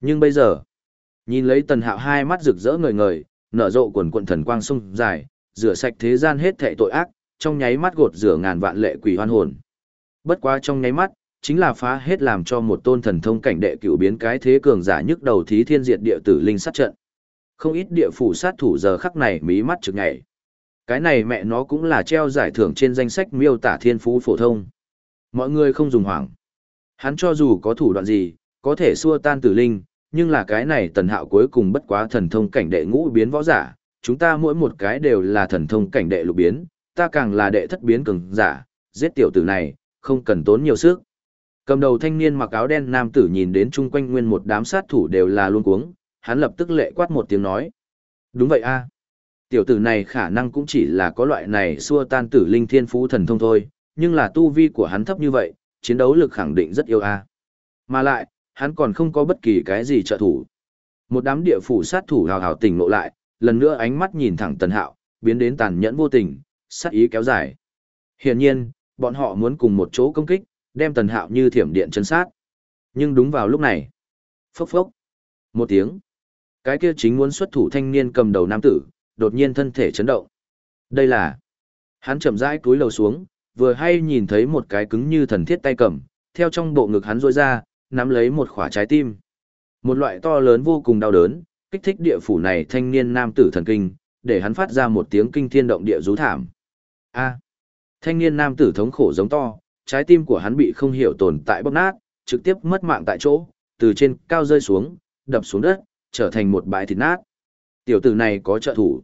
Nhưng bây giờ, nhìn lấy tần hạo hai mắt rực rỡ ngời ngời, nở rộ quần quận thần quang sông dài, rửa sạch thế gian hết thệ tội ác, trong nháy mắt gột rửa ngàn vạn lệ quỷ hoan hồn. Bất quá trong nháy mắt, chính là phá hết làm cho một tôn thần thông cảnh đệ cửu biến cái thế cường giả nhức đầu thí thiên diệt địa tử linh sát trận. Không ít địa phủ sát thủ giờ khắc này mí mắt trực nhảy. Cái này mẹ nó cũng là treo giải thưởng trên danh sách miêu tả thiên phú phổ thông. Mọi người không dùng hoảng. Hắn cho dù có thủ đoạn gì, có thể xua tan tử linh, nhưng là cái này tần hạo cuối cùng bất quá thần thông cảnh đệ ngũ biến võ giả, chúng ta mỗi một cái đều là thần thông cảnh đệ lục biến, ta càng là đệ thất biến cường giả, giết tiểu tử này, không cần tốn nhiều sức. Cầm đầu thanh niên mặc áo đen nam tử nhìn đến chung quanh nguyên một đám sát thủ đều là luôn cuống, hắn lập tức lệ quát một tiếng nói. Đúng vậy a Tiểu tử này khả năng cũng chỉ là có loại này xua tan tử linh thiên phú thần thông thôi, nhưng là tu vi của hắn thấp như vậy, chiến đấu lực khẳng định rất yêu a Mà lại, hắn còn không có bất kỳ cái gì trợ thủ. Một đám địa phủ sát thủ hào hào tỉnh ngộ lại, lần nữa ánh mắt nhìn thẳng tần hạo, biến đến tàn nhẫn vô tình, sát ý kéo dài. Hiển nhiên, bọn họ muốn cùng một chỗ công kích, đem tần hạo như thiểm điện chân sát. Nhưng đúng vào lúc này, phốc phốc, một tiếng, cái kia chính muốn xuất thủ thanh niên cầm đầu nam tử, đột nhiên thân thể chấn động. Đây là, hắn chậm rãi cúi lầu xuống, vừa hay nhìn thấy một cái cứng như thần thiết tay cầm, theo trong bộ ngực hắn rôi ra, nắm lấy một khỏa trái tim. Một loại to lớn vô cùng đau đớn, kích thích địa phủ này thanh niên nam tử thần kinh, để hắn phát ra một tiếng kinh thiên động địa rú thảm. A. thanh niên nam tử thống khổ giống to, trái tim của hắn bị không hiểu tồn tại bóp nát, trực tiếp mất mạng tại chỗ, từ trên cao rơi xuống, đập xuống đất, trở thành một bãi thịt nát. Tiểu tử này có trợ thủ.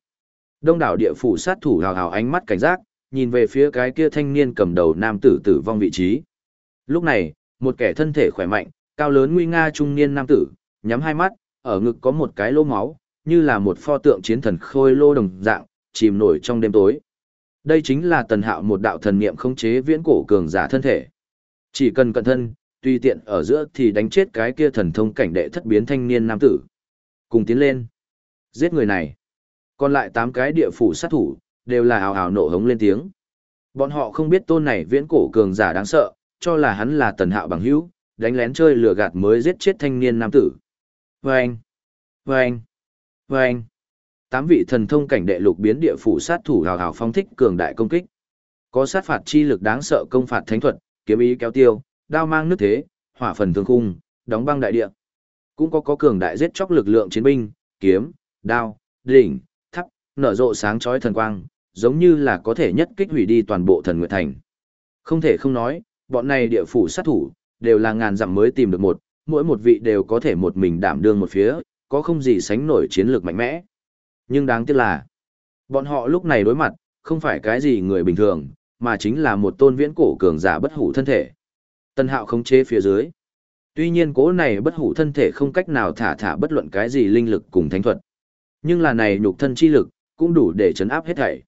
Đông đảo địa phủ sát thủ hào hào ánh mắt cảnh giác, nhìn về phía cái kia thanh niên cầm đầu nam tử tử vong vị trí. Lúc này, một kẻ thân thể khỏe mạnh, cao lớn nguy nga trung niên nam tử, nhắm hai mắt, ở ngực có một cái lỗ máu, như là một pho tượng chiến thần khôi lô đồng dạng, chìm nổi trong đêm tối. Đây chính là tần hạo một đạo thần niệm khống chế viễn cổ cường giả thân thể. Chỉ cần cẩn thân, tùy tiện ở giữa thì đánh chết cái kia thần thông cảnh đệ thất biến thanh niên nam tử. Cùng tiến lên. Giết người này. Còn lại tám cái địa phủ sát thủ, đều là hào hào nộ hống lên tiếng. Bọn họ không biết tôn này viễn cổ cường giả đáng sợ, cho là hắn là tần hạo bằng hữu, đánh lén chơi lừa gạt mới giết chết thanh niên nam tử. Vâng! Vâng! Vâng! Tám vị thần thông cảnh đệ lục biến địa phủ sát thủ hào hào phong thích cường đại công kích. Có sát phạt chi lực đáng sợ công phạt thánh thuật, kiếm ý kéo tiêu, đao mang nước thế, hỏa phần thương khung, đóng băng đại địa. Cũng có có cường đại giết chóc lực lượng chiến binh, kiếm, đao, đỉnh, thắp, nở rộ sáng chói thần quang, giống như là có thể nhất kích hủy đi toàn bộ thần nguyệt thành. Không thể không nói, bọn này địa phủ sát thủ, đều là ngàn dặm mới tìm được một, mỗi một vị đều có thể một mình đảm đương một phía, có không gì sánh nổi chiến lược mạnh mẽ. Nhưng đáng tiếc là, bọn họ lúc này đối mặt, không phải cái gì người bình thường, mà chính là một tôn viễn cổ cường giả bất hủ thân thể. Tân hạo không chế phía dưới. Tuy nhiên cố này bất hủ thân thể không cách nào thả thả bất luận cái gì linh lực cùng thánh thuật. Nhưng là này nhục thân chi lực, cũng đủ để chấn áp hết thảy.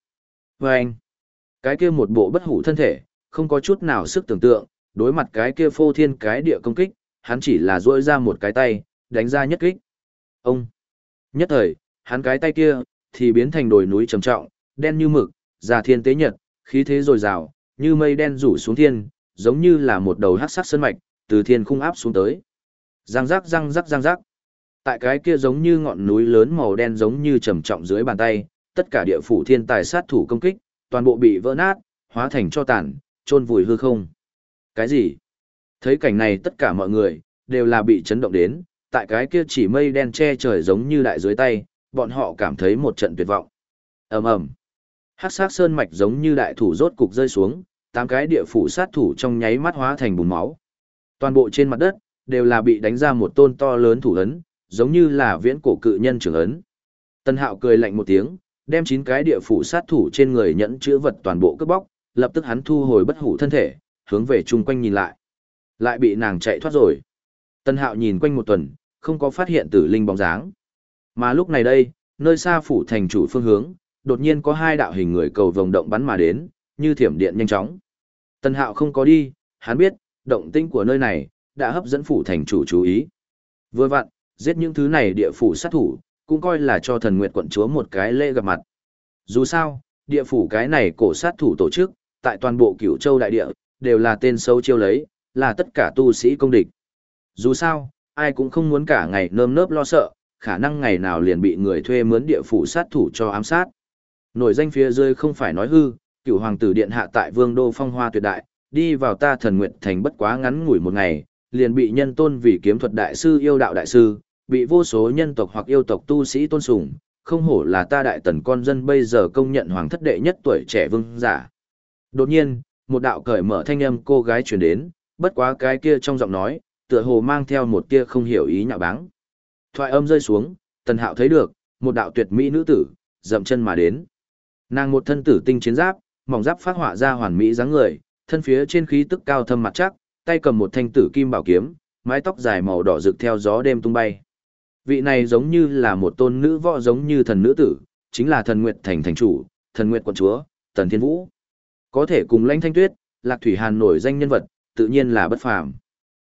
Và anh, cái kia một bộ bất hủ thân thể, không có chút nào sức tưởng tượng, đối mặt cái kia phô thiên cái địa công kích, hắn chỉ là duỗi ra một cái tay, đánh ra nhất kích. Ông! Nhất thời, hắn cái tay kia, thì biến thành đồi núi trầm trọng, đen như mực, già thiên tế nhật, khí thế dồi dào, như mây đen rủ xuống thiên, giống như là một đầu hắc sắc sơn mạch, từ thiên khung áp xuống tới. Răng rắc răng rắc răng rắc. Tại cái kia giống như ngọn núi lớn màu đen giống như trầm trọng dưới bàn tay, tất cả địa phủ thiên tài sát thủ công kích, toàn bộ bị vỡ nát, hóa thành cho tàn, chôn vùi hư không. Cái gì? Thấy cảnh này tất cả mọi người, đều là bị chấn động đến, tại cái kia chỉ mây đen che trời giống như đại dưới tay, bọn họ cảm thấy một trận tuyệt vọng. ầm ầm, hắc sát sơn mạch giống như đại thủ rốt cục rơi xuống, tám cái địa phủ sát thủ trong nháy mắt hóa thành bùn máu. Toàn bộ trên mặt đất đều là bị đánh ra một tôn to lớn thủ ấn, giống như là viễn cổ cự nhân trưởng ấn. Tân Hạo cười lạnh một tiếng, đem chín cái địa phủ sát thủ trên người nhẫn chữa vật toàn bộ cướp bóc, lập tức hắn thu hồi bất hủ thân thể, hướng về chung quanh nhìn lại. Lại bị nàng chạy thoát rồi. Tân Hạo nhìn quanh một tuần, không có phát hiện tử linh bóng dáng. Mà lúc này đây, nơi xa phủ thành chủ phương hướng, đột nhiên có hai đạo hình người cầu vòng động bắn mà đến, như thiểm điện nhanh chóng. Tân Hạo không có đi, hắn biết, động tinh của nơi này, đã hấp dẫn phủ thành chủ chú ý. Vừa vặn, giết những thứ này địa phủ sát thủ, cũng coi là cho thần nguyệt quận chúa một cái lễ gặp mặt. Dù sao, địa phủ cái này cổ sát thủ tổ chức, tại toàn bộ cửu châu đại địa, đều là tên sâu chiêu lấy, là tất cả tu sĩ công địch. Dù sao, ai cũng không muốn cả ngày nơm nớp lo sợ, khả năng ngày nào liền bị người thuê mướn địa phủ sát thủ cho ám sát. Nổi danh phía dưới không phải nói hư, cựu hoàng tử điện hạ tại vương đô phong hoa tuyệt đại, đi vào ta thần nguyện thành bất quá ngắn ngủi một ngày, liền bị nhân tôn vì kiếm thuật đại sư yêu đạo đại sư, bị vô số nhân tộc hoặc yêu tộc tu sĩ tôn sùng, không hổ là ta đại tần con dân bây giờ công nhận hoàng thất đệ nhất tuổi trẻ vương giả. Đột nhiên, một đạo cởi mở thanh âm cô gái truyền đến, bất quá cái kia trong giọng nói, tựa hồ mang theo một tia không hiểu ý nhạo báng. Thoại âm rơi xuống, tần hạo thấy được, một đạo tuyệt mỹ nữ tử, dậm chân mà đến. Nàng một thân tử tinh chiến giáp, mỏng giáp phát họa ra hoàn mỹ dáng người, thân phía trên khí tức cao thâm mặt chắc, tay cầm một thanh tử kim bảo kiếm, mái tóc dài màu đỏ rực theo gió đêm tung bay. Vị này giống như là một tôn nữ võ giống như thần nữ tử, chính là thần Nguyệt Thành thành chủ, thần Nguyệt quận chúa, Tần Thiên Vũ. Có thể cùng Lãnh Thanh Tuyết, Lạc Thủy Hàn nổi danh nhân vật, tự nhiên là bất phàm.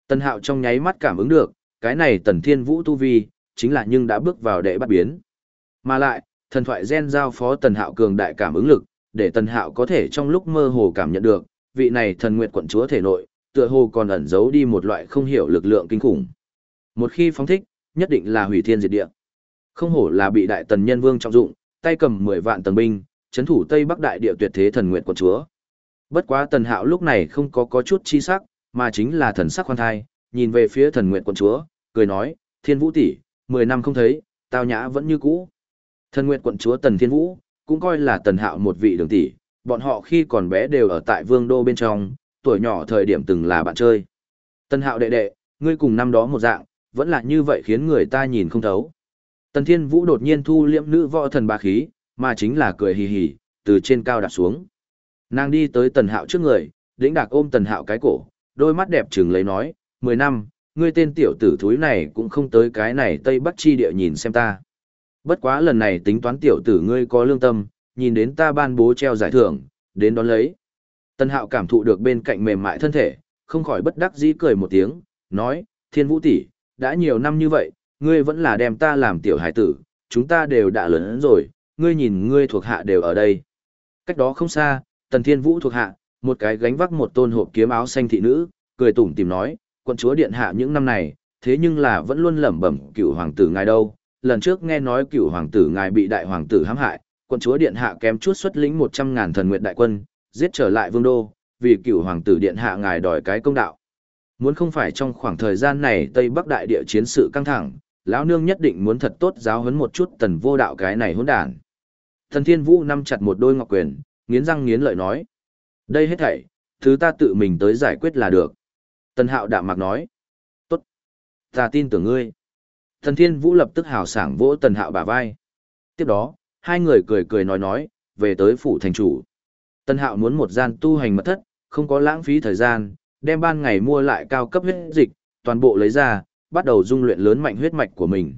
Tần Hạo trong nháy mắt cảm ứng được, cái này Tần Thiên Vũ tu vi, chính là nhưng đã bước vào đệ bắt biến. Mà lại, thần thoại gen giao phó Tần Hạo cường đại cảm ứng lực, để Tần Hạo có thể trong lúc mơ hồ cảm nhận được, vị này thần nguyệt quận chúa thể nội, tựa hồ còn ẩn giấu đi một loại không hiểu lực lượng kinh khủng. Một khi phóng thích, nhất định là hủy thiên diệt địa. Không hổ là bị đại tần nhân vương trọng dụng, tay cầm 10 vạn tần binh, chấn thủ Tây Bắc đại địa tuyệt thế thần nguyện quận chúa. Bất quá Tần Hạo lúc này không có có chút chi sắc, mà chính là thần sắc khoan thai, nhìn về phía thần nguyện quận chúa, cười nói, "Thiên Vũ tỷ, 10 năm không thấy, tao nhã vẫn như cũ." Thần nguyện quận chúa Tần Thiên Vũ, cũng coi là Tần Hạo một vị đường tỷ, bọn họ khi còn bé đều ở tại Vương đô bên trong, tuổi nhỏ thời điểm từng là bạn chơi. Tần Hạo đệ đệ, ngươi cùng năm đó một dạng, vẫn là như vậy khiến người ta nhìn không thấu. Tần Thiên Vũ đột nhiên thu liễm nữ võ thần bá khí, mà chính là cười hì hì, từ trên cao đặt xuống. Nàng đi tới Tần Hạo trước người, đĩnh đạc ôm Tần Hạo cái cổ, đôi mắt đẹp trừng lấy nói, mười năm, ngươi tên tiểu tử thúi này cũng không tới cái này Tây Bắc chi địa nhìn xem ta. Bất quá lần này tính toán tiểu tử ngươi có lương tâm, nhìn đến ta ban bố treo giải thưởng, đến đón lấy. Tần Hạo cảm thụ được bên cạnh mềm mại thân thể, không khỏi bất đắc dĩ cười một tiếng, nói, Thiên Vũ tỷ, đã nhiều năm như vậy, ngươi vẫn là đem ta làm tiểu hải tử, chúng ta đều đã lớn rồi, ngươi nhìn ngươi thuộc hạ đều ở đây. Cách đó không xa, Tần Thiên Vũ thuộc hạ, một cái gánh vác một tôn hộp kiếm áo xanh thị nữ, cười tủm tìm nói, quận chúa điện hạ những năm này, thế nhưng là vẫn luôn lẩm bẩm cựu hoàng tử ngài đâu. Lần trước nghe nói cựu hoàng tử ngài bị đại hoàng tử hãm hại, quận chúa điện hạ kém chút xuất lĩnh 100 ngàn thần nguyệt đại quân, giết trở lại vương đô, vì cựu hoàng tử điện hạ ngài đòi cái công đạo. Muốn không phải trong khoảng thời gian này Tây Bắc đại địa chiến sự căng thẳng, lão nương nhất định muốn thật tốt giáo huấn một chút tần vô đạo cái này hỗn đản. Thần Thiên Vũ nắm chặt một đôi ngọc quyền, nghiến răng nghiến lợi nói: "Đây hết thảy, thứ ta tự mình tới giải quyết là được." Tần Hạo đạm mạc nói: "Tốt, ta tin tưởng ngươi." Thần Thiên Vũ lập tức hào sảng vỗ Tần Hạo bả vai. Tiếp đó, hai người cười cười nói nói, về tới phủ thành chủ. Tần Hạo muốn một gian tu hành mật thất, không có lãng phí thời gian, đem ban ngày mua lại cao cấp huyết dịch, toàn bộ lấy ra, bắt đầu dung luyện lớn mạnh huyết mạch của mình.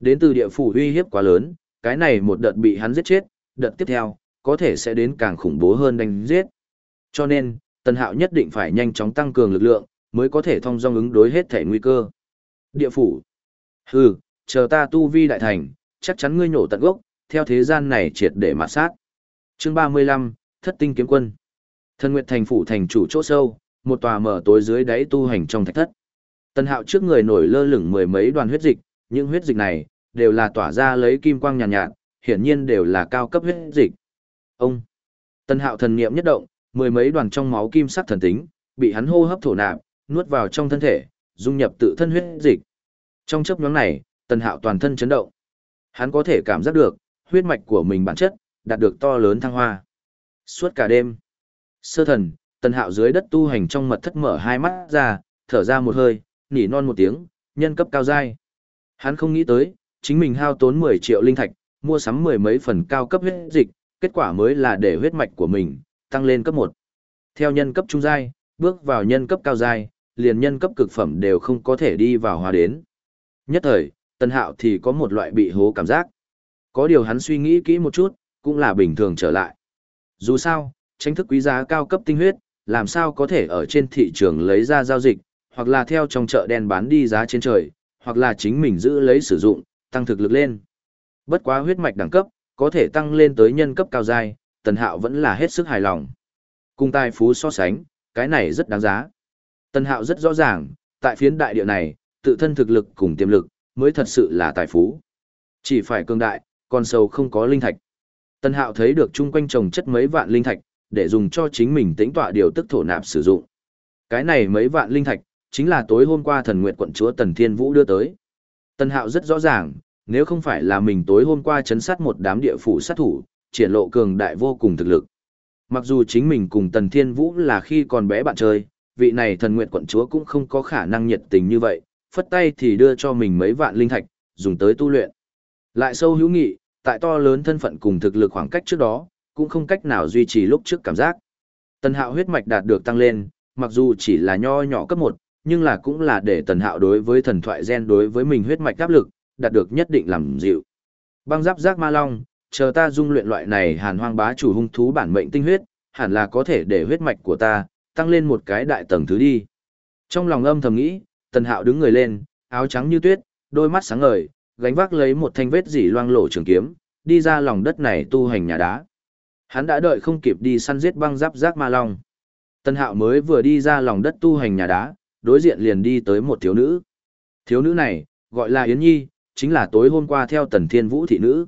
Đến từ địa phủ uy hiếp quá lớn, cái này một đợt bị hắn giết chết, đợt tiếp theo, có thể sẽ đến càng khủng bố hơn đánh giết. Cho nên, Tần Hạo nhất định phải nhanh chóng tăng cường lực lượng, mới có thể thông dong ứng đối hết thể nguy cơ. Địa phủ. Hừ, chờ ta tu vi đại thành, chắc chắn ngươi nhổ tận gốc, theo thế gian này triệt để mà sát. Chương 35, Thất tinh kiếm quân. Thần Nguyệt thành phủ thành chủ chỗ sâu, một tòa mở tối dưới đáy tu hành trong thạch thất. Tần Hạo trước người nổi lơ lửng mười mấy đoàn huyết dịch, những huyết dịch này đều là tỏa ra lấy kim quang nhàn nhạt, nhạt, hiển nhiên đều là cao cấp huyết dịch. Ông Tần Hạo thần niệm nhất động, mười mấy đoàn trong máu kim sắc thần tính, bị hắn hô hấp thổ nạp, nuốt vào trong thân thể, dung nhập tự thân huyết dịch. Trong chốc nhoáng này, Tần Hạo toàn thân chấn động. Hắn có thể cảm giác được, huyết mạch của mình bản chất, đạt được to lớn thăng hoa. Suốt cả đêm, sơ thần, tần hạo dưới đất tu hành trong mật thất mở hai mắt ra, thở ra một hơi, nỉ non một tiếng, nhân cấp cao dai. Hắn không nghĩ tới, chính mình hao tốn 10 triệu linh thạch, mua sắm mười mấy phần cao cấp huyết dịch, kết quả mới là để huyết mạch của mình tăng lên cấp 1. Theo nhân cấp trung giai, bước vào nhân cấp cao giai, liền nhân cấp cực phẩm đều không có thể đi vào hòa đến. Nhất thời, tân Hạo thì có một loại bị hố cảm giác. Có điều hắn suy nghĩ kỹ một chút, cũng là bình thường trở lại. Dù sao, tranh thức quý giá cao cấp tinh huyết, làm sao có thể ở trên thị trường lấy ra giao dịch, hoặc là theo trong chợ đen bán đi giá trên trời, hoặc là chính mình giữ lấy sử dụng, tăng thực lực lên. Bất quá huyết mạch đẳng cấp, có thể tăng lên tới nhân cấp cao dài, Tần Hạo vẫn là hết sức hài lòng. Cùng tài phú so sánh, cái này rất đáng giá. Tần Hạo rất rõ ràng, tại phiến đại địa này, tự thân thực lực cùng tiềm lực, mới thật sự là tài phú. Chỉ phải cường đại, còn sâu không có linh thạch. tần Hạo thấy được chung quanh trồng chất mấy vạn linh thạch, để dùng cho chính mình tính tọa điều tức thổ nạp sử dụng. Cái này mấy vạn linh thạch, chính là tối hôm qua thần nguyện quận chúa Tần Thiên Vũ đưa tới. Tân Hạo rất rõ ràng, nếu không phải là mình tối hôm qua chấn sát một đám địa phủ sát thủ, triển lộ cường đại vô cùng thực lực. Mặc dù chính mình cùng Tần Thiên Vũ là khi còn bé bạn chơi, vị này thần nguyện quận chúa cũng không có khả năng nhiệt tình như vậy, phất tay thì đưa cho mình mấy vạn linh thạch, dùng tới tu luyện. Lại sâu hữu nghị, tại to lớn thân phận cùng thực lực khoảng cách trước đó, cũng không cách nào duy trì lúc trước cảm giác. Tần Hạo huyết mạch đạt được tăng lên, mặc dù chỉ là nho nhỏ cấp 1, nhưng là cũng là để Tần Hạo đối với thần thoại gen đối với mình huyết mạch áp lực, đạt được nhất định làm dịu. Băng giáp giác ma long, chờ ta dung luyện loại này hàn hoang bá chủ hung thú bản mệnh tinh huyết, hẳn là có thể để huyết mạch của ta tăng lên một cái đại tầng thứ đi. Trong lòng âm thầm nghĩ, Tần Hạo đứng người lên, áo trắng như tuyết, đôi mắt sáng ngời, gánh vác lấy một thanh vết dỉ loang lổ trường kiếm, đi ra lòng đất này tu hành nhà đá. Hắn đã đợi không kịp đi săn giết băng giáp giác ma long. Tân hạo mới vừa đi ra lòng đất tu hành nhà đá, đối diện liền đi tới một thiếu nữ. Thiếu nữ này, gọi là Yến Nhi, chính là tối hôm qua theo tần thiên vũ thị nữ.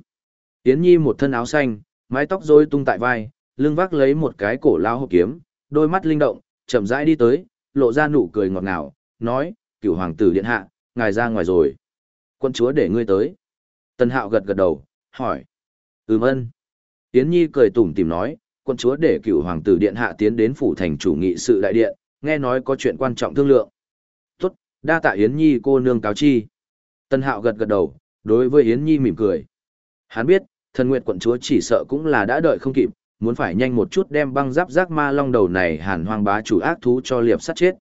Yến Nhi một thân áo xanh, mái tóc rối tung tại vai, lưng vác lấy một cái cổ lao hộp kiếm, đôi mắt linh động, chậm rãi đi tới, lộ ra nụ cười ngọt ngào, nói, cửu hoàng tử điện hạ, ngài ra ngoài rồi. Quân chúa để ngươi tới. Tần hạo gật gật đầu, hỏi. Ừm ân. Yến Nhi cười tủm tìm nói, quân chúa để cửu hoàng tử điện hạ tiến đến phủ thành chủ nghị sự đại điện, nghe nói có chuyện quan trọng thương lượng. Tốt, đa tạ Yến Nhi cô nương cáo chi. Tân hạo gật gật đầu, đối với Yến Nhi mỉm cười. Hắn biết, thần nguyện quận chúa chỉ sợ cũng là đã đợi không kịp, muốn phải nhanh một chút đem băng giáp giác ma long đầu này hàn hoang bá chủ ác thú cho liệp sát chết.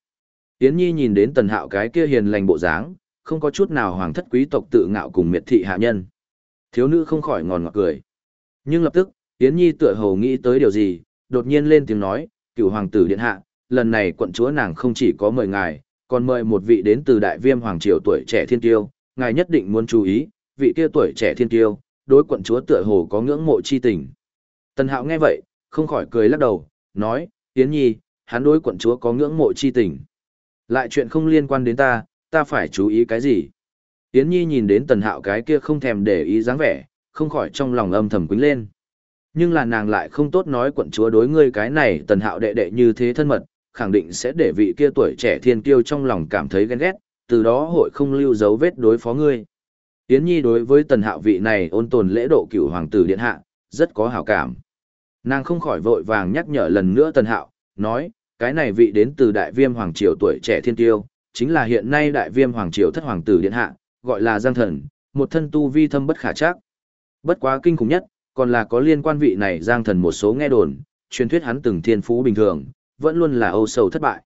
Yến Nhi nhìn đến tần hạo cái kia hiền lành bộ dáng, không có chút nào hoàng thất quý tộc tự ngạo cùng miệt thị hạ nhân. Thiếu nữ không khỏi ngòn ngọt cười. Nhưng lập tức, Yến Nhi tựa hồ nghĩ tới điều gì, đột nhiên lên tiếng nói, cựu hoàng tử điện hạ, lần này quận chúa nàng không chỉ có mời ngài, còn mời một vị đến từ đại viêm hoàng triều tuổi trẻ thiên tiêu, ngài nhất định muốn chú ý, vị kia tuổi trẻ thiên tiêu, đối quận chúa tựa hồ có ngưỡng mộ chi tình. Tần Hạo nghe vậy, không khỏi cười lắc đầu, nói, Yến Nhi, hắn đối quận chúa có ngưỡng mộ chi tình. Lại chuyện không liên quan đến ta, ta phải chú ý cái gì? Yến Nhi nhìn đến Tần Hạo cái kia không thèm để ý dáng vẻ, không khỏi trong lòng âm thầm quýnh lên. Nhưng là nàng lại không tốt nói quận chúa đối ngươi cái này Tần Hạo đệ đệ như thế thân mật, khẳng định sẽ để vị kia tuổi trẻ thiên kiêu trong lòng cảm thấy ghen ghét, từ đó hội không lưu dấu vết đối phó ngươi. Yến Nhi đối với Tần Hạo vị này ôn tồn lễ độ cửu hoàng tử điện hạ, rất có hảo cảm. Nàng không khỏi vội vàng nhắc nhở lần nữa Tần Hạo, nói, cái này vị đến từ đại viêm hoàng triều tuổi trẻ thiên tiêu, chính là hiện nay đại viêm hoàng triều thất hoàng tử điện hạ, gọi là Giang Thần, một thân tu vi thâm bất khả chắc. Bất quá kinh khủng nhất, còn là có liên quan vị này Giang Thần một số nghe đồn, truyền thuyết hắn từng thiên phú bình thường, vẫn luôn là âu sầu thất bại.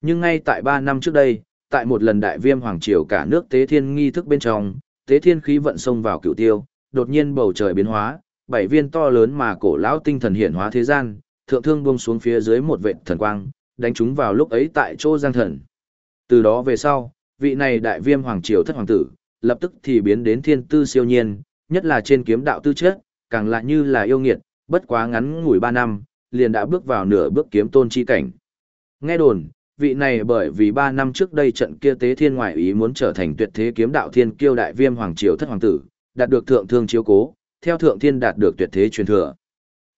Nhưng ngay tại 3 năm trước đây, tại một lần đại viêm hoàng triều cả nước tế thiên nghi thức bên trong, tế thiên khí vận xông vào cựu tiêu, đột nhiên bầu trời biến hóa, bảy viên to lớn mà cổ lão tinh thần hiển hóa thế gian, thượng thương buông xuống phía dưới một vệt thần quang, đánh chúng vào lúc ấy tại chỗ Giang Thần. Từ đó về sau, vị này đại viêm hoàng triều thất hoàng tử, lập tức thì biến đến thiên tư siêu nhiên, nhất là trên kiếm đạo tư chất, càng lại như là yêu nghiệt, bất quá ngắn ngủi 3 năm, liền đã bước vào nửa bước kiếm tôn chi cảnh. Nghe đồn, vị này bởi vì 3 năm trước đây trận kia tế thiên ngoại ý muốn trở thành tuyệt thế kiếm đạo thiên kiêu đại viêm hoàng triều thất hoàng tử, đạt được thượng thương chiếu cố, theo thượng thiên đạt được tuyệt thế truyền thừa.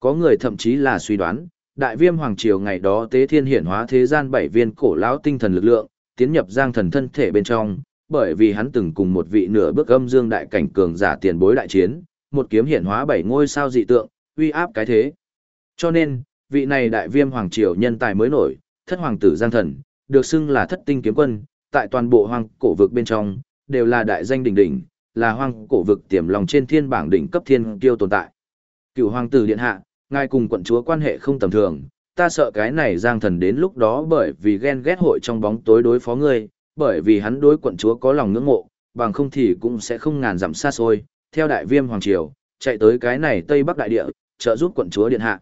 Có người thậm chí là suy đoán, đại viêm hoàng triều ngày đó tế thiên hiển hóa thế gian bảy viên cổ lão tinh thần lực lượng, tiến nhập giang thần thân thể bên trong, bởi vì hắn từng cùng một vị nửa bước âm dương đại cảnh cường giả tiền bối đại chiến, một kiếm hiển hóa bảy ngôi sao dị tượng, uy áp cái thế. Cho nên, vị này đại viêm hoàng triều nhân tài mới nổi, thất hoàng tử giang thần, được xưng là thất tinh kiếm quân, tại toàn bộ hoàng cổ vực bên trong, đều là đại danh đỉnh đỉnh, là hoàng cổ vực tiềm lòng trên thiên bảng đỉnh cấp thiên kiêu tồn tại. Cựu hoàng tử điện hạ, ngài cùng quận chúa quan hệ không tầm thường, ta sợ cái này giang thần đến lúc đó bởi vì ghen ghét hội trong bóng tối đối phó ngươi, bởi vì hắn đối quận chúa có lòng ngưỡng mộ, bằng không thì cũng sẽ không ngàn dặm xa xôi, theo đại viêm hoàng triều, chạy tới cái này Tây Bắc đại địa, trợ giúp quận chúa điện hạ.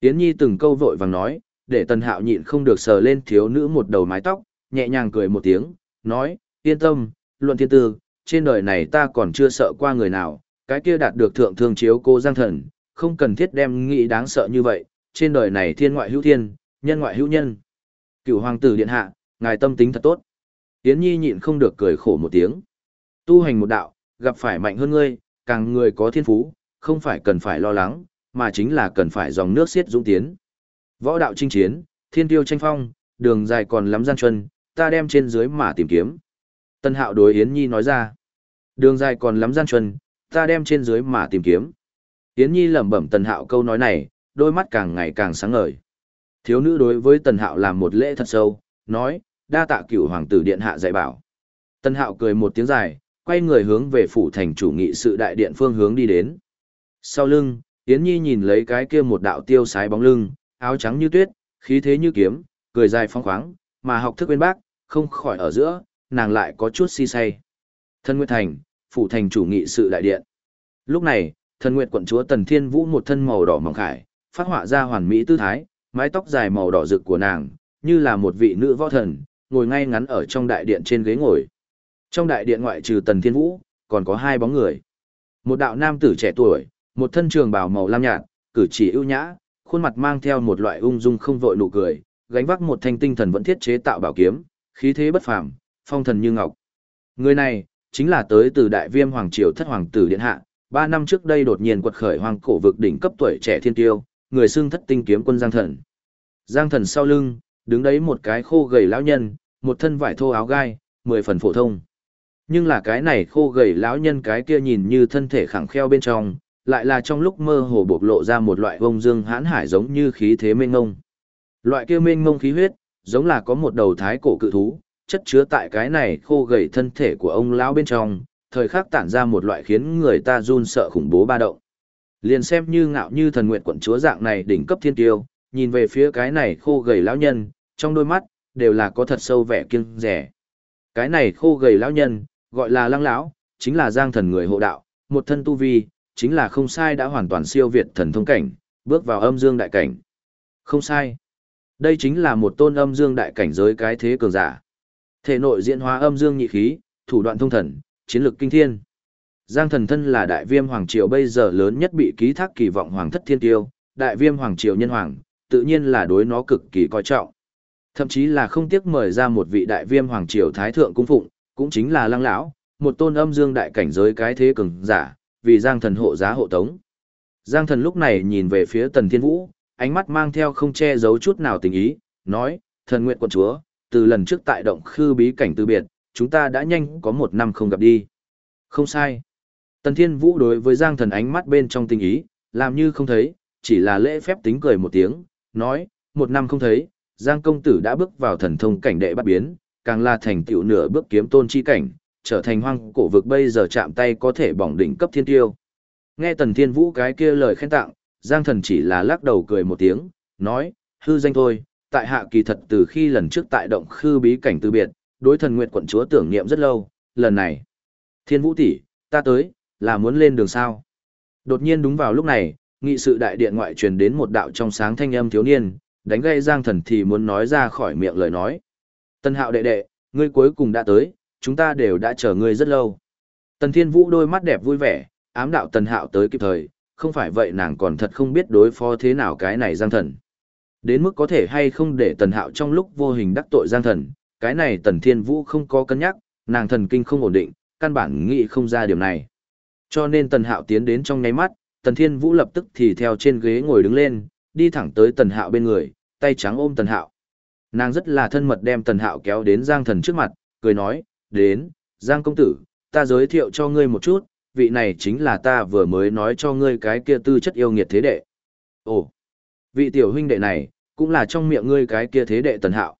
Yến Nhi từng câu vội vàng nói, để Tần Hạo nhịn không được sờ lên thiếu nữ một đầu mái tóc, nhẹ nhàng cười một tiếng, nói, yên tâm, luận thiên tư, trên đời này ta còn chưa sợ qua người nào, cái kia đạt được thượng thương chiếu cô giang thần, không cần thiết đem nghĩ đáng sợ như vậy, trên đời này thiên ngoại hữu thiên, nhân ngoại hữu nhân. Cựu hoàng tử điện hạ, ngài tâm tính thật tốt. Yến Nhi nhịn không được cười khổ một tiếng. Tu hành một đạo, gặp phải mạnh hơn ngươi, càng người có thiên phú, không phải cần phải lo lắng, mà chính là cần phải dòng nước xiết dũng tiến. Võ đạo chinh chiến, thiên tiêu tranh phong, đường dài còn lắm gian chân, ta đem trên dưới mà tìm kiếm. Tân hạo đối Yến Nhi nói ra, đường dài còn lắm gian chân, ta đem trên dưới mà tìm kiếm. Yến Nhi lẩm bẩm Tần Hạo câu nói này, đôi mắt càng ngày càng sáng ngời. Thiếu nữ đối với Tần Hạo làm một lễ thật sâu, nói, đa tạ cửu hoàng tử điện hạ dạy bảo. Tần Hạo cười một tiếng dài, quay người hướng về phủ thành chủ nghị sự đại điện phương hướng đi đến. Sau lưng, Yến Nhi nhìn lấy cái kia một đạo tiêu sái bóng lưng, áo trắng như tuyết, khí thế như kiếm, cười dài phong khoáng, mà học thức bên bác, không khỏi ở giữa, nàng lại có chút si say. Thân Nguyệt Thành, phủ thành chủ nghị sự đại điện. Lúc này, thần nguyệt quận chúa Tần Thiên Vũ một thân màu đỏ mỏng khải, phát họa ra hoàn mỹ tư thái, mái tóc dài màu đỏ rực của nàng, như là một vị nữ võ thần, ngồi ngay ngắn ở trong đại điện trên ghế ngồi. Trong đại điện ngoại trừ Tần Thiên Vũ, còn có hai bóng người. Một đạo nam tử trẻ tuổi, một thân trường bào màu lam nhạt, cử chỉ ưu nhã, khuôn mặt mang theo một loại ung dung không vội nụ cười, gánh vác một thanh tinh thần vẫn thiết chế tạo bảo kiếm, khí thế bất phàm, phong thần như ngọc. Người này chính là tới từ Đại Viêm hoàng triều thất hoàng tử điện hạ, ba năm trước đây đột nhiên quật khởi hoàng cổ vực đỉnh cấp tuổi trẻ thiên tiêu, người xưng thất tinh kiếm quân Giang Thần. Giang Thần sau lưng, đứng đấy một cái khô gầy lão nhân, một thân vải thô áo gai, mười phần phổ thông. Nhưng là cái này khô gầy lão nhân cái kia nhìn như thân thể khẳng kheo bên trong, lại là trong lúc mơ hồ bộc lộ ra một loại vông dương hãn hải giống như khí thế mênh ngông. Loại kia mênh ngông khí huyết, giống là có một đầu thái cổ cự thú, chất chứa tại cái này khô gầy thân thể của ông lão bên trong, thời khắc tản ra một loại khiến người ta run sợ khủng bố ba động. Liền xem như ngạo như thần nguyện quận chúa dạng này đỉnh cấp thiên tiêu, nhìn về phía cái này khô gầy lão nhân, trong đôi mắt đều là có thật sâu vẻ kiêng rẻ. Cái này khô gầy lão nhân, gọi là lăng lão, chính là giang thần người hộ đạo, một thân tu vi, chính là không sai đã hoàn toàn siêu việt thần thông cảnh, bước vào âm dương đại cảnh. Không sai. Đây chính là một tôn âm dương đại cảnh giới cái thế cường giả. Thể nội diễn hóa âm dương nhị khí, thủ đoạn thông thần, chiến lược kinh thiên. Giang thần thân là đại viêm hoàng triều bây giờ lớn nhất bị ký thác kỳ vọng hoàng thất thiên tiêu, đại viêm hoàng triều nhân hoàng, tự nhiên là đối nó cực kỳ coi trọng. Thậm chí là không tiếc mời ra một vị đại viêm hoàng triều thái thượng cung phụng, cũng chính là lăng lão, một tôn âm dương đại cảnh giới cái thế cường giả, vì Giang thần hộ giá hộ tống. Giang thần lúc này nhìn về phía tần thiên vũ, ánh mắt mang theo không che giấu chút nào tình ý, nói, thần nguyện quận chúa, từ lần trước tại động khư bí cảnh từ biệt, chúng ta đã nhanh có một năm không gặp đi. Không sai. Tần Thiên Vũ đối với Giang Thần ánh mắt bên trong tình ý, làm như không thấy, chỉ là lễ phép tính cười một tiếng, nói, một năm không thấy, Giang công tử đã bước vào thần thông cảnh đệ bắt biến, càng là thành tựu nửa bước kiếm tôn chi cảnh, trở thành hoang cổ vực bây giờ chạm tay có thể bỏng đỉnh cấp thiên tiêu. Nghe Tần Thiên Vũ cái kia lời khen tặng, Giang Thần chỉ là lắc đầu cười một tiếng, nói, hư danh thôi, tại hạ kỳ thật từ khi lần trước tại động khư bí cảnh từ biệt, đối thần nguyện quận chúa tưởng niệm rất lâu, lần này. Thiên vũ tỷ, ta tới, là muốn lên đường sao. Đột nhiên đúng vào lúc này, nghị sự đại điện ngoại truyền đến một đạo trong sáng thanh âm thiếu niên, đánh gây giang thần thì muốn nói ra khỏi miệng lời nói. Tân hạo đệ đệ, ngươi cuối cùng đã tới, chúng ta đều đã chờ ngươi rất lâu. Tần thiên vũ đôi mắt đẹp vui vẻ, ám đạo tần hạo tới kịp thời, không phải vậy nàng còn thật không biết đối phó thế nào cái này giang thần. Đến mức có thể hay không để tần hạo trong lúc vô hình đắc tội giang thần, cái này tần thiên vũ không có cân nhắc, nàng thần kinh không ổn định, căn bản nghĩ không ra điều này. Cho nên tần hạo tiến đến trong nháy mắt, tần thiên vũ lập tức thì theo trên ghế ngồi đứng lên, đi thẳng tới tần hạo bên người, tay trắng ôm tần hạo. Nàng rất là thân mật đem tần hạo kéo đến giang thần trước mặt, cười nói, đến, giang công tử, ta giới thiệu cho ngươi một chút, vị này chính là ta vừa mới nói cho ngươi cái kia tư chất yêu nghiệt thế đệ. Ồ, vị tiểu huynh đệ này, cũng là trong miệng ngươi cái kia thế đệ tần hạo.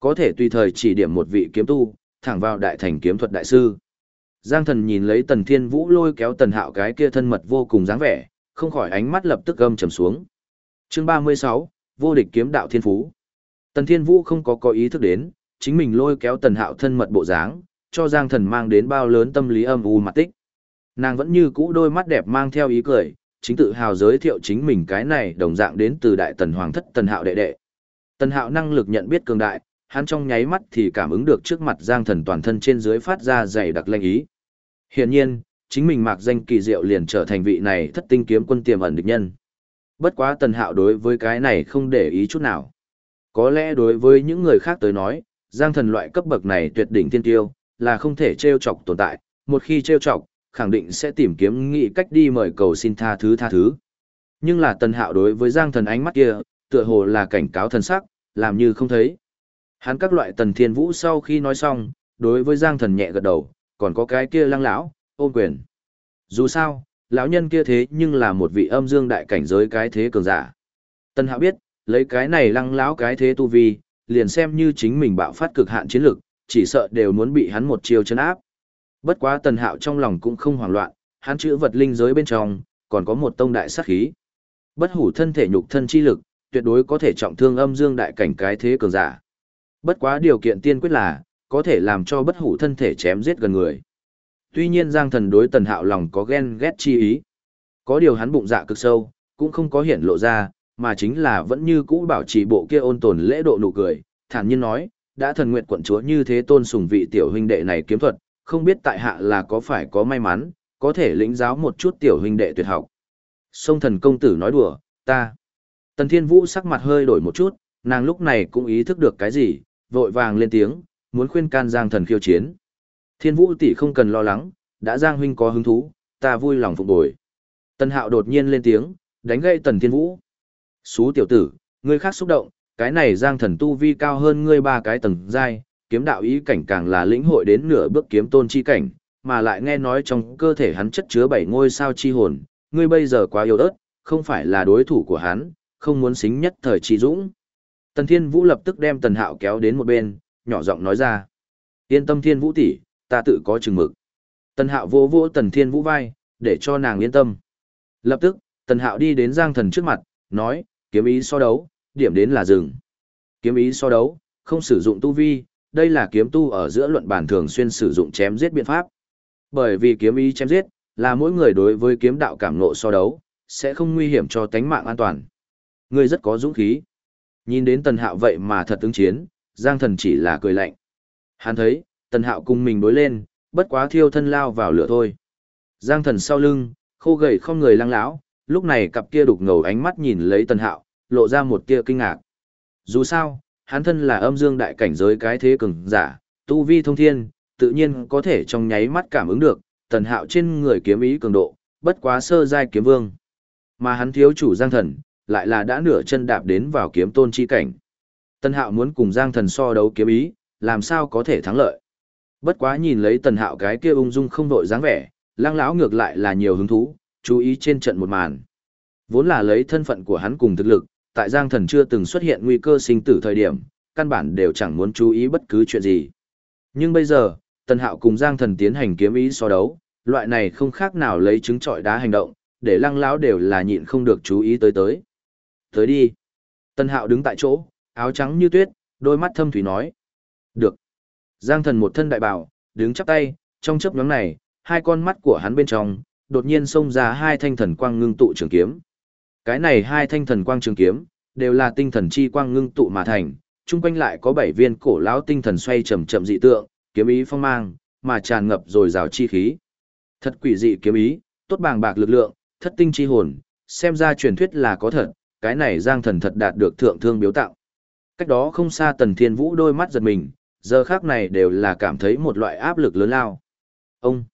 Có thể tùy thời chỉ điểm một vị kiếm tu, thẳng vào đại thành kiếm thuật đại sư. Giang thần nhìn lấy tần thiên vũ lôi kéo tần hạo cái kia thân mật vô cùng dáng vẻ, không khỏi ánh mắt lập tức gâm trầm xuống. chương 36, vô địch kiếm đạo thiên phú. Tần thiên vũ không có có ý thức đến, chính mình lôi kéo tần hạo thân mật bộ dáng, cho giang thần mang đến bao lớn tâm lý âm u mặt tích. Nàng vẫn như cũ đôi mắt đẹp mang theo ý cười, chính tự hào giới thiệu chính mình cái này đồng dạng đến từ đại tần hoàng thất tần hạo đệ đệ. Tần hạo năng lực nhận biết cường đại, hắn trong nháy mắt thì cảm ứng được trước mặt giang thần toàn thân trên dưới phát ra dày đặc lanh ý. Hiển nhiên, chính mình mạc danh kỳ diệu liền trở thành vị này thất tinh kiếm quân tiềm ẩn địch nhân. Bất quá tần hạo đối với cái này không để ý chút nào. Có lẽ đối với những người khác tới nói, giang thần loại cấp bậc này tuyệt đỉnh tiên tiêu, là không thể trêu chọc tồn tại, một khi trêu chọc, khẳng định sẽ tìm kiếm nghị cách đi mời cầu xin tha thứ tha thứ. Nhưng là tần hạo đối với giang thần ánh mắt kia, tựa hồ là cảnh cáo thần sắc, làm như không thấy. Hắn các loại tần thiên vũ sau khi nói xong, đối với giang thần nhẹ gật đầu, còn có cái kia lăng lão, ôm quyền. Dù sao, lão nhân kia thế nhưng là một vị âm dương đại cảnh giới cái thế cường giả. Tần hạo biết, lấy cái này lăng lão cái thế tu vi, liền xem như chính mình bạo phát cực hạn chiến lực, chỉ sợ đều muốn bị hắn một chiêu chấn áp. Bất quá tần hạo trong lòng cũng không hoảng loạn, hắn chữ vật linh giới bên trong, còn có một tông đại sát khí. Bất hủ thân thể nhục thân chi lực, tuyệt đối có thể trọng thương âm dương đại cảnh cái thế cường giả. Bất quá điều kiện tiên quyết là, có thể làm cho bất hủ thân thể chém giết gần người. Tuy nhiên Giang Thần đối Tần Hạo lòng có ghen ghét chi ý. Có điều hắn bụng dạ cực sâu, cũng không có hiện lộ ra, mà chính là vẫn như cũ bảo trì bộ kia ôn tồn lễ độ nụ cười, thản nhiên nói, đã thần nguyện quận chúa như thế tôn sùng vị tiểu huynh đệ này kiếm thuật, không biết tại hạ là có phải có may mắn, có thể lĩnh giáo một chút tiểu huynh đệ tuyệt học. Sông thần công tử nói đùa, ta. Tần Thiên Vũ sắc mặt hơi đổi một chút, nàng lúc này cũng ý thức được cái gì, vội vàng lên tiếng, muốn khuyên can Giang thần khiêu chiến. Thiên Vũ tỷ không cần lo lắng, đã Giang huynh có hứng thú, ta vui lòng phục bồi. Tần Hạo đột nhiên lên tiếng, đánh gây Tần Thiên Vũ. Xú tiểu tử, ngươi khác xúc động, cái này Giang thần tu vi cao hơn ngươi ba cái tầng giai, kiếm đạo ý cảnh càng là lĩnh hội đến nửa bước kiếm tôn chi cảnh, mà lại nghe nói trong cơ thể hắn chất chứa bảy ngôi sao chi hồn, ngươi bây giờ quá yếu ớt, không phải là đối thủ của hắn, không muốn xính nhất thời chi dũng. Tần Thiên Vũ lập tức đem Tần Hạo kéo đến một bên, nhỏ giọng nói ra. Yên tâm Thiên Vũ tỷ, ta tự có chừng mực. Tần Hạo vô vô Tần Thiên Vũ vai, để cho nàng yên tâm. Lập tức, Tần Hạo đi đến Giang Thần trước mặt, nói, kiếm ý so đấu, điểm đến là rừng. Kiếm ý so đấu, không sử dụng tu vi, đây là kiếm tu ở giữa luận bản thường xuyên sử dụng chém giết biện pháp. Bởi vì kiếm ý chém giết, là mỗi người đối với kiếm đạo cảm ngộ so đấu, sẽ không nguy hiểm cho tánh mạng an toàn. Ngươi rất có dũng khí. Nhìn đến Tần Hạo vậy mà thật ứng chiến, Giang Thần chỉ là cười lạnh. Hắn thấy, Tần Hạo cùng mình đối lên, bất quá thiêu thân lao vào lửa thôi. Giang Thần sau lưng, khô gầy không người lăng lão, lúc này cặp kia đục ngầu ánh mắt nhìn lấy Tần Hạo, lộ ra một tia kinh ngạc. Dù sao, hắn thân là âm dương đại cảnh giới cái thế cường giả, tu vi thông thiên, tự nhiên có thể trong nháy mắt cảm ứng được, Tần Hạo trên người kiếm ý cường độ, bất quá sơ giai kiếm vương. Mà hắn thiếu chủ Giang Thần, lại là đã nửa chân đạp đến vào kiếm tôn chi cảnh. Tần Hạo muốn cùng Giang Thần so đấu kiếm ý, làm sao có thể thắng lợi. Bất quá nhìn lấy Tần Hạo cái kia ung dung không đội dáng vẻ, Lăng lão ngược lại là nhiều hứng thú, chú ý trên trận một màn. Vốn là lấy thân phận của hắn cùng thực lực, tại Giang Thần chưa từng xuất hiện nguy cơ sinh tử thời điểm, căn bản đều chẳng muốn chú ý bất cứ chuyện gì. Nhưng bây giờ, Tần Hạo cùng Giang Thần tiến hành kiếm ý so đấu, loại này không khác nào lấy trứng trọi đá hành động, để Lăng lão đều là nhịn không được chú ý tới tới. Tới đi. Tần hạo đứng tại chỗ, áo trắng như tuyết, đôi mắt thâm thủy nói. Được. Giang thần một thân đại bảo, đứng chắp tay, trong chấp nhóm này, hai con mắt của hắn bên trong, đột nhiên xông ra hai thanh thần quang ngưng tụ trường kiếm. Cái này hai thanh thần quang trường kiếm, đều là tinh thần chi quang ngưng tụ mà thành, chung quanh lại có bảy viên cổ lão tinh thần xoay chậm chậm dị tượng, kiếm ý phong mang, mà tràn ngập rồi rào chi khí. Thật quỷ dị kiếm ý, tốt bàng bạc lực lượng, thất tinh chi hồn, xem ra truyền thuyết là có thật, cái này giang thần thật đạt được thượng thương biếu tạo. Cách đó không xa tần thiên vũ đôi mắt giật mình, giờ khác này đều là cảm thấy một loại áp lực lớn lao. Ông!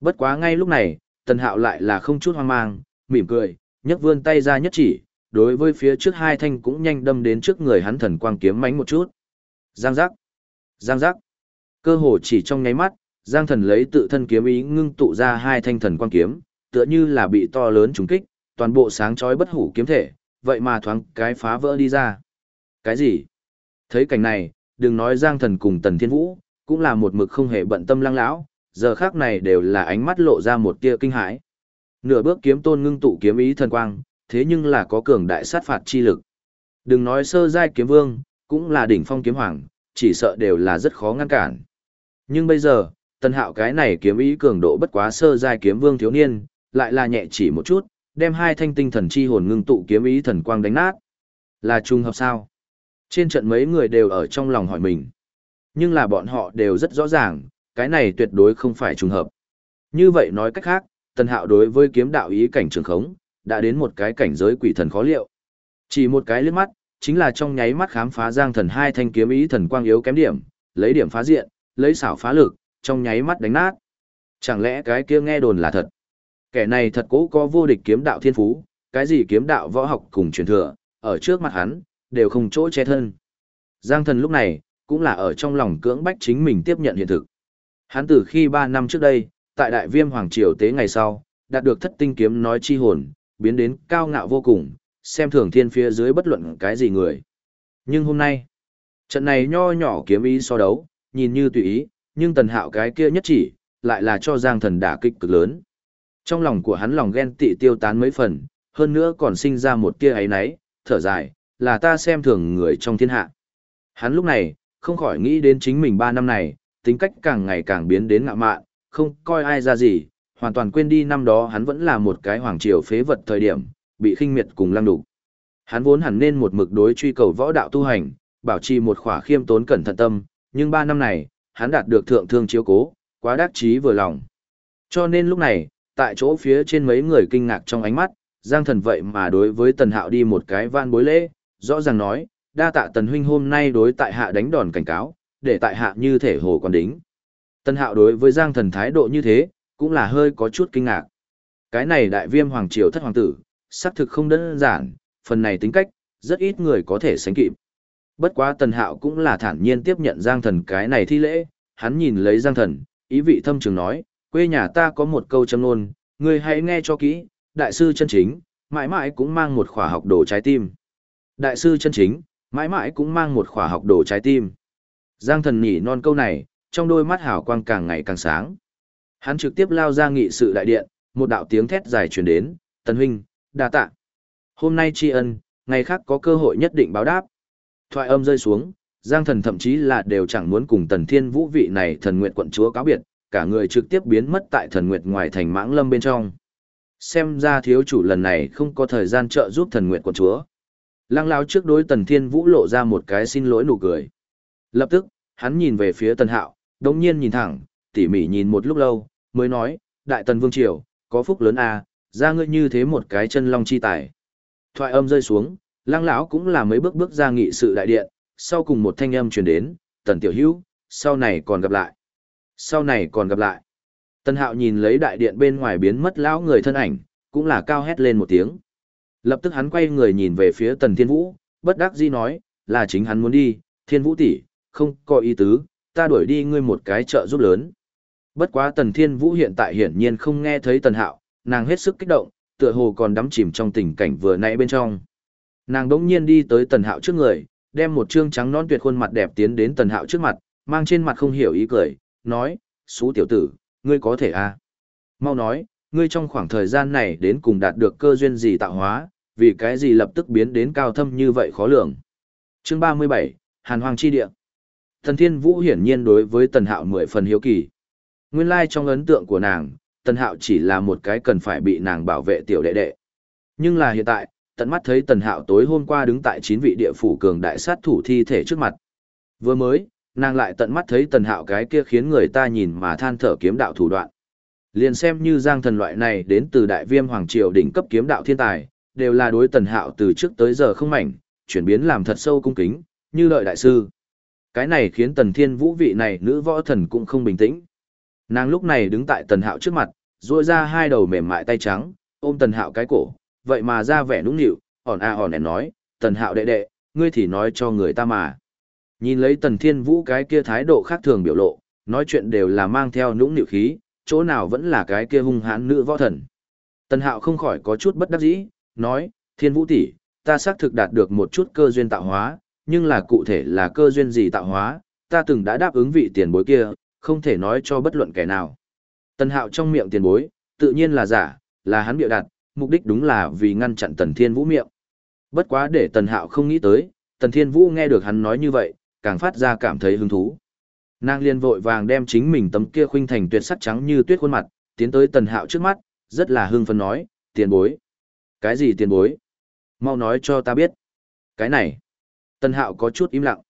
Bất quá ngay lúc này, tần hạo lại là không chút hoang mang, mỉm cười, nhấc vươn tay ra nhất chỉ, đối với phía trước hai thanh cũng nhanh đâm đến trước người hắn thần quang kiếm mánh một chút. Giang giác! Giang giác! Cơ hồ chỉ trong nháy mắt, Giang thần lấy tự thân kiếm ý ngưng tụ ra hai thanh thần quang kiếm, tựa như là bị to lớn trùng kích, toàn bộ sáng chói bất hủ kiếm thể, vậy mà thoáng cái phá vỡ đi ra. Cái gì? Thấy cảnh này, đừng nói Giang Thần cùng Tần Thiên Vũ, cũng là một mực không hề bận tâm lăng lão, giờ khác này đều là ánh mắt lộ ra một tia kinh hãi. Nửa bước kiếm tôn ngưng tụ kiếm ý thần quang, thế nhưng là có cường đại sát phạt chi lực. Đừng nói sơ giai kiếm vương, cũng là đỉnh phong kiếm hoàng, chỉ sợ đều là rất khó ngăn cản. Nhưng bây giờ, Tần Hạo cái này kiếm ý cường độ bất quá sơ giai kiếm vương thiếu niên, lại là nhẹ chỉ một chút, đem hai thanh tinh thần chi hồn ngưng tụ kiếm ý thần quang đánh nát. Là trùng hợp sao? Trên trận mấy người đều ở trong lòng hỏi mình. Nhưng là bọn họ đều rất rõ ràng, cái này tuyệt đối không phải trùng hợp. Như vậy nói cách khác, tần hạo đối với kiếm đạo ý cảnh trường khống, đã đến một cái cảnh giới quỷ thần khó liệu. Chỉ một cái liếc mắt, chính là trong nháy mắt khám phá Giang Thần hai thanh kiếm ý thần quang yếu kém điểm, lấy điểm phá diện, lấy xảo phá lực, trong nháy mắt đánh nát. Chẳng lẽ cái kia nghe đồn là thật? Kẻ này thật cố có vô địch kiếm đạo thiên phú, cái gì kiếm đạo võ học cùng truyền thừa, ở trước mặt hắn, đều không chỗ che thân. Giang thần lúc này, cũng là ở trong lòng cưỡng bách chính mình tiếp nhận hiện thực. Hắn từ khi 3 năm trước đây, tại đại viêm hoàng triều tế ngày sau, đạt được thất tinh kiếm nói chi hồn, biến đến cao ngạo vô cùng, xem thường thiên phía dưới bất luận cái gì người. Nhưng hôm nay, trận này nho nhỏ kiếm ý so đấu, nhìn như tùy ý, nhưng tần hạo cái kia nhất chỉ, lại là cho giang thần đả kích cực lớn. Trong lòng của hắn lòng ghen tị tiêu tán mấy phần, hơn nữa còn sinh ra một tia ấy náy, thở dài, là ta xem thường người trong thiên hạ. Hắn lúc này, không khỏi nghĩ đến chính mình ba năm này, tính cách càng ngày càng biến đến ngạ mạn, không coi ai ra gì, hoàn toàn quên đi năm đó hắn vẫn là một cái hoàng triều phế vật thời điểm, bị khinh miệt cùng lăng đục. Hắn vốn hẳn nên một mực đối truy cầu võ đạo tu hành, bảo trì một khỏa khiêm tốn cẩn thận tâm, nhưng ba năm này, hắn đạt được thượng thương chiếu cố, quá đắc chí vừa lòng. Cho nên lúc này, tại chỗ phía trên mấy người kinh ngạc trong ánh mắt, Giang Thần vậy mà đối với Tần Hạo đi một cái van bối lễ, rõ ràng nói, đa tạ Tần huynh hôm nay đối tại hạ đánh đòn cảnh cáo, để tại hạ như thể hồ còn đính. tân Hạo đối với Giang Thần thái độ như thế, cũng là hơi có chút kinh ngạc. Cái này đại viêm hoàng triều thất hoàng tử, xác thực không đơn giản, phần này tính cách, rất ít người có thể sánh kịp. Bất quá Tần Hạo cũng là thản nhiên tiếp nhận Giang Thần cái này thi lễ, hắn nhìn lấy Giang Thần, ý vị thâm trường nói, quê nhà ta có một câu châm nôn, người hãy nghe cho kỹ, đại sư chân chính, mãi mãi cũng mang một khỏa học đồ trái tim. Đại sư chân chính, mãi mãi cũng mang một khỏa học đồ trái tim. Giang thần nhỉ non câu này, trong đôi mắt hào quang càng ngày càng sáng. Hắn trực tiếp lao ra nghị sự đại điện, một đạo tiếng thét dài truyền đến, tần huynh, đa tạ. Hôm nay tri ân, ngày khác có cơ hội nhất định báo đáp. Thoại âm rơi xuống, Giang thần thậm chí là đều chẳng muốn cùng tần thiên vũ vị này thần nguyện quận chúa cáo biệt, cả người trực tiếp biến mất tại thần nguyệt ngoài thành mãng lâm bên trong. Xem ra thiếu chủ lần này không có thời gian trợ giúp thần nguyệt quận chúa. Lăng lao trước đối tần thiên vũ lộ ra một cái xin lỗi nụ cười. Lập tức, hắn nhìn về phía tần hạo, đống nhiên nhìn thẳng, tỉ mỉ nhìn một lúc lâu, mới nói, đại tần vương triều, có phúc lớn à, ra ngươi như thế một cái chân long chi tài. Thoại âm rơi xuống, lăng lão cũng là mấy bước bước ra nghị sự đại điện, sau cùng một thanh âm truyền đến, tần tiểu hữu, sau này còn gặp lại. Sau này còn gặp lại. Tần hạo nhìn lấy đại điện bên ngoài biến mất lão người thân ảnh, cũng là cao hét lên một tiếng. Lập tức hắn quay người nhìn về phía tần thiên vũ, bất đắc dĩ nói, là chính hắn muốn đi, thiên vũ tỷ không có ý tứ, ta đuổi đi ngươi một cái trợ giúp lớn. Bất quá tần thiên vũ hiện tại hiển nhiên không nghe thấy tần hạo, nàng hết sức kích động, tựa hồ còn đắm chìm trong tình cảnh vừa nãy bên trong. Nàng đống nhiên đi tới tần hạo trước người, đem một trương trắng non tuyệt khuôn mặt đẹp tiến đến tần hạo trước mặt, mang trên mặt không hiểu ý cười, nói, xú tiểu tử, ngươi có thể à? Mau nói, ngươi trong khoảng thời gian này đến cùng đạt được cơ duyên gì tạo hóa, vì cái gì lập tức biến đến cao thâm như vậy khó lường. Chương 37, Hàn Hoàng Chi Địa Thần Thiên Vũ hiển nhiên đối với Tần Hạo mười phần hiếu kỳ. Nguyên lai trong ấn tượng của nàng, Tần Hạo chỉ là một cái cần phải bị nàng bảo vệ tiểu đệ đệ. Nhưng là hiện tại, tận mắt thấy Tần Hạo tối hôm qua đứng tại chín vị địa phủ cường đại sát thủ thi thể trước mặt. Vừa mới, nàng lại tận mắt thấy tần hạo cái kia khiến người ta nhìn mà than thở kiếm đạo thủ đoạn. Liền xem như giang thần loại này đến từ đại viêm hoàng triều đỉnh cấp kiếm đạo thiên tài, đều là đối tần hạo từ trước tới giờ không mảnh, chuyển biến làm thật sâu cung kính, như lợi đại sư. Cái này khiến tần thiên vũ vị này nữ võ thần cũng không bình tĩnh. Nàng lúc này đứng tại tần hạo trước mặt, ruôi ra hai đầu mềm mại tay trắng, ôm tần hạo cái cổ, vậy mà ra vẻ nũng nịu, hòn a hòn nói, tần hạo đệ đệ, ngươi thì nói cho người ta mà. Nhìn lấy tần thiên vũ cái kia thái độ khác thường biểu lộ, nói chuyện đều là mang theo nũng nịu khí, chỗ nào vẫn là cái kia hung hãn nữ võ thần. Tần hạo không khỏi có chút bất đắc dĩ, nói, thiên vũ tỷ ta xác thực đạt được một chút cơ duyên tạo hóa, nhưng là cụ thể là cơ duyên gì tạo hóa, ta từng đã đáp ứng vị tiền bối kia, không thể nói cho bất luận kẻ nào. Tần hạo trong miệng tiền bối, tự nhiên là giả, là hắn bịa đặt, mục đích đúng là vì ngăn chặn tần thiên vũ miệng. Bất quá để tần hạo không nghĩ tới, tần thiên vũ nghe được hắn nói như vậy, càng phát ra cảm thấy hứng thú. Nàng liền vội vàng đem chính mình tấm kia khuynh thành tuyệt sắc trắng như tuyết khuôn mặt, tiến tới tần hạo trước mắt, rất là hưng phấn nói, tiền bối. Cái gì tiền bối? Mau nói cho ta biết. Cái này. Tần hạo có chút im lặng.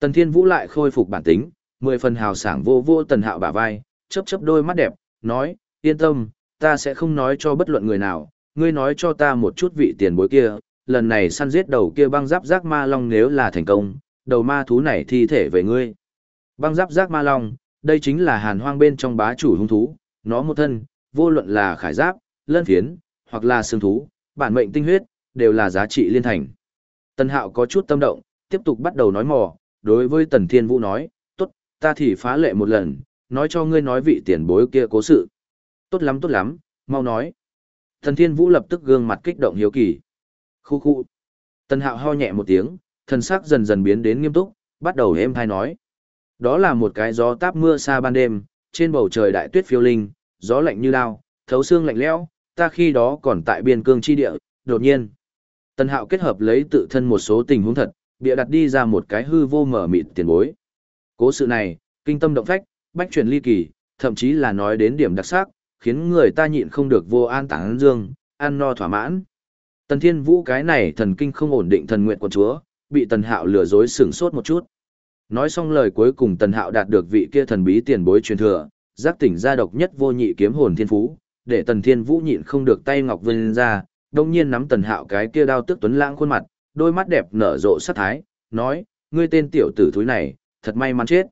Tần thiên vũ lại khôi phục bản tính, mười phần hào sảng vô vô tần hạo bả vai, chấp chấp đôi mắt đẹp, nói, yên tâm, ta sẽ không nói cho bất luận người nào, ngươi nói cho ta một chút vị tiền bối kia, lần này săn giết đầu kia băng giáp giác ma long nếu là thành công, đầu ma thú này thi thể về ngươi. Băng giáp giác ma long, đây chính là hàn hoang bên trong bá chủ hung thú, nó một thân, vô luận là khải giáp, lân phiến, hoặc là xương thú, bản mệnh tinh huyết, đều là giá trị liên thành. Tần Hạo có chút tâm động, tiếp tục bắt đầu nói mò, đối với Tần Thiên Vũ nói, tốt, ta thì phá lệ một lần, nói cho ngươi nói vị tiền bối kia cố sự. Tốt lắm tốt lắm, mau nói. Tần Thiên Vũ lập tức gương mặt kích động hiếu kỳ. Khu khu. Tần Hạo ho nhẹ một tiếng, thần sắc dần dần biến đến nghiêm túc, bắt đầu êm thai nói. Đó là một cái gió táp mưa xa ban đêm, trên bầu trời đại tuyết phiêu linh, gió lạnh như lao, thấu xương lạnh lẽo, ta khi đó còn tại biên cương chi địa, đột nhiên. Tần Hạo kết hợp lấy tự thân một số tình huống thật, bịa đặt đi ra một cái hư vô mở mịt tiền bối. Cố sự này, kinh tâm động phách, bách truyền ly kỳ, thậm chí là nói đến điểm đặc sắc, khiến người ta nhịn không được vô an tảng dương, ăn no thỏa mãn. Tần Thiên Vũ cái này thần kinh không ổn định thần nguyện của chúa, bị Tần Hạo lừa dối sửng sốt một chút. Nói xong lời cuối cùng Tần Hạo đạt được vị kia thần bí tiền bối truyền thừa, giác tỉnh ra độc nhất vô nhị kiếm hồn thiên phú, để Tần Thiên Vũ nhịn không được tay ngọc vươn ra, đông nhiên nắm Tần Hạo cái kia đao tức tuấn lãng khuôn mặt, đôi mắt đẹp nở rộ sát thái, nói, ngươi tên tiểu tử thúi này, thật may mắn chết.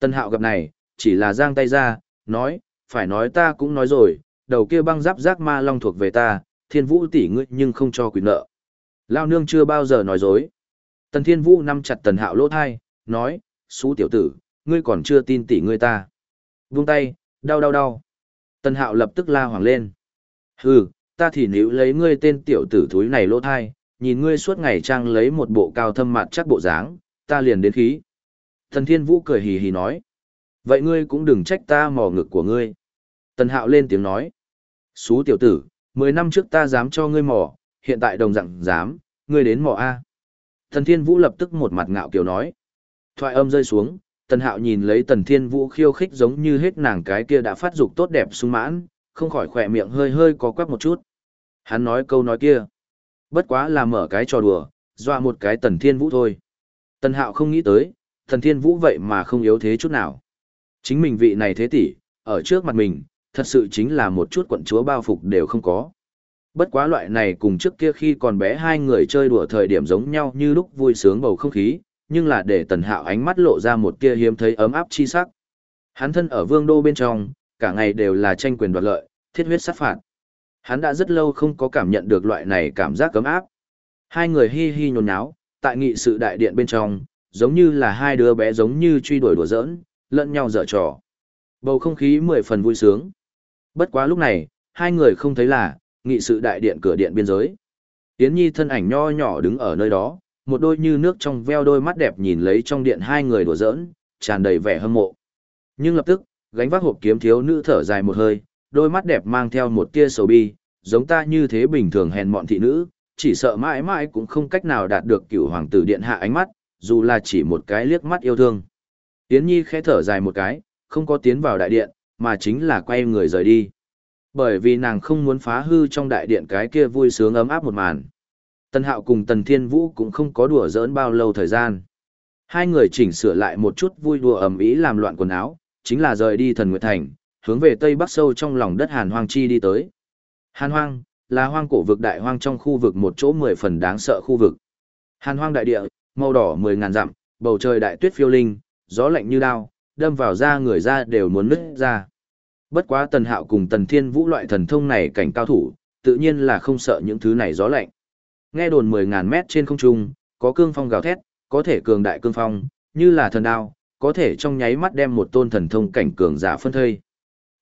Tần Hạo gặp này, chỉ là giang tay ra, nói, phải nói ta cũng nói rồi, đầu kia băng giáp giác ma long thuộc về ta, Thiên Vũ tỷ ngươi nhưng không cho quyền nợ. Lao nương chưa bao giờ nói dối. Tần Thiên Vũ nắm chặt Tần Hạo lỗ thai, nói, xú tiểu tử, ngươi còn chưa tin tỷ ngươi ta. Vung tay, đau đau đau. Tần Hạo lập tức la hoàng lên. Hừ, ta thì níu lấy ngươi tên tiểu tử thúi này lỗ thai, nhìn ngươi suốt ngày trang lấy một bộ cao thâm mặt chắc bộ dáng, ta liền đến khí. Thần Thiên Vũ cười hì hì nói. Vậy ngươi cũng đừng trách ta mò ngực của ngươi. Tần Hạo lên tiếng nói. Xú tiểu tử, mười năm trước ta dám cho ngươi mò, hiện tại đồng dạng dám, ngươi đến mò A. Thần Thiên Vũ lập tức một mặt ngạo kiều nói. Thoại âm rơi xuống, Tần Hạo nhìn lấy Tần Thiên Vũ khiêu khích giống như hết nàng cái kia đã phát dục tốt đẹp sung mãn, không khỏi khỏe miệng hơi hơi có quắp một chút. Hắn nói câu nói kia. Bất quá là mở cái trò đùa, dọa một cái Tần Thiên Vũ thôi. Tần Hạo không nghĩ tới, Tần Thiên Vũ vậy mà không yếu thế chút nào. Chính mình vị này thế tỷ, ở trước mặt mình, thật sự chính là một chút quận chúa bao phục đều không có. Bất quá loại này cùng trước kia khi còn bé hai người chơi đùa thời điểm giống nhau như lúc vui sướng bầu không khí, nhưng là để tần hạo ánh mắt lộ ra một tia hiếm thấy ấm áp chi sắc. Hắn thân ở vương đô bên trong, cả ngày đều là tranh quyền đoạt lợi, thiết huyết sát phạt. Hắn đã rất lâu không có cảm nhận được loại này cảm giác cấm áp. Hai người hi hi nhốn nháo, tại nghị sự đại điện bên trong, giống như là hai đứa bé giống như truy đuổi đùa giỡn, lẫn nhau dở trò. Bầu không khí mười phần vui sướng. Bất quá lúc này, hai người không thấy là, nghị sự đại điện cửa điện biên giới. Yến Nhi thân ảnh nho nhỏ đứng ở nơi đó, một đôi như nước trong veo đôi mắt đẹp nhìn lấy trong điện hai người đùa giỡn, tràn đầy vẻ hâm mộ. Nhưng lập tức, gánh vác hộp kiếm thiếu nữ thở dài một hơi, đôi mắt đẹp mang theo một tia sầu bi, giống ta như thế bình thường hèn mọn thị nữ, chỉ sợ mãi mãi cũng không cách nào đạt được cửu hoàng tử điện hạ ánh mắt, dù là chỉ một cái liếc mắt yêu thương. Yến Nhi khẽ thở dài một cái, không có tiến vào đại điện, mà chính là quay người rời đi. Bởi vì nàng không muốn phá hư trong đại điện cái kia vui sướng ấm áp một màn. Tần Hạo cùng Tần Thiên Vũ cũng không có đùa giỡn bao lâu thời gian. Hai người chỉnh sửa lại một chút vui đùa ầm ĩ làm loạn quần áo, chính là rời đi Thần Nguyệt Thành, hướng về tây bắc sâu trong lòng đất Hàn Hoang Chi đi tới. Hàn Hoang là hoang cổ vực đại hoang trong khu vực một chỗ mười phần đáng sợ khu vực. Hàn Hoang đại địa, màu đỏ mười ngàn dặm, bầu trời đại tuyết phiêu linh, gió lạnh như đao, đâm vào da người ra đều muốn nứt ra. Bất quá Tần Hạo cùng Tần Thiên Vũ loại thần thông này cảnh cao thủ, tự nhiên là không sợ những thứ này gió lạnh. Nghe đồn 10.000 mét trên không trung, có cương phong gào thét, có thể cường đại cương phong, như là thần đao, có thể trong nháy mắt đem một tôn thần thông cảnh cường giả phân thây.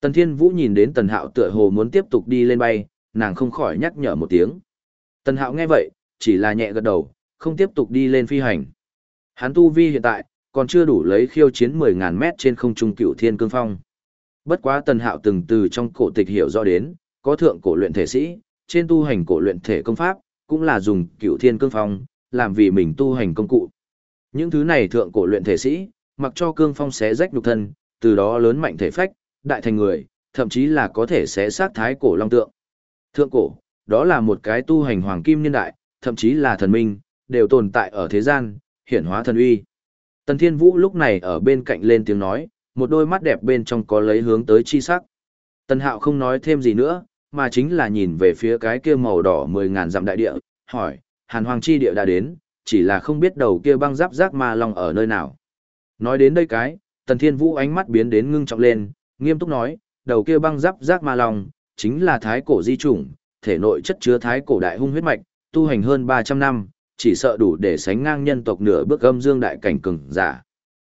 Tần Thiên Vũ nhìn đến Tần Hạo tựa hồ muốn tiếp tục đi lên bay, nàng không khỏi nhắc nhở một tiếng. Tần Hạo nghe vậy, chỉ là nhẹ gật đầu, không tiếp tục đi lên phi hành. Hắn tu vi hiện tại, còn chưa đủ lấy khiêu chiến 10.000 mét trên không trung cựu thiên cương phong. Bất quá Tần Hạo từng từ trong cổ tịch hiểu rõ đến, có thượng cổ luyện thể sĩ, trên tu hành cổ luyện thể công pháp, cũng là dùng cựu thiên cương phong, làm vì mình tu hành công cụ. Những thứ này thượng cổ luyện thể sĩ, mặc cho cương phong xé rách nhục thân, từ đó lớn mạnh thể phách, đại thành người, thậm chí là có thể xé sát thái cổ long tượng. Thượng cổ, đó là một cái tu hành hoàng kim niên đại, thậm chí là thần minh, đều tồn tại ở thế gian, hiển hóa thần uy. Tần Thiên Vũ lúc này ở bên cạnh lên tiếng nói, một đôi mắt đẹp bên trong có lấy hướng tới chi sắc. Tần Hạo không nói thêm gì nữa, mà chính là nhìn về phía cái kia màu đỏ mười ngàn dặm đại địa, hỏi, hàn hoàng chi địa đã đến, chỉ là không biết đầu kia băng giáp giác ma long ở nơi nào. Nói đến đây cái, tần thiên vũ ánh mắt biến đến ngưng trọng lên, nghiêm túc nói, đầu kia băng giáp giác ma long, chính là thái cổ di chủng, thể nội chất chứa thái cổ đại hung huyết mạch, tu hành hơn 300 năm, chỉ sợ đủ để sánh ngang nhân tộc nửa bước âm dương đại cảnh cường giả.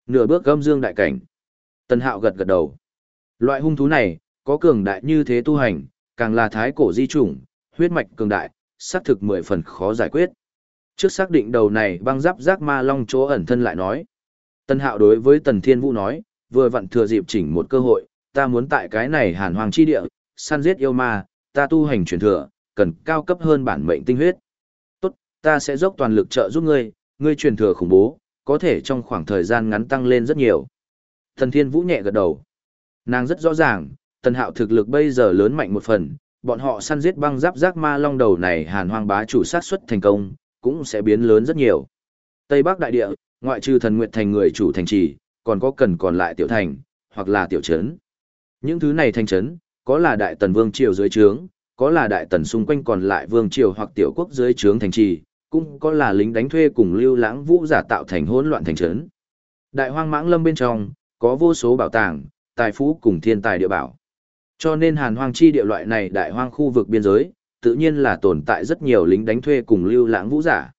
Nửa bước âm dương đại cảnh. Tần Hạo gật gật đầu. Loại hung thú này, có cường đại như thế tu hành, càng là thái cổ di chủng, huyết mạch cường đại, xác thực mười phần khó giải quyết. Trước xác định đầu này băng giáp giác ma long chỗ ẩn thân lại nói. Tần Hạo đối với Tần Thiên Vũ nói, vừa vặn thừa dịp chỉnh một cơ hội, ta muốn tại cái này hàn hoàng chi địa, săn giết yêu ma, ta tu hành truyền thừa, cần cao cấp hơn bản mệnh tinh huyết. Tốt, ta sẽ dốc toàn lực trợ giúp ngươi, ngươi truyền thừa khủng bố, có thể trong khoảng thời gian ngắn tăng lên rất nhiều. Tần Thiên Vũ nhẹ gật đầu. Nàng rất rõ ràng, Tần Hạo thực lực bây giờ lớn mạnh một phần, bọn họ săn giết băng giáp giác ma long đầu này hàn hoang bá chủ sát xuất thành công, cũng sẽ biến lớn rất nhiều. Tây Bắc đại địa, ngoại trừ thần nguyệt thành người chủ thành trì, còn có cần còn lại tiểu thành, hoặc là tiểu trấn. Những thứ này thành trấn, có là đại tần vương triều dưới trướng, có là đại tần xung quanh còn lại vương triều hoặc tiểu quốc dưới trướng thành trì, cũng có là lính đánh thuê cùng lưu lãng vũ giả tạo thành hỗn loạn thành trấn. Đại hoang mãng lâm bên trong, có vô số bảo tàng, tài phú cùng thiên tài địa bảo. Cho nên hàn hoang chi địa loại này đại hoang khu vực biên giới, tự nhiên là tồn tại rất nhiều lính đánh thuê cùng lưu lãng vũ giả.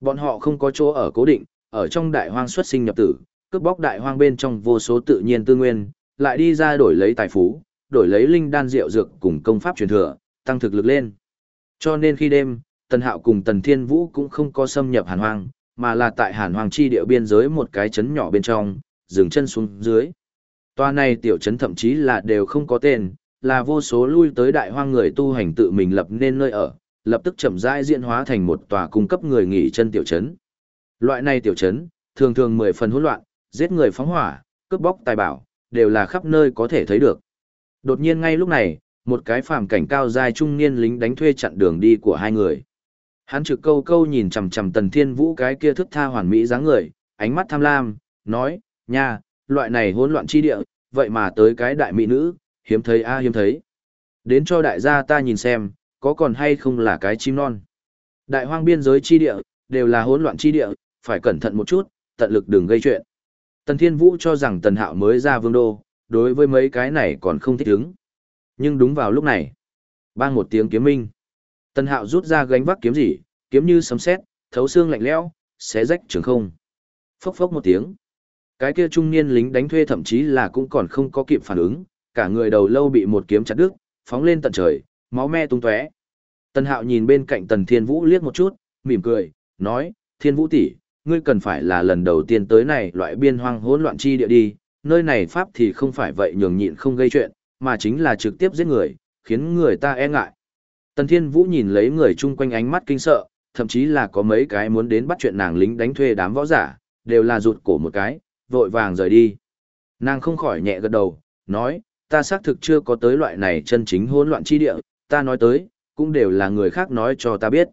Bọn họ không có chỗ ở cố định, ở trong đại hoang xuất sinh nhập tử, cướp bóc đại hoang bên trong vô số tự nhiên tư nguyên, lại đi ra đổi lấy tài phú, đổi lấy linh đan rượu dược cùng công pháp truyền thừa, tăng thực lực lên. Cho nên khi đêm, Tần Hạo cùng Tần Thiên Vũ cũng không có xâm nhập Hàn Hoang, mà là tại Hàn Hoang chi địa biên giới một cái trấn nhỏ bên trong, dừng chân xuống dưới. Toa này tiểu trấn thậm chí là đều không có tên, là vô số lui tới đại hoang người tu hành tự mình lập nên nơi ở, lập tức chậm rãi diễn hóa thành một tòa cung cấp người nghỉ chân tiểu trấn. Loại này tiểu trấn, thường thường mười phần hỗn loạn, giết người phóng hỏa, cướp bóc tài bảo, đều là khắp nơi có thể thấy được. Đột nhiên ngay lúc này, một cái phàm cảnh cao dài trung niên lính đánh thuê chặn đường đi của hai người. Hắn trực câu câu nhìn chằm chằm Tần Thiên Vũ cái kia thức tha hoàn mỹ dáng người, ánh mắt tham lam, nói, nha, loại này hỗn loạn chi địa, vậy mà tới cái đại mỹ nữ, hiếm thấy a hiếm thấy. Đến cho đại gia ta nhìn xem, có còn hay không là cái chim non. Đại hoang biên giới chi địa, đều là hỗn loạn chi địa, phải cẩn thận một chút, tận lực đừng gây chuyện. Tần Thiên Vũ cho rằng Tần Hạo mới ra vương đô, đối với mấy cái này còn không thích ứng. Nhưng đúng vào lúc này, bang một tiếng kiếm minh. Tần Hạo rút ra gánh vác kiếm gì, kiếm như sấm sét, thấu xương lạnh lẽo, xé rách trường không. Phốc phốc một tiếng. Cái kia trung niên lính đánh thuê thậm chí là cũng còn không có kịp phản ứng, cả người đầu lâu bị một kiếm chặt đứt, phóng lên tận trời, máu me tung tóe. Tần Hạo nhìn bên cạnh Tần Thiên Vũ liếc một chút, mỉm cười, nói, Thiên Vũ tỷ, ngươi cần phải là lần đầu tiên tới này loại biên hoang hỗn loạn chi địa đi, nơi này pháp thì không phải vậy nhường nhịn không gây chuyện, mà chính là trực tiếp giết người, khiến người ta e ngại. Tần Thiên Vũ nhìn lấy người chung quanh ánh mắt kinh sợ, thậm chí là có mấy cái muốn đến bắt chuyện nàng lính đánh thuê đám võ giả, đều là rụt cổ một cái, vội vàng rời đi. Nàng không khỏi nhẹ gật đầu, nói, ta xác thực chưa có tới loại này chân chính hỗn loạn chi địa, ta nói tới, cũng đều là người khác nói cho ta biết.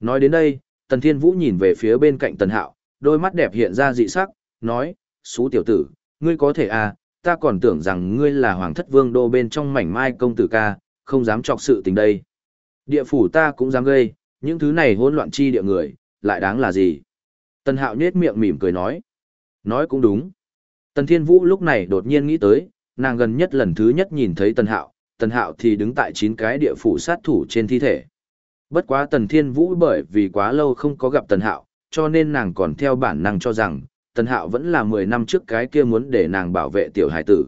Nói đến đây, Tần Thiên Vũ nhìn về phía bên cạnh Tần Hạo, đôi mắt đẹp hiện ra dị sắc, nói, xú tiểu tử, ngươi có thể à, ta còn tưởng rằng ngươi là hoàng thất vương đô bên trong mảnh mai công tử ca, không dám trọc sự tình đây. Địa phủ ta cũng dám gây, những thứ này hỗn loạn chi địa người, lại đáng là gì? Tần Hạo nhết miệng mỉm cười nói. Nói cũng đúng. Tần Thiên Vũ lúc này đột nhiên nghĩ tới, nàng gần nhất lần thứ nhất nhìn thấy Tần Hạo, Tần Hạo thì đứng tại chín cái địa phủ sát thủ trên thi thể. Bất quá Tần Thiên Vũ bởi vì quá lâu không có gặp Tần Hạo, cho nên nàng còn theo bản năng cho rằng, Tần Hạo vẫn là 10 năm trước cái kia muốn để nàng bảo vệ tiểu hải tử.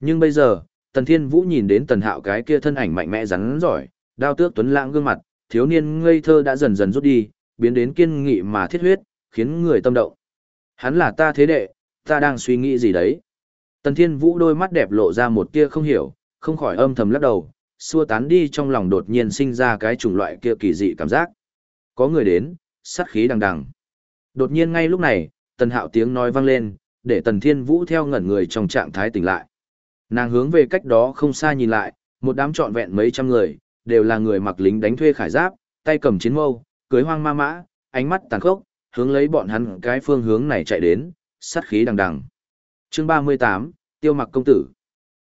Nhưng bây giờ, Tần Thiên Vũ nhìn đến Tần Hạo cái kia thân ảnh mạnh mẽ rắn giỏi, đao tước tuấn lãng gương mặt, thiếu niên ngây thơ đã dần dần rút đi, biến đến kiên nghị mà thiết huyết, khiến người tâm động. Hắn là ta thế đệ, ta đang suy nghĩ gì đấy. Tần Thiên Vũ đôi mắt đẹp lộ ra một tia không hiểu, không khỏi âm thầm lắc đầu, xua tán đi trong lòng đột nhiên sinh ra cái chủng loại kia kỳ dị cảm giác. Có người đến, sát khí đằng đằng. Đột nhiên ngay lúc này, Tần Hạo tiếng nói vang lên, để Tần Thiên Vũ theo ngẩn người trong trạng thái tỉnh lại. Nàng hướng về cách đó không xa nhìn lại, một đám trọn vẹn mấy trăm người, đều là người mặc lính đánh thuê khải giáp, tay cầm chiến mâu, cưới hoang ma mã, ánh mắt tàn khốc, hướng lấy bọn hắn cái phương hướng này chạy đến, sát khí đằng đằng. Chương 38, Tiêu Mặc công tử.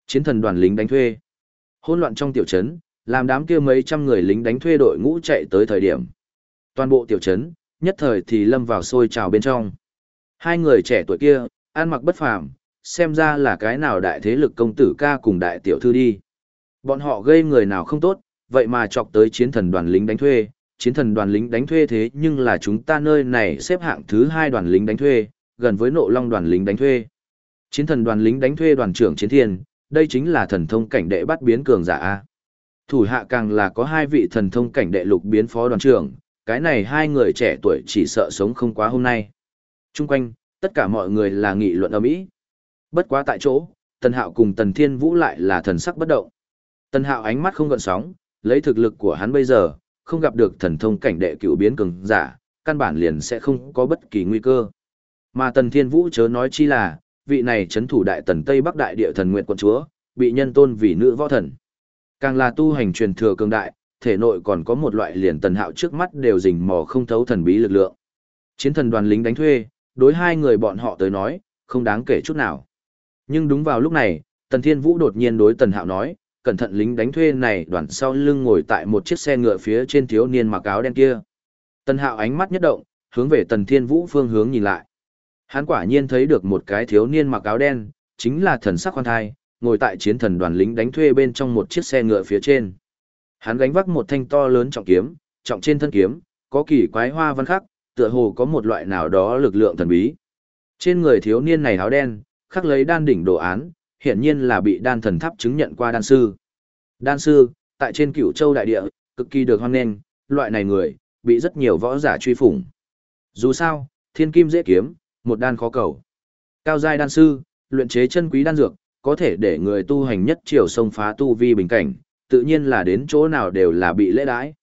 Chiến thần đoàn lính đánh thuê. Hỗn loạn trong tiểu trấn, làm đám kia mấy trăm người lính đánh thuê đội ngũ chạy tới thời điểm. Toàn bộ tiểu trấn, nhất thời thì lâm vào sôi trào bên trong. Hai người trẻ tuổi kia, ăn mặc bất phàm, xem ra là cái nào đại thế lực công tử ca cùng đại tiểu thư đi. Bọn họ gây người nào không tốt, vậy mà chọc tới chiến thần đoàn lính đánh thuê, chiến thần đoàn lính đánh thuê thế nhưng là chúng ta nơi này xếp hạng thứ hai đoàn lính đánh thuê, gần với nộ long đoàn lính đánh thuê. Chiến thần đoàn lính đánh thuê đoàn trưởng chiến thiên, đây chính là thần thông cảnh đệ bắt biến cường giả A. Thủ hạ càng là có hai vị thần thông cảnh đệ lục biến phó đoàn trưởng, cái này hai người trẻ tuổi chỉ sợ sống không quá hôm nay. Trung quanh, tất cả mọi người là nghị luận ầm ĩ. Bất quá tại chỗ, Tần Hạo cùng Tần Thiên Vũ lại là thần sắc bất động. Tần Hạo ánh mắt không gợn sóng, lấy thực lực của hắn bây giờ, không gặp được thần thông cảnh đệ cựu biến cường giả, căn bản liền sẽ không có bất kỳ nguy cơ. Mà Tần Thiên Vũ chớ nói chi là, vị này chấn thủ đại tần Tây Bắc đại địa thần nguyện quận chúa, bị nhân tôn vì nữ võ thần. Càng là tu hành truyền thừa cường đại, thể nội còn có một loại liền tần hạo trước mắt đều rình mò không thấu thần bí lực lượng. Chiến thần đoàn lính đánh thuê, đối hai người bọn họ tới nói, không đáng kể chút nào. Nhưng đúng vào lúc này, Tần Thiên Vũ đột nhiên đối Tần Hạo nói, cẩn thận lính đánh thuê này đoàn sau lưng ngồi tại một chiếc xe ngựa phía trên thiếu niên mặc áo đen kia. Tần Hạo ánh mắt nhất động, hướng về Tần Thiên Vũ phương hướng nhìn lại. Hắn quả nhiên thấy được một cái thiếu niên mặc áo đen, chính là thần sắc khoan thai, ngồi tại chiến thần đoàn lính đánh thuê bên trong một chiếc xe ngựa phía trên. Hắn gánh vác một thanh to lớn trọng kiếm, trọng trên thân kiếm, có kỳ quái hoa văn khắc, tựa hồ có một loại nào đó lực lượng thần bí. Trên người thiếu niên này áo đen, khắc lấy đan đỉnh đồ án, hiển nhiên là bị đan thần tháp chứng nhận qua đan sư. Đan sư, tại trên cửu châu đại địa, cực kỳ được hoan nghênh, loại này người, bị rất nhiều võ giả truy phủng. Dù sao, thiên kim dễ kiếm, một đan khó cầu. Cao giai đan sư, luyện chế chân quý đan dược, có thể để người tu hành nhất triều sông phá tu vi bình cảnh, tự nhiên là đến chỗ nào đều là bị lễ đãi.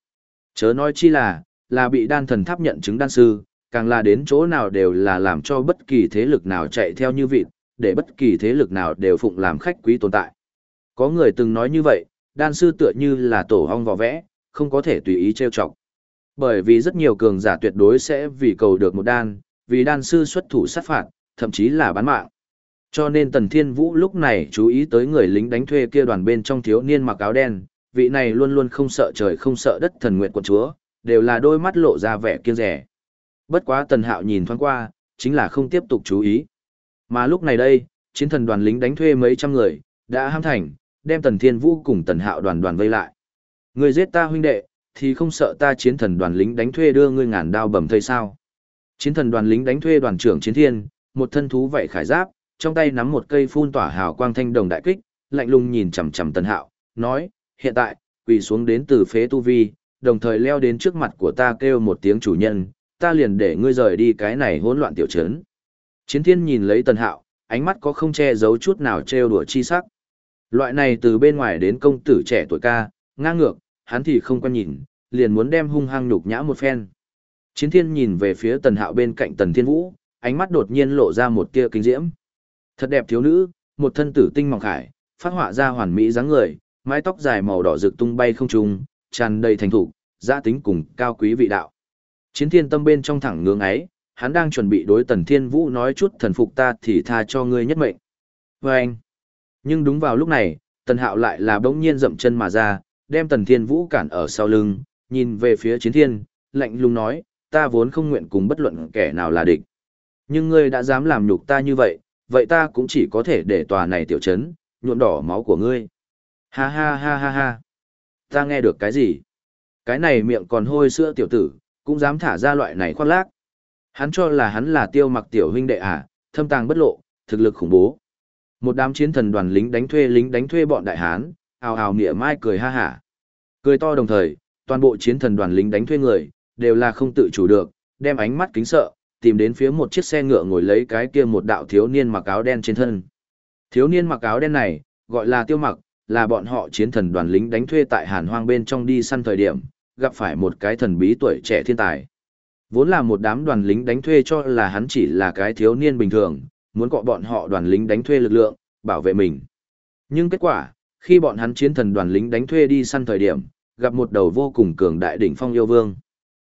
Chớ nói chi là, là bị đan thần tháp nhận chứng đan sư, càng là đến chỗ nào đều là làm cho bất kỳ thế lực nào chạy theo như vịt, để bất kỳ thế lực nào đều phụng làm khách quý tồn tại. Có người từng nói như vậy, đan sư tựa như là tổ hong vỏ vẽ, không có thể tùy ý trêu chọc. Bởi vì rất nhiều cường giả tuyệt đối sẽ vì cầu được một đan, vì đan sư xuất thủ sát phạt, thậm chí là bán mạng. Cho nên Tần Thiên Vũ lúc này chú ý tới người lính đánh thuê kia đoàn bên trong thiếu niên mặc áo đen, vị này luôn luôn không sợ trời không sợ đất thần nguyện quận chúa, đều là đôi mắt lộ ra vẻ kiêng rẻ. Bất quá Tần Hạo nhìn thoáng qua, chính là không tiếp tục chú ý. Mà lúc này đây, chiến thần đoàn lính đánh thuê mấy trăm người, đã ham thành, đem Tần Thiên Vũ cùng Tần Hạo đoàn đoàn vây lại. Người giết ta huynh đệ, thì không sợ ta chiến thần đoàn lính đánh thuê đưa ngươi ngàn đao bầm thây sao. Chiến thần đoàn lính đánh thuê đoàn trưởng chiến thiên, một thân thú vậy khải giáp, trong tay nắm một cây phun tỏa hào quang thanh đồng đại kích, lạnh lùng nhìn chằm chằm Tần Hạo, nói, hiện tại, quỳ xuống đến từ phế tu vi, đồng thời leo đến trước mặt của ta kêu một tiếng chủ nhân, ta liền để ngươi rời đi cái này hỗn loạn tiểu trấn. Chiến thiên nhìn lấy Tần Hạo, ánh mắt có không che giấu chút nào trêu đùa chi sắc. Loại này từ bên ngoài đến công tử trẻ tuổi ca, ngang ngược, hắn thì không quan nhìn, liền muốn đem hung hăng nhục nhã một phen. Chiến thiên nhìn về phía Tần Hạo bên cạnh Tần Thiên Vũ, ánh mắt đột nhiên lộ ra một tia kinh diễm. Thật đẹp thiếu nữ, một thân tử tinh mỏng khải, phát họa ra hoàn mỹ dáng người, mái tóc dài màu đỏ rực tung bay không trung, tràn đầy thành thủ, gia tính cùng cao quý vị đạo. Chiến thiên tâm bên trong thẳng ngưỡng ấy, hắn đang chuẩn bị đối tần thiên vũ nói chút thần phục ta thì tha cho ngươi nhất mệnh. Và anh, nhưng đúng vào lúc này, tần hạo lại là bỗng nhiên dậm chân mà ra, đem tần thiên vũ cản ở sau lưng, nhìn về phía chiến thiên, lạnh lùng nói, ta vốn không nguyện cùng bất luận kẻ nào là địch. Nhưng ngươi đã dám làm nhục ta như vậy, vậy ta cũng chỉ có thể để tòa này tiểu chấn, nhuộm đỏ máu của ngươi. Ha ha ha ha ha. Ta nghe được cái gì? Cái này miệng còn hôi sữa tiểu tử, cũng dám thả ra loại này khoác lác. Hắn cho là hắn là tiêu mặc tiểu huynh đệ à, thâm tàng bất lộ, thực lực khủng bố. Một đám chiến thần đoàn lính đánh thuê lính đánh thuê bọn đại hán, ào ào nghĩa mai cười ha hả. Cười to đồng thời, toàn bộ chiến thần đoàn lính đánh thuê người, đều là không tự chủ được, đem ánh mắt kính sợ, tìm đến phía một chiếc xe ngựa ngồi lấy cái kia một đạo thiếu niên mặc áo đen trên thân. Thiếu niên mặc áo đen này, gọi là tiêu mặc, là bọn họ chiến thần đoàn lính đánh thuê tại hàn hoang bên trong đi săn thời điểm, gặp phải một cái thần bí tuổi trẻ thiên tài. Vốn là một đám đoàn lính đánh thuê cho là hắn chỉ là cái thiếu niên bình thường, muốn gọi bọn họ đoàn lính đánh thuê lực lượng, bảo vệ mình. Nhưng kết quả, khi bọn hắn chiến thần đoàn lính đánh thuê đi săn thời điểm, gặp một đầu vô cùng cường đại đỉnh phong yêu vương.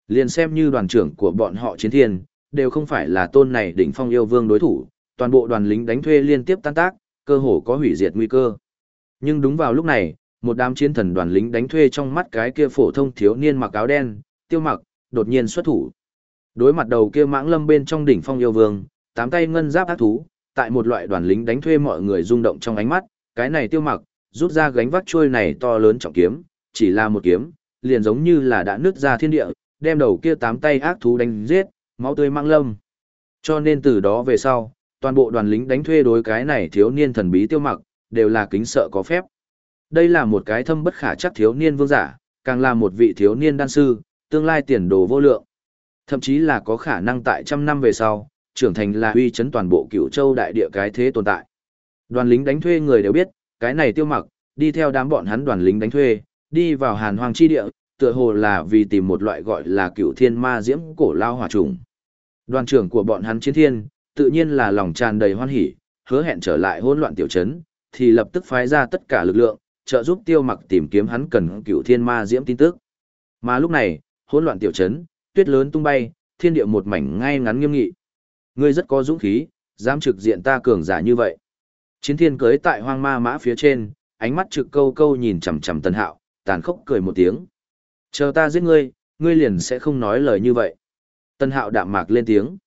Liền xem như đoàn trưởng của bọn họ chiến thiên, đều không phải là tôn này đỉnh phong yêu vương đối thủ, toàn bộ đoàn lính đánh thuê liên tiếp tan tác, cơ hồ có hủy diệt nguy cơ. Nhưng đúng vào lúc này, một đám chiến thần đoàn lính đánh thuê trong mắt cái kia phổ thông thiếu niên mặc áo đen, tiêu mặc, đột nhiên xuất thủ. Đối mặt đầu kia mãng lâm bên trong đỉnh phong yêu vương, tám tay ngân giáp ác thú, tại một loại đoàn lính đánh thuê mọi người rung động trong ánh mắt, cái này tiêu mặc, rút ra gánh vác chuôi này to lớn trọng kiếm, chỉ là một kiếm, liền giống như là đã nứt ra thiên địa, đem đầu kia tám tay ác thú đánh giết, máu tươi mang lâm. Cho nên từ đó về sau, toàn bộ đoàn lính đánh thuê đối cái này thiếu niên thần bí tiêu mặc, đều là kính sợ có phép. Đây là một cái thâm bất khả chắc thiếu niên vương giả, càng là một vị thiếu niên đan sư, tương lai tiền đồ vô lượng. Thậm chí là có khả năng tại trăm năm về sau, trưởng thành là uy chấn toàn bộ cửu châu đại địa cái thế tồn tại. Đoàn lính đánh thuê người đều biết, cái này tiêu mặc, đi theo đám bọn hắn đoàn lính đánh thuê, đi vào hàn hoang chi địa, tựa hồ là vì tìm một loại gọi là cửu thiên ma diễm cổ lao hỏa trùng. Đoàn trưởng của bọn hắn chiến thiên, tự nhiên là lòng tràn đầy hoan hỉ, hứa hẹn trở lại hỗn loạn tiểu trấn, thì lập tức phái ra tất cả lực lượng, trợ giúp tiêu mặc tìm kiếm hắn cần cửu thiên ma diễm tin tức. Mà lúc này, hỗn loạn tiểu trấn, tuyết lớn tung bay, thiên địa một mảnh ngay ngắn nghiêm nghị. Ngươi rất có dũng khí, dám trực diện ta cường giả như vậy. Chiến thiên cưới tại hoang ma mã phía trên, ánh mắt trực câu câu nhìn chằm chằm Tần Hạo, tàn khốc cười một tiếng. Chờ ta giết ngươi, ngươi liền sẽ không nói lời như vậy. Tần Hạo đạm mạc lên tiếng.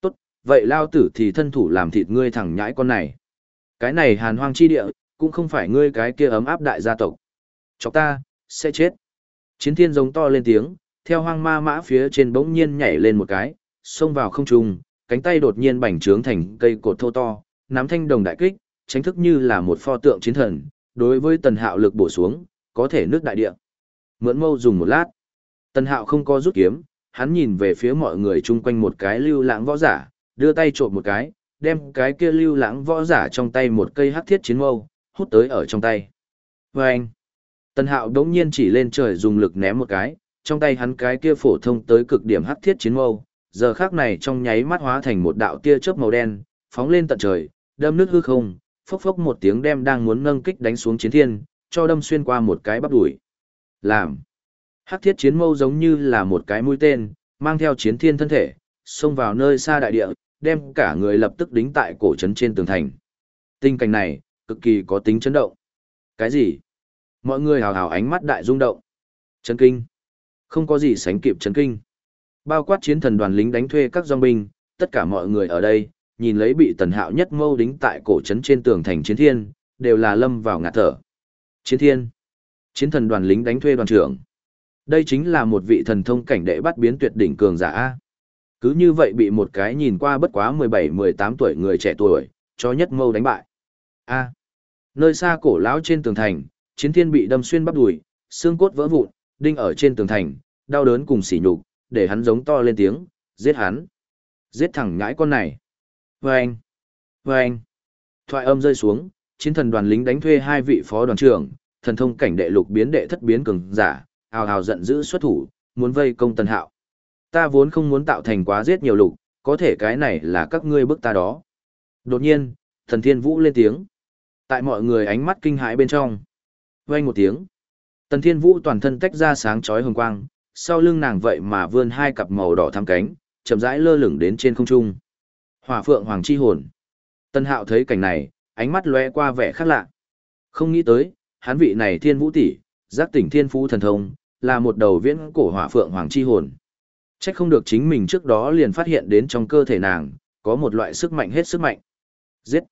Tốt, vậy lao tử thì thân thủ làm thịt ngươi thẳng nhãi con này. Cái này hàn hoang chi địa, cũng không phải ngươi cái kia ấm áp đại gia tộc. Chọc ta, sẽ chết. Chiến thiên giống to lên tiếng, theo hoang ma mã phía trên bỗng nhiên nhảy lên một cái, xông vào không trung, cánh tay đột nhiên bành trướng thành cây cột thô to, nắm thanh đồng đại kích, tránh thức như là một pho tượng chiến thần, đối với tần hạo lực bổ xuống, có thể nước đại địa. Mượn mâu dùng một lát. Tần hạo không có rút kiếm, hắn nhìn về phía mọi người chung quanh một cái lưu lãng võ giả, đưa tay trộm một cái, đem cái kia lưu lãng võ giả trong tay một cây hắc thiết chiến mâu, hút tới ở trong tay. Và anh, Tần hạo đống nhiên chỉ lên trời dùng lực ném một cái, trong tay hắn cái kia phổ thông tới cực điểm hắc thiết chiến mâu, giờ khác này trong nháy mắt hóa thành một đạo tia chớp màu đen, phóng lên tận trời, đâm nước hư không, phốc phốc một tiếng đem đang muốn nâng kích đánh xuống chiến thiên, cho đâm xuyên qua một cái bắp đuổi. Làm. Hắc thiết chiến mâu giống như là một cái mũi tên, mang theo chiến thiên thân thể, xông vào nơi xa đại địa, đem cả người lập tức đính tại cổ trấn trên tường thành. Tình cảnh này, cực kỳ có tính chấn động. Cái gì? Mọi người hào hào ánh mắt đại rung động. Chấn kinh. Không có gì sánh kịp chấn kinh. Bao quát chiến thần đoàn lính đánh thuê các dòng binh, tất cả mọi người ở đây, nhìn lấy bị tần hạo nhất mâu đính tại cổ trấn trên tường thành chiến thiên, đều là lâm vào ngạt thở. Chiến thiên. Chiến thần đoàn lính đánh thuê đoàn trưởng. Đây chính là một vị thần thông cảnh đệ bắt biến tuyệt đỉnh cường giả A. Cứ như vậy bị một cái nhìn qua bất quá 17-18 tuổi người trẻ tuổi, cho nhất mâu đánh bại. A. Nơi xa cổ lão trên tường thành, chiến thiên bị đâm xuyên bắp đùi, xương cốt vỡ vụn, đinh ở trên tường thành, đau đớn cùng sỉ nhục, để hắn giống to lên tiếng, giết hắn. Giết thẳng nhãi con này. Vâng! Vâng! Thoại âm rơi xuống, chiến thần đoàn lính đánh thuê hai vị phó đoàn trưởng, thần thông cảnh đệ lục biến đệ thất biến cường giả, hào hào giận dữ xuất thủ, muốn vây công tần hạo. Ta vốn không muốn tạo thành quá giết nhiều lục, có thể cái này là các ngươi bức ta đó. Đột nhiên, thần thiên vũ lên tiếng. Tại mọi người ánh mắt kinh hãi bên trong. Vang một tiếng. Tần thiên vũ toàn thân tách ra sáng chói hồng quang, sau lưng nàng vậy mà vươn hai cặp màu đỏ thắm cánh, chậm rãi lơ lửng đến trên không trung. Hỏa Phượng Hoàng chi hồn. Tân Hạo thấy cảnh này, ánh mắt lóe qua vẻ khác lạ. Không nghĩ tới, hắn vị này Thiên Vũ tỷ, giác tỉnh Thiên Phú thần thông, là một đầu viễn cổ Hỏa Phượng Hoàng chi hồn. Chắc không được chính mình trước đó liền phát hiện đến trong cơ thể nàng, có một loại sức mạnh hết sức mạnh. Giết.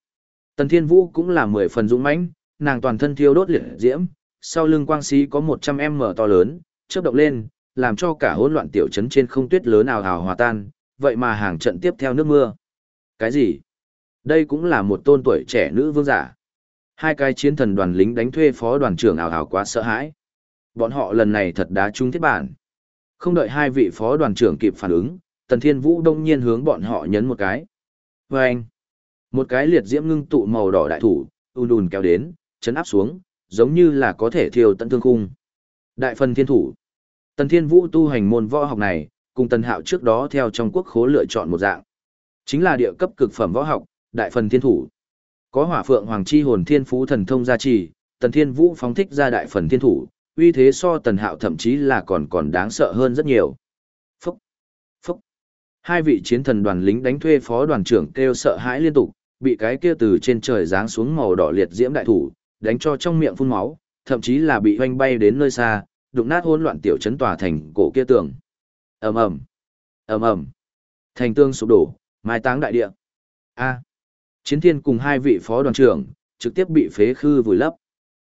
Tần Thiên Vũ cũng là mười phần dũng mãnh, nàng toàn thân thiêu đốt liệt diễm, sau lưng quang sĩ có một trăm em mở to lớn, chớp động lên, làm cho cả hỗn loạn tiểu trấn trên không tuyết lớn ào ào hòa tan, vậy mà hàng trận tiếp theo nước mưa. Cái gì? Đây cũng là một tôn tuổi trẻ nữ vương giả. Hai cái chiến thần đoàn lính đánh thuê phó đoàn trưởng ảo ảo quá sợ hãi. Bọn họ lần này thật đá trúng thiết bản. Không đợi hai vị phó đoàn trưởng kịp phản ứng, Tần Thiên Vũ đông nhiên hướng bọn họ nhấn một cái. Và anh, một cái liệt diễm ngưng tụ màu đỏ đại thủ, ùn ùn kéo đến, chấn áp xuống, giống như là có thể thiêu tận thương khung. Đại phần thiên thủ. Tần Thiên Vũ tu hành môn võ học này, cùng Tần Hạo trước đó theo trong quốc khố lựa chọn một dạng. Chính là địa cấp cực phẩm võ học, đại phần thiên thủ. Có hỏa phượng hoàng chi hồn thiên phú thần thông gia trì, Tần Thiên Vũ phóng thích ra đại phần thiên thủ, uy thế so Tần Hạo thậm chí là còn còn đáng sợ hơn rất nhiều. Phúc! Phúc! Hai vị chiến thần đoàn lính đánh thuê phó đoàn trưởng kêu sợ hãi liên tục, bị cái kia từ trên trời giáng xuống màu đỏ liệt diễm đại thủ, đánh cho trong miệng phun máu, thậm chí là bị hoanh bay đến nơi xa, đụng nát hỗn loạn tiểu chấn tòa thành cổ kia tường. ầm ầm ầm ầm thành tương sụp đổ mai táng đại địa a chiến thiên cùng hai vị phó đoàn trưởng trực tiếp bị phế khư vùi lấp.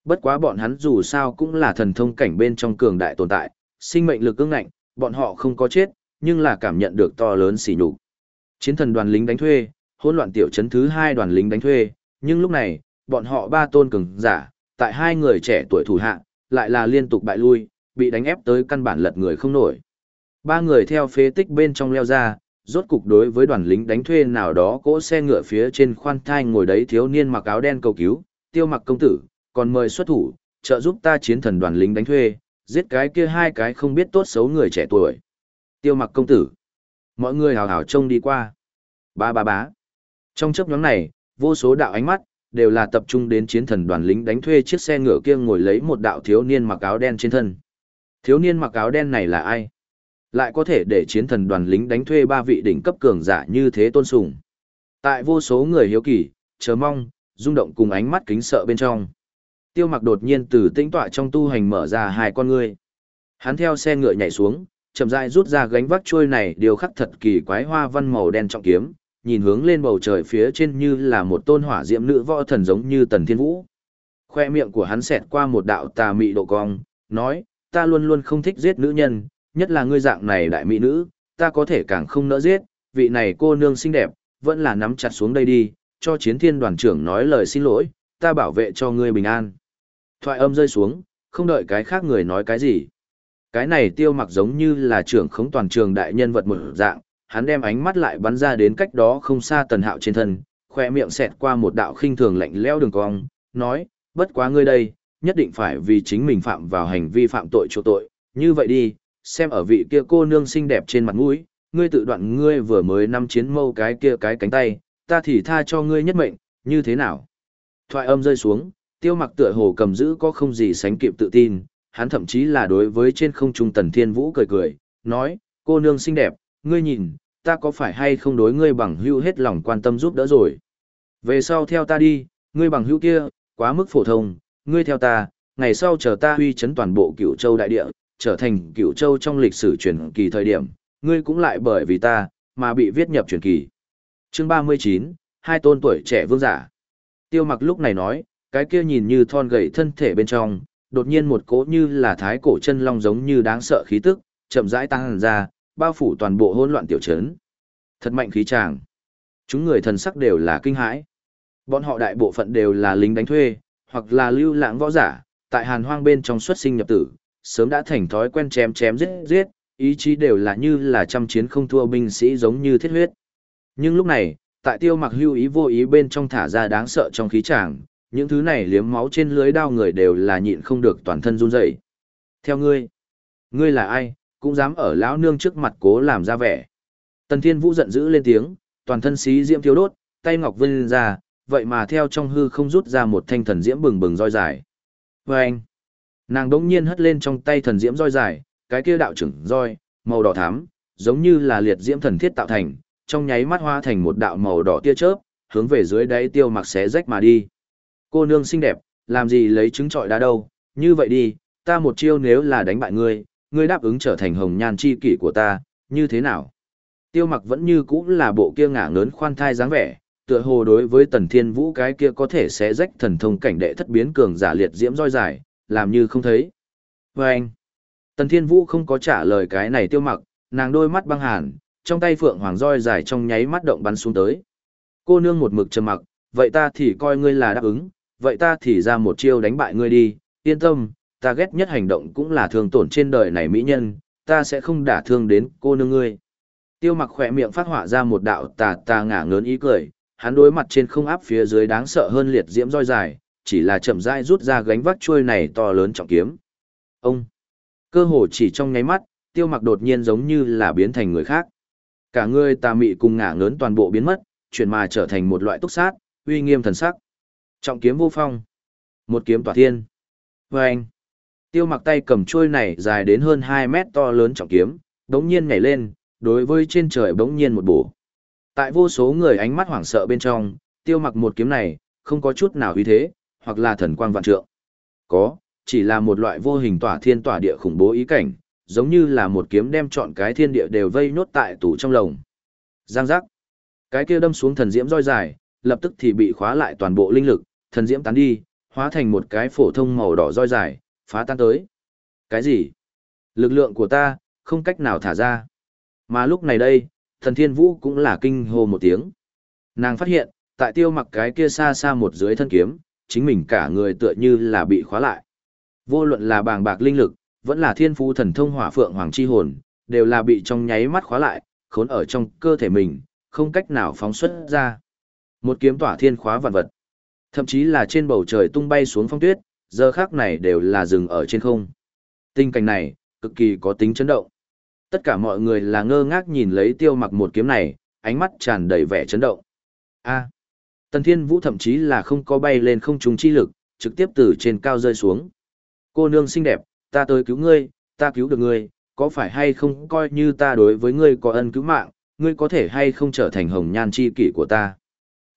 Bất quá bọn hắn dù sao cũng là thần thông cảnh bên trong cường đại tồn tại, sinh mệnh lực ương ngạnh, bọn họ không có chết, nhưng là cảm nhận được to lớn sỉ nhục. Chiến thần đoàn lính đánh thuê, hỗn loạn tiểu trấn thứ hai đoàn lính đánh thuê, nhưng lúc này, bọn họ ba tôn cường giả, tại hai người trẻ tuổi thủ hạ, lại là liên tục bại lui, bị đánh ép tới căn bản lật người không nổi. Ba người theo phế tích bên trong leo ra rốt cục đối với đoàn lính đánh thuê nào đó cỗ xe ngựa phía trên khoan thai ngồi đấy thiếu niên mặc áo đen cầu cứu, tiêu mặc công tử, còn mời xuất thủ, trợ giúp ta chiến thần đoàn lính đánh thuê, giết cái kia hai cái không biết tốt xấu người trẻ tuổi. Tiêu mặc công tử. Mọi người hào hào trông đi qua. Ba ba bá. Trong chấp nhóm này, vô số đạo ánh mắt, đều là tập trung đến chiến thần đoàn lính đánh thuê chiếc xe ngựa kia ngồi lấy một đạo thiếu niên mặc áo đen trên thân. Thiếu niên mặc áo đen này là ai? Lại có thể để chiến thần đoàn lính đánh thuê ba vị đỉnh cấp cường giả như thế tôn sùng. Tại vô số người hiếu kỳ, chờ mong, rung động cùng ánh mắt kính sợ bên trong. Tiêu mặc đột nhiên từ tĩnh tọa trong tu hành mở ra hai con ngươi. Hắn theo xe ngựa nhảy xuống, chậm rãi rút ra gánh vác trôi này điều khắc thật kỳ quái hoa văn màu đen trọng kiếm, nhìn hướng lên bầu trời phía trên như là một tôn hỏa diệm nữ võ thần giống như tần thiên vũ. Khoe miệng của hắn xẹt qua một đạo tà mị độ cong, nói, ta luôn luôn không thích giết nữ nhân, nhất là ngươi dạng này đại mỹ nữ, ta có thể càng không nỡ giết, vị này cô nương xinh đẹp, vẫn là nắm chặt xuống đây đi, cho chiến thiên đoàn trưởng nói lời xin lỗi, ta bảo vệ cho ngươi bình an. Thoại âm rơi xuống, không đợi cái khác người nói cái gì. Cái này tiêu mặc giống như là trưởng khống toàn trường đại nhân vật một dạng, hắn đem ánh mắt lại bắn ra đến cách đó không xa tần hạo trên thân, khoe miệng xẹt qua một đạo khinh thường lạnh leo đường cong, nói, bất quá ngươi đây, nhất định phải vì chính mình phạm vào hành vi phạm tội chỗ tội, như vậy đi, xem ở vị kia cô nương xinh đẹp trên mặt mũi, ngươi tự đoạn ngươi vừa mới năm chiến mâu cái kia cái cánh tay, ta thì tha cho ngươi nhất mệnh, như thế nào? Thoại âm rơi xuống, tiêu mặc tựa hồ cầm giữ có không gì sánh kịp tự tin, hắn thậm chí là đối với trên không trung tần thiên vũ cười cười, nói, cô nương xinh đẹp, ngươi nhìn, ta có phải hay không đối ngươi bằng hữu hết lòng quan tâm giúp đỡ rồi. Về sau theo ta đi, ngươi bằng hữu kia, quá mức phổ thông, ngươi theo ta, ngày sau chờ ta huy chấn toàn bộ cửu châu đại địa, trở thành cửu châu trong lịch sử truyền kỳ thời điểm, ngươi cũng lại bởi vì ta, mà bị viết nhập truyền kỳ. Chương 39, hai tôn tuổi trẻ vương giả. Tiêu mặc lúc này nói, cái kia nhìn như thon gầy thân thể bên trong, đột nhiên một cỗ như là thái cổ chân long giống như đáng sợ khí tức, chậm rãi tăng ra, bao phủ toàn bộ hỗn loạn tiểu trấn. Thật mạnh khí tràng. Chúng người thần sắc đều là kinh hãi. Bọn họ đại bộ phận đều là lính đánh thuê, hoặc là lưu lãng võ giả, tại hàn hoang bên trong xuất sinh nhập tử, sớm đã thành thói quen chém chém giết giết, ý chí đều là như là trăm chiến không thua binh sĩ giống như thiết huyết. Nhưng lúc này, tại tiêu mặc hưu ý vô ý bên trong thả ra đáng sợ trong khí tràng, những thứ này liếm máu trên lưới đao người đều là nhịn không được toàn thân run rẩy. Theo ngươi, ngươi là ai, cũng dám ở lão nương trước mặt cố làm ra vẻ. Tần Thiên Vũ giận dữ lên tiếng, toàn thân xí diễm thiếu đốt, tay ngọc vươn ra, vậy mà theo trong hư không rút ra một thanh thần diễm bừng bừng roi dài. Và anh, nàng đống nhiên hất lên trong tay thần diễm roi dài, cái kia đạo trưởng roi, màu đỏ thắm, giống như là liệt diễm thần thiết tạo thành, trong nháy mắt hoa thành một đạo màu đỏ tia chớp, hướng về dưới đáy tiêu mặc xé rách mà đi. Cô nương xinh đẹp, làm gì lấy trứng trọi đá đâu, như vậy đi, ta một chiêu nếu là đánh bại ngươi, ngươi đáp ứng trở thành hồng nhan chi kỷ của ta, như thế nào? Tiêu mặc vẫn như cũ là bộ kia ngả ngớn khoan thai dáng vẻ, tựa hồ đối với tần thiên vũ cái kia có thể sẽ rách thần thông cảnh đệ thất biến cường giả liệt diễm roi dài, làm như không thấy. Và anh, tần thiên vũ không có trả lời cái này tiêu mặc, nàng đôi mắt băng hàn, trong tay phượng hoàng roi dài trong nháy mắt động bắn xuống tới. Cô nương một mực trầm mặc, vậy ta thì coi ngươi là đáp ứng, vậy ta thì ra một chiêu đánh bại ngươi đi, yên tâm, ta ghét nhất hành động cũng là thương tổn trên đời này mỹ nhân, ta sẽ không đả thương đến cô nương ngươi. Tiêu mặc khỏe miệng phát họa ra một đạo tà tà ngả ngớn ý cười, hắn đối mặt trên không áp phía dưới đáng sợ hơn liệt diễm roi dài, chỉ là chậm rãi rút ra gánh vác chuôi này to lớn trọng kiếm. Ông! Cơ hồ chỉ trong nháy mắt, tiêu mặc đột nhiên giống như là biến thành người khác. Cả người tà mị cùng ngả ngớn toàn bộ biến mất, chuyển mà trở thành một loại túc sát, uy nghiêm thần sắc. Trọng kiếm vô phong. Một kiếm tỏa thiên. Và anh. Tiêu mặc tay cầm chuôi này dài đến hơn 2 mét to lớn trọng kiếm, đống nhiên nhảy lên, đối với trên trời bỗng nhiên một bổ. Tại vô số người ánh mắt hoảng sợ bên trong, tiêu mặc một kiếm này, không có chút nào uy thế, hoặc là thần quang vạn trượng. Có, chỉ là một loại vô hình tỏa thiên tỏa địa khủng bố ý cảnh, giống như là một kiếm đem trọn cái thiên địa đều vây nốt tại tủ trong lồng. Giang giác. Cái kia đâm xuống thần diễm roi dài, lập tức thì bị khóa lại toàn bộ linh lực, thần diễm tán đi, hóa thành một cái phổ thông màu đỏ roi dài, phá tan tới. Cái gì? Lực lượng của ta, không cách nào thả ra. Mà lúc này đây, thần thiên vũ cũng là kinh hô một tiếng. Nàng phát hiện, tại tiêu mặc cái kia xa xa một dưới thân kiếm, chính mình cả người tựa như là bị khóa lại. Vô luận là bàng bạc linh lực, vẫn là thiên phú thần thông hỏa phượng hoàng chi hồn, đều là bị trong nháy mắt khóa lại, khốn ở trong cơ thể mình, không cách nào phóng xuất ra. Một kiếm tỏa thiên khóa vạn vật. Thậm chí là trên bầu trời tung bay xuống phong tuyết, giờ khác này đều là dừng ở trên không. Tình cảnh này, cực kỳ có tính chấn động. Tất cả mọi người là ngơ ngác nhìn lấy tiêu mặc một kiếm này, ánh mắt tràn đầy vẻ chấn động. A. Tần Thiên Vũ thậm chí là không có bay lên không trung chi lực, trực tiếp từ trên cao rơi xuống. Cô nương xinh đẹp, ta tới cứu ngươi, ta cứu được ngươi, có phải hay không coi như ta đối với ngươi có ân cứu mạng, ngươi có thể hay không trở thành hồng nhan chi kỷ của ta.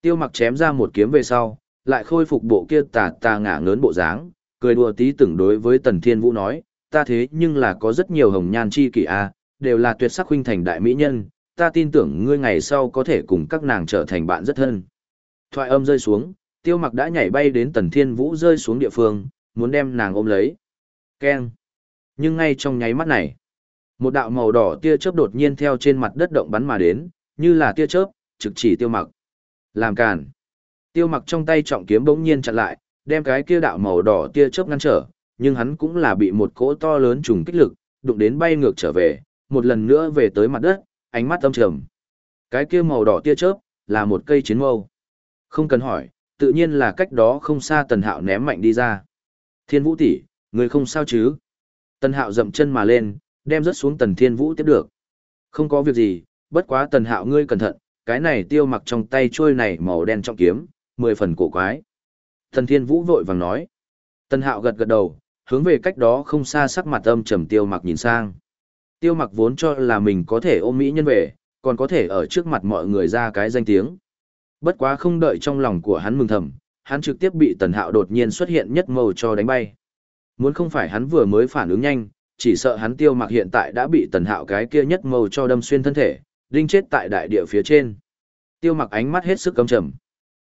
Tiêu mặc chém ra một kiếm về sau, lại khôi phục bộ kia tà tà ngả ngớn bộ dáng, cười đùa tí từng đối với Tần Thiên Vũ nói, ta thế nhưng là có rất nhiều hồng nhan chi kỷ a, đều là tuyệt sắc huynh thành đại mỹ nhân, ta tin tưởng ngươi ngày sau có thể cùng các nàng trở thành bạn rất thân. Thoại âm rơi xuống, tiêu mặc đã nhảy bay đến tần thiên vũ rơi xuống địa phương, muốn đem nàng ôm lấy. Keng. Nhưng ngay trong nháy mắt này, một đạo màu đỏ tia chớp đột nhiên theo trên mặt đất động bắn mà đến, như là tia chớp, trực chỉ tiêu mặc. Làm cản. Tiêu mặc trong tay trọng kiếm bỗng nhiên chặn lại, đem cái kia đạo màu đỏ tia chớp ngăn trở, nhưng hắn cũng là bị một cỗ to lớn trùng kích lực, đụng đến bay ngược trở về, một lần nữa về tới mặt đất, ánh mắt âm trầm. Cái kia màu đỏ tia chớp, là một cây chiến mâu. Không cần hỏi, tự nhiên là cách đó không xa Tần Hạo ném mạnh đi ra. Thiên Vũ tỷ, người không sao chứ? Tần Hạo dậm chân mà lên, đem rớt xuống Tần Thiên Vũ tiếp được. Không có việc gì, bất quá Tần Hạo ngươi cẩn thận, cái này tiêu mặc trong tay trôi này màu đen trọng kiếm, mười phần cổ quái. Tần Thiên Vũ vội vàng nói. Tần Hạo gật gật đầu, hướng về cách đó không xa sắc mặt âm trầm tiêu mặc nhìn sang. Tiêu mặc vốn cho là mình có thể ôm mỹ nhân về, còn có thể ở trước mặt mọi người ra cái danh tiếng. Bất quá không đợi trong lòng của hắn mừng thầm, hắn trực tiếp bị tần hạo đột nhiên xuất hiện nhất màu cho đánh bay. Muốn không phải hắn vừa mới phản ứng nhanh, chỉ sợ hắn tiêu mặc hiện tại đã bị tần hạo cái kia nhất màu cho đâm xuyên thân thể, đinh chết tại đại địa phía trên. Tiêu mặc ánh mắt hết sức căm trầm.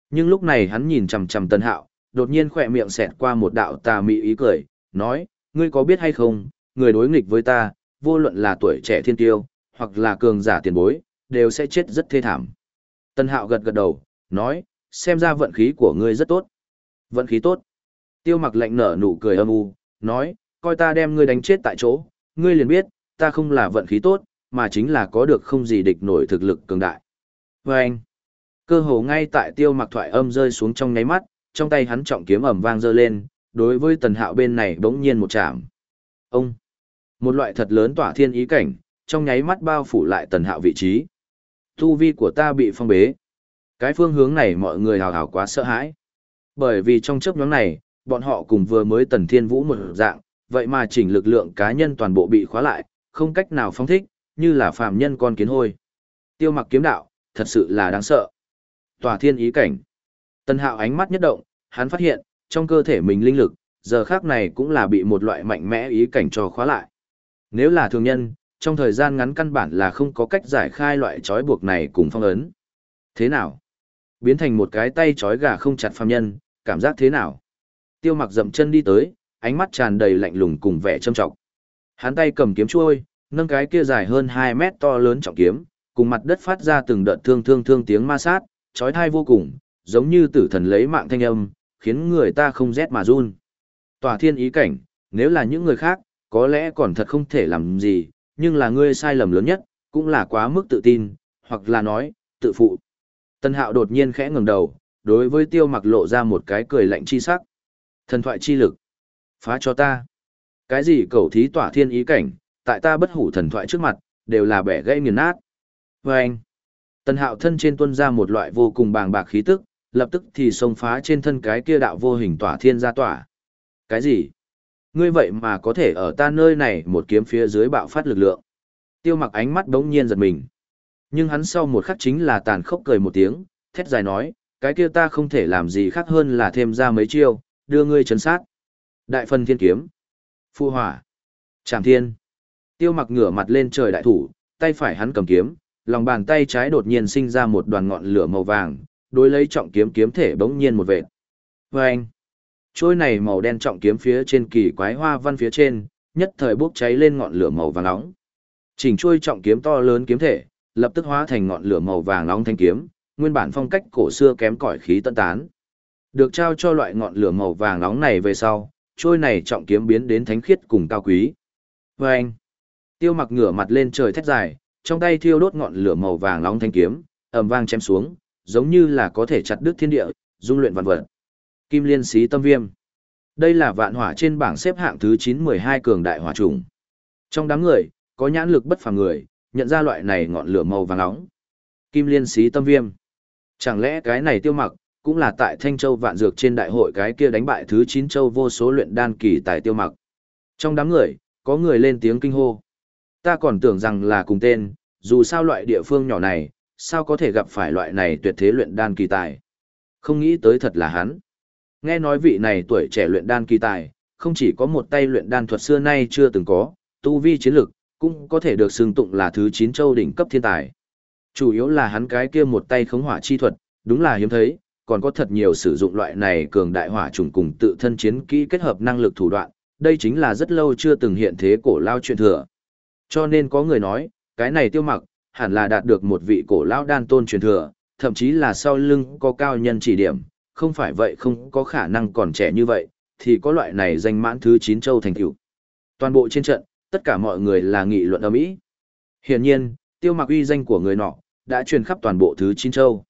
Nhưng lúc này hắn nhìn chầm chầm tần hạo, đột nhiên khỏe miệng xẹt qua một đạo tà mị ý cười, nói, ngươi có biết hay không, người đối nghịch với ta, vô luận là tuổi trẻ thiên tiêu, hoặc là cường giả tiền bối, đều sẽ chết rất thê thảm. Tân hạo gật gật đầu, nói, xem ra vận khí của ngươi rất tốt. Vận khí tốt. Tiêu mặc lạnh nở nụ cười âm u, nói, coi ta đem ngươi đánh chết tại chỗ, ngươi liền biết, ta không là vận khí tốt, mà chính là có được không gì địch nổi thực lực cường đại. Và anh, cơ hồ ngay tại tiêu mặc thoại âm rơi xuống trong nháy mắt, trong tay hắn trọng kiếm ẩm vang rơi lên, đối với tần hạo bên này bỗng nhiên một chạm. Ông, một loại thật lớn tỏa thiên ý cảnh, trong nháy mắt bao phủ lại tần hạo vị trí. Tu vi của ta bị phong bế. Cái phương hướng này mọi người hào hào quá sợ hãi. Bởi vì trong chấp nhóm này, bọn họ cùng vừa mới tần thiên vũ một dạng, vậy mà chỉnh lực lượng cá nhân toàn bộ bị khóa lại, không cách nào phong thích, như là phàm nhân con kiến hôi. Tiêu mặc kiếm đạo, thật sự là đáng sợ. Tòa thiên ý cảnh. Tần hạo ánh mắt nhất động, hắn phát hiện, trong cơ thể mình linh lực, giờ khác này cũng là bị một loại mạnh mẽ ý cảnh cho khóa lại. Nếu là thường nhân, trong thời gian ngắn căn bản là không có cách giải khai loại trói buộc này cùng phong ấn. Thế nào? Biến thành một cái tay trói gà không chặt phàm nhân, cảm giác thế nào? Tiêu mặc dậm chân đi tới, ánh mắt tràn đầy lạnh lùng cùng vẻ trâm trọng. Hắn tay cầm kiếm chuôi, nâng cái kia dài hơn 2 mét to lớn trọng kiếm, cùng mặt đất phát ra từng đợt thương thương thương tiếng ma sát, trói thai vô cùng, giống như tử thần lấy mạng thanh âm, khiến người ta không rét mà run. Tòa thiên ý cảnh, nếu là những người khác, có lẽ còn thật không thể làm gì, nhưng là ngươi sai lầm lớn nhất, cũng là quá mức tự tin, hoặc là nói, tự phụ. Tân hạo đột nhiên khẽ ngừng đầu, đối với tiêu mặc lộ ra một cái cười lạnh chi sắc. Thần thoại chi lực. Phá cho ta. Cái gì cầu thí tỏa thiên ý cảnh, tại ta bất hủ thần thoại trước mặt, đều là bẻ gãy nghiền nát. Và anh. Tân hạo thân trên tuân ra một loại vô cùng bàng bạc khí tức, lập tức thì xông phá trên thân cái kia đạo vô hình tỏa thiên ra tỏa. Cái gì? Ngươi vậy mà có thể ở ta nơi này một kiếm phía dưới bạo phát lực lượng. Tiêu mặc ánh mắt đống nhiên giật mình. Nhưng hắn sau một khắc chính là tàn khốc cười một tiếng, thét dài nói, cái kia ta không thể làm gì khác hơn là thêm ra mấy chiêu, đưa ngươi chấn sát. Đại phân thiên kiếm. Phu hỏa. Trảm thiên. Tiêu mặc ngửa mặt lên trời đại thủ, tay phải hắn cầm kiếm, lòng bàn tay trái đột nhiên sinh ra một đoàn ngọn lửa màu vàng, đối lấy trọng kiếm kiếm thể bỗng nhiên một vệt. Vâng! anh, trôi này màu đen trọng kiếm phía trên kỳ quái hoa văn phía trên, nhất thời bốc cháy lên ngọn lửa màu vàng nóng. Chỉnh trôi trọng kiếm to lớn kiếm thể, lập tức hóa thành ngọn lửa màu vàng nóng thanh kiếm, nguyên bản phong cách cổ xưa kém cỏi khí tân tán. Được trao cho loại ngọn lửa màu vàng nóng này về sau, trôi này trọng kiếm biến đến thánh khiết cùng cao quý. Và anh, tiêu mặc ngửa mặt lên trời thét dài, trong tay thiêu đốt ngọn lửa màu vàng nóng thanh kiếm, ầm vang chém xuống, giống như là có thể chặt đứt thiên địa, dung luyện vạn vật. Kim liên xí tâm viêm. Đây là vạn hỏa trên bảng xếp hạng thứ 912 cường đại hỏa trùng. Trong đám người, có nhãn lực bất phàm người, nhận ra loại này ngọn lửa màu vàng nóng. Kim liên xí tâm viêm. Chẳng lẽ cái này tiêu mặc, cũng là tại Thanh Châu vạn dược trên đại hội cái kia đánh bại thứ 9 châu vô số luyện đan kỳ tại tiêu mặc. Trong đám người, có người lên tiếng kinh hô. Ta còn tưởng rằng là cùng tên, dù sao loại địa phương nhỏ này, sao có thể gặp phải loại này tuyệt thế luyện đan kỳ tài. Không nghĩ tới thật là hắn. Nghe nói vị này tuổi trẻ luyện đan kỳ tài, không chỉ có một tay luyện đan thuật xưa nay chưa từng có, tu vi chiến lực, cũng có thể được xưng tụng là thứ 9 châu đỉnh cấp thiên tài. Chủ yếu là hắn cái kia một tay khống hỏa chi thuật, đúng là hiếm thấy, còn có thật nhiều sử dụng loại này cường đại hỏa trùng cùng tự thân chiến kỹ kết hợp năng lực thủ đoạn, đây chính là rất lâu chưa từng hiện thế cổ lao truyền thừa. Cho nên có người nói, cái này tiêu mặc, hẳn là đạt được một vị cổ lao đan tôn truyền thừa, thậm chí là sau lưng có cao nhân chỉ điểm, không phải vậy không có khả năng còn trẻ như vậy, thì có loại này danh mãn thứ 9 châu thành tựu. Toàn bộ trên trận, tất cả mọi người là nghị luận ầm ĩ. Hiển nhiên, tiêu mặc uy danh của người nọ đã truyền khắp toàn bộ thứ 9 châu.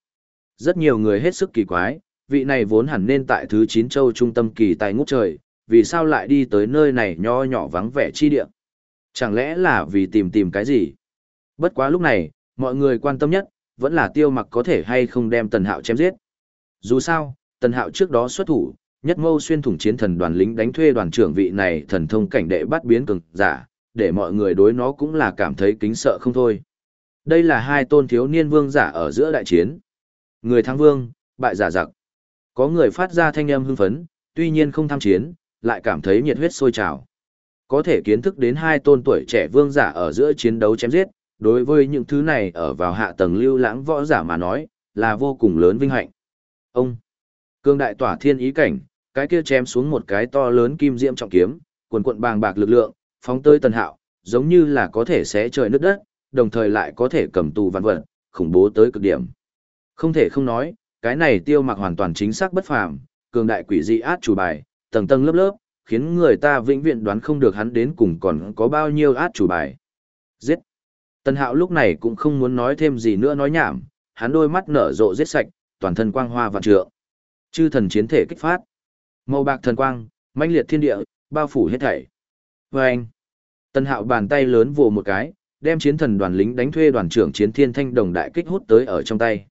Rất nhiều người hết sức kỳ quái, vị này vốn hẳn nên tại thứ 9 châu trung tâm kỳ tài ngút trời, vì sao lại đi tới nơi này nho nhỏ vắng vẻ chi địa? Chẳng lẽ là vì tìm tìm cái gì? Bất quá lúc này, mọi người quan tâm nhất, vẫn là tiêu mặc có thể hay không đem tần hạo chém giết. Dù sao, tần hạo trước đó xuất thủ, nhất mâu xuyên thủng chiến thần đoàn lính đánh thuê đoàn trưởng vị này thần thông cảnh đệ bắt biến cường giả, để mọi người đối nó cũng là cảm thấy kính sợ không thôi. Đây là hai tôn thiếu niên vương giả ở giữa đại chiến. Người thắng vương, bại giả giặc. Có người phát ra thanh âm hưng phấn, tuy nhiên không tham chiến, lại cảm thấy nhiệt huyết sôi trào. Có thể kiến thức đến hai tôn tuổi trẻ vương giả ở giữa chiến đấu chém giết, đối với những thứ này ở vào hạ tầng lưu lãng võ giả mà nói, là vô cùng lớn vinh hạnh. Ông, cương đại tỏa thiên ý cảnh, cái kia chém xuống một cái to lớn kim diễm trọng kiếm, quần quận bàng bạc lực lượng, phóng tơi tần hạo, giống như là có thể xé trời nước đất, đồng thời lại có thể cầm tù vạn vật, khủng bố tới cực điểm. Không thể không nói, cái này tiêu mặc hoàn toàn chính xác bất phàm, cường đại quỷ dị át chủ bài, tầng tầng lớp lớp, khiến người ta vĩnh viễn đoán không được hắn đến cùng còn có bao nhiêu át chủ bài. Giết! Tần hạo lúc này cũng không muốn nói thêm gì nữa nói nhảm, hắn đôi mắt nở rộ giết sạch, toàn thân quang hoa vạn trượng. Chư thần chiến thể kích phát. Màu bạc thần quang, mãnh liệt thiên địa, bao phủ hết thảy. Và anh, Tần Hạo bàn tay lớn vồ một cái, đem chiến thần đoàn lính đánh thuê đoàn trưởng chiến thiên thanh đồng đại kích hút tới ở trong tay.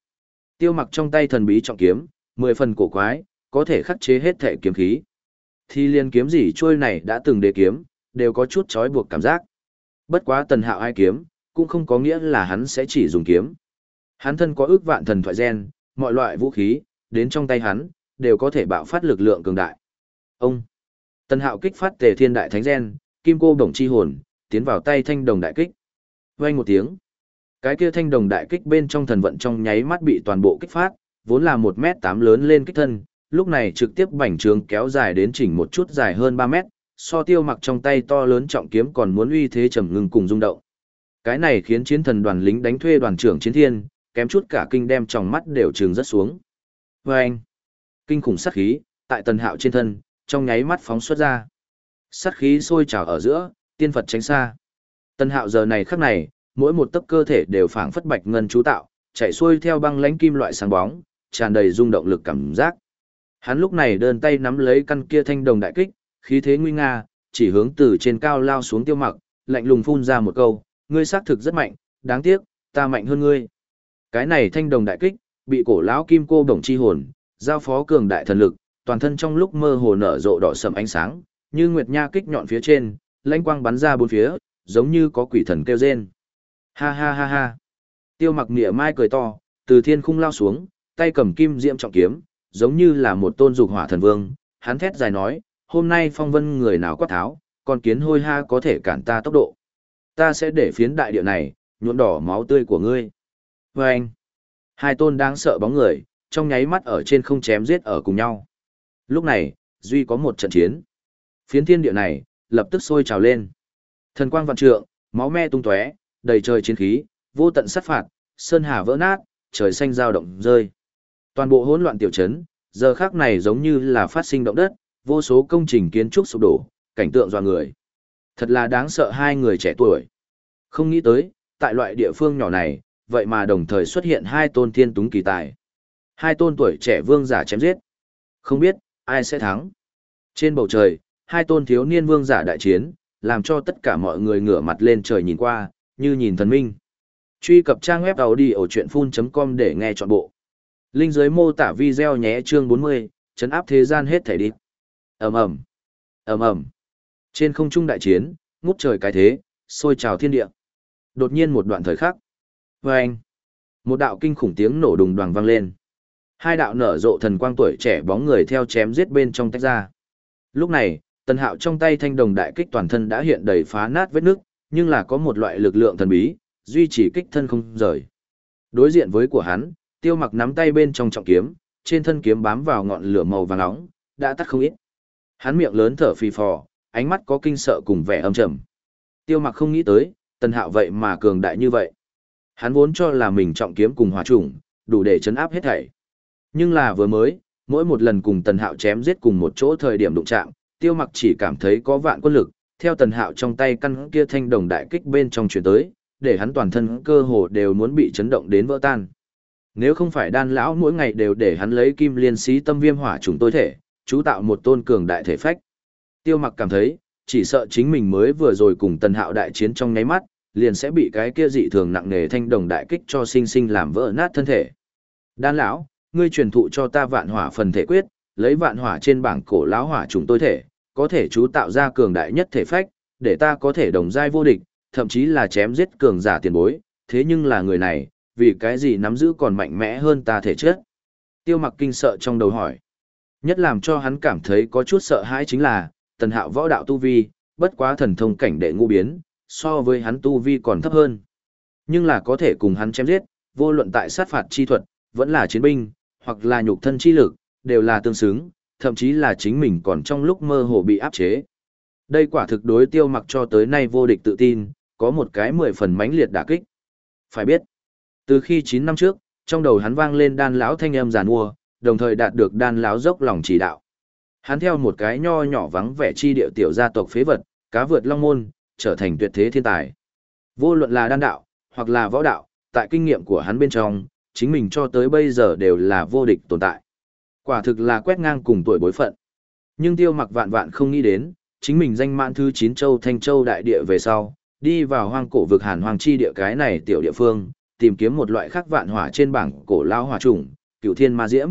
Tiêu mặc trong tay thần bí trọng kiếm, mười phần cổ quái, có thể khắc chế hết thể kiếm khí. Thì liên kiếm gì trôi này đã từng đề kiếm, đều có chút trói buộc cảm giác. Bất quá tần hạo ai kiếm, cũng không có nghĩa là hắn sẽ chỉ dùng kiếm. Hắn thân có ước vạn thần thoại gen, mọi loại vũ khí, đến trong tay hắn, đều có thể bạo phát lực lượng cường đại. Ông! tân hạo kích phát tề thiên đại thánh gen, kim cô đồng chi hồn, tiến vào tay thanh đồng đại kích. Vang một tiếng. Cái kia thanh đồng đại kích bên trong thần vận trong nháy mắt bị toàn bộ kích phát, vốn là một m tám lớn lên kích thân, lúc này trực tiếp bành trướng kéo dài đến chỉnh một chút dài hơn ba mét, so tiêu mặc trong tay to lớn trọng kiếm còn muốn uy thế trầm ngưng cùng rung động. Cái này khiến chiến thần đoàn lính đánh thuê đoàn trưởng chiến thiên, kém chút cả kinh đem trong mắt đều trừng rất xuống. Và anh, kinh khủng sát khí, tại tần hạo trên thân, trong nháy mắt phóng xuất ra. Sát khí sôi trào ở giữa, tiên Phật tránh xa. Tần hạo giờ này khắc này, mỗi một tấc cơ thể đều phảng phất bạch ngân chú tạo, chạy xuôi theo băng lãnh kim loại sáng bóng, tràn đầy rung động lực cảm giác. Hắn lúc này đơn tay nắm lấy căn kia thanh đồng đại kích, khí thế nguy nga, chỉ hướng từ trên cao lao xuống tiêu mặc, lạnh lùng phun ra một câu, ngươi xác thực rất mạnh, đáng tiếc, ta mạnh hơn ngươi. Cái này thanh đồng đại kích, bị cổ lão kim cô đồng chi hồn, giao phó cường đại thần lực, toàn thân trong lúc mơ hồ nở rộ đỏ sầm ánh sáng, như nguyệt nha kích nhọn phía trên, lãnh quang bắn ra bốn phía, giống như có quỷ thần kêu rên. Ha ha ha ha. Tiêu mặc Nghĩa mai cười to, từ thiên khung lao xuống, tay cầm kim diễm trọng kiếm, giống như là một tôn dục hỏa thần vương. Hắn thét dài nói, hôm nay phong vân người nào quát tháo, còn kiến hôi ha có thể cản ta tốc độ. Ta sẽ để phiến đại địa này, nhuộm đỏ máu tươi của ngươi. Và anh, hai tôn đáng sợ bóng người, trong nháy mắt ở trên không chém giết ở cùng nhau. Lúc này, Duy có một trận chiến. Phiến thiên địa này, lập tức sôi trào lên. Thần quang vạn trượng, máu me tung tóe, đầy trời chiến khí, vô tận sát phạt, sơn hà vỡ nát, trời xanh dao động rơi. Toàn bộ hỗn loạn tiểu trấn, giờ khác này giống như là phát sinh động đất, vô số công trình kiến trúc sụp đổ, cảnh tượng dọa người. Thật là đáng sợ hai người trẻ tuổi. Không nghĩ tới, tại loại địa phương nhỏ này, vậy mà đồng thời xuất hiện hai tôn thiên túng kỳ tài. Hai tôn tuổi trẻ vương giả chém giết. Không biết, ai sẽ thắng. Trên bầu trời, hai tôn thiếu niên vương giả đại chiến, làm cho tất cả mọi người ngửa mặt lên trời nhìn qua, như nhìn thần minh. Truy cập trang web đầu đi ở chuyện full.com để nghe trọn bộ. Linh dưới mô tả video nhé chương 40, chấn áp thế gian hết thể đi. ầm ầm ầm ầm Trên không trung đại chiến, ngút trời cái thế, sôi trào thiên địa. Đột nhiên một đoạn thời khắc. Vâng! Một đạo kinh khủng tiếng nổ đùng đoàng vang lên. Hai đạo nở rộ thần quang tuổi trẻ bóng người theo chém giết bên trong tách ra. Lúc này, tần hạo trong tay thanh đồng đại kích toàn thân đã hiện đầy phá nát vết nước, nhưng là có một loại lực lượng thần bí, duy trì kích thân không rời. Đối diện với của hắn, tiêu mặc nắm tay bên trong trọng kiếm, trên thân kiếm bám vào ngọn lửa màu vàng nóng, đã tắt không ít. Hắn miệng lớn thở phì phò, ánh mắt có kinh sợ cùng vẻ âm trầm. Tiêu mặc không nghĩ tới, tần hạo vậy mà cường đại như vậy. Hắn vốn cho là mình trọng kiếm cùng hòa trùng, đủ để chấn áp hết thảy. Nhưng là vừa mới, mỗi một lần cùng tần hạo chém giết cùng một chỗ thời điểm đụng chạm, tiêu mặc chỉ cảm thấy có vạn quân lực, theo tần hạo trong tay căn kia thanh đồng đại kích bên trong truyền tới, để hắn toàn thân cơ hồ đều muốn bị chấn động đến vỡ tan. Nếu không phải đan lão mỗi ngày đều để hắn lấy kim liên xí tâm viêm hỏa trùng tối thể, chú tạo một tôn cường đại thể phách. Tiêu mặc cảm thấy, chỉ sợ chính mình mới vừa rồi cùng tần hạo đại chiến trong nháy mắt, liền sẽ bị cái kia dị thường nặng nề thanh đồng đại kích cho sinh sinh làm vỡ nát thân thể. Đan lão, ngươi truyền thụ cho ta vạn hỏa phần thể quyết, lấy vạn hỏa trên bảng cổ lão hỏa trùng tôi thể, có thể chú tạo ra cường đại nhất thể phách, để ta có thể đồng giai vô địch, thậm chí là chém giết cường giả tiền bối, thế nhưng là người này, vì cái gì nắm giữ còn mạnh mẽ hơn ta thể chất. Tiêu mặc kinh sợ trong đầu hỏi. Nhất làm cho hắn cảm thấy có chút sợ hãi chính là, tần hạo võ đạo tu vi, bất quá thần thông cảnh đệ ngu biến, so với hắn tu vi còn thấp hơn. Nhưng là có thể cùng hắn chém giết, vô luận tại sát phạt chi thuật, vẫn là chiến binh, hoặc là nhục thân chi lực, đều là tương xứng, thậm chí là chính mình còn trong lúc mơ hồ bị áp chế. Đây quả thực đối tiêu mặc cho tới nay vô địch tự tin, có một cái mười phần mãnh liệt đả kích. Phải biết, từ khi 9 năm trước, trong đầu hắn vang lên đan lão thanh âm giàn mua, đồng thời đạt được đan lão dốc lòng chỉ đạo. Hắn theo một cái nho nhỏ vắng vẻ chi điệu tiểu gia tộc phế vật, cá vượt long môn, trở thành tuyệt thế thiên tài. Vô luận là đan đạo, hoặc là võ đạo, tại kinh nghiệm của hắn bên trong, chính mình cho tới bây giờ đều là vô địch tồn tại. Quả thực là quét ngang cùng tuổi bối phận. Nhưng tiêu mặc vạn vạn không nghĩ đến, chính mình danh mãn thứ 9 châu Thanh Châu đại địa về sau, đi vào hoang cổ vực hàn hoàng chi địa cái này tiểu địa phương, tìm kiếm một loại khắc vạn hỏa trên bảng cổ lao hỏa trùng, cửu thiên ma diễm.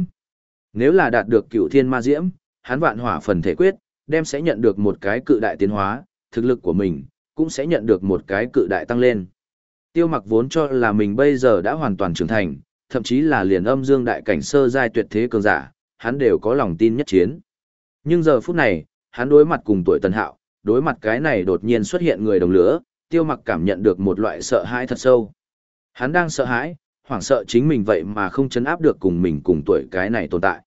Nếu là đạt được cửu thiên ma diễm, hắn vạn hỏa phần thể quyết, đem sẽ nhận được một cái cự đại tiến hóa, thực lực của mình cũng sẽ nhận được một cái cự đại tăng lên. Tiêu mặc vốn cho là mình bây giờ đã hoàn toàn trưởng thành, thậm chí là liền âm dương đại cảnh sơ giai tuyệt thế cường giả, hắn đều có lòng tin nhất chiến. Nhưng giờ phút này, hắn đối mặt cùng tuổi tần hạo, đối mặt cái này đột nhiên xuất hiện người đồng lửa, tiêu mặc cảm nhận được một loại sợ hãi thật sâu. Hắn đang sợ hãi, hoảng sợ chính mình vậy mà không chấn áp được cùng mình cùng tuổi cái này tồn tại.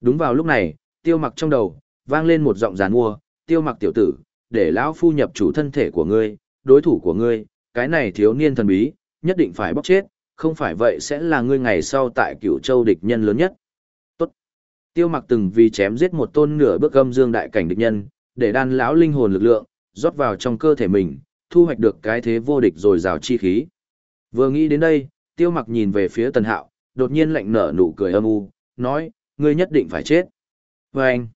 Đúng vào lúc này, tiêu mặc trong đầu, vang lên một giọng giàn mua, tiêu mặc tiểu tử, để lão phu nhập chủ thân thể của ngươi, đối thủ của ngươi, cái này thiếu niên thần bí, nhất định phải bóc chết, không phải vậy sẽ là ngươi ngày sau tại cửu châu địch nhân lớn nhất. Tốt. Tiêu mặc từng vì chém giết một tôn nửa bước âm dương đại cảnh địch nhân, để đan lão linh hồn lực lượng, rót vào trong cơ thể mình, thu hoạch được cái thế vô địch rồi rào chi khí. Vừa nghĩ đến đây, tiêu mặc nhìn về phía tần hạo, đột nhiên lạnh nở nụ cười âm u, nói, ngươi nhất định phải chết. Và anh,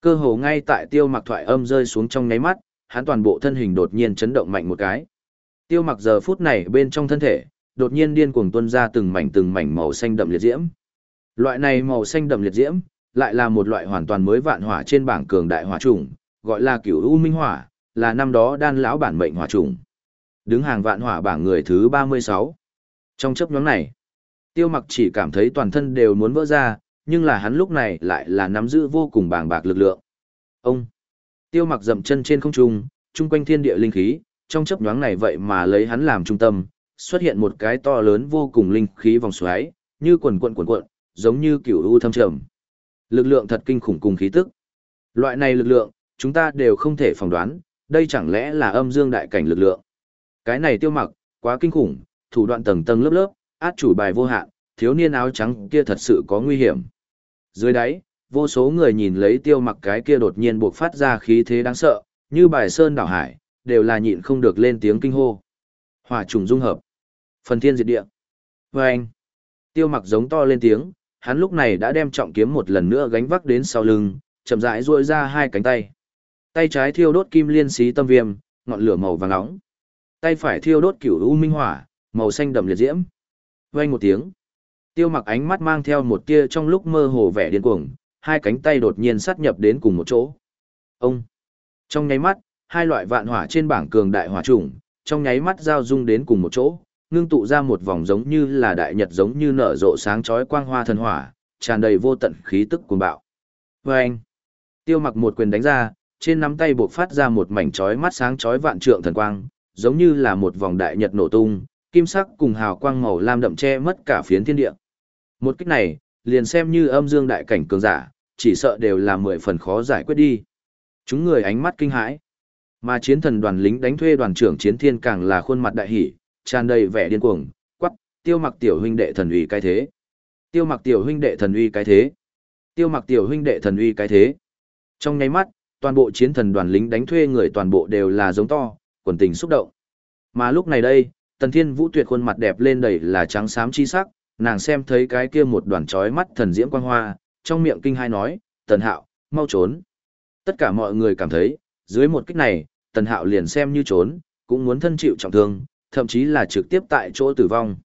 cơ hồ ngay tại tiêu mặc thoại âm rơi xuống trong nháy mắt, hắn toàn bộ thân hình đột nhiên chấn động mạnh một cái. Tiêu mặc giờ phút này bên trong thân thể, đột nhiên điên cuồng tuôn ra từng mảnh từng mảnh màu xanh đậm liệt diễm. Loại này màu xanh đậm liệt diễm, lại là một loại hoàn toàn mới vạn hỏa trên bảng cường đại hỏa trùng, gọi là cửu u minh hỏa, là năm đó đan lão bản mệnh hỏa trùng. Đứng hàng vạn hỏa bảng người thứ 36. Trong chấp nhóm này, tiêu mặc chỉ cảm thấy toàn thân đều muốn vỡ ra, nhưng là hắn lúc này lại là nắm giữ vô cùng bàng bạc lực lượng. Ông, tiêu mặc dậm chân trên không trung, trung quanh thiên địa linh khí, trong chấp nhoáng này vậy mà lấy hắn làm trung tâm, xuất hiện một cái to lớn vô cùng linh khí vòng xoáy, như quần quận quần quận, giống như kiểu u thâm trầm. Lực lượng thật kinh khủng cùng khí tức. Loại này lực lượng, chúng ta đều không thể phỏng đoán, đây chẳng lẽ là âm dương đại cảnh lực lượng. Cái này tiêu mặc, quá kinh khủng, thủ đoạn tầng tầng lớp lớp, át chủ bài vô hạn, thiếu niên áo trắng kia thật sự có nguy hiểm. Dưới đáy, vô số người nhìn lấy tiêu mặc cái kia đột nhiên buộc phát ra khí thế đáng sợ, như bài sơn đảo hải, đều là nhịn không được lên tiếng kinh hô. Hỏa trùng dung hợp. Phần thiên diệt địa. Và anh. Tiêu mặc giống to lên tiếng, hắn lúc này đã đem trọng kiếm một lần nữa gánh vác đến sau lưng, chậm rãi duỗi ra hai cánh tay. Tay trái thiêu đốt kim liên xí tâm viêm, ngọn lửa màu vàng nóng. Tay phải thiêu đốt cửu u minh hỏa, màu xanh đậm liệt diễm. Vang một tiếng. Tiêu mặc ánh mắt mang theo một tia trong lúc mơ hồ vẻ điên cuồng, hai cánh tay đột nhiên sát nhập đến cùng một chỗ. Ông. Trong nháy mắt, hai loại vạn hỏa trên bảng cường đại hỏa chủng, trong nháy mắt giao dung đến cùng một chỗ, ngưng tụ ra một vòng giống như là đại nhật giống như nở rộ sáng chói quang hoa thần hỏa, tràn đầy vô tận khí tức cuồng bạo. Vâng! Tiêu mặc một quyền đánh ra, trên nắm tay bộc phát ra một mảnh chói mắt sáng chói vạn trượng thần quang, giống như là một vòng đại nhật nổ tung, kim sắc cùng hào quang màu lam đậm che mất cả phiến thiên địa. Một kích này, liền xem như âm dương đại cảnh cường giả, chỉ sợ đều là mười phần khó giải quyết đi. Chúng người ánh mắt kinh hãi. Mà chiến thần đoàn lính đánh thuê đoàn trưởng chiến thiên càng là khuôn mặt đại hỉ, tràn đầy vẻ điên cuồng, quắc, tiêu mặc tiểu huynh đệ thần uy cái thế. Tiêu mặc tiểu huynh đệ thần uy cái thế. Tiêu mặc tiểu huynh đệ thần uy cái thế. Trong nháy mắt, toàn bộ chiến thần đoàn lính đánh thuê người toàn bộ đều là giống to, quần tình xúc động. Mà lúc này đây, tần thiên vũ tuyệt khuôn mặt đẹp lên đầy là trắng xám chi sắc, nàng xem thấy cái kia một đoàn trói mắt thần diễm quang hoa, trong miệng kinh hai nói, tần hạo, mau trốn. Tất cả mọi người cảm thấy, dưới một kích này, tần hạo liền xem như trốn, cũng muốn thân chịu trọng thương, thậm chí là trực tiếp tại chỗ tử vong.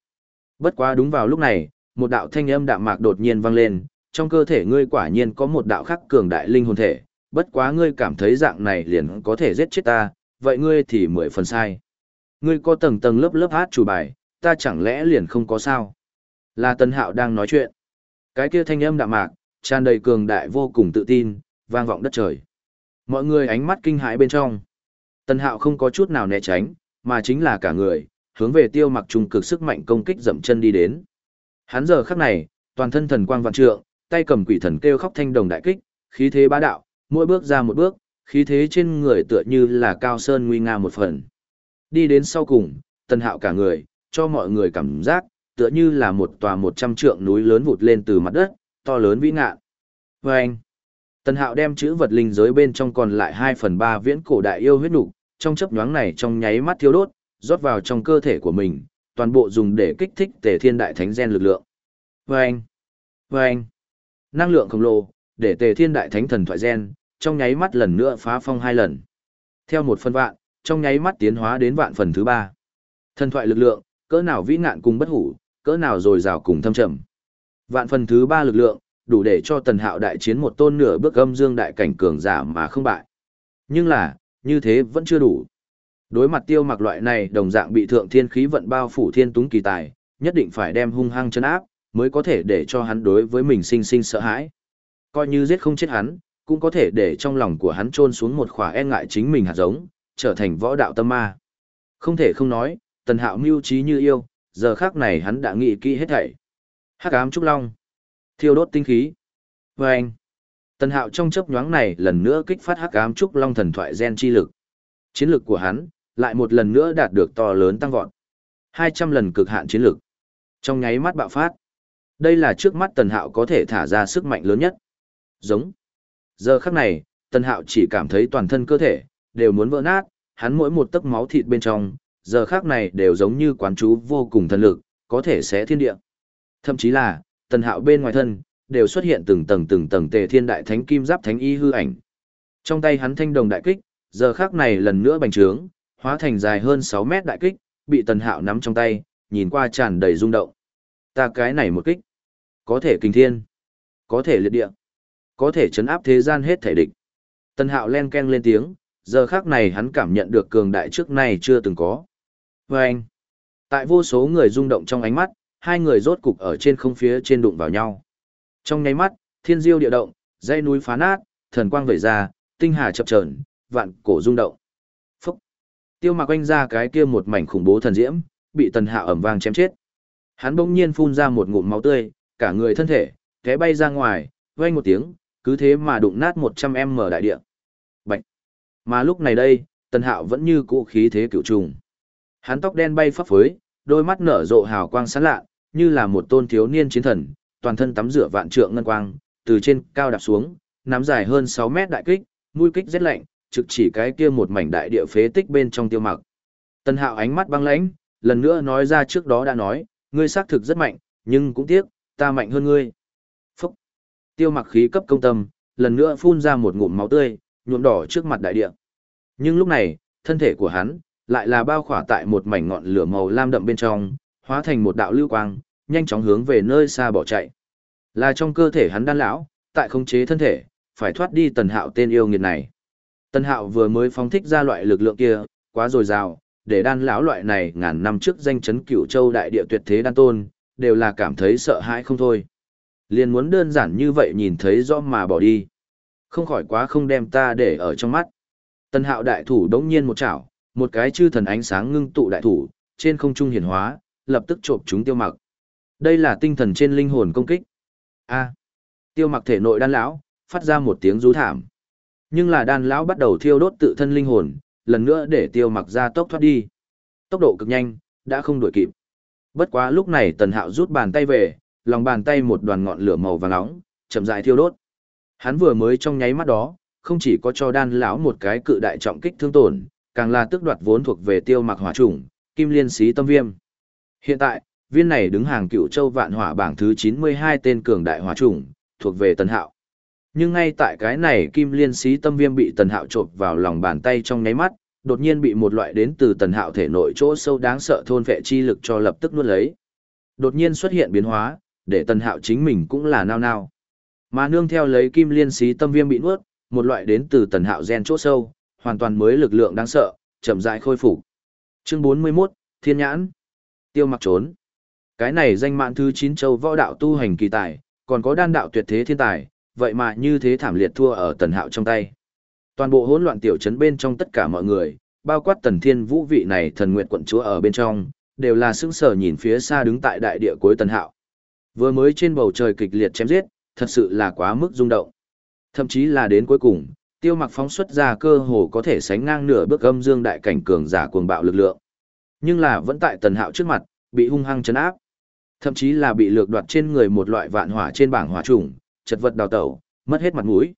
Bất quá đúng vào lúc này, một đạo thanh âm đạm mạc đột nhiên vang lên, trong cơ thể ngươi quả nhiên có một đạo khắc cường đại linh hồn thể, bất quá ngươi cảm thấy dạng này liền có thể giết chết ta, vậy ngươi thì mười phần sai. Ngươi có tầng tầng lớp lớp hát chủ bài, ta chẳng lẽ liền không có sao? Là Tân Hạo đang nói chuyện. Cái kia thanh âm đạm mạc, tràn đầy cường đại vô cùng tự tin, vang vọng đất trời. Mọi người ánh mắt kinh hãi bên trong. Tân Hạo không có chút nào né tránh, mà chính là cả người, hướng về tiêu mặc trung cực sức mạnh công kích dậm chân đi đến. Hắn giờ khắc này, toàn thân thần quang vạn trượng, tay cầm quỷ thần kêu khóc thanh đồng đại kích, khí thế bá đạo, mỗi bước ra một bước, khí thế trên người tựa như là cao sơn nguy nga một phần. Đi đến sau cùng, tần hạo cả người, cho mọi người cảm giác, tựa như là một tòa một trăm trượng núi lớn vụt lên từ mặt đất, to lớn vĩ ngạn. Và anh, tần hạo đem chữ vật linh giới bên trong còn lại 2 phần 3 viễn cổ đại yêu huyết nục trong chấp nhoáng này trong nháy mắt thiêu đốt, rót vào trong cơ thể của mình, toàn bộ dùng để kích thích tề thiên đại thánh gen lực lượng. Và anh, và anh, năng lượng khổng lồ, để tề thiên đại thánh thần thoại gen, trong nháy mắt lần nữa phá phong hai lần. Theo một phân vạn, trong nháy mắt tiến hóa đến vạn phần thứ ba. Thần thoại lực lượng, cỡ nào vĩ ngạn cùng bất hủ, cỡ nào dồi rào cùng thâm trầm. Vạn phần thứ ba lực lượng, đủ để cho tần hạo đại chiến một tôn nửa bước âm dương đại cảnh cường giả mà không bại. Nhưng là, như thế vẫn chưa đủ. Đối mặt tiêu mặc loại này đồng dạng bị thượng thiên khí vận bao phủ thiên túng kỳ tài, nhất định phải đem hung hăng chân áp, mới có thể để cho hắn đối với mình sinh sinh sợ hãi. Coi như giết không chết hắn, cũng có thể để trong lòng của hắn trôn xuống một khỏa e ngại chính mình hạt giống, trở thành võ đạo tâm ma. Không thể không nói, tần hạo mưu trí như yêu, giờ khác này hắn đã nghĩ kỹ hết thảy. Hắc ám trúc long, thiêu đốt tinh khí. Và anh, tần hạo trong chấp nhoáng này lần nữa kích phát hắc ám trúc long thần thoại gen chi lực. Chiến lực của hắn, lại một lần nữa đạt được to lớn tăng vọt. 200 lần cực hạn chiến lực. Trong nháy mắt bạo phát. Đây là trước mắt tần hạo có thể thả ra sức mạnh lớn nhất. Giống. Giờ khắc này, tần hạo chỉ cảm thấy toàn thân cơ thể, đều muốn vỡ nát, hắn mỗi một tấc máu thịt bên trong, giờ khác này đều giống như quán chú vô cùng thần lực, có thể sẽ thiên địa. Thậm chí là, tần hạo bên ngoài thân, đều xuất hiện từng tầng từng tầng tề thiên đại thánh kim giáp thánh y hư ảnh. Trong tay hắn thanh đồng đại kích, giờ khác này lần nữa bành trướng, hóa thành dài hơn 6 mét đại kích, bị tần hạo nắm trong tay, nhìn qua tràn đầy rung động. Ta cái này một kích, có thể kinh thiên, có thể liệt địa, có thể chấn áp thế gian hết thể địch. Tần hạo len ken lên tiếng, giờ khác này hắn cảm nhận được cường đại trước nay chưa từng có. Và anh, tại vô số người rung động trong ánh mắt, hai người rốt cục ở trên không phía trên đụng vào nhau. Trong nháy mắt, thiên diêu địa động, dây núi phá nát, thần quang vẩy ra, tinh hà chập chờn, vạn cổ rung động. Phúc! Tiêu mặc quanh ra cái kia một mảnh khủng bố thần diễm, bị tần hạ ẩm vang chém chết. Hắn bỗng nhiên phun ra một ngụm máu tươi, cả người thân thể, té bay ra ngoài, vang một tiếng, cứ thế mà đụng nát 100m đại địa. Mà lúc này đây, tần hạo vẫn như cũ khí thế cựu trùng. Hắn tóc đen bay phấp phới, đôi mắt nở rộ hào quang sáng lạ, như là một tôn thiếu niên chiến thần, toàn thân tắm rửa vạn trượng ngân quang, từ trên cao đạp xuống, nắm dài hơn 6 mét đại kích, mũi kích rất lạnh, trực chỉ cái kia một mảnh đại địa phế tích bên trong tiêu mặc. Tân hạo ánh mắt băng lãnh, lần nữa nói ra trước đó đã nói, ngươi xác thực rất mạnh, nhưng cũng tiếc, ta mạnh hơn ngươi. Phúc! Tiêu mặc khí cấp công tâm, lần nữa phun ra một ngụm máu tươi, nhuộm đỏ trước mặt đại địa. Nhưng lúc này, thân thể của hắn, lại là bao khỏa tại một mảnh ngọn lửa màu lam đậm bên trong, hóa thành một đạo lưu quang, nhanh chóng hướng về nơi xa bỏ chạy. Là trong cơ thể hắn đan lão, tại khống chế thân thể, phải thoát đi tần hạo tên yêu nghiệt này. Tần hạo vừa mới phóng thích ra loại lực lượng kia, quá dồi dào, để đan lão loại này ngàn năm trước danh chấn cửu châu đại địa tuyệt thế đan tôn, đều là cảm thấy sợ hãi không thôi. Liền muốn đơn giản như vậy nhìn thấy rõ mà bỏ đi. Không khỏi quá không đem ta để ở trong mắt. Tần hạo đại thủ đống nhiên một chảo, một cái chư thần ánh sáng ngưng tụ đại thủ, trên không trung hiển hóa, lập tức trộm chúng tiêu mặc. Đây là tinh thần trên linh hồn công kích. A. tiêu mặc thể nội đan lão, phát ra một tiếng rú thảm. Nhưng là đan lão bắt đầu thiêu đốt tự thân linh hồn, lần nữa để tiêu mặc ra tốc thoát đi. Tốc độ cực nhanh, đã không đuổi kịp. Bất quá lúc này tần hạo rút bàn tay về, lòng bàn tay một đoàn ngọn lửa màu vàng nóng, chậm rãi thiêu đốt. Hắn vừa mới trong nháy mắt đó, không chỉ có cho đan lão một cái cự đại trọng kích thương tổn, càng là tước đoạt vốn thuộc về tiêu mặc hỏa trùng, kim liên xí tâm viêm. Hiện tại, viên này đứng hàng cựu châu vạn hỏa bảng thứ 92 tên cường đại hỏa trùng, thuộc về tần hạo. Nhưng ngay tại cái này kim liên xí tâm viêm bị tần hạo trộp vào lòng bàn tay trong nháy mắt, đột nhiên bị một loại đến từ tần hạo thể nội chỗ sâu đáng sợ thôn vệ chi lực cho lập tức nuốt lấy. Đột nhiên xuất hiện biến hóa, để tần hạo chính mình cũng là nao nao. Mà nương theo lấy kim liên xí tâm viêm bị nuốt, một loại đến từ tần hạo gen chỗ sâu, hoàn toàn mới lực lượng đáng sợ, chậm rãi khôi phục. Chương 41, Thiên nhãn. Tiêu Mặc trốn. Cái này danh mạn thứ 9 châu võ đạo tu hành kỳ tài, còn có đan đạo tuyệt thế thiên tài, vậy mà như thế thảm liệt thua ở tần hạo trong tay. Toàn bộ hỗn loạn tiểu trấn bên trong tất cả mọi người, bao quát tần thiên vũ vị này thần nguyện quận chúa ở bên trong, đều là sững sờ nhìn phía xa đứng tại đại địa cuối tần hạo. Vừa mới trên bầu trời kịch liệt chém giết, thật sự là quá mức rung động. Thậm chí là đến cuối cùng, tiêu mặc phóng xuất ra cơ hồ có thể sánh ngang nửa bước âm dương đại cảnh cường giả cuồng bạo lực lượng. Nhưng là vẫn tại tần hạo trước mặt, bị hung hăng chấn áp. Thậm chí là bị lược đoạt trên người một loại vạn hỏa trên bảng hỏa trùng, chật vật đào tẩu, mất hết mặt mũi.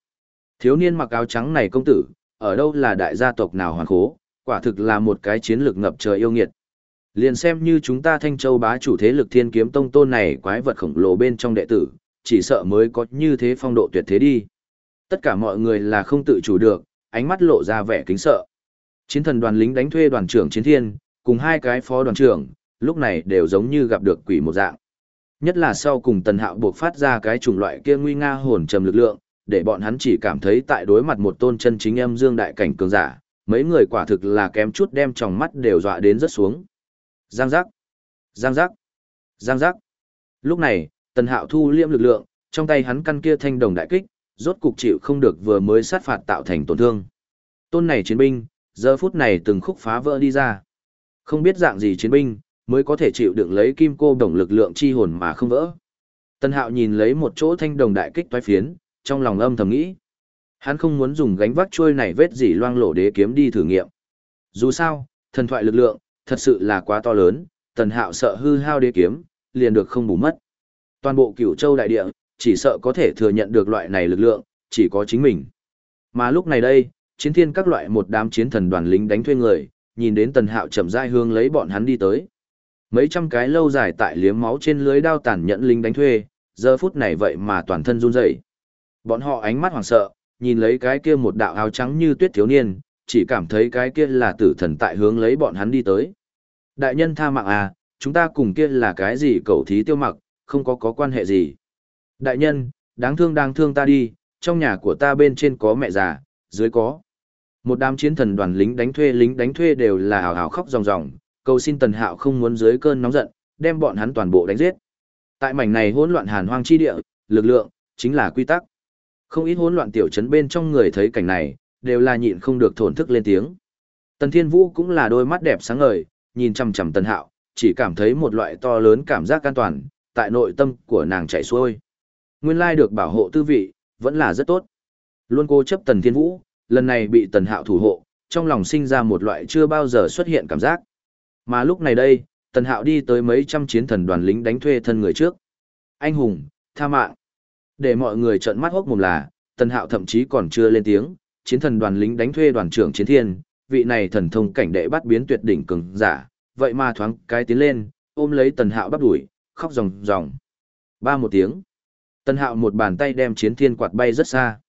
Thiếu niên mặc áo trắng này công tử, ở đâu là đại gia tộc nào hoàn khố, quả thực là một cái chiến lược ngập trời yêu nghiệt. Liền xem như chúng ta Thanh Châu bá chủ thế lực thiên kiếm tông tôn này quái vật khổng lồ bên trong đệ tử, chỉ sợ mới có như thế phong độ tuyệt thế đi. Tất cả mọi người là không tự chủ được, ánh mắt lộ ra vẻ kính sợ. Chiến thần đoàn lính đánh thuê đoàn trưởng Chiến Thiên, cùng hai cái phó đoàn trưởng, lúc này đều giống như gặp được quỷ một dạng. Nhất là sau cùng tần hạo buộc phát ra cái chủng loại kia nguy nga hồn trầm lực lượng, để bọn hắn chỉ cảm thấy tại đối mặt một tôn chân chính em dương đại cảnh cường giả, mấy người quả thực là kém chút đem tròng mắt đều dọa đến rất xuống. Giang giác, giang giác, giang giác. Lúc này, tần hạo thu liễm lực lượng, trong tay hắn căn kia thanh đồng đại kích, rốt cục chịu không được vừa mới sát phạt tạo thành tổn thương. Tôn này chiến binh, giờ phút này từng khúc phá vỡ đi ra. Không biết dạng gì chiến binh, mới có thể chịu đựng lấy kim cô đồng lực lượng chi hồn mà không vỡ. Tân hạo nhìn lấy một chỗ thanh đồng đại kích toái phiến, trong lòng âm thầm nghĩ. Hắn không muốn dùng gánh vác chuôi này vết gì loang lổ đế kiếm đi thử nghiệm. Dù sao, thần thoại lực lượng, thật sự là quá to lớn, tần hạo sợ hư hao đế kiếm, liền được không bù mất. Toàn bộ cửu châu đại địa, chỉ sợ có thể thừa nhận được loại này lực lượng, chỉ có chính mình. Mà lúc này đây, chiến thiên các loại một đám chiến thần đoàn lính đánh thuê người, nhìn đến tần hạo chậm rãi hướng lấy bọn hắn đi tới. Mấy trăm cái lâu dài tại liếm máu trên lưới đao tàn nhẫn lính đánh thuê, giờ phút này vậy mà toàn thân run rẩy. Bọn họ ánh mắt hoảng sợ, nhìn lấy cái kia một đạo áo trắng như tuyết thiếu niên, chỉ cảm thấy cái kia là tử thần tại hướng lấy bọn hắn đi tới. Đại nhân tha mạng à, chúng ta cùng kia là cái gì cầu thí tiêu mặc, không có có quan hệ gì. Đại nhân, đáng thương đáng thương ta đi, trong nhà của ta bên trên có mẹ già, dưới có. Một đám chiến thần đoàn lính đánh thuê lính đánh thuê đều là hào hào khóc ròng ròng, cầu xin tần hạo không muốn dưới cơn nóng giận, đem bọn hắn toàn bộ đánh giết. Tại mảnh này hỗn loạn hàn hoang chi địa, lực lượng, chính là quy tắc. Không ít hỗn loạn tiểu trấn bên trong người thấy cảnh này, đều là nhịn không được thổn thức lên tiếng. Tần Thiên Vũ cũng là đôi mắt đẹp sáng ngời, nhìn chằm chằm Tần Hạo, chỉ cảm thấy một loại to lớn cảm giác an toàn, tại nội tâm của nàng chảy xuôi. Nguyên lai được bảo hộ tư vị, vẫn là rất tốt. Luôn cố chấp Tần Thiên Vũ, lần này bị Tần Hạo thủ hộ, trong lòng sinh ra một loại chưa bao giờ xuất hiện cảm giác. Mà lúc này đây, Tần Hạo đi tới mấy trăm chiến thần đoàn lính đánh thuê thân người trước. Anh hùng, tha mạng. Để mọi người trợn mắt hốc mồm là, Tần Hạo thậm chí còn chưa lên tiếng, chiến thần đoàn lính đánh thuê đoàn trưởng Chiến Thiên, vị này thần thông cảnh đệ bắt biến tuyệt đỉnh cường giả, vậy mà thoáng cái tiến lên, ôm lấy Tần Hạo bắt đuổi, khóc ròng ròng. Ba một tiếng. Tần Hạo một bàn tay đem Chiến Thiên quạt bay rất xa.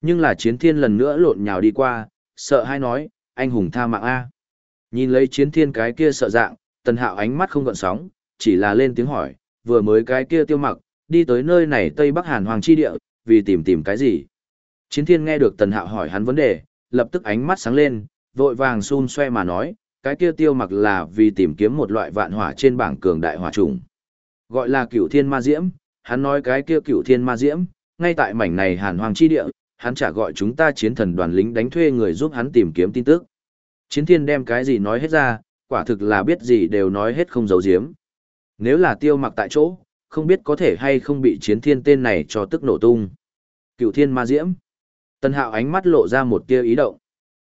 Nhưng là Chiến Thiên lần nữa lộn nhào đi qua, sợ hai nói, anh hùng tha mạng A. Nhìn lấy Chiến Thiên cái kia sợ dạng, Tần Hạo ánh mắt không gợn sóng, chỉ là lên tiếng hỏi, vừa mới cái kia tiêu mặc, đi tới nơi này Tây Bắc Hàn Hoàng chi địa, vì tìm tìm cái gì. Chiến Thiên nghe được Tần Hạo hỏi hắn vấn đề, lập tức ánh mắt sáng lên, vội vàng xun xoe mà nói, cái kia tiêu mặc là vì tìm kiếm một loại vạn hỏa trên bảng cường đại hỏa trùng. Gọi là cửu thiên ma diễm, hắn nói cái kia cửu thiên ma diễm, ngay tại mảnh này hàn hoàng chi địa, hắn chả gọi chúng ta chiến thần đoàn lính đánh thuê người giúp hắn tìm kiếm tin tức. Chiến thiên đem cái gì nói hết ra, quả thực là biết gì đều nói hết không giấu giếm. Nếu là tiêu mặc tại chỗ, không biết có thể hay không bị chiến thiên tên này cho tức nổ tung. Cửu thiên ma diễm. Tân hạo ánh mắt lộ ra một tia ý động.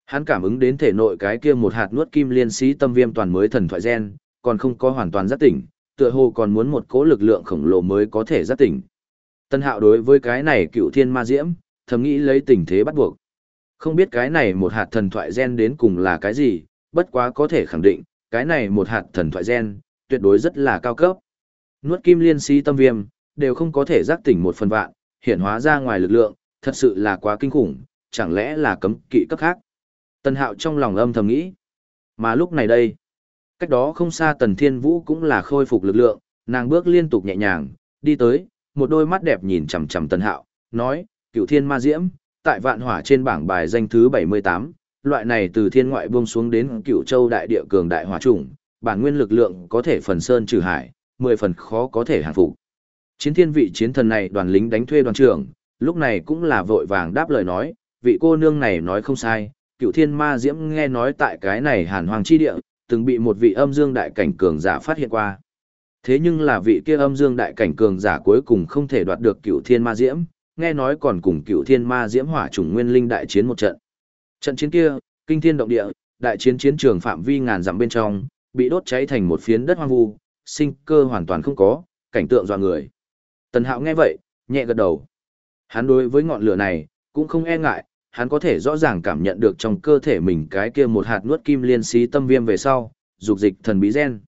Hắn cảm ứng đến thể nội cái kia một hạt nuốt kim liên sĩ tâm viêm toàn mới thần thoại gen, còn không có hoàn toàn giác tỉnh, tựa hồ còn muốn một cỗ lực lượng khổng lồ mới có thể giác tỉnh. Tân hạo đối với cái này cựu thiên ma diễm, thầm nghĩ lấy tình thế bắt buộc. Không biết cái này một hạt thần thoại gen đến cùng là cái gì, bất quá có thể khẳng định, cái này một hạt thần thoại gen, tuyệt đối rất là cao cấp. Nuốt kim liên si tâm viêm, đều không có thể giác tỉnh một phần vạn, hiện hóa ra ngoài lực lượng, thật sự là quá kinh khủng, chẳng lẽ là cấm kỵ cấp khác. Tân Hạo trong lòng âm thầm nghĩ. Mà lúc này đây, cách đó không xa Tần Thiên Vũ cũng là khôi phục lực lượng, nàng bước liên tục nhẹ nhàng, đi tới, một đôi mắt đẹp nhìn chằm chằm Tần Hạo, nói, cựu thiên ma diễm, tại vạn hỏa trên bảng bài danh thứ 78, loại này từ thiên ngoại buông xuống đến cựu châu đại địa cường đại hỏa chủng, bản nguyên lực lượng có thể phần sơn trừ hải, 10 phần khó có thể hàng phục. Chiến thiên vị chiến thần này đoàn lính đánh thuê đoàn trưởng, lúc này cũng là vội vàng đáp lời nói, vị cô nương này nói không sai, cựu thiên ma diễm nghe nói tại cái này hàn hoàng chi địa, từng bị một vị âm dương đại cảnh cường giả phát hiện qua. Thế nhưng là vị kia âm dương đại cảnh cường giả cuối cùng không thể đoạt được cựu thiên ma diễm, nghe nói còn cùng cựu thiên ma diễm hỏa chủng nguyên linh đại chiến một trận. Trận chiến kia, kinh thiên động địa, đại chiến chiến trường phạm vi ngàn dặm bên trong, bị đốt cháy thành một phiến đất hoang vu, sinh cơ hoàn toàn không có, cảnh tượng dọa người. Tần Hạo nghe vậy, nhẹ gật đầu. Hắn đối với ngọn lửa này, cũng không e ngại, hắn có thể rõ ràng cảm nhận được trong cơ thể mình cái kia một hạt nuốt kim liên xí tâm viêm về sau, dục dịch thần bí gen.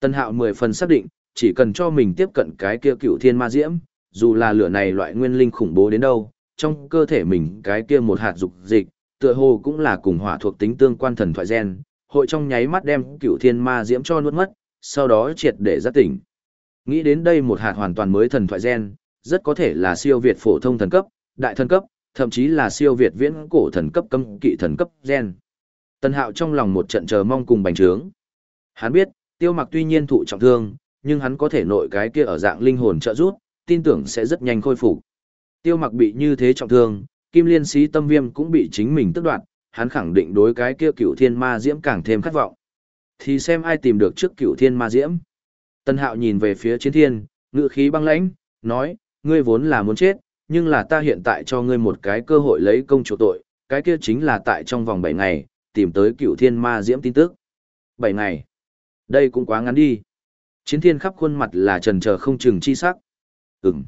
Tân hạo mười phần xác định, chỉ cần cho mình tiếp cận cái kia cựu thiên ma diễm, dù là lửa này loại nguyên linh khủng bố đến đâu, trong cơ thể mình cái kia một hạt dục dịch, tựa hồ cũng là cùng hỏa thuộc tính tương quan thần thoại gen, hội trong nháy mắt đem cựu thiên ma diễm cho nuốt mất, sau đó triệt để giác tỉnh. Nghĩ đến đây một hạt hoàn toàn mới thần thoại gen, rất có thể là siêu việt phổ thông thần cấp, đại thần cấp, thậm chí là siêu việt viễn cổ thần cấp cấm kỵ thần cấp gen. Tân Hạo trong lòng một trận chờ mong cùng bành trướng. Hắn biết, Tiêu Mặc tuy nhiên thụ trọng thương, nhưng hắn có thể nội cái kia ở dạng linh hồn trợ giúp, tin tưởng sẽ rất nhanh khôi phục. Tiêu Mặc bị như thế trọng thương, Kim Liên Sĩ Tâm Viêm cũng bị chính mình tức đoạt, hắn khẳng định đối cái kia Cửu Thiên Ma Diễm càng thêm khát vọng. Thì xem ai tìm được trước Cửu Thiên Ma Diễm. Tân Hạo nhìn về phía Chiến Thiên, ngữ khí băng lãnh, nói, ngươi vốn là muốn chết, nhưng là ta hiện tại cho ngươi một cái cơ hội lấy công chủ tội, cái kia chính là tại trong vòng 7 ngày, tìm tới cựu thiên ma diễm tin tức. 7 ngày. Đây cũng quá ngắn đi. Chiến thiên khắp khuôn mặt là trần chờ không chừng chi sắc. Ừm.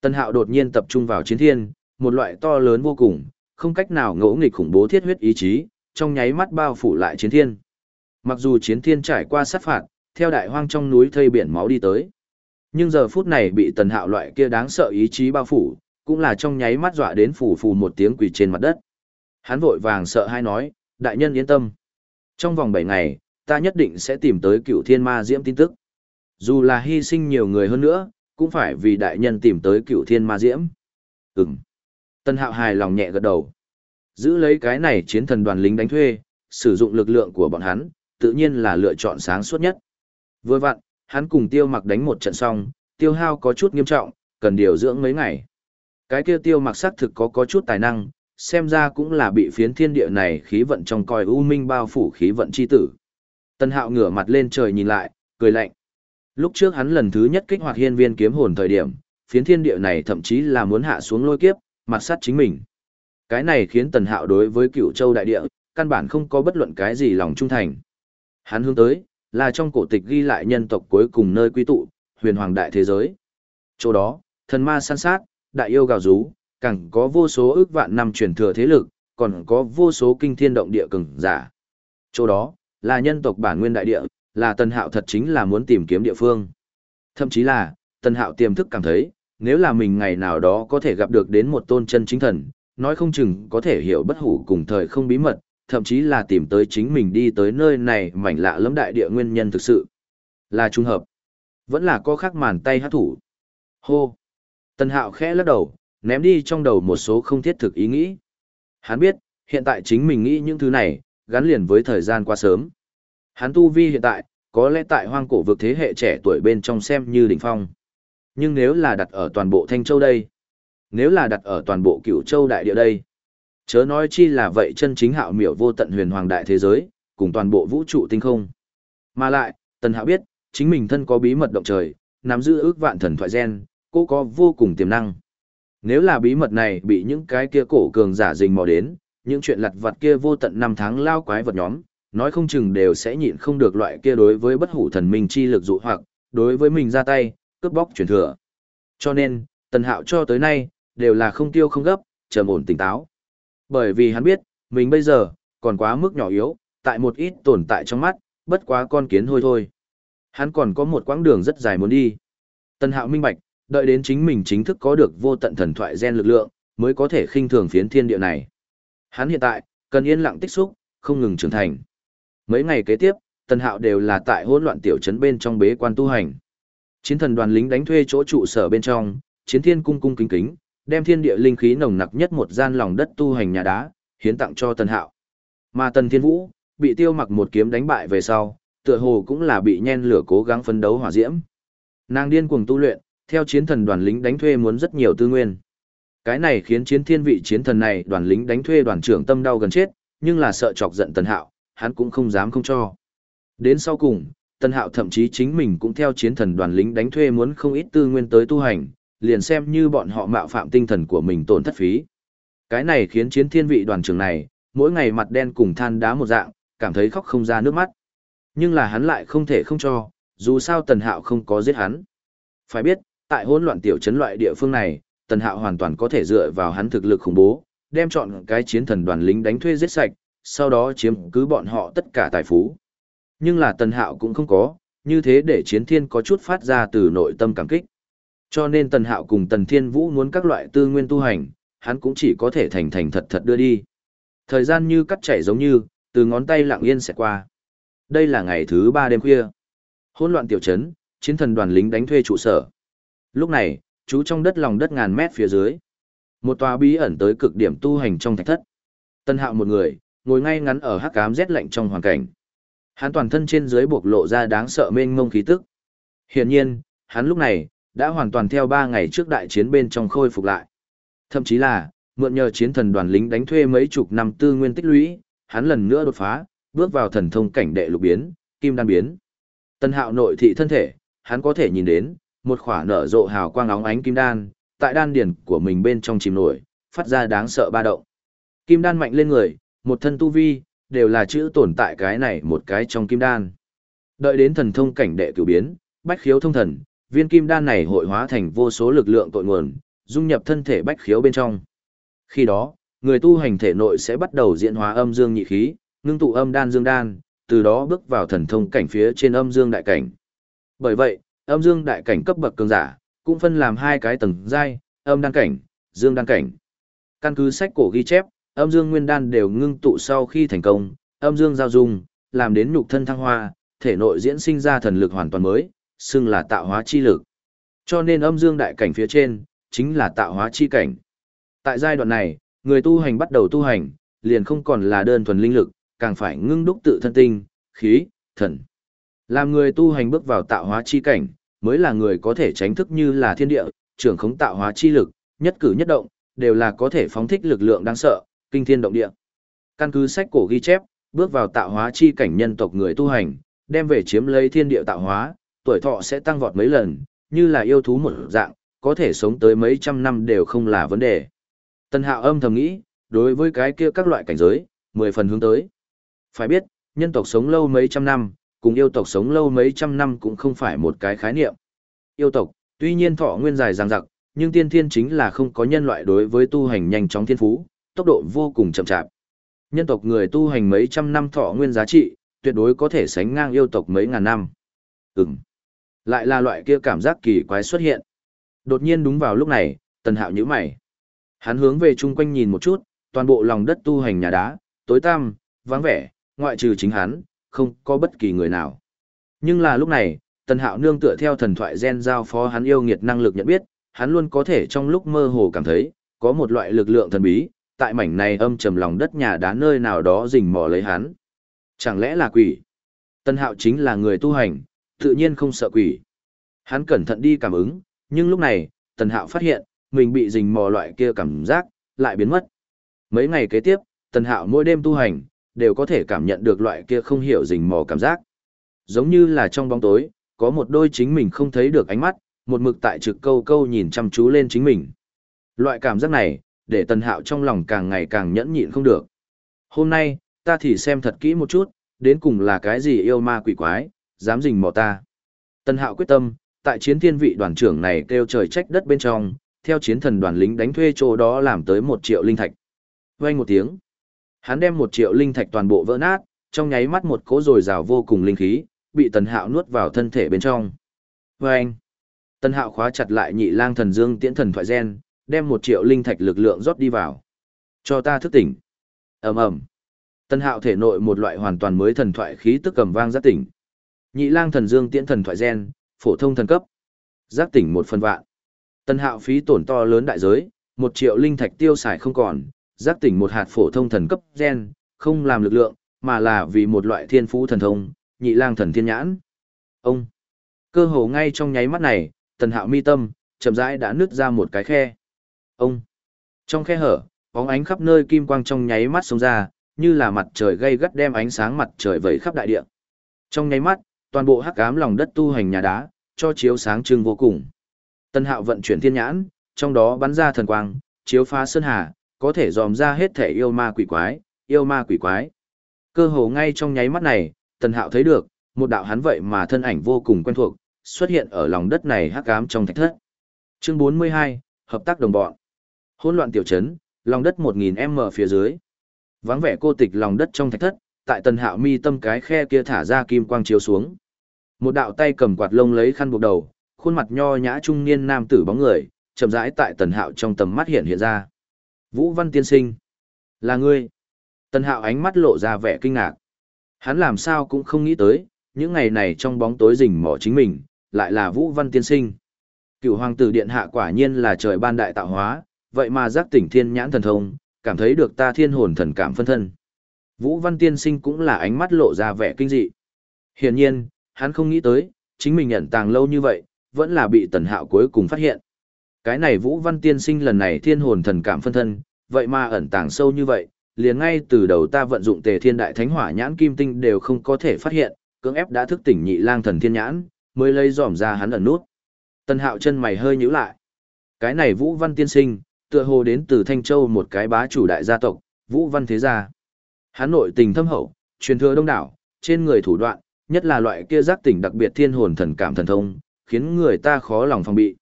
Tân hạo đột nhiên tập trung vào chiến thiên, một loại to lớn vô cùng, không cách nào ngỗ nghịch khủng bố thiết huyết ý chí, trong nháy mắt bao phủ lại chiến thiên. Mặc dù chiến thiên trải qua sát phạt, theo đại hoang trong núi thây biển máu đi tới. Nhưng giờ phút này bị tần hạo loại kia đáng sợ ý chí bao phủ, cũng là trong nháy mắt dọa đến phù phù một tiếng quỳ trên mặt đất. Hắn vội vàng sợ hai nói, đại nhân yên tâm. Trong vòng 7 ngày, ta nhất định sẽ tìm tới cựu thiên ma diễm tin tức. Dù là hy sinh nhiều người hơn nữa, cũng phải vì đại nhân tìm tới cựu thiên ma diễm. Ừm. Tân hạo hài lòng nhẹ gật đầu. Giữ lấy cái này chiến thần đoàn lính đánh thuê, sử dụng lực lượng của bọn hắn, tự nhiên là lựa chọn sáng suốt nhất. Vừa vặn, hắn cùng tiêu mặc đánh một trận xong, tiêu hao có chút nghiêm trọng, cần điều dưỡng mấy ngày. Cái kia tiêu mặc sắc thực có có chút tài năng, xem ra cũng là bị phiến thiên địa này khí vận trong coi u minh bao phủ khí vận chi tử. Tân hạo ngửa mặt lên trời nhìn lại, cười lạnh. Lúc trước hắn lần thứ nhất kích hoạt hiên viên kiếm hồn thời điểm, phiến thiên địa này thậm chí là muốn hạ xuống lôi kiếp, mặt sát chính mình. Cái này khiến tần hạo đối với cựu châu đại địa, căn bản không có bất luận cái gì lòng trung thành. Hắn hướng tới, là trong cổ tịch ghi lại nhân tộc cuối cùng nơi quy tụ, huyền hoàng đại thế giới. Chỗ đó, thần ma săn sát, đại yêu gào rú, càng có vô số ước vạn năm truyền thừa thế lực, còn có vô số kinh thiên động địa cường giả. Chỗ đó, là nhân tộc bản nguyên đại địa, là tần hạo thật chính là muốn tìm kiếm địa phương. Thậm chí là, tần hạo tiềm thức cảm thấy, nếu là mình ngày nào đó có thể gặp được đến một tôn chân chính thần, nói không chừng có thể hiểu bất hủ cùng thời không bí mật, thậm chí là tìm tới chính mình đi tới nơi này mảnh lạ lẫm đại địa nguyên nhân thực sự. Là trùng hợp. Vẫn là có khắc màn tay hát thủ. Hô. Tần hạo khẽ lắc đầu, ném đi trong đầu một số không thiết thực ý nghĩ. Hắn biết, hiện tại chính mình nghĩ những thứ này, gắn liền với thời gian qua sớm. Hắn tu vi hiện tại, có lẽ tại hoang cổ vực thế hệ trẻ tuổi bên trong xem như đỉnh phong. Nhưng nếu là đặt ở toàn bộ Thanh Châu đây, nếu là đặt ở toàn bộ cửu châu đại địa đây, chớ nói chi là vậy chân chính hạo miểu vô tận huyền hoàng đại thế giới, cùng toàn bộ vũ trụ tinh không. Mà lại, Tần Hạo biết, chính mình thân có bí mật động trời, nắm giữ ước vạn thần thoại gen, cô có vô cùng tiềm năng. Nếu là bí mật này bị những cái kia cổ cường giả rình mò đến, những chuyện lặt vặt kia vô tận năm tháng lao quái vật nhóm, nói không chừng đều sẽ nhịn không được loại kia đối với bất hủ thần minh chi lực dụ hoặc, đối với mình ra tay, cướp bóc truyền thừa. Cho nên, Tần Hạo cho tới nay, đều là không tiêu không gấp, trầm ổn tỉnh táo. Bởi vì hắn biết, mình bây giờ, còn quá mức nhỏ yếu, tại một ít tồn tại trong mắt, bất quá con kiến hôi thôi. Hắn còn có một quãng đường rất dài muốn đi. Tần Hạo minh bạch, đợi đến chính mình chính thức có được vô tận thần thoại gen lực lượng, mới có thể khinh thường phiến thiên địa này. Hắn hiện tại, cần yên lặng tích xúc, không ngừng trưởng thành. Mấy ngày kế tiếp, Tần Hạo đều là tại hỗn loạn tiểu trấn bên trong bế quan tu hành. Chiến thần đoàn lính đánh thuê chỗ trụ sở bên trong, Chiến Thiên cung cung kính kính, đem thiên địa linh khí nồng nặc nhất một gian lòng đất tu hành nhà đá, hiến tặng cho Tần Hạo. Mà Tần Thiên Vũ, bị Tiêu Mặc một kiếm đánh bại về sau, tựa hồ cũng là bị nhen lửa cố gắng phấn đấu hỏa diễm. Nàng điên cuồng tu luyện, theo chiến thần đoàn lính đánh thuê muốn rất nhiều tư nguyên. Cái này khiến chiến thiên vị chiến thần này đoàn lính đánh thuê đoàn trưởng tâm đau gần chết, nhưng là sợ chọc giận Tần Hạo, hắn cũng không dám không cho. Đến sau cùng, Tần Hạo thậm chí chính mình cũng theo chiến thần đoàn lính đánh thuê muốn không ít tư nguyên tới tu hành, liền xem như bọn họ mạo phạm tinh thần của mình tổn thất phí. Cái này khiến chiến thiên vị đoàn trưởng này, mỗi ngày mặt đen cùng than đá một dạng, cảm thấy khóc không ra nước mắt. Nhưng là hắn lại không thể không cho, dù sao Tần Hạo không có giết hắn. Phải biết, tại hỗn loạn tiểu trấn loại địa phương này, Tần Hạo hoàn toàn có thể dựa vào hắn thực lực khủng bố, đem chọn cái chiến thần đoàn lính đánh thuê giết sạch, sau đó chiếm cứ bọn họ tất cả tài phú. Nhưng là Tần Hạo cũng không có, như thế để chiến thiên có chút phát ra từ nội tâm cảm kích. Cho nên Tần Hạo cùng Tần Thiên Vũ muốn các loại tư nguyên tu hành, hắn cũng chỉ có thể thành thành thật thật đưa đi. Thời gian như cắt chảy giống như, từ ngón tay lặng yên sẽ qua. Đây là ngày thứ ba đêm khuya. Hỗn loạn tiểu trấn, chiến thần đoàn lính đánh thuê trụ sở. Lúc này, chú trong đất lòng đất ngàn mét phía dưới. Một tòa bí ẩn tới cực điểm tu hành trong thạch thất. Tân hạo một người, ngồi ngay ngắn ở hắc cám rét lạnh trong hoàn cảnh. Hắn toàn thân trên dưới bộc lộ ra đáng sợ mênh mông khí tức. Hiển nhiên, hắn lúc này, đã hoàn toàn theo ba ngày trước đại chiến bên trong khôi phục lại. Thậm chí là, mượn nhờ chiến thần đoàn lính đánh thuê mấy chục năm tư nguyên tích lũy, hắn lần nữa đột phá, bước vào thần thông cảnh đệ lục biến, kim đan biến. Tân hạo nội thị thân thể, hắn có thể nhìn đến, một khỏa nở rộ hào quang óng ánh kim đan, tại đan điển của mình bên trong chìm nổi, phát ra đáng sợ ba động. Kim đan mạnh lên người, một thân tu vi, đều là chữ tồn tại cái này một cái trong kim đan. Đợi đến thần thông cảnh đệ cửu biến, bách khiếu thông thần, viên kim đan này hội hóa thành vô số lực lượng tội nguồn, dung nhập thân thể bách khiếu bên trong. Khi đó, người tu hành thể nội sẽ bắt đầu diễn hóa âm dương nhị khí, ngưng tụ âm đan dương đan, từ đó bước vào thần thông cảnh phía trên âm dương đại cảnh. Bởi vậy, âm dương đại cảnh cấp bậc cường giả, cũng phân làm hai cái tầng giai, âm đan cảnh, dương đan cảnh. Căn cứ sách cổ ghi chép, âm dương nguyên đan đều ngưng tụ sau khi thành công, âm dương giao dung, làm đến nhục thân thăng hoa, thể nội diễn sinh ra thần lực hoàn toàn mới, xưng là tạo hóa chi lực. Cho nên âm dương đại cảnh phía trên, chính là tạo hóa chi cảnh. Tại giai đoạn này, người tu hành bắt đầu tu hành, liền không còn là đơn thuần linh lực, càng phải ngưng đúc tự thân tinh, khí, thần. Làm người tu hành bước vào tạo hóa chi cảnh, mới là người có thể tránh thức như là thiên địa, trưởng khống tạo hóa chi lực, nhất cử nhất động, đều là có thể phóng thích lực lượng đáng sợ, kinh thiên động địa. Căn cứ sách cổ ghi chép, bước vào tạo hóa chi cảnh nhân tộc người tu hành, đem về chiếm lấy thiên địa tạo hóa, tuổi thọ sẽ tăng vọt mấy lần, như là yêu thú một dạng, có thể sống tới mấy trăm năm đều không là vấn đề. Tân hạo âm thầm nghĩ, đối với cái kia các loại cảnh giới, mười phần hướng tới. Phải biết, nhân tộc sống lâu mấy trăm năm, cùng yêu tộc sống lâu mấy trăm năm cũng không phải một cái khái niệm. Yêu tộc, tuy nhiên thọ nguyên dài dằng dặc, nhưng tiên thiên chính là không có nhân loại đối với tu hành nhanh chóng thiên phú, tốc độ vô cùng chậm chạp. Nhân tộc người tu hành mấy trăm năm thọ nguyên giá trị, tuyệt đối có thể sánh ngang yêu tộc mấy ngàn năm. Ừm. Lại là loại kia cảm giác kỳ quái xuất hiện. Đột nhiên đúng vào lúc này, tần hạo nhíu mày. Hắn hướng về chung quanh nhìn một chút, toàn bộ lòng đất tu hành nhà đá, tối tăm, vắng vẻ, ngoại trừ chính hắn, không có bất kỳ người nào. Nhưng là lúc này, tần hạo nương tựa theo thần thoại gen giao phó hắn yêu nghiệt năng lực nhận biết, hắn luôn có thể trong lúc mơ hồ cảm thấy, có một loại lực lượng thần bí, tại mảnh này âm trầm lòng đất nhà đá nơi nào đó rình mò lấy hắn. Chẳng lẽ là quỷ? Tần hạo chính là người tu hành, tự nhiên không sợ quỷ. Hắn cẩn thận đi cảm ứng, nhưng lúc này, tần hạo phát hiện, mình bị rình mò loại kia cảm giác, lại biến mất. Mấy ngày kế tiếp, tần hạo mỗi đêm tu hành, đều có thể cảm nhận được loại kia không hiểu rình mò cảm giác. Giống như là trong bóng tối, có một đôi chính mình không thấy được ánh mắt, một mực tại trực câu câu nhìn chăm chú lên chính mình. Loại cảm giác này, để tần hạo trong lòng càng ngày càng nhẫn nhịn không được. Hôm nay, ta thì xem thật kỹ một chút, đến cùng là cái gì yêu ma quỷ quái, dám rình mò ta. Tần hạo quyết tâm, tại chiến thiên vị đoàn trưởng này kêu trời trách đất bên trong, theo chiến thần đoàn lính đánh thuê chỗ đó làm tới một triệu linh thạch. Vang một tiếng, hắn đem một triệu linh thạch toàn bộ vỡ nát, trong nháy mắt một cỗ rồi rào vô cùng linh khí, bị tần hạo nuốt vào thân thể bên trong. Vang! Tần hạo khóa chặt lại nhị lang thần dương tiễn thần thoại gen, đem một triệu linh thạch lực lượng rót đi vào. Cho ta thức tỉnh. ầm ầm Tần hạo thể nội một loại hoàn toàn mới thần thoại khí tức cầm vang giác tỉnh. Nhị lang thần dương tiễn thần thoại gen, phổ thông thần cấp. Giác tỉnh một phần vạn. Tần hạo phí tổn to lớn đại giới, một triệu linh thạch tiêu xài không còn, giác tỉnh một hạt phổ thông thần cấp gen, không làm lực lượng, mà là vì một loại thiên phú thần thông, nhị lang thần thiên nhãn. Ông. Cơ hồ ngay trong nháy mắt này, tần hạo mi tâm, chậm rãi đã nứt ra một cái khe. Ông! Trong khe hở, bóng ánh khắp nơi kim quang trong nháy mắt xông ra, như là mặt trời gây gắt đem ánh sáng mặt trời vẩy khắp đại địa. Trong nháy mắt, toàn bộ hắc ám lòng đất tu hành nhà đá, cho chiếu sáng trưng vô cùng. Tân Hạo vận chuyển thiên nhãn, trong đó bắn ra thần quang, chiếu phá sơn hà, có thể dòm ra hết thể yêu ma quỷ quái, yêu ma quỷ quái. Cơ hồ ngay trong nháy mắt này, tần Hạo thấy được, một đạo hắn vậy mà thân ảnh vô cùng quen thuộc, xuất hiện ở lòng đất này hắc ám trong thạch thất. Chương 42, hợp tác đồng bọn. Hỗn loạn tiểu trấn, lòng đất 1000m phía dưới. Vắng vẻ cô tịch lòng đất trong thạch thất, tại Tần Hạo mi tâm cái khe kia thả ra kim quang chiếu xuống. Một đạo tay cầm quạt lông lấy khăn buộc đầu, khuôn mặt nho nhã trung niên nam tử bóng người, chậm rãi tại Tần Hạo trong tầm mắt hiện hiện ra. Vũ Văn tiên sinh, là ngươi. Tần Hạo ánh mắt lộ ra vẻ kinh ngạc. Hắn làm sao cũng không nghĩ tới, những ngày này trong bóng tối rình mỏ chính mình, lại là Vũ Văn tiên sinh. Cựu hoàng tử điện hạ quả nhiên là trời ban đại tạo hóa, vậy mà giác tỉnh thiên nhãn thần thông, cảm thấy được ta thiên hồn thần cảm phân thân. Vũ Văn Tiên Sinh cũng là ánh mắt lộ ra vẻ kinh dị. Hiển nhiên, hắn không nghĩ tới, chính mình nhận tàng lâu như vậy, vẫn là bị tần hạo cuối cùng phát hiện. Cái này Vũ Văn Tiên Sinh lần này thiên hồn thần cảm phân thân, vậy mà ẩn tàng sâu như vậy, liền ngay từ đầu ta vận dụng tề thiên đại thánh hỏa nhãn kim tinh đều không có thể phát hiện, cưỡng ép đã thức tỉnh nhị lang thần thiên nhãn, mới lấy dòm ra hắn ẩn nút. tân hạo chân mày hơi nhíu lại. Cái này Vũ Văn Tiên Sinh, tựa hồ đến từ Thanh Châu một cái bá chủ đại gia tộc, Vũ Văn Thế Gia. Hắn nội tình thâm hậu, truyền thừa đông đảo, trên người thủ đoạn, nhất là loại kia giác tỉnh đặc biệt thiên hồn thần cảm thần thông, khiến người ta khó lòng phòng bị.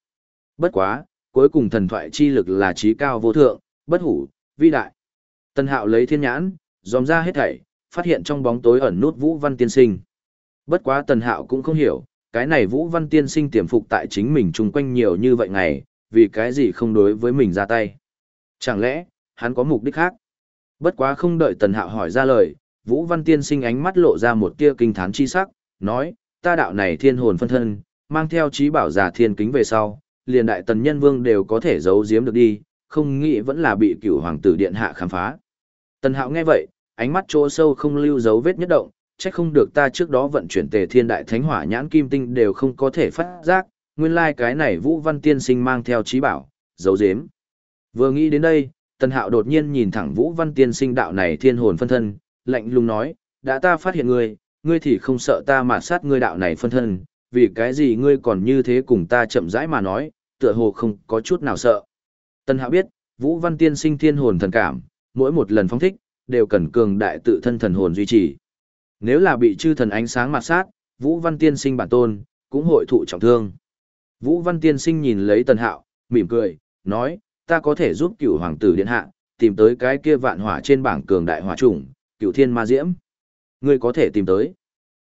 Bất quá, cuối cùng thần thoại chi lực là trí cao vô thượng, bất hủ, vi đại. Tân Hạo lấy thiên nhãn, dòm ra hết thảy, phát hiện trong bóng tối ẩn nút Vũ Văn Tiên Sinh. Bất quá Tần Hạo cũng không hiểu, cái này Vũ Văn Tiên Sinh tiềm phục tại chính mình chung quanh nhiều như vậy ngày, vì cái gì không đối với mình ra tay. Chẳng lẽ, hắn có mục đích khác? Bất quá không đợi Tần Hạo hỏi ra lời, Vũ Văn Tiên Sinh ánh mắt lộ ra một tia kinh thán chi sắc, nói, ta đạo này thiên hồn phân thân, mang theo trí bảo giả thiên kính về sau, liền đại tần nhân vương đều có thể giấu giếm được đi, không nghĩ vẫn là bị cửu hoàng tử điện hạ khám phá. Tần Hạo nghe vậy, ánh mắt chỗ sâu không lưu dấu vết nhất động, chắc không được ta trước đó vận chuyển tề thiên đại thánh hỏa nhãn kim tinh đều không có thể phát giác, nguyên lai like cái này Vũ Văn Tiên Sinh mang theo trí bảo, giấu giếm. Vừa nghĩ đến đây, Tần Hạo đột nhiên nhìn thẳng Vũ Văn Tiên sinh đạo này thiên hồn phân thân, lạnh lùng nói, đã ta phát hiện ngươi, ngươi thì không sợ ta mà sát ngươi đạo này phân thân, vì cái gì ngươi còn như thế cùng ta chậm rãi mà nói, tựa hồ không có chút nào sợ. Tần Hạo biết, Vũ Văn Tiên sinh thiên hồn thần cảm, mỗi một lần phóng thích, đều cần cường đại tự thân thần hồn duy trì. Nếu là bị chư thần ánh sáng mặt sát, Vũ Văn Tiên sinh bản tôn, cũng hội thụ trọng thương. Vũ Văn Tiên sinh nhìn lấy Tần Hạo, mỉm cười, nói, ta có thể giúp cửu hoàng tử điện hạ, tìm tới cái kia vạn hỏa trên bảng cường đại hỏa chủng, cửu thiên ma diễm. Ngươi có thể tìm tới.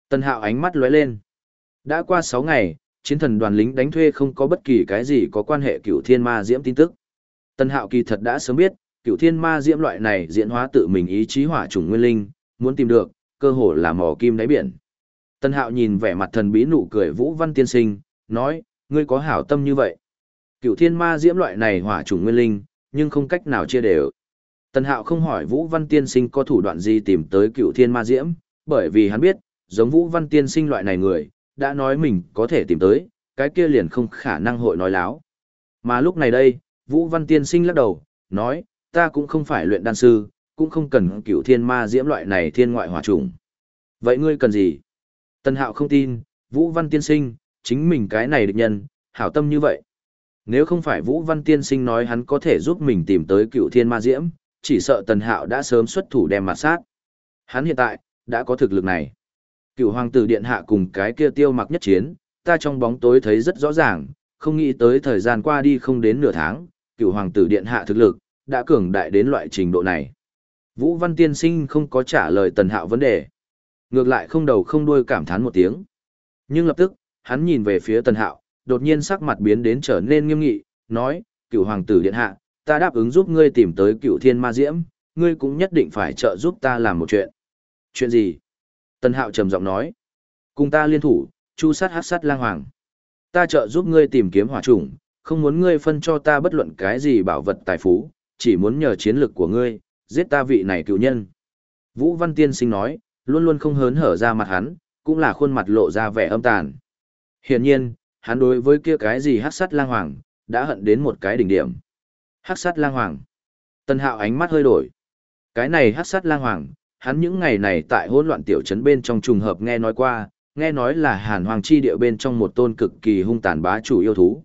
Tần Hạo ánh mắt lóe lên. Đã qua 6 ngày, chiến thần đoàn lính đánh thuê không có bất kỳ cái gì có quan hệ cửu thiên ma diễm tin tức. tân Hạo kỳ thật đã sớm biết, cửu thiên ma diễm loại này diễn hóa tự mình ý chí hỏa chủng nguyên linh, muốn tìm được, cơ hội là mò kim đáy biển. tân Hạo nhìn vẻ mặt thần bí nụ cười Vũ Văn tiên sinh, nói, ngươi có hảo tâm như vậy. Cửu thiên ma diễm loại này hỏa chủng nguyên linh, nhưng không cách nào chia đều. tân Hạo không hỏi Vũ Văn tiên sinh có thủ đoạn gì tìm tới cửu thiên ma diễm, bởi vì hắn biết, giống Vũ Văn tiên sinh loại này người, đã nói mình có thể tìm tới, cái kia liền không khả năng hội nói láo. Mà lúc này đây, Vũ Văn tiên sinh lắc đầu, nói, ta cũng không phải luyện đan sư, cũng không cần cửu thiên ma diễm loại này thiên ngoại hỏa trùng Vậy ngươi cần gì? Tần Hạo không tin, Vũ Văn tiên sinh, chính mình cái này địch nhân, hảo tâm như vậy. Nếu không phải Vũ Văn tiên sinh nói hắn có thể giúp mình tìm tới cựu thiên ma diễm, chỉ sợ Tần Hạo đã sớm xuất thủ đem mặt sát. Hắn hiện tại, đã có thực lực này. Cựu hoàng tử điện hạ cùng cái kia tiêu mặc nhất chiến, ta trong bóng tối thấy rất rõ ràng, không nghĩ tới thời gian qua đi không đến nửa tháng, cựu hoàng tử điện hạ thực lực, đã cường đại đến loại trình độ này. Vũ Văn Tiên Sinh không có trả lời Tần Hạo vấn đề. Ngược lại không đầu không đuôi cảm thán một tiếng. Nhưng lập tức, hắn nhìn về phía Tần Hạo, đột nhiên sắc mặt biến đến trở nên nghiêm nghị, nói, cựu hoàng tử điện hạ, ta đáp ứng giúp ngươi tìm tới cựu thiên ma diễm, ngươi cũng nhất định phải trợ giúp ta làm một chuyện. Chuyện gì? Tần Hạo trầm giọng nói, cùng ta liên thủ, chu sát hát sát lang hoàng. Ta trợ giúp ngươi tìm kiếm hỏa chủng, không muốn ngươi phân cho ta bất luận cái gì bảo vật tài phú, chỉ muốn nhờ chiến lực của ngươi, giết ta vị này cựu nhân. Vũ Văn Tiên Sinh nói, luôn luôn không hớn hở ra mặt hắn, cũng là khuôn mặt lộ ra vẻ âm tàn. Hiển nhiên, hắn đối với kia cái gì hắc sát lang hoàng, đã hận đến một cái đỉnh điểm. Hắc sát lang hoàng. Tân hạo ánh mắt hơi đổi. Cái này hắc sát lang hoàng, hắn những ngày này tại hỗn loạn tiểu trấn bên trong trùng hợp nghe nói qua, nghe nói là hàn hoàng chi địa bên trong một tôn cực kỳ hung tàn bá chủ yêu thú.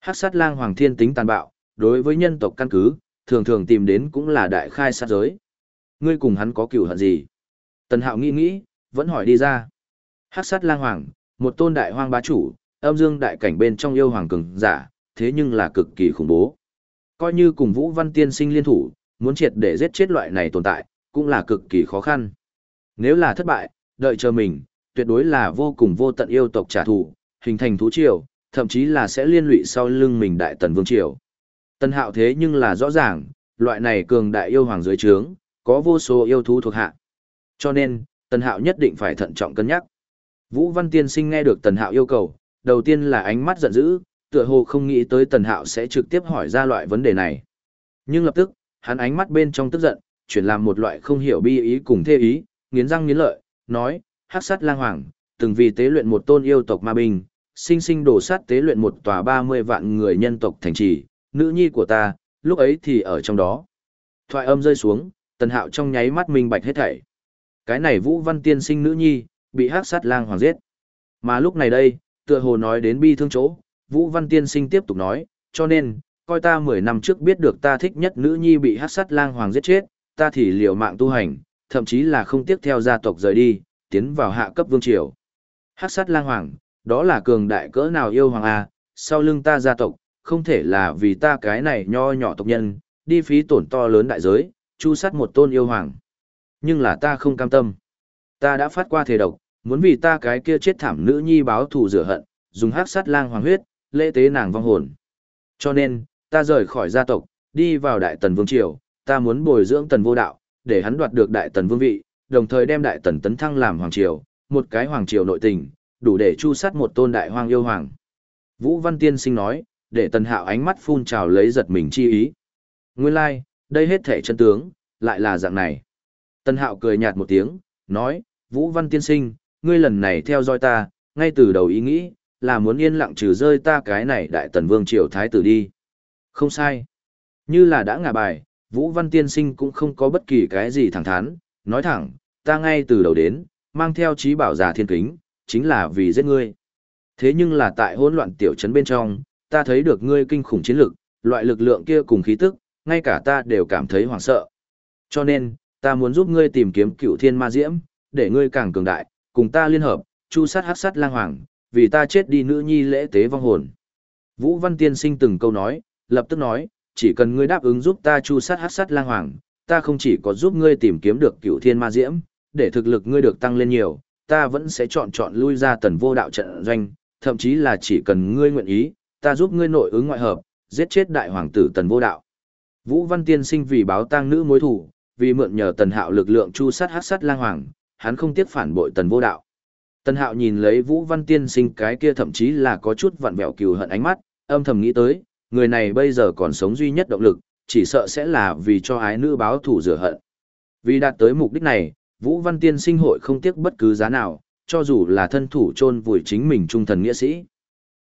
Hắc sát lang hoàng thiên tính tàn bạo, đối với nhân tộc căn cứ, thường thường tìm đến cũng là đại khai sát giới. Ngươi cùng hắn có cửu hận gì? Tần Hạo nghĩ nghĩ, vẫn hỏi đi ra. Hắc sát lang hoàng, một tôn đại hoang bá chủ, âm dương đại cảnh bên trong yêu hoàng cường giả, thế nhưng là cực kỳ khủng bố. Coi như cùng Vũ Văn Tiên sinh liên thủ, muốn triệt để giết chết loại này tồn tại, cũng là cực kỳ khó khăn. Nếu là thất bại, đợi chờ mình, tuyệt đối là vô cùng vô tận yêu tộc trả thù, hình thành thú triều, thậm chí là sẽ liên lụy sau lưng mình đại tần vương triều. Tân hạo thế nhưng là rõ ràng, loại này cường đại yêu hoàng dưới trướng, có vô số yêu thú thuộc hạ. Cho nên, Tần Hạo nhất định phải thận trọng cân nhắc. Vũ Văn Tiên Sinh nghe được Tần Hạo yêu cầu, đầu tiên là ánh mắt giận dữ, tựa hồ không nghĩ tới Tần Hạo sẽ trực tiếp hỏi ra loại vấn đề này. Nhưng lập tức, hắn ánh mắt bên trong tức giận, chuyển làm một loại không hiểu bi ý cùng thê ý, nghiến răng nghiến lợi, nói, hắc sát lang hoàng, từng vì tế luyện một tôn yêu tộc ma binh, sinh sinh đổ sát tế luyện một tòa 30 vạn người nhân tộc thành trì, nữ nhi của ta, lúc ấy thì ở trong đó. Thoại âm rơi xuống, Tần Hạo trong nháy mắt minh bạch hết thảy. Cái này Vũ Văn Tiên sinh nữ nhi, bị hắc sát lang hoàng giết. Mà lúc này đây, tựa hồ nói đến bi thương chỗ, Vũ Văn Tiên sinh tiếp tục nói, cho nên, coi ta 10 năm trước biết được ta thích nhất nữ nhi bị hắc sát lang hoàng giết chết, ta thì liều mạng tu hành, thậm chí là không tiếp theo gia tộc rời đi, tiến vào hạ cấp vương triều. Hắc sát lang hoàng, đó là cường đại cỡ nào yêu hoàng a, sau lưng ta gia tộc, không thể là vì ta cái này nho nhỏ tộc nhân, đi phí tổn to lớn đại giới, chu sát một tôn yêu hoàng. Nhưng là ta không cam tâm. Ta đã phát qua thể độc, muốn vì ta cái kia chết thảm nữ nhi báo thù rửa hận, dùng hắc sát lang hoàng huyết, lễ tế nàng vong hồn. Cho nên, ta rời khỏi gia tộc, đi vào đại tần vương triều, ta muốn bồi dưỡng tần vô đạo, để hắn đoạt được đại tần vương vị, đồng thời đem đại tần tấn thăng làm hoàng triều, một cái hoàng triều nội tình, đủ để chu sát một tôn đại hoàng yêu hoàng. Vũ Văn Tiên Sinh nói, để tần hạo ánh mắt phun trào lấy giật mình chi ý. Nguyên lai, like, đây hết thể chân tướng, lại là dạng này. Tần hạo cười nhạt một tiếng, nói, Vũ Văn Tiên Sinh, ngươi lần này theo dõi ta, ngay từ đầu ý nghĩ, là muốn yên lặng trừ rơi ta cái này đại tần vương triều thái tử đi. Không sai. Như là đã ngả bài, Vũ Văn Tiên Sinh cũng không có bất kỳ cái gì thẳng thắn, nói thẳng, ta ngay từ đầu đến, mang theo trí bảo giả thiên kính, chính là vì giết ngươi. Thế nhưng là tại hỗn loạn tiểu trấn bên trong, ta thấy được ngươi kinh khủng chiến lực, loại lực lượng kia cùng khí tức, ngay cả ta đều cảm thấy hoảng sợ. Cho nên, ta muốn giúp ngươi tìm kiếm cựu thiên ma diễm, để ngươi càng cường đại, cùng ta liên hợp, chu sát hắc sát lang hoàng, vì ta chết đi nữ nhi lễ tế vong hồn. Vũ Văn Tiên sinh từng câu nói, lập tức nói, chỉ cần ngươi đáp ứng giúp ta chu sát hắc sát lang hoàng, ta không chỉ có giúp ngươi tìm kiếm được cựu thiên ma diễm, để thực lực ngươi được tăng lên nhiều, ta vẫn sẽ chọn chọn lui ra tần vô đạo trận doanh, thậm chí là chỉ cần ngươi nguyện ý, ta giúp ngươi nội ứng ngoại hợp, giết chết đại hoàng tử tần vô đạo. Vũ Văn Tiên sinh vì báo tang nữ mối thủ, vì mượn nhờ tần hạo lực lượng chu sát hắc sát lang hoàng, hắn không tiếc phản bội tần vô đạo. Tần hạo nhìn lấy Vũ Văn Tiên sinh cái kia thậm chí là có chút vặn vẹo cừu hận ánh mắt, âm thầm nghĩ tới, người này bây giờ còn sống duy nhất động lực, chỉ sợ sẽ là vì cho ái nữ báo thù rửa hận. Vì đạt tới mục đích này, Vũ Văn Tiên sinh hội không tiếc bất cứ giá nào, cho dù là thân thủ chôn vùi chính mình trung thần nghĩa sĩ.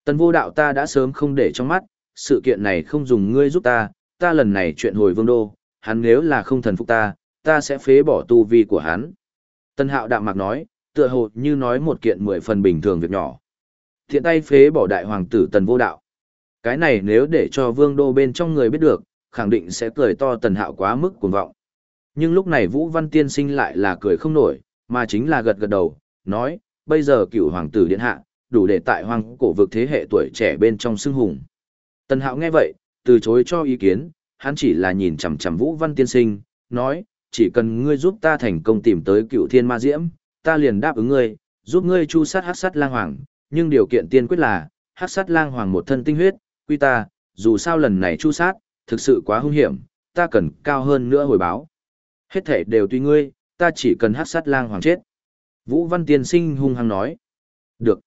Tần vô đạo ta đã sớm không để trong mắt, sự kiện này không dùng ngươi giúp ta, ta lần này chuyện hồi vương đô, hắn nếu là không thần phục ta, ta sẽ phế bỏ tu vi của hắn. Tân hạo đạm mạc nói, tựa hồ như nói một kiện mười phần bình thường việc nhỏ. Thiện tay phế bỏ đại hoàng tử tần vô đạo. Cái này nếu để cho vương đô bên trong người biết được, khẳng định sẽ cười to tần hạo quá mức cuồng vọng. Nhưng lúc này Vũ Văn Tiên sinh lại là cười không nổi, mà chính là gật gật đầu, nói, bây giờ cựu hoàng tử điện hạ, đủ để tại hoàng cổ vực thế hệ tuổi trẻ bên trong xưng hùng. Tần hạo nghe vậy, từ chối cho ý kiến, hắn chỉ là nhìn chằm chằm Vũ Văn Tiên sinh, nói, chỉ cần ngươi giúp ta thành công tìm tới cựu thiên ma diễm, ta liền đáp ứng ngươi, giúp ngươi chu sát hắc sát lang hoàng, nhưng điều kiện tiên quyết là, hắc sát lang hoàng một thân tinh huyết, quy ta, dù sao lần này chu sát, thực sự quá hung hiểm, ta cần cao hơn nữa hồi báo. Hết thể đều tùy ngươi, ta chỉ cần hát sát lang hoàng chết. Vũ Văn Tiên Sinh hung hăng nói. Được.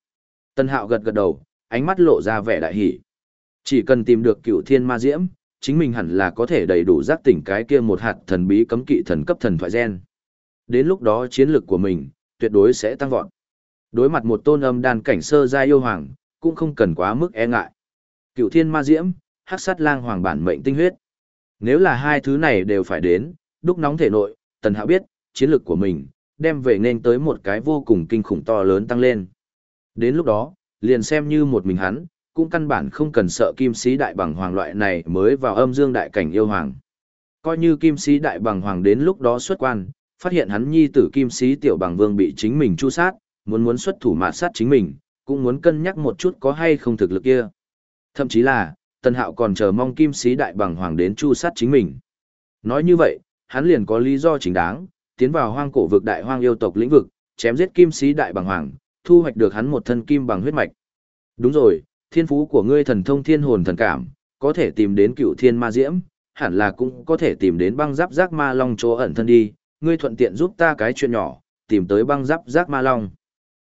Tân Hạo gật gật đầu, ánh mắt lộ ra vẻ đại hỷ. Chỉ cần tìm được cựu thiên ma diễm, chính mình hẳn là có thể đầy đủ giác tỉnh cái kia một hạt thần bí cấm kỵ thần cấp thần thoại gen. Đến lúc đó chiến lực của mình, tuyệt đối sẽ tăng vọt. Đối mặt một tôn âm đàn cảnh sơ gia yêu hoàng, cũng không cần quá mức e ngại. Cựu thiên ma diễm, hắc sát lang hoàng bản mệnh tinh huyết. Nếu là hai thứ này đều phải đến, đúc nóng thể nội, tần hạo biết, chiến lược của mình, đem về nên tới một cái vô cùng kinh khủng to lớn tăng lên. Đến lúc đó, liền xem như một mình hắn, cũng căn bản không cần sợ kim sĩ đại bằng hoàng loại này mới vào âm dương đại cảnh yêu hoàng. Coi như kim sĩ đại bằng hoàng đến lúc đó xuất quan, phát hiện hắn nhi tử kim sĩ tiểu bằng vương bị chính mình chu sát, muốn muốn xuất thủ mạt sát chính mình, cũng muốn cân nhắc một chút có hay không thực lực kia. Thậm chí là, Tân Hạo còn chờ mong kim sĩ đại bằng hoàng đến chu sát chính mình. Nói như vậy, hắn liền có lý do chính đáng, tiến vào hoang cổ vực đại hoang yêu tộc lĩnh vực, chém giết kim sĩ đại bằng hoàng, thu hoạch được hắn một thân kim bằng huyết mạch. Đúng rồi, thiên phú của ngươi thần thông thiên hồn thần cảm, có thể tìm đến cựu thiên ma diễm, hẳn là cũng có thể tìm đến băng giáp giác ma long chỗ ẩn thân đi, ngươi thuận tiện giúp ta cái chuyện nhỏ, tìm tới băng giáp giác ma long.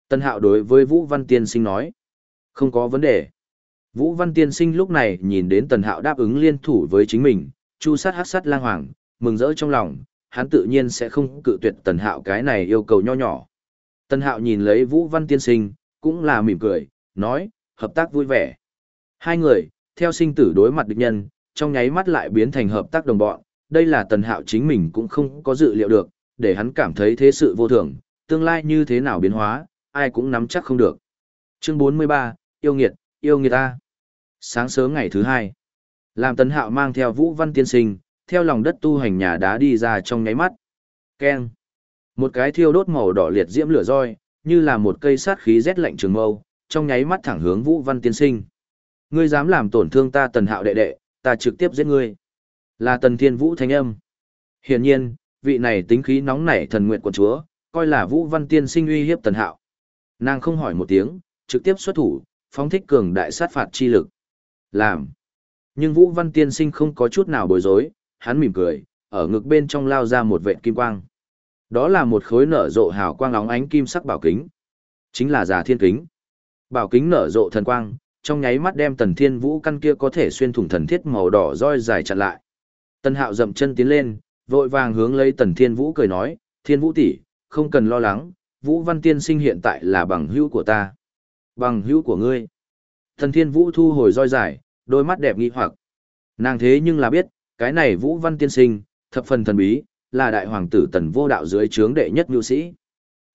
Tân hạo đối với Vũ Văn Tiên Sinh nói, không có vấn đề. Vũ Văn Tiên Sinh lúc này nhìn đến Tần Hạo đáp ứng liên thủ với chính mình, chu sát hắc sát lang hoàng, mừng rỡ trong lòng, hắn tự nhiên sẽ không cự tuyệt Tần Hạo cái này yêu cầu nho nhỏ. Tần Hạo nhìn lấy Vũ Văn Tiên Sinh, cũng là mỉm cười, nói, hợp tác vui vẻ. Hai người, theo sinh tử đối mặt địch nhân, trong nháy mắt lại biến thành hợp tác đồng bọn, đây là tần hạo chính mình cũng không có dự liệu được, để hắn cảm thấy thế sự vô thường, tương lai như thế nào biến hóa, ai cũng nắm chắc không được. Chương 43, Yêu nghiệt, yêu nghiệt ta. Sáng sớm ngày thứ hai, làm tần hạo mang theo vũ văn tiên sinh, theo lòng đất tu hành nhà đá đi ra trong nháy mắt. Keng. Một cái thiêu đốt màu đỏ liệt diễm lửa roi, như là một cây sát khí rét lạnh trường mâu, trong nháy mắt thẳng hướng Vũ Văn Tiên Sinh. Ngươi dám làm tổn thương ta tần hạo đệ đệ, ta trực tiếp giết ngươi. Là tần thiên vũ thanh âm. Hiển nhiên, vị này tính khí nóng nảy thần nguyện quận chúa, coi là Vũ Văn Tiên Sinh uy hiếp tần hạo. Nàng không hỏi một tiếng, trực tiếp xuất thủ, phóng thích cường đại sát phạt chi lực. Làm. Nhưng Vũ Văn Tiên Sinh không có chút nào bối rối, hắn mỉm cười, ở ngực bên trong lao ra một vệt kim quang. Đó là một khối nở rộ hào quang óng ánh kim sắc bảo kính. Chính là giả thiên kính. Bảo kính nở rộ thần quang, trong nháy mắt đem tần thiên vũ căn kia có thể xuyên thủng thần thiết màu đỏ roi dài chặn lại. Tần hạo dậm chân tiến lên, vội vàng hướng lấy tần thiên vũ cười nói, thiên vũ tỷ không cần lo lắng, vũ văn tiên sinh hiện tại là bằng hữu của ta. Bằng hữu của ngươi. Tần thiên vũ thu hồi roi dài, đôi mắt đẹp nghi hoặc. Nàng thế nhưng là biết, cái này Vũ Văn tiên sinh, thập phần thần bí, là đại hoàng tử Tần Vô Đạo dưới trướng đệ nhất nhu sĩ.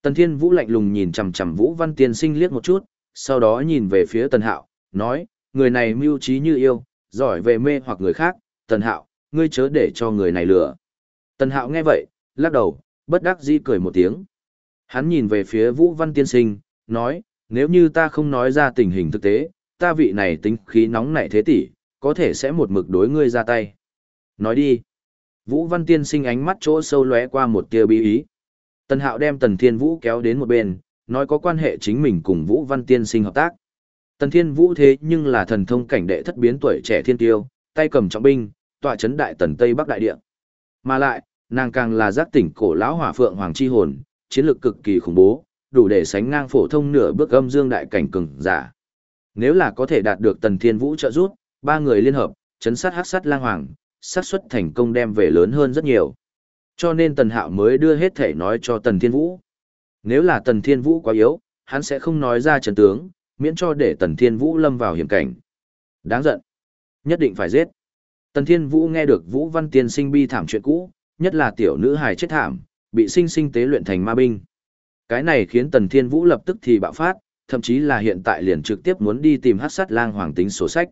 Tần Thiên Vũ lạnh lùng nhìn chằm chằm Vũ Văn tiên sinh liếc một chút, sau đó nhìn về phía Tần Hạo, nói, người này mưu trí như yêu, giỏi về mê hoặc người khác, Tần Hạo, ngươi chớ để cho người này lừa. Tần Hạo nghe vậy, lắc đầu, bất đắc dĩ cười một tiếng. Hắn nhìn về phía Vũ Văn tiên sinh, nói, nếu như ta không nói ra tình hình thực tế, ta vị này tính khí nóng nảy thế tỷ, có thể sẽ một mực đối ngươi ra tay. Nói đi. Vũ Văn Tiên sinh ánh mắt chỗ sâu lóe qua một tia bí ý. Tần Hạo đem Tần Thiên Vũ kéo đến một bên, nói có quan hệ chính mình cùng Vũ Văn Tiên sinh hợp tác. Tần Thiên Vũ thế nhưng là thần thông cảnh đệ thất biến tuổi trẻ thiên tiêu, tay cầm trọng binh, tọa chấn đại tần Tây Bắc đại địa. Mà lại, nàng càng là giác tỉnh cổ lão hỏa phượng hoàng chi hồn, chiến lược cực kỳ khủng bố, đủ để sánh ngang phổ thông nửa bước âm dương đại cảnh cường giả. Nếu là có thể đạt được Tần Thiên Vũ trợ giúp, ba người liên hợp, chấn sát hắc sát lang hoàng, xác suất thành công đem về lớn hơn rất nhiều. Cho nên Tần Hạo mới đưa hết thể nói cho Tần Thiên Vũ. Nếu là Tần Thiên Vũ quá yếu, hắn sẽ không nói ra trận tướng, miễn cho để Tần Thiên Vũ lâm vào hiểm cảnh. Đáng giận. Nhất định phải giết. Tần Thiên Vũ nghe được Vũ Văn Tiên sinh bi thảm chuyện cũ, nhất là tiểu nữ hài chết thảm, bị sinh sinh tế luyện thành ma binh. Cái này khiến Tần Thiên Vũ lập tức thì bạo phát, thậm chí là hiện tại liền trực tiếp muốn đi tìm hát sát lang hoàng tính sổ sách.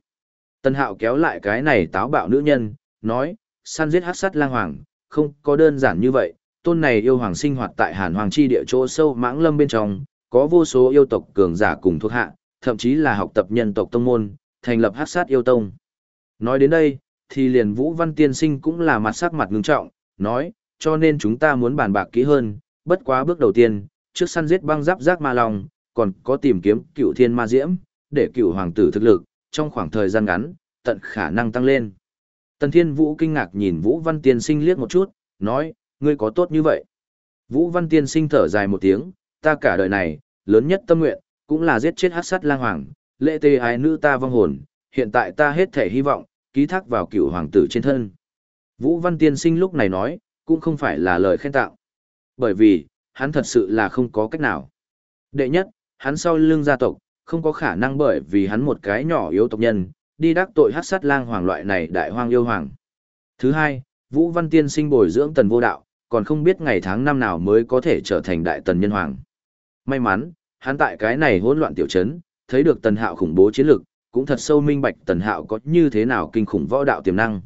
tân Hạo kéo lại cái này táo bạo nữ nhân, nói, săn giết hát sát lang hoàng, không có đơn giản như vậy, tôn này yêu hoàng sinh hoạt tại hàn hoàng chi địa chỗ sâu mãng lâm bên trong, có vô số yêu tộc cường giả cùng thuộc hạ, thậm chí là học tập nhân tộc tông môn, thành lập hát sát yêu tông. Nói đến đây, thì liền Vũ Văn Tiên Sinh cũng là mặt sắc mặt ngưng trọng, nói, cho nên chúng ta muốn bàn bạc kỹ hơn, bất quá bước đầu tiên, trước săn giết băng giáp giác ma long, còn có tìm kiếm cựu thiên ma diễm, để cựu hoàng tử thực lực, trong khoảng thời gian ngắn, tận khả năng tăng lên. Tần Thiên Vũ kinh ngạc nhìn Vũ Văn Tiên Sinh liếc một chút, nói, ngươi có tốt như vậy. Vũ Văn Tiên Sinh thở dài một tiếng, ta cả đời này, lớn nhất tâm nguyện, cũng là giết chết hát sát lang hoàng, lệ tê ái nữ ta vong hồn, hiện tại ta hết thể hy vọng, ký thác vào cựu hoàng tử trên thân. Vũ Văn Tiên Sinh lúc này nói, cũng không phải là lời khen tạo. Bởi vì, hắn thật sự là không có cách nào. Đệ nhất, hắn sau lưng gia tộc, không có khả năng bởi vì hắn một cái nhỏ yếu tộc nhân, đi đắc tội hát sát lang hoàng loại này đại hoang yêu hoàng. Thứ hai, Vũ Văn Tiên sinh bồi dưỡng tần vô đạo, còn không biết ngày tháng năm nào mới có thể trở thành đại tần nhân hoàng. May mắn, hắn tại cái này hỗn loạn tiểu trấn, thấy được tần hạo khủng bố chiến lực, cũng thật sâu minh bạch tần hạo có như thế nào kinh khủng võ đạo tiềm năng.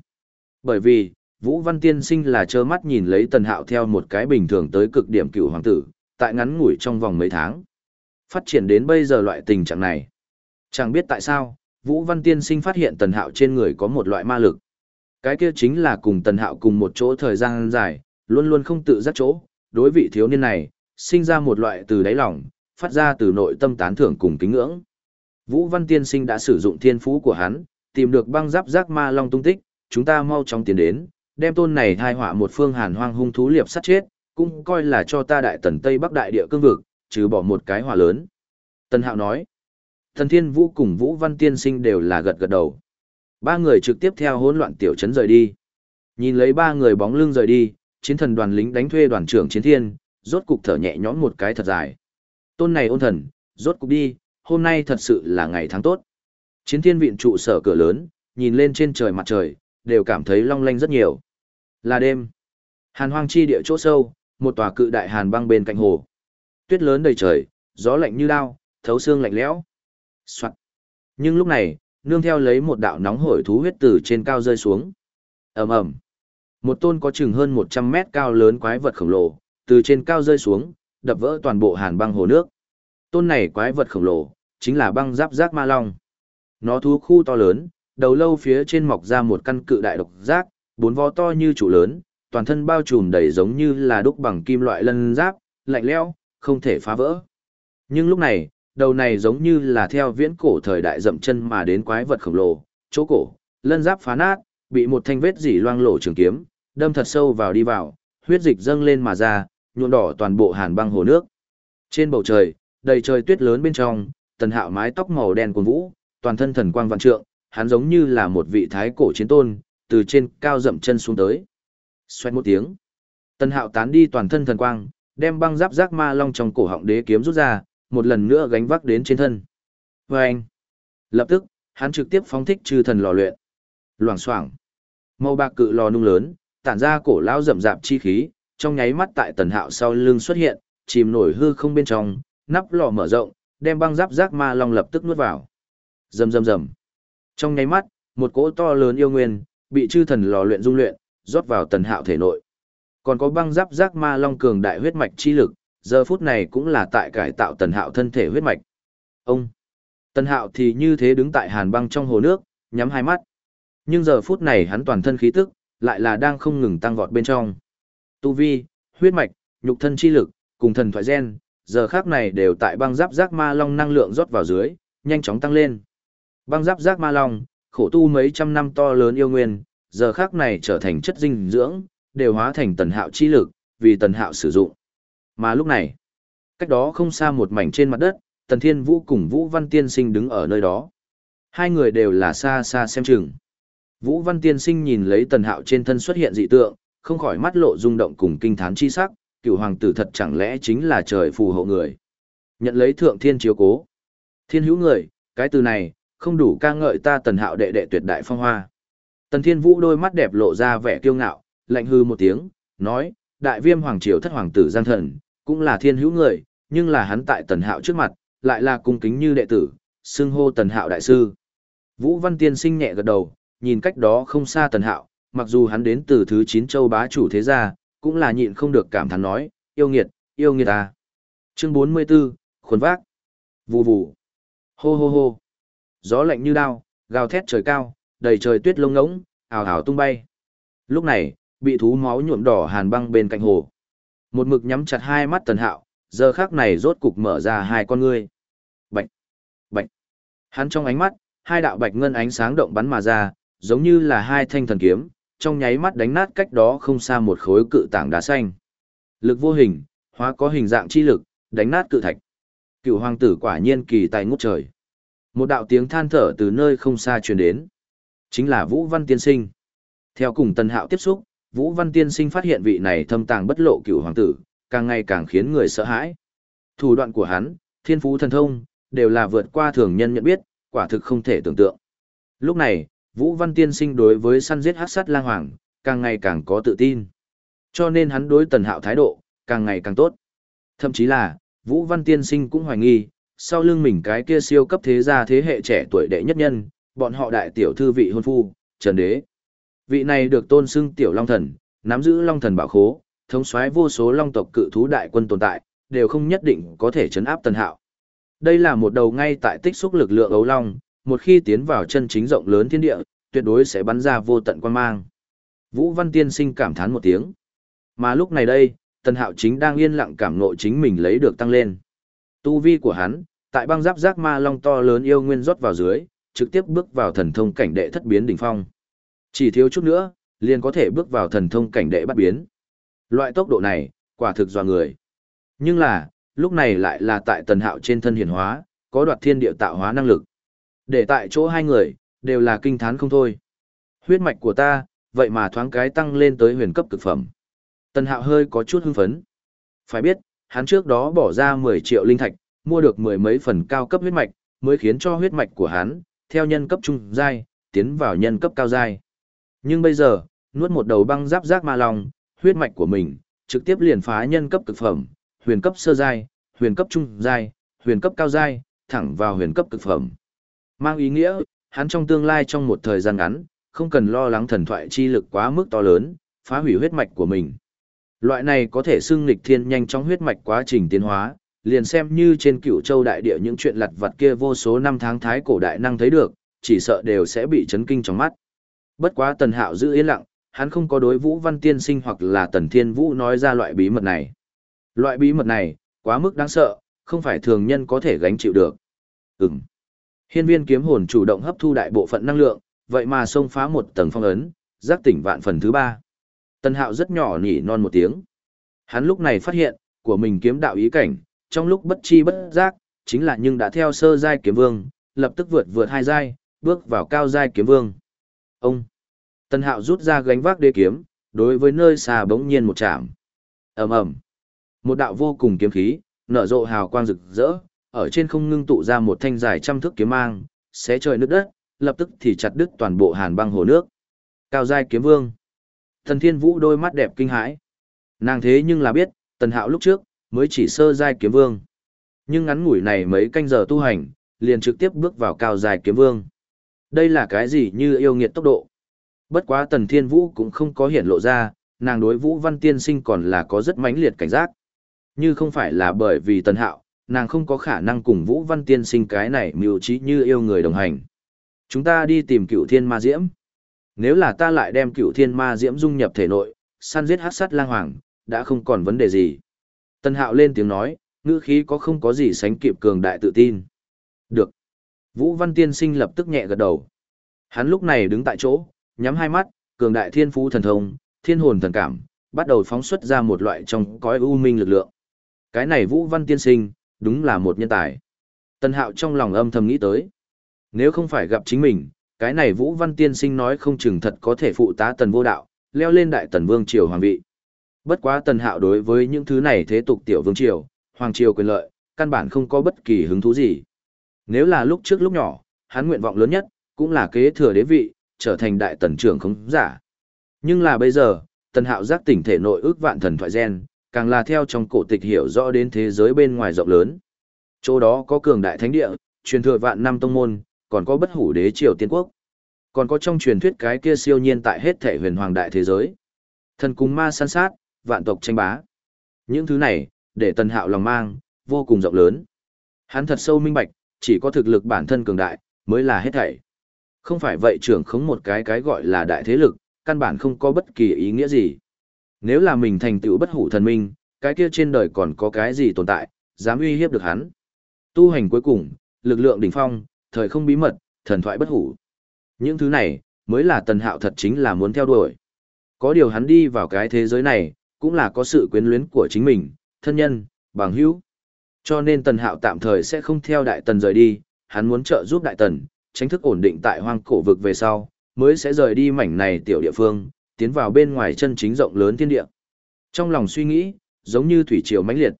Bởi vì, Vũ Văn Tiên sinh là trơ mắt nhìn lấy tần hạo theo một cái bình thường tới cực điểm cựu hoàng tử, tại ngắn ngủi trong vòng mấy tháng. Phát triển đến bây giờ loại tình trạng này. Chẳng biết tại sao, Vũ Văn Tiên sinh phát hiện tần hạo trên người có một loại ma lực. Cái kia chính là cùng tần hạo cùng một chỗ thời gian dài, luôn luôn không tự giác chỗ, đối vị thiếu niên này, sinh ra một loại từ đáy lòng, phát ra từ nội tâm tán thưởng cùng kính ngưỡng. Vũ Văn Tiên sinh đã sử dụng thiên phú của hắn, tìm được băng giáp giác ma long tung tích, chúng ta mau chóng tiến đến, đem tôn này thai họa một phương hàn hoang hung thú liệp sát chết, cũng coi là cho ta đại tần Tây Bắc đại địa cương vực, trừ bỏ một cái hỏa lớn. Tần Hạo nói, Thần Thiên Vũ cùng Vũ Văn Tiên Sinh đều là gật gật đầu. Ba người trực tiếp theo hỗn loạn tiểu trấn rời đi. Nhìn lấy ba người bóng lưng rời đi, chiến thần đoàn lính đánh thuê đoàn trưởng Chiến Thiên, rốt cục thở nhẹ nhõm một cái thật dài. Tôn này ôn thần, rốt cục đi, hôm nay thật sự là ngày tháng tốt. Chiến Thiên viện trụ sở cửa lớn, nhìn lên trên trời mặt trời, đều cảm thấy long lanh rất nhiều. Là đêm. Hàn hoang chi địa chỗ sâu, một tòa cự đại hàn băng bên cạnh hồ. Tuyết lớn đầy trời, gió lạnh như đao, thấu xương lạnh lẽo. Soạt. Nhưng lúc này, nương theo lấy một đạo nóng hổi thú huyết từ trên cao rơi xuống. ầm ầm Một tôn có chừng hơn 100 mét cao lớn quái vật khổng lồ, từ trên cao rơi xuống, đập vỡ toàn bộ hàn băng hồ nước. Tôn này quái vật khổng lồ, chính là băng giáp giác ma long. Nó thú khu to lớn, đầu lâu phía trên mọc ra một căn cự đại độc giác, bốn vó to như trụ lớn, toàn thân bao trùm đầy giống như là đúc bằng kim loại lân giáp, lạnh lẽo, không thể phá vỡ. Nhưng lúc này, đầu này giống như là theo viễn cổ thời đại dậm chân mà đến quái vật khổng lồ, chỗ cổ, lân giáp phá nát, bị một thanh vết dỉ loang lổ trường kiếm, đâm thật sâu vào đi vào, huyết dịch dâng lên mà ra, nhuộm đỏ toàn bộ hàn băng hồ nước. Trên bầu trời, đầy trời tuyết lớn bên trong, tần hạo mái tóc màu đen cuồng vũ, toàn thân thần quang vạn trượng, hắn giống như là một vị thái cổ chiến tôn, từ trên cao dậm chân xuống tới. xoẹt một tiếng. Tần hạo tán đi toàn thân thần quang, đem băng giáp giác ma long trong cổ họng đế kiếm rút ra, một lần nữa gánh vác đến trên thân. Và anh, lập tức, hắn trực tiếp phóng thích chư thần lò luyện. Loảng xoảng. Màu bạc cự lò nung lớn, tản ra cổ lão rậm rạp chi khí, trong nháy mắt tại tần hạo sau lưng xuất hiện, chìm nổi hư không bên trong, nắp lò mở rộng, đem băng giáp giác ma long lập tức nuốt vào. Rầm rầm rầm. Trong nháy mắt, một cỗ to lớn yêu nguyên, bị chư thần lò luyện dung luyện, rót vào tần hạo thể nội. Còn có băng giáp giác ma long cường đại huyết mạch chi lực, giờ phút này cũng là tại cải tạo tần hạo thân thể huyết mạch. Ông. Tần hạo thì như thế đứng tại hàn băng trong hồ nước, nhắm hai mắt. Nhưng giờ phút này hắn toàn thân khí tức, lại là đang không ngừng tăng vọt bên trong. Tu vi, huyết mạch, nhục thân chi lực, cùng thần thoại gen, giờ khác này đều tại băng giáp giác ma long năng lượng rót vào dưới, nhanh chóng tăng lên. Băng giáp giác ma long, khổ tu mấy trăm năm to lớn yêu nguyên, giờ khác này trở thành chất dinh dưỡng, đều hóa thành tần hạo chi lực, vì tần hạo sử dụng. Mà lúc này, cách đó không xa một mảnh trên mặt đất, tần thiên vũ cùng vũ văn tiên sinh đứng ở nơi đó. Hai người đều là xa xa xem chừng. Vũ văn tiên sinh nhìn lấy tần hạo trên thân xuất hiện dị tượng, không khỏi mắt lộ rung động cùng kinh thán chi sắc, cựu hoàng tử thật chẳng lẽ chính là trời phù hộ người. Nhận lấy thượng thiên chiếu cố. Thiên hữu người, cái từ này, không đủ ca ngợi ta tần hạo đệ đệ tuyệt đại phong hoa. Tần thiên vũ đôi mắt đẹp lộ ra vẻ kiêu ngạo, lạnh hư một tiếng, nói, đại viêm hoàng triều thất hoàng tử giang thần, cũng là thiên hữu người, nhưng là hắn tại tần hạo trước mặt, lại là cung kính như đệ tử, xưng hô tần hạo đại sư. Vũ văn tiên sinh nhẹ gật đầu, nhìn cách đó không xa tần hạo, mặc dù hắn đến từ thứ chín châu bá chủ thế gia, cũng là nhịn không được cảm thán nói, yêu nghiệt, yêu nghiệt à. Chương 44, khuẩn vác. Vù vù. Hô hô hô. Gió lạnh như đao, gào thét trời cao, đầy trời tuyết lông ngỗng, ào ào tung bay. Lúc này, bị thú máu nhuộm đỏ hàn băng bên cạnh hồ. Một mực nhắm chặt hai mắt tần hạo, giờ khác này rốt cục mở ra hai con ngươi. Bạch! Bạch! Hắn trong ánh mắt, hai đạo bạch ngân ánh sáng động bắn mà ra, giống như là hai thanh thần kiếm, trong nháy mắt đánh nát cách đó không xa một khối cự tảng đá xanh. Lực vô hình, hóa có hình dạng chi lực, đánh nát cự thạch. Cựu hoàng tử quả nhiên kỳ tài ngút trời. Một đạo tiếng than thở từ nơi không xa truyền đến. Chính là Vũ Văn Tiên Sinh. Theo cùng Tần Hạo tiếp xúc, Vũ Văn Tiên Sinh phát hiện vị này thâm tàng bất lộ cửu hoàng tử, càng ngày càng khiến người sợ hãi. Thủ đoạn của hắn, thiên phú thần thông, đều là vượt qua thường nhân nhận biết, quả thực không thể tưởng tượng. Lúc này, Vũ Văn Tiên Sinh đối với săn giết hát sát lang hoàng, càng ngày càng có tự tin. Cho nên hắn đối tần hạo thái độ, càng ngày càng tốt. Thậm chí là, Vũ Văn Tiên Sinh cũng hoài nghi, sau lưng mình cái kia siêu cấp thế gia thế hệ trẻ tuổi đệ nhất nhân, bọn họ đại tiểu thư vị hôn phu, Trần Đế. Vị này được tôn xưng tiểu long thần, nắm giữ long thần bảo khố, thống soái vô số long tộc cự thú đại quân tồn tại, đều không nhất định có thể chấn áp tần hạo. Đây là một đầu ngay tại tích xúc lực lượng ấu long, một khi tiến vào chân chính rộng lớn thiên địa, tuyệt đối sẽ bắn ra vô tận quan mang. Vũ Văn Tiên sinh cảm thán một tiếng. Mà lúc này đây, Tần Hạo chính đang yên lặng cảm ngộ chính mình lấy được tăng lên. Tu vi của hắn, tại băng giáp giác ma long to lớn yêu nguyên rót vào dưới, trực tiếp bước vào thần thông cảnh đệ thất biến đỉnh phong. Chỉ thiếu chút nữa, liền có thể bước vào thần thông cảnh đệ bắt biến. Loại tốc độ này, quả thực dò người. Nhưng là, lúc này lại là tại tần hạo trên thân hiển hóa, có đoạt thiên địa tạo hóa năng lực. Để tại chỗ hai người, đều là kinh thán không thôi. Huyết mạch của ta, vậy mà thoáng cái tăng lên tới huyền cấp cực phẩm. Tần hạo hơi có chút hưng phấn. Phải biết, hắn trước đó bỏ ra 10 triệu linh thạch, mua được mười mấy phần cao cấp huyết mạch, mới khiến cho huyết mạch của hắn, theo nhân cấp trung giai, tiến vào nhân cấp cao giai. Nhưng bây giờ, nuốt một đầu băng giáp giác ma long, huyết mạch của mình, trực tiếp liền phá nhân cấp cực phẩm, huyền cấp sơ giai, huyền cấp trung giai, huyền cấp cao giai, thẳng vào huyền cấp cực phẩm. Mang ý nghĩa, hắn trong tương lai trong một thời gian ngắn, không cần lo lắng thần thoại chi lực quá mức to lớn, phá hủy huyết mạch của mình. Loại này có thể xưng lịch thiên nhanh trong huyết mạch quá trình tiến hóa, liền xem như trên cựu châu đại địa những chuyện lặt vặt kia vô số năm tháng thái cổ đại năng thấy được, chỉ sợ đều sẽ bị chấn kinh trong mắt. Bất quá tần hạo giữ yên lặng, hắn không có đối vũ văn tiên sinh hoặc là tần thiên vũ nói ra loại bí mật này. Loại bí mật này, quá mức đáng sợ, không phải thường nhân có thể gánh chịu được. Ừm. Hiên viên kiếm hồn chủ động hấp thu đại bộ phận năng lượng, vậy mà xông phá một tầng phong ấn, giác tỉnh vạn phần thứ ba. Tần hạo rất nhỏ nỉ non một tiếng. Hắn lúc này phát hiện, của mình kiếm đạo ý cảnh, trong lúc bất chi bất giác, chính là nhưng đã theo sơ giai kiếm vương, lập tức vượt vượt hai giai, bước vào cao giai kiếm vương. Ông Tần Hạo rút ra gánh vác đế kiếm, đối với nơi xa bỗng nhiên một chạm. Ầm ầm. Một đạo vô cùng kiếm khí, nở rộ hào quang rực rỡ, ở trên không ngưng tụ ra một thanh dài trăm thước kiếm mang, xé trời nước đất, lập tức thì chặt đứt toàn bộ hàn băng hồ nước. Cao giai kiếm vương. Thần Thiên Vũ đôi mắt đẹp kinh hãi. Nàng thế nhưng là biết, Tần Hạo lúc trước, mới chỉ sơ giai kiếm vương. Nhưng ngắn ngủi này mấy canh giờ tu hành, liền trực tiếp bước vào cao giai kiếm vương. Đây là cái gì như yêu nghiệt tốc độ. Bất quá Tần Thiên Vũ cũng không có hiện lộ ra, nàng đối Vũ Văn Tiên Sinh còn là có rất mãnh liệt cảnh giác. Như không phải là bởi vì Tần Hạo, nàng không có khả năng cùng Vũ Văn Tiên Sinh cái này mưu trí như yêu người đồng hành. Chúng ta đi tìm cựu thiên ma diễm. Nếu là ta lại đem cựu thiên ma diễm dung nhập thể nội, săn giết hát sát lang hoàng, đã không còn vấn đề gì. tần hạo lên tiếng nói, ngữ khí có không có gì sánh kịp cường đại tự tin. Được. Vũ Văn Tiên Sinh lập tức nhẹ gật đầu. Hắn lúc này đứng tại chỗ, nhắm hai mắt, cường đại thiên phú thần thông, thiên hồn thần cảm, bắt đầu phóng xuất ra một loại trong cõi u minh lực lượng. Cái này Vũ Văn Tiên Sinh, đúng là một nhân tài. Tân hạo trong lòng âm thầm nghĩ tới. Nếu không phải gặp chính mình, cái này Vũ Văn Tiên Sinh nói không chừng thật có thể phụ tá tần vô đạo, leo lên đại tần vương triều hoàng vị. Bất quá tần hạo đối với những thứ này thế tục tiểu vương triều, hoàng triều quyền lợi, căn bản không có bất kỳ hứng thú gì. Nếu là lúc trước lúc nhỏ, hắn nguyện vọng lớn nhất, cũng là kế thừa đế vị, trở thành đại tần trưởng không giả. Nhưng là bây giờ, tần hạo giác tỉnh thể nội ước vạn thần thoại gen, càng là theo trong cổ tịch hiểu rõ đến thế giới bên ngoài rộng lớn. Chỗ đó có cường đại thánh địa, truyền thừa vạn năm tông môn, còn có bất hủ đế triều tiên quốc. Còn có trong truyền thuyết cái kia siêu nhiên tại hết thể huyền hoàng đại thế giới. Thần cung ma săn sát, vạn tộc tranh bá. Những thứ này, để tần hạo lòng mang, vô cùng rộng lớn. Hắn thật sâu minh bạch, chỉ có thực lực bản thân cường đại, mới là hết thảy. Không phải vậy trưởng khống một cái cái gọi là đại thế lực, căn bản không có bất kỳ ý nghĩa gì. Nếu là mình thành tựu bất hủ thần minh, cái kia trên đời còn có cái gì tồn tại, dám uy hiếp được hắn. Tu hành cuối cùng, lực lượng đỉnh phong, thời không bí mật, thần thoại bất hủ. Những thứ này, mới là tần hạo thật chính là muốn theo đuổi. Có điều hắn đi vào cái thế giới này, cũng là có sự quyến luyến của chính mình, thân nhân, bằng hữu. Cho nên tần hạo tạm thời sẽ không theo đại tần rời đi, hắn muốn trợ giúp đại tần, tránh thức ổn định tại hoang cổ vực về sau, mới sẽ rời đi mảnh này tiểu địa phương, tiến vào bên ngoài chân chính rộng lớn thiên địa. Trong lòng suy nghĩ, giống như thủy triều mãnh liệt.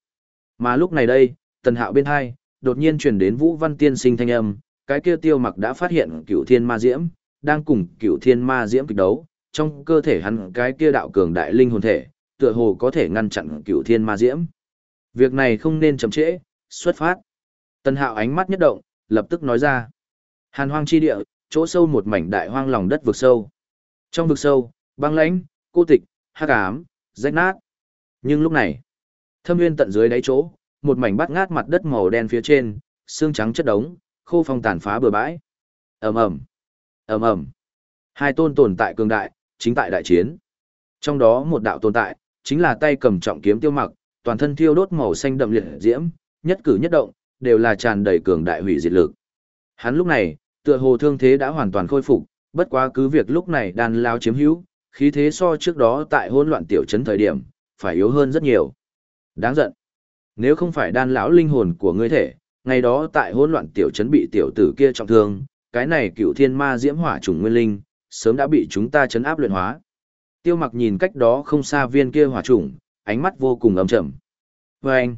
Mà lúc này đây, tần hạo bên hai, đột nhiên truyền đến Vũ Văn Tiên sinh thanh âm, cái kia tiêu mặc đã phát hiện cửu thiên ma diễm, đang cùng cửu thiên ma diễm kịch đấu, trong cơ thể hắn cái kia đạo cường đại linh hồn thể, tựa hồ có thể ngăn chặn cửu thiên ma diễm. Việc này không nên chậm trễ, xuất phát. Tân hạo ánh mắt nhất động, lập tức nói ra. Hàn hoang chi địa, chỗ sâu một mảnh đại hoang lòng đất vực sâu. Trong vực sâu, băng lãnh, cô tịch, hắc ám, rách nát. Nhưng lúc này, thâm nguyên tận dưới đáy chỗ, một mảnh bát ngát mặt đất màu đen phía trên, xương trắng chất đống, khô phong tàn phá bừa bãi. Ầm ầm, ầm ầm. Hai tôn tồn tại cường đại, chính tại đại chiến. Trong đó một đạo tồn tại, chính là tay cầm trọng kiếm tiêu mặc, toàn thân thiêu đốt màu xanh đậm liệt diễm, nhất cử nhất động, đều là tràn đầy cường đại hủy diệt lực. Hắn lúc này, tựa hồ thương thế đã hoàn toàn khôi phục, bất quá cứ việc lúc này đan lao chiếm hữu, khí thế so trước đó tại hỗn loạn tiểu trấn thời điểm, phải yếu hơn rất nhiều. Đáng giận. Nếu không phải đan lão linh hồn của ngươi thể, ngày đó tại hỗn loạn tiểu trấn bị tiểu tử kia trọng thương, cái này cựu thiên ma diễm hỏa trùng nguyên linh, sớm đã bị chúng ta chấn áp luyện hóa. Tiêu mặc nhìn cách đó không xa viên kia hỏa trùng, ánh mắt vô cùng ấm chậm. Và anh,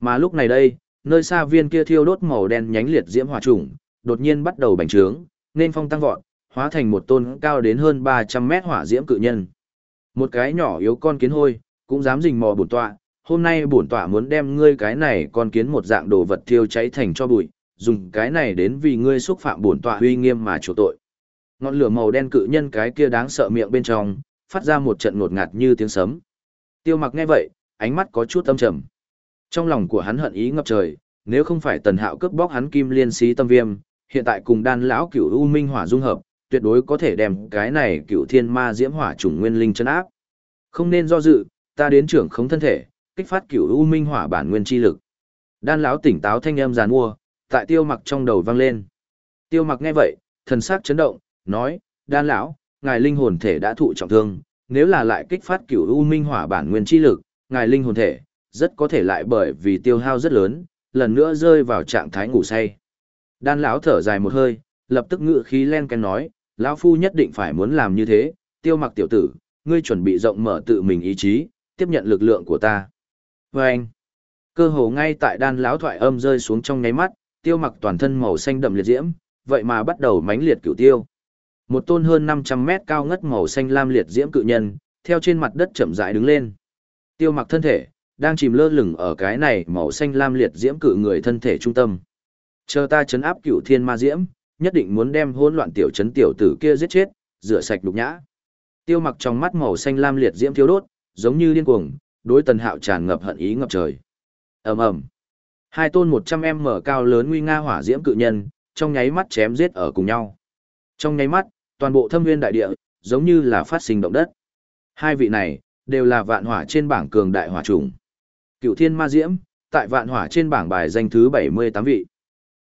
mà lúc này đây, nơi xa viên kia thiêu đốt màu đen nhánh liệt diễm hỏa trùng, đột nhiên bắt đầu bành trướng, nên phong tăng vọt, hóa thành một tôn cao đến hơn 300 mét hỏa diễm cự nhân. Một cái nhỏ yếu con kiến hôi, cũng dám rình mò bổn tọa, hôm nay bổn tọa muốn đem ngươi cái này con kiến một dạng đồ vật thiêu cháy thành cho bụi, dùng cái này đến vì ngươi xúc phạm bổn tọa uy nghiêm mà chủ tội. Ngọn lửa màu đen cự nhân cái kia đáng sợ miệng bên trong, phát ra một trận ngột ngạt như tiếng sấm. Tiêu mặc nghe vậy, ánh mắt có chút âm trầm. Trong lòng của hắn hận ý ngập trời, nếu không phải tần hạo cướp bóc hắn kim liên xí tâm viêm, hiện tại cùng đan lão cửu u minh hỏa dung hợp, tuyệt đối có thể đem cái này cửu thiên ma diễm hỏa trùng nguyên linh chân áp. Không nên do dự, ta đến trưởng không thân thể, kích phát cửu u minh hỏa bản nguyên chi lực. Đan lão tỉnh táo thanh âm giàn mua, tại tiêu mặc trong đầu vang lên. Tiêu mặc nghe vậy, thần sắc chấn động, nói, đan lão, ngài linh hồn thể đã thụ trọng thương, nếu là lại kích phát cửu u minh hỏa bản nguyên chi lực, ngài linh hồn thể, rất có thể lại bởi vì tiêu hao rất lớn, lần nữa rơi vào trạng thái ngủ say. Đan lão thở dài một hơi, lập tức ngự khí len ken nói, lão phu nhất định phải muốn làm như thế, tiêu mặc tiểu tử, ngươi chuẩn bị rộng mở tự mình ý chí, tiếp nhận lực lượng của ta. Và anh, cơ hồ ngay tại đan lão thoại âm rơi xuống trong nháy mắt, tiêu mặc toàn thân màu xanh đậm liệt diễm, vậy mà bắt đầu mãnh liệt cửu tiêu. Một tôn hơn 500 mét cao ngất màu xanh lam liệt diễm cự nhân, theo trên mặt đất chậm rãi đứng lên. Tiêu mặc thân thể, đang chìm lơ lửng ở cái này màu xanh lam liệt diễm cự người thân thể trung tâm. Chờ ta chấn áp cửu thiên ma diễm, nhất định muốn đem hỗn loạn tiểu chấn tiểu tử kia giết chết, rửa sạch đục nhã. Tiêu mặc trong mắt màu xanh lam liệt diễm thiếu đốt, giống như điên cuồng, đối tần hạo tràn ngập hận ý ngập trời. ầm ầm Hai tôn 100m cao lớn nguy nga hỏa diễm cự nhân, trong nháy mắt chém giết ở cùng nhau. Trong nháy mắt, toàn bộ thâm nguyên đại địa, giống như là phát sinh động đất. Hai vị này, đều là vạn hỏa trên bảng cường đại hỏa trùng. Cựu thiên ma diễm, tại vạn hỏa trên bảng bài danh thứ 78 vị.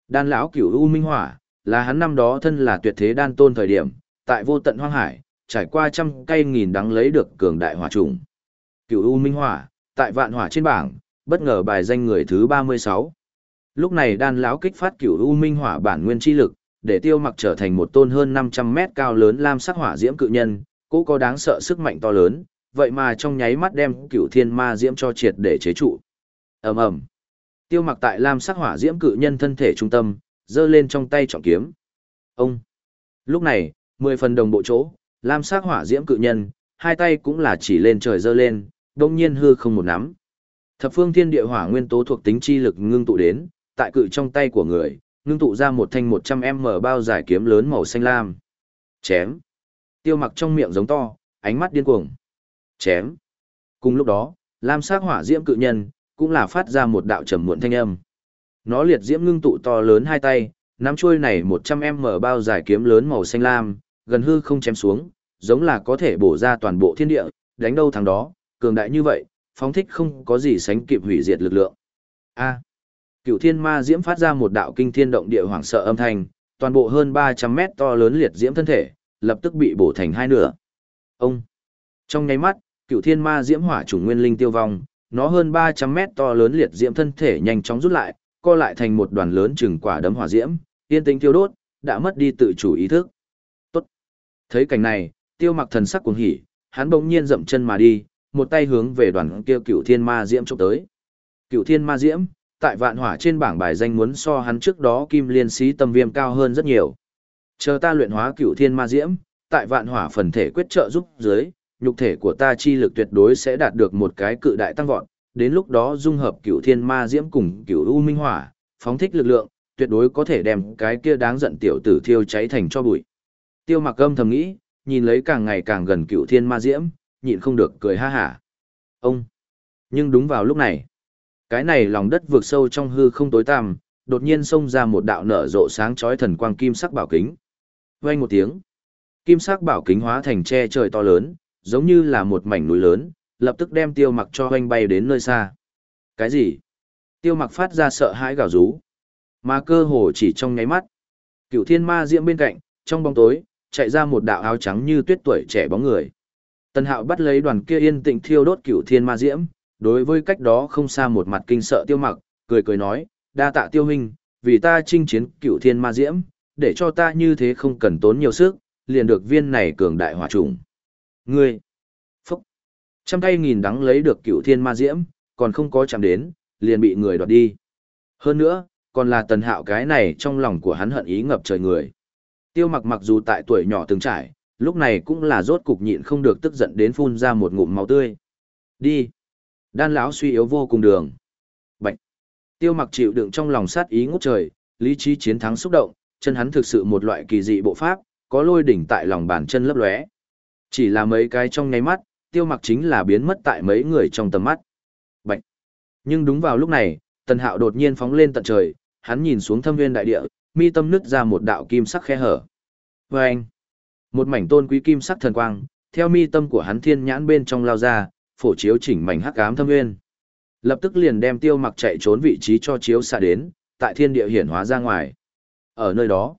Đan lão cửu U Minh Hỏa, là hắn năm đó thân là tuyệt thế đan tôn thời điểm, tại vô tận hoang hải, trải qua trăm cây nghìn đắng lấy được cường đại hỏa trùng. Cửu U Minh Hỏa, tại vạn hỏa trên bảng, bất ngờ bài danh người thứ 36. Lúc này đan lão kích phát cửu U Minh Hỏa bản nguyên chi lực, để tiêu mặc trở thành một tôn hơn 500 mét cao lớn lam sắc hỏa diễm cự nhân, cố có đáng sợ sức mạnh to lớn, vậy mà trong nháy mắt đem cửu thiên ma diễm cho triệt để chế trụ. ầm ầm Tiêu mặc tại lam sắc hỏa diễm cự nhân thân thể trung tâm, giơ lên trong tay trọng kiếm. Ông! Lúc này, mười phần đồng bộ chỗ, lam sắc hỏa diễm cự nhân, hai tay cũng là chỉ lên trời giơ lên, đông nhiên hư không một nắm. Thập phương thiên địa hỏa nguyên tố thuộc tính chi lực ngưng tụ đến, tại cự trong tay của người, ngưng tụ ra một thanh 100m bao dài kiếm lớn màu xanh lam. Chém. Tiêu mặc trong miệng giống to, ánh mắt điên cuồng. Chém. Cùng lúc đó, lam sắc hỏa diễm cự nhân, cũng là phát ra một đạo trầm muộn thanh âm. Nó liệt diễm ngưng tụ to lớn hai tay, nắm chuôi này 100m bao dài kiếm lớn màu xanh lam, gần hư không chém xuống, giống là có thể bổ ra toàn bộ thiên địa, đánh đâu thằng đó, cường đại như vậy, phóng thích không có gì sánh kịp hủy diệt lực lượng. A. Cựu Thiên Ma Diễm phát ra một đạo kinh thiên động địa hoảng sợ âm thanh, toàn bộ hơn 300 mét to lớn liệt diễm thân thể, lập tức bị bổ thành hai nửa. Ông. Trong nháy mắt, Cựu Thiên Ma Diễm hỏa chủng nguyên linh tiêu vong, nó hơn 300 mét to lớn liệt diễm thân thể nhanh chóng rút lại, co lại thành một đoàn lớn chừng quả đấm hỏa diễm, yên tĩnh thiêu đốt, đã mất đi tự chủ ý thức. Tốt. Thấy cảnh này, Tiêu Mặc thần sắc cuồng hỉ, hắn bỗng nhiên dậm chân mà đi, một tay hướng về đoàn kia Cựu Thiên Ma Diễm chụp tới. Cựu Thiên Ma Diễm, tại Vạn Hỏa trên bảng bài danh muốn so hắn trước đó Kim Liên Sĩ Tâm Viêm cao hơn rất nhiều. Chờ ta luyện hóa Cựu Thiên Ma Diễm, tại Vạn Hỏa phần thể quyết trợ giúp dưới, nhục thể của ta chi lực tuyệt đối sẽ đạt được một cái cự đại tăng vọt, đến lúc đó dung hợp cửu thiên ma diễm cùng cửu u minh hỏa, phóng thích lực lượng, tuyệt đối có thể đem cái kia đáng giận tiểu tử thiêu cháy thành cho bụi. Tiêu mặc âm thầm nghĩ, nhìn lấy càng ngày càng gần cửu thiên ma diễm, nhịn không được cười ha hả. Ông! Nhưng đúng vào lúc này, cái này lòng đất vượt sâu trong hư không tối tăm, đột nhiên xông ra một đạo nở rộ sáng chói thần quang kim sắc bảo kính. Vang một tiếng, kim sắc bảo kính hóa thành che trời to lớn, giống như là một mảnh núi lớn, lập tức đem tiêu mặc cho hoanh bay đến nơi xa. Cái gì? Tiêu mặc phát ra sợ hãi gào rú. Mà cơ hồ chỉ trong nháy mắt. Cựu thiên ma diễm bên cạnh, trong bóng tối, chạy ra một đạo áo trắng như tuyết tuổi trẻ bóng người. Tần hạo bắt lấy đoàn kia yên tĩnh thiêu đốt cựu thiên ma diễm, đối với cách đó không xa một mặt kinh sợ tiêu mặc, cười cười nói, đa tạ tiêu huynh, vì ta chinh chiến cựu thiên ma diễm, để cho ta như thế không cần tốn nhiều sức, liền được viên này cường đại hỏa trùng. Ngươi, phúc, trăm tay nghìn đắng lấy được cựu thiên ma diễm, còn không có chạm đến, liền bị người đoạt đi. Hơn nữa, còn là tần hạo cái này trong lòng của hắn hận ý ngập trời người. Tiêu mặc mặc dù tại tuổi nhỏ từng trải, lúc này cũng là rốt cục nhịn không được tức giận đến phun ra một ngụm máu tươi. Đi. Đan lão suy yếu vô cùng đường. bệnh. Tiêu mặc chịu đựng trong lòng sát ý ngút trời, lý trí chiến thắng xúc động, chân hắn thực sự một loại kỳ dị bộ pháp, có lôi đỉnh tại lòng bàn chân lấp lóe. Chỉ là mấy cái trong nháy mắt, tiêu mặc chính là biến mất tại mấy người trong tầm mắt. bệnh. Nhưng đúng vào lúc này, tần hạo đột nhiên phóng lên tận trời, hắn nhìn xuống thâm viên đại địa, mi tâm nứt ra một đạo kim sắc khe hở. vê anh! Một mảnh tôn quý kim sắc thần quang, theo mi tâm của hắn thiên nhãn bên trong lao ra, phổ chiếu chỉnh mảnh hắc ám thâm nguyên Lập tức liền đem tiêu mặc chạy trốn vị trí cho chiếu xạ đến, tại thiên địa hiển hóa ra ngoài. Ở nơi đó,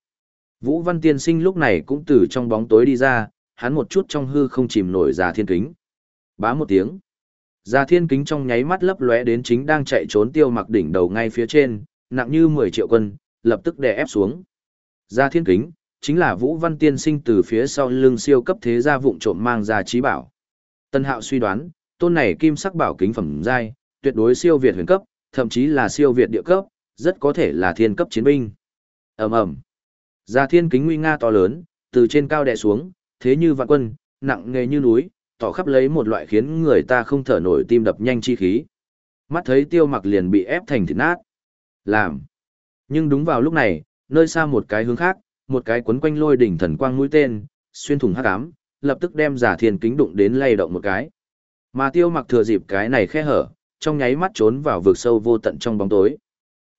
Vũ Văn Tiên Sinh lúc này cũng từ trong bóng tối đi ra, hắn một chút trong hư không chìm nổi ra thiên kính. Bá một tiếng. Ra thiên kính trong nháy mắt lấp lóe đến chính đang chạy trốn tiêu mặc đỉnh đầu ngay phía trên, nặng như 10 triệu quân lập tức đè ép xuống. Ra thiên kính, chính là Vũ Văn Tiên sinh từ phía sau lưng siêu cấp thế gia vụng trộm mang ra trí bảo. Tân Hạo suy đoán, tôn này kim sắc bảo kính phẩm giai, tuyệt đối siêu việt huyền cấp, thậm chí là siêu việt địa cấp, rất có thể là thiên cấp chiến binh. Ầm ầm. Ra thiên kính nguy nga to lớn, từ trên cao đè xuống, thế như vạn quân, nặng nghề như núi, tỏ khắp lấy một loại khiến người ta không thở nổi tim đập nhanh chi khí. Mắt thấy tiêu mặc liền bị ép thành thịt nát. Làm. Nhưng đúng vào lúc này, nơi xa một cái hướng khác, một cái quấn quanh lôi đỉnh thần quang mũi tên, xuyên thủng hắc ám, lập tức đem giả thiên kính đụng đến lay động một cái. Mà tiêu mặc thừa dịp cái này khe hở, trong nháy mắt trốn vào vực sâu vô tận trong bóng tối.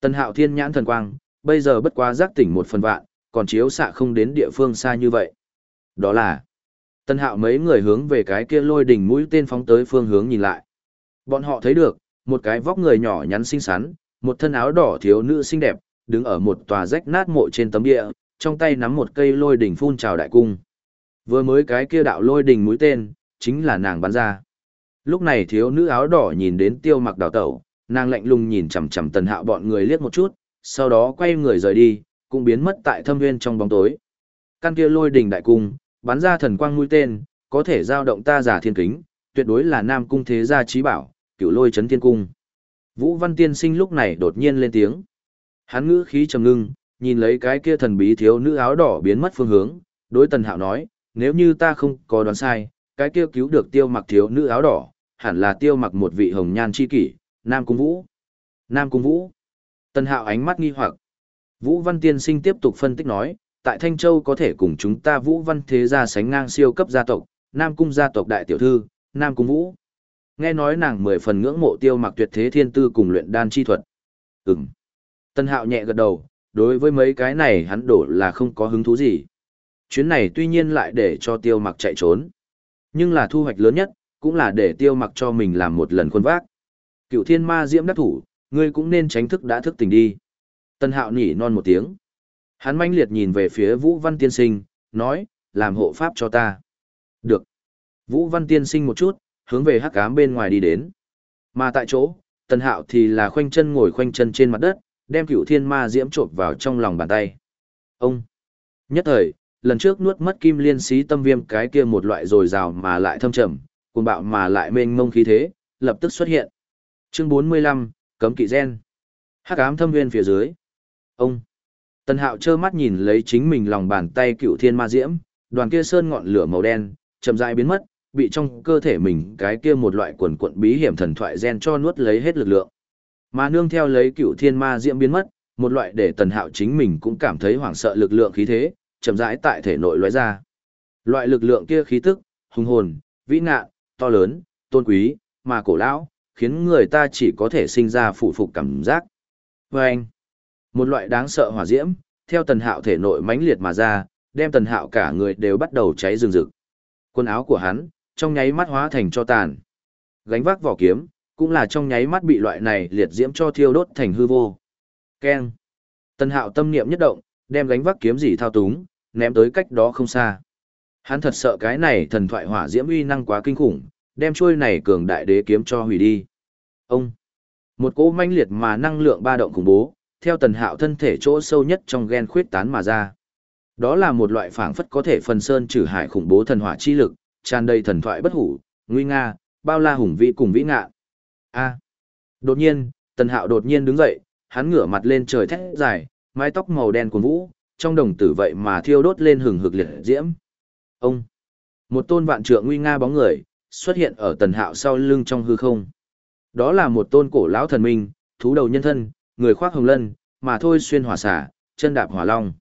Tần hạo thiên nhãn thần quang, bây giờ bất quá giác tỉnh một phần vạn, còn chiếu xạ không đến địa phương xa như vậy. Đó là, tần hạo mấy người hướng về cái kia lôi đỉnh mũi tên phóng tới phương hướng nhìn lại. Bọn họ thấy được, một cái vóc người nhỏ nhắn xinh xắn, một thân áo đỏ thiếu nữ xinh đẹp, đứng ở một tòa rách nát mộ trên tấm địa, trong tay nắm một cây lôi đỉnh phun trào đại cung. Vừa mới cái kia đạo lôi đỉnh mũi tên, chính là nàng bắn ra. Lúc này thiếu nữ áo đỏ nhìn đến tiêu mặc đào tẩu, nàng lạnh lùng nhìn chằm chằm tần hạo bọn người liếc một chút, sau đó quay người rời đi, cũng biến mất tại thâm viên trong bóng tối. Căn kia lôi đỉnh đại cung, bắn ra thần quang mũi tên, có thể giao động ta giả thiên kính, tuyệt đối là nam cung thế gia trí bảo, cửu lôi chấn thiên cung. Vũ Văn Tiên Sinh lúc này đột nhiên lên tiếng. Hắn ngữ khí trầm ngưng, nhìn lấy cái kia thần bí thiếu nữ áo đỏ biến mất phương hướng, đối Tần Hạo nói, nếu như ta không có đoán sai, cái kia cứu được tiêu mặc thiếu nữ áo đỏ, hẳn là tiêu mặc một vị hồng nhan chi kỷ, Nam Cung Vũ. Nam Cung Vũ. Tân Hạo ánh mắt nghi hoặc. Vũ Văn Tiên Sinh tiếp tục phân tích nói, tại Thanh Châu có thể cùng chúng ta Vũ Văn Thế gia sánh ngang siêu cấp gia tộc, Nam Cung gia tộc đại tiểu thư, Nam Cung Vũ. Nghe nói nàng mười phần ngưỡng mộ tiêu mặc tuyệt thế thiên tư cùng luyện đan chi thuật. Ừm. Tân hạo nhẹ gật đầu, đối với mấy cái này hắn đổ là không có hứng thú gì. Chuyến này tuy nhiên lại để cho tiêu mặc chạy trốn. Nhưng là thu hoạch lớn nhất, cũng là để tiêu mặc cho mình làm một lần khuôn vác. Cựu thiên ma diễm đắc thủ, ngươi cũng nên tránh thức đã thức tỉnh đi. Tân hạo nhỉ non một tiếng. Hắn manh liệt nhìn về phía Vũ Văn Tiên Sinh, nói, làm hộ pháp cho ta. Được. Vũ Văn Tiên Sinh một chút, hướng về hắc ám bên ngoài đi đến. Mà tại chỗ, tân Hạo thì là khoanh chân ngồi khoanh chân trên mặt đất, đem cựu thiên ma diễm trộm vào trong lòng bàn tay. Ông! Nhất thời, lần trước nuốt mất kim liên xí tâm viêm cái kia một loại rồi rào mà lại thâm trầm, cuồng bạo mà lại mênh mông khí thế, lập tức xuất hiện. Chương 45, Cấm kỵ gen. Hắc ám thâm viên phía dưới. Ông! Tần Hạo trơ mắt nhìn lấy chính mình lòng bàn tay cựu thiên ma diễm, đoàn kia sơn ngọn lửa màu đen, chậm rãi biến mất, bị trong cơ thể mình cái kia một loại quần quận bí hiểm thần thoại gen cho nuốt lấy hết lực lượng. Mà nương theo lấy cựu thiên ma diễm biến mất, một loại để tần hạo chính mình cũng cảm thấy hoảng sợ lực lượng khí thế, chậm rãi tại thể nội lóe ra. Loại lực lượng kia khí tức, hùng hồn, vĩ ngạ, to lớn, tôn quý, mà cổ lão, khiến người ta chỉ có thể sinh ra phụ phục cảm giác. Và anh, một loại đáng sợ hỏa diễm, theo tần hạo thể nội mãnh liệt mà ra, đem tần hạo cả người đều bắt đầu cháy rừng rực. Quần áo của hắn, trong nháy mắt hóa thành cho tàn. Gánh vác vỏ kiếm, cũng là trong nháy mắt bị loại này liệt diễm cho thiêu đốt thành hư vô. Keng. tần hạo tâm niệm nhất động, đem gánh vác kiếm gì thao túng, ném tới cách đó không xa. Hắn thật sợ cái này thần thoại hỏa diễm uy năng quá kinh khủng, đem trôi này cường đại đế kiếm cho hủy đi. Ông. Một cỗ manh liệt mà năng lượng ba động khủng bố, theo tần hạo thân thể chỗ sâu nhất trong gen khuyết tán mà ra. Đó là một loại phảng phất có thể phần sơn trừ hải khủng bố thần hỏa chi lực, tràn đầy thần thoại bất hủ, nguy nga, bao la hùng vĩ cùng vĩ ngạ. A. Đột nhiên, Tần Hạo đột nhiên đứng dậy, hắn ngửa mặt lên trời thét dài, mái tóc màu đen cuồn vũ, trong đồng tử vậy mà thiêu đốt lên hừng hực liệt diễm. Ông. Một tôn vạn trượng nguy nga bóng người xuất hiện ở Tần Hạo sau lưng trong hư không. Đó là một tôn cổ lão thần minh, thú đầu nhân thân, người khoác hồng lân, mà thôi xuyên hỏa xả, chân đạp hỏa long.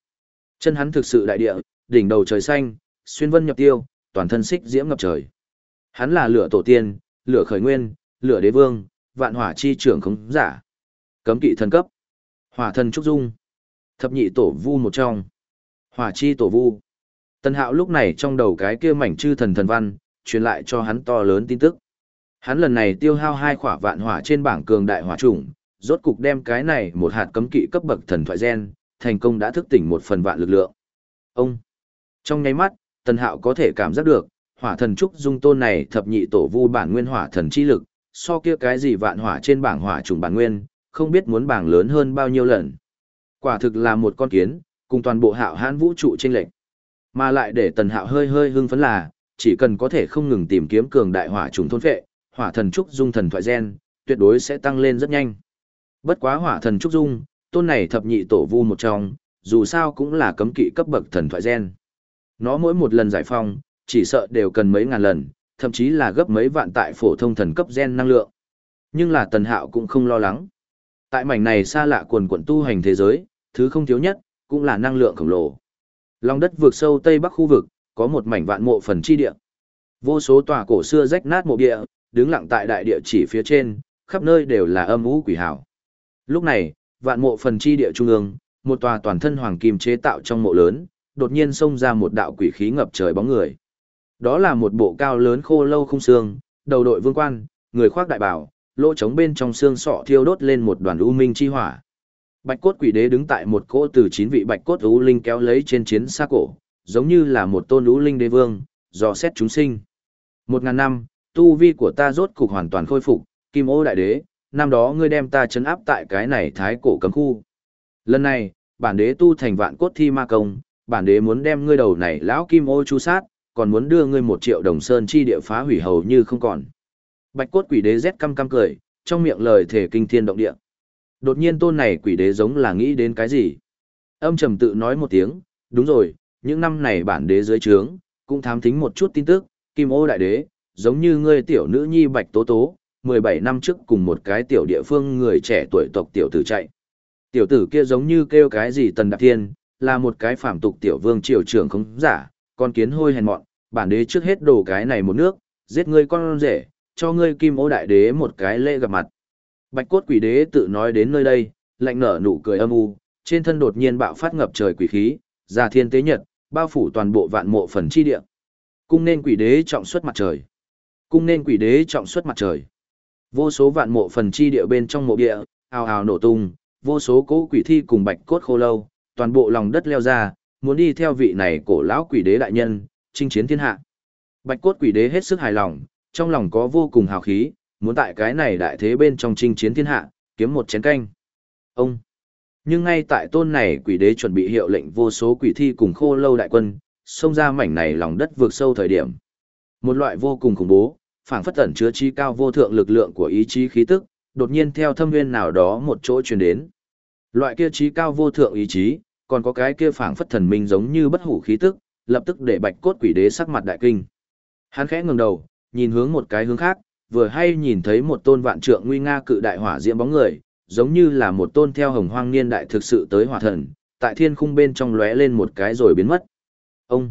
Chân hắn thực sự đại địa, đỉnh đầu trời xanh, xuyên vân nhập tiêu, toàn thân xích diễm ngập trời. Hắn là lửa tổ tiên, lửa khởi nguyên, lửa đế vương, vạn hỏa chi trưởng khống giả. Cấm kỵ thần cấp. Hỏa thần trúc dung. Thập nhị tổ vu một trong. Hỏa chi tổ vu. Tân hạo lúc này trong đầu cái kia mảnh chư thần thần văn, truyền lại cho hắn to lớn tin tức. Hắn lần này tiêu hao hai khỏa vạn hỏa trên bảng cường đại hỏa chủng, rốt cục đem cái này một hạt cấm kỵ cấp bậc thần thoại gen, thành công đã thức tỉnh một phần vạn lực lượng. Ông. Trong nháy mắt, Tần Hạo có thể cảm giác được, hỏa thần trúc dung tôn này thập nhị tổ vu bản nguyên hỏa thần chi lực, so kia cái gì vạn hỏa trên bảng hỏa trùng bản nguyên, không biết muốn bảng lớn hơn bao nhiêu lần. Quả thực là một con kiến, cùng toàn bộ hạo hãn vũ trụ chênh lệnh. Mà lại để Tần Hạo hơi hơi hưng phấn là, chỉ cần có thể không ngừng tìm kiếm cường đại hỏa trùng thôn phệ, hỏa thần trúc dung thần thoại gen, tuyệt đối sẽ tăng lên rất nhanh. Bất quá hỏa thần trúc dung, tôn này thập nhị tổ vu một trong, dù sao cũng là cấm kỵ cấp bậc thần thoại gen. Nó mỗi một lần giải phong, chỉ sợ đều cần mấy ngàn lần, thậm chí là gấp mấy vạn tại phổ thông thần cấp gen năng lượng. Nhưng là Tần Hạo cũng không lo lắng. Tại mảnh này xa lạ quần quận tu hành thế giới, thứ không thiếu nhất, cũng là năng lượng khổng lồ. Lòng đất vượt sâu Tây Bắc khu vực, có một mảnh vạn mộ phần chi địa. Vô số tòa cổ xưa rách nát mộ địa, đứng lặng tại đại địa chỉ phía trên, khắp nơi đều là âm u quỷ hảo. Lúc này, vạn mộ phần chi địa trung ương, một tòa toàn thân hoàng kim chế tạo trong mộ lớn, đột nhiên xông ra một đạo quỷ khí ngập trời bóng người. Đó là một bộ cao lớn khô lâu không xương, đầu đội vương quan, người khoác đại bảo, lỗ trống bên trong xương sọ thiêu đốt lên một đoàn u minh chi hỏa. Bạch cốt quỷ đế đứng tại một cỗ từ chín vị bạch cốt ú linh kéo lấy trên chiến xa cổ, giống như là một tôn ú linh đế vương, dò xét chúng sinh. Một ngàn năm, tu vi của ta rốt cục hoàn toàn khôi phục, kim ô đại đế, năm đó ngươi đem ta chấn áp tại cái này thái cổ cấm khu. Lần này, bản đế tu thành vạn cốt thi ma công, bản đế muốn đem ngươi đầu này lão kim ô chu sát, còn muốn đưa ngươi một triệu đồng sơn chi địa phá hủy hầu như không còn. Bạch cốt quỷ đế rét căm căm cười, trong miệng lời thể kinh thiên động địa. Đột nhiên tôn này quỷ đế giống là nghĩ đến cái gì. Âm trầm tự nói một tiếng, đúng rồi, những năm này bản đế dưới trướng, cũng thám thính một chút tin tức, kim ô đại đế, giống như ngươi tiểu nữ nhi bạch tố tố, 17 năm trước cùng một cái tiểu địa phương người trẻ tuổi tộc tiểu tử chạy. Tiểu tử kia giống như kêu cái gì tần đạp thiên, là một cái phạm tục tiểu vương triều trưởng không giả, con kiến hôi hèn mọn, bản đế trước hết đổ cái này một nước, giết ngươi con rể, cho ngươi kim ô đại đế một cái lễ gặp mặt. Bạch cốt quỷ đế tự nói đến nơi đây, lạnh nở nụ cười âm u, trên thân đột nhiên bạo phát ngập trời quỷ khí, ra thiên tế nhật, bao phủ toàn bộ vạn mộ phần chi địa. Cung nên quỷ đế trọng xuất mặt trời. Cung nên quỷ đế trọng xuất mặt trời. Vô số vạn mộ phần chi địa bên trong mộ địa, ào ào nổ tung, vô số cỗ quỷ thi cùng bạch cốt khô lâu, toàn bộ lòng đất leo ra, muốn đi theo vị này cổ lão quỷ đế đại nhân, chinh chiến thiên hạ. Bạch cốt quỷ đế hết sức hài lòng, trong lòng có vô cùng hào khí, muốn tại cái này đại thế bên trong chinh chiến thiên hạ, kiếm một chén canh. Ông! Nhưng ngay tại tôn này quỷ đế chuẩn bị hiệu lệnh vô số quỷ thi cùng khô lâu đại quân, xông ra mảnh này lòng đất vượt sâu thời điểm. Một loại vô cùng khủng bố, phảng phất ẩn chứa chi cao vô thượng lực lượng của ý chí khí tức, đột nhiên theo thâm nguyên nào đó một chỗ truyền đến. Loại kia chí cao vô thượng ý chí, còn có cái kia phảng phất thần minh giống như bất hủ khí tức, lập tức để bạch cốt quỷ đế sắc mặt đại kinh. Hắn khẽ ngẩng đầu, nhìn hướng một cái hướng khác, vừa hay nhìn thấy một tôn vạn trượng nguy nga cự đại hỏa diễm bóng người, giống như là một tôn theo hồng hoang niên đại thực sự tới hỏa thần, tại thiên khung bên trong lóe lên một cái rồi biến mất. Ông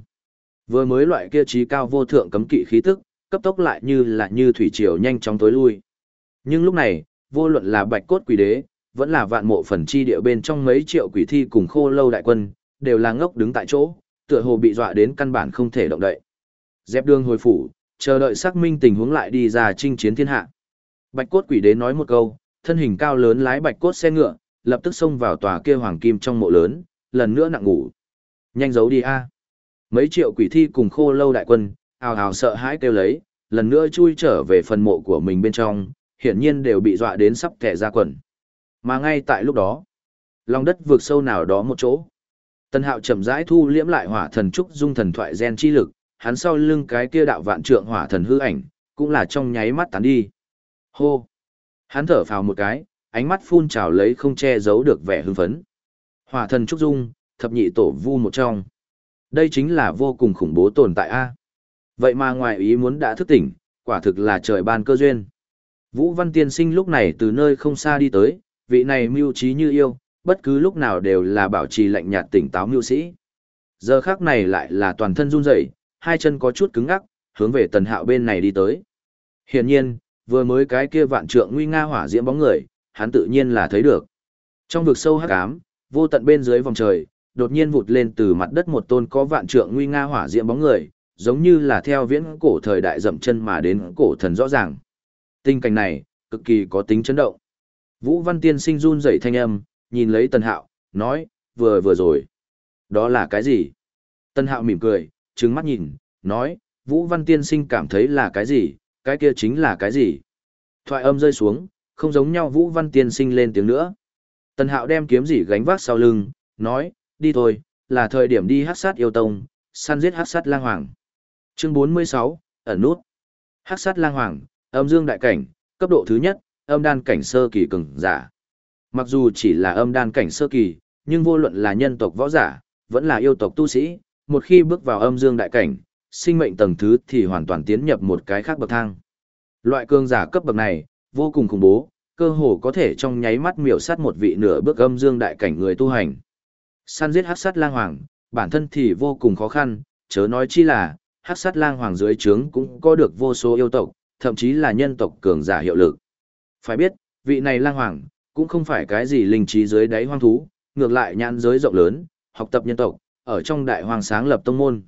vừa mới loại kia trí cao vô thượng cấm kỵ khí tức, cấp tốc lại như là như thủy triều nhanh chóng tối lui. Nhưng lúc này, vô luận là bạch cốt quỷ đế, vẫn là vạn mộ phần chi địa bên trong mấy triệu quỷ thi cùng khô lâu đại quân, đều là ngốc đứng tại chỗ, tựa hồ bị dọa đến căn bản không thể động đậy. Dẹp đường hồi phủ, chờ đợi xác minh tình huống lại đi ra chinh chiến thiên hạ. Bạch cốt quỷ đế nói một câu, thân hình cao lớn lái bạch cốt xe ngựa, lập tức xông vào tòa kia hoàng kim trong mộ lớn, lần nữa nặng ngủ. Nhanh giấu đi a. Mấy triệu quỷ thi cùng khô lâu đại quân, ào ào sợ hãi kêu lấy, lần nữa chui trở về phần mộ của mình bên trong, hiển nhiên đều bị dọa đến sắp kẻ ra quần. Mà ngay tại lúc đó, lòng đất vượt sâu nào đó một chỗ. Tân hạo chậm rãi thu liễm lại hỏa thần trúc dung thần thoại gen chi lực, hắn sau lưng cái kia đạo vạn trượng hỏa thần hư ảnh, cũng là trong nháy mắt tán đi. Hô! Hắn thở phào một cái, ánh mắt phun trào lấy không che giấu được vẻ hưng phấn. Hỏa thần trúc dung, thập nhị tổ vu một trong. Đây chính là vô cùng khủng bố tồn tại a. Vậy mà ngoài ý muốn đã thức tỉnh, quả thực là trời ban cơ duyên. Vũ Văn Tiên Sinh lúc này từ nơi không xa đi tới, vị này mưu trí như yêu, bất cứ lúc nào đều là bảo trì lạnh nhạt tỉnh táo mưu sĩ. Giờ khác này lại là toàn thân run rẩy, hai chân có chút cứng ngắc, hướng về tần hạo bên này đi tới. Hiển nhiên, vừa mới cái kia vạn trượng nguy nga hỏa diễm bóng người, hắn tự nhiên là thấy được. Trong vực sâu hắc ám, vô tận bên dưới vòng trời, đột nhiên vụt lên từ mặt đất một tôn có vạn trượng nguy nga hỏa diễm bóng người, giống như là theo viễn cổ thời đại dậm chân mà đến cổ thần rõ ràng. Tình cảnh này, cực kỳ có tính chấn động. Vũ Văn Tiên sinh run rẩy thanh âm, nhìn lấy Tần Hạo, nói, vừa vừa rồi. Đó là cái gì? Tần Hạo mỉm cười, trừng mắt nhìn, nói, Vũ Văn Tiên sinh cảm thấy là cái gì, cái kia chính là cái gì? Thoại âm rơi xuống, không giống nhau Vũ Văn Tiên sinh lên tiếng nữa. Tần Hạo đem kiếm gì gánh vác sau lưng, nói, đi thôi, là thời điểm đi hát sát yêu tông, săn giết hát sát lang hoàng. Chương 46, ẩn nút. Hát sát lang hoàng, âm dương đại cảnh, cấp độ thứ nhất, âm đan cảnh sơ kỳ cường giả. Mặc dù chỉ là âm đan cảnh sơ kỳ, nhưng vô luận là nhân tộc võ giả, vẫn là yêu tộc tu sĩ, một khi bước vào âm dương đại cảnh, sinh mệnh tầng thứ thì hoàn toàn tiến nhập một cái khác bậc thang. Loại cường giả cấp bậc này, vô cùng khủng bố, cơ hồ có thể trong nháy mắt miểu sát một vị nửa bước âm dương đại cảnh người tu hành. Săn giết hắc sát lang hoàng, bản thân thì vô cùng khó khăn, chớ nói chi là, hắc sát lang hoàng dưới trướng cũng có được vô số yêu tộc, thậm chí là nhân tộc cường giả hiệu lực. Phải biết, vị này lang hoàng, cũng không phải cái gì linh trí dưới đáy hoang thú, ngược lại nhãn giới rộng lớn, học tập nhân tộc, ở trong đại hoàng sáng lập tông môn.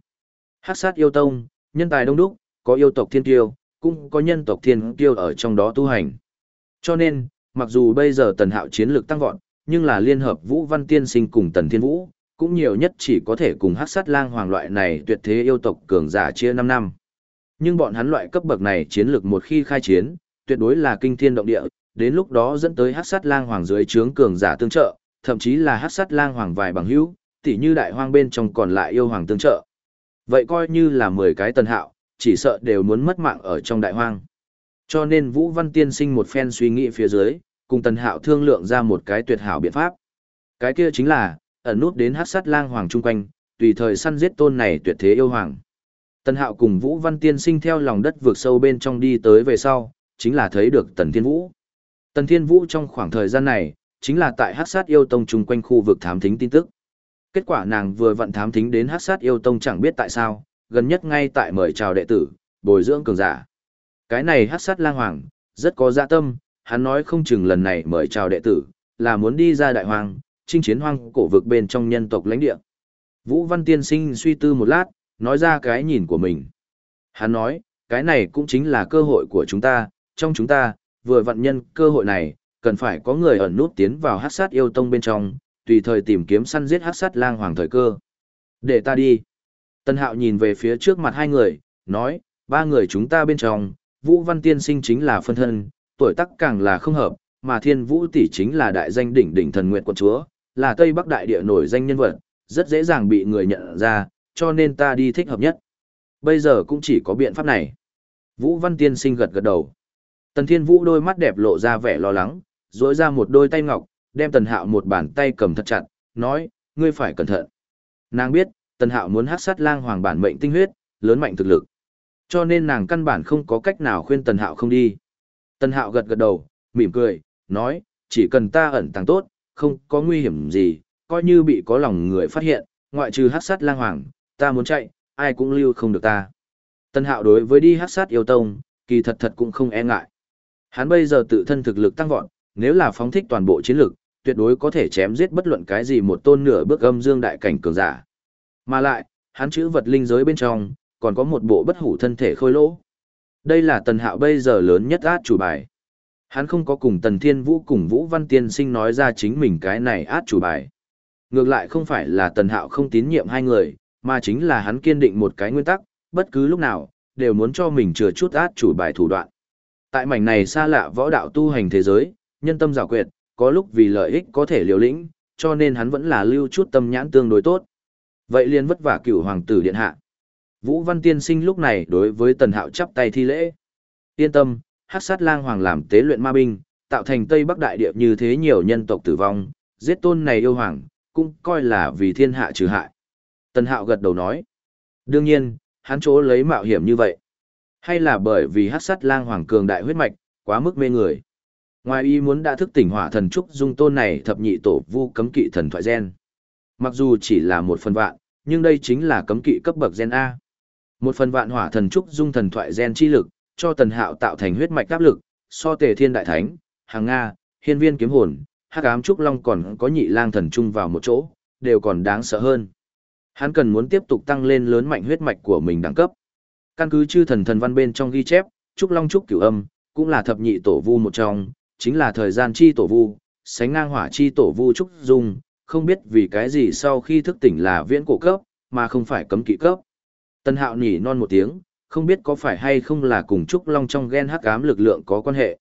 Hắc sát yêu tông, nhân tài đông đúc, có yêu tộc thiên tiêu, cũng có nhân tộc thiên tiêu ở trong đó tu hành. Cho nên, mặc dù bây giờ tần hạo chiến lược tăng vọt, nhưng là liên hợp Vũ Văn Tiên Sinh cùng Tần Thiên Vũ, cũng nhiều nhất chỉ có thể cùng hắc sát lang hoàng loại này tuyệt thế yêu tộc cường giả chia 5 năm. Nhưng bọn hắn loại cấp bậc này chiến lược một khi khai chiến, tuyệt đối là kinh thiên động địa, đến lúc đó dẫn tới hắc sát lang hoàng dưới trướng cường giả tương trợ, thậm chí là hắc sát lang hoàng vài bằng hữu, tỉ như đại hoang bên trong còn lại yêu hoàng tương trợ. Vậy coi như là 10 cái tần hạo, chỉ sợ đều muốn mất mạng ở trong đại hoang. Cho nên Vũ Văn Tiên sinh một phen suy nghĩ phía dưới, cùng tần hạo thương lượng ra một cái tuyệt hảo biện pháp. Cái kia chính là, ẩn nút đến hắc sát lang hoàng chung quanh, tùy thời săn giết tôn này tuyệt thế yêu hoàng. Tần Hạo cùng Vũ Văn Tiên sinh theo lòng đất vượt sâu bên trong đi tới về sau, chính là thấy được Tần Thiên Vũ. Tần Thiên Vũ trong khoảng thời gian này, chính là tại Hắc Sát Yêu Tông chung quanh khu vực thám thính tin tức. Kết quả nàng vừa vận thám thính đến Hắc Sát Yêu Tông chẳng biết tại sao, gần nhất ngay tại mời chào đệ tử, bồi dưỡng cường giả. Cái này Hắc Sát Lang Hoàng, rất có dạ tâm, hắn nói không chừng lần này mời chào đệ tử, là muốn đi ra đại hoàng, chinh chiến hoang cổ vực bên trong nhân tộc lãnh địa. Vũ Văn Tiên Sinh suy tư một lát, nói ra cái nhìn của mình. Hắn nói, cái này cũng chính là cơ hội của chúng ta, trong chúng ta, vừa vận nhân cơ hội này, cần phải có người ẩn nút tiến vào hát sát yêu tông bên trong, tùy thời tìm kiếm săn giết hát sát lang hoàng thời cơ. Để ta đi. Tân hạo nhìn về phía trước mặt hai người, nói, ba người chúng ta bên trong, Vũ Văn Tiên Sinh chính là phân thân, tuổi tác càng là không hợp, mà Thiên Vũ tỷ chính là đại danh đỉnh đỉnh thần nguyện quận chúa, là Tây Bắc đại địa nổi danh nhân vật, rất dễ dàng bị người nhận ra, cho nên ta đi thích hợp nhất. Bây giờ cũng chỉ có biện pháp này. Vũ Văn Tiên sinh gật gật đầu. Tần Thiên Vũ đôi mắt đẹp lộ ra vẻ lo lắng, rỗi ra một đôi tay ngọc, đem Tần Hạo một bàn tay cầm thật chặt, nói, ngươi phải cẩn thận. Nàng biết, Tần Hạo muốn hát sát lang hoàng bản mệnh tinh huyết, lớn mạnh thực lực. Cho nên nàng căn bản không có cách nào khuyên Tần Hạo không đi. Tần Hạo gật gật đầu, mỉm cười, nói, chỉ cần ta ẩn tàng tốt, không có nguy hiểm gì, coi như bị có lòng người phát hiện, ngoại trừ hát sát lang hoàng, ta muốn chạy, ai cũng lưu không được ta. Tân hạo đối với đi hát sát yêu tông, kỳ thật thật cũng không e ngại. Hắn bây giờ tự thân thực lực tăng vọt, nếu là phóng thích toàn bộ chiến lực, tuyệt đối có thể chém giết bất luận cái gì một tôn nửa bước âm dương đại cảnh cường giả. Mà lại, hắn chữ vật linh giới bên trong, còn có một bộ bất hủ thân thể khôi lỗ. Đây là tần hạo bây giờ lớn nhất át chủ bài. Hắn không có cùng tần thiên vũ cùng vũ văn tiên sinh nói ra chính mình cái này át chủ bài. Ngược lại không phải là tần hạo không tín nhiệm hai người, mà chính là hắn kiên định một cái nguyên tắc, bất cứ lúc nào, đều muốn cho mình chừa chút át chủ bài thủ đoạn. Tại mảnh này xa lạ võ đạo tu hành thế giới, nhân tâm rào quyệt, có lúc vì lợi ích có thể liều lĩnh, cho nên hắn vẫn là lưu chút tâm nhãn tương đối tốt. Vậy liền vất vả cửu hoàng tử điện hạ. Vũ Văn Tiên Sinh lúc này đối với Tần Hạo chắp tay thi lễ. Yên tâm, Hắc Sát Lang Hoàng làm tế luyện ma binh, tạo thành Tây Bắc đại địa như thế nhiều nhân tộc tử vong, giết tôn này yêu hoàng, cũng coi là vì thiên hạ trừ hại. Tần Hạo gật đầu nói. Đương nhiên, hắn chỗ lấy mạo hiểm như vậy. Hay là bởi vì hắc sát lang hoàng cường đại huyết mạch, quá mức mê người. Ngoài ý muốn đã thức tỉnh hỏa thần trúc dung tôn này thập nhị tổ vu cấm kỵ thần thoại gen. Mặc dù chỉ là một phần vạn, nhưng đây chính là cấm kỵ cấp bậc gen A. Một phần vạn hỏa thần trúc dung thần thoại gen chi lực, cho tần hạo tạo thành huyết mạch áp lực, so tề thiên đại thánh, hàng Nga, hiên viên kiếm hồn, hắc ám trúc long còn có nhị lang thần chung vào một chỗ, đều còn đáng sợ hơn. Hắn cần muốn tiếp tục tăng lên lớn mạnh huyết mạch của mình đẳng cấp. Căn cứ chư thần thần văn bên trong ghi chép, trúc long trúc cửu âm, cũng là thập nhị tổ vu một trong, chính là thời gian chi tổ vu, sánh ngang hỏa chi tổ vu trúc dung, không biết vì cái gì sau khi thức tỉnh là viễn cổ cấp, mà không phải cấm kỵ cấp. Tân hạo nhỉ non một tiếng, không biết có phải hay không là cùng trúc long trong gen hắc ám lực lượng có quan hệ.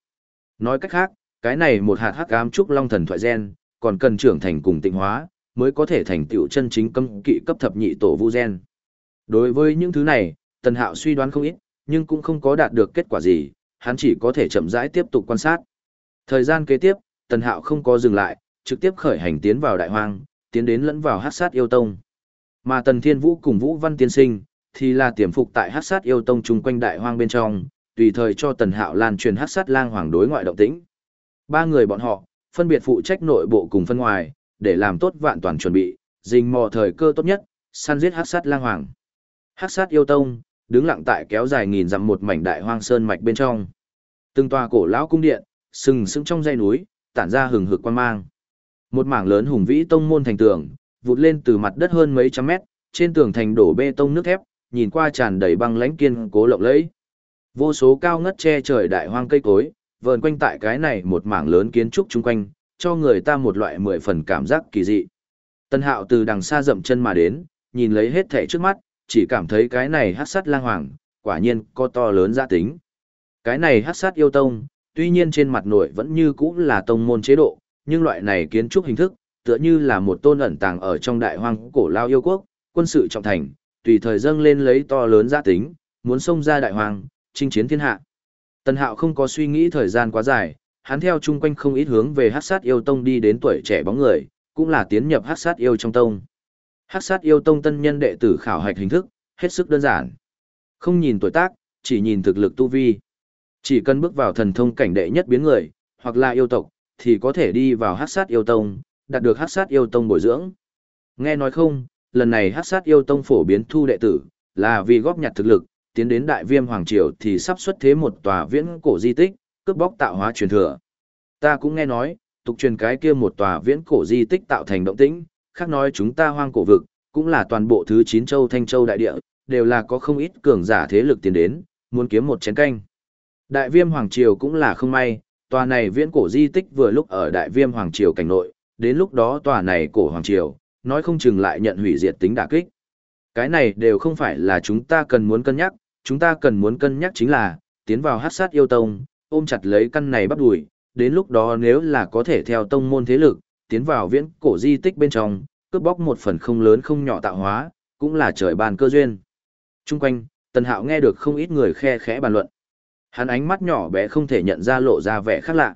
Nói cách khác, cái này một hạt hắc ám trúc long thần thoại gen, còn cần trưởng thành cùng tịnh hóa, mới có thể thành tựu chân chính cấm kỵ cấp thập nhị tổ vu gen. Đối với những thứ này, Tần Hạo suy đoán không ít, nhưng cũng không có đạt được kết quả gì, hắn chỉ có thể chậm rãi tiếp tục quan sát. Thời gian kế tiếp, Tần Hạo không có dừng lại, trực tiếp khởi hành tiến vào đại hoang, tiến đến lẫn vào hát sát yêu tông. Mà Tần Thiên Vũ cùng Vũ Văn Tiên Sinh, thì là tiềm phục tại hát sát yêu tông chung quanh đại hoang bên trong, tùy thời cho Tần Hạo lan truyền hát sát lang hoàng đối ngoại động tĩnh. Ba người bọn họ, phân biệt phụ trách nội bộ cùng phân ngoài, để làm tốt vạn toàn chuẩn bị, dình mò thời cơ tốt nhất, săn giết hát sát lang hoàng. Hát sát yêu tông, đứng lặng tại kéo dài nghìn dặm một mảnh đại hoang sơn mạch bên trong. Từng tòa cổ lão cung điện, sừng sững trong dãy núi, tản ra hừng hực quan mang. Một mảng lớn hùng vĩ tông môn thành tường, vụt lên từ mặt đất hơn mấy trăm mét, trên tường thành đổ bê tông nước thép, nhìn qua tràn đầy băng lãnh kiên cố lộng lẫy. Vô số cao ngất che trời đại hoang cây cối, vờn quanh tại cái này một mảng lớn kiến trúc chung quanh, cho người ta một loại mười phần cảm giác kỳ dị. Tân hạo từ đằng xa dậm chân mà đến, nhìn lấy hết thảy trước mắt, chỉ cảm thấy cái này hát sát lang hoàng, quả nhiên có to lớn giá tính. Cái này hát sát yêu tông, tuy nhiên trên mặt nội vẫn như cũ là tông môn chế độ, nhưng loại này kiến trúc hình thức, tựa như là một tôn ẩn tàng ở trong đại hoang cổ lao yêu quốc, quân sự trọng thành, tùy thời dâng lên lấy to lớn giá tính, muốn xông ra đại hoang, chinh chiến thiên hạ. Tần Hạo không có suy nghĩ thời gian quá dài, hắn theo chung quanh không ít hướng về Hắc Sát Yêu Tông đi đến tuổi trẻ bóng người, cũng là tiến nhập Hắc Sát Yêu trong tông. Hắc Sát Yêu Tông tân nhân đệ tử khảo hạch hình thức, hết sức đơn giản. Không nhìn tuổi tác, chỉ nhìn thực lực tu vi. Chỉ cần bước vào thần thông cảnh đệ nhất biến người, hoặc là yêu tộc, thì có thể đi vào Hắc Sát Yêu Tông, đạt được Hắc Sát Yêu Tông bồi dưỡng. Nghe nói không, lần này Hắc Sát Yêu Tông phổ biến thu đệ tử, là vì góp nhặt thực lực, tiến đến Đại Viêm Hoàng triều thì sắp xuất thế một tòa viễn cổ di tích, cướp bóc tạo hóa truyền thừa. Ta cũng nghe nói, tục truyền cái kia một tòa viễn cổ di tích tạo thành động tĩnh, khác nói chúng ta hoang cổ vực, cũng là toàn bộ thứ chín châu thanh châu đại địa, đều là có không ít cường giả thế lực tiến đến, muốn kiếm một chén canh. Đại viêm Hoàng Triều cũng là không may, tòa này viễn cổ di tích vừa lúc ở đại viêm Hoàng Triều cảnh nội, đến lúc đó tòa này cổ Hoàng Triều, nói không chừng lại nhận hủy diệt tính đả kích. Cái này đều không phải là chúng ta cần muốn cân nhắc, chúng ta cần muốn cân nhắc chính là, tiến vào hát sát yêu tông, ôm chặt lấy căn này bắt đùi, đến lúc đó nếu là có thể theo tông môn thế lực, tiến vào viễn cổ di tích bên trong, cướp bóc một phần không lớn không nhỏ tạo hóa, cũng là trời bàn cơ duyên. Trung quanh, Tần Hạo nghe được không ít người khe khẽ bàn luận. Hắn ánh mắt nhỏ bé không thể nhận ra lộ ra vẻ khác lạ.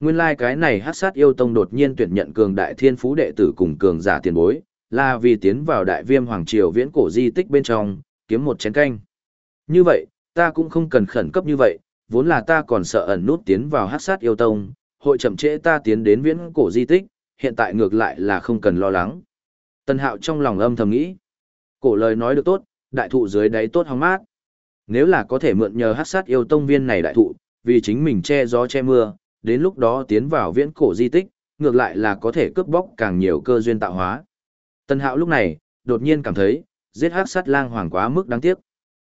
Nguyên lai like cái này hát sát yêu tông đột nhiên tuyển nhận cường đại thiên phú đệ tử cùng cường giả tiền bối, là vì tiến vào đại viêm hoàng triều viễn cổ di tích bên trong, kiếm một chén canh. Như vậy, ta cũng không cần khẩn cấp như vậy, vốn là ta còn sợ ẩn nút tiến vào hát sát yêu tông, hội chậm trễ ta tiến đến viễn cổ di tích, hiện tại ngược lại là không cần lo lắng. Tân hạo trong lòng âm thầm nghĩ. Cổ lời nói được tốt, đại thụ dưới đáy tốt hóng mát. Nếu là có thể mượn nhờ hát sát yêu tông viên này đại thụ, vì chính mình che gió che mưa, đến lúc đó tiến vào viễn cổ di tích, ngược lại là có thể cướp bóc càng nhiều cơ duyên tạo hóa. Tân hạo lúc này, đột nhiên cảm thấy, giết hát sát lang hoàng quá mức đáng tiếc.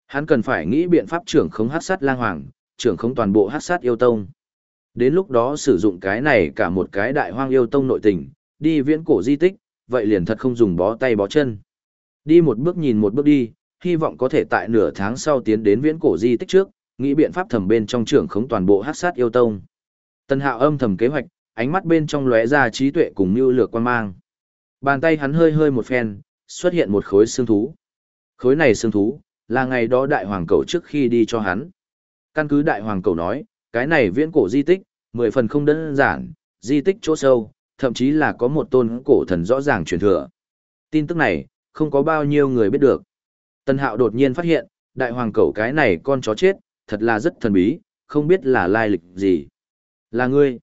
Hắn cần phải nghĩ biện pháp trưởng khống hát sát lang hoàng, trưởng khống toàn bộ hát sát yêu tông. Đến lúc đó sử dụng cái này cả một cái đại hoang yêu tông nội tình, đi viễn cổ di tích, vậy liền thật không dùng bó tay bó chân. Đi một bước nhìn một bước đi, hy vọng có thể tại nửa tháng sau tiến đến viễn cổ di tích trước, nghĩ biện pháp thẩm bên trong trưởng khống toàn bộ hát sát yêu tông. Tân hạo âm thầm kế hoạch, ánh mắt bên trong lóe ra trí tuệ cùng mưu lược quan mang. Bàn tay hắn hơi hơi một phen, xuất hiện một khối xương thú. Khối này xương thú, là ngày đó đại hoàng cầu trước khi đi cho hắn. Căn cứ đại hoàng cầu nói, cái này viễn cổ di tích, mười phần không đơn giản, di tích chỗ sâu, thậm chí là có một tôn cổ thần rõ ràng truyền thừa. Tin tức này, không có bao nhiêu người biết được. Tân hạo đột nhiên phát hiện, đại hoàng cầu cái này con chó chết, thật là rất thần bí, không biết là lai lịch gì. Là ngươi.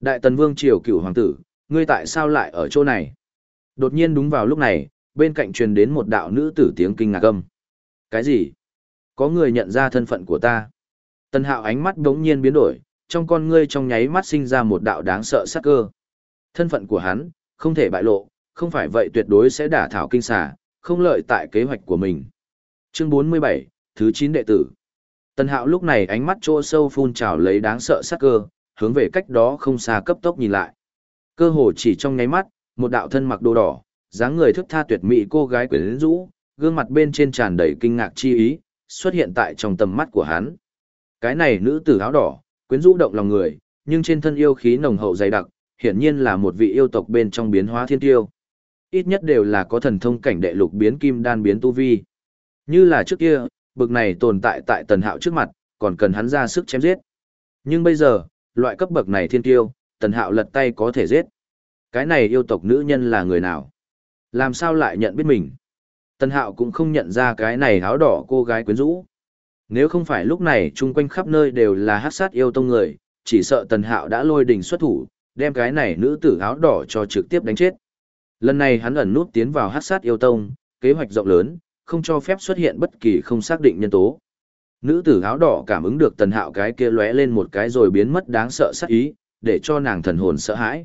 Đại tần vương triều cửu hoàng tử, ngươi tại sao lại ở chỗ này? Đột nhiên đúng vào lúc này, bên cạnh truyền đến một đạo nữ tử tiếng kinh ngạc âm. Cái gì? Có người nhận ra thân phận của ta. Tân hạo ánh mắt đống nhiên biến đổi, trong con ngươi trong nháy mắt sinh ra một đạo đáng sợ sắc cơ. Thân phận của hắn, không thể bại lộ, không phải vậy tuyệt đối sẽ đả thảo kinh xà, không lợi tại kế hoạch của mình. Chương 47, thứ 9 đệ tử. Tần hạo lúc này ánh mắt trô sâu phun trào lấy đáng sợ sắc cơ, hướng về cách đó không xa cấp tốc nhìn lại. Cơ hồ chỉ trong nháy mắt, một đạo thân mặc đồ đỏ, dáng người thức tha tuyệt mỹ cô gái quyến rũ, gương mặt bên trên tràn đầy kinh ngạc chi ý, xuất hiện tại trong tầm mắt của hắn. Cái này nữ tử áo đỏ, quyến rũ động lòng người, nhưng trên thân yêu khí nồng hậu dày đặc, hiển nhiên là một vị yêu tộc bên trong biến hóa thiên tiêu. Ít nhất đều là có thần thông cảnh đệ lục biến kim đan biến tu vi. Như là trước kia, bực này tồn tại tại tần hạo trước mặt, còn cần hắn ra sức chém giết. Nhưng bây giờ, loại cấp bậc này thiên tiêu, tần hạo lật tay có thể giết. Cái này yêu tộc nữ nhân là người nào? Làm sao lại nhận biết mình? Tần Hạo cũng không nhận ra cái này áo đỏ cô gái quyến rũ. Nếu không phải lúc này chung quanh khắp nơi đều là hát sát yêu tông người, chỉ sợ Tần Hạo đã lôi đỉnh xuất thủ, đem cái này nữ tử áo đỏ cho trực tiếp đánh chết. Lần này hắn ẩn nút tiến vào hát sát yêu tông, kế hoạch rộng lớn, không cho phép xuất hiện bất kỳ không xác định nhân tố. Nữ tử áo đỏ cảm ứng được tần hạo cái kia lóe lên một cái rồi biến mất đáng sợ sát ý, để cho nàng thần hồn sợ hãi.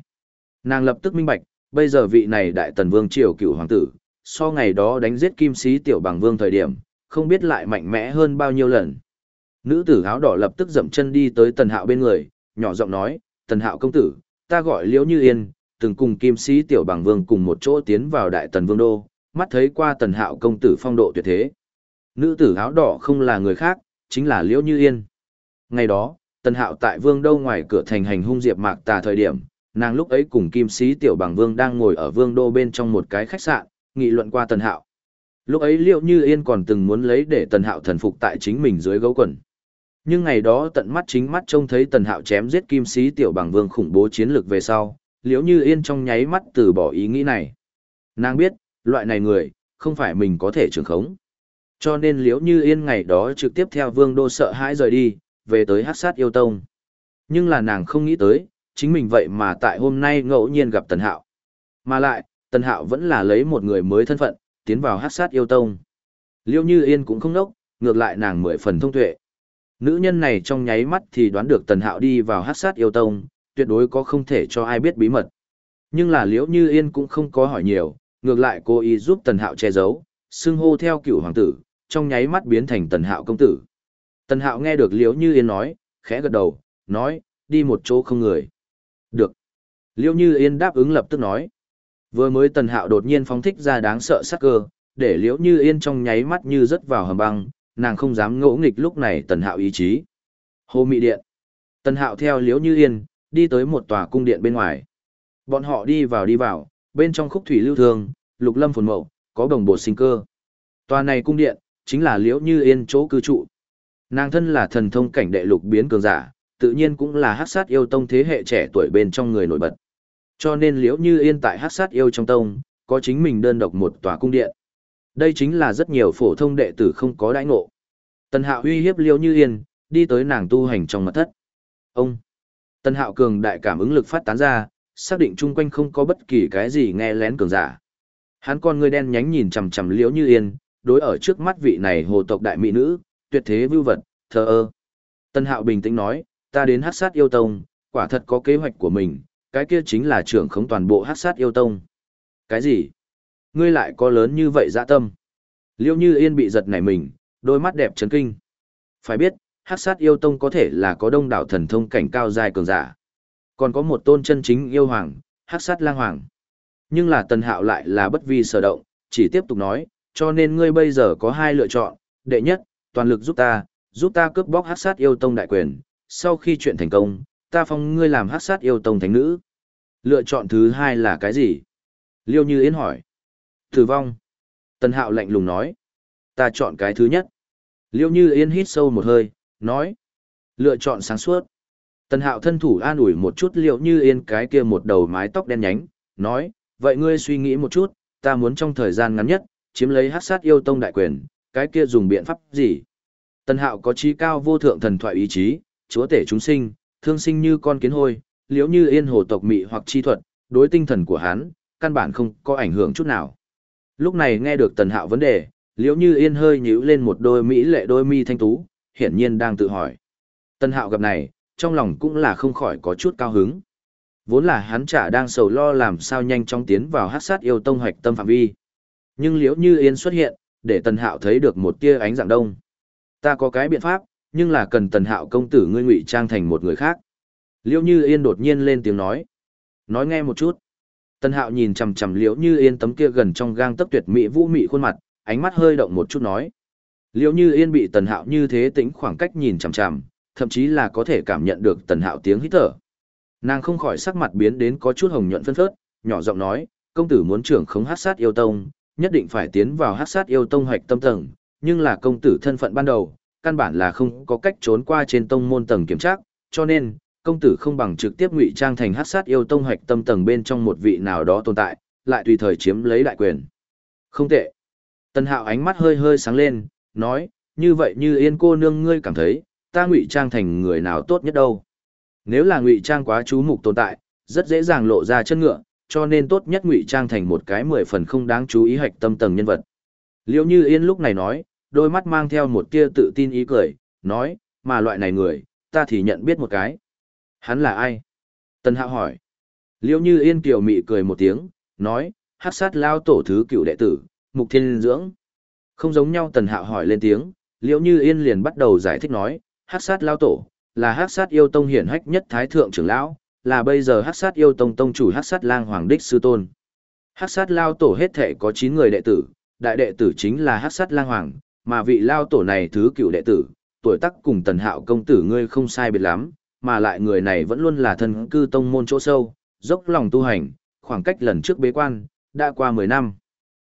Nàng lập tức minh bạch, bây giờ vị này đại tần vương triều cựu hoàng tử, so ngày đó đánh giết kim sĩ tiểu bằng vương thời điểm, không biết lại mạnh mẽ hơn bao nhiêu lần. Nữ tử áo đỏ lập tức dậm chân đi tới tần hạo bên người, nhỏ giọng nói, tần hạo công tử, ta gọi liễu như yên, từng cùng kim sĩ tiểu bằng vương cùng một chỗ tiến vào đại tần vương đô, mắt thấy qua tần hạo công tử phong độ tuyệt thế. Nữ tử áo đỏ không là người khác, chính là Liễu Như Yên. Ngày đó, tần hạo tại vương đô ngoài cửa thành hành hung diệp mạc tà thời điểm, nàng lúc ấy cùng kim sĩ tiểu bằng vương đang ngồi ở vương đô bên trong một cái khách sạn, nghị luận qua tần hạo. Lúc ấy Liễu Như Yên còn từng muốn lấy để tần hạo thần phục tại chính mình dưới gấu quần. Nhưng ngày đó tận mắt chính mắt trông thấy tần hạo chém giết kim sĩ tiểu bằng vương khủng bố chiến lược về sau, Liễu Như Yên trong nháy mắt từ bỏ ý nghĩ này. Nàng biết, loại này người, không phải mình có thể trưởng khống. Cho nên liễu như yên ngày đó trực tiếp theo vương đô sợ hãi rời đi, về tới hát sát yêu tông. Nhưng là nàng không nghĩ tới, chính mình vậy mà tại hôm nay ngẫu nhiên gặp Tần Hạo. Mà lại, Tần Hạo vẫn là lấy một người mới thân phận, tiến vào hát sát yêu tông. Liễu như yên cũng không nốc, ngược lại nàng mười phần thông tuệ. Nữ nhân này trong nháy mắt thì đoán được Tần Hạo đi vào hát sát yêu tông, tuyệt đối có không thể cho ai biết bí mật. Nhưng là liễu như yên cũng không có hỏi nhiều, ngược lại cô ý giúp tần hạo che giấu, xưng hô theo cựu hoàng tử, trong nháy mắt biến thành tần hạo công tử. Tần hạo nghe được liễu như yên nói, khẽ gật đầu, nói, đi một chỗ không người. Được. Liễu như yên đáp ứng lập tức nói. Vừa mới tần hạo đột nhiên phóng thích ra đáng sợ sắc cơ, để liễu như yên trong nháy mắt như rớt vào hầm băng, nàng không dám ngỗ nghịch lúc này tần hạo ý chí. Hồ Mị Điện. Tần hạo theo liễu như yên, đi tới một tòa cung điện bên ngoài. Bọn họ đi vào đi vào, bên trong khúc thủy lưu thường, lục lâm phồn mậu, có đồng bộ sinh cơ. Tòa này cung điện, chính là liễu như yên chỗ cư trụ. Nàng thân là thần thông cảnh đệ lục biến cường giả, tự nhiên cũng là hát sát yêu tông thế hệ trẻ tuổi bên trong người nổi bật. Cho nên liễu như yên tại hát sát yêu trong tông, có chính mình đơn độc một tòa cung điện. Đây chính là rất nhiều phổ thông đệ tử không có đãi ngộ. Tần hạo uy hiếp liễu như yên, đi tới nàng tu hành trong mật thất. Ông! Tần hạo cường đại cảm ứng lực phát tán ra, xác định chung quanh không có bất kỳ cái gì nghe lén cường giả. Hắn con người đen nhánh nhìn chằm chằm liễu như yên, đối ở trước mắt vị này hồ tộc đại mỹ nữ, tuyệt thế vưu vật, thờ ơ. Tân hạo bình tĩnh nói, ta đến hát sát yêu tông, quả thật có kế hoạch của mình, cái kia chính là trưởng khống toàn bộ hát sát yêu tông. Cái gì? Ngươi lại có lớn như vậy dạ tâm. Liễu như yên bị giật nảy mình, đôi mắt đẹp chấn kinh. Phải biết, hát sát yêu tông có thể là có đông đảo thần thông cảnh cao dài cường giả. Còn có một tôn chân chính yêu hoàng, hắc sát lang hoàng. Nhưng là tần hạo lại là bất vi sở động, chỉ tiếp tục nói, cho nên ngươi bây giờ có hai lựa chọn. Đệ nhất, toàn lực giúp ta, giúp ta cướp bóc hắc sát yêu tông đại quyền. Sau khi chuyện thành công, ta phong ngươi làm hắc sát yêu tông thánh nữ. Lựa chọn thứ hai là cái gì? Liêu Như Yến hỏi. Tử vong. Tần Hạo lạnh lùng nói. Ta chọn cái thứ nhất. Liêu Như yến hít sâu một hơi, nói. Lựa chọn sáng suốt. Tần hạo thân thủ an ủi một chút liệu như yên cái kia một đầu mái tóc đen nhánh, nói, vậy ngươi suy nghĩ một chút, ta muốn trong thời gian ngắn nhất, chiếm lấy hát sát yêu tông đại quyền, cái kia dùng biện pháp gì? Tần hạo có trí cao vô thượng thần thoại ý chí, chúa tể chúng sinh, thương sinh như con kiến hôi, liếu như yên hồ tộc mị hoặc chi thuật, đối tinh thần của hắn, căn bản không có ảnh hưởng chút nào. Lúc này nghe được tần hạo vấn đề, liếu như yên hơi nhíu lên một đôi mỹ lệ đôi mi thanh tú, hiển nhiên đang tự hỏi. Tần hạo gặp này, trong lòng cũng là không khỏi có chút cao hứng. Vốn là hắn chả đang sầu lo làm sao nhanh chóng tiến vào hát sát yêu tông hoạch tâm phạm vi. Nhưng liễu như yên xuất hiện, để tần hạo thấy được một tia ánh dạng đông. Ta có cái biện pháp, nhưng là cần tần hạo công tử ngươi ngụy trang thành một người khác. Liễu như yên đột nhiên lên tiếng nói. Nói nghe một chút. Tần hạo nhìn chầm chầm liễu như yên tấm kia gần trong gang tấc tuyệt mỹ vũ mị khuôn mặt, ánh mắt hơi động một chút nói. Liễu như yên bị tần hạo như thế tĩnh khoảng cách nhìn chằm chằm, thậm chí là có thể cảm nhận được tần hạo tiếng hít thở. Nàng không khỏi sắc mặt biến đến có chút hồng nhuận phân phớt, nhỏ giọng nói, công tử muốn trưởng khống hát sát yêu tông, nhất định phải tiến vào hát sát yêu tông hoạch tâm tầng, nhưng là công tử thân phận ban đầu, căn bản là không có cách trốn qua trên tông môn tầng kiểm tra, cho nên, công tử không bằng trực tiếp ngụy trang thành hát sát yêu tông hoạch tâm tầng bên trong một vị nào đó tồn tại, lại tùy thời chiếm lấy đại quyền. Không tệ. Tần Hạo ánh mắt hơi hơi sáng lên, nói, như vậy như yên cô nương ngươi cảm thấy, ta ngụy trang thành người nào tốt nhất đâu. Nếu là ngụy trang quá chú mục tồn tại, rất dễ dàng lộ ra chân ngựa, cho nên tốt nhất ngụy trang thành một cái mười phần không đáng chú ý hạch tâm tầng nhân vật. Liêu Như Yên lúc này nói, đôi mắt mang theo một tia tự tin ý cười, nói, mà loại này người, ta thì nhận biết một cái. Hắn là ai? Tần Hạo hỏi. Liêu Như Yên kiều mị cười một tiếng, nói, hát sát lao tổ thứ cựu đệ tử, Mục Thiên Dưỡng. Không giống nhau Tần Hạo hỏi lên tiếng, liễu Như Yên liền bắt đầu giải thích nói, hát sát lao tổ, là hát sát yêu tông hiển hách nhất thái thượng trưởng lão, là bây giờ hát sát yêu tông tông chủ hát sát lang hoàng đích sư tôn. Hát sát lao tổ hết thể có 9 người đệ tử, đại đệ tử chính là hát sát lang hoàng, mà vị lao tổ này thứ cựu đệ tử, tuổi tác cùng tần hạo công tử ngươi không sai biệt lắm, mà lại người này vẫn luôn là thân cư tông môn chỗ sâu, dốc lòng tu hành, khoảng cách lần trước bế quan, đã qua 10 năm.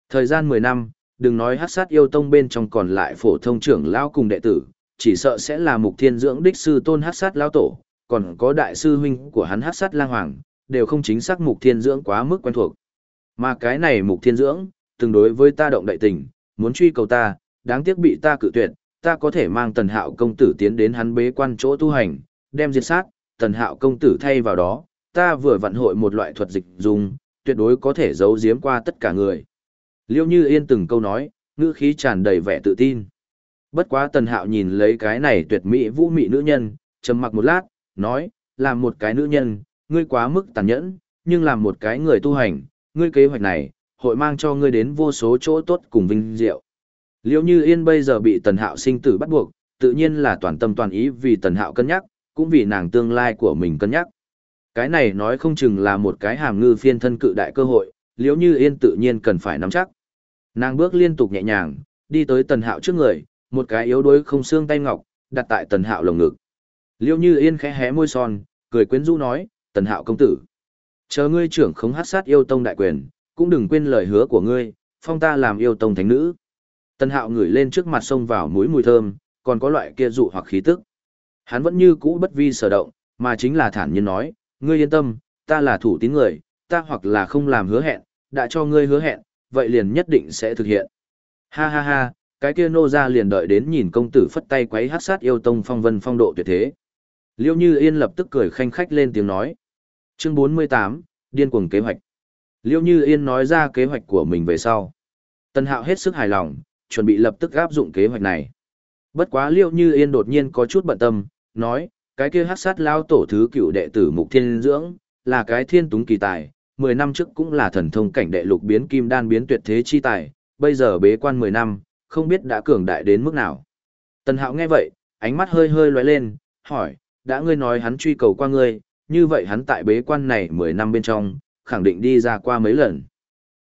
Thời gian 10 năm, đừng nói hát sát yêu tông bên trong còn lại phổ thông trưởng lao cùng đệ tử, chỉ sợ sẽ là mục thiên dưỡng đích sư tôn hát sát lao tổ, còn có đại sư huynh của hắn hát sát lang hoàng, đều không chính xác mục thiên dưỡng quá mức quen thuộc. Mà cái này mục thiên dưỡng, từng đối với ta động đại tình, muốn truy cầu ta, đáng tiếc bị ta cự tuyệt, ta có thể mang tần hạo công tử tiến đến hắn bế quan chỗ tu hành, đem diệt sát, tần hạo công tử thay vào đó, ta vừa vận hội một loại thuật dịch dùng, tuyệt đối có thể giấu giếm qua tất cả người. Liêu như yên từng câu nói, ngữ khí tràn đầy vẻ tự tin. Bất quá tần hạo nhìn lấy cái này tuyệt mỹ vũ mị nữ nhân, trầm mặc một lát, nói, làm một cái nữ nhân, ngươi quá mức tàn nhẫn, nhưng làm một cái người tu hành, ngươi kế hoạch này, hội mang cho ngươi đến vô số chỗ tốt cùng vinh diệu. Liêu như yên bây giờ bị tần hạo sinh tử bắt buộc, tự nhiên là toàn tâm toàn ý vì tần hạo cân nhắc, cũng vì nàng tương lai của mình cân nhắc. Cái này nói không chừng là một cái hàm ngư phiên thân cự đại cơ hội, Liêu như yên tự nhiên cần phải nắm chắc. Nàng bước liên tục nhẹ nhàng, đi tới tần hạo trước người, một cái yếu đuối không xương tay ngọc, đặt tại tần hạo lồng ngực. Liêu như yên khẽ hé môi son, cười quyến rũ nói, tần hạo công tử. Chờ ngươi trưởng không hát sát yêu tông đại quyền, cũng đừng quên lời hứa của ngươi, phong ta làm yêu tông thánh nữ. Tần hạo ngửi lên trước mặt sông vào mũi mùi thơm, còn có loại kia dụ hoặc khí tức. Hắn vẫn như cũ bất vi sở động, mà chính là thản nhiên nói, ngươi yên tâm, ta là thủ tín người, ta hoặc là không làm hứa hẹn, đã cho ngươi hứa hẹn, vậy liền nhất định sẽ thực hiện. Ha ha ha, cái kia nô ra liền đợi đến nhìn công tử phất tay quấy hát sát yêu tông phong vân phong độ tuyệt thế. Liêu Như Yên lập tức cười khanh khách lên tiếng nói. Chương 48, Điên cuồng kế hoạch. Liêu Như Yên nói ra kế hoạch của mình về sau. Tân Hạo hết sức hài lòng, chuẩn bị lập tức áp dụng kế hoạch này. Bất quá Liêu Như Yên đột nhiên có chút bận tâm, nói, cái kia hát sát lao tổ thứ cựu đệ tử Mục Thiên Dưỡng, là cái thiên túng kỳ tài, 10 năm trước cũng là thần thông cảnh đệ lục biến kim đan biến tuyệt thế chi tài, bây giờ bế quan 10 năm, không biết đã cường đại đến mức nào. Tần Hạo nghe vậy, ánh mắt hơi hơi lóe lên, hỏi, đã ngươi nói hắn truy cầu qua ngươi, như vậy hắn tại bế quan này 10 năm bên trong, khẳng định đi ra qua mấy lần.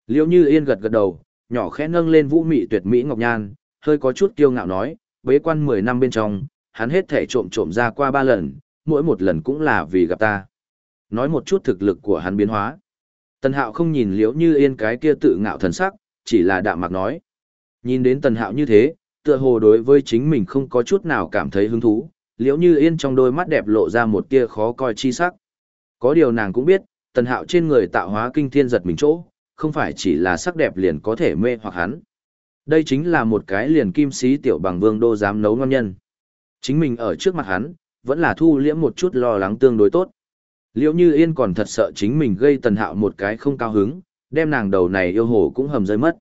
Liễu Như Yên gật gật đầu, nhỏ khẽ nâng lên vũ mị tuyệt mỹ ngọc nhan, hơi có chút kiêu ngạo nói, bế quan 10 năm bên trong, hắn hết thể trộm trộm ra qua 3 lần, mỗi một lần cũng là vì gặp ta. Nói một chút thực lực của hắn biến hóa. Tần Hạo không nhìn Liễu Như Yên cái kia tự ngạo thần sắc, chỉ là đạm mạc nói. Nhìn đến Tần Hạo như thế, tựa hồ đối với chính mình không có chút nào cảm thấy hứng thú, Liễu Như Yên trong đôi mắt đẹp lộ ra một tia khó coi chi sắc. Có điều nàng cũng biết, Tần Hạo trên người tạo hóa kinh thiên giật mình chỗ, không phải chỉ là sắc đẹp liền có thể mê hoặc hắn. Đây chính là một cái liền kim sĩ tiểu bằng vương đô dám nấu ngon nhân. Chính mình ở trước mặt hắn, vẫn là thu liễm một chút lo lắng tương đối tốt. Liễu như yên còn thật sợ chính mình gây tần hạo một cái không cao hứng, đem nàng đầu này yêu hồ cũng hầm rơi mất.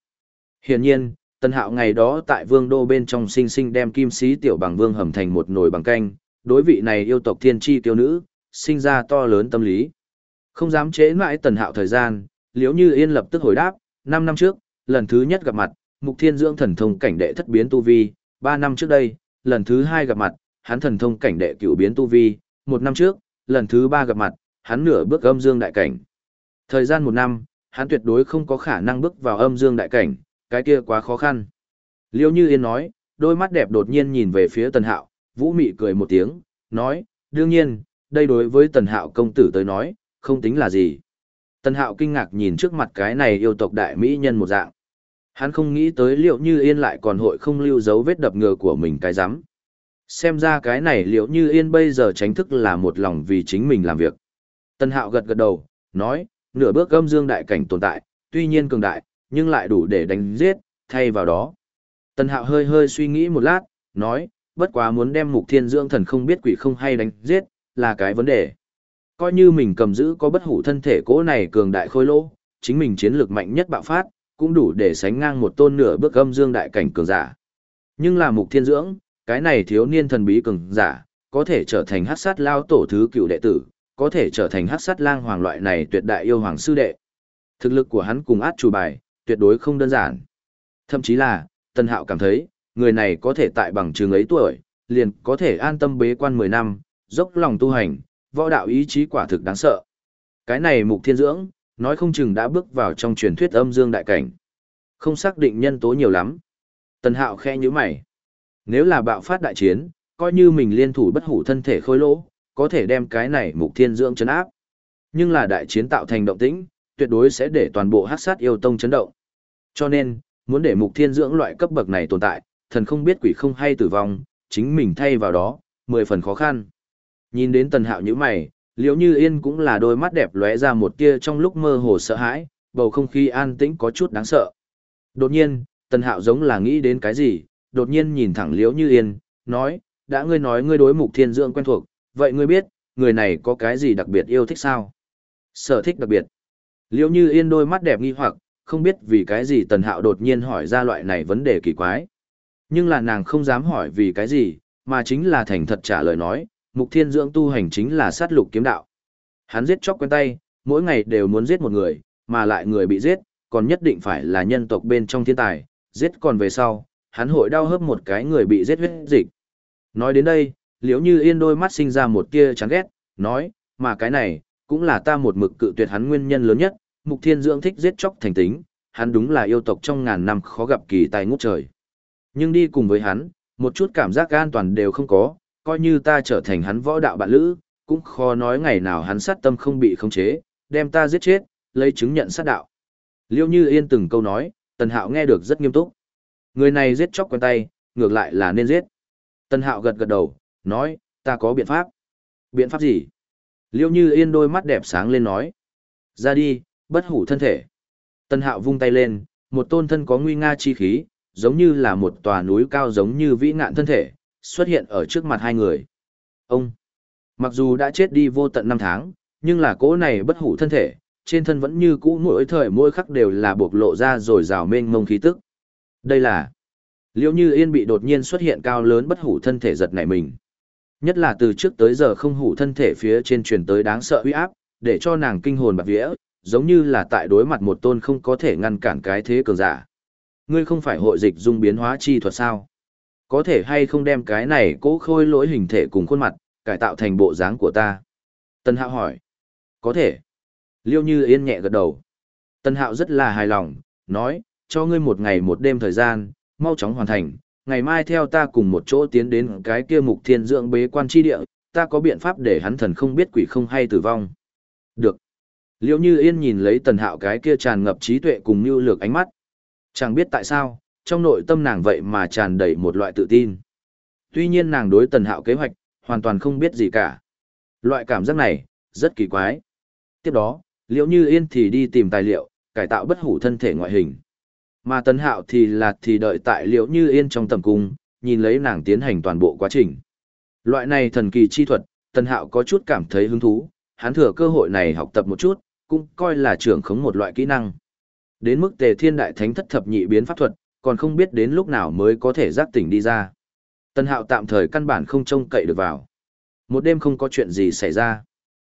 Hiển nhiên, tần hạo ngày đó tại vương đô bên trong sinh sinh đem kim sĩ tiểu bằng vương hầm thành một nồi bằng canh, đối vị này yêu tộc thiên tri tiêu nữ, sinh ra to lớn tâm lý. Không dám chế mãi tần hạo thời gian, liễu như yên lập tức hồi đáp, 5 năm trước, lần thứ nhất gặp mặt, mục thiên dưỡng thần thông cảnh đệ thất biến tu vi, 3 năm trước đây, lần thứ hai gặp mặt, hắn thần thông cảnh đệ cửu biến tu vi, một năm trước, lần thứ ba gặp mặt, hắn nửa bước âm dương đại cảnh. Thời gian một năm, hắn tuyệt đối không có khả năng bước vào âm dương đại cảnh, cái kia quá khó khăn. Liêu Như Yên nói, đôi mắt đẹp đột nhiên nhìn về phía Tần Hạo, Vũ Mị cười một tiếng, nói, đương nhiên, đây đối với Tần Hạo công tử tới nói, không tính là gì. Tần Hạo kinh ngạc nhìn trước mặt cái này yêu tộc đại mỹ nhân một dạng. Hắn không nghĩ tới liệu như yên lại còn hội không lưu dấu vết đập ngừa của mình cái rắm Xem ra cái này liệu như yên bây giờ tránh thức là một lòng vì chính mình làm việc. Tân hạo gật gật đầu, nói, nửa bước âm dương đại cảnh tồn tại, tuy nhiên cường đại, nhưng lại đủ để đánh giết, thay vào đó. tân Hạo hơi hơi suy nghĩ một lát, nói, bất quá muốn đem mục thiên dưỡng thần không biết quỷ không hay đánh giết, là cái vấn đề. Coi như mình cầm giữ có bất hủ thân thể cố này cường đại khôi lỗ, chính mình chiến lược mạnh nhất bạo phát, cũng đủ để sánh ngang một tôn nửa bước âm dương đại cảnh cường giả. Nhưng là mục thiên dưỡng, cái này thiếu niên thần bí cường giả, có thể trở thành hát sát lao tổ thứ cựu đệ tử, có thể trở thành hát sát lang hoàng loại này tuyệt đại yêu hoàng sư đệ. Thực lực của hắn cùng át chủ bài, tuyệt đối không đơn giản. Thậm chí là, Tân Hạo cảm thấy, người này có thể tại bằng trường ấy tuổi, liền có thể an tâm bế quan 10 năm, dốc lòng tu hành, võ đạo ý chí quả thực đáng sợ. Cái này mục thiên dưỡng, nói không chừng đã bước vào trong truyền thuyết âm dương đại cảnh. Không xác định nhân tố nhiều lắm. Tần Hạo khe như mày. Nếu là bạo phát đại chiến, coi như mình liên thủ bất hủ thân thể khôi lỗ, có thể đem cái này mục thiên dưỡng chấn áp. Nhưng là đại chiến tạo thành động tĩnh, tuyệt đối sẽ để toàn bộ hắc sát yêu tông chấn động. Cho nên, muốn để mục thiên dưỡng loại cấp bậc này tồn tại, thần không biết quỷ không hay tử vong, chính mình thay vào đó, mười phần khó khăn. Nhìn đến tần hạo như mày, liễu như yên cũng là đôi mắt đẹp lóe ra một tia trong lúc mơ hồ sợ hãi, bầu không khí an tĩnh có chút đáng sợ. Đột nhiên, tần hạo giống là nghĩ đến cái gì, đột nhiên nhìn thẳng liễu như yên, nói, đã ngươi nói ngươi đối mục thiên dưỡng quen thuộc, vậy ngươi biết, người này có cái gì đặc biệt yêu thích sao? Sở thích đặc biệt. Liễu như yên đôi mắt đẹp nghi hoặc, không biết vì cái gì tần hạo đột nhiên hỏi ra loại này vấn đề kỳ quái. Nhưng là nàng không dám hỏi vì cái gì, mà chính là thành thật trả lời nói, mục thiên dưỡng tu hành chính là sát lục kiếm đạo. Hắn giết chóc quen tay, mỗi ngày đều muốn giết một người, mà lại người bị giết, còn nhất định phải là nhân tộc bên trong thiên tài, giết còn về sau, hắn hội đau hớp một cái người bị giết huyết dịch. Nói đến đây, liếu như yên đôi mắt sinh ra một tia chán ghét, nói, mà cái này, cũng là ta một mực cự tuyệt hắn nguyên nhân lớn nhất, mục thiên dưỡng thích giết chóc thành tính, hắn đúng là yêu tộc trong ngàn năm khó gặp kỳ tài ngút trời. Nhưng đi cùng với hắn, một chút cảm giác an toàn đều không có, coi như ta trở thành hắn võ đạo bạn lữ, cũng khó nói ngày nào hắn sát tâm không bị khống chế, đem ta giết chết, lấy chứng nhận sát đạo. Liêu Như Yên từng câu nói, Tần Hạo nghe được rất nghiêm túc. Người này giết chóc quen tay, ngược lại là nên giết. Tân Hạo gật gật đầu, nói, ta có biện pháp. Biện pháp gì? Liêu Như Yên đôi mắt đẹp sáng lên nói. Ra đi, bất hủ thân thể. Tân Hạo vung tay lên, một tôn thân có nguy nga chi khí, giống như là một tòa núi cao giống như vĩ ngạn thân thể, xuất hiện ở trước mặt hai người. Ông, mặc dù đã chết đi vô tận năm tháng, nhưng là cỗ này bất hủ thân thể, trên thân vẫn như cũ mỗi thời mỗi khắc đều là bộc lộ ra rồi rào mênh mông khí tức. Đây là Liễu Như Yên bị đột nhiên xuất hiện cao lớn bất hủ thân thể giật nảy mình. Nhất là từ trước tới giờ không hủ thân thể phía trên truyền tới đáng sợ uy áp, để cho nàng kinh hồn bạt vía, giống như là tại đối mặt một tôn không có thể ngăn cản cái thế cường giả. Ngươi không phải hội dịch dung biến hóa chi thuật sao? Có thể hay không đem cái này cố khôi lỗi hình thể cùng khuôn mặt, cải tạo thành bộ dáng của ta? Tân Hạo hỏi. Có thể. Liêu Như Yên nhẹ gật đầu. Tân Hạo rất là hài lòng, nói, cho ngươi một ngày một đêm thời gian, mau chóng hoàn thành, ngày mai theo ta cùng một chỗ tiến đến cái kia mục thiên dưỡng bế quan chi địa, ta có biện pháp để hắn thần không biết quỷ không hay tử vong. Được. Liễu Như Yên nhìn lấy Tần Hạo cái kia tràn ngập trí tuệ cùng như lược ánh mắt. Chẳng biết tại sao, trong nội tâm nàng vậy mà tràn đầy một loại tự tin. Tuy nhiên nàng đối Tần Hạo kế hoạch, hoàn toàn không biết gì cả. Loại cảm giác này, rất kỳ quái. Tiếp đó, Liễu Như Yên thì đi tìm tài liệu, cải tạo bất hủ thân thể ngoại hình. Mà Tần Hạo thì là thì đợi tại Liễu Như Yên trong tầm cung, nhìn lấy nàng tiến hành toàn bộ quá trình. Loại này thần kỳ chi thuật, Tần Hạo có chút cảm thấy hứng thú, hắn thừa cơ hội này học tập một chút, cũng coi là trưởng khống một loại kỹ năng. Đến mức Tề Thiên Đại Thánh thất thập nhị biến pháp thuật, còn không biết đến lúc nào mới có thể giác tỉnh đi ra. Tần Hạo tạm thời căn bản không trông cậy được vào. Một đêm không có chuyện gì xảy ra.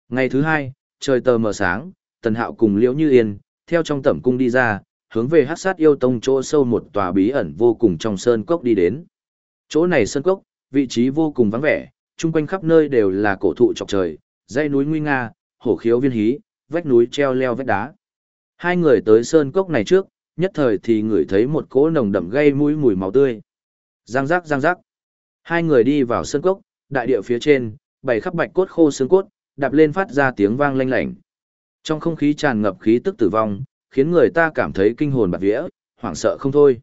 Ngày thứ hai, trời tờ mờ sáng, Tần Hạo cùng Liễu Như Yên, theo trong tẩm cung đi ra, hướng về hát sát yêu tông chỗ sâu một tòa bí ẩn vô cùng trong sơn cốc đi đến. Chỗ này sơn cốc, vị trí vô cùng vắng vẻ, chung quanh khắp nơi đều là cổ thụ trọc trời, dãy núi nguy nga, hổ khiếu viên hí, vách núi treo leo vách đá. Hai người tới sơn cốc này trước, nhất thời thì ngửi thấy một cỗ nồng đậm gây mũi mùi máu tươi. Giang giác giang giác. Hai người đi vào sơn cốc, đại địa phía trên, bảy khắp bạch cốt khô xương cốt, đạp lên phát ra tiếng vang lanh lảnh. Trong không khí tràn ngập khí tức tử vong, khiến người ta cảm thấy kinh hồn bạt vía, hoảng sợ không thôi.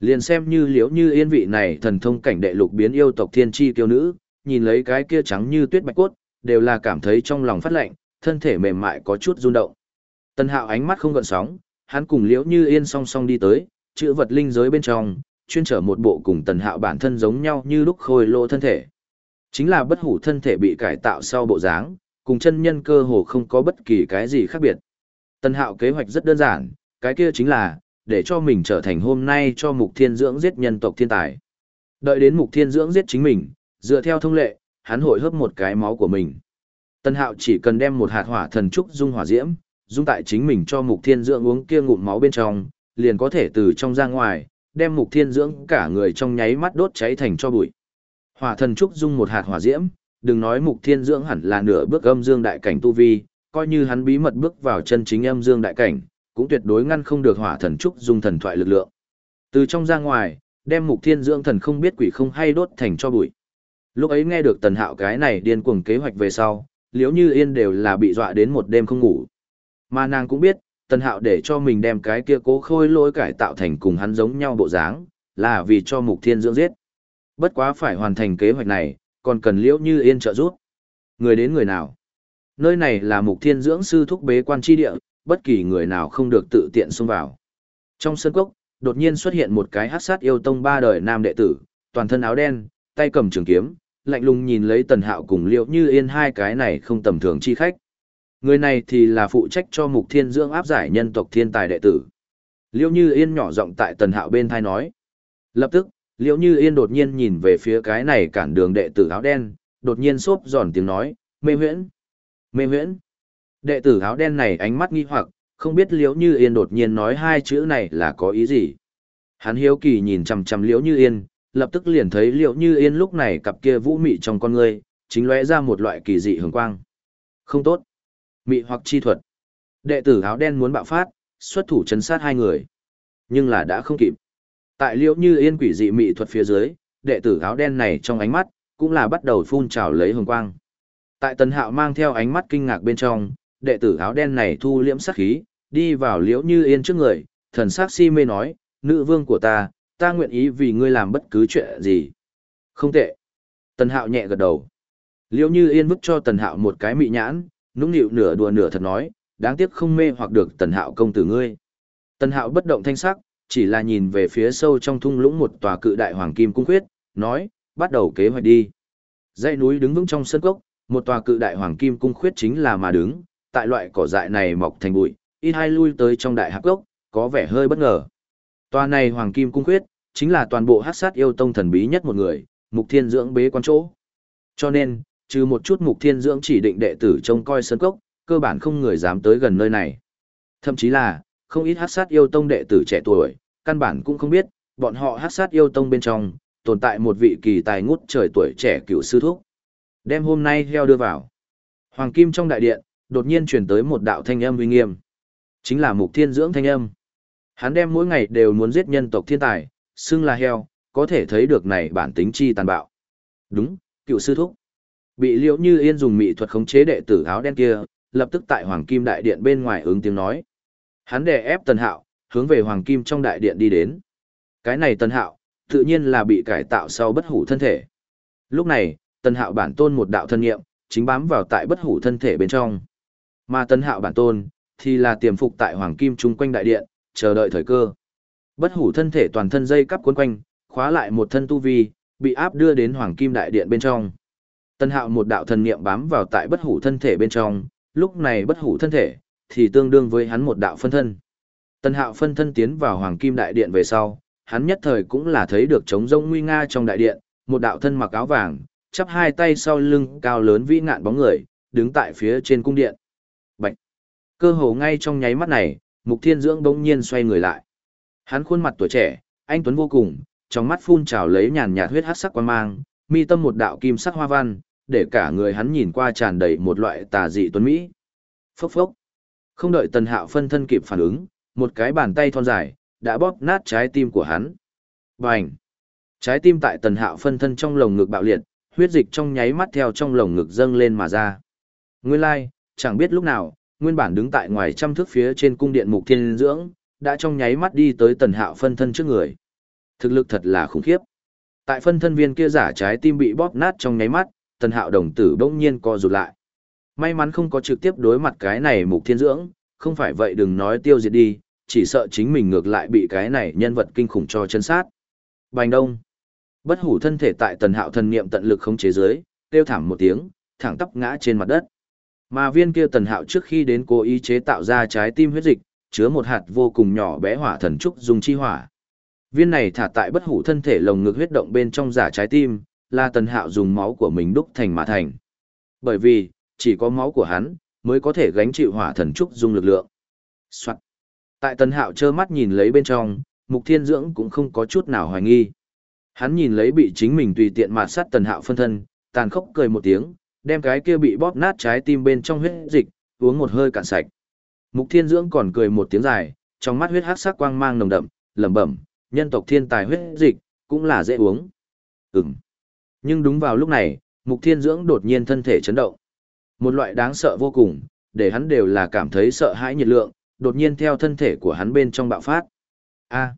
Liền xem như liếu như yên vị này thần thông cảnh đệ lục biến yêu tộc thiên chi tiêu nữ, nhìn lấy cái kia trắng như tuyết bạch cốt, đều là cảm thấy trong lòng phát lạnh, thân thể mềm mại có chút rung động. Tân hạo ánh mắt không gợn sóng, hắn cùng liễu như yên song song đi tới, chữ vật linh giới bên trong, chuyên trở một bộ cùng tần hạo bản thân giống nhau như lúc khôi lô thân thể. Chính là bất hủ thân thể bị cải tạo sau bộ dáng, cùng chân nhân cơ hồ không có bất kỳ cái gì khác biệt. Tần hạo kế hoạch rất đơn giản, cái kia chính là, để cho mình trở thành hôm nay cho mục thiên dưỡng giết nhân tộc thiên tài. Đợi đến mục thiên dưỡng giết chính mình, dựa theo thông lệ, hắn hội hấp một cái máu của mình. Tần hạo chỉ cần đem một hạt hỏa thần trúc dung hỏa diễm, dung tại chính mình cho mục thiên dưỡng uống kia ngụm máu bên trong, liền có thể từ trong ra ngoài, đem mục thiên dưỡng cả người trong nháy mắt đốt cháy thành cho bụi. Hỏa thần trúc dung một hạt hỏa diễm, đừng nói mục thiên dưỡng hẳn là nửa bước âm dương đại cảnh tu vi, coi như hắn bí mật bước vào chân chính âm dương đại cảnh, cũng tuyệt đối ngăn không được hỏa thần trúc dung thần thoại lực lượng. Từ trong ra ngoài, đem mục thiên dưỡng thần không biết quỷ không hay đốt thành cho bụi. Lúc ấy nghe được tần hạo cái này điên cuồng kế hoạch về sau, liếu như yên đều là bị dọa đến một đêm không ngủ. Mà nàng cũng biết, tần hạo để cho mình đem cái kia cố khôi lỗi cải tạo thành cùng hắn giống nhau bộ dáng, là vì cho mục thiên dưỡng giết. Bất quá phải hoàn thành kế hoạch này, còn cần liễu như yên trợ giúp. Người đến người nào? Nơi này là mục thiên dưỡng sư thúc bế quan tri địa, bất kỳ người nào không được tự tiện xông vào. Trong sân cốc, đột nhiên xuất hiện một cái hát sát yêu tông ba đời nam đệ tử, toàn thân áo đen, tay cầm trường kiếm, lạnh lùng nhìn lấy tần hạo cùng liễu như yên hai cái này không tầm thường chi khách. Người này thì là phụ trách cho mục thiên dưỡng áp giải nhân tộc thiên tài đệ tử. Liễu như yên nhỏ giọng tại tần hạo bên thai nói. Lập tức, liễu như yên đột nhiên nhìn về phía cái này cản đường đệ tử áo đen, đột nhiên xốp giòn tiếng nói, mê huyễn, mê huyễn. Đệ tử áo đen này ánh mắt nghi hoặc, không biết liễu như yên đột nhiên nói hai chữ này là có ý gì. Hắn hiếu kỳ nhìn chằm chằm liễu như yên, lập tức liền thấy liễu như yên lúc này cặp kia vũ mị trong con người, chính lóe ra một loại kỳ dị hường quang. Không tốt. Mị hoặc chi thuật. Đệ tử áo đen muốn bạo phát, xuất thủ chấn sát hai người. Nhưng là đã không kịp. Tại liễu như yên quỷ dị mị thuật phía dưới, đệ tử áo đen này trong ánh mắt, cũng là bắt đầu phun trào lấy hồng quang. Tại tần hạo mang theo ánh mắt kinh ngạc bên trong, đệ tử áo đen này thu liễm sát khí, đi vào liễu như yên trước người, thần sắc si mê nói, nữ vương của ta, ta nguyện ý vì ngươi làm bất cứ chuyện gì. Không tệ. Tần hạo nhẹ gật đầu. Liễu như yên vứt cho tần hạo một cái mị nhãn, nũng nịu nửa đùa nửa thật nói, đáng tiếc không mê hoặc được tần hạo công tử ngươi. Tần hạo bất động thanh sắc, chỉ là nhìn về phía sâu trong thung lũng một tòa cự đại hoàng kim cung khuyết, nói, bắt đầu kế hoạch đi. Dãy núi đứng vững trong sân cốc, một tòa cự đại hoàng kim cung khuyết chính là mà đứng, tại loại cỏ dại này mọc thành bụi, ít hai lui tới trong đại hạc gốc, có vẻ hơi bất ngờ. Tòa này hoàng kim cung khuyết, chính là toàn bộ hát sát yêu tông thần bí nhất một người, mục thiên dưỡng bế quan chỗ. Cho nên, trừ một chút mục thiên dưỡng chỉ định đệ tử trông coi sân cốc, cơ bản không người dám tới gần nơi này. Thậm chí là, không ít hát sát yêu tông đệ tử trẻ tuổi, căn bản cũng không biết, bọn họ hát sát yêu tông bên trong, tồn tại một vị kỳ tài ngút trời tuổi trẻ cựu sư thúc. Đem hôm nay heo đưa vào. Hoàng kim trong đại điện, đột nhiên truyền tới một đạo thanh âm uy nghiêm. Chính là mục thiên dưỡng thanh âm. Hắn đem mỗi ngày đều muốn giết nhân tộc thiên tài, xưng là heo, có thể thấy được này bản tính chi tàn bạo. Đúng, cựu sư thúc. Bị liễu như yên dùng mỹ thuật khống chế đệ tử áo đen kia, lập tức tại hoàng kim đại điện bên ngoài ứng tiếng nói. Hắn đè ép tần hạo, hướng về hoàng kim trong đại điện đi đến. Cái này tần hạo, tự nhiên là bị cải tạo sau bất hủ thân thể. Lúc này, tần hạo bản tôn một đạo thân nghiệm, chính bám vào tại bất hủ thân thể bên trong. Mà tần hạo bản tôn, thì là tiềm phục tại hoàng kim chung quanh đại điện, chờ đợi thời cơ. Bất hủ thân thể toàn thân dây cắp cuốn quanh, khóa lại một thân tu vi, bị áp đưa đến hoàng kim đại điện bên trong. Tân hạo một đạo thần niệm bám vào tại bất hủ thân thể bên trong, lúc này bất hủ thân thể, thì tương đương với hắn một đạo phân thân. Tân hạo phân thân tiến vào hoàng kim đại điện về sau, hắn nhất thời cũng là thấy được trống rông nguy nga trong đại điện, một đạo thân mặc áo vàng, chắp hai tay sau lưng cao lớn vĩ ngạn bóng người, đứng tại phía trên cung điện. Bạch! Cơ hồ ngay trong nháy mắt này, Mục Thiên Dưỡng bỗng nhiên xoay người lại. Hắn khuôn mặt tuổi trẻ, anh tuấn vô cùng, trong mắt phun trào lấy nhàn nhạt huyết hắc sắc quan mang, mi tâm một đạo kim sắc hoa văn, để cả người hắn nhìn qua tràn đầy một loại tà dị tuấn mỹ. Phốc phốc. Không đợi Tần Hạo phân thân kịp phản ứng, một cái bàn tay thon dài đã bóp nát trái tim của hắn. Bành! Trái tim tại Tần Hạo phân thân trong lồng ngực bạo liệt, huyết dịch trong nháy mắt theo trong lồng ngực dâng lên mà ra. Nguyên lai, chẳng biết lúc nào, nguyên bản đứng tại ngoài trăm thước phía trên cung điện mục thiên dưỡng, đã trong nháy mắt đi tới tần hạo phân thân trước người. Thực lực thật là khủng khiếp. Tại phân thân viên kia giả trái tim bị bóp nát trong nháy mắt, tần hạo đồng tử bỗng nhiên co rụt lại. May mắn không có trực tiếp đối mặt cái này mục thiên dưỡng, không phải vậy đừng nói tiêu diệt đi, chỉ sợ chính mình ngược lại bị cái này nhân vật kinh khủng cho chân sát. Bành đông. Bất hủ thân thể tại tần hạo thần niệm tận lực khống chế giới, kêu thảm một tiếng, thẳng tắp ngã trên mặt đất. Mà viên kia tần hạo trước khi đến cố ý chế tạo ra trái tim huyết dịch, chứa một hạt vô cùng nhỏ bé hỏa thần trúc dùng chi hỏa. Viên này thả tại bất hủ thân thể lồng ngực huyết động bên trong giả trái tim, là tần hạo dùng máu của mình đúc thành mà thành. Bởi vì, chỉ có máu của hắn, mới có thể gánh chịu hỏa thần trúc dung lực lượng. Soạn. Tại tần hạo trơ mắt nhìn lấy bên trong, mục thiên dưỡng cũng không có chút nào hoài nghi. Hắn nhìn lấy bị chính mình tùy tiện mạt sát tần hạo phân thân, tàn khốc cười một tiếng, đem cái kia bị bóp nát trái tim bên trong huyết dịch, uống một hơi cạn sạch. Mục Thiên Dưỡng còn cười một tiếng dài, trong mắt huyết hắc sắc quang mang nồng đậm, lẩm bẩm, nhân tộc thiên tài huyết dịch, cũng là dễ uống. Ừm. Nhưng đúng vào lúc này, Mục Thiên Dưỡng đột nhiên thân thể chấn động. Một loại đáng sợ vô cùng, để hắn đều là cảm thấy sợ hãi nhiệt lượng, đột nhiên theo thân thể của hắn bên trong bạo phát. A.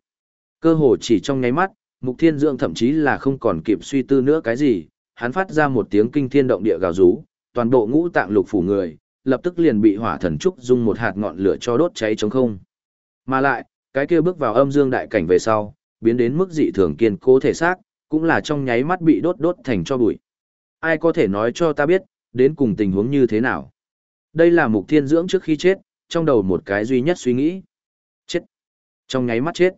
Cơ hồ chỉ trong nháy mắt, Mục Thiên Dưỡng thậm chí là không còn kịp suy tư nữa cái gì, hắn phát ra một tiếng kinh thiên động địa gào rú, toàn bộ ngũ tạng lục phủ người, lập tức liền bị hỏa thần trúc dung một hạt ngọn lửa cho đốt cháy trống không. Mà lại, cái kia bước vào âm dương đại cảnh về sau, biến đến mức dị thường kiên cố thể xác, cũng là trong nháy mắt bị đốt đốt thành cho bụi. Ai có thể nói cho ta biết, đến cùng tình huống như thế nào? Đây là mục thiên dưỡng trước khi chết, trong đầu một cái duy nhất suy nghĩ. Chết. Trong nháy mắt chết.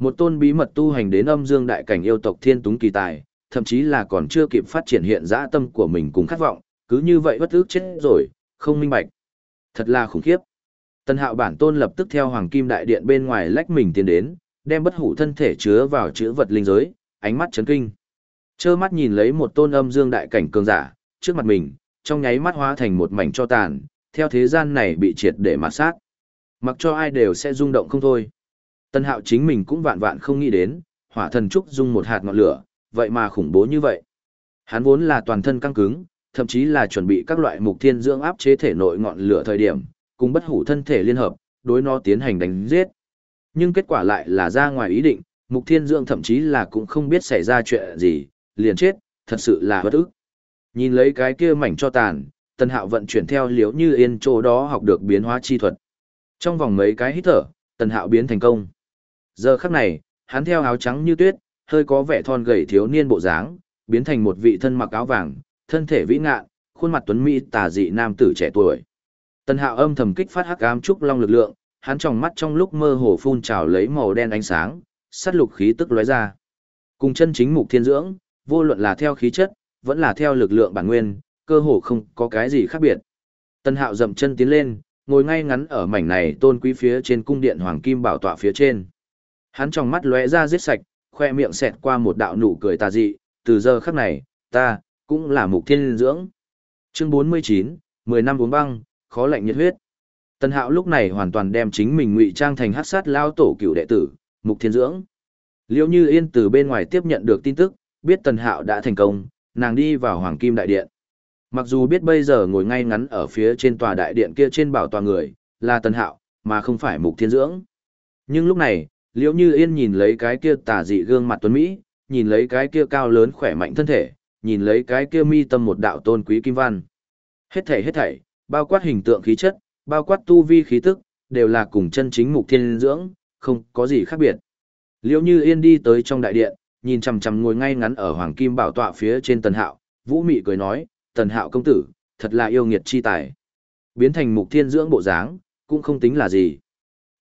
Một tôn bí mật tu hành đến âm dương đại cảnh yêu tộc thiên túng kỳ tài, thậm chí là còn chưa kịp phát triển hiện dã tâm của mình cùng khát vọng, cứ như vậy bất ước chết rồi, không minh bạch. Thật là khủng khiếp. Tần hạo bản tôn lập tức theo hoàng kim đại điện bên ngoài lách mình tiến đến, đem bất hủ thân thể chứa vào chữ vật linh giới, ánh mắt chấn kinh. Chơ mắt nhìn lấy một tôn âm dương đại cảnh cường giả, trước mặt mình, trong nháy mắt hóa thành một mảnh cho tàn, theo thế gian này bị triệt để mà sát. Mặc cho ai đều sẽ rung động không thôi. Tân hạo chính mình cũng vạn vạn không nghĩ đến, hỏa thần trúc dung một hạt ngọn lửa, vậy mà khủng bố như vậy. Hắn vốn là toàn thân căng cứng, thậm chí là chuẩn bị các loại mục thiên dưỡng áp chế thể nội ngọn lửa thời điểm, cùng bất hủ thân thể liên hợp, đối nó tiến hành đánh giết. Nhưng kết quả lại là ra ngoài ý định, mục thiên dưỡng thậm chí là cũng không biết xảy ra chuyện gì, liền chết, thật sự là bất ức. Nhìn lấy cái kia mảnh cho tàn, Tân hạo vận chuyển theo liếu như yên chỗ đó học được biến hóa chi thuật. Trong vòng mấy cái hít thở, Tân hạo biến thành công. Giờ khắc này, hắn theo áo trắng như tuyết, hơi có vẻ thon gầy thiếu niên bộ dáng, biến thành một vị thân mặc áo vàng, thân thể vĩ ngạn, khuôn mặt tuấn mỹ tà dị nam tử trẻ tuổi. Tần Hạo âm thầm kích phát hắc ám trúc long lực lượng, hắn trong mắt trong lúc mơ hồ phun trào lấy màu đen ánh sáng, sát lục khí tức lóe ra. Cùng chân chính mục thiên dưỡng, vô luận là theo khí chất, vẫn là theo lực lượng bản nguyên, cơ hồ không có cái gì khác biệt. Tần Hạo dậm chân tiến lên, ngồi ngay ngắn ở mảnh này tôn quý phía trên cung điện hoàng kim bảo tọa phía trên. Hắn trong mắt lóe ra giết sạch, khoe miệng xẹt qua một đạo nụ cười tà dị, từ giờ khắc này, ta, cũng là mục thiên dưỡng. Chương 49, 10 năm uống băng, khó lạnh nhiệt huyết. Tân hạo lúc này hoàn toàn đem chính mình ngụy trang thành hát sát lao tổ cựu đệ tử, mục thiên dưỡng. Liễu như yên từ bên ngoài tiếp nhận được tin tức, biết tần hạo đã thành công, nàng đi vào hoàng kim đại điện. Mặc dù biết bây giờ ngồi ngay ngắn ở phía trên tòa đại điện kia trên bảo tòa người, là tần hạo, mà không phải mục thiên dưỡng. Nhưng lúc này, liễu như yên nhìn lấy cái kia tà dị gương mặt tuấn Mỹ, nhìn lấy cái kia cao lớn khỏe mạnh thân thể, nhìn lấy cái kia mi tâm một đạo tôn quý kim văn. Hết thảy hết thảy, bao quát hình tượng khí chất, bao quát tu vi khí tức, đều là cùng chân chính mục thiên dưỡng, không có gì khác biệt. Liễu Như Yên đi tới trong đại điện, nhìn chằm chằm ngồi ngay ngắn ở hoàng kim bảo tọa phía trên Tần Hạo, Vũ Mị cười nói, "Tần Hạo công tử, thật là yêu nghiệt chi tài." Biến thành mục thiên dưỡng bộ dáng, cũng không tính là gì.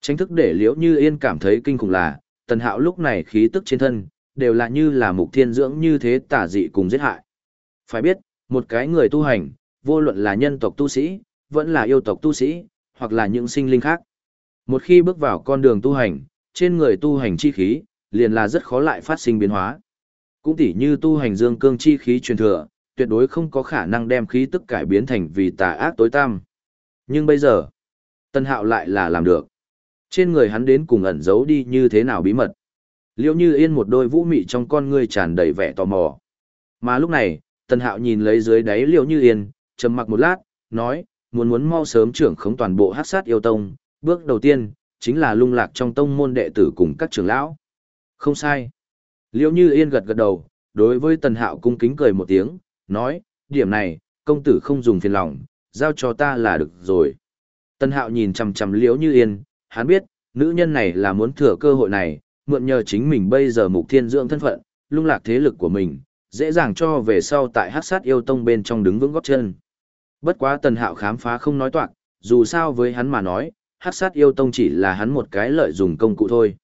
Tránh thức để Liễu Như Yên cảm thấy kinh khủng là, Tần Hạo lúc này khí tức trên thân, đều là như là mục thiên dưỡng như thế tả dị cùng giết hại. Phải biết, một cái người tu hành, vô luận là nhân tộc tu sĩ, vẫn là yêu tộc tu sĩ, hoặc là những sinh linh khác. Một khi bước vào con đường tu hành, trên người tu hành chi khí, liền là rất khó lại phát sinh biến hóa. Cũng tỉ như tu hành dương cương chi khí truyền thừa, tuyệt đối không có khả năng đem khí tức cải biến thành vì tà ác tối tăm. Nhưng bây giờ, Tân Hạo lại là làm được. Trên người hắn đến cùng ẩn giấu đi như thế nào bí mật. Liễu Như Yên một đôi vũ mị trong con ngươi tràn đầy vẻ tò mò. Mà lúc này, Tần Hạo nhìn lấy dưới đáy Liễu Như Yên, trầm mặc một lát, nói, muốn muốn mau sớm trưởng khống toàn bộ hắc sát yêu tông, bước đầu tiên, chính là lung lạc trong tông môn đệ tử cùng các trưởng lão. Không sai. Liễu Như Yên gật gật đầu, đối với Tần Hạo cung kính cười một tiếng, nói, điểm này, công tử không dùng phiền lòng, giao cho ta là được rồi. Tần Hạo nhìn chằm chằm Liễu Như Yên, hắn biết, nữ nhân này là muốn thừa cơ hội này, mượn nhờ chính mình bây giờ mục thiên dưỡng thân phận, lung lạc thế lực của mình, dễ dàng cho về sau tại hắc sát yêu tông bên trong đứng vững góp chân. Bất quá tần hạo khám phá không nói toạc, dù sao với hắn mà nói, hắc sát yêu tông chỉ là hắn một cái lợi dùng công cụ thôi.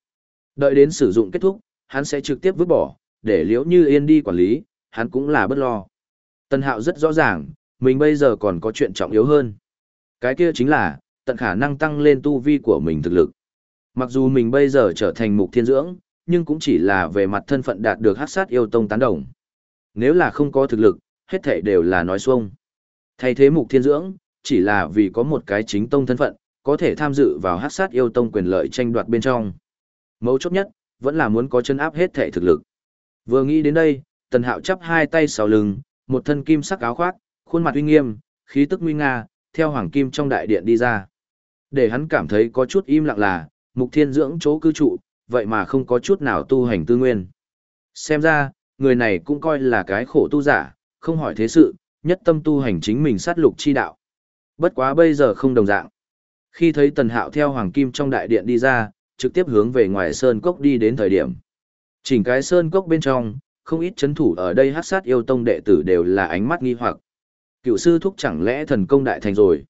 Đợi đến sử dụng kết thúc, hắn sẽ trực tiếp vứt bỏ, để liễu như yên đi quản lý, hắn cũng là bất lo. Tần hạo rất rõ ràng, mình bây giờ còn có chuyện trọng yếu hơn. Cái kia chính là, tận khả năng tăng lên tu vi của mình thực lực. Mặc dù mình bây giờ trở thành mục thiên dưỡng, nhưng cũng chỉ là về mặt thân phận đạt được hát sát yêu tông tán đồng. Nếu là không có thực lực, hết thảy đều là nói xuông. Thay thế mục thiên dưỡng, chỉ là vì có một cái chính tông thân phận, có thể tham dự vào hát sát yêu tông quyền lợi tranh đoạt bên trong. Mấu chốt nhất, vẫn là muốn có chân áp hết thể thực lực. Vừa nghĩ đến đây, tần hạo chắp hai tay sau lưng, một thân kim sắc áo khoác, khuôn mặt uy nghiêm, khí tức nguy nga, theo hoàng kim trong đại điện đi ra. Để hắn cảm thấy có chút im lặng là, mục thiên dưỡng chỗ cư trụ, vậy mà không có chút nào tu hành tư nguyên. Xem ra, người này cũng coi là cái khổ tu giả, không hỏi thế sự, nhất tâm tu hành chính mình sát lục chi đạo. Bất quá bây giờ không đồng dạng. Khi thấy tần hạo theo hoàng kim trong đại điện đi ra, trực tiếp hướng về ngoài sơn cốc đi đến thời điểm. Chỉnh cái sơn cốc bên trong, không ít chấn thủ ở đây hát sát yêu tông đệ tử đều là ánh mắt nghi hoặc. Cựu sư thúc chẳng lẽ thần công đại thành rồi.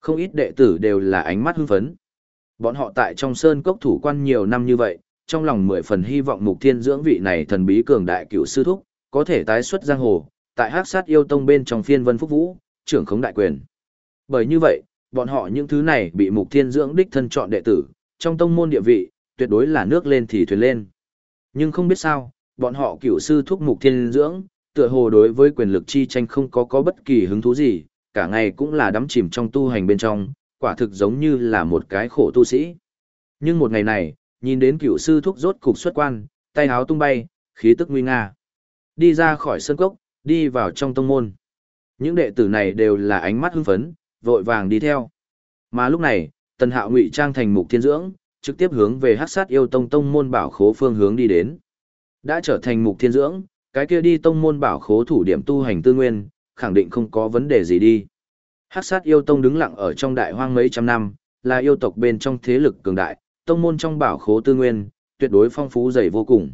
Không ít đệ tử đều là ánh mắt hưng phấn. Bọn họ tại trong sơn cốc thủ quan nhiều năm như vậy, trong lòng mười phần hy vọng mục thiên dưỡng vị này thần bí cường đại cựu sư thúc, có thể tái xuất giang hồ, tại hắc sát yêu tông bên trong phiên vân phúc vũ, trưởng khống đại quyền. Bởi như vậy, bọn họ những thứ này bị mục thiên dưỡng đích thân chọn đệ tử, trong tông môn địa vị, tuyệt đối là nước lên thì thuyền lên. Nhưng không biết sao, bọn họ cựu sư thúc mục thiên dưỡng, tựa hồ đối với quyền lực chi tranh không có có bất kỳ hứng thú gì, cả ngày cũng là đắm chìm trong tu hành bên trong, quả thực giống như là một cái khổ tu sĩ. Nhưng một ngày này, nhìn đến cựu sư thúc rốt cục xuất quan, tay háo tung bay, khí tức nguy nga. Đi ra khỏi sân cốc, đi vào trong tông môn. Những đệ tử này đều là ánh mắt hưng phấn, vội vàng đi theo. Mà lúc này, tần hạo ngụy trang thành mục thiên dưỡng, trực tiếp hướng về hát sát yêu tông tông môn bảo khố phương hướng đi đến. Đã trở thành mục thiên dưỡng, cái kia đi tông môn bảo khố thủ điểm tu hành tư nguyên, khẳng định không có vấn đề gì đi. Hắc sát yêu tông đứng lặng ở trong đại hoang mấy trăm năm, là yêu tộc bên trong thế lực cường đại, tông môn trong bảo khố tư nguyên, tuyệt đối phong phú dày vô cùng.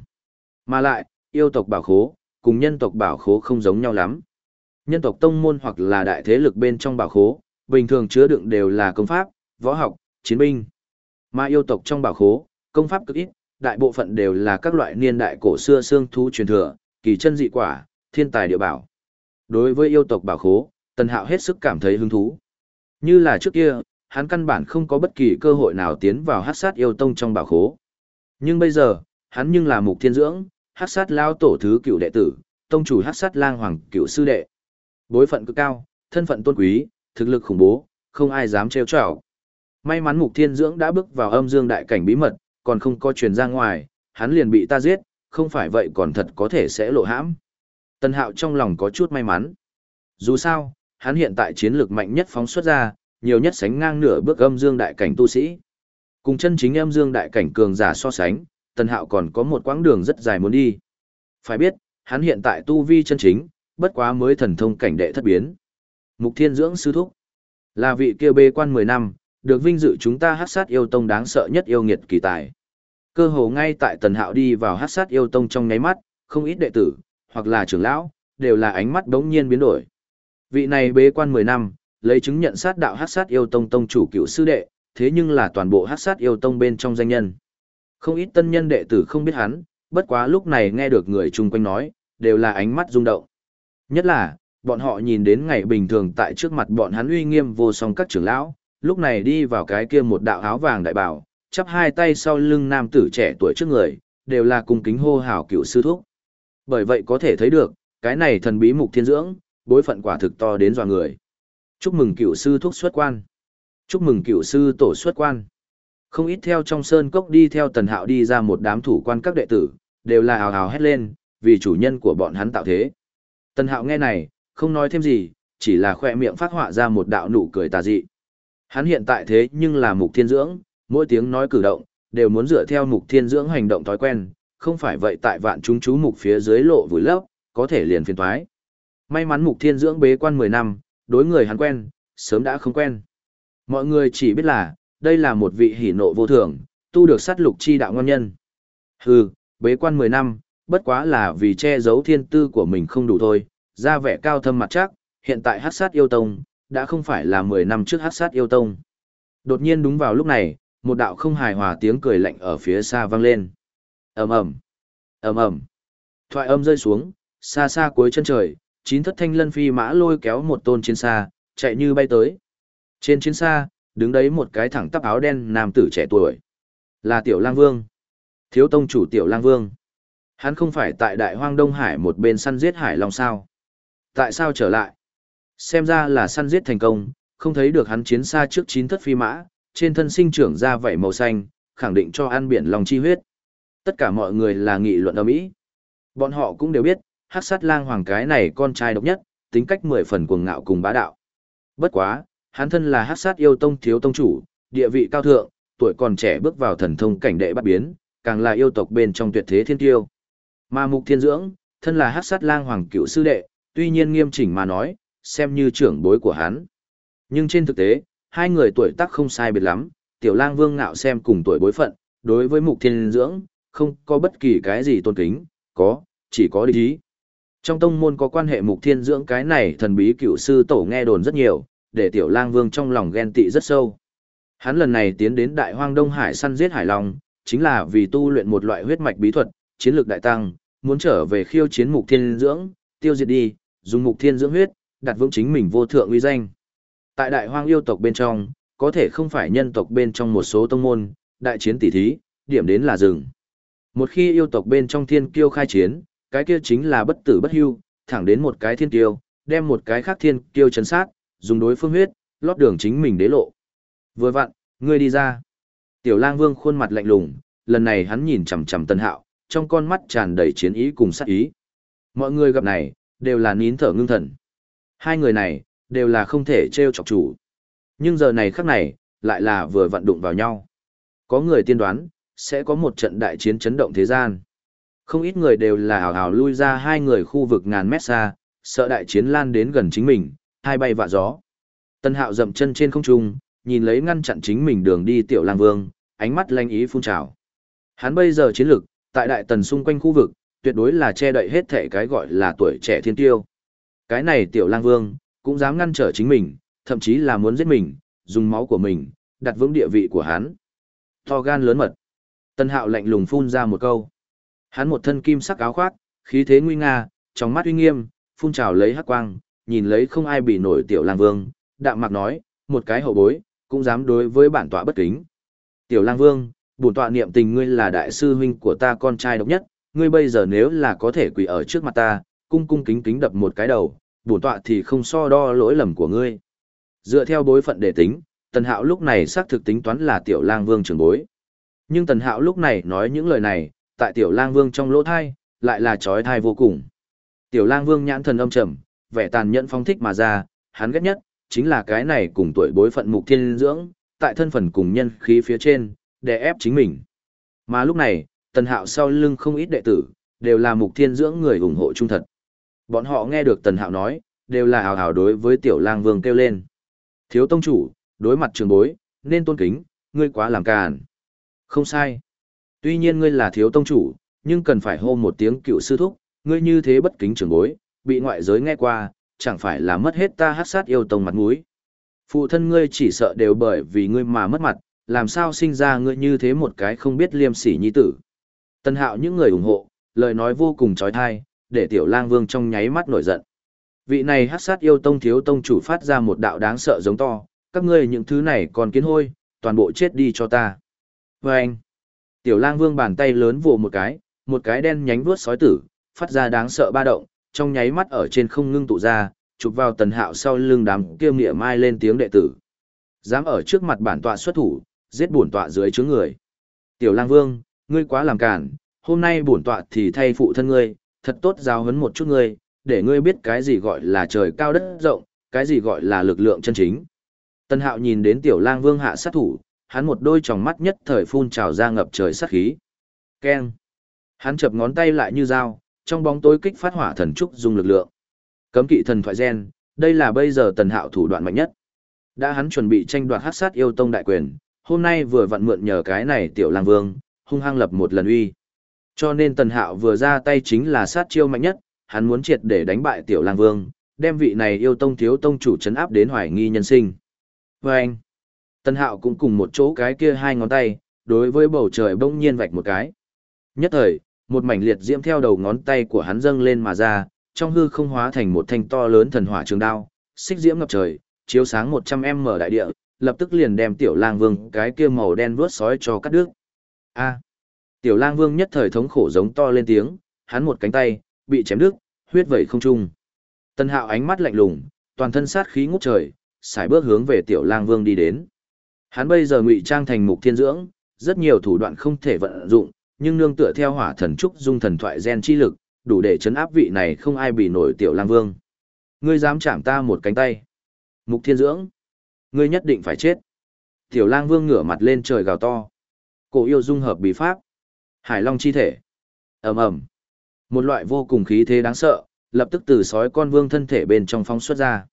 Mà lại, yêu tộc bảo khố, cùng nhân tộc bảo khố không giống nhau lắm. Nhân tộc tông môn hoặc là đại thế lực bên trong bảo khố, bình thường chứa đựng đều là công pháp, võ học, chiến binh. Mà yêu tộc trong bảo khố, công pháp cực ít, đại bộ phận đều là các loại niên đại cổ xưa xương thú truyền thừa, kỳ chân dị quả, thiên tài địa bảo. Đối với yêu tộc bảo khố, Tần Hạo hết sức cảm thấy hứng thú. Như là trước kia, hắn căn bản không có bất kỳ cơ hội nào tiến vào hát sát yêu tông trong bảo khố. Nhưng bây giờ, hắn nhưng là mục thiên dưỡng, hát sát lao tổ thứ cựu đệ tử, tông chủ hát sát lang hoàng cựu sư đệ. Bối phận cực cao, thân phận tôn quý, thực lực khủng bố, không ai dám trêu chọc. May mắn mục thiên dưỡng đã bước vào âm dương đại cảnh bí mật, còn không có truyền ra ngoài, hắn liền bị ta giết, không phải vậy còn thật có thể sẽ lộ hãm. Tần hạo trong lòng có chút may mắn. Dù sao, hắn hiện tại chiến lược mạnh nhất phóng xuất ra, nhiều nhất sánh ngang nửa bước âm dương đại cảnh tu sĩ. Cùng chân chính âm dương đại cảnh cường giả so sánh, Tần Hạo còn có một quãng đường rất dài muốn đi. Phải biết, hắn hiện tại tu vi chân chính, bất quá mới thần thông cảnh đệ thất biến. Mục Thiên dưỡng sư thúc, là vị kia bê quan 10 năm, được vinh dự chúng ta hát sát yêu tông đáng sợ nhất yêu nghiệt kỳ tài. Cơ hồ ngay tại Tần Hạo đi vào hát sát yêu tông trong nháy mắt, không ít đệ tử, hoặc là trưởng lão, đều là ánh mắt đống nhiên biến đổi. Vị này bế quan 10 năm, lấy chứng nhận sát đạo hát sát yêu tông tông chủ cựu sư đệ, thế nhưng là toàn bộ hát sát yêu tông bên trong danh nhân. Không ít tân nhân đệ tử không biết hắn, bất quá lúc này nghe được người chung quanh nói, đều là ánh mắt rung động. Nhất là, bọn họ nhìn đến ngày bình thường tại trước mặt bọn hắn uy nghiêm vô song các trưởng lão, lúc này đi vào cái kia một đạo áo vàng đại bảo, chắp hai tay sau lưng nam tử trẻ tuổi trước người, đều là cung kính hô hào cựu sư thúc. Bởi vậy có thể thấy được, cái này thần bí mục thiên dưỡng, bối phận quả thực to đến dọa người. Chúc mừng cựu sư thuốc xuất quan. Chúc mừng cựu sư tổ xuất quan. Không ít theo trong sơn cốc đi theo tần hạo đi ra một đám thủ quan các đệ tử, đều là hào hào hét lên, vì chủ nhân của bọn hắn tạo thế. Tần hạo nghe này, không nói thêm gì, chỉ là khoe miệng phát họa ra một đạo nụ cười tà dị. Hắn hiện tại thế nhưng là mục thiên dưỡng, mỗi tiếng nói cử động, đều muốn dựa theo mục thiên dưỡng hành động thói quen, không phải vậy tại vạn chúng chú mục phía dưới lộ vùi lấp, có thể liền phiền toái May mắn mục thiên dưỡng bế quan 10 năm, đối người hắn quen, sớm đã không quen. Mọi người chỉ biết là, đây là một vị hỉ nộ vô thường, Tu được sát lục chi đạo ngon nhân. Hừ, bế quan 10 năm, bất quá là vì che giấu thiên tư của mình không đủ thôi, ra vẻ cao thâm mặt chắc, hiện tại hát sát yêu tông, đã không phải là 10 năm trước hát sát yêu tông. Đột nhiên đúng vào lúc này, một đạo không hài hòa tiếng cười lạnh ở phía xa vang lên ầm ầm, ầm ầm. Thoại âm rơi xuống, xa xa cuối chân trời, chín thất thanh lân phi mã lôi kéo một tôn chiến xa, chạy như bay tới. Trên chiến xa, đứng đấy một cái thẳng tắp áo đen nam tử trẻ tuổi. Là Tiểu Lang Vương. Thiếu tông chủ Tiểu Lang Vương. Hắn không phải tại đại hoang Đông Hải một bên săn giết hải long sao. Tại sao trở lại? Xem ra là săn giết thành công, không thấy được hắn chiến xa trước chín thất phi mã, trên thân sinh trưởng ra vảy màu xanh, khẳng định cho ăn biển lòng chi huyết. Tất cả mọi người là nghị luận ầm ĩ. Bọn họ cũng đều biết, Hắc Sát Lang Hoàng cái này con trai độc nhất, tính cách mười phần cuồng ngạo cùng bá đạo. Bất quá, hắn thân là Hắc Sát yêu tông thiếu tông chủ, địa vị cao thượng, tuổi còn trẻ bước vào thần thông cảnh đệ bắt biến, càng là yêu tộc bên trong tuyệt thế thiên tiêu. Mà Mục Thiên Dưỡng, thân là Hắc Sát Lang Hoàng cựu sư đệ, tuy nhiên nghiêm chỉnh mà nói, xem như trưởng bối của hắn. Nhưng trên thực tế, hai người tuổi tác không sai biệt lắm, Tiểu Lang Vương ngạo xem cùng tuổi bối phận, đối với Mục Thiên Dưỡng, không có bất kỳ cái gì tôn kính, có, chỉ có địch ý. Trong tông môn có quan hệ Mục Thiên Dưỡng cái này thần bí cựu sư tổ nghe đồn rất nhiều, để Tiểu Lang Vương trong lòng ghen tị rất sâu. Hắn lần này tiến đến Đại Hoang Đông Hải săn giết hải long, chính là vì tu luyện một loại huyết mạch bí thuật, chiến lược đại tăng, muốn trở về khiêu chiến Mục Thiên Dưỡng, tiêu diệt đi, dùng Mục Thiên Dưỡng huyết, đặt vững chính mình vô thượng uy danh. Tại Đại Hoang yêu tộc bên trong, có thể không phải nhân tộc bên trong một số tông môn, đại chiến tỷ thí, điểm đến là rừng. Một khi yêu tộc bên trong thiên kiêu khai chiến, cái kia chính là bất tử bất hưu, thẳng đến một cái thiên kiêu, đem một cái khác thiên kiêu chấn sát, dùng đối phương huyết, lót đường chính mình đế lộ. Vừa vặn, ngươi đi ra. Tiểu lang vương khuôn mặt lạnh lùng, lần này hắn nhìn chằm chằm tân hạo, trong con mắt tràn đầy chiến ý cùng sát ý. Mọi người gặp này, đều là nín thở ngưng thần. Hai người này, đều là không thể trêu chọc chủ. Nhưng giờ này khắc này, lại là vừa vặn đụng vào nhau. Có người tiên đoán, sẽ có một trận đại chiến chấn động thế gian. Không ít người đều là hào hào lui ra hai người khu vực ngàn mét xa, sợ đại chiến lan đến gần chính mình, hai bay vạ gió. Tân hạo dậm chân trên không trung, nhìn lấy ngăn chặn chính mình đường đi tiểu lang vương, ánh mắt lanh ý phun trào. Hắn bây giờ chiến lực, tại đại tần xung quanh khu vực, tuyệt đối là che đậy hết thể cái gọi là tuổi trẻ thiên tiêu. Cái này tiểu lang vương, cũng dám ngăn trở chính mình, thậm chí là muốn giết mình, dùng máu của mình, đặt vững địa vị của hắn. To gan lớn mật. Tân hạo lạnh lùng phun ra một câu. Hắn một thân kim sắc áo khoác, khí thế nguy nga, trong mắt uy nghiêm, phun trào lấy hắc quang, nhìn lấy không ai bị nổi tiểu lang vương, đạm mạc nói, một cái hậu bối, cũng dám đối với bản tọa bất kính. Tiểu lang vương, bổn tọa niệm tình ngươi là đại sư huynh của ta con trai độc nhất, ngươi bây giờ nếu là có thể quỳ ở trước mặt ta, cung cung kính kính đập một cái đầu, bổn tọa thì không so đo lỗi lầm của ngươi. Dựa theo bối phận để tính, Tần Hạo lúc này xác thực tính toán là tiểu lang vương trưởng bối. Nhưng Tần Hạo lúc này nói những lời này, tại tiểu lang vương trong lỗ thai, lại là trói thai vô cùng. Tiểu lang vương nhãn thần âm trầm, vẻ tàn nhẫn phong thích mà ra, hắn ghét nhất, chính là cái này cùng tuổi bối phận mục thiên dưỡng, tại thân phần cùng nhân khí phía trên, để ép chính mình. Mà lúc này, tần hạo sau lưng không ít đệ tử, đều là mục thiên dưỡng người ủng hộ trung thật. Bọn họ nghe được tần hạo nói, đều là hào hào đối với tiểu lang vương kêu lên. Thiếu tông chủ, đối mặt trường bối, nên tôn kính, ngươi quá làm càn. Không sai. Tuy nhiên ngươi là thiếu tông chủ, nhưng cần phải hô một tiếng cựu sư thúc, ngươi như thế bất kính trưởng bối, bị ngoại giới nghe qua, chẳng phải là mất hết ta hát sát yêu tông mặt mũi. Phụ thân ngươi chỉ sợ đều bởi vì ngươi mà mất mặt, làm sao sinh ra ngươi như thế một cái không biết liêm sỉ nhi tử. Tân hạo những người ủng hộ, lời nói vô cùng trói thai, để tiểu lang vương trong nháy mắt nổi giận. Vị này hát sát yêu tông thiếu tông chủ phát ra một đạo đáng sợ giống to, các ngươi những thứ này còn kiến hôi, toàn bộ chết đi cho ta. Và anh, tiểu lang vương bàn tay lớn vồ một cái, một cái đen nhánh vuốt sói tử, phát ra đáng sợ ba động, trong nháy mắt ở trên không ngưng tụ ra, chụp vào tần hạo sau lưng đám kia nghĩa mai lên tiếng đệ tử. Dám ở trước mặt bản tọa xuất thủ, giết bổn tọa dưới chướng người. Tiểu lang vương, ngươi quá làm cản, hôm nay bổn tọa thì thay phụ thân ngươi, thật tốt giáo huấn một chút ngươi, để ngươi biết cái gì gọi là trời cao đất rộng, cái gì gọi là lực lượng chân chính. Tần hạo nhìn đến tiểu lang vương hạ sát thủ, hắn một đôi tròng mắt nhất thời phun trào ra ngập trời sát khí. Keng! Hắn chập ngón tay lại như dao, trong bóng tối kích phát hỏa thần trúc dùng lực lượng. Cấm kỵ thần thoại gen, đây là bây giờ tần hạo thủ đoạn mạnh nhất. Đã hắn chuẩn bị tranh đoạt hát sát yêu tông đại quyền, hôm nay vừa vặn mượn nhờ cái này tiểu lang vương, hung hăng lập một lần uy. Cho nên tần hạo vừa ra tay chính là sát chiêu mạnh nhất, hắn muốn triệt để đánh bại tiểu lang vương, đem vị này yêu tông thiếu tông chủ chấn áp đến hoài nghi nhân sinh. Và Tân hạo cũng cùng một chỗ cái kia hai ngón tay, đối với bầu trời bỗng nhiên vạch một cái. Nhất thời, một mảnh liệt diễm theo đầu ngón tay của hắn dâng lên mà ra, trong hư không hóa thành một thanh to lớn thần hỏa trường đao, xích diễm ngập trời, chiếu sáng 100m đại địa, lập tức liền đem tiểu lang vương cái kia màu đen vuốt sói cho cắt đứt. A. tiểu lang vương nhất thời thống khổ giống to lên tiếng, hắn một cánh tay bị chém đứt, huyết vẩy không trung. Tân Hạo ánh mắt lạnh lùng, toàn thân sát khí ngút trời, sải bước hướng về tiểu lang vương đi đến. Hắn bây giờ ngụy trang thành mục thiên dưỡng, rất nhiều thủ đoạn không thể vận dụng, nhưng nương tựa theo hỏa thần trúc dung thần thoại gen chi lực, đủ để chấn áp vị này không ai bị nổi tiểu lang vương. Ngươi dám chạm ta một cánh tay. Mục thiên dưỡng. Ngươi nhất định phải chết. Tiểu lang vương ngửa mặt lên trời gào to. Cổ yêu dung hợp bí pháp. Hải long chi thể. ầm ầm Một loại vô cùng khí thế đáng sợ, lập tức từ sói con vương thân thể bên trong phóng xuất ra.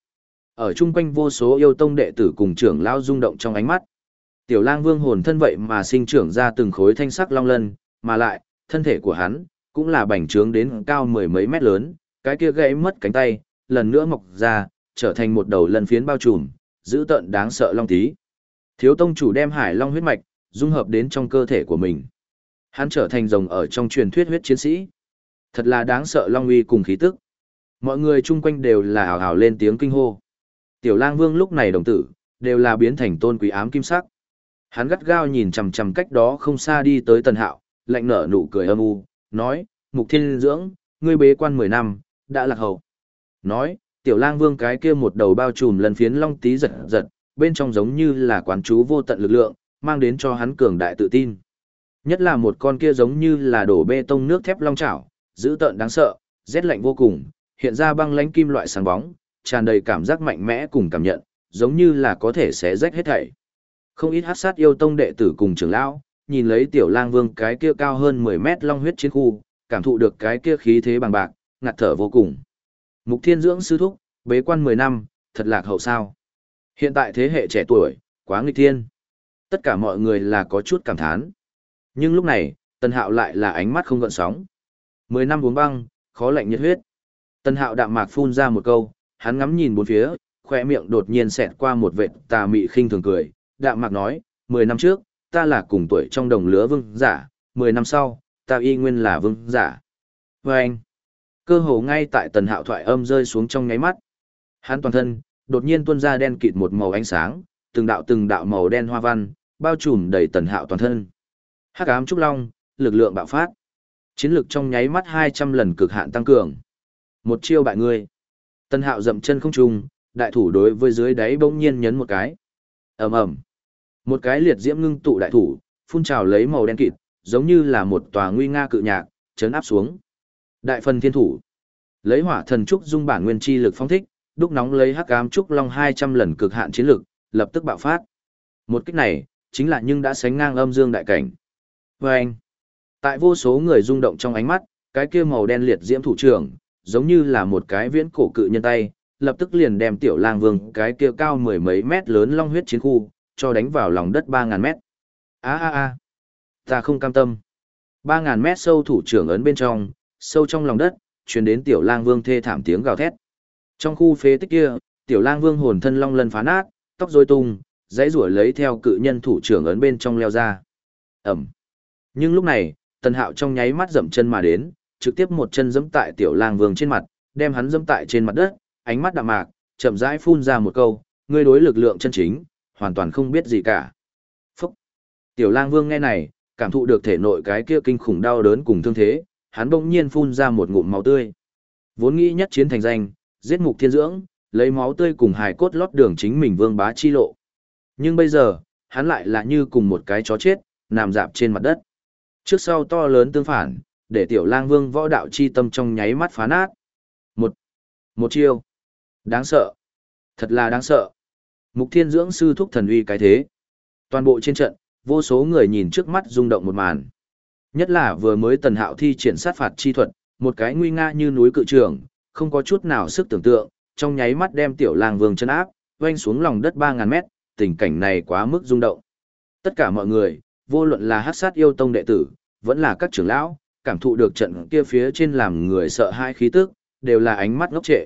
Ở chung quanh vô số yêu tông đệ tử cùng trưởng lao rung động trong ánh mắt. Tiểu lang vương hồn thân vậy mà sinh trưởng ra từng khối thanh sắc long lân, mà lại, thân thể của hắn, cũng là bành trướng đến cao mười mấy mét lớn, cái kia gãy mất cánh tay, lần nữa mọc ra, trở thành một đầu lân phiến bao trùm, giữ tận đáng sợ long tí. Thiếu tông chủ đem hải long huyết mạch, dung hợp đến trong cơ thể của mình. Hắn trở thành rồng ở trong truyền thuyết huyết chiến sĩ. Thật là đáng sợ long uy cùng khí tức. Mọi người chung quanh đều là hào hào lên tiếng kinh hô. Tiểu lang vương lúc này đồng tử, đều là biến thành tôn quý ám kim sắc. Hắn gắt gao nhìn chằm chằm cách đó không xa đi tới tần hạo, lạnh nở nụ cười âm u, nói, mục thiên dưỡng, ngươi bế quan 10 năm, đã lạc hậu. Nói, tiểu lang vương cái kia một đầu bao trùm lần phiến long tí giật giật, bên trong giống như là quán chú vô tận lực lượng, mang đến cho hắn cường đại tự tin. Nhất là một con kia giống như là đổ bê tông nước thép long chảo, dữ tợn đáng sợ, rét lạnh vô cùng, hiện ra băng lãnh kim loại sáng bóng, tràn đầy cảm giác mạnh mẽ cùng cảm nhận, giống như là có thể xé rách hết thảy. Không ít hát sát yêu tông đệ tử cùng trưởng lão, nhìn lấy tiểu lang vương cái kia cao hơn 10 mét long huyết chiến khu, cảm thụ được cái kia khí thế bằng bạc, ngạt thở vô cùng. Mục thiên dưỡng sư thúc, bế quan 10 năm, thật lạc hậu sao. Hiện tại thế hệ trẻ tuổi, quá nghịch thiên. Tất cả mọi người là có chút cảm thán. Nhưng lúc này, Tân Hạo lại là ánh mắt không gợn sóng. 10 năm uống băng, khó lạnh nhiệt huyết. Tân Hạo đạm mạc phun ra một câu, hắn ngắm nhìn bốn phía, khỏe miệng đột nhiên xẹt qua một vệt tà mị khinh thường cười, đạm mạc nói, 10 năm trước, ta là cùng tuổi trong đồng lứa vương giả, 10 năm sau, ta y nguyên là vương giả. Và anh, cơ hồ ngay tại tần hạo thoại âm rơi xuống trong nháy mắt. Hắn toàn thân, đột nhiên tuôn ra đen kịt một màu ánh sáng, từng đạo từng đạo màu đen hoa văn, bao trùm đầy tần hạo toàn thân. Hắc ám trúc long, lực lượng bạo phát. Chiến lực trong nháy mắt 200 lần cực hạn tăng cường. Một chiêu bại ngươi. Tần hạo dậm chân không trùng, đại thủ đối với dưới đáy bỗng nhiên nhấn một cái. ầm ầm một cái liệt diễm ngưng tụ đại thủ, phun trào lấy màu đen kịt, giống như là một tòa nguy nga cự nhạc, chấn áp xuống. Đại phần thiên thủ, lấy hỏa thần trúc dung bản nguyên chi lực phong thích, đúc nóng lấy hắc ám trúc long 200 lần cực hạn chiến lực, lập tức bạo phát. Một kích này, chính là nhưng đã sánh ngang âm dương đại cảnh. Và anh, tại vô số người rung động trong ánh mắt, cái kia màu đen liệt diễm thủ trưởng, giống như là một cái viễn cổ cự nhân tay, lập tức liền đem tiểu lang vương cái kia cao mười mấy mét lớn long huyết chiến khu, cho đánh vào lòng đất 3.000 mét. Á á á, ta không cam tâm. 3.000 mét sâu thủ trưởng ấn bên trong, sâu trong lòng đất, truyền đến tiểu lang vương thê thảm tiếng gào thét. Trong khu phế tích kia, tiểu lang vương hồn thân long lần phá nát, tóc rối tung, dãy rủa lấy theo cự nhân thủ trưởng ấn bên trong leo ra. Ẩm. Nhưng lúc này, tần hạo trong nháy mắt dậm chân mà đến, trực tiếp một chân dẫm tại tiểu lang vương trên mặt, đem hắn dẫm tại trên mặt đất, ánh mắt đạm mạc, chậm rãi phun ra một câu, ngươi đối lực lượng chân chính, hoàn toàn không biết gì cả. Phúc! Tiểu lang vương nghe này, cảm thụ được thể nội cái kia kinh khủng đau đớn cùng thương thế, hắn bỗng nhiên phun ra một ngụm máu tươi. Vốn nghĩ nhất chiến thành danh, giết mục thiên dưỡng, lấy máu tươi cùng hài cốt lót đường chính mình vương bá chi lộ. Nhưng bây giờ, hắn lại là như cùng một cái chó chết, nằm dạp trên mặt đất. Trước sau to lớn tương phản, để tiểu lang vương võ đạo chi tâm trong nháy mắt phá nát. Một, một chiêu. Đáng sợ. Thật là đáng sợ. Mục thiên dưỡng sư thúc thần uy cái thế. Toàn bộ trên trận, vô số người nhìn trước mắt rung động một màn. Nhất là vừa mới tần hạo thi triển sát phạt chi thuật, một cái nguy nga như núi cự trường, không có chút nào sức tưởng tượng, trong nháy mắt đem tiểu lang vương chân áp, quanh xuống lòng đất 3.000 mét, tình cảnh này quá mức rung động. Tất cả mọi người, vô luận là hát sát yêu tông đệ tử, vẫn là các trưởng lão, cảm thụ được trận kia phía trên làm người sợ hai khí tức, đều là ánh mắt ngốc trệ.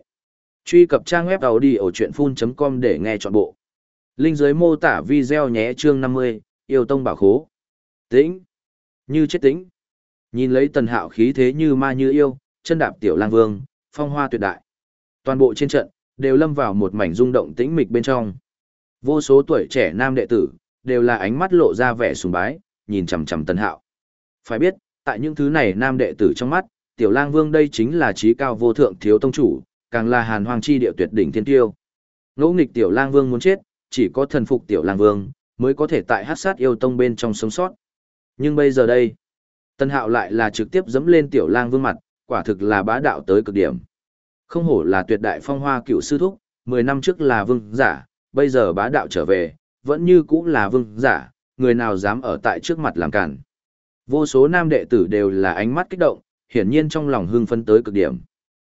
Truy cập trang web đầu đi ở chuyện full.com để nghe trọn bộ. Linh dưới mô tả video nhé chương 50, yêu tông bảo khố. Tĩnh. Như chết tĩnh. Nhìn lấy tần hạo khí thế như ma như yêu, chân đạp tiểu lang vương, phong hoa tuyệt đại. Toàn bộ trên trận, đều lâm vào một mảnh rung động tĩnh mịch bên trong. Vô số tuổi trẻ nam đệ tử, đều là ánh mắt lộ ra vẻ sùng bái, nhìn chằm chằm tần hạo. Phải biết, tại những thứ này nam đệ tử trong mắt, tiểu lang vương đây chính là trí cao vô thượng thiếu tông chủ, càng là hàn hoàng chi địa tuyệt đỉnh thiên tiêu. Ngỗ nghịch tiểu lang vương muốn chết, chỉ có thần phục tiểu lang vương, mới có thể tại hát sát yêu tông bên trong sống sót. Nhưng bây giờ đây, Tân Hạo lại là trực tiếp dẫm lên tiểu lang vương mặt, quả thực là bá đạo tới cực điểm. Không hổ là tuyệt đại phong hoa cựu sư thúc, 10 năm trước là vương giả, bây giờ bá đạo trở về, vẫn như cũng là vương giả, người nào dám ở tại trước mặt làm cản. Vô số nam đệ tử đều là ánh mắt kích động, hiển nhiên trong lòng hưng phấn tới cực điểm.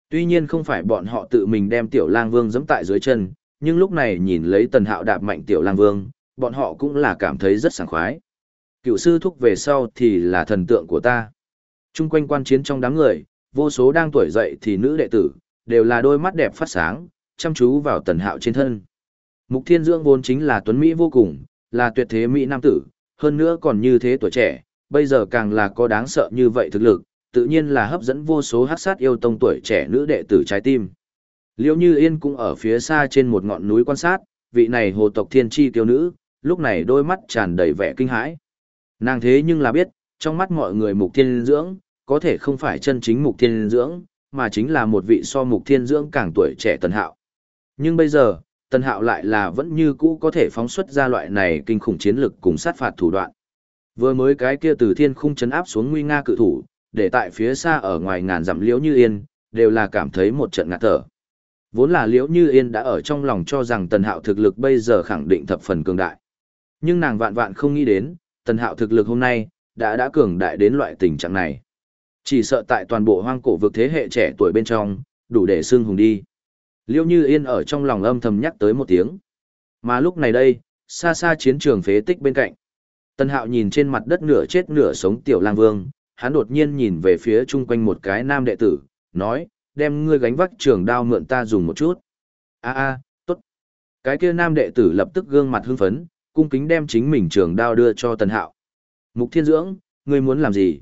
Tuy nhiên không phải bọn họ tự mình đem tiểu lang vương dẫm tại dưới chân, nhưng lúc này nhìn lấy tần hạo đạp mạnh tiểu lang vương, bọn họ cũng là cảm thấy rất sảng khoái. Cựu sư thúc về sau thì là thần tượng của ta. Trung quanh quan chiến trong đám người, vô số đang tuổi dậy thì nữ đệ tử, đều là đôi mắt đẹp phát sáng, chăm chú vào tần hạo trên thân. Mục thiên dưỡng vốn chính là tuấn Mỹ vô cùng, là tuyệt thế Mỹ nam tử, hơn nữa còn như thế tuổi trẻ, bây giờ càng là có đáng sợ như vậy thực lực, tự nhiên là hấp dẫn vô số hát sát yêu tông tuổi trẻ nữ đệ tử trái tim. Liễu Như Yên cũng ở phía xa trên một ngọn núi quan sát, vị này hồ tộc thiên tri tiêu nữ, lúc này đôi mắt tràn đầy vẻ kinh hãi. Nàng thế nhưng là biết, trong mắt mọi người mục thiên dưỡng, có thể không phải chân chính mục thiên dưỡng, mà chính là một vị so mục thiên dưỡng càng tuổi trẻ tần hạo. Nhưng bây giờ, tần hạo lại là vẫn như cũ có thể phóng xuất ra loại này kinh khủng chiến lực cùng sát phạt thủ đoạn. Vừa mới cái kia từ thiên khung chấn áp xuống nguy nga cự thủ, để tại phía xa ở ngoài ngàn dặm liễu như yên, đều là cảm thấy một trận ngạt thở. Vốn là liễu như yên đã ở trong lòng cho rằng tần hạo thực lực bây giờ khẳng định thập phần cường đại. Nhưng nàng vạn vạn không nghĩ đến, tần hạo thực lực hôm nay, đã đã cường đại đến loại tình trạng này. Chỉ sợ tại toàn bộ hoang cổ vực thế hệ trẻ tuổi bên trong, đủ để xưng hùng đi. liễu Như Yên ở trong lòng âm thầm nhắc tới một tiếng. Mà lúc này đây, xa xa chiến trường phế tích bên cạnh. tần Hạo nhìn trên mặt đất nửa chết nửa sống tiểu lang vương, hắn đột nhiên nhìn về phía chung quanh một cái nam đệ tử, nói, đem ngươi gánh vác trường đao mượn ta dùng một chút. a a tốt. Cái kia nam đệ tử lập tức gương mặt hưng phấn, cung kính đem chính mình trường đao đưa cho tần Hạo. Mục Thiên Dưỡng, ngươi muốn làm gì?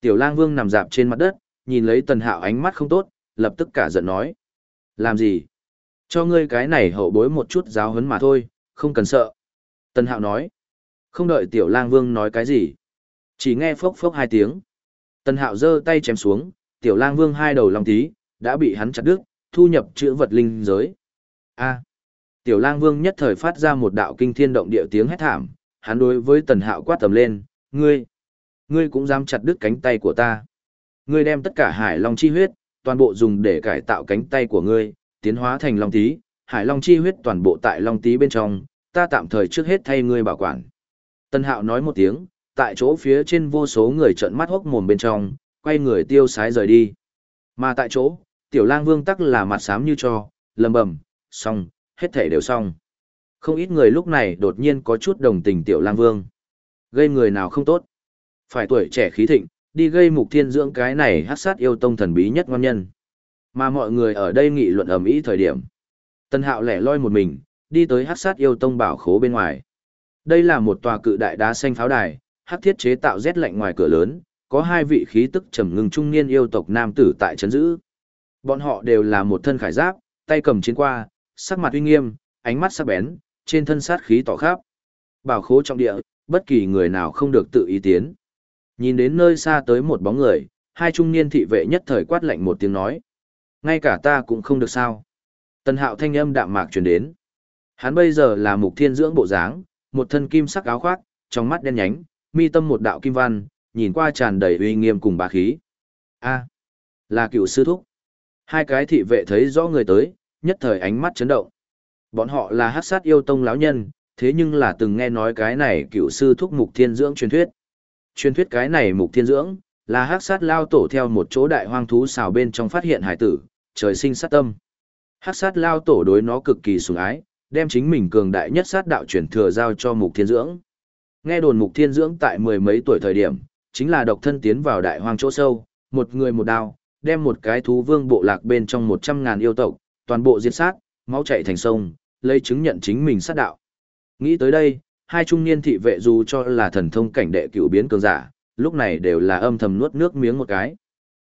Tiểu lang vương nằm dạp trên mặt đất, nhìn lấy Tần Hạo ánh mắt không tốt, lập tức cả giận nói. Làm gì? Cho ngươi cái này hậu bối một chút giáo hấn mà thôi, không cần sợ. Tần Hạo nói. Không đợi tiểu lang vương nói cái gì. Chỉ nghe phốc phốc hai tiếng. Tần Hạo giơ tay chém xuống, tiểu lang vương hai đầu long tí, đã bị hắn chặt đứt, thu nhập chữ vật linh giới. A. Tiểu lang vương nhất thời phát ra một đạo kinh thiên động địa tiếng hét thảm, hắn đối với tần hạo quát tầm lên, ngươi, ngươi cũng dám chặt đứt cánh tay của ta. Ngươi đem tất cả hải long chi huyết, toàn bộ dùng để cải tạo cánh tay của ngươi, tiến hóa thành long tí, hải long chi huyết toàn bộ tại long tí bên trong, ta tạm thời trước hết thay ngươi bảo quản. Tần hạo nói một tiếng, tại chỗ phía trên vô số người trợn mắt hốc mồm bên trong, quay người tiêu sái rời đi. Mà tại chỗ, tiểu lang vương tắc là mặt xám như cho, lầm bầm, xong, hết thể đều xong. Không ít người lúc này đột nhiên có chút đồng tình tiểu lang vương. Gây người nào không tốt. Phải tuổi trẻ khí thịnh, đi gây mục thiên dưỡng cái này hát sát yêu tông thần bí nhất ngon nhân. Mà mọi người ở đây nghị luận ầm ĩ thời điểm. Tân hạo lẻ loi một mình, đi tới hát sát yêu tông bảo khố bên ngoài. Đây là một tòa cự đại đá xanh pháo đài, hắc thiết chế tạo rét lạnh ngoài cửa lớn, có hai vị khí tức trầm ngưng trung niên yêu tộc nam tử tại trấn giữ. Bọn họ đều là một thân khải giáp, tay cầm chiến qua, sắc mặt uy nghiêm, ánh mắt sắc bén, trên thân sát khí tỏ khắp. Bảo khố trong địa, bất kỳ người nào không được tự ý tiến. Nhìn đến nơi xa tới một bóng người, hai trung niên thị vệ nhất thời quát lạnh một tiếng nói. Ngay cả ta cũng không được sao. Tần hạo thanh âm đạm mạc truyền đến. Hắn bây giờ là mục thiên dưỡng bộ dáng, một thân kim sắc áo khoác, trong mắt đen nhánh, mi tâm một đạo kim văn, nhìn qua tràn đầy uy nghiêm cùng bá khí. A, là cựu sư thúc. Hai cái thị vệ thấy rõ người tới, nhất thời ánh mắt chấn động. Bọn họ là hát sát yêu tông lão nhân, thế nhưng là từng nghe nói cái này cựu sư thúc mục thiên dưỡng truyền thuyết. Truyền thuyết cái này mục thiên dưỡng, là hát sát lao tổ theo một chỗ đại hoang thú xào bên trong phát hiện hải tử, trời sinh sát tâm. Hát sát lao tổ đối nó cực kỳ sủng ái, đem chính mình cường đại nhất sát đạo truyền thừa giao cho mục thiên dưỡng. Nghe đồn mục thiên dưỡng tại mười mấy tuổi thời điểm, chính là độc thân tiến vào đại hoang chỗ sâu, một người một đao, đem một cái thú vương bộ lạc bên trong một trăm ngàn yêu tộc, toàn bộ diệt sát, máu chảy thành sông, lấy chứng nhận chính mình sát đạo. Nghĩ tới đây, hai trung niên thị vệ dù cho là thần thông cảnh đệ cửu biến cường giả, lúc này đều là âm thầm nuốt nước miếng một cái.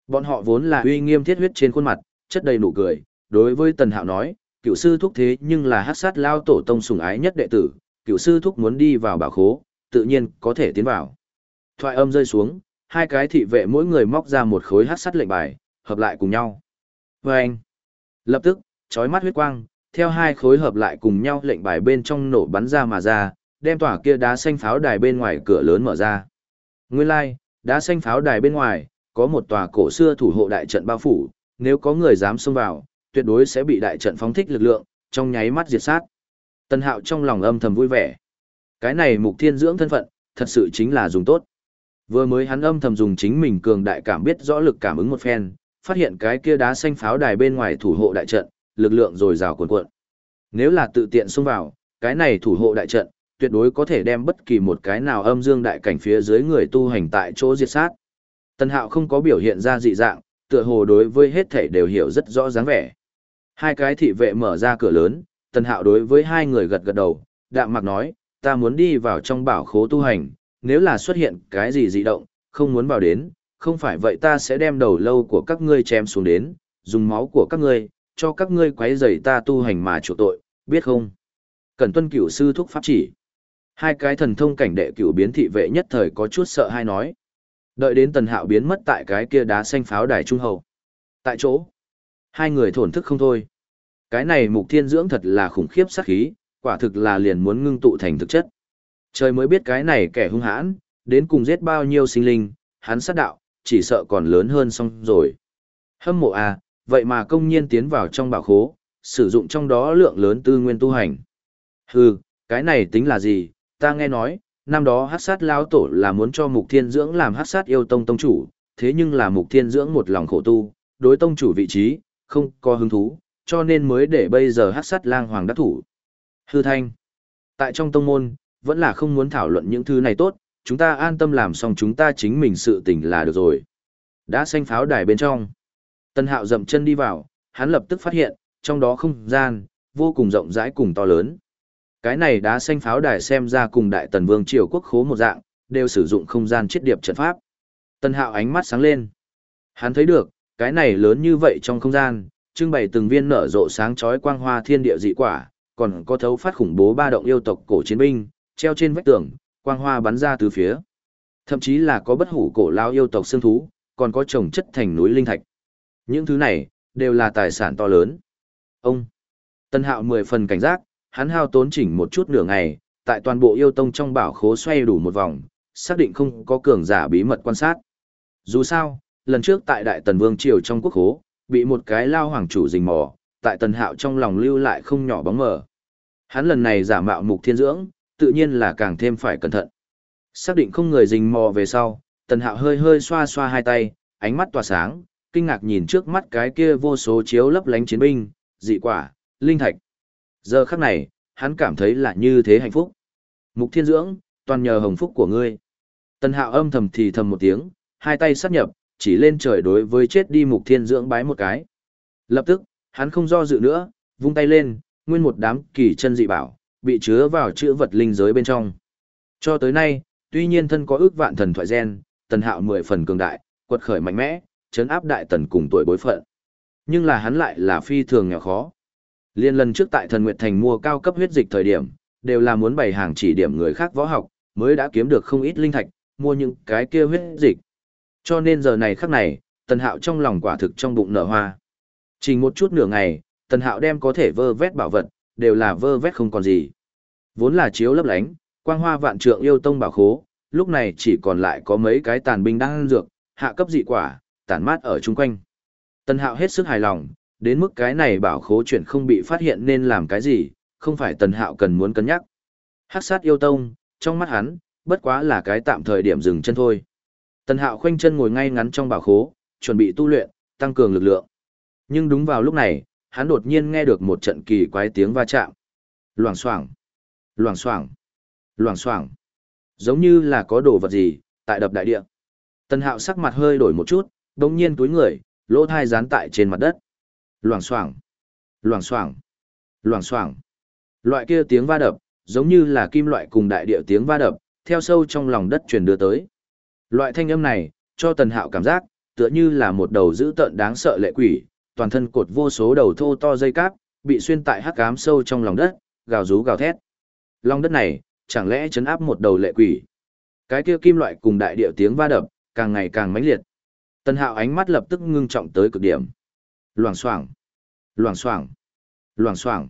Bọn họ vốn là uy nghiêm thiết huyết trên khuôn mặt, chất đầy nụ cười, đối với Tần Hạo nói, cựu sư thúc thế nhưng là hát sát lao tổ tông sùng ái nhất đệ tử, cựu sư thúc muốn đi vào bảo khố, tự nhiên có thể tiến vào. Thoại âm rơi xuống, hai cái thị vệ mỗi người móc ra một khối hắc sắt lệnh bài, hợp lại cùng nhau. Và anh, lập tức, chói mắt huyết quang, theo hai khối hợp lại cùng nhau lệnh bài bên trong nổ bắn ra mà ra, đem tỏa kia đá xanh pháo đài bên ngoài cửa lớn mở ra. Nguyên lai, like, đá xanh pháo đài bên ngoài, có một tòa cổ xưa thủ hộ đại trận bao phủ, nếu có người dám xông vào, tuyệt đối sẽ bị đại trận phóng thích lực lượng, trong nháy mắt diệt sát. Tân Hạo trong lòng âm thầm vui vẻ. Cái này mục thiên dưỡng thân phận, thật sự chính là dùng tốt. Vừa mới hắn âm thầm dùng chính mình cường đại cảm biết rõ lực cảm ứng một phen, phát hiện cái kia đá xanh pháo đài bên ngoài thủ hộ đại trận, lực lượng dồi dào cuồn cuộn. Nếu là tự tiện xông vào, cái này thủ hộ đại trận, tuyệt đối có thể đem bất kỳ một cái nào âm dương đại cảnh phía dưới người tu hành tại chỗ diệt sát. Tân Hạo không có biểu hiện ra dị dạng, tựa hồ đối với hết thể đều hiểu rất rõ dáng vẻ. Hai cái thị vệ mở ra cửa lớn, Tân Hạo đối với hai người gật gật đầu, đạm mặc nói, ta muốn đi vào trong bảo khố tu hành, nếu là xuất hiện cái gì dị động, không muốn vào đến, không phải vậy ta sẽ đem đầu lâu của các ngươi chém xuống đến, dùng máu của các ngươi, cho các ngươi quấy rầy ta tu hành mà chủ tội, biết không? Cẩn tuân cửu sư thúc pháp chỉ. Hai cái thần thông cảnh đệ cửu biến thị vệ nhất thời có chút sợ hai nói. Đợi đến tần hạo biến mất tại cái kia đá xanh pháo đài trung hậu. Tại chỗ, hai người thổn thức không thôi. Cái này mục thiên dưỡng thật là khủng khiếp sát khí, quả thực là liền muốn ngưng tụ thành thực chất. Trời mới biết cái này kẻ hung hãn, đến cùng giết bao nhiêu sinh linh, hắn sát đạo, chỉ sợ còn lớn hơn xong rồi. Hâm mộ à, vậy mà công nhiên tiến vào trong bảo khố, sử dụng trong đó lượng lớn tư nguyên tu hành. Hừ, cái này tính là gì, ta nghe nói, năm đó hát sát lao tổ là muốn cho mục thiên dưỡng làm hát sát yêu tông tông chủ, thế nhưng là mục thiên dưỡng một lòng khổ tu, đối tông chủ vị trí, không có hứng thú, cho nên mới để bây giờ hát sát lang hoàng đắc thủ. Hư thanh, tại trong tông môn, vẫn là không muốn thảo luận những thứ này tốt, chúng ta an tâm làm xong chúng ta chính mình sự tình là được rồi. Đã xanh pháo đài bên trong. Tân hạo dậm chân đi vào, hắn lập tức phát hiện, trong đó không gian, vô cùng rộng rãi cùng to lớn. Cái này đá xanh pháo đài xem ra cùng đại tần vương triều quốc khố một dạng, đều sử dụng không gian chiết điệp trận pháp. Tân hạo ánh mắt sáng lên. Hắn thấy được, cái này lớn như vậy trong không gian, trưng bày từng viên nở rộ sáng chói quang hoa thiên địa dị quả, còn có thấu phát khủng bố ba động yêu tộc cổ chiến binh, treo trên vách tường, quang hoa bắn ra từ phía. Thậm chí là có bất hủ cổ lao yêu tộc xương thú, còn có trồng chất thành núi linh thạch. Những thứ này, đều là tài sản to lớn. Ông, Tân Hạo mười phần cảnh giác, hắn hao tốn chỉnh một chút nửa ngày, tại toàn bộ yêu tông trong bảo khố xoay đủ một vòng, xác định không có cường giả bí mật quan sát. Dù sao, lần trước tại Đại Tần Vương Triều trong quốc khố, bị một cái lao hoàng chủ rình mò, tại Tần Hạo trong lòng lưu lại không nhỏ bóng mờ. Hắn lần này giả mạo mục thiên dưỡng, tự nhiên là càng thêm phải cẩn thận. Xác định không người rình mò về sau, Tần Hạo hơi hơi xoa xoa hai tay, ánh mắt tỏa sáng, kinh ngạc nhìn trước mắt cái kia vô số chiếu lấp lánh chiến binh, dị quả, linh thạch. Giờ khắc này, hắn cảm thấy là như thế hạnh phúc. Mục thiên dưỡng, toàn nhờ hồng phúc của ngươi. Tần hạo âm thầm thì thầm một tiếng, hai tay sát nhập, chỉ lên trời đối với chết đi mục thiên dưỡng bái một cái. Lập tức, hắn không do dự nữa, vung tay lên, nguyên một đám kỳ chân dị bảo, bị chứa vào chữ vật linh giới bên trong. Cho tới nay, tuy nhiên thân có ước vạn thần thoại gen, tần hạo mười phần cường đại, quật khởi mạnh mẽ, chấn áp đại tần cùng tuổi bối phận. Nhưng là hắn lại là phi thường nhỏ khó. Liên lần trước tại thần Nguyệt Thành mua cao cấp huyết dịch thời điểm, đều là muốn bày hàng chỉ điểm người khác võ học, mới đã kiếm được không ít linh thạch, mua những cái kia huyết dịch. Cho nên giờ này khắc này, Tần Hạo trong lòng quả thực trong bụng nở hoa. Chỉ một chút nửa ngày, Tần Hạo đem có thể vơ vét bảo vật, đều là vơ vét không còn gì. Vốn là chiếu lấp lánh, quang hoa vạn trượng yêu tông bảo khố, lúc này chỉ còn lại có mấy cái tàn binh đang ăn dược, hạ cấp dị quả, tản mát ở chung quanh. Tần Hạo hết sức hài lòng, đến mức cái này bảo khố chuyển không bị phát hiện nên làm cái gì, không phải Tần Hạo cần muốn cân nhắc. Hắc sát yêu tông, trong mắt hắn, bất quá là cái tạm thời điểm dừng chân thôi. Tần Hạo khoanh chân ngồi ngay ngắn trong bảo khố, chuẩn bị tu luyện, tăng cường lực lượng. Nhưng đúng vào lúc này, hắn đột nhiên nghe được một trận kỳ quái tiếng va chạm. Loảng xoảng, loảng xoảng, loảng xoảng. Giống như là có đồ vật gì, tại đập đại địa. Tần hạo sắc mặt hơi đổi một chút, đồng nhiên túi người, lỗ thai dán tại trên mặt đất. Loảng xoảng, loảng xoảng, loảng xoảng. Loại kia tiếng va đập, giống như là kim loại cùng đại địa tiếng va đập, theo sâu trong lòng đất truyền đưa tới. Loại thanh âm này, cho tần hạo cảm giác, tựa như là một đầu dữ tợn đáng sợ lệ quỷ, toàn thân cột vô số đầu thô to dây cáp, bị xuyên tại hắc ám sâu trong lòng đất, gào rú gào thét. Lòng đất này, chẳng lẽ chấn áp một đầu lệ quỷ? Cái kia kim loại cùng đại địa tiếng va đập, càng ngày càng mãnh liệt. Tần Hạo ánh mắt lập tức ngưng trọng tới cực điểm. Loảng xoảng, loảng xoảng, loảng xoảng.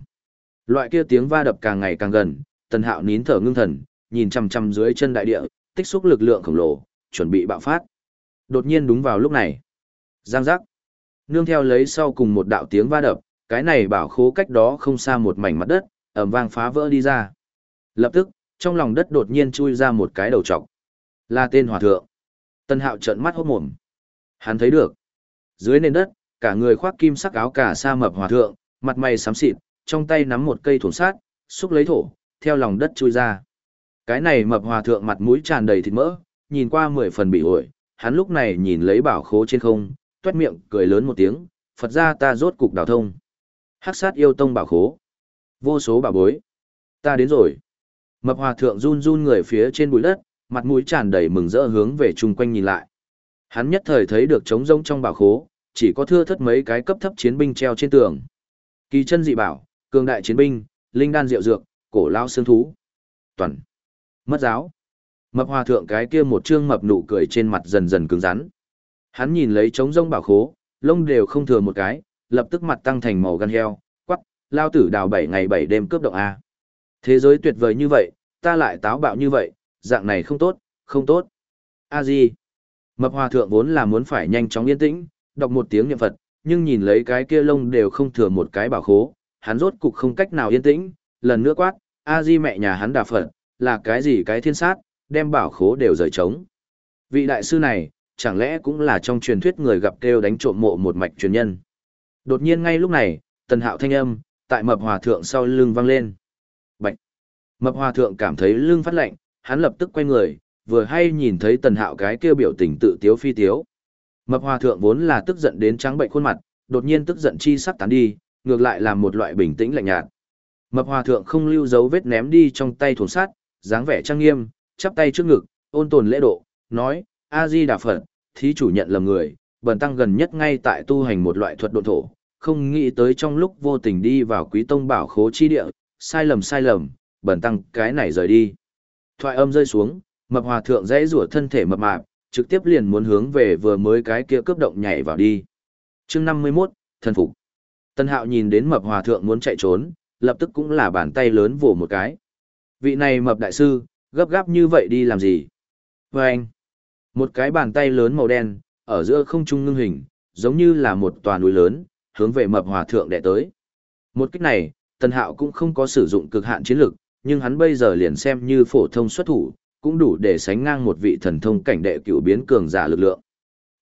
Loại kia tiếng va đập càng ngày càng gần, Tần Hạo nín thở ngưng thần, nhìn chằm chằm dưới chân đại địa, tích xúc lực lượng khổng lồ, chuẩn bị bạo phát. Đột nhiên đúng vào lúc này, giang giác. Nương theo lấy sau cùng một đạo tiếng va đập, cái này bảo khố cách đó không xa một mảnh mặt đất, ầm vang phá vỡ đi ra. Lập tức, trong lòng đất đột nhiên chui ra một cái đầu trọc. Là tên hòa thượng. Tân hạo trợn mắt hốt mồm. Hắn thấy được. Dưới nền đất, cả người khoác kim sắc áo cả sa mập hòa thượng, mặt mày xám xịt, trong tay nắm một cây thủng sát, xúc lấy thổ, theo lòng đất chui ra. Cái này mập hòa thượng mặt mũi tràn đầy thịt mỡ, nhìn qua mười phần bị ổi, hắn lúc này nhìn lấy bảo khố trên không, tuét miệng, cười lớn một tiếng, Phật ra ta rốt cục đào thông. Hắc sát yêu tông bảo khố. Vô số bảo bối. Ta đến rồi. Mập hòa thượng run run người phía trên bụi đất, mặt mũi tràn đầy mừng rỡ hướng về chung quanh nhìn lại. Hắn nhất thời thấy được trống rông trong bảo khố, chỉ có thưa thất mấy cái cấp thấp chiến binh treo trên tường. Kỳ chân dị bảo, cường đại chiến binh, linh đan diệu dược, cổ lao xương thú. Toàn. Mất giáo. Mập hòa thượng cái kia một trương mập nụ cười trên mặt dần dần cứng rắn. Hắn nhìn lấy trống rông bảo khố, lông đều không thừa một cái, lập tức mặt tăng thành màu gan heo, quắc, lao tử đào bảy ngày bảy đêm cướp động A. Thế giới tuyệt vời như vậy, ta lại táo bạo như vậy, dạng này không tốt, không tốt. A gì? Mập hòa thượng vốn là muốn phải nhanh chóng yên tĩnh, đọc một tiếng niệm Phật, nhưng nhìn lấy cái kia lông đều không thừa một cái bảo khố, hắn rốt cục không cách nào yên tĩnh, lần nữa quát, A di mẹ nhà hắn đà Phật, là cái gì cái thiên sát, đem bảo khố đều rời trống. Vị đại sư này, chẳng lẽ cũng là trong truyền thuyết người gặp kêu đánh trộm mộ một mạch truyền nhân. Đột nhiên ngay lúc này, tần hạo thanh âm, tại mập hòa thượng sau lưng vang lên. Bạch! Mập hòa thượng cảm thấy lưng phát lạnh, hắn lập tức quay người, vừa hay nhìn thấy tần hạo cái kêu biểu tình tự tiếu phi tiếu. Mập hòa thượng vốn là tức giận đến trắng bệnh khuôn mặt, đột nhiên tức giận chi sắp tán đi, ngược lại là một loại bình tĩnh lạnh nhạt. Mập hòa thượng không lưu dấu vết ném đi trong tay thùng sắt, dáng vẻ trang nghiêm, chắp tay trước ngực, ôn tồn lễ độ, nói, A-di Đà Phật, thí chủ nhận lầm người, bần tăng gần nhất ngay tại tu hành một loại thuật độn thổ, không nghĩ tới trong lúc vô tình đi vào quý tông bảo khố chi địa, sai lầm sai lầm, bần tăng cái này rời đi. Thoại âm rơi xuống, mập hòa thượng dãy rủa thân thể mập mạp, trực tiếp liền muốn hướng về vừa mới cái kia cướp động nhảy vào đi. chương năm mươi mốt thần phục. Tân hạo nhìn đến mập hòa thượng muốn chạy trốn, lập tức cũng là bàn tay lớn vỗ một cái. Vị này mập đại sư, gấp gáp như vậy đi làm gì? vê anh, một cái bàn tay lớn màu đen, ở giữa không trung ngưng hình, giống như là một tòa núi lớn, hướng về mập hòa thượng đẻ tới. Một cách này, Tần Hạo cũng không có sử dụng cực hạn chiến lực, nhưng hắn bây giờ liền xem như phổ thông xuất thủ, cũng đủ để sánh ngang một vị thần thông cảnh đệ cựu biến cường giả lực lượng.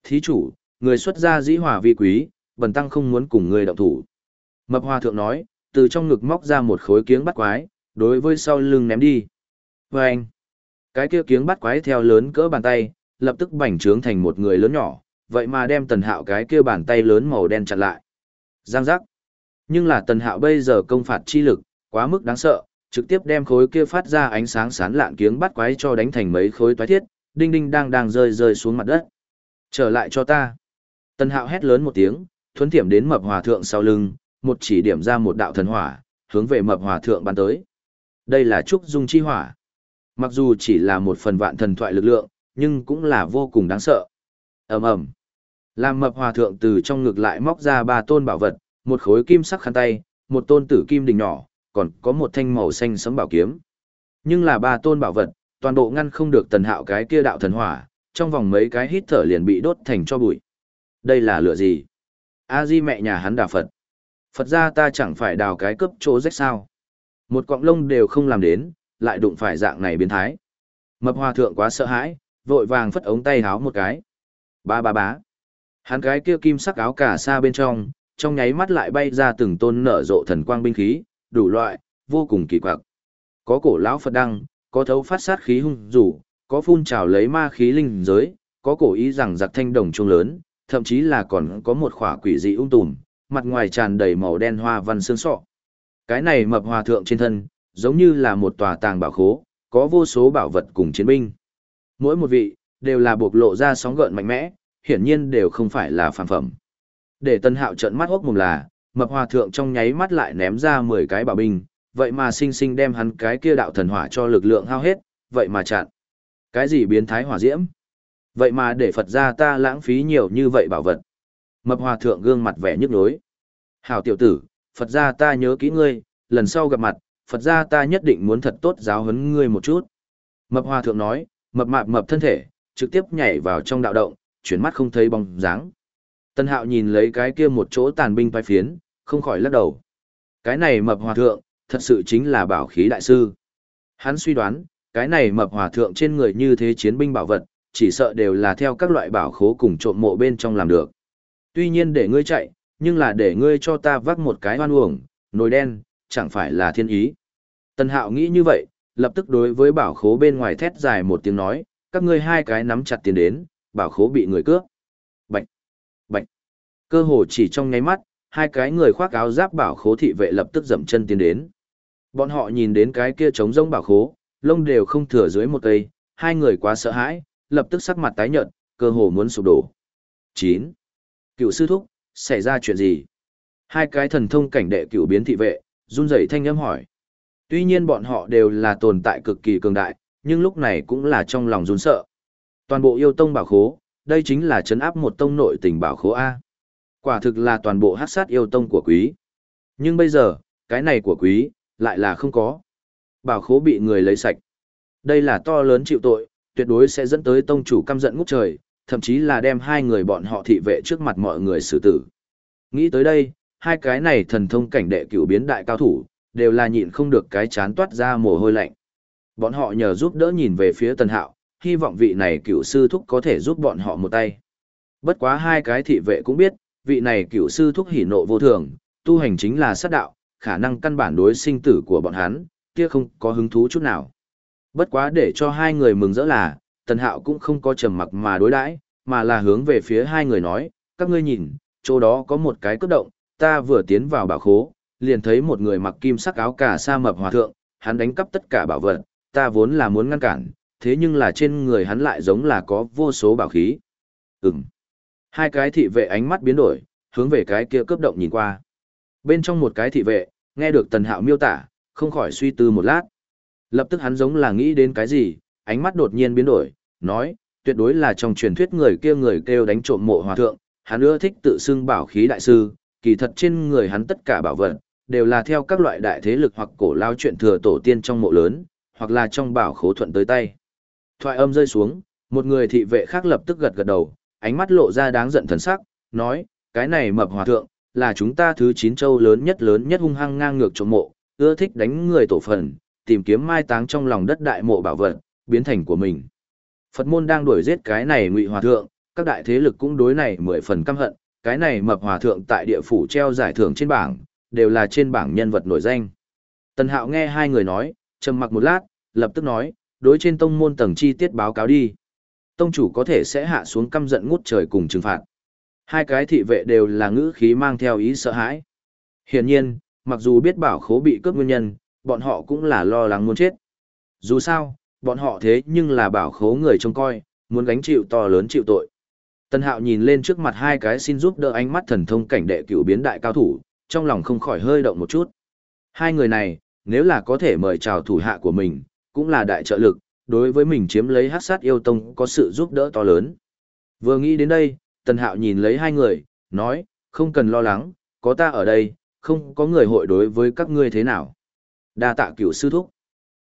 Thí chủ, người xuất gia dĩ hòa vi quý, bần tăng không muốn cùng người động thủ. Mập hòa thượng nói, từ trong ngực móc ra một khối kiếng bắt quái, đối với sau lưng ném đi. Và anh, cái kia kiếng bắt quái theo lớn cỡ bàn tay, lập tức bành trướng thành một người lớn nhỏ, vậy mà đem tần hạo cái kia bàn tay lớn màu đen chặn lại. Giang giác. Nhưng là tần hạo bây giờ công phạt chi lực, quá mức đáng sợ, trực tiếp đem khối kia phát ra ánh sáng sán lạn kiếng bắt quái cho đánh thành mấy khối toái thiết, đinh đinh đang đang rơi rơi xuống mặt đất. Trở lại cho ta. Tần hạo hét lớn một tiếng, thuấn thiểm đến mập hòa thượng sau lưng, một chỉ điểm ra một đạo thần hỏa, hướng về mập hòa thượng bắn tới. Đây là trúc dung chi hỏa. Mặc dù chỉ là một phần vạn thần thoại lực lượng, nhưng cũng là vô cùng đáng sợ. ầm ầm Làm mập hòa thượng từ trong ngực lại móc ra ba tôn bảo vật, một khối kim sắc khăn tay, một tôn tử kim đình nhỏ, còn có một thanh màu xanh sấm bảo kiếm. Nhưng là ba tôn bảo vật, toàn bộ ngăn không được tần hạo cái kia đạo thần hỏa, trong vòng mấy cái hít thở liền bị đốt thành cho bụi. Đây là lửa gì? A di mẹ nhà hắn đà Phật. Phật ra ta chẳng phải đào cái cấp chỗ rách sao. Một cọng lông đều không làm đến, lại đụng phải dạng này biến thái. Mập hòa thượng quá sợ hãi, vội vàng phất ống tay háo một cái. Ba ba bá. Hắn cái kia kim sắc áo cả xa bên trong, trong nháy mắt lại bay ra từng tôn nở rộ thần quang binh khí, đủ loại, vô cùng kỳ quặc. Có cổ lão Phật đăng, có thấu phát sát khí hung rủ, có phun trào lấy ma khí linh giới, có cổ ý rằng giặc thanh đồng trung lớn, thậm chí là còn có một khỏa quỷ dị ung tùm, mặt ngoài tràn đầy màu đen hoa văn xương sọ. Cái này mập hòa thượng trên thân, giống như là một tòa tàng bảo khố, có vô số bảo vật cùng chiến binh. Mỗi một vị, đều là bộc lộ ra sóng gợn mạnh mẽ, hiển nhiên đều không phải là phàm phẩm. Để Tân Hạo trợn mắt hốc mồm là, mập hòa thượng trong nháy mắt lại ném ra 10 cái bảo binh, vậy mà sinh sinh đem hắn cái kia đạo thần hỏa cho lực lượng hao hết, vậy mà chặn. Cái gì biến thái hỏa diễm? Vậy mà để Phật gia ta lãng phí nhiều như vậy bảo vật. Mập hòa thượng gương mặt vẻ nhức nhối. Hảo tiểu tử, Phật gia ta nhớ kỹ ngươi, lần sau gặp mặt, Phật gia ta nhất định muốn thật tốt giáo huấn ngươi một chút. Mập hòa thượng nói, mập mạp mập thân thể, trực tiếp nhảy vào trong đạo động, chuyển mắt không thấy bóng dáng. Tân hạo nhìn lấy cái kia một chỗ tàn binh vai phiến, không khỏi lắc đầu. Cái này mập hòa thượng, thật sự chính là bảo khí đại sư. Hắn suy đoán, cái này mập hòa thượng trên người như thế chiến binh bảo vật, chỉ sợ đều là theo các loại bảo khố cùng trộm mộ bên trong làm được. Tuy nhiên để ngươi chạy, nhưng là để ngươi cho ta vác một cái hoan uổng, nồi đen, chẳng phải là thiên ý. Tân hạo nghĩ như vậy, lập tức đối với bảo khố bên ngoài thét dài một tiếng nói, các ngươi hai cái nắm chặt tiền đến, bảo khố bị người cướp. Bạch! Bạch! Cơ hồ chỉ trong nháy mắt, hai cái người khoác áo giáp bảo khố thị vệ lập tức dậm chân tiến đến. Bọn họ nhìn đến cái kia trống rông bảo khố, lông đều không thừa dưới một cây, hai người quá sợ hãi, lập tức sắc mặt tái nhợt, cơ hồ muốn sụp đổ. 9. Cựu sư thúc, xảy ra chuyện gì? Hai cái thần thông cảnh đệ cựu biến thị vệ, run rẩy thanh âm hỏi. Tuy nhiên bọn họ đều là tồn tại cực kỳ cường đại, nhưng lúc này cũng là trong lòng run sợ. Toàn bộ yêu tông bảo khố, đây chính là chấn áp một tông nội tình bảo khố A. Quả thực là toàn bộ hát sát yêu tông của quý. Nhưng bây giờ, cái này của quý, lại là không có. Bảo khố bị người lấy sạch. Đây là to lớn chịu tội, tuyệt đối sẽ dẫn tới tông chủ căm giận ngút trời, thậm chí là đem hai người bọn họ thị vệ trước mặt mọi người xử tử. Nghĩ tới đây, hai cái này thần thông cảnh đệ cửu biến đại cao thủ, đều là nhịn không được cái chán toát ra mồ hôi lạnh. Bọn họ nhờ giúp đỡ nhìn về phía tần hạo, hy vọng vị này cửu sư thúc có thể giúp bọn họ một tay. Bất quá hai cái thị vệ cũng biết, vị này cửu sư thúc hỉ nộ vô thường, tu hành chính là sát đạo, khả năng căn bản đối sinh tử của bọn hắn, kia không có hứng thú chút nào. Bất quá để cho hai người mừng rỡ là, tần hạo cũng không có trầm mặc mà đối đãi mà là hướng về phía hai người nói, các ngươi nhìn, chỗ đó có một cái cấp động, ta vừa tiến vào bảo khố, liền thấy một người mặc kim sắc áo cà sa mập hòa thượng, hắn đánh cắp tất cả bảo vật, ta vốn là muốn ngăn cản, thế nhưng là trên người hắn lại giống là có vô số bảo khí. Ừm. Hai cái thị vệ ánh mắt biến đổi, hướng về cái kia cướp động nhìn qua. Bên trong một cái thị vệ, nghe được tần hạo miêu tả, không khỏi suy tư một lát. Lập tức hắn giống là nghĩ đến cái gì, ánh mắt đột nhiên biến đổi, nói, tuyệt đối là trong truyền thuyết người kia người kêu đánh trộm mộ hòa thượng, hắn ưa thích tự xưng bảo khí đại sư, kỳ thật trên người hắn tất cả bảo vật, đều là theo các loại đại thế lực hoặc cổ lao chuyện thừa tổ tiên trong mộ lớn, hoặc là trong bảo khố thuận tới tay. Thoại âm rơi xuống, một người thị vệ khác lập tức gật gật đầu, ánh mắt lộ ra đáng giận thần sắc, nói, cái này mập hòa thượng, là chúng ta thứ chín châu lớn nhất lớn nhất hung hăng ngang ngược trộm mộ, ưa thích đánh người tổ phần, tìm kiếm mai táng trong lòng đất đại mộ bảo vật, biến thành của mình. Phật môn đang đuổi giết cái này ngụy hòa thượng, các đại thế lực cũng đối này mười phần căm hận, cái này mập hòa thượng tại địa phủ treo giải thưởng trên bảng, đều là trên bảng nhân vật nổi danh. Tần Hạo nghe hai người nói, trầm mặc một lát, lập tức nói, đối trên tông môn tầng chi tiết báo cáo đi. Tông chủ có thể sẽ hạ xuống căm giận ngút trời cùng trừng phạt. Hai cái thị vệ đều là ngữ khí mang theo ý sợ hãi. Hiển nhiên, mặc dù biết bảo khố bị cướp nguyên nhân, bọn họ cũng là lo lắng muốn chết. Dù sao, bọn họ thế nhưng là bảo khố người trông coi, muốn gánh chịu to lớn chịu tội. Tân hạo nhìn lên trước mặt hai cái xin giúp đỡ ánh mắt thần thông cảnh đệ cửu biến đại cao thủ, trong lòng không khỏi hơi động một chút. Hai người này, nếu là có thể mời chào thủ hạ của mình, cũng là đại trợ lực, đối với mình chiếm lấy hát sát yêu tông có sự giúp đỡ to lớn. Vừa nghĩ đến đây, Tần Hạo nhìn lấy hai người, nói, không cần lo lắng, có ta ở đây, không có người hội đối với các ngươi thế nào. đa tạ cửu sư thúc.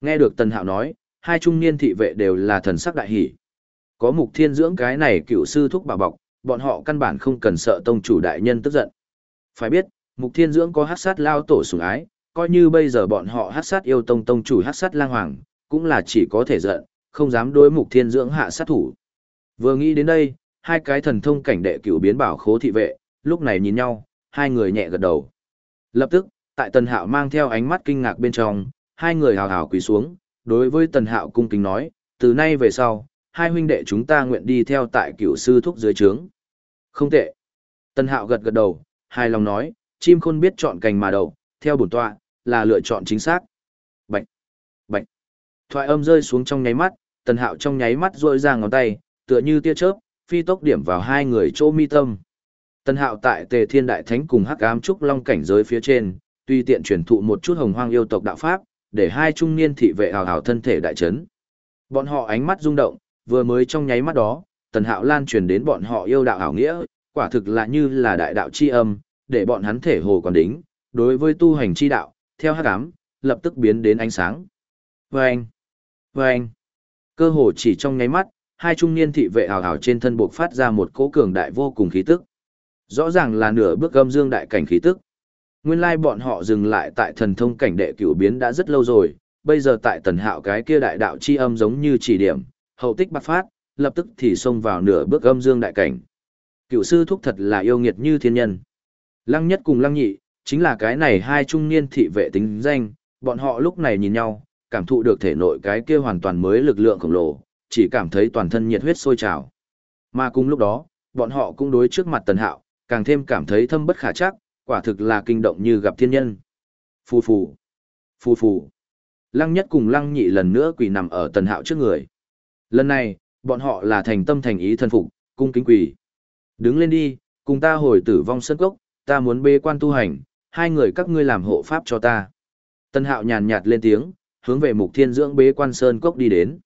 Nghe được Tần Hạo nói, hai trung niên thị vệ đều là thần sắc đại hỷ. Có mục thiên dưỡng cái này cựu sư thúc bảo bọc, bọn họ căn bản không cần sợ tông chủ đại nhân tức giận. Phải biết, mục thiên dưỡng có hát sát lao tổ sủng ái, coi như bây giờ bọn họ hát sát yêu tông tông chủ hát sát lang hoàng, cũng là chỉ có thể giận, không dám đối mục thiên dưỡng hạ sát thủ. Vừa nghĩ đến đây, hai cái thần thông cảnh đệ cửu biến bảo khố thị vệ, lúc này nhìn nhau, hai người nhẹ gật đầu. Lập tức, tại tần hạo mang theo ánh mắt kinh ngạc bên trong, hai người hào hào quỳ xuống, đối với Tần Hạo cung kính nói, từ nay về sau, hai huynh đệ chúng ta nguyện đi theo tại cửu sư thúc dưới trướng. Không tệ. Tần Hạo gật gật đầu, hài lòng nói, chim khôn biết chọn cành mà đầu, theo bổn tọa, là lựa chọn chính xác. Bạch, bạch. Thoại âm rơi xuống trong nháy mắt, Tần Hạo trong nháy mắt rôi ra ngón tay, tựa như tia chớp, phi tốc điểm vào hai người chỗ mi tâm. Tần Hạo tại Tề Thiên Đại Thánh cùng Hắc Ám Trúc Long cảnh giới phía trên, tuy tiện truyền thụ một chút hồng hoang yêu tộc đạo pháp, để hai trung niên thị vệ hào hào thân thể đại chấn. Bọn họ ánh mắt rung động, vừa mới trong nháy mắt đó, Tần Hạo lan truyền đến bọn họ yêu đạo hảo nghĩa, quả thực là như là đại đạo chi âm, để bọn hắn thể hồ còn đính, đối với tu hành chi đạo, theo hắc ám, lập tức biến đến ánh sáng. Vâng! Vâng! Cơ hồ chỉ trong nháy mắt, hai trung niên thị vệ hào hào trên thân buộc phát ra một cỗ cường đại vô cùng khí tức. Rõ ràng là nửa bước âm dương đại cảnh khí tức. Nguyên lai bọn họ dừng lại tại thần thông cảnh đệ cửu biến đã rất lâu rồi, bây giờ tại tần hạo cái kia đại đạo chi âm giống như chỉ điểm, hậu tích bạc phát, lập tức thì xông vào nửa bước âm dương đại cảnh. Cựu sư thúc thật là yêu nghiệt như thiên nhân. Lăng nhất cùng lăng nhị, chính là cái này hai trung niên thị vệ tính danh, bọn họ lúc này nhìn nhau, cảm thụ được thể nội cái kia hoàn toàn mới lực lượng khổng lồ, chỉ cảm thấy toàn thân nhiệt huyết sôi trào. Mà cùng lúc đó, bọn họ cũng đối trước mặt tần hạo, càng thêm cảm thấy thâm bất khả chắc, quả thực là kinh động như gặp thiên nhân. Phù phù, phù phù. Lăng nhất cùng lăng nhị lần nữa quỳ nằm ở tần hạo trước người. Lần này, bọn họ là thành tâm thành ý thân phục, cung kính quỳ. Đứng lên đi, cùng ta hồi tử vong sân cốc, ta muốn bê quan tu hành, hai người các ngươi làm hộ pháp cho ta. Tân hạo nhàn nhạt lên tiếng, hướng về mục thiên dưỡng bế quan sơn cốc đi đến.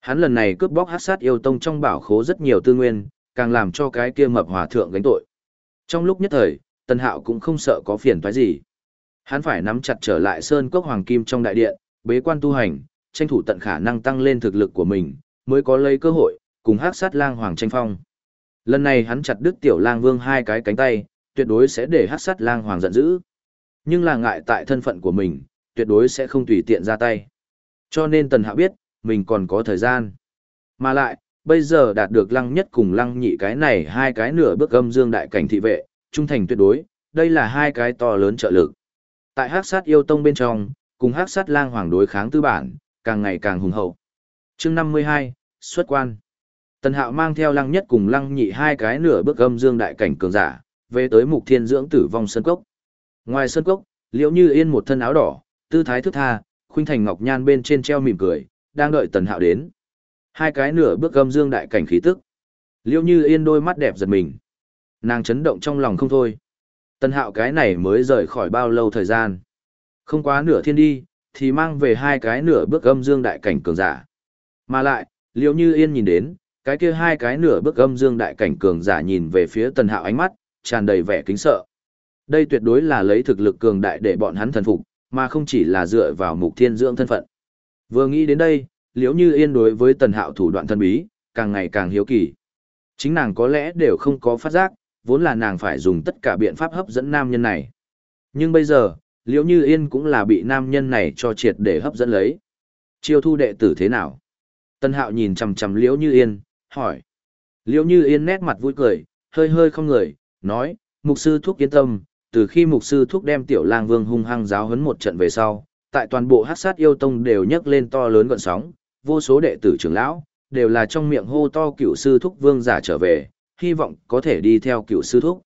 Hắn lần này cướp bóc hát sát yêu tông trong bảo khố rất nhiều tư nguyên, càng làm cho cái kia mập hòa thượng gánh tội. Trong lúc nhất thời, tân hạo cũng không sợ có phiền toái gì. Hắn phải nắm chặt trở lại sơn cốc hoàng kim trong đại điện, bế quan tu hành, tranh thủ tận khả năng tăng lên thực lực của mình, mới có lấy cơ hội, cùng hát sát lang hoàng tranh phong. Lần này hắn chặt đứt tiểu lang vương hai cái cánh tay, tuyệt đối sẽ để hát sát lang hoàng giận dữ. Nhưng là ngại tại thân phận của mình, tuyệt đối sẽ không tùy tiện ra tay. Cho nên tần hạ biết, mình còn có thời gian. Mà lại, bây giờ đạt được lăng nhất cùng lăng nhị cái này hai cái nửa bước âm dương đại cảnh thị vệ, trung thành tuyệt đối, đây là hai cái to lớn trợ lực. Tại hắc sát yêu tông bên trong, cùng hắc sát lang hoàng đối kháng tư bản, càng ngày càng hùng hậu. chương 52, xuất quan. Tần Hạo mang theo lăng nhất cùng lăng nhị hai cái nửa bước âm dương đại cảnh cường giả, về tới mục thiên dưỡng tử vong sân cốc. Ngoài sân cốc, liễu như yên một thân áo đỏ, tư thái thức tha, khuynh thành ngọc nhan bên trên treo mỉm cười, đang đợi Tần Hạo đến. Hai cái nửa bước âm dương đại cảnh khí tức. Liễu như yên đôi mắt đẹp giật mình. Nàng chấn động trong lòng không thôi. Tần Hạo cái này mới rời khỏi bao lâu thời gian. Không quá nửa thiên đi, thì mang về hai cái nửa bước âm dương đại cảnh cường giả. Mà lại, liễu như yên nhìn đến, cái kia hai cái nửa bước âm dương đại cảnh cường giả nhìn về phía tần hạo ánh mắt, tràn đầy vẻ kính sợ. Đây tuyệt đối là lấy thực lực cường đại để bọn hắn thần phục, mà không chỉ là dựa vào mục thiên dưỡng thân phận. Vừa nghĩ đến đây, liễu như yên đối với tần hạo thủ đoạn thân bí, càng ngày càng hiếu kỳ. Chính nàng có lẽ đều không có phát giác, vốn là nàng phải dùng tất cả biện pháp hấp dẫn nam nhân này. Nhưng bây giờ, liễu như yên cũng là bị nam nhân này cho triệt để hấp dẫn lấy. Chiêu thu đệ tử thế nào? Tân hạo nhìn chầm chầm liễu như yên, hỏi. Liễu như yên nét mặt vui cười, hơi hơi không người, nói, mục sư thuốc yên tâm, từ khi mục sư thuốc đem tiểu lang vương hung hăng giáo huấn một trận về sau, tại toàn bộ hát sát yêu tông đều nhấc lên to lớn gọn sóng, vô số đệ tử trưởng lão, đều là trong miệng hô to cựu sư thúc vương giả trở về, hy vọng có thể đi theo cựu sư thúc.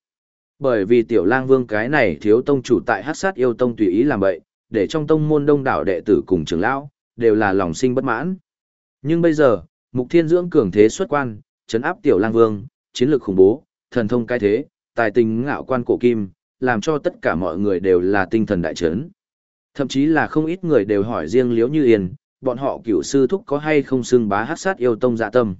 Bởi vì tiểu lang vương cái này thiếu tông chủ tại hát sát yêu tông tùy ý làm vậy, để trong tông môn đông đảo đệ tử cùng trưởng lão, đều là lòng sinh bất mãn. Nhưng bây giờ, Mục Thiên Dưỡng cường thế xuất quan, chấn áp Tiểu Lang Vương, chiến lược khủng bố, thần thông cái thế, tài tình ngạo quan cổ kim, làm cho tất cả mọi người đều là tinh thần đại chấn. Thậm chí là không ít người đều hỏi riêng Liễu Như Yên, bọn họ cửu sư thúc có hay không xưng bá hát sát yêu tông dạ tâm.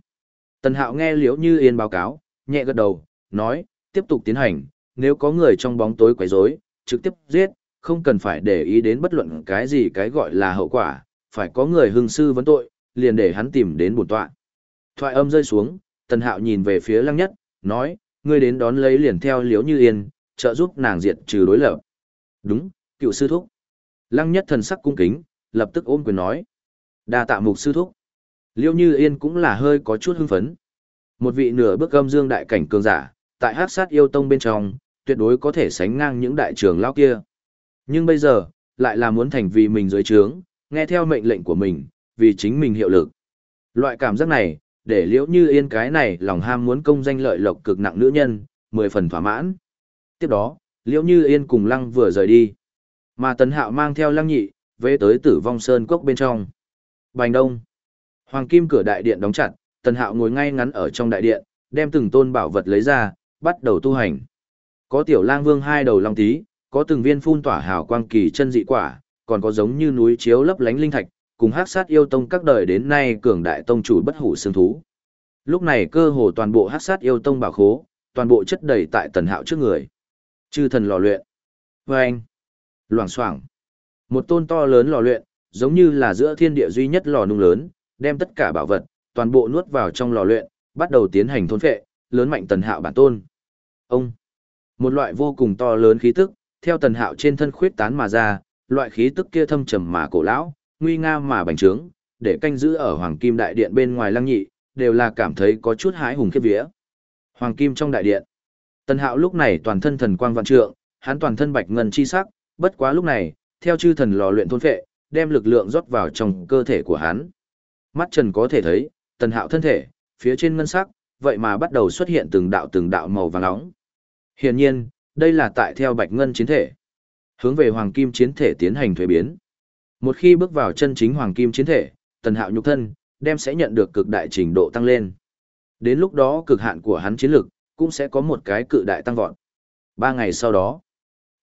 Tần Hạo nghe Liễu Như Yên báo cáo, nhẹ gật đầu, nói, tiếp tục tiến hành, nếu có người trong bóng tối quấy rối, trực tiếp giết, không cần phải để ý đến bất luận cái gì cái gọi là hậu quả, phải có người hưng sư vấn tội, liền để hắn tìm đến bổn tọa. Thoại âm rơi xuống, Tần Hạo nhìn về phía Lăng Nhất, nói, ngươi đến đón lấy liền theo Liễu Như Yên, trợ giúp nàng diệt trừ đối lập. Đúng, cựu sư thúc. Lăng Nhất thần sắc cung kính, lập tức ôm quyền nói. đa tạ mục sư thúc. Liễu Như Yên cũng là hơi có chút hưng phấn. Một vị nửa bước âm dương đại cảnh cường giả, tại hắc sát yêu tông bên trong, tuyệt đối có thể sánh ngang những đại trưởng lao kia. Nhưng bây giờ, lại là muốn thành vì mình dưới trướng, nghe theo mệnh lệnh của mình, vì chính mình hiệu lực. Loại cảm giác này, để liễu như yên cái này lòng ham muốn công danh lợi lộc cực nặng nữ nhân, mười phần thỏa mãn. Tiếp đó, liễu như yên cùng lăng vừa rời đi. Mà tần hạo mang theo lăng nhị, về tới tử vong sơn cốc bên trong. Bành đông. Hoàng kim cửa đại điện đóng chặt, tần hạo ngồi ngay ngắn ở trong đại điện, đem từng tôn bảo vật lấy ra, bắt đầu tu hành. Có tiểu lang vương hai đầu long tí, có từng viên phun tỏa hào quang kỳ chân dị quả, còn có giống như núi chiếu lấp lánh linh thạch, cùng hắc sát yêu tông các đời đến nay cường đại tông chủ bất hủ xương thú. Lúc này cơ hồ toàn bộ hắc sát yêu tông bảo khố, toàn bộ chất đầy tại tần hạo trước người. Chư thần lò luyện. Và anh. Loảng xoảng. Một tôn to lớn lò luyện, giống như là giữa thiên địa duy nhất lò nung lớn, đem tất cả bảo vật, toàn bộ nuốt vào trong lò luyện, bắt đầu tiến hành thôn phệ, lớn mạnh tần hạo bản tôn. Ông. Một loại vô cùng to lớn khí tức, theo tần hạo trên thân khuyết tán mà ra, loại khí tức kia thâm trầm mà cổ lão, nguy nga mà bành trướng, để canh giữ ở Hoàng Kim Đại Điện bên ngoài lăng nhị, đều là cảm thấy có chút hái hùng khiếp vía. Hoàng Kim trong đại điện. Tần Hạo lúc này toàn thân thần quang vạn trượng, hắn toàn thân bạch ngân chi sắc, bất quá lúc này, theo chư thần lò luyện thôn phệ, đem lực lượng rót vào trong cơ thể của hắn. Mắt Trần có thể thấy, Tần Hạo thân thể, phía trên ngân sắc, vậy mà bắt đầu xuất hiện từng đạo từng đạo màu vàng nóng. Hiển nhiên, đây là tại theo bạch ngân chiến thể. Hướng về hoàng kim chiến thể tiến hành thuế biến. Một khi bước vào chân chính hoàng kim chiến thể, tần hạo nhục thân, đem sẽ nhận được cực đại trình độ tăng lên. Đến lúc đó cực hạn của hắn chiến lực, cũng sẽ có một cái cự đại tăng vọt. Ba ngày sau đó,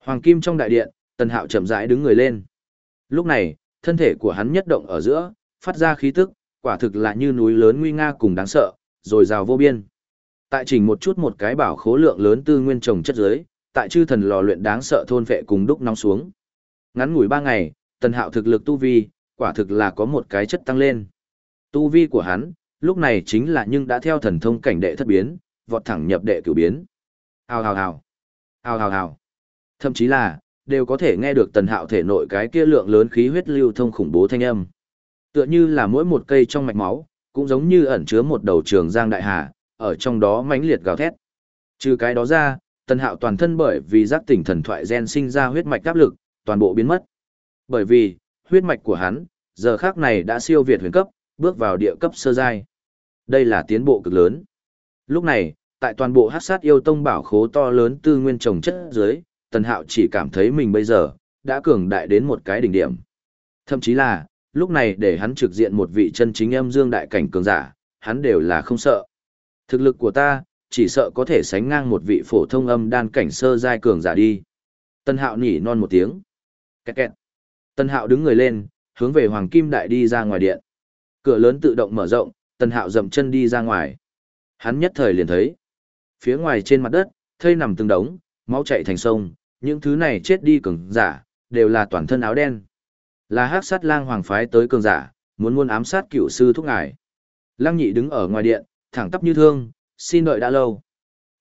hoàng kim trong đại điện, tần hạo chậm rãi đứng người lên. Lúc này, thân thể của hắn nhất động ở giữa, phát ra khí tức, quả thực là như núi lớn nguy nga cùng đáng sợ, rồi rào vô biên. Tại chỉnh một chút một cái bảo khố lượng lớn tư nguyên trồng chất giới, tại chư thần lò luyện đáng sợ thôn vệ cùng đúc nóng xuống. Ngắn ngủi ba ngày, tần hạo thực lực tu vi, quả thực là có một cái chất tăng lên. Tu vi của hắn, lúc này chính là nhưng đã theo thần thông cảnh đệ thất biến, vọt thẳng nhập đệ cửu biến. Hào hào hào. Hào hào hào. Thậm chí là, đều có thể nghe được tần hạo thể nội cái kia lượng lớn khí huyết lưu thông khủng bố thanh âm. Tựa như là mỗi một cây trong mạch máu, cũng giống như ẩn chứa một đầu trường giang đại hà, ở trong đó mãnh liệt gào thét. Trừ cái đó ra, tần hạo toàn thân bởi vì giác tỉnh thần thoại gen sinh ra huyết mạch áp lực, toàn bộ biến mất. Bởi vì, huyết mạch của hắn, giờ khác này đã siêu việt huyền cấp, bước vào địa cấp sơ giai. Đây là tiến bộ cực lớn. Lúc này, tại toàn bộ hát sát yêu tông bảo khố to lớn tư nguyên trồng chất dưới, tần hạo chỉ cảm thấy mình bây giờ, đã cường đại đến một cái đỉnh điểm. Thậm chí là, lúc này để hắn trực diện một vị chân chính âm dương đại cảnh cường giả, hắn đều là không sợ. Thực lực của ta, chỉ sợ có thể sánh ngang một vị phổ thông âm đan cảnh sơ giai cường giả đi. Tân hạo nhỉ non một tiếng. Kẹt kẹt. Tần hạo đứng người lên, hướng về Hoàng Kim Đại đi ra ngoài điện. Cửa lớn tự động mở rộng, Tần hạo dậm chân đi ra ngoài. Hắn nhất thời liền thấy. Phía ngoài trên mặt đất, thây nằm từng đống, máu chạy thành sông, những thứ này chết đi cường giả, đều là toàn thân áo đen. Là hắc sát lang hoàng phái tới cường giả, muốn muốn ám sát cựu sư thúc ngài. Lăng nhị đứng ở ngoài điện, thẳng tắp như thương, xin đợi đã lâu.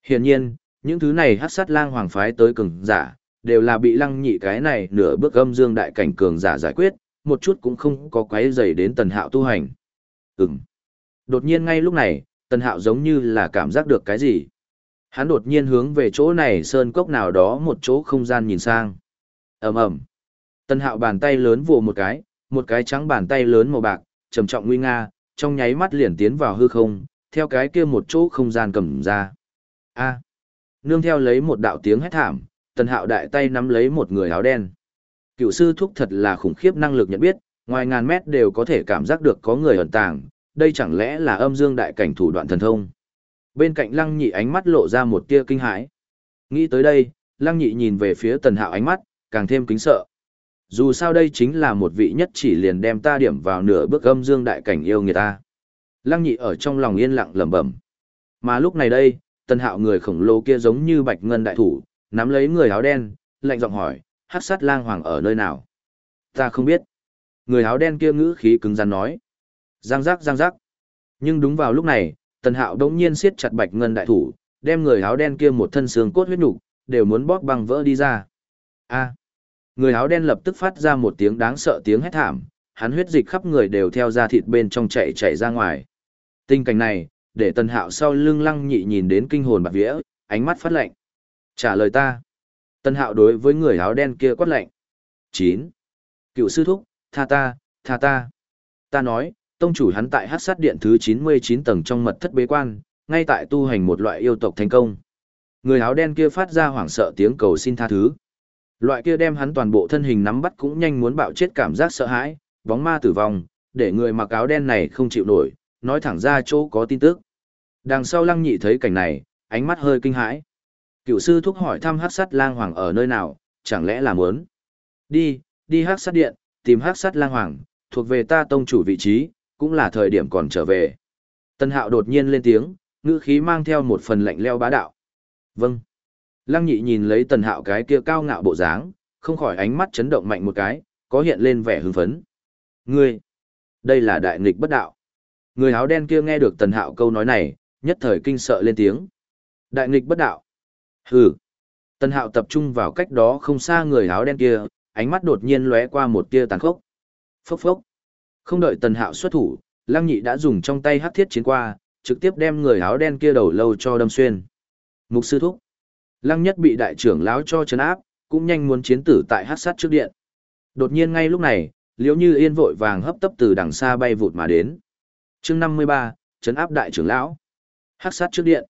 Hiển nhiên, những thứ này hắc sát lang hoàng phái tới cường giả, đều là bị lăng nhị cái này nửa bước âm dương đại cảnh cường giả giải quyết, một chút cũng không có quấy dày đến tần hạo tu hành. Ừm. Đột nhiên ngay lúc này, tần hạo giống như là cảm giác được cái gì. Hắn đột nhiên hướng về chỗ này sơn cốc nào đó một chỗ không gian nhìn sang. ầm ầm Tần hạo bàn tay lớn vùa một cái, một cái trắng bàn tay lớn màu bạc, trầm trọng nguy nga, trong nháy mắt liền tiến vào hư không, theo cái kia một chỗ không gian cầm ra. A. Nương theo lấy một đạo tiếng hét thảm, tần hạo đại tay nắm lấy một người áo đen. Cựu sư thúc thật là khủng khiếp năng lực nhận biết, ngoài ngàn mét đều có thể cảm giác được có người ẩn tàng, đây chẳng lẽ là âm dương đại cảnh thủ đoạn thần thông. Bên cạnh lăng nhị ánh mắt lộ ra một tia kinh hãi. Nghĩ tới đây, lăng nhị nhìn về phía tần hạo ánh mắt, càng thêm kính sợ. Dù sao đây chính là một vị nhất chỉ liền đem ta điểm vào nửa bước âm dương đại cảnh yêu người ta. Lăng nhị ở trong lòng yên lặng lẩm bẩm. Mà lúc này đây, tần hạo người khổng lồ kia giống như bạch ngân đại thủ, nắm lấy người áo đen, lạnh giọng hỏi, hắc sát lang hoàng ở nơi nào? Ta không biết. Người áo đen kia ngữ khí cứng rắn nói. Giang giác giang giác. Nhưng đúng vào lúc này, tần hạo đống nhiên siết chặt bạch ngân đại thủ, đem người áo đen kia một thân xương cốt huyết nục đều muốn bóp băng vỡ đi ra. A. Người áo đen lập tức phát ra một tiếng đáng sợ tiếng hét thảm, hắn huyết dịch khắp người đều theo da thịt bên trong chạy chạy ra ngoài. Tình cảnh này, để tần hạo sau lưng lăng nhị nhìn đến kinh hồn bạc vía, ánh mắt phát lạnh. Trả lời ta. tân hạo đối với người áo đen kia quát lạnh. 9. Cựu sư thúc, tha ta, tha ta. Ta nói, tông chủ hắn tại hát sát điện thứ 99 tầng trong mật thất bế quan, ngay tại tu hành một loại yêu tộc thành công. Người áo đen kia phát ra hoảng sợ tiếng cầu xin tha thứ. Loại kia đem hắn toàn bộ thân hình nắm bắt cũng nhanh muốn bạo chết cảm giác sợ hãi, bóng ma tử vong, để người mặc áo đen này không chịu nổi, nói thẳng ra chỗ có tin tức. Đằng sau lăng nhị thấy cảnh này, ánh mắt hơi kinh hãi. Cựu sư thúc hỏi thăm hát sát lang hoàng ở nơi nào, chẳng lẽ là muốn. Đi, đi hát sát điện, tìm hát sát lang hoàng, thuộc về ta tông chủ vị trí, cũng là thời điểm còn trở về. Tân hạo đột nhiên lên tiếng, ngữ khí mang theo một phần lạnh leo bá đạo. Vâng. Lăng nhị nhìn lấy tần hạo cái kia cao ngạo bộ dáng, không khỏi ánh mắt chấn động mạnh một cái, có hiện lên vẻ hưng phấn. Ngươi, đây là đại nghịch bất đạo. Người áo đen kia nghe được tần hạo câu nói này, nhất thời kinh sợ lên tiếng. Đại nghịch bất đạo. Hừ. Tần hạo tập trung vào cách đó không xa người áo đen kia, ánh mắt đột nhiên lóe qua một tia tàn khốc. Phốc phốc. Không đợi tần hạo xuất thủ, lăng nhị đã dùng trong tay hắc thiết chiến qua, trực tiếp đem người áo đen kia đầu lâu cho đâm xuyên. Mục sư thúc. Lăng nhất bị đại trưởng lão cho chấn áp, cũng nhanh muốn chiến tử tại hắc sát trước điện. Đột nhiên ngay lúc này, liễu như yên vội vàng hấp tấp từ đằng xa bay vụt mà đến. chương 53, chấn áp đại trưởng lão. Hắc sát trước điện.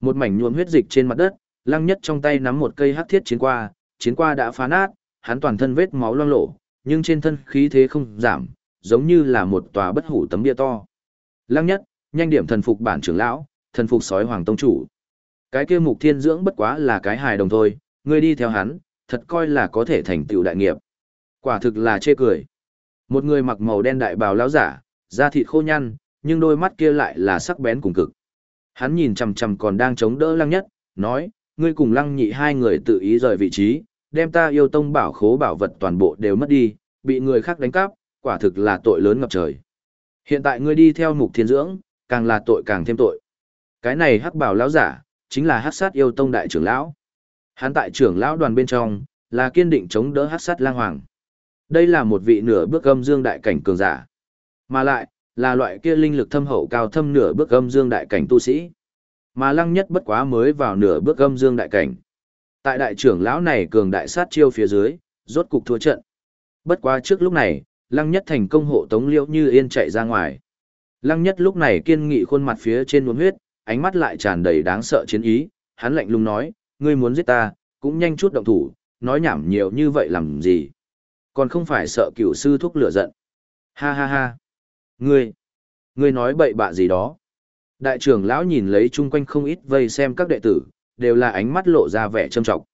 Một mảnh nhuộm huyết dịch trên mặt đất, lăng nhất trong tay nắm một cây hắc thiết chiến qua, chiến qua đã phá nát, hắn toàn thân vết máu loang lổ, nhưng trên thân khí thế không giảm, giống như là một tòa bất hủ tấm bia to. Lăng nhất, nhanh điểm thần phục bản trưởng lão, thần phục sói hoàng tông chủ. Cái kia mục thiên dưỡng bất quá là cái hài đồng thôi, ngươi đi theo hắn, thật coi là có thể thành tựu đại nghiệp. Quả thực là chê cười. Một người mặc màu đen đại bào lão giả, da thịt khô nhăn, nhưng đôi mắt kia lại là sắc bén cùng cực. Hắn nhìn chằm chằm còn đang chống đỡ lăng nhất, nói, ngươi cùng lăng nhị hai người tự ý rời vị trí, đem ta yêu tông bảo khố bảo vật toàn bộ đều mất đi, bị người khác đánh cắp, quả thực là tội lớn ngập trời. Hiện tại ngươi đi theo mục thiên dưỡng, càng là tội càng thêm tội. Cái này hắc bảo lão giả, chính là hắc sát yêu tông đại trưởng lão. Hắn tại trưởng lão đoàn bên trong, là kiên định chống đỡ hắc sát lang hoàng. Đây là một vị nửa bước âm dương đại cảnh cường giả. Mà lại, là loại kia linh lực thâm hậu cao thâm nửa bước âm dương đại cảnh tu sĩ. Mà lăng nhất bất quá mới vào nửa bước âm dương đại cảnh. Tại đại trưởng lão này cường đại sát chiêu phía dưới, rốt cục thua trận. Bất quá trước lúc này, lăng nhất thành công hộ tống liễu như yên chạy ra ngoài. Lăng nhất lúc này kiên nghị khuôn mặt phía trên nhuốm huyết, ánh mắt lại tràn đầy đáng sợ chiến ý, hắn lạnh lùng nói, ngươi muốn giết ta, cũng nhanh chút động thủ, nói nhảm nhiều như vậy làm gì. Còn không phải sợ cửu sư thúc lửa giận. Ha ha ha. Ngươi, ngươi nói bậy bạ gì đó. Đại trưởng lão nhìn lấy chung quanh không ít vây xem các đệ tử, đều là ánh mắt lộ ra vẻ trâm trọng.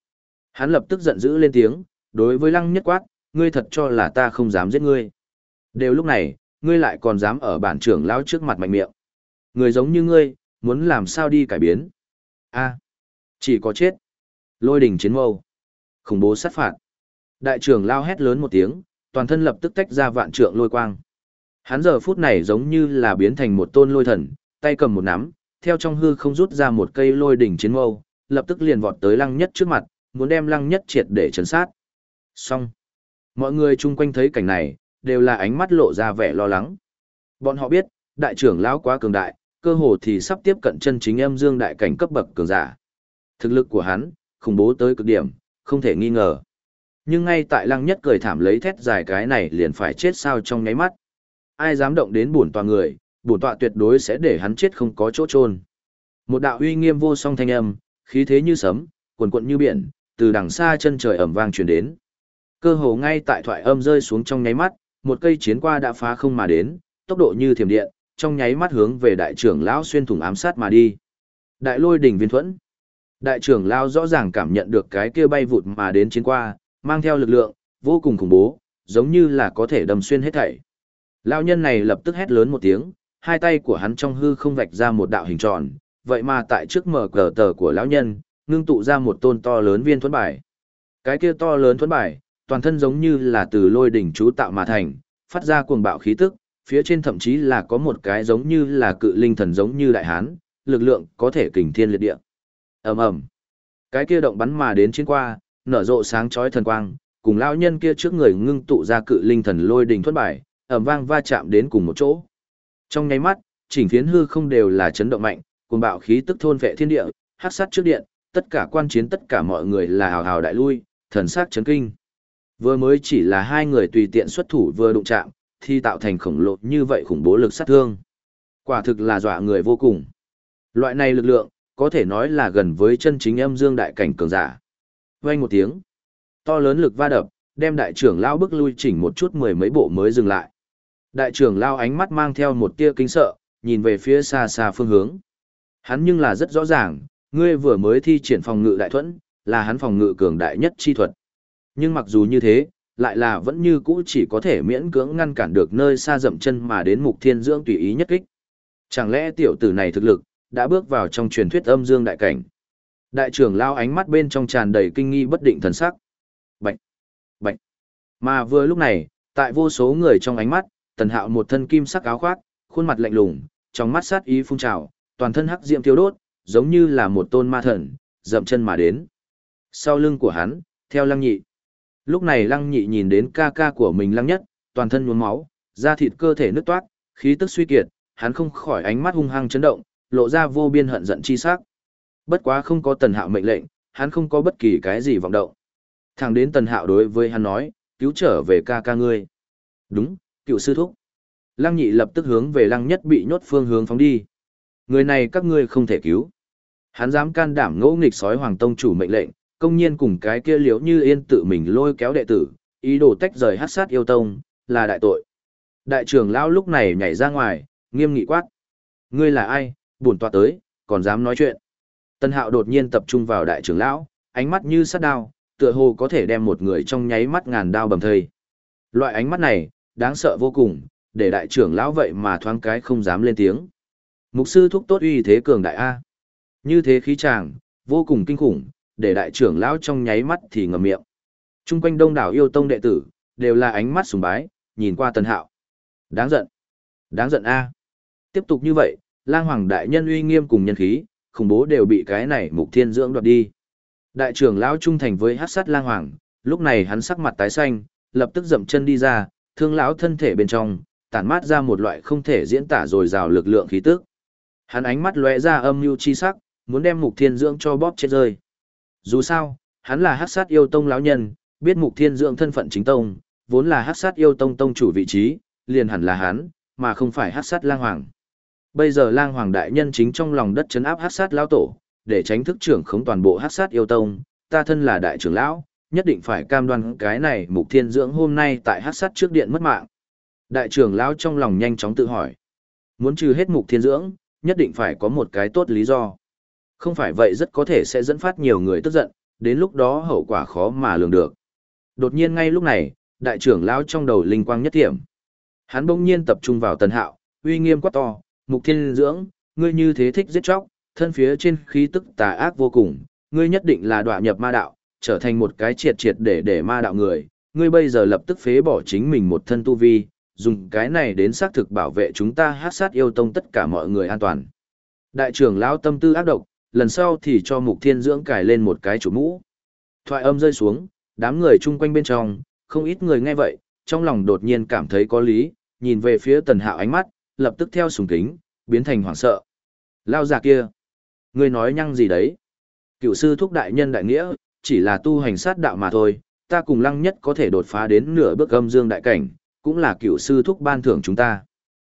Hắn lập tức giận dữ lên tiếng, đối với lăng nhất quát, ngươi thật cho là ta không dám giết ngươi. Đều lúc này, ngươi lại còn dám ở bản trưởng lão trước mặt mạnh miệng. Người giống như ngươi, muốn làm sao đi cải biến. a chỉ có chết. Lôi đỉnh chiến mâu. Khủng bố sát phạt. Đại trưởng lao hét lớn một tiếng, toàn thân lập tức tách ra vạn trượng lôi quang. Hắn giờ phút này giống như là biến thành một tôn lôi thần, tay cầm một nắm, theo trong hư không rút ra một cây lôi đỉnh chiến mâu, lập tức liền vọt tới lăng nhất trước mặt, muốn đem lăng nhất triệt để chấn sát. Xong. Mọi người chung quanh thấy cảnh này, đều là ánh mắt lộ ra vẻ lo lắng. Bọn họ biết, đại trưởng lão quá cường đại, cơ hồ thì sắp tiếp cận chân chính âm dương đại cảnh cấp bậc cường giả. Thực lực của hắn, khủng bố tới cực điểm, không thể nghi ngờ. Nhưng ngay tại lăng nhất cười thảm lấy thét dài cái này liền phải chết sao trong nháy mắt. Ai dám động đến bổn tòa người, bổn tọa tuyệt đối sẽ để hắn chết không có chỗ trôn. Một đạo uy nghiêm vô song thanh âm, khí thế như sấm, cuồn cuộn như biển, từ đằng xa chân trời ầm vang truyền đến. Cơ hồ ngay tại thoại âm rơi xuống trong nháy mắt, một cây chiến qua đã phá không mà đến, tốc độ như thiểm điện, trong nháy mắt hướng về đại trưởng lão xuyên thủng ám sát mà đi. Đại lôi đỉnh viên thuẫn. Đại trưởng lão rõ ràng cảm nhận được cái kia bay vụt mà đến chiến qua, mang theo lực lượng, vô cùng khủng bố, giống như là có thể đâm xuyên hết thảy. Lão nhân này lập tức hét lớn một tiếng, hai tay của hắn trong hư không vạch ra một đạo hình tròn, vậy mà tại trước mở cờ tờ của lão nhân, ngưng tụ ra một tôn to lớn viên thuẫn bài. Cái kia to lớn thuẫn bài, toàn thân giống như là từ lôi đỉnh chú tạo mà thành, phát ra cuồng bạo khí tức, phía trên thậm chí là có một cái giống như là cự linh thần giống như đại hán, lực lượng có thể kình thiên liệt địa. Ầm ầm. Cái kia động bắn mà đến trên qua, nở rộ sáng chói thần quang, cùng lão nhân kia trước người ngưng tụ ra cự linh thần lôi đỉnh thuẫn bài, ầm vang va chạm đến cùng một chỗ. Trong nháy mắt, chỉnh phiến hư không đều là chấn động mạnh, cuồng bạo khí tức thôn vệ thiên địa, hắc sát trước điện, tất cả quan chiến tất cả mọi người là hào hào đại lui, thần sắc chấn kinh. Vừa mới chỉ là hai người tùy tiện xuất thủ vừa đụng chạm, thì tạo thành khổng lồ như vậy khủng bố lực sát thương. Quả thực là dọa người vô cùng. Loại này lực lượng, có thể nói là gần với chân chính âm dương đại cảnh cường giả. Vang một tiếng, to lớn lực va đập, đem đại trưởng lao bức lui chỉnh một chút mười mấy bộ mới dừng lại. Đại trưởng lao ánh mắt mang theo một tia kinh sợ, nhìn về phía xa xa phương hướng. Hắn nhưng là rất rõ ràng, ngươi vừa mới thi triển phòng ngự đại thuẫn, là hắn phòng ngự cường đại nhất chi thuật. Nhưng mặc dù như thế, lại là vẫn như cũ chỉ có thể miễn cưỡng ngăn cản được nơi xa dậm chân mà đến mục thiên dưỡng tùy ý nhất kích. Chẳng lẽ tiểu tử này thực lực, đã bước vào trong truyền thuyết âm dương đại cảnh. Đại trưởng lao ánh mắt bên trong tràn đầy kinh nghi bất định thần sắc. Bạch! Bạch! Mà vừa lúc này, tại vô số người trong ánh mắt, tần hạo một thân kim sắc áo khoác, khuôn mặt lạnh lùng, trong mắt sát ý phun trào, toàn thân hắc diệm tiêu đốt, giống như là một tôn ma thần, dậm chân mà đến. Sau lưng của hắn, theo lăng nhị. Lúc này lăng nhị nhìn đến ca ca của mình lăng nhất, toàn thân nhuốm máu, da thịt cơ thể nứt toát, khí tức suy kiệt, hắn không khỏi ánh mắt hung hăng chấn động, lộ ra vô biên hận giận chi sắc. Bất quá không có tần hạo mệnh lệnh, hắn không có bất kỳ cái gì vọng động. Thẳng đến tần hạo đối với hắn nói, cứu trở về ca ca ngươi. Đúng, cựu sư thúc. Lăng nhị lập tức hướng về lăng nhất bị nhốt phương hướng phóng đi. Người này các ngươi không thể cứu. Hắn dám can đảm ngỗ nghịch sói hoàng tông chủ mệnh lệnh, công nhiên cùng cái kia liễu như yên tự mình lôi kéo đệ tử, ý đồ tách rời hát sát yêu tông, là đại tội. Đại trưởng lão lúc này nhảy ra ngoài, nghiêm nghị quát. Ngươi là ai, buồn tọa tới, còn dám nói chuyện. Tân hạo đột nhiên tập trung vào đại trưởng lão, ánh mắt như sát đao, tựa hồ có thể đem một người trong nháy mắt ngàn đao bầm thây. Loại ánh mắt này, đáng sợ vô cùng, để đại trưởng lão vậy mà thoáng cái không dám lên tiếng. Mục sư thúc tốt uy thế cường đại A. Như thế khí chàng, vô cùng kinh khủng, để đại trưởng lão trong nháy mắt thì ngậm miệng. Trung quanh đông đảo yêu tông đệ tử, đều là ánh mắt sùng bái, nhìn qua tần hạo. Đáng giận. Đáng giận A. Tiếp tục như vậy, lang hoàng đại nhân uy nghiêm cùng nhân khí, khủng bố đều bị cái này mục thiên dưỡng đoạt đi. Đại trưởng lão trung thành với hát sát lang hoàng, lúc này hắn sắc mặt tái xanh, lập tức dậm chân đi ra, thương lão thân thể bên trong, tản mát ra một loại không thể diễn tả rồi rào lực lượng khí tức. Hắn ánh mắt lóe ra âm mưu chi sắc, muốn đem mục thiên dưỡng cho bóp chết rơi. Dù sao, hắn là hát sát yêu tông lão nhân, biết mục thiên dưỡng thân phận chính tông, vốn là hát sát yêu tông tông chủ vị trí, liền hẳn là hắn, mà không phải hát sát lang hoàng. Bây giờ lang hoàng đại nhân chính trong lòng đất chấn áp hát sát lão tổ, để tránh thức trưởng khống toàn bộ hát sát yêu tông, ta thân là đại trưởng lão, nhất định phải cam đoan cái này mục thiên dưỡng hôm nay tại hát sát trước điện mất mạng. Đại trưởng lão trong lòng nhanh chóng tự hỏi. Muốn trừ hết mục thiên dưỡng, nhất định phải có một cái tốt lý do. Không phải vậy rất có thể sẽ dẫn phát nhiều người tức giận, đến lúc đó hậu quả khó mà lường được. Đột nhiên ngay lúc này, đại trưởng lão trong đầu linh quang nhất điểm. Hắn bỗng nhiên tập trung vào tần hạo, uy nghiêm quá to, mục thiên dưỡng, ngươi như thế thích giết chóc, thân phía trên khí tức tà ác vô cùng, ngươi nhất định là đọa nhập ma đạo, trở thành một cái triệt triệt để để ma đạo người, ngươi bây giờ lập tức phế bỏ chính mình một thân tu vi, dùng cái này đến xác thực bảo vệ chúng ta hát sát yêu tông tất cả mọi người an toàn. Đại trưởng lão tâm tư ác độc, lần sau thì cho mục thiên dưỡng cài lên một cái chủ mũ. Thoại âm rơi xuống, đám người chung quanh bên trong, không ít người nghe vậy, trong lòng đột nhiên cảm thấy có lý, nhìn về phía tần hạo ánh mắt, lập tức theo sùng kính, biến thành hoảng sợ. Lao già kia, ngươi nói nhăng gì đấy? Cựu sư thúc đại nhân đại nghĩa, chỉ là tu hành sát đạo mà thôi, ta cùng lăng nhất có thể đột phá đến nửa bước âm dương đại cảnh, cũng là cựu sư thúc ban thưởng chúng ta.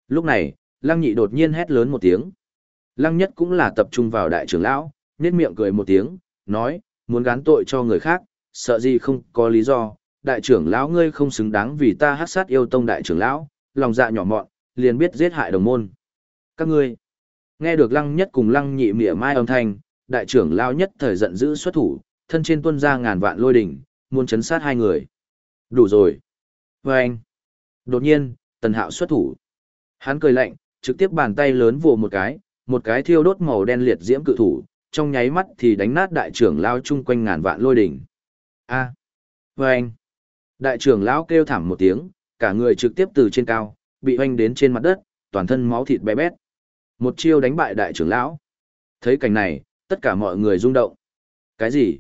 Lúc này, lăng nhị đột nhiên hét lớn một tiếng. Lăng nhất cũng là tập trung vào đại trưởng lão, nét miệng cười một tiếng, nói, muốn gán tội cho người khác, sợ gì không có lý do, đại trưởng lão ngươi không xứng đáng vì ta hát sát yêu tông đại trưởng lão, lòng dạ nhỏ mọn, liền biết giết hại đồng môn. Các ngươi, nghe được lăng nhất cùng lăng nhị mỉa mai âm thanh, đại trưởng lão nhất thời giận dữ xuất thủ, thân trên tuân ra ngàn vạn lôi đỉnh, muốn chấn sát hai người. Đủ rồi. Và anh. Đột nhiên, tần hạo xuất thủ. Hắn cười lạnh, trực tiếp bàn tay lớn vồ một cái, một cái thiêu đốt màu đen liệt diễm cự thủ, trong nháy mắt thì đánh nát đại trưởng lao chung quanh ngàn vạn lôi đỉnh. A. À. Và anh. Đại trưởng lão kêu thảm một tiếng, cả người trực tiếp từ trên cao, bị hoanh đến trên mặt đất, toàn thân máu thịt bé bét. Một chiêu đánh bại đại trưởng lão. Thấy cảnh này, tất cả mọi người rung động. Cái gì?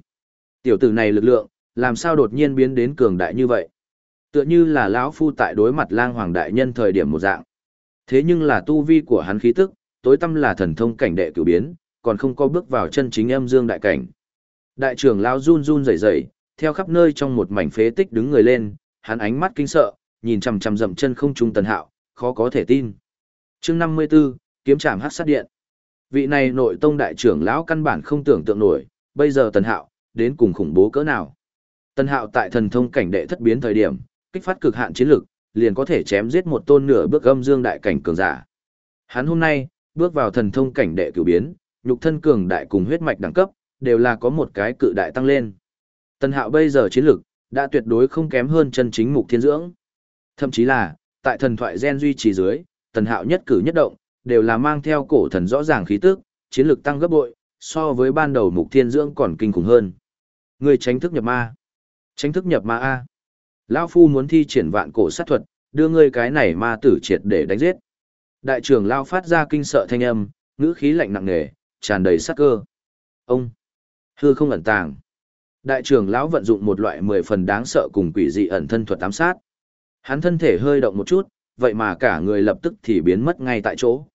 Tiểu tử này lực lượng, làm sao đột nhiên biến đến cường đại như vậy? Tựa như là lão phu tại đối mặt lang hoàng đại nhân thời điểm một dạng. Thế nhưng là tu vi của hắn khí tức, tối tâm là thần thông cảnh đệ cửu biến, còn không có bước vào chân chính âm dương đại cảnh. Đại trưởng lão run run rẩy rẩy, theo khắp nơi trong một mảnh phế tích đứng người lên, hắn ánh mắt kinh sợ, nhìn chằm chằm dậm chân không trung tần hạo, khó có thể tin. chương 54, kiếm trảm hắc sát điện. Vị này nội tông đại trưởng lão căn bản không tưởng tượng nổi, bây giờ tần hạo, đến cùng khủng bố cỡ nào. Tần hạo tại thần thông cảnh đệ thất biến thời điểm, kích phát cực hạn chiến lực, liền có thể chém giết một tôn nửa bước âm dương đại cảnh cường giả. Hắn hôm nay, bước vào thần thông cảnh đệ cửu biến, nhục thân cường đại cùng huyết mạch đẳng cấp, đều là có một cái cự đại tăng lên. Tần Hạo bây giờ chiến lực đã tuyệt đối không kém hơn chân chính mục thiên dưỡng. Thậm chí là, tại thần thoại gen duy trì dưới, Tần Hạo nhất cử nhất động, đều là mang theo cổ thần rõ ràng khí tức, chiến lực tăng gấp bội, so với ban đầu mục thiên dưỡng còn kinh khủng hơn. Người tránh thức nhập ma. Tránh thức nhập ma A. Lão Phu muốn thi triển vạn cổ sát thuật, đưa ngươi cái này ma tử triệt để đánh giết. Đại trưởng Lao phát ra kinh sợ thanh âm, ngữ khí lạnh nặng nề, tràn đầy sát cơ. Ông! Hư không ẩn tàng. Đại trưởng lão vận dụng một loại mười phần đáng sợ cùng quỷ dị ẩn thân thuật ám sát. Hắn thân thể hơi động một chút, vậy mà cả người lập tức thì biến mất ngay tại chỗ.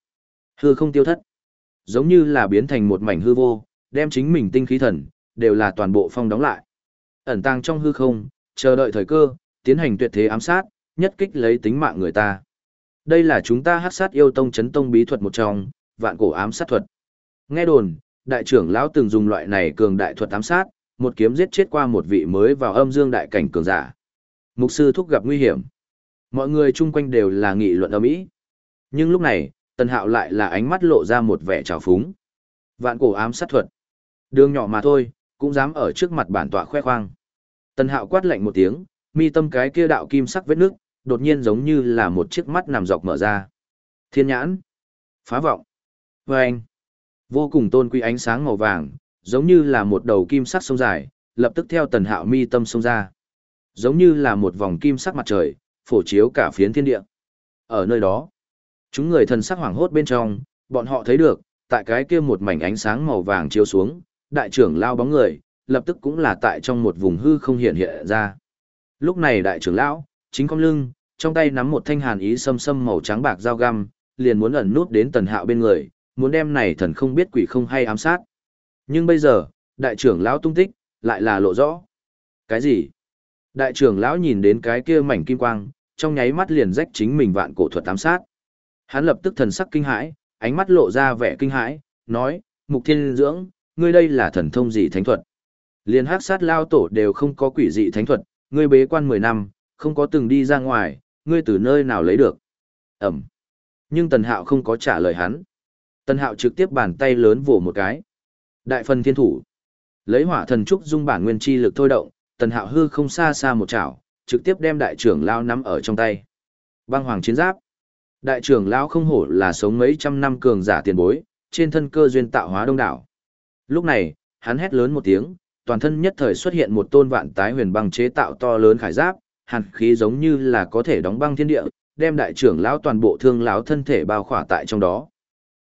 Hư không tiêu thất. Giống như là biến thành một mảnh hư vô, đem chính mình tinh khí thần, đều là toàn bộ phong đóng lại. Ẩn tàng trong hư không, chờ đợi thời cơ, tiến hành tuyệt thế ám sát, nhất kích lấy tính mạng người ta. Đây là chúng ta hát sát yêu tông chấn tông bí thuật một trong, vạn cổ ám sát thuật. Nghe đồn, đại trưởng lão từng dùng loại này cường đại thuật ám sát, một kiếm giết chết qua một vị mới vào âm dương đại cảnh cường giả. Mục sư thúc gặp nguy hiểm. Mọi người chung quanh đều là nghị luận ầm ĩ. Nhưng lúc này, Tần Hạo lại là ánh mắt lộ ra một vẻ trào phúng. Vạn cổ ám sát thuật. Đường nhỏ mà thôi, cũng dám ở trước mặt bản tọa khoe khoang. Tần Hạo quát lạnh một tiếng, mi tâm cái kia đạo kim sắc vết nước, đột nhiên giống như là một chiếc mắt nằm dọc mở ra. Thiên nhãn. Phá vọng. Và anh. Vô cùng tôn quý ánh sáng màu vàng, giống như là một đầu kim sắc sông dài, lập tức theo tần hạo mi tâm sông ra. Giống như là một vòng kim sắc mặt trời, phổ chiếu cả phiến thiên địa. Ở nơi đó, chúng người thần sắc hoảng hốt bên trong, bọn họ thấy được, tại cái kia một mảnh ánh sáng màu vàng chiếu xuống, đại trưởng lao bóng người, lập tức cũng là tại trong một vùng hư không hiện hiện ra. Lúc này đại trưởng lão, chính con lưng, trong tay nắm một thanh hàn ý sâm sâm màu trắng bạc dao găm, liền muốn ẩn nút đến tần hạo bên người, muốn đem này thần không biết quỷ không hay ám sát. Nhưng bây giờ, đại trưởng lão tung tích, lại là lộ rõ. Cái gì? Đại trưởng lão nhìn đến cái kia mảnh kim quang, trong nháy mắt liền rách chính mình vạn cổ thuật ám sát. Hắn lập tức thần sắc kinh hãi, ánh mắt lộ ra vẻ kinh hãi, nói, mục thiên dưỡng, ngươi đây là thần thông gì thánh thuật? Liên hắc sát lao tổ đều không có quỷ dị thánh thuật, ngươi bế quan 10 năm, không có từng đi ra ngoài, ngươi từ nơi nào lấy được? Ẩm. Nhưng Tần Hạo không có trả lời hắn. Tần Hạo trực tiếp bàn tay lớn vồ một cái. Đại phần thiên thủ. Lấy hỏa thần trúc dung bản nguyên chi lực thôi động, Tần Hạo hư không xa xa một chảo, trực tiếp đem đại trưởng lao nắm ở trong tay. Băng hoàng chiến giáp. Đại trưởng lão không hổ là sống mấy trăm năm cường giả tiền bối, trên thân cơ duyên tạo hóa đông đảo. Lúc này, hắn hét lớn một tiếng, toàn thân nhất thời xuất hiện một tôn vạn tái huyền băng chế tạo to lớn khải giáp, hàn khí giống như là có thể đóng băng thiên địa, đem đại trưởng lão toàn bộ thương lão thân thể bao khỏa tại trong đó.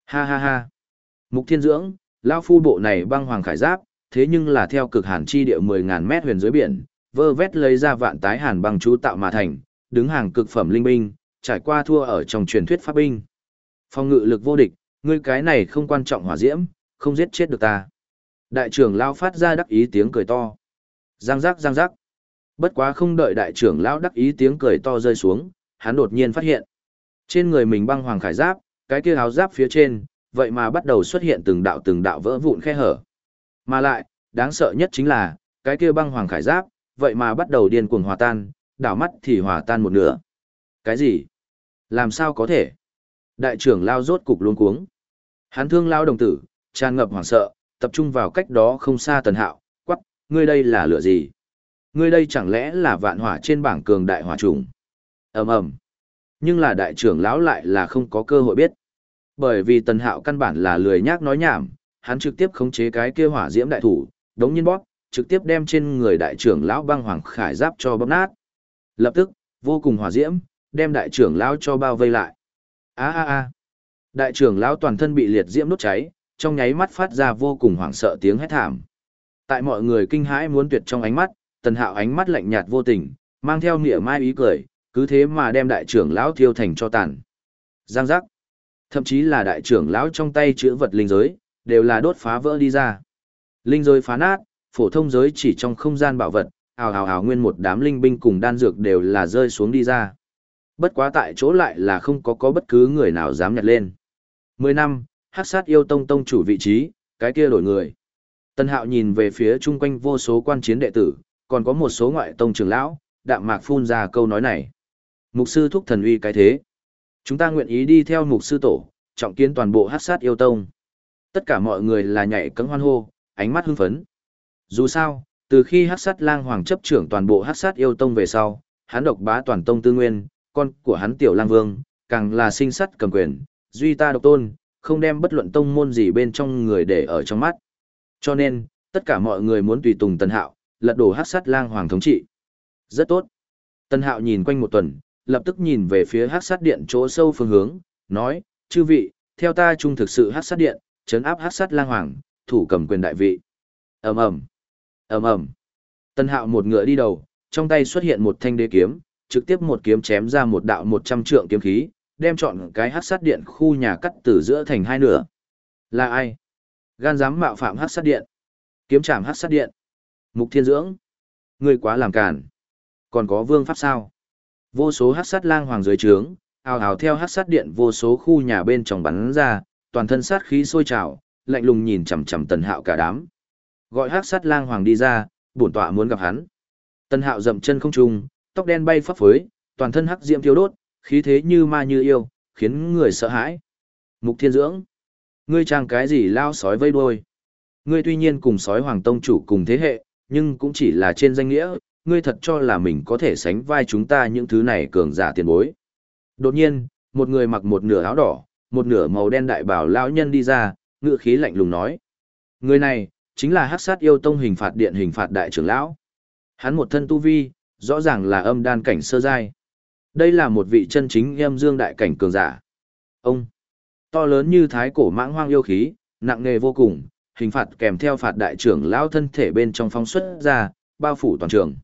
Ha ha ha. Mục Thiên Dưỡng, lão phu bộ này băng hoàng khải giáp, thế nhưng là theo cực hàn chi địa 10000 mét huyền dưới biển, vơ vét lấy ra vạn tái hàn băng chú tạo mà thành, đứng hàng cực phẩm linh binh, trải qua thua ở trong truyền thuyết pháp binh. Phong ngự lực vô địch, ngươi cái này không quan trọng hỏa diễm, không giết chết được ta. Đại trưởng lão phát ra đắc ý tiếng cười to. Giang giác giang giác. Bất quá không đợi đại trưởng lão đắc ý tiếng cười to rơi xuống, hắn đột nhiên phát hiện. Trên người mình băng hoàng khải giáp, cái kia áo giáp phía trên, vậy mà bắt đầu xuất hiện từng đạo từng đạo vỡ vụn khe hở. Mà lại, đáng sợ nhất chính là, cái kia băng hoàng khải giáp, vậy mà bắt đầu điên cuồng hòa tan, đảo mắt thì hòa tan một nửa. Cái gì? Làm sao có thể? Đại trưởng lao rốt cục luống cuống. Hắn thương lao đồng tử, tràn ngập hoảng sợ, tập trung vào cách đó không xa tần hạo, quắc, ngươi đây là lửa gì? Ngươi đây chẳng lẽ là vạn hỏa trên bảng cường đại hỏa trùng? ầm ầm Nhưng là đại trưởng lão lại là không có cơ hội biết. Bởi vì tần hạo căn bản là lười nhác nói nhảm, hắn trực tiếp khống chế cái kia hỏa diễm đại thủ, đống nhiên bóp, trực tiếp đem trên người đại trưởng lão băng hoàng khải giáp cho bóp nát. Lập tức, vô cùng hỏa diễm, đem đại trưởng lão cho bao vây lại. A a a. Đại trưởng lão toàn thân bị liệt diễm đốt cháy, trong nháy mắt phát ra vô cùng hoảng sợ tiếng hét thảm. Tại mọi người kinh hãi muốn tuyệt trong ánh mắt, Tần Hạo ánh mắt lạnh nhạt vô tình, mang theo nghĩa mai ý cười, cứ thế mà đem đại trưởng lão thiêu thành cho tàn. Giang giác. Thậm chí là đại trưởng lão trong tay chữa vật linh giới, đều là đốt phá vỡ đi ra. Linh giới phá nát, phổ thông giới chỉ trong không gian bảo vật, ào ào ào nguyên một đám linh binh cùng đan dược đều là rơi xuống đi ra. Bất quá tại chỗ lại là không có có bất cứ người nào dám nhặt lên. Mười năm, hắc sát yêu tông tông chủ vị trí, cái kia đổi người. Tân hạo nhìn về phía chung quanh vô số quan chiến đệ tử, còn có một số ngoại tông trưởng lão, đạm mạc phun ra câu nói này. Mục sư thúc thần uy cái thế. Chúng ta nguyện ý đi theo mục sư tổ, trọng kiến toàn bộ hắc sát yêu tông. Tất cả mọi người là nhảy cẫng hoan hô, ánh mắt hưng phấn. Dù sao, từ khi hắc sát lang hoàng chấp trưởng toàn bộ hắc sát yêu tông về sau, hắn độc bá toàn tông tư nguyên, con của hắn tiểu lang vương, càng là sinh sắt cầm quyền, duy ta độc tôn, không đem bất luận tông môn gì bên trong người để ở trong mắt. Cho nên, tất cả mọi người muốn tùy tùng Tần Hạo, lật đổ hắc sát lang hoàng thống trị. Rất tốt. Tần Hạo nhìn quanh một tuần, lập tức nhìn về phía hắc sát điện chỗ sâu phương hướng, nói, chư vị, theo ta chung thực sự hắc sát điện, chấn áp hắc sát lang hoàng, thủ cầm quyền đại vị. ầm ầm ầm ầm Tần Hạo một ngựa đi đầu, trong tay xuất hiện một thanh đế kiếm, trực tiếp một kiếm chém ra một đạo một trăm trượng kiếm khí, đem chọn cái hắc sát điện khu nhà cắt từ giữa thành hai nửa. Là ai? Gan dám mạo phạm hắc sát điện. Kiếm trảm hắc sát điện. Mục Thiên Dưỡng. người quá làm cản. Còn có vương pháp sao? Vô số hắc sát lang hoàng dưới trướng, ào ào theo hắc sát điện vô số khu nhà bên trong bắn ra, toàn thân sát khí sôi trào, lạnh lùng nhìn chằm chằm Tần Hạo cả đám. Gọi hắc sát lang hoàng đi ra, bổn tọa muốn gặp hắn. Tần Hạo dậm chân không trung, tóc đen bay phấp phới, toàn thân hắc diễm thiêu đốt, khí thế như ma như yêu, khiến người sợ hãi. Mục Thiên Dưỡng, ngươi trang cái gì lao sói vây đuôi? Ngươi tuy nhiên cùng sói hoàng tông chủ cùng thế hệ, nhưng cũng chỉ là trên danh nghĩa, ngươi thật cho là mình có thể sánh vai chúng ta những thứ này cường giả tiền bối. Đột nhiên, một người mặc một nửa áo đỏ, một nửa màu đen đại bảo lão nhân đi ra, ngựa khí lạnh lùng nói. Người này, chính là hắc sát yêu tông hình phạt điện hình phạt đại trưởng lão. Hắn một thân tu vi, rõ ràng là âm đan cảnh sơ giai. Đây là một vị chân chính âm dương đại cảnh cường giả. Ông, to lớn như thái cổ mãng hoang yêu khí, nặng nề vô cùng, hình phạt kèm theo phạt đại trưởng lão thân thể bên trong phóng xuất ra, bao phủ toàn trường.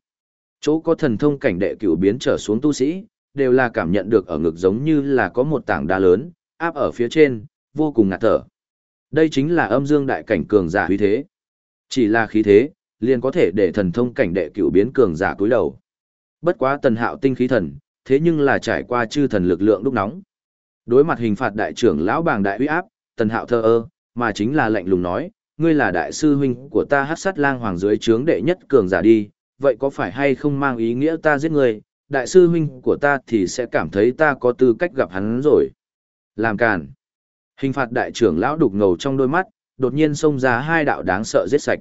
Chỗ có thần thông cảnh đệ cửu biến trở xuống tu sĩ, đều là cảm nhận được ở ngực giống như là có một tảng đá lớn, áp ở phía trên, vô cùng ngạt thở. Đây chính là âm dương đại cảnh cường giả huy thế. Chỉ là khí thế, liền có thể để thần thông cảnh đệ cửu biến cường giả cúi đầu. Bất quá tần hạo tinh khí thần, thế nhưng là trải qua chư thần lực lượng lúc nóng. Đối mặt hình phạt đại trưởng lão bàng đại uy áp, tần hạo thơ ơ, mà chính là lệnh lùng nói, ngươi là đại sư huynh của ta hát sát lang hoàng dưới trướng đệ nhất cường giả đi, vậy có phải hay không mang ý nghĩa ta giết ngươi, đại sư huynh của ta thì sẽ cảm thấy ta có tư cách gặp hắn rồi. Làm càn. Hình phạt đại trưởng lão đục ngầu trong đôi mắt, đột nhiên xông ra hai đạo đáng sợ giết sạch.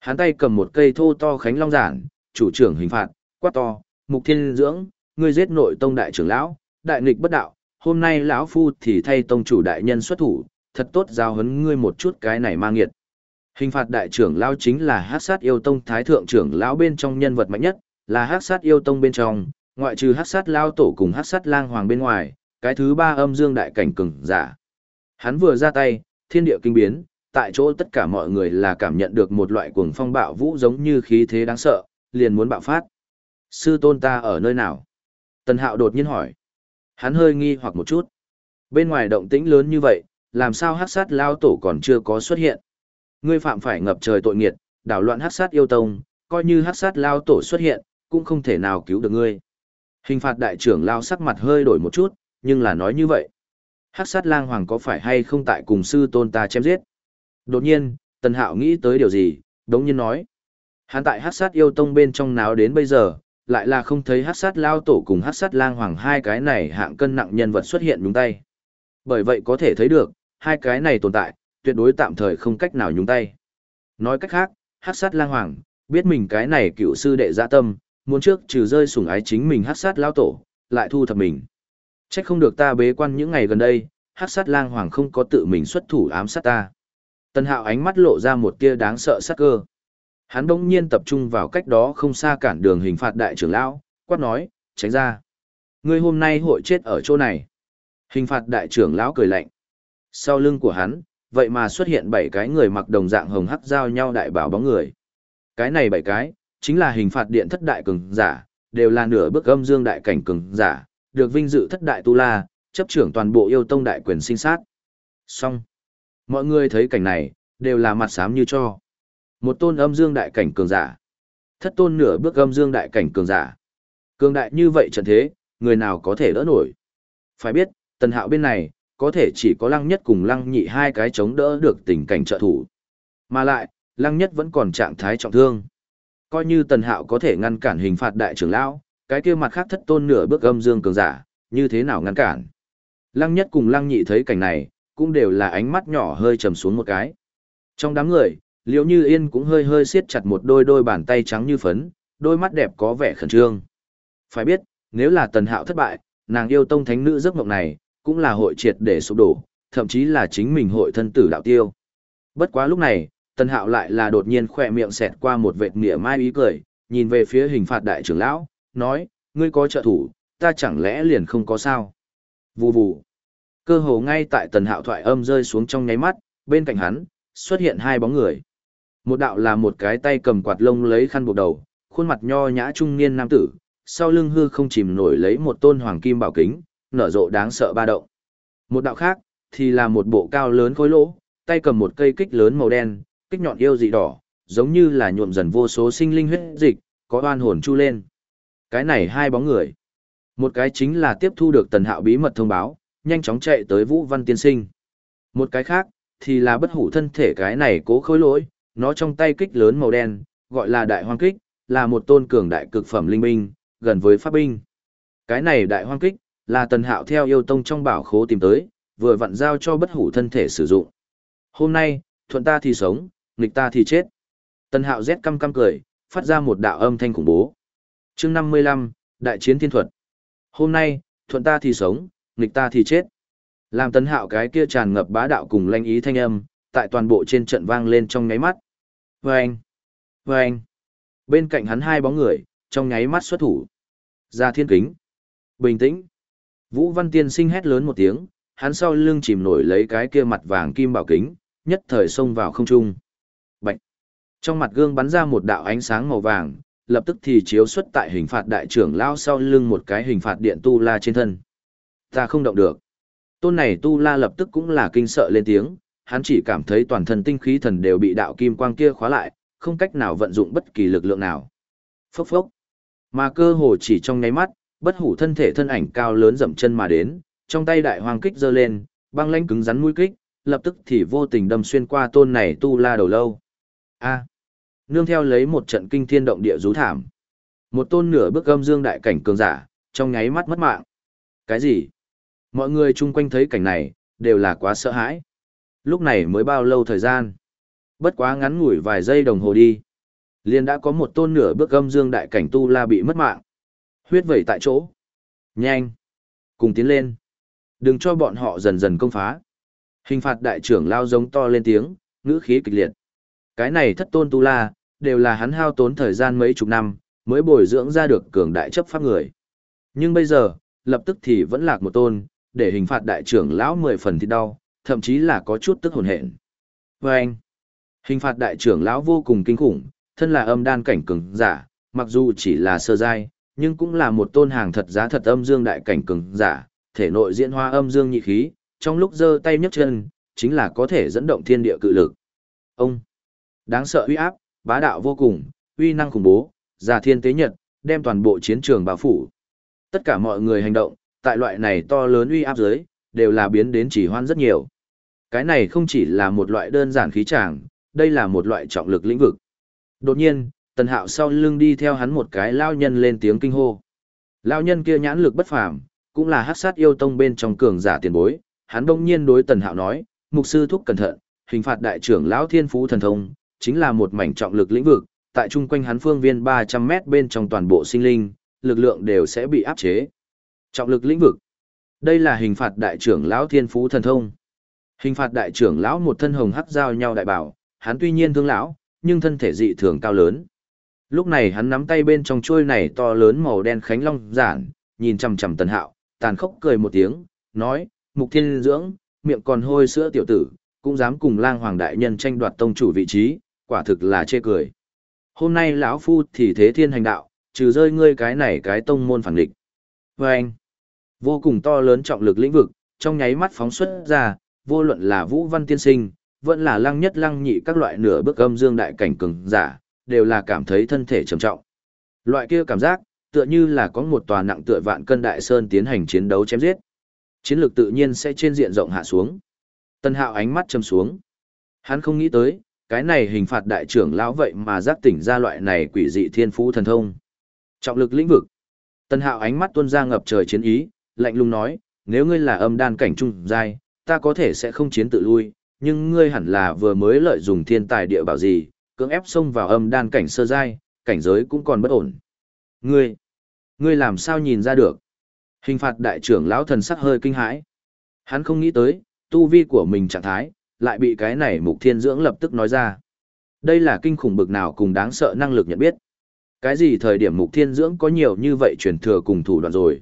Hắn tay cầm một cây thô to khánh long giản, chủ trưởng hình phạt, quát to, mục thiên dưỡng, ngươi giết nội tông đại trưởng lão, đại nghịch bất đạo, hôm nay lão phu thì thay tông chủ đại nhân xuất thủ, thật tốt giao hấn ngươi một chút cái này mang nghiệt. Hình phạt đại trưởng lão chính là Hắc sát yêu tông thái thượng trưởng lão bên trong nhân vật mạnh nhất, là Hắc sát yêu tông bên trong, ngoại trừ Hắc sát lão tổ cùng Hắc sát lang hoàng bên ngoài, cái thứ ba âm dương đại cảnh cường giả. Hắn vừa ra tay, thiên địa kinh biến, tại chỗ tất cả mọi người là cảm nhận được một loại cuồng phong bạo vũ giống như khí thế đáng sợ, liền muốn bạo phát. Sư tôn ta ở nơi nào? Tần Hạo đột nhiên hỏi. Hắn hơi nghi hoặc một chút. Bên ngoài động tĩnh lớn như vậy, làm sao Hắc sát lao tổ còn chưa có xuất hiện? Ngươi phạm phải ngập trời tội nghiệt, đảo loạn hắc sát yêu tông, coi như hắc sát lao tổ xuất hiện, cũng không thể nào cứu được ngươi. Hình phạt đại trưởng lao sắc mặt hơi đổi một chút, nhưng là nói như vậy. Hắc sát lang hoàng có phải hay không tại cùng sư tôn ta chém giết? Đột nhiên, tần hạo nghĩ tới điều gì, đống nhiên nói. Hắn tại hắc sát yêu tông bên trong náo đến bây giờ, lại là không thấy hắc sát lao tổ cùng hắc sát lang hoàng hai cái này hạng cân nặng nhân vật xuất hiện nhúng tay. Bởi vậy có thể thấy được, hai cái này tồn tại, tuyệt đối tạm thời không cách nào nhúng tay. Nói cách khác, Hắc sát lang hoàng, biết mình cái này cựu sư đệ dạ tâm, muốn trước trừ rơi sủng ái chính mình Hắc sát lao tổ, lại thu thập mình. Trách không được ta bế quan những ngày gần đây, Hắc sát lang hoàng không có tự mình xuất thủ ám sát ta. Tân hạo ánh mắt lộ ra một tia đáng sợ sát cơ. Hắn đông nhiên tập trung vào cách đó không xa cản đường hình phạt đại trưởng lão, quát nói, tránh ra. Ngươi hôm nay hội chết ở chỗ này. Hình phạt đại trưởng lão cười lạnh. Sau lưng của hắn, vậy mà xuất hiện bảy cái người mặc đồng dạng hồng hắc giao nhau đại bảo bóng người. Cái này bảy cái, chính là hình phạt điện thất đại cường giả, đều là nửa bước âm dương đại cảnh cường giả, được vinh dự thất đại tu la, chấp trưởng toàn bộ yêu tông đại quyền sinh sát. Xong. Mọi người thấy cảnh này, đều là mặt xám như cho. Một tôn âm dương đại cảnh cường giả. Thất tôn nửa bước âm dương đại cảnh cường giả. Cường đại như vậy trận thế, người nào có thể đỡ nổi. Phải biết, tần hạo bên này, có thể chỉ có lăng nhất cùng lăng nhị hai cái chống đỡ được tình cảnh trợ thủ. Mà lại, lăng nhất vẫn còn trạng thái trọng thương. Coi như tần hạo có thể ngăn cản hình phạt đại trưởng lão, cái kia mặt khác thất tôn nửa bước âm dương cường giả, như thế nào ngăn cản. Lăng nhất cùng lăng nhị thấy cảnh này, cũng đều là ánh mắt nhỏ hơi trầm xuống một cái. Trong đám người, liễu như yên cũng hơi hơi siết chặt một đôi đôi bàn tay trắng như phấn, đôi mắt đẹp có vẻ khẩn trương. Phải biết, nếu là tần hạo thất bại, nàng yêu tông thánh nữ giấc mộng này, cũng là hội triệt để sụp đổ, thậm chí là chính mình hội thân tử đạo tiêu. Bất quá lúc này, tần hạo lại là đột nhiên khỏe miệng xẹt qua một vệt mỉa mai ý cười, nhìn về phía hình phạt đại trưởng lão, nói, ngươi có trợ thủ, ta chẳng lẽ liền không có sao. Vù vù. Cơ hồ ngay tại tần hạo thoại âm rơi xuống trong nháy mắt, bên cạnh hắn, xuất hiện hai bóng người. Một đạo là một cái tay cầm quạt lông lấy khăn buộc đầu, khuôn mặt nho nhã trung niên nam tử, sau lưng hư không chìm nổi lấy một tôn hoàng kim bảo kính, nở rộ đáng sợ ba động. Một đạo khác, thì là một bộ cao lớn khối lỗ, tay cầm một cây kích lớn màu đen, kích nhọn yêu dị đỏ, giống như là nhuộm dần vô số sinh linh huyết dịch, có oan hồn chu lên. Cái này hai bóng người. Một cái chính là tiếp thu được tần hạo bí mật thông báo, nhanh chóng chạy tới Vũ Văn Tiên Sinh. Một cái khác, thì là bất hủ thân thể cái này cố khối lỗi, nó trong tay kích lớn màu đen, gọi là đại hoang kích, là một tôn cường đại cực phẩm linh binh, gần với pháp binh. Cái này đại hoang kích, là tần hạo theo yêu tông trong bảo khố tìm tới, vừa vặn giao cho bất hủ thân thể sử dụng. Hôm nay, thuận ta thì sống, nghịch ta thì chết. Tần hạo rét căm căm cười, phát ra một đạo âm thanh khủng bố. chương 55, Đại chiến thiên thuật. Hôm nay, thuận ta thì sống, nghịch ta thì chết. Làm tần hạo cái kia tràn ngập bá đạo cùng lanh ý thanh âm, tại toàn bộ trên trận vang lên trong nháy mắt. Vâng! Vâng! Bên cạnh hắn hai bóng người, trong nháy mắt xuất thủ. Ra thiên kính. Bình tĩnh. Vũ Văn Tiên sinh hét lớn một tiếng, hắn sau lưng chìm nổi lấy cái kia mặt vàng kim bảo kính, nhất thời xông vào không trung. Bạch. Trong mặt gương bắn ra một đạo ánh sáng màu vàng, lập tức thì chiếu xuất tại hình phạt đại trưởng lao sau lưng một cái hình phạt điện tu la trên thân. Ta không động được. Tôn này tu la lập tức cũng là kinh sợ lên tiếng, hắn chỉ cảm thấy toàn thân tinh khí thần đều bị đạo kim quang kia khóa lại, không cách nào vận dụng bất kỳ lực lượng nào. Phốc phốc. Mà cơ hồ chỉ trong nháy mắt, bất hủ thân thể thân ảnh cao lớn dậm chân mà đến, trong tay đại hoàng kích giơ lên, băng lãnh cứng rắn mũi kích, lập tức thì vô tình đâm xuyên qua tôn này tu la đầu lâu. A. Nương theo lấy một trận kinh thiên động địa rú thảm. Một tôn nửa bước âm dương đại cảnh cường giả, trong nháy mắt mất mạng. Cái gì? Mọi người chung quanh thấy cảnh này, đều là quá sợ hãi. Lúc này mới bao lâu thời gian? Bất quá ngắn ngủi vài giây đồng hồ đi. Liền đã có một tôn nửa bước gâm dương đại cảnh tu la bị mất mạng. Huyết vẩy tại chỗ. Nhanh. Cùng tiến lên. Đừng cho bọn họ dần dần công phá. Hình phạt đại trưởng lao giống to lên tiếng, ngữ khí kịch liệt. Cái này thất tôn tu la, đều là hắn hao tốn thời gian mấy chục năm, mới bồi dưỡng ra được cường đại chấp pháp người. Nhưng bây giờ, lập tức thì vẫn lạc một tôn, để hình phạt đại trưởng lão mười phần thì đau, thậm chí là có chút tức hồn hển. Và anh, hình phạt đại trưởng lão vô cùng kinh khủng, thân là âm đan cảnh cường giả, mặc dù chỉ là sơ giai, nhưng cũng là một tôn hàng thật giá thật âm dương đại cảnh cường giả, thể nội diễn hóa âm dương nhị khí, trong lúc giơ tay nhấc chân, chính là có thể dẫn động thiên địa cự lực. Ông, đáng sợ uy áp, bá đạo vô cùng, uy năng khủng bố, giả thiên tế nhật, đem toàn bộ chiến trường bao phủ. Tất cả mọi người hành động, tại loại này to lớn uy áp dưới, đều là biến đến chỉ hoan rất nhiều. Cái này không chỉ là một loại đơn giản khí tràng, đây là một loại trọng lực lĩnh vực. Đột nhiên, tần hạo sau lưng đi theo hắn một cái lao nhân lên tiếng kinh hô. Lao nhân kia nhãn lực bất phàm, cũng là hát sát yêu tông bên trong cường giả tiền bối. Hắn đông nhiên đối tần hạo nói, mục sư thúc cẩn thận, hình phạt đại trưởng lão thiên phú thần thông, chính là một mảnh trọng lực lĩnh vực, tại chung quanh hắn phương viên 300 mét bên trong toàn bộ sinh linh, lực lượng đều sẽ bị áp chế. Trọng lực lĩnh vực. Đây là hình phạt đại trưởng lão thiên phú thần thông. Hình phạt đại trưởng lão một thân hồng hắc giao nhau đại bảo, hắn tuy nhiên thương lão, nhưng thân thể dị thường cao lớn. Lúc này hắn nắm tay bên trong chuôi này to lớn màu đen khánh long giản, nhìn chằm chằm Tần Hạo, tàn khốc cười một tiếng, nói: "Mục Thiên dưỡng, miệng còn hôi sữa tiểu tử, cũng dám cùng Lang Hoàng đại nhân tranh đoạt tông chủ vị trí, quả thực là chê cười. Hôm nay lão phu thì thế thiên hành đạo, trừ rơi ngươi cái này cái tông môn phản địch." Và vô cùng to lớn trọng lực lĩnh vực, trong nháy mắt phóng xuất ra, vô luận là Vũ Văn Tiên Sinh, vẫn là lăng nhất lăng nhị các loại nửa bước âm dương đại cảnh cường giả, đều là cảm thấy thân thể trầm trọng. Loại kia cảm giác, tựa như là có một tòa nặng tựa vạn cân đại sơn tiến hành chiến đấu chém giết. Chiến lược tự nhiên sẽ trên diện rộng hạ xuống. Tân hạo ánh mắt châm xuống. Hắn không nghĩ tới, cái này hình phạt đại trưởng lão vậy mà giác tỉnh ra loại này quỷ dị thiên phú thần thông. Trọng lực lĩnh vực. Tân hạo ánh mắt tuôn ra ngập trời chiến ý, lạnh lùng nói, nếu ngươi là âm đan cảnh trung giai, ta có thể sẽ không chiến tự lui, nhưng ngươi hẳn là vừa mới lợi dụng thiên tài địa bảo gì, cưỡng ép xông vào âm đan cảnh sơ giai, cảnh giới cũng còn bất ổn. Ngươi, ngươi làm sao nhìn ra được? Hình phạt đại trưởng lão thần sắc hơi kinh hãi. Hắn không nghĩ tới, tu vi của mình trạng thái, lại bị cái này mục thiên dưỡng lập tức nói ra. Đây là kinh khủng bực nào cùng đáng sợ năng lực nhận biết. Cái gì thời điểm mục thiên dưỡng có nhiều như vậy truyền thừa cùng thủ đoạn rồi.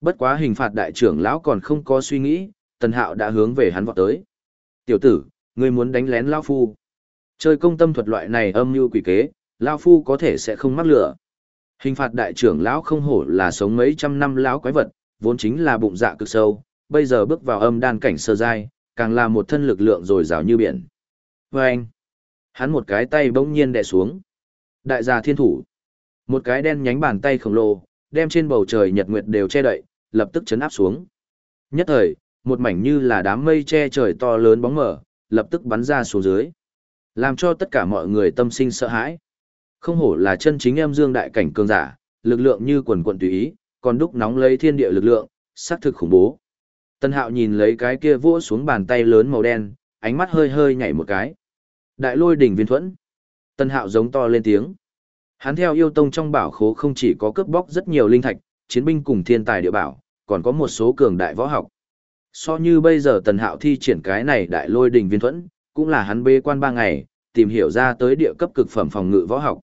Bất quá hình phạt đại trưởng lão còn không có suy nghĩ, tần hạo đã hướng về hắn vọt tới. Tiểu tử, ngươi muốn đánh lén lão phu. Chơi công tâm thuật loại này âm mưu quỷ kế, lão phu có thể sẽ không mắc lửa. Hình phạt đại trưởng lão không hổ là sống mấy trăm năm lão quái vật, vốn chính là bụng dạ cực sâu, bây giờ bước vào âm đan cảnh sơ giai, càng là một thân lực lượng dồi dào như biển. Và anh, hắn một cái tay bỗng nhiên đè xuống. Đại gia thiên thủ, một cái đen nhánh bàn tay khổng lồ, đem trên bầu trời nhật nguyệt đều che đậy, lập tức chấn áp xuống. Nhất thời, một mảnh như là đám mây che trời to lớn bóng mở, lập tức bắn ra xuống dưới. Làm cho tất cả mọi người tâm sinh sợ hãi. Không hổ là chân chính em dương đại cảnh cường giả, lực lượng như quần quần tùy ý, còn đúc nóng lấy thiên địa lực lượng, xác thực khủng bố. Tân hạo nhìn lấy cái kia vỗ xuống bàn tay lớn màu đen, ánh mắt hơi hơi nhảy một cái. Đại lôi đỉnh viên thuẫn. Tân hạo giống to lên tiếng. Hắn theo yêu tông trong bảo khố không chỉ có cướp bóc rất nhiều linh thạch, chiến binh cùng thiên tài địa bảo, còn có một số cường đại võ học. So như bây giờ tần hạo thi triển cái này đại lôi đỉnh viên thuẫn, cũng là hắn bê quan ba ngày, tìm hiểu ra tới địa cấp cực phẩm phòng ngự võ học.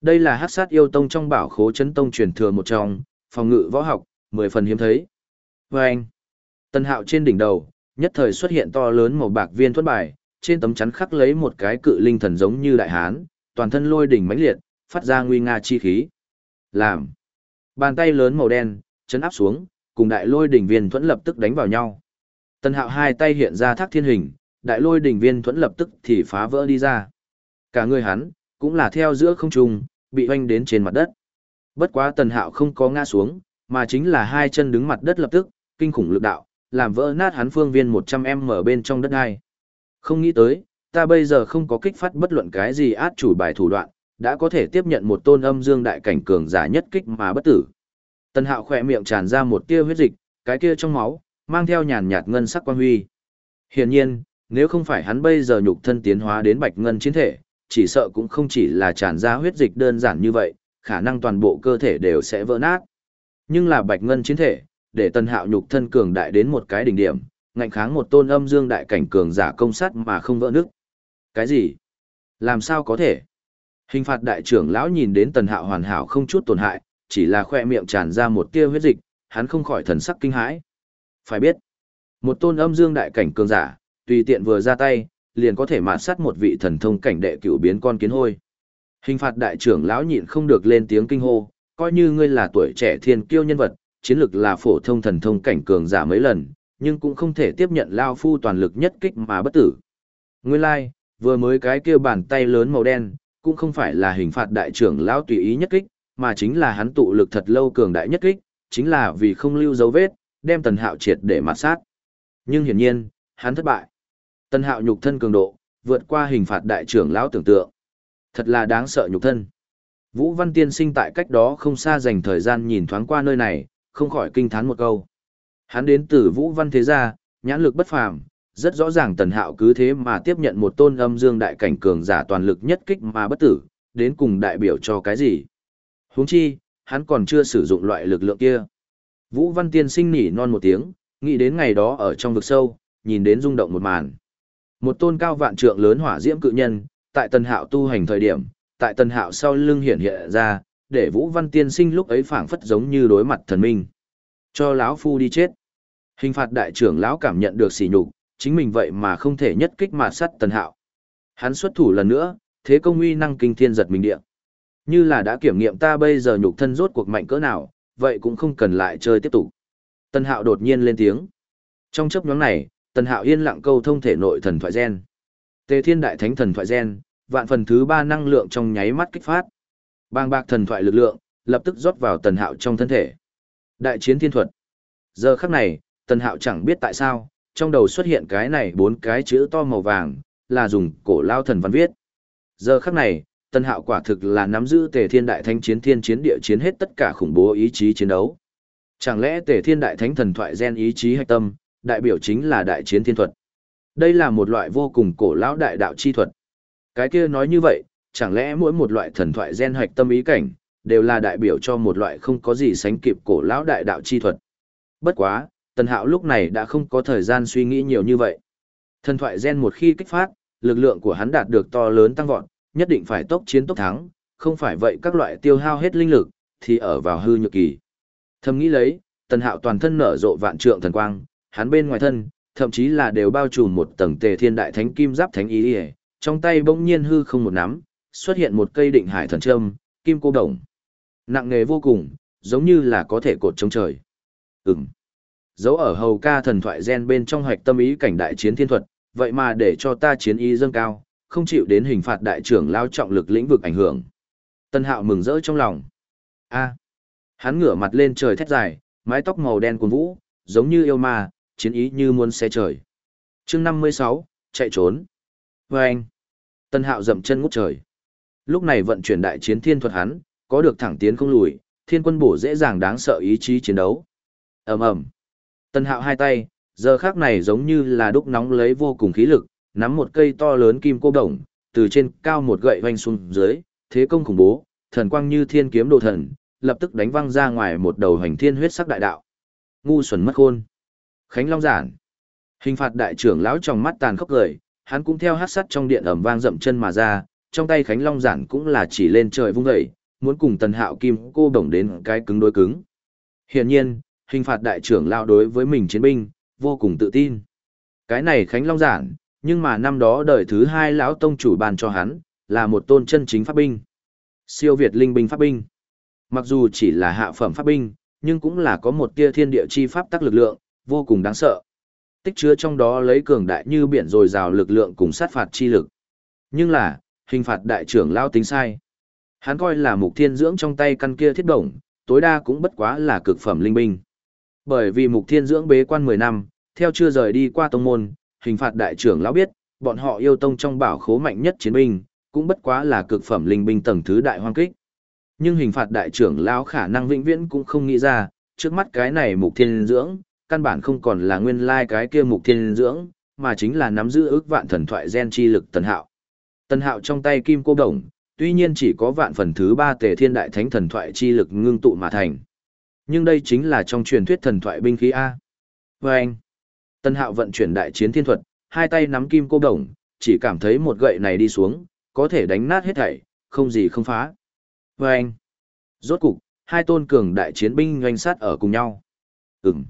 Đây là hắc sát yêu tông trong bảo khố chấn tông truyền thừa một trong, phòng ngự võ học, mười phần hiếm thấy. Và anh, tần hạo trên đỉnh đầu, nhất thời xuất hiện to lớn màu bạc viên thuẫn bài, trên tấm chắn khắc lấy một cái cự linh thần giống như đại hán, toàn thân lôi đỉnh mãnh liệt, phát ra nguy nga chi khí. Làm. Bàn tay lớn màu đen, chấn áp xuống, cùng đại lôi đỉnh viên thuẫn lập tức đánh vào nhau. Tần hạo hai tay hiện ra thác thiên hình, đại lôi đỉnh viên thuẫn lập tức thì phá vỡ đi ra. Cả người hắn, cũng là theo giữa không trung, bị hoanh đến trên mặt đất. Bất quá tần hạo không có ngã xuống, mà chính là hai chân đứng mặt đất lập tức, kinh khủng lực đạo, làm vỡ nát hắn phương viên 100m ở bên trong đất hai. Không nghĩ tới, ta bây giờ không có kích phát bất luận cái gì át chủ bài thủ đoạn, đã có thể tiếp nhận một tôn âm dương đại cảnh cường giả nhất kích mà bất tử. Tần Hạo khỏe miệng tràn ra một tia huyết dịch, cái kia trong máu mang theo nhàn nhạt ngân sắc quang huy. Hiển nhiên, nếu không phải hắn bây giờ nhục thân tiến hóa đến bạch ngân chiến thể, chỉ sợ cũng không chỉ là tràn ra huyết dịch đơn giản như vậy, khả năng toàn bộ cơ thể đều sẽ vỡ nát. Nhưng là bạch ngân chiến thể, để Tần Hạo nhục thân cường đại đến một cái đỉnh điểm, ngạnh kháng một tôn âm dương đại cảnh cường giả công sát mà không vỡ nứt. Cái gì? Làm sao có thể? Hình phạt đại trưởng lão nhìn đến Tần Hạo hoàn hảo không chút tổn hại, chỉ là khoe miệng tràn ra một tia huyết dịch, hắn không khỏi thần sắc kinh hãi. Phải biết, một tôn âm dương đại cảnh cường giả, tùy tiện vừa ra tay, liền có thể mạt sát một vị thần thông cảnh đệ cửu biến con kiến hôi. Hình phạt đại trưởng lão nhịn không được lên tiếng kinh hô, coi như ngươi là tuổi trẻ thiên kiêu nhân vật, chiến lực là phổ thông thần thông cảnh cường giả mấy lần, nhưng cũng không thể tiếp nhận lao phu toàn lực nhất kích mà bất tử. Nguyên lai, like, vừa mới cái kia bàn tay lớn màu đen, cũng không phải là hình phạt đại trưởng lão tùy ý nhất kích, mà chính là hắn tụ lực thật lâu cường đại nhất kích, chính là vì không lưu dấu vết, đem tần hạo triệt để mạt sát. Nhưng hiển nhiên, hắn thất bại. Tần hạo nhục thân cường độ, vượt qua hình phạt đại trưởng lão tưởng tượng. Thật là đáng sợ nhục thân. Vũ Văn Tiên sinh tại cách đó không xa dành thời gian nhìn thoáng qua nơi này, không khỏi kinh thán một câu. Hắn đến từ Vũ Văn Thế Gia, nhãn lực bất phàm, rất rõ ràng tần hạo cứ thế mà tiếp nhận một tôn âm dương đại cảnh cường giả toàn lực nhất kích mà bất tử, đến cùng đại biểu cho cái gì. huống chi, hắn còn chưa sử dụng loại lực lượng kia. Vũ Văn Tiên sinh nỉ non một tiếng, nghĩ đến ngày đó ở trong vực sâu, nhìn đến rung động một màn. Một tôn cao vạn trượng lớn hỏa diễm cự nhân, tại tần hạo tu hành thời điểm, tại tần hạo sau lưng hiện hiện ra, để Vũ Văn Tiên sinh lúc ấy phảng phất giống như đối mặt thần minh. Cho lão phu đi chết. Hình phạt đại trưởng lão cảm nhận được sỉ nhục, chính mình vậy mà không thể nhất kích mà sắt tần hạo. Hắn xuất thủ lần nữa, thế công uy năng kinh thiên giật mình địa. Như là đã kiểm nghiệm ta bây giờ nhục thân rốt cuộc mạnh cỡ nào, vậy cũng không cần lại chơi tiếp tục. Tần hạo đột nhiên lên tiếng. Trong chấp nhóm này, tần hạo yên lặng câu thông thể nội thần thoại gen. Tề thiên đại thánh thần thoại gen, vạn phần thứ ba năng lượng trong nháy mắt kích phát. Bang bạc thần thoại lực lượng, lập tức rót vào tần hạo trong thân thể. Đại chiến thiên thuật. Giờ khắc này, tần hạo chẳng biết tại sao, trong đầu xuất hiện cái này bốn cái chữ to màu vàng, là dùng cổ lao thần văn viết. Giờ khắc này, Tân hạo quả thực là nắm giữ tề thiên đại thánh chiến thiên chiến địa chiến hết tất cả khủng bố ý chí chiến đấu. Chẳng lẽ tề thiên đại thánh thần thoại gen ý chí hạch tâm, đại biểu chính là đại chiến thiên thuật. Đây là một loại vô cùng cổ lão đại đạo chi thuật. Cái kia nói như vậy, chẳng lẽ mỗi một loại thần thoại gen hạch tâm ý cảnh, đều là đại biểu cho một loại không có gì sánh kịp cổ lão đại đạo chi thuật. Bất quá, Tần Hạo lúc này đã không có thời gian suy nghĩ nhiều như vậy. Thần thoại gen một khi kích phát, lực lượng của hắn đạt được to lớn tăng vọt, nhất định phải tốc chiến tốc thắng, không phải vậy các loại tiêu hao hết linh lực, thì ở vào hư nhược kỳ. Thầm nghĩ lấy, Tần Hạo toàn thân nở rộ vạn trượng thần quang, hắn bên ngoài thân, thậm chí là đều bao trùm một tầng tề thiên đại thánh kim giáp thánh ý, ý trong tay bỗng nhiên hư không một nắm, xuất hiện một cây định hải thần trâm, kim cô đồng. Nặng nghề vô cùng, giống như là có thể cột trống trời. Ừm. Dấu ở hầu ca thần thoại gen bên trong hoạch tâm ý cảnh đại chiến thiên thuật, vậy mà để cho ta chiến ý dâng cao, không chịu đến hình phạt đại trưởng lao trọng lực lĩnh vực ảnh hưởng. Tân hạo mừng rỡ trong lòng. A. Hắn ngửa mặt lên trời thét dài, mái tóc màu đen cuồn vũ, giống như yêu ma, chiến ý như muốn xe trời. chương 56, chạy trốn. Và anh. Tân hạo dậm chân ngút trời. Lúc này vận chuyển đại chiến thiên thuật hắn, có được thẳng tiến không lùi, thiên quân bổ dễ dàng đáng sợ ý chí chiến đấu. ầm ầm Tân hạo hai tay, giờ khác này giống như là đúc nóng lấy vô cùng khí lực, nắm một cây to lớn kim cô đồng, từ trên cao một gậy hoanh xuống dưới, thế công khủng bố, thần quang như thiên kiếm đồ thần, lập tức đánh văng ra ngoài một đầu hành thiên huyết sắc đại đạo. Ngu xuẩn mất khôn. Khánh Long giản. Hình phạt đại trưởng lão trong mắt tàn khốc cười, hắn cũng theo hát sắt trong điện ẩm vang dậm chân mà ra, trong tay Khánh Long giản cũng là chỉ lên trời vung dậy, muốn cùng tần hạo kim cô đồng đến cái cứng đối cứng. Hiển nhiên, hình phạt đại trưởng lão đối với mình chiến binh, vô cùng tự tin. Cái này Khánh Long giản, nhưng mà năm đó đời thứ hai lão tông chủ bàn cho hắn, là một tôn chân chính pháp binh. Siêu Việt linh binh pháp binh. Mặc dù chỉ là hạ phẩm pháp binh, nhưng cũng là có một tia thiên địa chi pháp tác lực lượng, vô cùng đáng sợ. Tích chứa trong đó lấy cường đại như biển rồi rào lực lượng cùng sát phạt chi lực. Nhưng là, hình phạt đại trưởng lao tính sai. Hắn coi là mục thiên dưỡng trong tay căn kia thiết động tối đa cũng bất quá là cực phẩm linh binh. Bởi vì mục thiên dưỡng bế quan 10 năm, theo chưa rời đi qua tông môn, hình phạt đại trưởng lão biết, bọn họ yêu tông trong bảo khố mạnh nhất chiến binh, cũng bất quá là cực phẩm linh binh tầng thứ đại hoang kích. Nhưng hình phạt đại trưởng lão khả năng vĩnh viễn cũng không nghĩ ra, trước mắt cái này mục thiên dưỡng, căn bản không còn là nguyên lai cái kia mục thiên dưỡng, mà chính là nắm giữ ước vạn thần thoại gen chi lực tần hạo. Tần hạo trong tay kim cô đồng, tuy nhiên chỉ có vạn phần thứ ba tề thiên đại thánh thần thoại chi lực ngưng tụ mà thành. Nhưng đây chính là trong truyền thuyết thần thoại binh khí A. Và Tân hạo vận chuyển đại chiến thiên thuật, hai tay nắm kim cô đồng, chỉ cảm thấy một gậy này đi xuống, có thể đánh nát hết thảy, không gì không phá. Và anh, rốt cục, hai tôn cường đại chiến binh doanh sát ở cùng nhau. Ừm.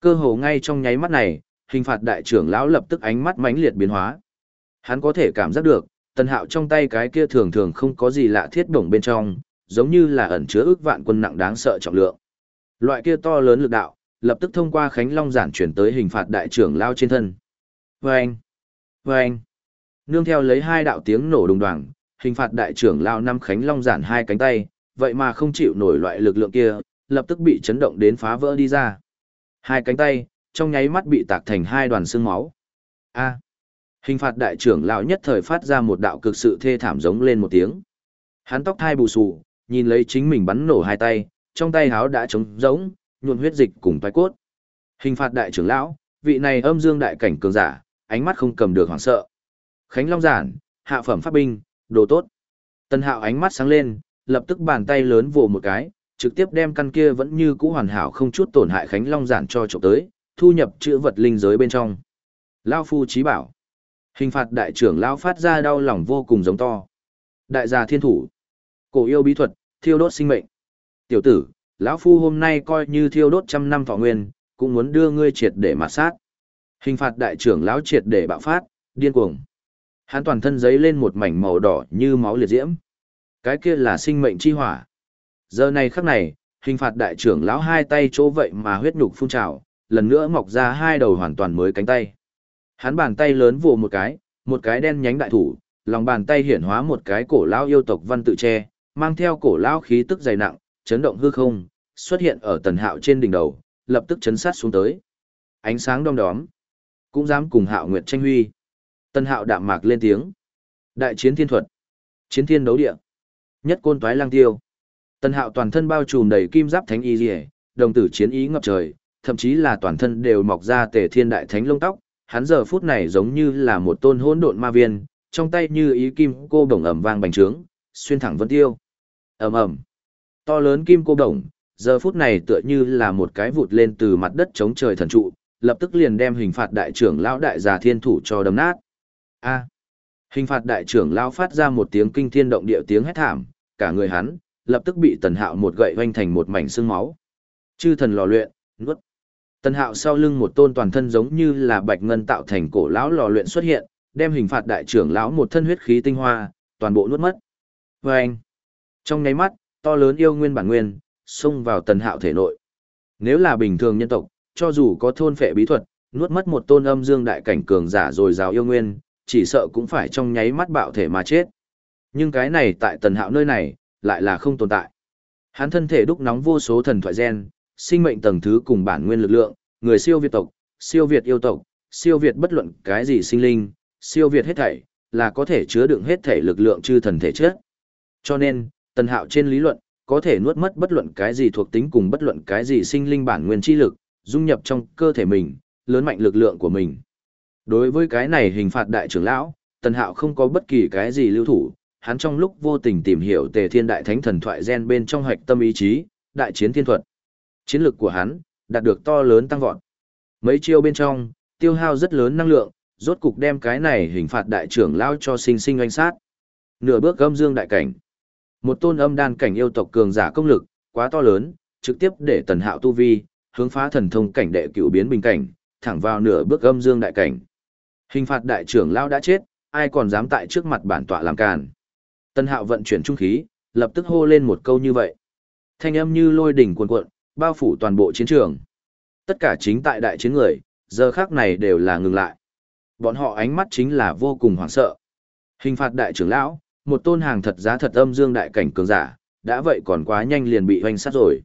Cơ hồ ngay trong nháy mắt này, hình phạt đại trưởng lão lập tức ánh mắt mãnh liệt biến hóa. Hắn có thể cảm giác được, tần hạo trong tay cái kia thường thường không có gì lạ thiết bổng bên trong, giống như là ẩn chứa ước vạn quân nặng đáng sợ trọng lượng. Loại kia to lớn lực đạo, lập tức thông qua Khánh Long giản chuyển tới hình phạt đại trưởng lao trên thân. Vâng! Vâng! Nương theo lấy hai đạo tiếng nổ đùng đoàng, hình phạt đại trưởng lao năm Khánh Long giản hai cánh tay, vậy mà không chịu nổi loại lực lượng kia, lập tức bị chấn động đến phá vỡ đi ra. Hai cánh tay, trong nháy mắt bị tạc thành hai đoàn xương máu. A. Hình phạt đại trưởng lão nhất thời phát ra một đạo cực sự thê thảm giống lên một tiếng. Hắn tóc thai bù xù, nhìn lấy chính mình bắn nổ hai tay, trong tay háo đã trống rỗng, nhuộn huyết dịch cùng toái cốt. Hình phạt đại trưởng lão, vị này âm dương đại cảnh cường giả, ánh mắt không cầm được hoảng sợ. Khánh Long giản, hạ phẩm pháp binh, đồ tốt. Tân Hạo ánh mắt sáng lên, lập tức bàn tay lớn vồ một cái, trực tiếp đem căn kia vẫn như cũ hoàn hảo không chút tổn hại Khánh Long giản cho trộm tới, thu nhập chữ vật linh giới bên trong. Lao phu trí bảo. Hình phạt đại trưởng lão phát ra đau lòng vô cùng giống to. Đại gia thiên thủ. Cổ yêu bí thuật, thiêu đốt sinh mệnh. Tiểu tử, lão phu hôm nay coi như thiêu đốt trăm năm thọ nguyên, cũng muốn đưa ngươi triệt để mà sát. Hình phạt đại trưởng lão triệt để bạo phát, điên cuồng. Hắn toàn thân giấy lên một mảnh màu đỏ như máu liệt diễm. Cái kia là sinh mệnh chi hỏa. Giờ này khắc này, hình phạt đại trưởng lão hai tay chỗ vậy mà huyết nhục phun trào, lần nữa mọc ra hai đầu hoàn toàn mới cánh tay. Hắn bàn tay lớn vồ một cái, một cái đen nhánh đại thủ, lòng bàn tay hiển hóa một cái cổ lão yêu tộc văn tự che, mang theo cổ lão khí tức dày nặng, chấn động hư không, xuất hiện ở tần hạo trên đỉnh đầu, lập tức chấn sát xuống tới. Ánh sáng đom đóm, cũng dám cùng hạo nguyệt tranh huy. Tần hạo đạm mạc lên tiếng. Đại chiến thiên thuật, chiến thiên đấu địa, nhất côn toái lang tiêu. Tần hạo toàn thân bao trùm đầy kim giáp thánh y rìa, đồng tử chiến ý ngập trời, thậm chí là toàn thân đều mọc ra tề thiên đại thánh lông tóc. Hắn giờ phút này giống như là một tôn hỗn độn ma viên, trong tay như ý kim cô đồng ẩm vang bành trướng, xuyên thẳng vân tiêu. ầm ầm, to lớn kim cô đồng, giờ phút này tựa như là một cái vụt lên từ mặt đất chống trời thần trụ, lập tức liền đem hình phạt đại trưởng lão đại già thiên thủ cho đấm nát. A. Hình phạt đại trưởng lão phát ra một tiếng kinh thiên động địa tiếng hét thảm, cả người hắn lập tức bị Tần Hạo một gậy vênh thành một mảnh xương máu. Chư thần lò luyện, nuốt. Tần Hạo sau lưng một tôn toàn thân giống như là bạch ngân tạo thành cổ lão lò luyện xuất hiện, đem hình phạt đại trưởng lão một thân huyết khí tinh hoa, toàn bộ nuốt mất. Vâng! anh, trong nháy mắt, to lớn yêu nguyên bản nguyên, xông vào tần hạo thể nội. Nếu là bình thường nhân tộc, cho dù có thôn phệ bí thuật, nuốt mất một tôn âm dương đại cảnh cường giả rồi rào yêu nguyên, chỉ sợ cũng phải trong nháy mắt bạo thể mà chết. Nhưng cái này tại tần hạo nơi này, lại là không tồn tại. Hắn thân thể đúc nóng vô số thần thoại gen, sinh mệnh tầng thứ cùng bản nguyên lực lượng, người siêu việt tộc, siêu việt yêu tộc, siêu việt bất luận cái gì sinh linh, siêu việt hết thảy, là có thể chứa đựng hết thảy lực lượng chư thần thể chất. Cho nên, tần hạo trên lý luận, có thể nuốt mất bất luận cái gì thuộc tính cùng bất luận cái gì sinh linh bản nguyên chi lực, dung nhập trong cơ thể mình, lớn mạnh lực lượng của mình. Đối với cái này hình phạt đại trưởng lão, tần hạo không có bất kỳ cái gì lưu thủ, hắn trong lúc vô tình tìm hiểu tề thiên đại thánh thần thoại gen bên trong hạch tâm ý chí, đại chiến thiên thuật. Chiến lực của hắn, đạt được to lớn tăng vọt. Mấy chiêu bên trong, tiêu hao rất lớn năng lượng, rốt cục đem cái này hình phạt đại trưởng lao cho sinh sinh oanh sát. Nửa bước gâm dương đại cảnh. Một tôn âm đan cảnh yêu tộc cường giả công lực, quá to lớn, trực tiếp để tần hạo tu vi, hướng phá thần thông cảnh đệ cựu biến bình cảnh, thẳng vào nửa bước âm dương đại cảnh. Hình phạt đại trưởng lao đã chết, ai còn dám tại trước mặt bản tọa làm càn. Tần hạo vận chuyển trung khí, lập tức hô lên một câu như vậy. Thanh âm như lôi đỉnh cuồn cuộn, bao phủ toàn bộ chiến trường. Tất cả chính tại đại chiến người, giờ khác này đều là ngừng lại bọn họ ánh mắt chính là vô cùng hoảng sợ. Hình phạt đại trưởng lão, một tôn hàng thật giá thật âm dương đại cảnh cường giả, đã vậy còn quá nhanh liền bị hoành sát rồi.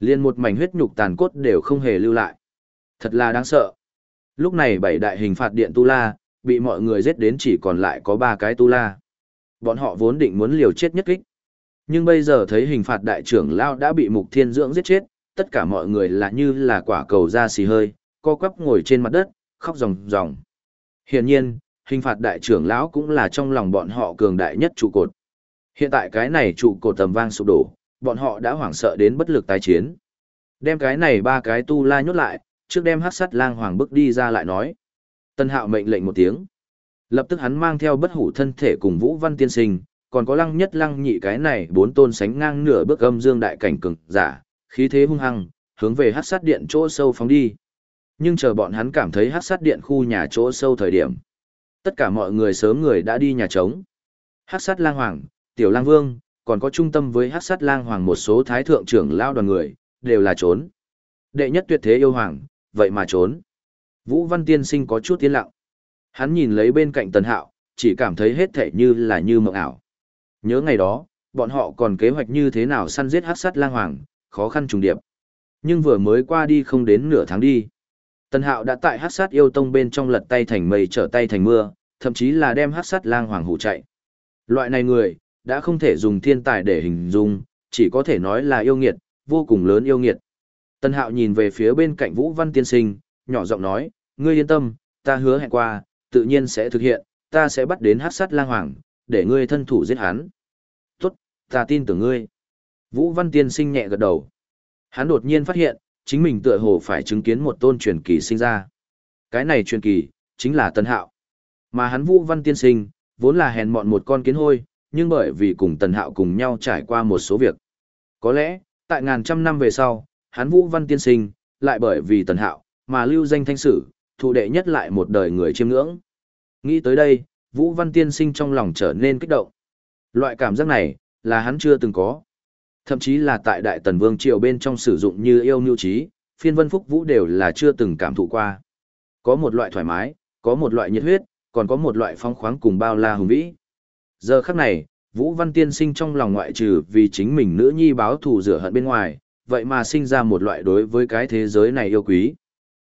Liên một mảnh huyết nhục tàn cốt đều không hề lưu lại. Thật là đáng sợ. Lúc này bảy đại hình phạt điện Tu La, bị mọi người giết đến chỉ còn lại có ba cái Tu La. Bọn họ vốn định muốn liều chết nhất kích. Nhưng bây giờ thấy hình phạt đại trưởng lão đã bị mục thiên dưỡng giết chết, tất cả mọi người là như là quả cầu ra xì hơi, co quắp ngồi trên mặt đất, khóc ròng ròng. Hiển nhiên, hình phạt đại trưởng lão cũng là trong lòng bọn họ cường đại nhất trụ cột. Hiện tại cái này trụ cột tầm vang sụp đổ, bọn họ đã hoảng sợ đến bất lực tái chiến. Đem cái này ba cái tu la nhốt lại, trước đem hắc sắt lang hoàng bước đi ra lại nói. Tân hạo mệnh lệnh một tiếng. Lập tức hắn mang theo bất hủ thân thể cùng Vũ Văn Tiên Sinh, còn có lăng nhất lăng nhị cái này bốn tôn sánh ngang nửa bước âm dương đại cảnh cường giả, khí thế hung hăng, hướng về hắc sát điện chỗ sâu phóng đi. Nhưng chờ bọn hắn cảm thấy hát sát điện khu nhà chỗ sâu thời điểm. Tất cả mọi người sớm người đã đi nhà trống. Hát sát lang hoàng, tiểu lang vương, còn có trung tâm với hát sát lang hoàng một số thái thượng trưởng lao đoàn người, đều là trốn. Đệ nhất tuyệt thế yêu hoàng, vậy mà trốn. Vũ Văn Tiên Sinh có chút tiến lặng. Hắn nhìn lấy bên cạnh Tần Hạo, chỉ cảm thấy hết thể như là như mộng ảo. Nhớ ngày đó, bọn họ còn kế hoạch như thế nào săn giết hát sát lang hoàng, khó khăn trùng điệp. Nhưng vừa mới qua đi không đến nửa tháng đi. Tần Hạo đã tại Hắc Sát yêu tông bên trong lật tay thành mây trở tay thành mưa, thậm chí là đem Hắc Sát lang hoàng hủ chạy. Loại này người, đã không thể dùng thiên tài để hình dung, chỉ có thể nói là yêu nghiệt, vô cùng lớn yêu nghiệt. Tần Hạo nhìn về phía bên cạnh Vũ Văn Tiên Sinh, nhỏ giọng nói, ngươi yên tâm, ta hứa hẹn qua, tự nhiên sẽ thực hiện, ta sẽ bắt đến Hắc Sát lang hoàng, để ngươi thân thủ giết hắn. Tốt, ta tin tưởng ngươi. Vũ Văn Tiên Sinh nhẹ gật đầu. Hắn đột nhiên phát hiện, chính mình tựa hồ phải chứng kiến một tôn truyền kỳ sinh ra. Cái này truyền kỳ, chính là Tần Hạo. Mà hắn Vũ Văn Tiên Sinh, vốn là hèn mọn một con kiến hôi, nhưng bởi vì cùng Tần Hạo cùng nhau trải qua một số việc. Có lẽ, tại ngàn trăm năm về sau, hắn Vũ Văn Tiên Sinh, lại bởi vì Tần Hạo, mà lưu danh thanh sử, thụ đệ nhất lại một đời người chiêm ngưỡng. Nghĩ tới đây, Vũ Văn Tiên Sinh trong lòng trở nên kích động. Loại cảm giác này, là hắn chưa từng có. Thậm chí là tại Đại Tần Vương Triều bên trong sử dụng như yêu nhu trí, phiên vân phúc vũ đều là chưa từng cảm thụ qua. Có một loại thoải mái, có một loại nhiệt huyết, còn có một loại phong khoáng cùng bao la hùng vĩ. Giờ khắc này, Vũ Văn Tiên sinh trong lòng ngoại trừ vì chính mình nữ nhi báo thù rửa hận bên ngoài, vậy mà sinh ra một loại đối với cái thế giới này yêu quý.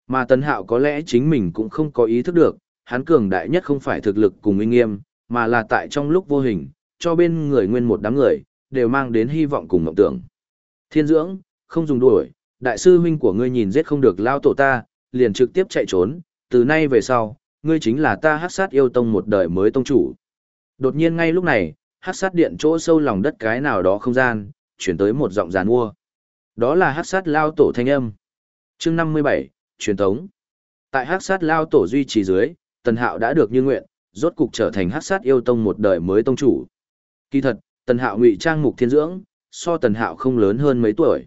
Mà Tần Hạo có lẽ chính mình cũng không có ý thức được, hắn cường đại nhất không phải thực lực cùng uy nghiêm, mà là tại trong lúc vô hình, cho bên người nguyên một đám người, đều mang đến hy vọng cùng mộng tưởng. Thiên dưỡng, không dùng đuổi, đại sư huynh của ngươi nhìn giết không được lao tổ ta, liền trực tiếp chạy trốn, từ nay về sau, ngươi chính là ta hát sát yêu tông một đời mới tông chủ. Đột nhiên ngay lúc này, hát sát điện chỗ sâu lòng đất cái nào đó không gian, chuyển tới một giọng giàn mua. Đó là hát sát lao tổ thanh âm. chương 57, truyền thống. Tại hát sát lao tổ duy trì dưới, tần hạo đã được như nguyện, rốt cục trở thành hát sát yêu tông một đời mới tông chủ. Kỳ thật, tần hạo ngụy trang mục thiên dưỡng, so tần hạo không lớn hơn mấy tuổi.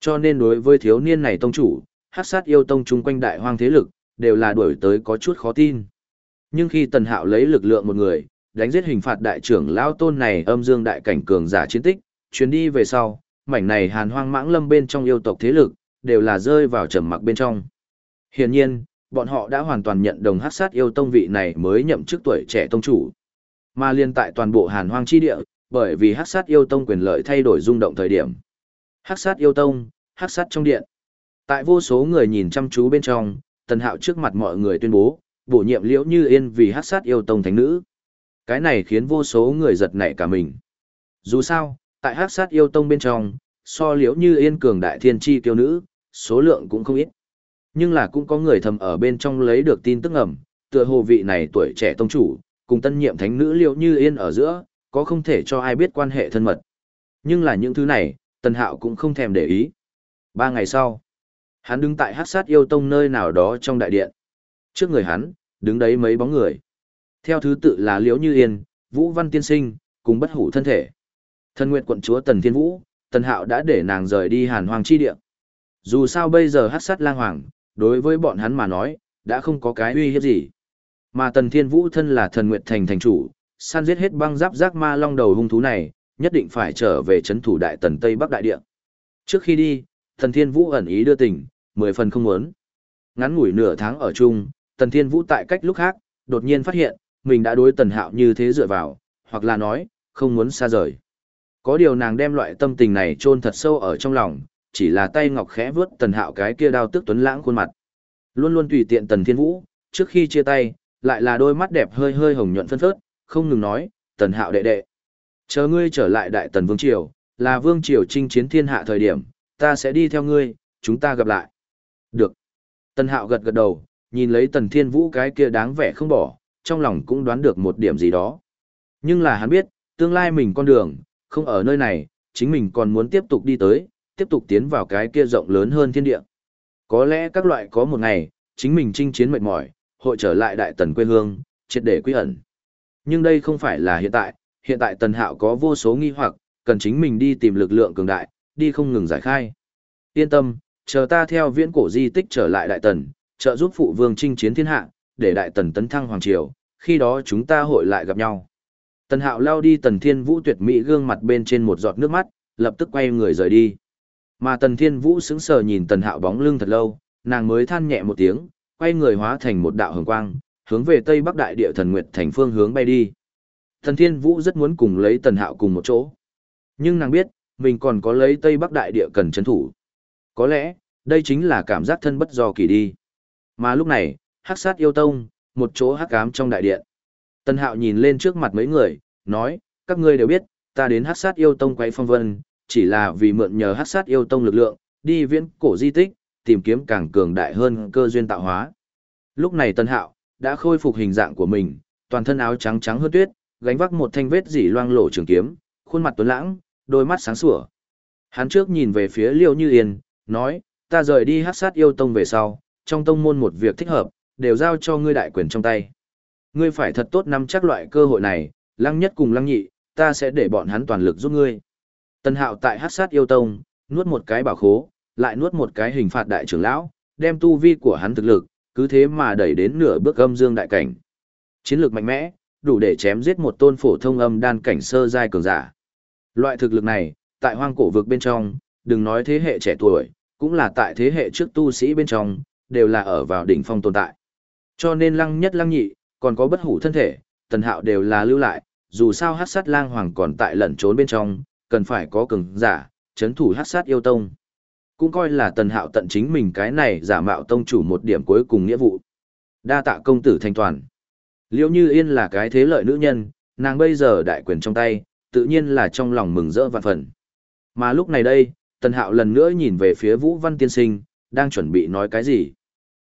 Cho nên đối với thiếu niên này tông chủ, hát sát yêu tông chung quanh đại hoang thế lực, đều là đuổi tới có chút khó tin. Nhưng khi tần hạo lấy lực lượng một người, đánh giết hình phạt đại trưởng lao tôn này âm dương đại cảnh cường giả chiến tích, chuyến đi về sau, mảnh này hàn hoang mãng lâm bên trong yêu tộc thế lực, đều là rơi vào trầm mặc bên trong. Hiển nhiên, bọn họ đã hoàn toàn nhận đồng hát sát yêu tông vị này mới nhậm chức tuổi trẻ tông chủ. Mà liên tại toàn bộ hàn hoang chi địa, bởi vì hát sát yêu tông quyền lợi thay đổi rung động thời điểm. Hát sát yêu tông, hát sát trong điện. Tại vô số người nhìn chăm chú bên trong, tần hạo trước mặt mọi người tuyên bố, bổ nhiệm liễu như yên vì hát sát yêu tông thánh nữ. Cái này khiến vô số người giật nảy cả mình. Dù sao, tại hát sát yêu tông bên trong, so liễu như yên cường đại thiên tri kiêu nữ, số lượng cũng không ít. Nhưng là cũng có người thầm ở bên trong lấy được tin tức ẩm, tựa hồ vị này tuổi trẻ tông chủ, cùng tân nhiệm thánh nữ liễu như yên ở giữa, có không thể cho ai biết quan hệ thân mật. Nhưng là những thứ này, tần hạo cũng không thèm để ý. Ba ngày sau, hắn đứng tại hát sát yêu tông nơi nào đó trong đại điện. Trước người hắn, đứng đấy mấy bóng người. Theo thứ tự là Liễu Như Yên, Vũ Văn Tiên Sinh, cùng bất hủ thân thể. Thân nguyện quận chúa Tần Thiên Vũ, Tần Hạo đã để nàng rời đi hàn hoàng chi địa. Dù sao bây giờ hát sát lang hoàng, đối với bọn hắn mà nói, đã không có cái uy hiếp gì. Mà Tần Thiên Vũ thân là thần nguyện thành thành chủ, săn giết hết băng giáp giác ma long đầu hung thú này, nhất định phải trở về chấn thủ đại tần Tây Bắc đại địa. Trước khi đi, thần Thiên Vũ ẩn ý đưa tình, mười phần không muốn. Ngắn ngủi nửa tháng ở chung, Tần Thiên Vũ tại cách lúc khác, đột nhiên phát hiện, mình đã đối Tần Hạo như thế dựa vào, hoặc là nói, không muốn xa rời. Có điều nàng đem loại tâm tình này chôn thật sâu ở trong lòng, chỉ là tay ngọc khẽ vướt Tần Hạo cái kia đao tức tuấn lãng khuôn mặt. Luôn luôn tùy tiện Tần Thiên Vũ, trước khi chia tay, lại là đôi mắt đẹp hơi hơi hồng nhuận phân phớt, không ngừng nói, Tần Hạo đệ đệ. Chờ ngươi trở lại Đại Tần Vương Triều, là Vương Triều chinh chiến thiên hạ thời điểm, ta sẽ đi theo ngươi, chúng ta gặp lại. Được. Tần Hạo gật gật đầu, nhìn lấy Tần Thiên Vũ cái kia đáng vẻ không bỏ, trong lòng cũng đoán được một điểm gì đó. Nhưng là hắn biết, tương lai mình con đường, không ở nơi này, chính mình còn muốn tiếp tục đi tới, tiếp tục tiến vào cái kia rộng lớn hơn thiên địa. Có lẽ các loại có một ngày, chính mình chinh chiến mệt mỏi, hội trở lại đại tần quê hương, triệt để quy ẩn. Nhưng đây không phải là hiện tại, hiện tại tần hạo có vô số nghi hoặc, cần chính mình đi tìm lực lượng cường đại, đi không ngừng giải khai. Yên tâm, chờ ta theo viễn cổ di tích trở lại đại tần, trợ giúp phụ vương chinh chiến thiên hạ, để đại tần tấn thăng hoàng triều, khi đó chúng ta hội lại gặp nhau. Tần hạo lao đi tần thiên vũ tuyệt mỹ gương mặt bên trên một giọt nước mắt, lập tức quay người rời đi. Mà tần thiên vũ sững sờ nhìn tần hạo bóng lưng thật lâu, nàng mới than nhẹ một tiếng, quay người hóa thành một đạo hồng quang, hướng về tây bắc đại địa thần nguyệt thành phương hướng bay đi. thần thiên vũ rất muốn cùng lấy tần hạo cùng một chỗ. Nhưng nàng biết, mình còn có lấy tây bắc đại địa cần chấn thủ. Có lẽ, đây chính là cảm giác thân bất do kỳ đi. Mà lúc này, hắc sát yêu tông, một chỗ hắc ám trong đại điện. Tân hạo nhìn lên trước mặt mấy người, nói, các ngươi đều biết, ta đến hắc sát yêu tông quay phong vân, chỉ là vì mượn nhờ hắc sát yêu tông lực lượng, đi viễn cổ di tích, tìm kiếm càng cường đại hơn cơ duyên tạo hóa. Lúc này Tân hạo, đã khôi phục hình dạng của mình, toàn thân áo trắng trắng hơn tuyết, gánh vác một thanh vết dỉ loang lổ trường kiếm, khuôn mặt tuấn lãng, đôi mắt sáng sủa. Hắn trước nhìn về phía Liêu Như Yên, nói, ta rời đi hắc sát yêu tông về sau, trong tông môn một việc thích hợp, đều giao cho ngươi đại quyền trong tay. Ngươi phải thật tốt nắm chắc loại cơ hội này, lăng nhất cùng lăng nhị, ta sẽ để bọn hắn toàn lực giúp ngươi. Tân hạo tại hát sát yêu tông, nuốt một cái bảo khố, lại nuốt một cái hình phạt đại trưởng lão, đem tu vi của hắn thực lực, cứ thế mà đẩy đến nửa bước âm dương đại cảnh. Chiến lược mạnh mẽ, đủ để chém giết một tôn phổ thông âm đan cảnh sơ giai cường giả. Loại thực lực này, tại hoang cổ vực bên trong, đừng nói thế hệ trẻ tuổi, cũng là tại thế hệ trước tu sĩ bên trong, đều là ở vào đỉnh phong tồn tại. Cho nên lăng nhất lăng nhị, còn có bất hủ thân thể, tần hạo đều là lưu lại, dù sao hát sát lang hoàng còn tại lẩn trốn bên trong, cần phải có cường giả, chấn thủ hát sát yêu tông. Cũng coi là tần hạo tận chính mình cái này giả mạo tông chủ một điểm cuối cùng nghĩa vụ. Đa tạ công tử thanh toàn. Liễu Như Yên là cái thế lợi nữ nhân, nàng bây giờ đại quyền trong tay, tự nhiên là trong lòng mừng rỡ vạn phần. Mà lúc này đây, Tần Hạo lần nữa nhìn về phía Vũ Văn Tiên Sinh, đang chuẩn bị nói cái gì.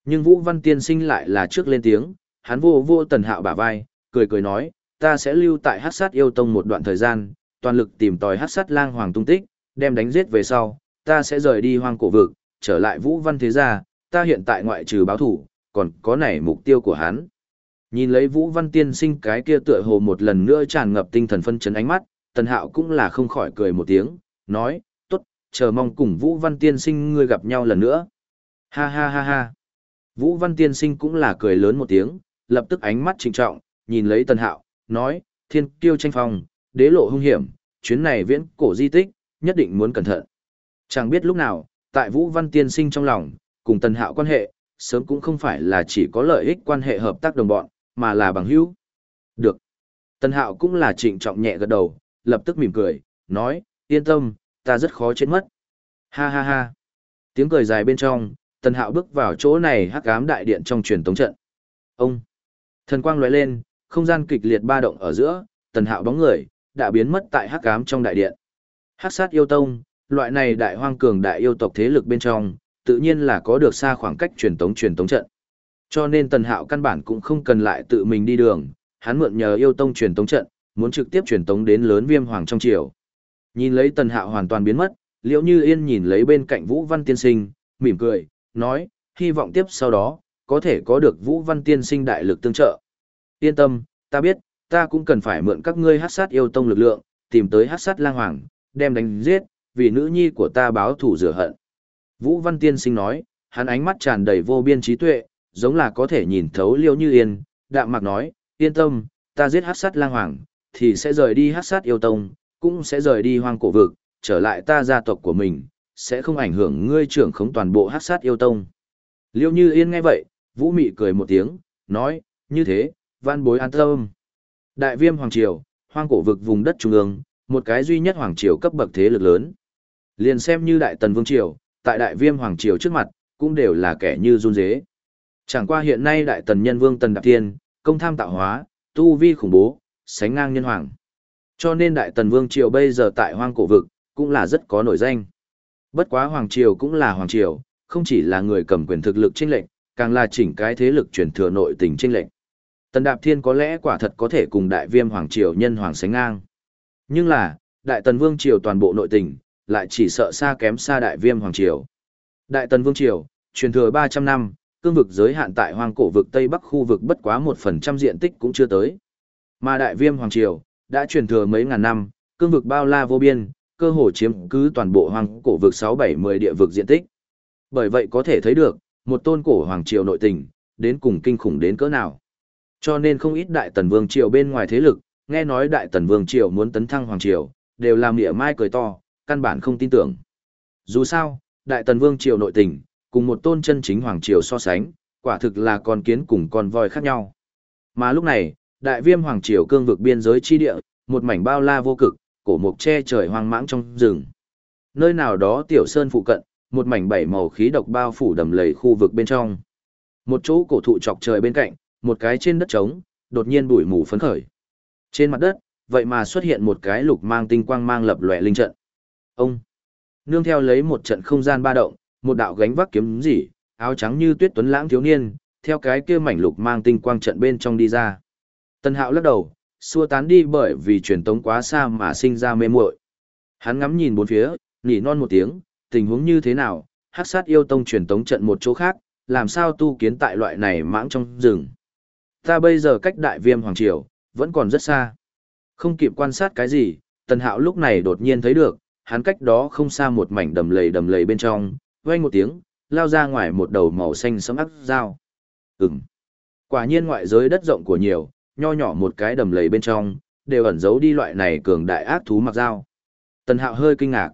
Nhưng Vũ Văn Tiên Sinh lại là trước lên tiếng, hắn vô vô Tần Hạo bả vai, cười cười nói, ta sẽ lưu tại hát sát yêu tông một đoạn thời gian, toàn lực tìm tòi hát sát lang hoàng tung tích, đem đánh giết về sau, ta sẽ rời đi hoang cổ vực, trở lại Vũ Văn Thế Gia, ta hiện tại ngoại trừ báo thủ, còn có này mục tiêu của hắn. Nhìn lấy Vũ Văn Tiên sinh cái kia tựa hồ một lần nữa tràn ngập tinh thần phân chấn ánh mắt, Tần Hạo cũng là không khỏi cười một tiếng, nói, tốt, chờ mong cùng Vũ Văn Tiên sinh ngươi gặp nhau lần nữa. Ha ha ha ha. Vũ Văn Tiên sinh cũng là cười lớn một tiếng, lập tức ánh mắt trịnh trọng, nhìn lấy Tần Hạo, nói, thiên kiêu tranh phong, đế lộ hung hiểm, chuyến này viễn cổ di tích, nhất định muốn cẩn thận. Chẳng biết lúc nào, tại Vũ Văn Tiên sinh trong lòng, cùng Tần Hạo quan hệ, sớm cũng không phải là chỉ có lợi ích quan hệ hợp tác đồng bọn, mà là bằng hữu. Được. Tần Hạo cũng là trịnh trọng nhẹ gật đầu, lập tức mỉm cười, nói, yên tâm, ta rất khó chết mất. Ha ha ha. Tiếng cười dài bên trong, Tần Hạo bước vào chỗ này hắc ám đại điện trong truyền tống trận. Ông. Thần quang lóe lên, không gian kịch liệt ba động ở giữa, Tần Hạo bóng người đã biến mất tại hắc ám trong đại điện. Hắc sát yêu tông, loại này đại hoang cường đại yêu tộc thế lực bên trong, tự nhiên là có được xa khoảng cách truyền tống truyền tống trận. Cho nên Tần Hạo căn bản cũng không cần lại tự mình đi đường, hắn mượn nhờ yêu tông truyền tống trận, muốn trực tiếp truyền tống đến lớn viêm hoàng trong triều. Nhìn lấy Tần Hạo hoàn toàn biến mất, Liễu Như Yên nhìn lấy bên cạnh Vũ Văn Tiên Sinh, mỉm cười, nói, hy vọng tiếp sau đó, có thể có được Vũ Văn Tiên Sinh đại lực tương trợ. Yên tâm, ta biết, ta cũng cần phải mượn các ngươi hát sát yêu tông lực lượng, tìm tới hát sát lang hoàng, đem đánh giết, vì nữ nhi của ta báo thù rửa hận. Vũ Văn Tiên Sinh nói, hắn ánh mắt tràn đầy vô biên trí tuệ, giống là có thể nhìn thấu liêu như yên, đạm mạc nói, yên tâm, ta giết hát sát lang hoàng, thì sẽ rời đi hát sát yêu tông, cũng sẽ rời đi hoang cổ vực, trở lại ta gia tộc của mình, sẽ không ảnh hưởng ngươi trưởng khống toàn bộ hát sát yêu tông. Liêu như yên nghe vậy, vũ mị cười một tiếng, nói, như thế, văn bối an tâm. Đại viêm hoàng triều, hoang cổ vực vùng đất trung ương, một cái duy nhất hoàng triều cấp bậc thế lực lớn. Liền xem như đại tần vương triều, tại đại viêm hoàng triều trước mặt, cũng đều là kẻ như run dế. Chẳng qua hiện nay đại tần nhân vương tần đạp tiên, công tham tạo hóa, tu vi khủng bố, sánh ngang nhân hoàng. Cho nên đại tần vương triều bây giờ tại hoang cổ vực, cũng là rất có nổi danh. Bất quá hoàng triều cũng là hoàng triều, không chỉ là người cầm quyền thực lực chênh lệnh, càng là chỉnh cái thế lực truyền thừa nội tình chênh lệnh. Tần Đạp Thiên có lẽ quả thật có thể cùng đại viêm hoàng triều nhân hoàng sánh ngang. Nhưng là, đại tần vương triều toàn bộ nội tình, lại chỉ sợ xa kém xa đại viêm hoàng triều. Đại tần vương triều, truyền thừa 300 năm, cương vực giới hạn tại hoang cổ vực Tây Bắc khu vực bất quá 1% diện tích cũng chưa tới. Mà đại viêm hoàng triều, đã truyền thừa mấy ngàn năm, cương vực bao la vô biên, cơ hồ chiếm cứ toàn bộ hoang cổ vực 6-7-10 địa vực diện tích. Bởi vậy có thể thấy được, một tôn cổ hoàng triều nội tình, đến cùng kinh khủng đến cỡ nào. Cho nên không ít đại tần vương triều bên ngoài thế lực, nghe nói đại tần vương triều muốn tấn thăng hoàng triều, đều làm mỉa mai cười to, căn bản không tin tưởng. Dù sao, đại tần vương triều nội tình, cùng một tôn chân chính hoàng triều so sánh, quả thực là con kiến cùng con voi khác nhau. Mà lúc này, đại viêm hoàng triều cương vực biên giới chi địa, một mảnh bao la vô cực, cổ mục che trời hoang mãng trong rừng. Nơi nào đó tiểu sơn phụ cận, một mảnh bảy màu khí độc bao phủ đầm lầy khu vực bên trong. Một chỗ cổ thụ chọc trời bên cạnh, một cái trên đất trống, đột nhiên bụi mù phấn khởi. Trên mặt đất, vậy mà xuất hiện một cái lục mang tinh quang mang lập lòe linh trận. Ông, nương theo lấy một trận không gian ba động, một đạo gánh vác kiếm gì, áo trắng như tuyết tuấn lãng thiếu niên, theo cái kia mảnh lục mang tinh quang trận bên trong đi ra. Tân Hạo lắc đầu, xua tán đi bởi vì truyền tống quá xa mà sinh ra mê muội. Hắn ngắm nhìn bốn phía, nhỉ non một tiếng, tình huống như thế nào, hắc sát yêu tông truyền tống trận một chỗ khác, làm sao tu kiến tại loại này mãng trong rừng. Ta bây giờ cách đại viêm hoàng triều, vẫn còn rất xa. Không kịp quan sát cái gì, tần hạo lúc này đột nhiên thấy được, hắn cách đó không xa một mảnh đầm lầy đầm lầy bên trong, vang một tiếng, lao ra ngoài một đầu màu xanh sẫm ác dao. Ừm. Quả nhiên ngoại giới đất rộng của nhiều, nho nhỏ một cái đầm lầy bên trong, đều ẩn giấu đi loại này cường đại ác thú mặc dao. Tần Hạo hơi kinh ngạc.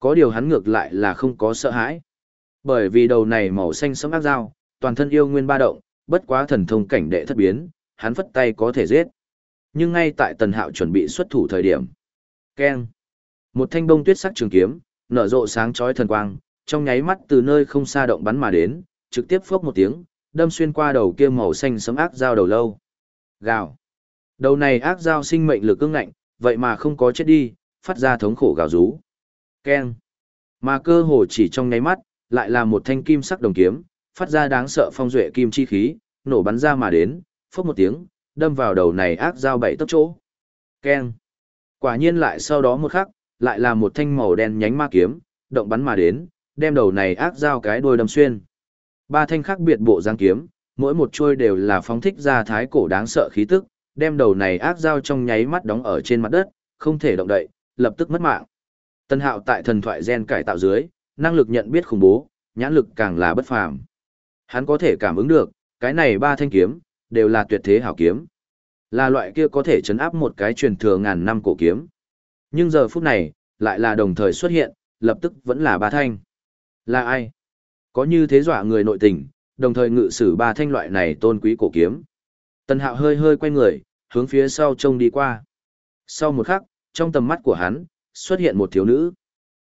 Có điều hắn ngược lại là không có sợ hãi. Bởi vì đầu này màu xanh sẫm ác dao, toàn thân yêu nguyên ba động, bất quá thần thông cảnh đệ thất biến, hắn phất tay có thể giết. nhưng ngay tại Tần Hạo chuẩn bị xuất thủ thời điểm. Keng! Một thanh bông tuyết sắc trường kiếm, nở rộ sáng chói thần quang, trong nháy mắt từ nơi không xa động bắn mà đến, trực tiếp phốc một tiếng, đâm xuyên qua đầu kia màu xanh sấm ác dao đầu lâu. Gào. Đầu này ác dao sinh mệnh lực cương ngạnh, vậy mà không có chết đi, phát ra thống khổ gào rú. Keng. Mà cơ hồ chỉ trong nháy mắt, lại là một thanh kim sắc đồng kiếm, phát ra đáng sợ phong duệ kim chi khí, nổ bắn ra mà đến, phốc một tiếng, đâm vào đầu này ác dao bảy tốc chỗ. Keng. Quả nhiên lại sau đó một khắc, lại là một thanh màu đen nhánh ma kiếm, động bắn mà đến, đem đầu này ác dao cái đuôi đâm xuyên. Ba thanh khác biệt bộ giang kiếm, mỗi một chuôi đều là phóng thích ra thái cổ đáng sợ khí tức, đem đầu này ác dao trong nháy mắt đóng ở trên mặt đất, không thể động đậy, lập tức mất mạng. Tân Hạo tại thần thoại gen cải tạo dưới, năng lực nhận biết khủng bố, nhãn lực càng là bất phàm. Hắn có thể cảm ứng được, cái này ba thanh kiếm đều là tuyệt thế hảo kiếm. Là loại kia có thể chấn áp một cái truyền thừa ngàn năm cổ kiếm. Nhưng giờ phút này, lại là đồng thời xuất hiện, lập tức vẫn là ba thanh. Là ai? Có như thế dọa người nội tình, đồng thời ngự sử ba thanh loại này tôn quý cổ kiếm. Tần Hạo hơi hơi quay người, hướng phía sau trông đi qua. Sau một khắc, trong tầm mắt của hắn, xuất hiện một thiếu nữ.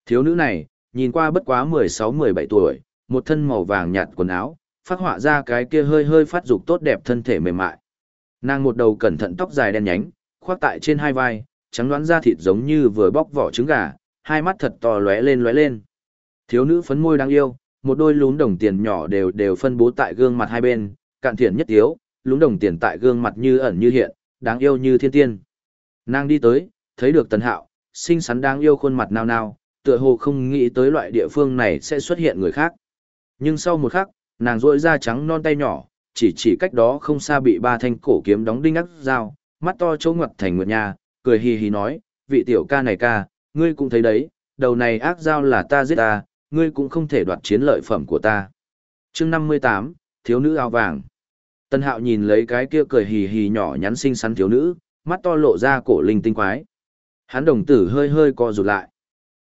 Thiếu nữ này, nhìn qua bất quá 16-17 tuổi, một thân màu vàng nhạt quần áo, phát họa ra cái kia hơi hơi phát dục tốt đẹp thân thể mềm mại. Nàng một đầu cẩn thận tóc dài đen nhánh, khoác tại trên hai vai, trắng đoán da thịt giống như vừa bóc vỏ trứng gà, hai mắt thật to lóe lên lóe lên. Thiếu nữ phấn môi đáng yêu, một đôi lún đồng tiền nhỏ đều đều phân bố tại gương mặt hai bên, cạn thiện nhất thiếu, lún đồng tiền tại gương mặt như ẩn như hiện, đáng yêu như thiên tiên. Nàng đi tới, thấy được Tần Hạo, xinh xắn đáng yêu khuôn mặt nao nao, tựa hồ không nghĩ tới loại địa phương này sẽ xuất hiện người khác. Nhưng sau một khắc, nàng rỗi da trắng non tay nhỏ, chỉ chỉ cách đó không xa bị ba thanh cổ kiếm đóng đinh ác dao, mắt to chỗ ngoặt thành nguyệt nhà, cười hì hì nói, vị tiểu ca này ca, ngươi cũng thấy đấy, đầu này ác dao là ta giết ta, ngươi cũng không thể đoạt chiến lợi phẩm của ta. chương 58, thiếu nữ áo vàng. Tân hạo nhìn lấy cái kia cười hì hì nhỏ nhắn xinh xắn thiếu nữ, mắt to lộ ra cổ linh tinh quái. Hắn đồng tử hơi hơi co rụt lại.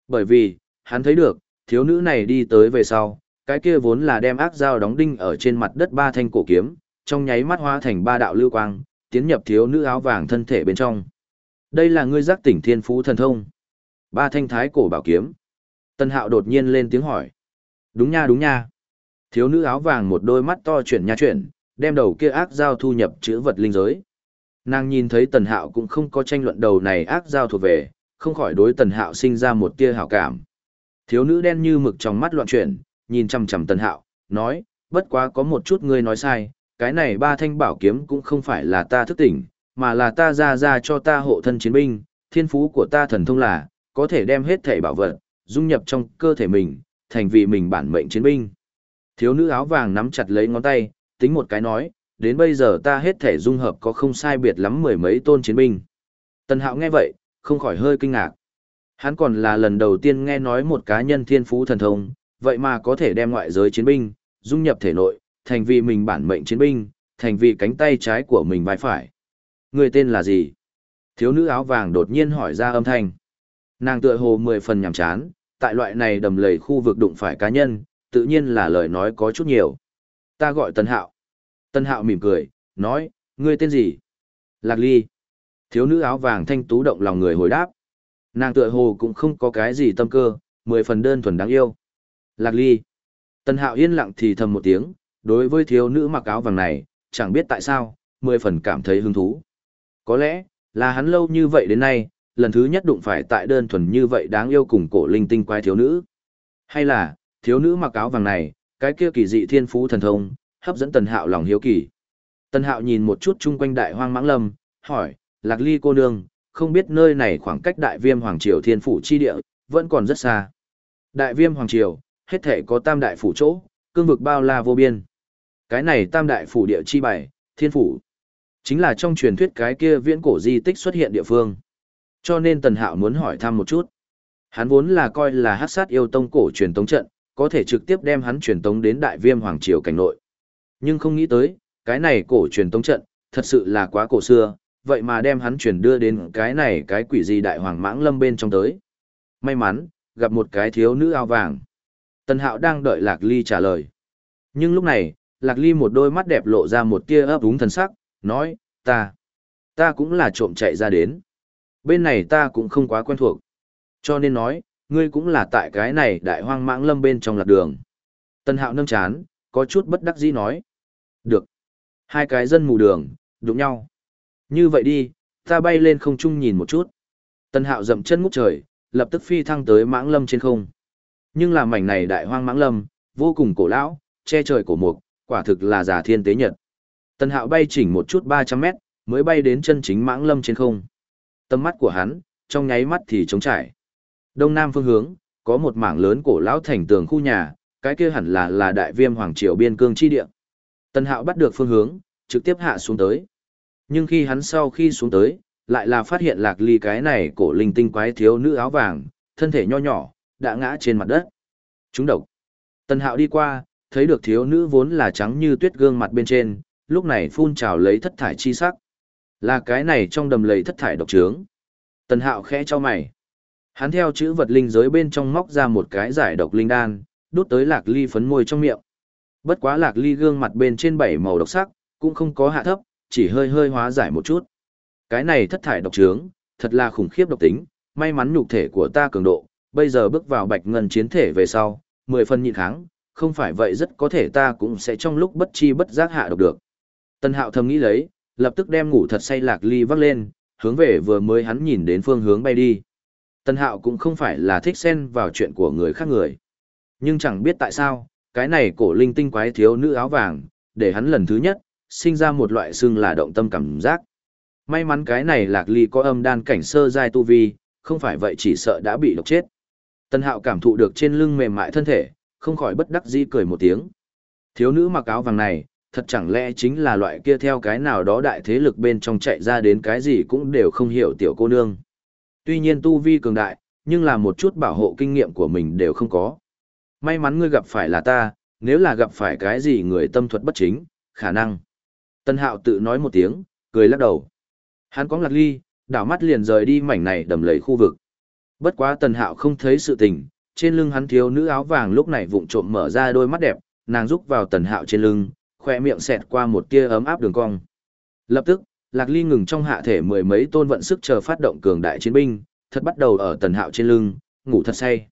Bởi vì, hắn thấy được, thiếu nữ này đi tới về sau, cái kia vốn là đem ác dao đóng đinh ở trên mặt đất ba thanh cổ kiếm, trong nháy mắt hóa thành ba đạo lưu quang, tiến nhập thiếu nữ áo vàng thân thể bên trong. Đây là ngươi giác tỉnh thiên phú thần thông. Ba thanh thái cổ bảo kiếm. Tân hạo đột nhiên lên tiếng hỏi. Đúng nha đúng nha. Thiếu nữ áo vàng một đôi mắt to chuyển nha chuyển, đem đầu kia ác dao thu nhập chữ vật linh giới. Nàng nhìn thấy tần hạo cũng không có tranh luận đầu này ác dao thuộc về, không khỏi đối tần hạo sinh ra một tia hảo cảm. Thiếu nữ đen như mực trong mắt loạn chuyển, nhìn chằm chằm tần hạo, nói, bất quá có một chút ngươi nói sai, cái này ba thanh bảo kiếm cũng không phải là ta thức tỉnh, mà là ta ra ra cho ta hộ thân chiến binh, thiên phú của ta thần thông là, có thể đem hết thể bảo vật, dung nhập trong cơ thể mình, thành vì mình bản mệnh chiến binh. Thiếu nữ áo vàng nắm chặt lấy ngón tay, tính một cái nói, đến bây giờ ta hết thể dung hợp có không sai biệt lắm mười mấy tôn chiến binh. Tần hạo nghe vậy, không khỏi hơi kinh ngạc. Hắn còn là lần đầu tiên nghe nói một cá nhân thiên phú thần thông, vậy mà có thể đem ngoại giới chiến binh, dung nhập thể nội, thành vì mình bản mệnh chiến binh, thành vì cánh tay trái của mình vai phải. Người tên là gì? Thiếu nữ áo vàng đột nhiên hỏi ra âm thanh. Nàng tựa hồ mười phần nhảm chán, tại loại này đầm lầy khu vực đụng phải cá nhân, tự nhiên là lời nói có chút nhiều. Ta gọi Tân Hạo. Tân Hạo mỉm cười, nói, ngươi tên gì? Lạc Ly. Thiếu nữ áo vàng thanh tú động lòng người hồi đáp. Nàng tựa hồ cũng không có cái gì tâm cơ, mười phần đơn thuần đáng yêu. Lạc Ly. Tân Hạo yên lặng thì thầm một tiếng, đối với thiếu nữ mặc áo vàng này, chẳng biết tại sao, mười phần cảm thấy hứng thú. Có lẽ, là hắn lâu như vậy đến nay, lần thứ nhất đụng phải tại đơn thuần như vậy đáng yêu cùng cổ linh tinh quái thiếu nữ. Hay là, thiếu nữ mặc áo vàng này, cái kia kỳ dị thiên phú thần thông, hấp dẫn Tần Hạo lòng hiếu kỳ. Tần Hạo nhìn một chút chung quanh đại hoang mãng lâm, hỏi, Lạc Ly cô nương, không biết nơi này khoảng cách đại viêm Hoàng Triều thiên phủ chi địa, vẫn còn rất xa. Đại viêm Hoàng Triều, hết thể có tam đại phủ chỗ, cương vực bao la vô biên. Cái này tam đại phủ địa chi bảy, thiên phủ. Chính là trong truyền thuyết cái kia viễn cổ di tích xuất hiện địa phương. Cho nên Tần Hạo muốn hỏi thăm một chút. Hắn vốn là coi là hát sát yêu tông cổ truyền tống trận, có thể trực tiếp đem hắn truyền tống đến đại viêm hoàng triều cảnh nội. Nhưng không nghĩ tới, cái này cổ truyền tống trận, thật sự là quá cổ xưa, vậy mà đem hắn truyền đưa đến cái này cái quỷ gì đại hoàng mãng lâm bên trong tới. May mắn, gặp một cái thiếu nữ ao vàng. Tần Hạo đang đợi Lạc Ly trả lời. Nhưng lúc này, Lạc Ly một đôi mắt đẹp lộ ra một tia ấp úng thần sắc, nói, ta, ta cũng là trộm chạy ra đến. Bên này ta cũng không quá quen thuộc. Cho nên nói, ngươi cũng là tại cái này đại hoang mãng lâm bên trong lạc đường. Tân hạo nâng chán, có chút bất đắc dĩ nói. Được. Hai cái dân mù đường, đụng nhau. Như vậy đi, ta bay lên không trung nhìn một chút. Tân hạo dậm chân ngút trời, lập tức phi thăng tới mãng lâm trên không. Nhưng làm mảnh này đại hoang mãng lâm, vô cùng cổ lão, che trời cổ mục, quả thực là giả thiên tế nhật. Tân hạo bay chỉnh một chút 300 mét, mới bay đến chân chính mãng lâm trên không. Tầm mắt của hắn, trong nháy mắt thì trống trải. Đông nam phương hướng, có một mảng lớn cổ lão thành tường khu nhà, cái kia hẳn là là đại viêm hoàng triều biên cương chi địa. Tân hạo bắt được phương hướng, trực tiếp hạ xuống tới. Nhưng khi hắn sau khi xuống tới, lại là phát hiện lạc ly cái này cổ linh tinh quái thiếu nữ áo vàng, thân thể nho nhỏ, đã ngã trên mặt đất. Chúng độc. Tân hạo đi qua, thấy được thiếu nữ vốn là trắng như tuyết gương mặt bên trên, lúc này phun trào lấy thất thải chi sắc. Là cái này trong đầm lầy thất thải độc trướng. Tần hạo khẽ cho mày. Hắn theo chữ vật linh giới bên trong móc ra một cái giải độc linh đan, đút tới lạc ly phấn môi trong miệng. Bất quá lạc ly gương mặt bên trên bảy màu độc sắc, cũng không có hạ thấp, chỉ hơi hơi hóa giải một chút. Cái này thất thải độc trướng, thật là khủng khiếp độc tính, may mắn nhục thể của ta cường độ, bây giờ bước vào bạch ngân chiến thể về sau, mười phần nhịn kháng, không phải vậy rất có thể ta cũng sẽ trong lúc bất chi bất giác hạ độc được. Tân hạo thầm nghĩ lấy, lập tức đem ngủ thật say lạc ly vác lên, hướng về vừa mới hắn nhìn đến phương hướng bay đi. Tân hạo cũng không phải là thích xen vào chuyện của người khác người. Nhưng chẳng biết tại sao, cái này cổ linh tinh quái thiếu nữ áo vàng, để hắn lần thứ nhất, sinh ra một loại xương là động tâm cảm giác. May mắn cái này lạc ly có âm đan cảnh sơ giai tu vi, không phải vậy chỉ sợ đã bị độc chết. Tân hạo cảm thụ được trên lưng mềm mại thân thể, không khỏi bất đắc dĩ cười một tiếng. Thiếu nữ mặc áo vàng này, thật chẳng lẽ chính là loại kia theo cái nào đó đại thế lực bên trong chạy ra đến cái gì cũng đều không hiểu tiểu cô nương. Tuy nhiên tu vi cường đại, nhưng là một chút bảo hộ kinh nghiệm của mình đều không có. May mắn ngươi gặp phải là ta, nếu là gặp phải cái gì người tâm thuật bất chính, khả năng. Tân hạo tự nói một tiếng, cười lắc đầu. Hắn có lạc ly, đảo mắt liền rời đi mảnh này đầm lầy khu vực. Bất quá tần hạo không thấy sự tình, trên lưng hắn thiếu nữ áo vàng lúc này vụng trộm mở ra đôi mắt đẹp, nàng rúc vào tần hạo trên lưng, khoe miệng xẹt qua một tia ấm áp đường cong. Lập tức, Lạc Ly ngừng trong hạ thể mười mấy tôn vận sức chờ phát động cường đại chiến binh, thật bắt đầu ở tần hạo trên lưng, ngủ thật say.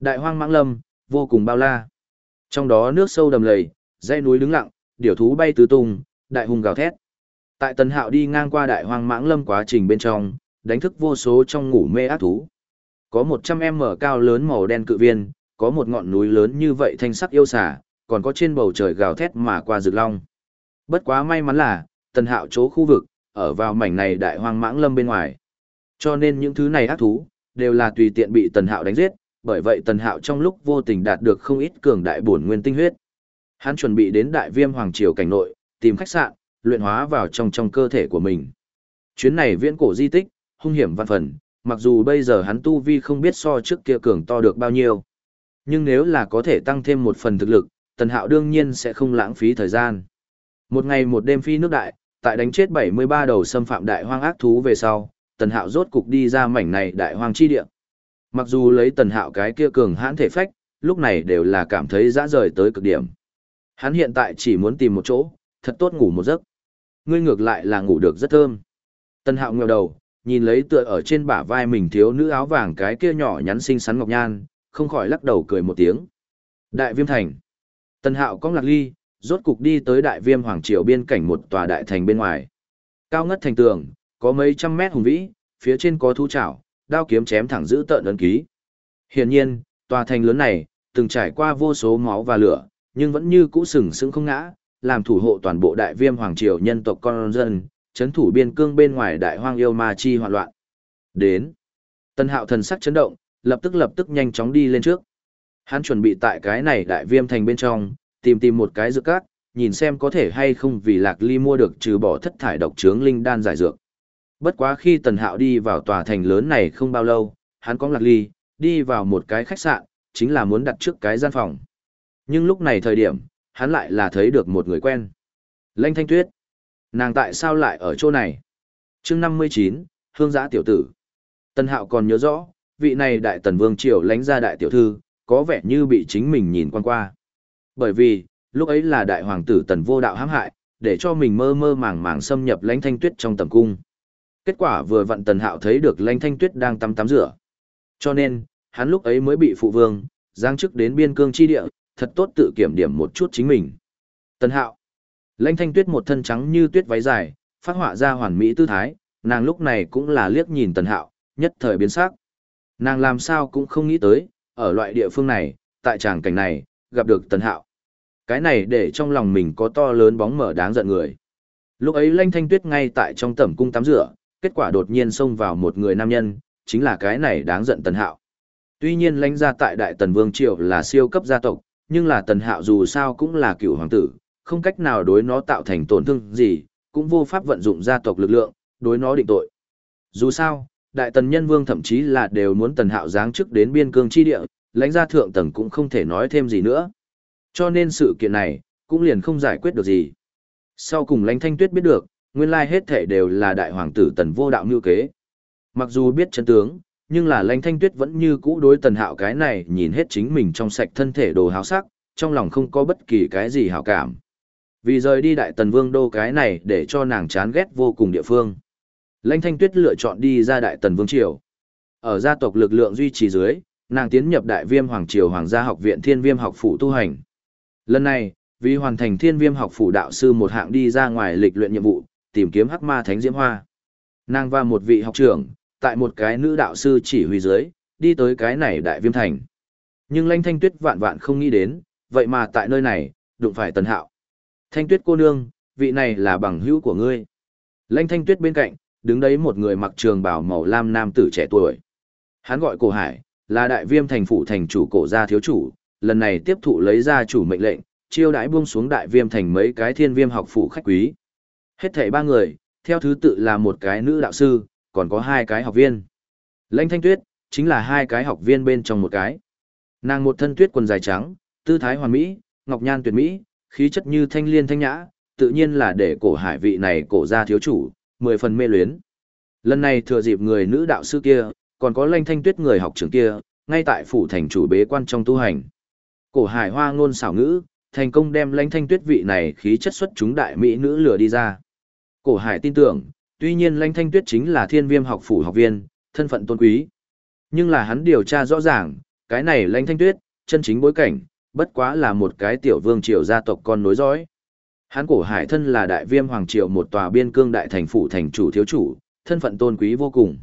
Đại hoang mãng lâm, vô cùng bao la. Trong đó nước sâu đầm lầy, dãy núi đứng lặng, điểu thú bay tứ tung, đại hùng gào thét. Tại tần hạo đi ngang qua đại hoang mãng lâm quá trình bên trong, đánh thức vô số trong ngủ mê ác thú. Có 100m cao lớn màu đen cự viên, có một ngọn núi lớn như vậy thanh sắc yêu xả, còn có trên bầu trời gào thét mà qua rực long. Bất quá may mắn là, tần hạo chỗ khu vực, ở vào mảnh này đại hoang mãng lâm bên ngoài. Cho nên những thứ này ác thú, đều là tùy tiện bị tần hạo đánh giết, bởi vậy tần hạo trong lúc vô tình đạt được không ít cường đại bổn nguyên tinh huyết. Hắn chuẩn bị đến đại viêm hoàng triều cảnh nội, tìm khách sạn, luyện hóa vào trong trong cơ thể của mình. Chuyến này viễn cổ di tích, hung hiểm văn phần, mặc dù bây giờ hắn tu vi không biết so trước kia cường to được bao nhiêu. Nhưng nếu là có thể tăng thêm một phần thực lực, Tần Hạo đương nhiên sẽ không lãng phí thời gian. Một ngày một đêm phi nước đại, tại đánh chết 73 đầu xâm phạm đại hoang ác thú về sau, Tần Hạo rốt cục đi ra mảnh này đại hoang chi địa. Mặc dù lấy Tần Hạo cái kia cường hãn thể phách, lúc này đều là cảm thấy dã rời tới cực điểm. Hắn hiện tại chỉ muốn tìm một chỗ, thật tốt ngủ một giấc. Ngươi ngược lại là ngủ được rất thơm. Tần Hạo ngẩng đầu, nhìn lấy tựa ở trên bả vai mình thiếu nữ áo vàng cái kia nhỏ nhắn xinh xắn ngọc nhan, không khỏi lắc đầu cười một tiếng. Đại Viêm Thành. Tần Hạo cong lạc ly, rốt cục đi tới đại viêm hoàng triều biên cảnh một tòa đại thành bên ngoài. Cao ngất thành tường, có mấy trăm mét hùng vĩ, phía trên có thú chảo, đao kiếm chém thẳng giữ tợn ấn ký. Hiển nhiên, tòa thành lớn này, từng trải qua vô số máu và lửa, nhưng vẫn như cũ sừng sững không ngã, làm thủ hộ toàn bộ đại viêm hoàng triều nhân tộc con dân, chấn thủ biên cương bên ngoài đại hoang yêu ma chi hoạn loạn. Đến. Tân hạo thần sắc chấn động, lập tức lập tức nhanh chóng đi lên trước. Hắn chuẩn bị tại cái này đại viêm thành bên trong, tìm tìm một cái dược cát, nhìn xem có thể hay không vì lạc ly mua được trừ bỏ thất thải độc trướng linh đan giải dược. Bất quá khi tần hạo đi vào tòa thành lớn này không bao lâu, hắn có lạc ly, đi vào một cái khách sạn, chính là muốn đặt trước cái gian phòng. Nhưng lúc này thời điểm, hắn lại là thấy được một người quen. Lanh Thanh Tuyết. Nàng tại sao lại ở chỗ này? chương 59, Hương giã tiểu tử. Tần Hạo còn nhớ rõ, vị này đại tần vương triều lánh ra đại tiểu thư, có vẻ như bị chính mình nhìn quan qua. Bởi vì, lúc ấy là đại hoàng tử tần vô đạo hãm hại, để cho mình mơ mơ màng màng xâm nhập lãnh thanh tuyết trong tầm cung. Kết quả vừa vặn Tần Hạo thấy được Lãnh Thanh Tuyết đang tắm tắm rửa. Cho nên, hắn lúc ấy mới bị phụ vương, giáng chức đến biên cương chi địa, thật tốt tự kiểm điểm một chút chính mình. Tần Hạo. Lãnh Thanh Tuyết một thân trắng như tuyết váy dài, phát họa ra hoàn mỹ tư thái, nàng lúc này cũng là liếc nhìn Tần Hạo, nhất thời biến sắc. Nàng làm sao cũng không nghĩ tới, ở loại địa phương này, tại tràng cảnh này, gặp được Tần Hạo. Cái này để trong lòng mình có to lớn bóng mở đáng giận người. Lúc ấy Lanh Thanh Tuyết ngay tại trong tẩm cung tắm rửa, kết quả đột nhiên xông vào một người nam nhân, chính là cái này đáng giận Tần Hạo. Tuy nhiên lãnh gia tại Đại Tần Vương Triều là siêu cấp gia tộc, nhưng là Tần Hạo dù sao cũng là cựu hoàng tử, không cách nào đối nó tạo thành tổn thương gì, cũng vô pháp vận dụng gia tộc lực lượng, đối nó định tội. Dù sao, Đại Tần Nhân Vương thậm chí là đều muốn Tần Hạo giáng chức đến biên cương chi địa, lãnh gia thượng tầng cũng không thể nói thêm gì nữa. Cho nên sự kiện này, cũng liền không giải quyết được gì. Sau cùng lãnh thanh tuyết biết được, nguyên lai hết thể đều là đại hoàng tử tần vô đạo ngưu kế. Mặc dù biết chân tướng, nhưng là lãnh thanh tuyết vẫn như cũ đối tần hạo cái này nhìn hết chính mình trong sạch thân thể đồ háo sắc, trong lòng không có bất kỳ cái gì hảo cảm. Vì rời đi đại tần vương đô cái này để cho nàng chán ghét vô cùng địa phương. Lãnh thanh tuyết lựa chọn đi ra đại tần vương triều. Ở gia tộc lực lượng duy trì dưới, nàng tiến nhập đại viêm hoàng triều hoàng gia học viện thiên viêm học phủ tu hành. Lần này, vì hoàn thành thiên viêm học phủ đạo sư một hạng đi ra ngoài lịch luyện nhiệm vụ, tìm kiếm hắc ma thánh diễm hoa. Nàng và một vị học trưởng, tại một cái nữ đạo sư chỉ huy dưới, đi tới cái này đại viêm thành. Nhưng Lãnh thanh tuyết vạn vạn không nghĩ đến, vậy mà tại nơi này, đụng phải tần hạo. Thanh tuyết cô nương, vị này là bằng hữu của ngươi. Lãnh thanh tuyết bên cạnh, đứng đấy một người mặc trường bào màu lam nam tử trẻ tuổi. Hắn gọi cổ hải, là đại viêm thành phủ thành chủ cổ gia thiếu chủ, lần này tiếp thụ lấy ra chủ mệnh lệnh, chiêu đãi buông xuống đại viêm thành mấy cái thiên viêm học phủ khách quý. Hết thảy ba người, theo thứ tự là một cái nữ đạo sư, còn có hai cái học viên. Lãnh Thanh Tuyết, chính là hai cái học viên bên trong một cái. Nàng một thân tuyết quần dài trắng, tư thái hoàn mỹ, ngọc nhan tuyệt mỹ, khí chất như thanh liên thanh nhã, tự nhiên là để cổ hải vị này cổ gia thiếu chủ, mười phần mê luyến. Lần này thừa dịp người nữ đạo sư kia, còn có Lãnh Thanh Tuyết người học trưởng kia, ngay tại phủ thành chủ bế quan trong tu hành. Cổ hải hoa ngôn xảo ngữ, thành công đem lãnh thanh tuyết vị này khí chất xuất chúng đại mỹ nữ lừa đi ra. Cổ hải tin tưởng, tuy nhiên lãnh thanh tuyết chính là thiên viêm học phủ học viên, thân phận tôn quý. Nhưng là hắn điều tra rõ ràng, cái này lãnh thanh tuyết, chân chính bối cảnh, bất quá là một cái tiểu vương triều gia tộc con nối dõi. Hán cổ hải thân là đại viêm hoàng triều một tòa biên cương đại thành phủ thành chủ thiếu chủ, thân phận tôn quý vô cùng.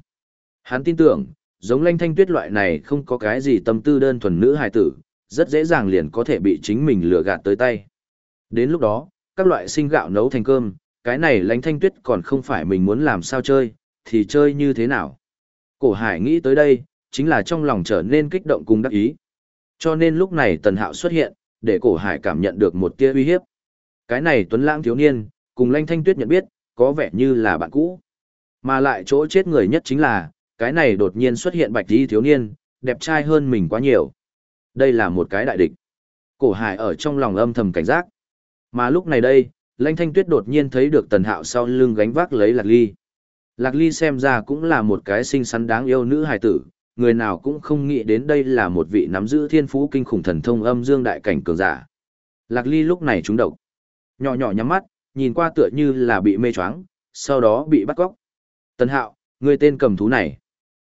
Hán tin tưởng, giống lanh thanh tuyết loại này không có cái gì tâm tư đơn thuần nữ hài tử, rất dễ dàng liền có thể bị chính mình lừa gạt tới tay. Đến lúc đó, các loại sinh gạo nấu thành cơm, cái này lánh thanh tuyết còn không phải mình muốn làm sao chơi, thì chơi như thế nào. Cổ hải nghĩ tới đây, chính là trong lòng trở nên kích động cùng đắc ý. Cho nên lúc này tần hạo xuất hiện, để cổ hải cảm nhận được một tia uy hiếp. Cái này tuấn lãng thiếu niên, cùng lanh thanh tuyết nhận biết, có vẻ như là bạn cũ. Mà lại chỗ chết người nhất chính là, cái này đột nhiên xuất hiện bạch y thiếu niên, đẹp trai hơn mình quá nhiều. Đây là một cái đại địch. Cổ hải ở trong lòng âm thầm cảnh giác. Mà lúc này đây, lanh Thanh Tuyết đột nhiên thấy được Tần Hạo sau lưng gánh vác lấy Lạc Ly. Lạc Ly xem ra cũng là một cái xinh xắn đáng yêu nữ hài tử, người nào cũng không nghĩ đến đây là một vị nắm giữ thiên phú kinh khủng thần thông âm dương đại cảnh cường giả. Lạc Ly lúc này trúng độc. Nhỏ nhỏ nhắm mắt, nhìn qua tựa như là bị mê choáng, sau đó bị bắt cóc. Tần Hạo, ngươi tên cầm thú này.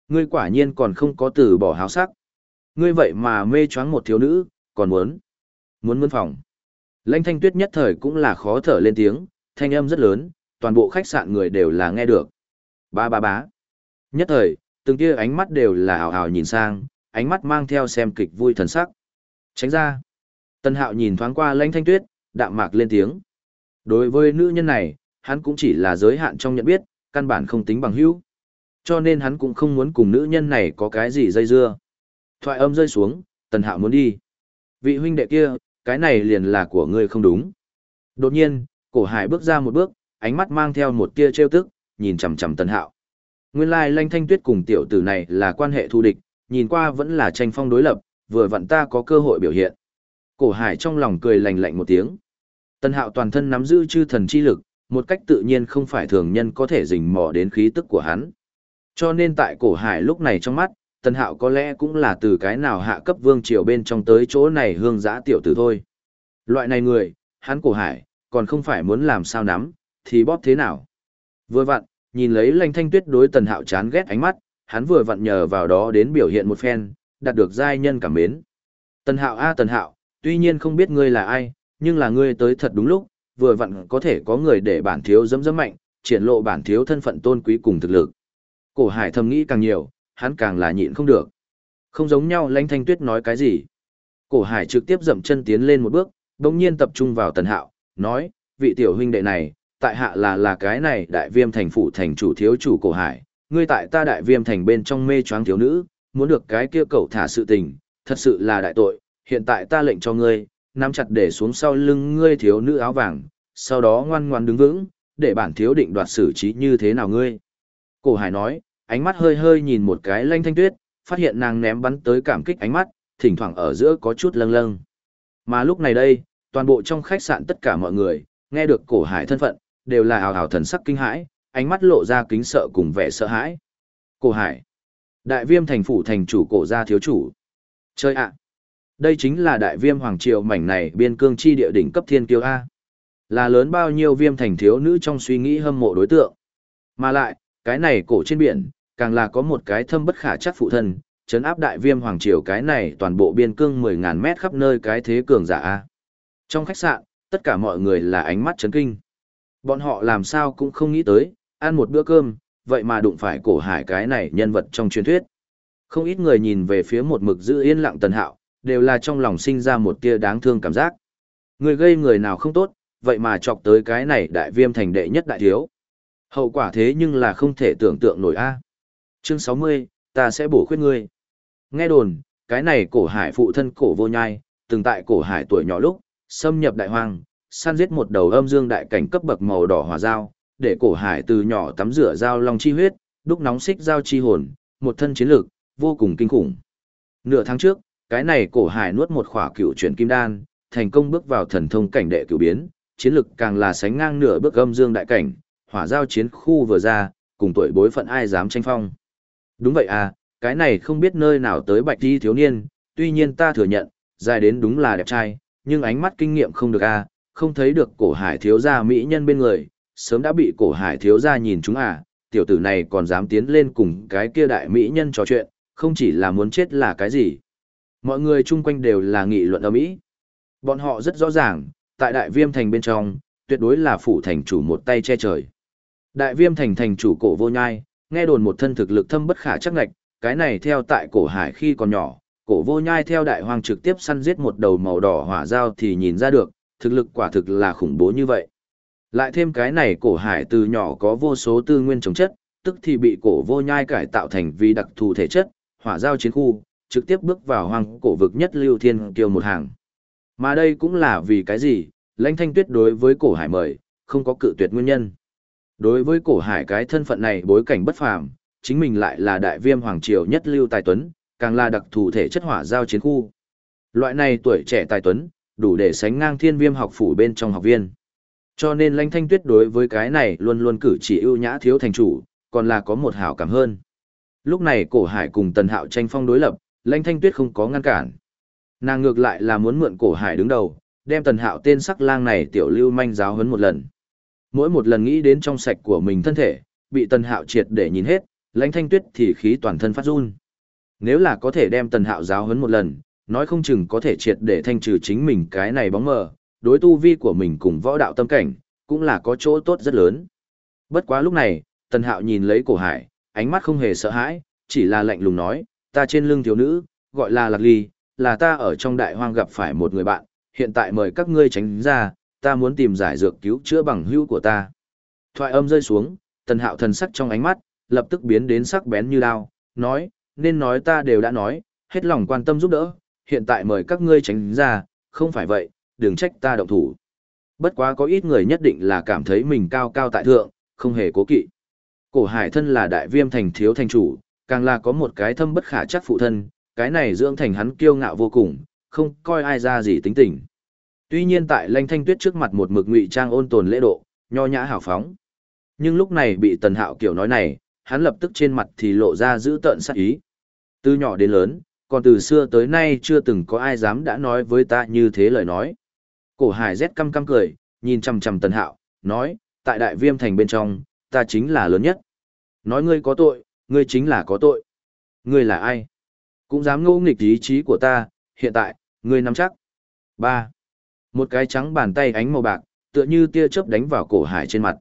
Ngươi quả nhiên còn không có từ bỏ háo sắc. Ngươi vậy mà mê choáng một thiếu nữ, còn muốn. Muốn mướn phòng. Lãnh thanh tuyết nhất thời cũng là khó thở lên tiếng, thanh âm rất lớn, toàn bộ khách sạn người đều là nghe được. Ba ba bá. Nhất thời, từng kia ánh mắt đều là hào hào nhìn sang, ánh mắt mang theo xem kịch vui thần sắc. Tránh ra. Tân hạo nhìn thoáng qua lãnh thanh tuyết, đạm mạc lên tiếng. Đối với nữ nhân này, hắn cũng chỉ là giới hạn trong nhận biết, căn bản không tính bằng hữu. Cho nên hắn cũng không muốn cùng nữ nhân này có cái gì dây dưa. Thoại âm rơi xuống, tần hạo muốn đi. Vị huynh đệ kia, cái này liền là của ngươi không đúng. Đột nhiên, cổ hải bước ra một bước, ánh mắt mang theo một tia trêu tức, nhìn chằm chằm tần hạo. Nguyên lai lanh thanh tuyết cùng tiểu tử này là quan hệ thù địch, nhìn qua vẫn là tranh phong đối lập, vừa vặn ta có cơ hội biểu hiện. Cổ hải trong lòng cười lành lạnh một tiếng. Tần hạo toàn thân nắm giữ chư thần chi lực, một cách tự nhiên không phải thường nhân có thể rình mò đến khí tức của hắn. Cho nên tại cổ hải lúc này trong mắt, Tần Hạo có lẽ cũng là từ cái nào hạ cấp vương triều bên trong tới chỗ này hương giã tiểu tử thôi. Loại này người, hắn cổ hải, còn không phải muốn làm sao nắm, thì bóp thế nào. Vừa vặn, Nhìn lấy lành Thanh Tuyết đối Tần Hạo chán ghét ánh mắt, hắn vừa vặn nhờ vào đó đến biểu hiện một phen, đạt được giai nhân cảm mến. Tần Hạo a Tần Hạo, tuy nhiên không biết ngươi là ai, nhưng là ngươi tới thật đúng lúc, vừa vặn có thể có người để bản thiếu dẫm dẫm mạnh, triển lộ bản thiếu thân phận tôn quý cùng thực lực. Cổ Hải thầm nghĩ càng nhiều, hắn càng là nhịn không được. Không giống nhau Lãnh Thanh Tuyết nói cái gì. Cổ Hải trực tiếp dậm chân tiến lên một bước, đồng nhiên tập trung vào Tần Hạo, nói, vị tiểu huynh đệ này, tại hạ là là cái này đại viêm thành phủ thành chủ thiếu chủ Cổ Hải, ngươi tại ta đại viêm thành bên trong mê choáng thiếu nữ, muốn được cái kia cậu thả sự tình, thật sự là đại tội, hiện tại ta lệnh cho ngươi, nắm chặt để xuống sau lưng ngươi thiếu nữ áo vàng, sau đó ngoan ngoan đứng vững, để bản thiếu định đoạt xử trí như thế nào ngươi. Cổ hải nói, ánh mắt hơi hơi nhìn một cái lanh thanh tuyết, phát hiện nàng ném bắn tới cảm kích ánh mắt, thỉnh thoảng ở giữa có chút lâng lâng. Mà lúc này đây, toàn bộ trong khách sạn tất cả mọi người, nghe được cổ hải thân phận, đều là hào hào thần sắc kinh hãi, ánh mắt lộ ra kính sợ cùng vẻ sợ hãi. Cổ hải, đại viêm thành phủ thành chủ cổ gia thiếu chủ. Chơi ạ! Đây chính là đại viêm hoàng triều mảnh này biên cương chi địa đỉnh cấp thiên kiêu A. Là lớn bao nhiêu viêm thành thiếu nữ trong suy nghĩ hâm mộ đối tượng. Mà lại, cái này cổ trên biển, càng là có một cái thâm bất khả chắc phụ thân, chấn áp đại viêm hoàng triều cái này toàn bộ biên cương 10.000 mét khắp nơi cái thế cường giả A. Trong khách sạn, tất cả mọi người là ánh mắt chấn kinh. Bọn họ làm sao cũng không nghĩ tới, ăn một bữa cơm, vậy mà đụng phải cổ hải cái này nhân vật trong truyền thuyết. Không ít người nhìn về phía một mực giữ yên lặng tần hạo, đều là trong lòng sinh ra một tia đáng thương cảm giác. Người gây người nào không tốt, vậy mà chọc tới cái này đại viêm thành đệ nhất đại thiếu. Hậu quả thế nhưng là không thể tưởng tượng nổi a. Chương 60, ta sẽ bổ khuyết ngươi. Nghe đồn, cái này cổ hải phụ thân cổ vô nhai, từng tại cổ hải tuổi nhỏ lúc, xâm nhập đại hoang, săn giết một đầu âm dương đại cảnh cấp bậc màu đỏ hỏa dao, để cổ hải từ nhỏ tắm rửa dao long chi huyết, đúc nóng xích dao chi hồn, một thân chiến lược, vô cùng kinh khủng. Nửa tháng trước, cái này cổ hải nuốt một khỏa cựu chuyển kim đan, thành công bước vào thần thông cảnh đệ cửu biến, chiến lực càng là sánh ngang nửa bước âm dương đại cảnh, hỏa giao chiến khu vừa ra, cùng tuổi bối phận ai dám tranh phong. Đúng vậy à, cái này không biết nơi nào tới bạch thi thiếu niên, tuy nhiên ta thừa nhận, dài đến đúng là đẹp trai, nhưng ánh mắt kinh nghiệm không được à, không thấy được cổ hải thiếu gia mỹ nhân bên người, sớm đã bị cổ hải thiếu gia nhìn chúng à, tiểu tử này còn dám tiến lên cùng cái kia đại mỹ nhân trò chuyện, không chỉ là muốn chết là cái gì. Mọi người chung quanh đều là nghị luận ở mỹ. Bọn họ rất rõ ràng, tại đại viêm thành bên trong, tuyệt đối là phủ thành chủ một tay che trời. Đại viêm thành thành chủ cổ vô nhai, nghe đồn một thân thực lực thâm bất khả chắc ngạch, cái này theo tại cổ hải khi còn nhỏ, cổ vô nhai theo đại hoàng trực tiếp săn giết một đầu màu đỏ hỏa dao thì nhìn ra được, thực lực quả thực là khủng bố như vậy. Lại thêm cái này cổ hải từ nhỏ có vô số tư nguyên chống chất, tức thì bị cổ vô nhai cải tạo thành vì đặc thù thể chất, hỏa giao chiến khu, trực tiếp bước vào hoang cổ vực nhất lưu thiên kiều một hàng. Mà đây cũng là vì cái gì, lãnh thanh tuyết đối với cổ hải mời, không có cự tuyệt nguyên nhân. Đối với cổ hải cái thân phận này bối cảnh bất phàm, chính mình lại là đại viêm hoàng triều nhất lưu tài tuấn, càng là đặc thù thể chất hỏa giao chiến khu. Loại này tuổi trẻ tài tuấn, đủ để sánh ngang thiên viêm học phủ bên trong học viên. Cho nên lãnh thanh tuyết đối với cái này luôn luôn cử chỉ ưu nhã thiếu thành chủ, còn là có một hảo cảm hơn. Lúc này cổ hải cùng tần hạo tranh phong đối lập, lãnh thanh tuyết không có ngăn cản. Nàng ngược lại là muốn mượn cổ hải đứng đầu, đem tần hạo tên sắc lang này tiểu lưu manh giáo huấn một lần. Mỗi một lần nghĩ đến trong sạch của mình thân thể, bị tần hạo triệt để nhìn hết, lãnh thanh tuyết thì khí toàn thân phát run. Nếu là có thể đem tần hạo giáo huấn một lần, nói không chừng có thể triệt để thanh trừ chính mình cái này bóng mờ, đối tu vi của mình cùng võ đạo tâm cảnh, cũng là có chỗ tốt rất lớn. Bất quá lúc này, tần hạo nhìn lấy cổ hải, ánh mắt không hề sợ hãi, chỉ là lạnh lùng nói, ta trên lưng thiếu nữ, gọi là lạc ly, là ta ở trong đại hoang gặp phải một người bạn, hiện tại mời các ngươi tránh ra, ta muốn tìm giải dược cứu chữa bằng hữu của ta. Thoại âm rơi xuống, tần hạo thần sắc trong ánh mắt, lập tức biến đến sắc bén như đao, nói, nên nói ta đều đã nói, hết lòng quan tâm giúp đỡ, hiện tại mời các ngươi tránh ra, không phải vậy, đừng trách ta động thủ. Bất quá có ít người nhất định là cảm thấy mình cao cao tại thượng, không hề cố kỵ. Cổ hải thân là đại viêm thành thiếu thành chủ, càng là có một cái thâm bất khả chắc phụ thân, cái này dưỡng thành hắn kiêu ngạo vô cùng, không coi ai ra gì tính tình. Tuy nhiên tại Lanh Thanh Tuyết trước mặt một mực ngụy trang ôn tồn lễ độ, nho nhã hào phóng. Nhưng lúc này bị Tần Hạo kiểu nói này, hắn lập tức trên mặt thì lộ ra giữ tợn sát ý. Từ nhỏ đến lớn, còn từ xưa tới nay chưa từng có ai dám đã nói với ta như thế lời nói. Cổ Hải rét căm căm cười, nhìn chằm chằm Tần Hạo, nói, tại Đại Viêm thành bên trong, ta chính là lớn nhất. Nói ngươi có tội, ngươi chính là có tội. Ngươi là ai? Cũng dám ngô nghịch ý chí của ta, hiện tại, ngươi nắm chắc. ba Một cái trắng bàn tay ánh màu bạc, tựa như tia chớp đánh vào cổ hải trên mặt.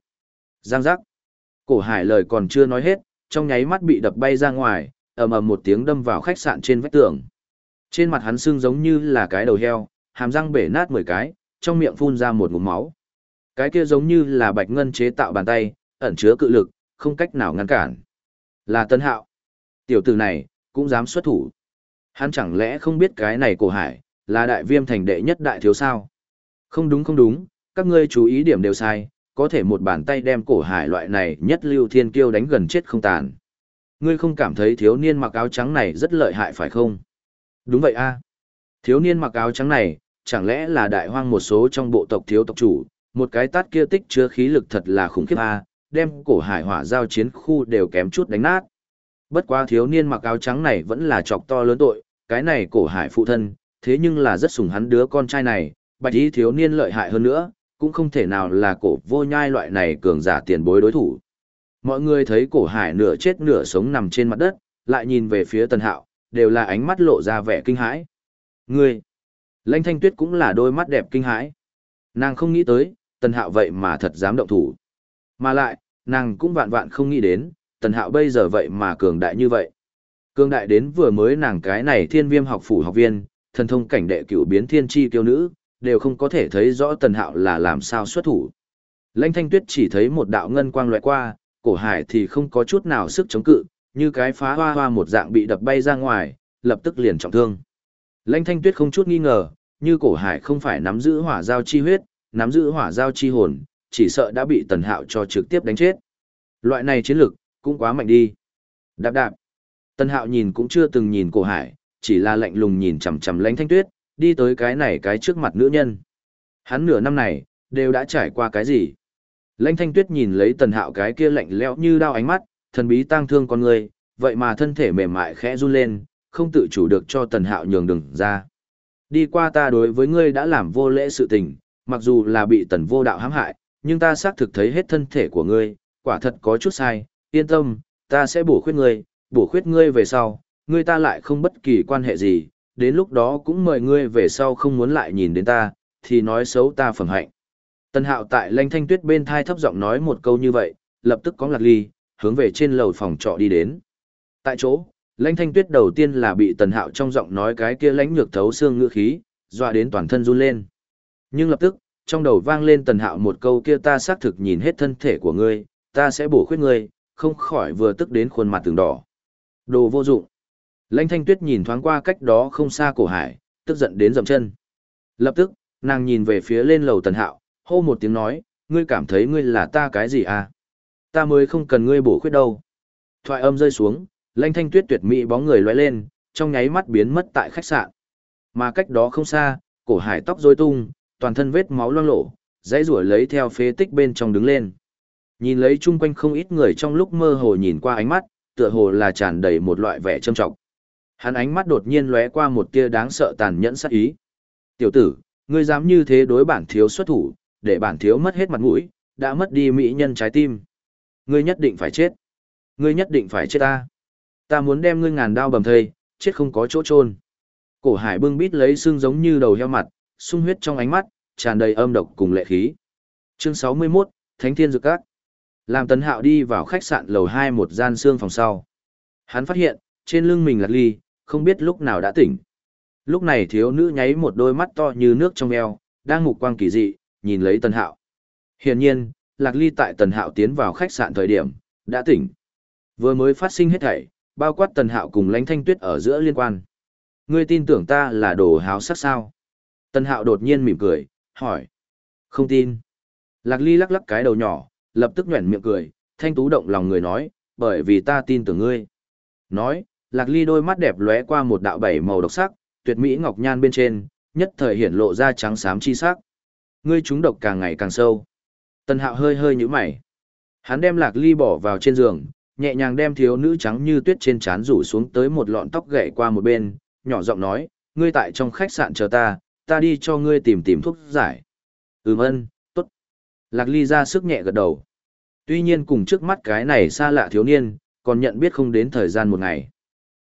Giang giác. Cổ hải lời còn chưa nói hết, trong nháy mắt bị đập bay ra ngoài, ầm ầm một tiếng đâm vào khách sạn trên vách tường. Trên mặt hắn sưng giống như là cái đầu heo, hàm răng bể nát mười cái, trong miệng phun ra một ngụm máu. Cái kia giống như là bạch ngân chế tạo bàn tay, ẩn chứa cự lực, không cách nào ngăn cản. Là Tân Hạo. Tiểu tử này, cũng dám xuất thủ. Hắn chẳng lẽ không biết cái này cổ hải, là đại viêm thành đệ nhất đại thiếu sao? Không đúng không đúng, các ngươi chú ý điểm đều sai, có thể một bàn tay đem cổ hải loại này nhất lưu thiên kiêu đánh gần chết không tàn. Ngươi không cảm thấy thiếu niên mặc áo trắng này rất lợi hại phải không? Đúng vậy a. À. Thiếu niên mặc áo trắng này, chẳng lẽ là đại hoang một số trong bộ tộc thiếu tộc chủ, một cái tát kia tích chứa khí lực thật là khủng khiếp a, đem cổ hải hỏa giao chiến khu đều kém chút đánh nát. Bất quá thiếu niên mặc áo trắng này vẫn là chọc to lớn tội, cái này cổ hải phụ thân, thế nhưng là rất sủng hắn đứa con trai này, bạch y thiếu niên lợi hại hơn nữa, cũng không thể nào là cổ vô nhai loại này cường giả tiền bối đối thủ. Mọi người thấy cổ hải nửa chết nửa sống nằm trên mặt đất, lại nhìn về phía tần hạo, đều là ánh mắt lộ ra vẻ kinh hãi. Ngươi! Lãnh thanh tuyết cũng là đôi mắt đẹp kinh hãi. Nàng không nghĩ tới, tần hạo vậy mà thật dám động thủ. Mà lại, nàng cũng vạn vạn không nghĩ đến, tần hạo bây giờ vậy mà cường đại như vậy. Cường đại đến vừa mới nàng cái này thiên viêm học phủ học viên, thần thông cảnh đệ cửu biến thiên chi tiêu nữ, đều không có thể thấy rõ tần hạo là làm sao xuất thủ. Lãnh thanh tuyết chỉ thấy một đạo ngân quang loại qua, cổ hải thì không có chút nào sức chống cự, như cái phá hoa hoa một dạng bị đập bay ra ngoài, lập tức liền trọng thương. Lãnh thanh tuyết không chút nghi ngờ, như cổ hải không phải nắm giữ hỏa giao chi huyết, nắm giữ hỏa giao chi hồn, chỉ sợ đã bị tần hạo cho trực tiếp đánh chết. Loại này chiến lực, cũng quá mạnh đi. Đạp đạp. Tần hạo nhìn cũng chưa từng nhìn cổ hải, chỉ là lạnh lùng nhìn chằm chằm lãnh thanh tuyết, đi tới cái này cái trước mặt nữ nhân. Hắn nửa năm này, đều đã trải qua cái gì? Lãnh thanh tuyết nhìn lấy tần hạo cái kia lạnh lẽo như đao ánh mắt, thần bí tang thương con người, vậy mà thân thể mềm mại khẽ run lên, không tự chủ được cho tần hạo nhường đường ra. Đi qua ta đối với ngươi đã làm vô lễ sự tình, mặc dù là bị tần vô đạo hãm hại, nhưng ta xác thực thấy hết thân thể của ngươi, quả thật có chút sai, yên tâm, ta sẽ bổ khuyết ngươi, bổ khuyết ngươi về sau, ngươi ta lại không bất kỳ quan hệ gì, đến lúc đó cũng mời ngươi về sau không muốn lại nhìn đến ta, thì nói xấu ta phẩm hạnh. Tần hạo tại lanh thanh tuyết bên thai thấp giọng nói một câu như vậy, lập tức có lạc ly, hướng về trên lầu phòng trọ đi đến. Tại chỗ, lãnh thanh tuyết đầu tiên là bị tần hạo trong giọng nói cái kia lãnh nhược thấu xương ngựa khí, dọa đến toàn thân run lên. Nhưng lập tức, trong đầu vang lên tần hạo một câu kia ta xác thực nhìn hết thân thể của ngươi, ta sẽ bổ khuyết ngươi, không khỏi vừa tức đến khuôn mặt từng đỏ. Đồ vô dụng. Lãnh thanh tuyết nhìn thoáng qua cách đó không xa cổ hải, tức giận đến dầm chân. Lập tức, nàng nhìn về phía lên lầu tần hạo, hô một tiếng nói, ngươi cảm thấy ngươi là ta cái gì à? Ta mới không cần ngươi bổ khuyết đâu. Thoại âm rơi xuống, lãnh thanh tuyết tuyệt mỹ bóng người lóe lên, trong nháy mắt biến mất tại khách sạn. Mà cách đó không xa, cổ hải tóc rối tung, toàn thân vết máu loang lổ, dãy rủa lấy theo phế tích bên trong đứng lên. Nhìn lấy chung quanh không ít người trong lúc mơ hồ nhìn qua ánh mắt, tựa hồ là tràn đầy một loại vẻ trâm trọng. Hắn ánh mắt đột nhiên lóe qua một tia đáng sợ tàn nhẫn sát ý. Tiểu tử, ngươi dám như thế đối bản thiếu xuất thủ, để bản thiếu mất hết mặt mũi, đã mất đi mỹ nhân trái tim. Ngươi nhất định phải chết. Ngươi nhất định phải chết ta. Ta muốn đem ngươi ngàn đao bầm thây, chết không có chỗ chôn. Cổ Hải bưng bít lấy xương giống như đầu heo mặt, sung huyết trong ánh mắt, tràn đầy âm độc cùng lệ khí. Chương 61, Thánh Thiên Dược Các. Làm Tấn Hạo đi vào khách sạn lầu 2 một gian xương phòng sau. Hắn phát hiện, trên lưng mình lạc ly, không biết lúc nào đã tỉnh. Lúc này thiếu nữ nháy một đôi mắt to như nước trong eo, đang ngục quang kỳ dị, nhìn lấy Tần Hạo. Hiển nhiên, Lạc Ly tại Tần Hạo tiến vào khách sạn thời điểm, đã tỉnh. Vừa mới phát sinh hết thảy, bao quát Tần Hạo cùng Lãnh Thanh Tuyết ở giữa liên quan. Ngươi tin tưởng ta là đồ háo sắc sao? Tân Hạo đột nhiên mỉm cười, hỏi. Không tin. Lạc Ly lắc lắc cái đầu nhỏ, lập tức nhuẩn miệng cười, thanh tú động lòng người nói, bởi vì ta tin tưởng ngươi. Nói, Lạc Ly đôi mắt đẹp lóe qua một đạo bảy màu độc sắc, tuyệt mỹ ngọc nhan bên trên, nhất thời hiển lộ ra trắng xám chi sắc. Ngươi trúng độc càng ngày càng sâu. Tân Hạo hơi hơi nhíu mày. Hắn đem Lạc Ly bỏ vào trên giường, nhẹ nhàng đem thiếu nữ trắng như tuyết trên trán rủ xuống tới một lọn tóc gãy qua một bên, nhỏ giọng nói, ngươi tại trong khách sạn chờ ta, ta đi cho ngươi tìm tìm thuốc giải. Ừm ân, tốt. Lạc Ly ra sức nhẹ gật đầu. Tuy nhiên cùng trước mắt cái này xa lạ thiếu niên, còn nhận biết không đến thời gian một ngày.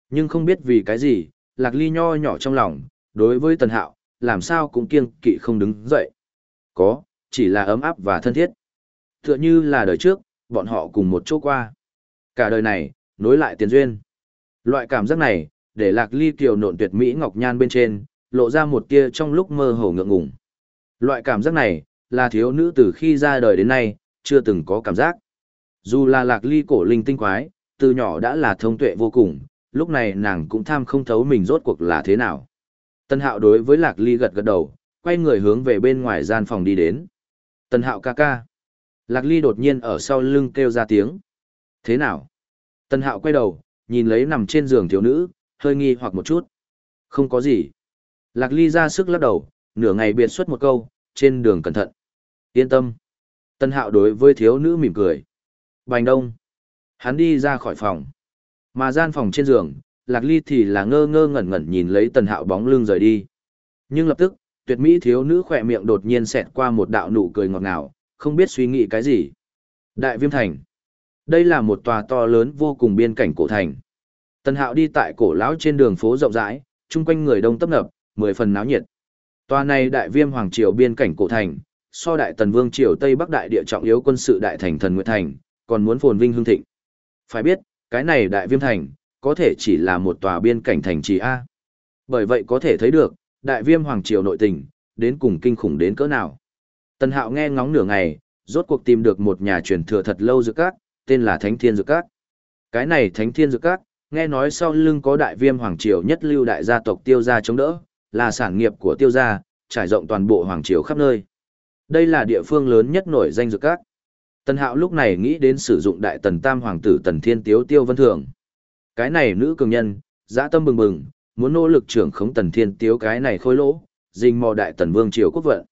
Nhưng không biết vì cái gì, lạc ly nho nhỏ trong lòng, đối với tần hạo, làm sao cũng kiêng kỵ không đứng dậy. Có, chỉ là ấm áp và thân thiết. Tựa như là đời trước, bọn họ cùng một chỗ qua. Cả đời này, nối lại tiền duyên. Loại cảm giác này, để lạc ly kiều nộn tuyệt mỹ ngọc nhan bên trên, lộ ra một tia trong lúc mơ hồ ngượng ngùng. Loại cảm giác này, là thiếu nữ từ khi ra đời đến nay, chưa từng có cảm giác. Dù là lạc ly cổ linh tinh quái, từ nhỏ đã là thông tuệ vô cùng, lúc này nàng cũng tham không thấu mình rốt cuộc là thế nào. Tân hạo đối với lạc ly gật gật đầu, quay người hướng về bên ngoài gian phòng đi đến. Tân hạo ca ca. Lạc ly đột nhiên ở sau lưng kêu ra tiếng. Thế nào? Tân hạo quay đầu, nhìn lấy nằm trên giường thiếu nữ, hơi nghi hoặc một chút. Không có gì. Lạc ly ra sức lắc đầu, nửa ngày biệt xuất một câu, trên đường cẩn thận. Yên tâm. Tân hạo đối với thiếu nữ mỉm cười. Bành đông. Hắn đi ra khỏi phòng. Mà gian phòng trên giường, lạc ly thì là ngơ ngơ ngẩn ngẩn nhìn lấy tần hạo bóng lưng rời đi. Nhưng lập tức, tuyệt mỹ thiếu nữ khỏe miệng đột nhiên xẹt qua một đạo nụ cười ngọt ngào, không biết suy nghĩ cái gì. Đại viêm thành. Đây là một tòa to lớn vô cùng biên cảnh cổ thành. Tần hạo đi tại cổ lão trên đường phố rộng rãi, chung quanh người đông tấp nập, mười phần náo nhiệt. Tòa này đại viêm hoàng triều biên cảnh cổ thành, so đại tần vương triều Tây Bắc đại địa trọng yếu quân sự đại thành thần Nguyệt Thành, còn muốn phồn vinh hương thịnh. Phải biết, cái này đại viêm thành, có thể chỉ là một tòa biên cảnh thành trì A. Bởi vậy có thể thấy được, đại viêm hoàng triều nội tình, đến cùng kinh khủng đến cỡ nào. Tần hạo nghe ngóng nửa ngày, rốt cuộc tìm được một nhà truyền thừa thật lâu dược các, tên là Thánh Thiên Dược Các. Cái này Thánh Thiên Dược Các, nghe nói sau lưng có đại viêm hoàng triều nhất lưu đại gia tộc tiêu gia chống đỡ, là sản nghiệp của tiêu gia, trải rộng toàn bộ hoàng triều khắp nơi. Đây là địa phương lớn nhất nổi danh dược các. Tần Hạo lúc này nghĩ đến sử dụng đại tần tam hoàng tử Tần Thiên Tiếu Tiêu Vân Thường. Cái này nữ cường nhân, dã tâm bừng bừng, muốn nỗ lực trưởng khống Tần Thiên Tiếu cái này khôi lỗ, dình mò đại tần vương triều quốc vận.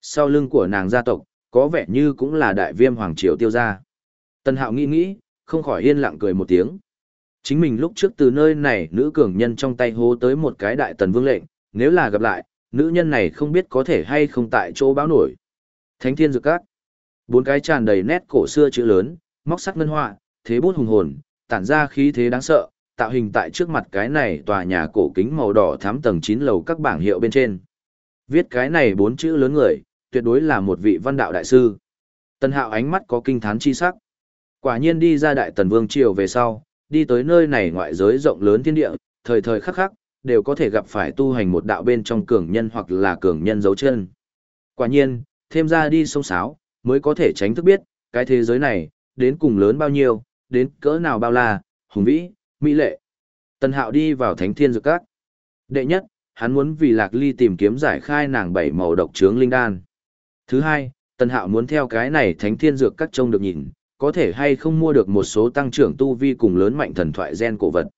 Sau lưng của nàng gia tộc, có vẻ như cũng là đại viêm hoàng triều tiêu gia. Tần Hạo nghĩ nghĩ, không khỏi yên lặng cười một tiếng. Chính mình lúc trước từ nơi này nữ cường nhân trong tay hô tới một cái đại tần vương lệnh, nếu là gặp lại, nữ nhân này không biết có thể hay không tại chỗ báo nổi. Thánh thiên dược các. Bốn cái tràn đầy nét cổ xưa chữ lớn, móc sắc ngân họa, thế bút hùng hồn, tản ra khí thế đáng sợ, tạo hình tại trước mặt cái này tòa nhà cổ kính màu đỏ thắm tầng 9 lầu các bảng hiệu bên trên. Viết cái này bốn chữ lớn người, tuyệt đối là một vị văn đạo đại sư. Tân hạo ánh mắt có kinh thán chi sắc. Quả nhiên đi ra đại tần vương triều về sau, đi tới nơi này ngoại giới rộng lớn thiên địa, thời thời khắc khắc, đều có thể gặp phải tu hành một đạo bên trong cường nhân hoặc là cường nhân dấu chân. Quả nhiên, thêm ra đi sông sáo, mới có thể tránh thức biết, cái thế giới này, đến cùng lớn bao nhiêu, đến cỡ nào bao la, hùng vĩ, mỹ lệ. Tần Hạo đi vào Thánh Thiên Dược Các. Đệ nhất, hắn muốn vì Lạc Ly tìm kiếm giải khai nàng bảy màu độc trướng linh đan. Thứ hai, Tần Hạo muốn theo cái này Thánh Thiên Dược Các trông được nhìn, có thể hay không mua được một số tăng trưởng tu vi cùng lớn mạnh thần thoại gen cổ vật.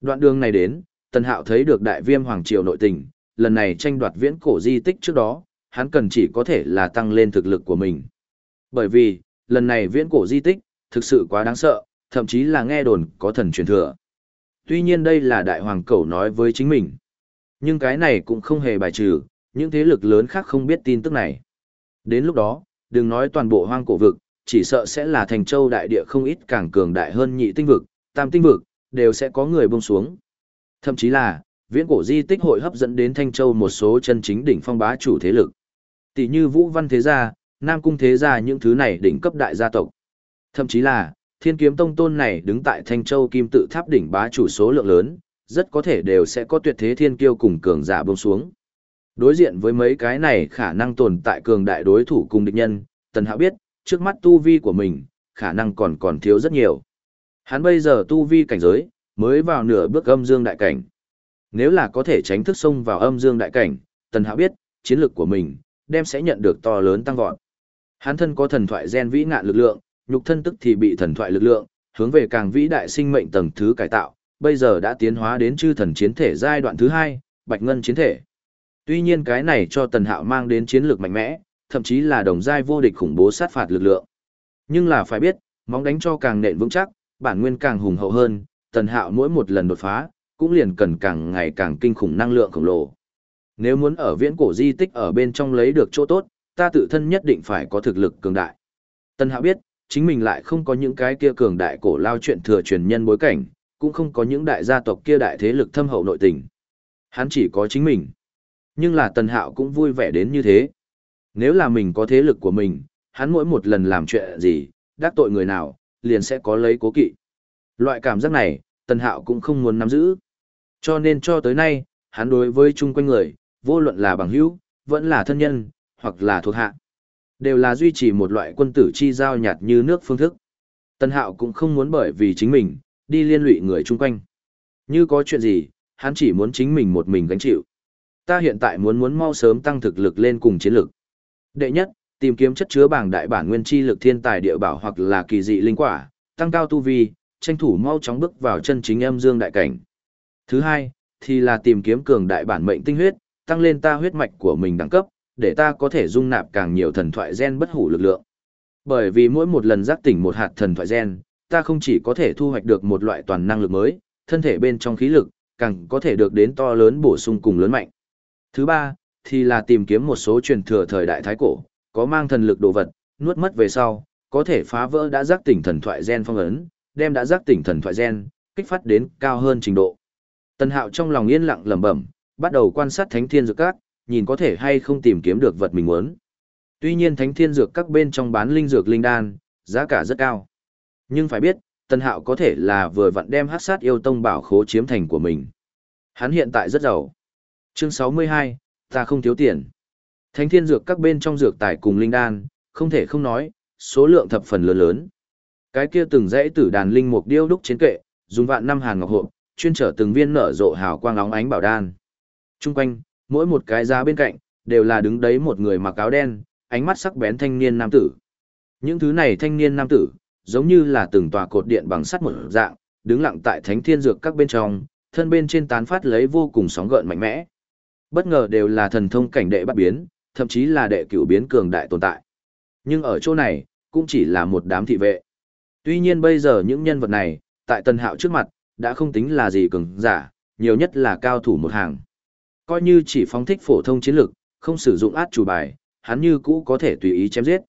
Đoạn đường này đến, Tần Hạo thấy được Đại Viêm Hoàng Triều nội tình, lần này tranh đoạt viễn cổ di tích trước đó, hắn cần chỉ có thể là tăng lên thực lực của mình. Bởi vì, lần này viễn cổ di tích, thực sự quá đáng sợ, thậm chí là nghe đồn có thần truyền thừa. Tuy nhiên đây là đại hoàng cẩu nói với chính mình. Nhưng cái này cũng không hề bài trừ, những thế lực lớn khác không biết tin tức này. Đến lúc đó, đừng nói toàn bộ hoang cổ vực, chỉ sợ sẽ là thành châu đại địa không ít càng cường đại hơn nhị tinh vực, tam tinh vực, đều sẽ có người buông xuống. Thậm chí là, viễn cổ di tích hội hấp dẫn đến Thanh Châu một số chân chính đỉnh phong bá chủ thế lực. Tỷ như Vũ Văn Thế Gia, Nam Cung Thế Gia những thứ này đỉnh cấp đại gia tộc. Thậm chí là, Thiên Kiếm Tông Tôn này đứng tại Thanh Châu Kim tự tháp đỉnh bá chủ số lượng lớn, rất có thể đều sẽ có tuyệt thế thiên kiêu cùng cường giả bông xuống. Đối diện với mấy cái này khả năng tồn tại cường đại đối thủ cùng địch nhân, Tần Hạo biết, trước mắt tu vi của mình, khả năng còn còn thiếu rất nhiều. Hắn bây giờ tu vi cảnh giới, mới vào nửa bước âm dương đại cảnh. Nếu là có thể tránh thức xông vào âm dương đại cảnh, Tần Hạo biết, chiến lược của mình, đem sẽ nhận được to lớn tăng vọt. Hắn thân có thần thoại gen vĩ ngạn lực lượng, nhục thân tức thì bị thần thoại lực lượng, hướng về càng vĩ đại sinh mệnh tầng thứ cải tạo, bây giờ đã tiến hóa đến chư thần chiến thể giai đoạn thứ hai, bạch ngân chiến thể. Tuy nhiên cái này cho Tần Hạo mang đến chiến lược mạnh mẽ, thậm chí là đồng giai vô địch khủng bố sát phạt lực lượng. Nhưng là phải biết, móng đánh cho càng nện vững chắc, bản nguyên càng hùng hậu hơn, Tần Hạo mỗi một lần đột phá, cũng liền cần càng ngày càng kinh khủng năng lượng khổng lồ. Nếu muốn ở viễn cổ di tích ở bên trong lấy được chỗ tốt, ta tự thân nhất định phải có thực lực cường đại. Tân Hạo biết, chính mình lại không có những cái kia cường đại cổ lao chuyện thừa truyền nhân bối cảnh, cũng không có những đại gia tộc kia đại thế lực thâm hậu nội tình. Hắn chỉ có chính mình. Nhưng là Tần Hạo cũng vui vẻ đến như thế. Nếu là mình có thế lực của mình, hắn mỗi một lần làm chuyện gì, đắc tội người nào, liền sẽ có lấy cố kỵ. Loại cảm giác này, Tần Hạo cũng không muốn nắm giữ. Cho nên cho tới nay, hắn đối với chung quanh người, vô luận là bằng hữu, vẫn là thân nhân, hoặc là thuộc hạ. Đều là duy trì một loại quân tử chi giao nhạt như nước phương thức. Tần Hạo cũng không muốn bởi vì chính mình, đi liên lụy người chung quanh. Như có chuyện gì, hắn chỉ muốn chính mình một mình gánh chịu. Ta hiện tại muốn muốn mau sớm tăng thực lực lên cùng chiến lực. Đệ nhất, tìm kiếm chất chứa bảng đại bản nguyên chi lực thiên tài địa bảo hoặc là kỳ dị linh quả, tăng cao tu vi, tranh thủ mau chóng bước vào chân chính âm dương đại cảnh. Thứ hai, thì là tìm kiếm cường đại bản mệnh tinh huyết, tăng lên ta huyết mạch của mình đẳng cấp, để ta có thể dung nạp càng nhiều thần thoại gen bất hủ lực lượng. Bởi vì mỗi một lần giác tỉnh một hạt thần thoại gen, ta không chỉ có thể thu hoạch được một loại toàn năng lực mới, thân thể bên trong khí lực, càng có thể được đến to lớn bổ sung cùng lớn mạnh. Thứ ba, thì là tìm kiếm một số truyền thừa thời đại thái cổ, có mang thần lực đồ vật, nuốt mất về sau, có thể phá vỡ đã giác tỉnh thần thoại gen phong ấn, đem đã giác tỉnh thần thoại gen, kích phát đến cao hơn trình độ. Tần Hạo trong lòng yên lặng lẩm bẩm, bắt đầu quan sát Thánh Thiên Dược Các, nhìn có thể hay không tìm kiếm được vật mình muốn. Tuy nhiên Thánh Thiên Dược Các bên trong bán linh dược linh đan, giá cả rất cao. Nhưng phải biết, Tần Hạo có thể là vừa vặn đem Hắc Sát Yêu Tông bảo khố chiếm thành của mình. Hắn hiện tại rất giàu. Chương 62, ta không thiếu tiền. Thánh Thiên Dược Các bên trong dược tài cùng linh đan, không thể không nói, số lượng thập phần lớn lớn. Cái kia từng dãy tử đàn linh mục điêu đúc trên kệ, dùng vạn năm hàn ngọc hộp, chuyên trở từng viên nở rộ hào quang óng ánh bảo đan. Trung quanh, mỗi một cái giá bên cạnh, đều là đứng đấy một người mặc áo đen, ánh mắt sắc bén thanh niên nam tử. Những thứ này thanh niên nam tử, giống như là từng tòa cột điện bằng sắt một dạng, đứng lặng tại thánh thiên dược các bên trong, thân bên trên tán phát lấy vô cùng sóng gợn mạnh mẽ. Bất ngờ đều là thần thông cảnh đệ bắt biến, thậm chí là đệ cửu biến cường đại tồn tại. Nhưng ở chỗ này, cũng chỉ là một đám thị vệ. Tuy nhiên bây giờ những nhân vật này, tại Tần Hạo trước mặt, đã không tính là gì cường giả, nhiều nhất là cao thủ một hàng. Coi như chỉ phóng thích phổ thông chiến lực, không sử dụng át chủ bài, hắn như cũ có thể tùy ý chém giết.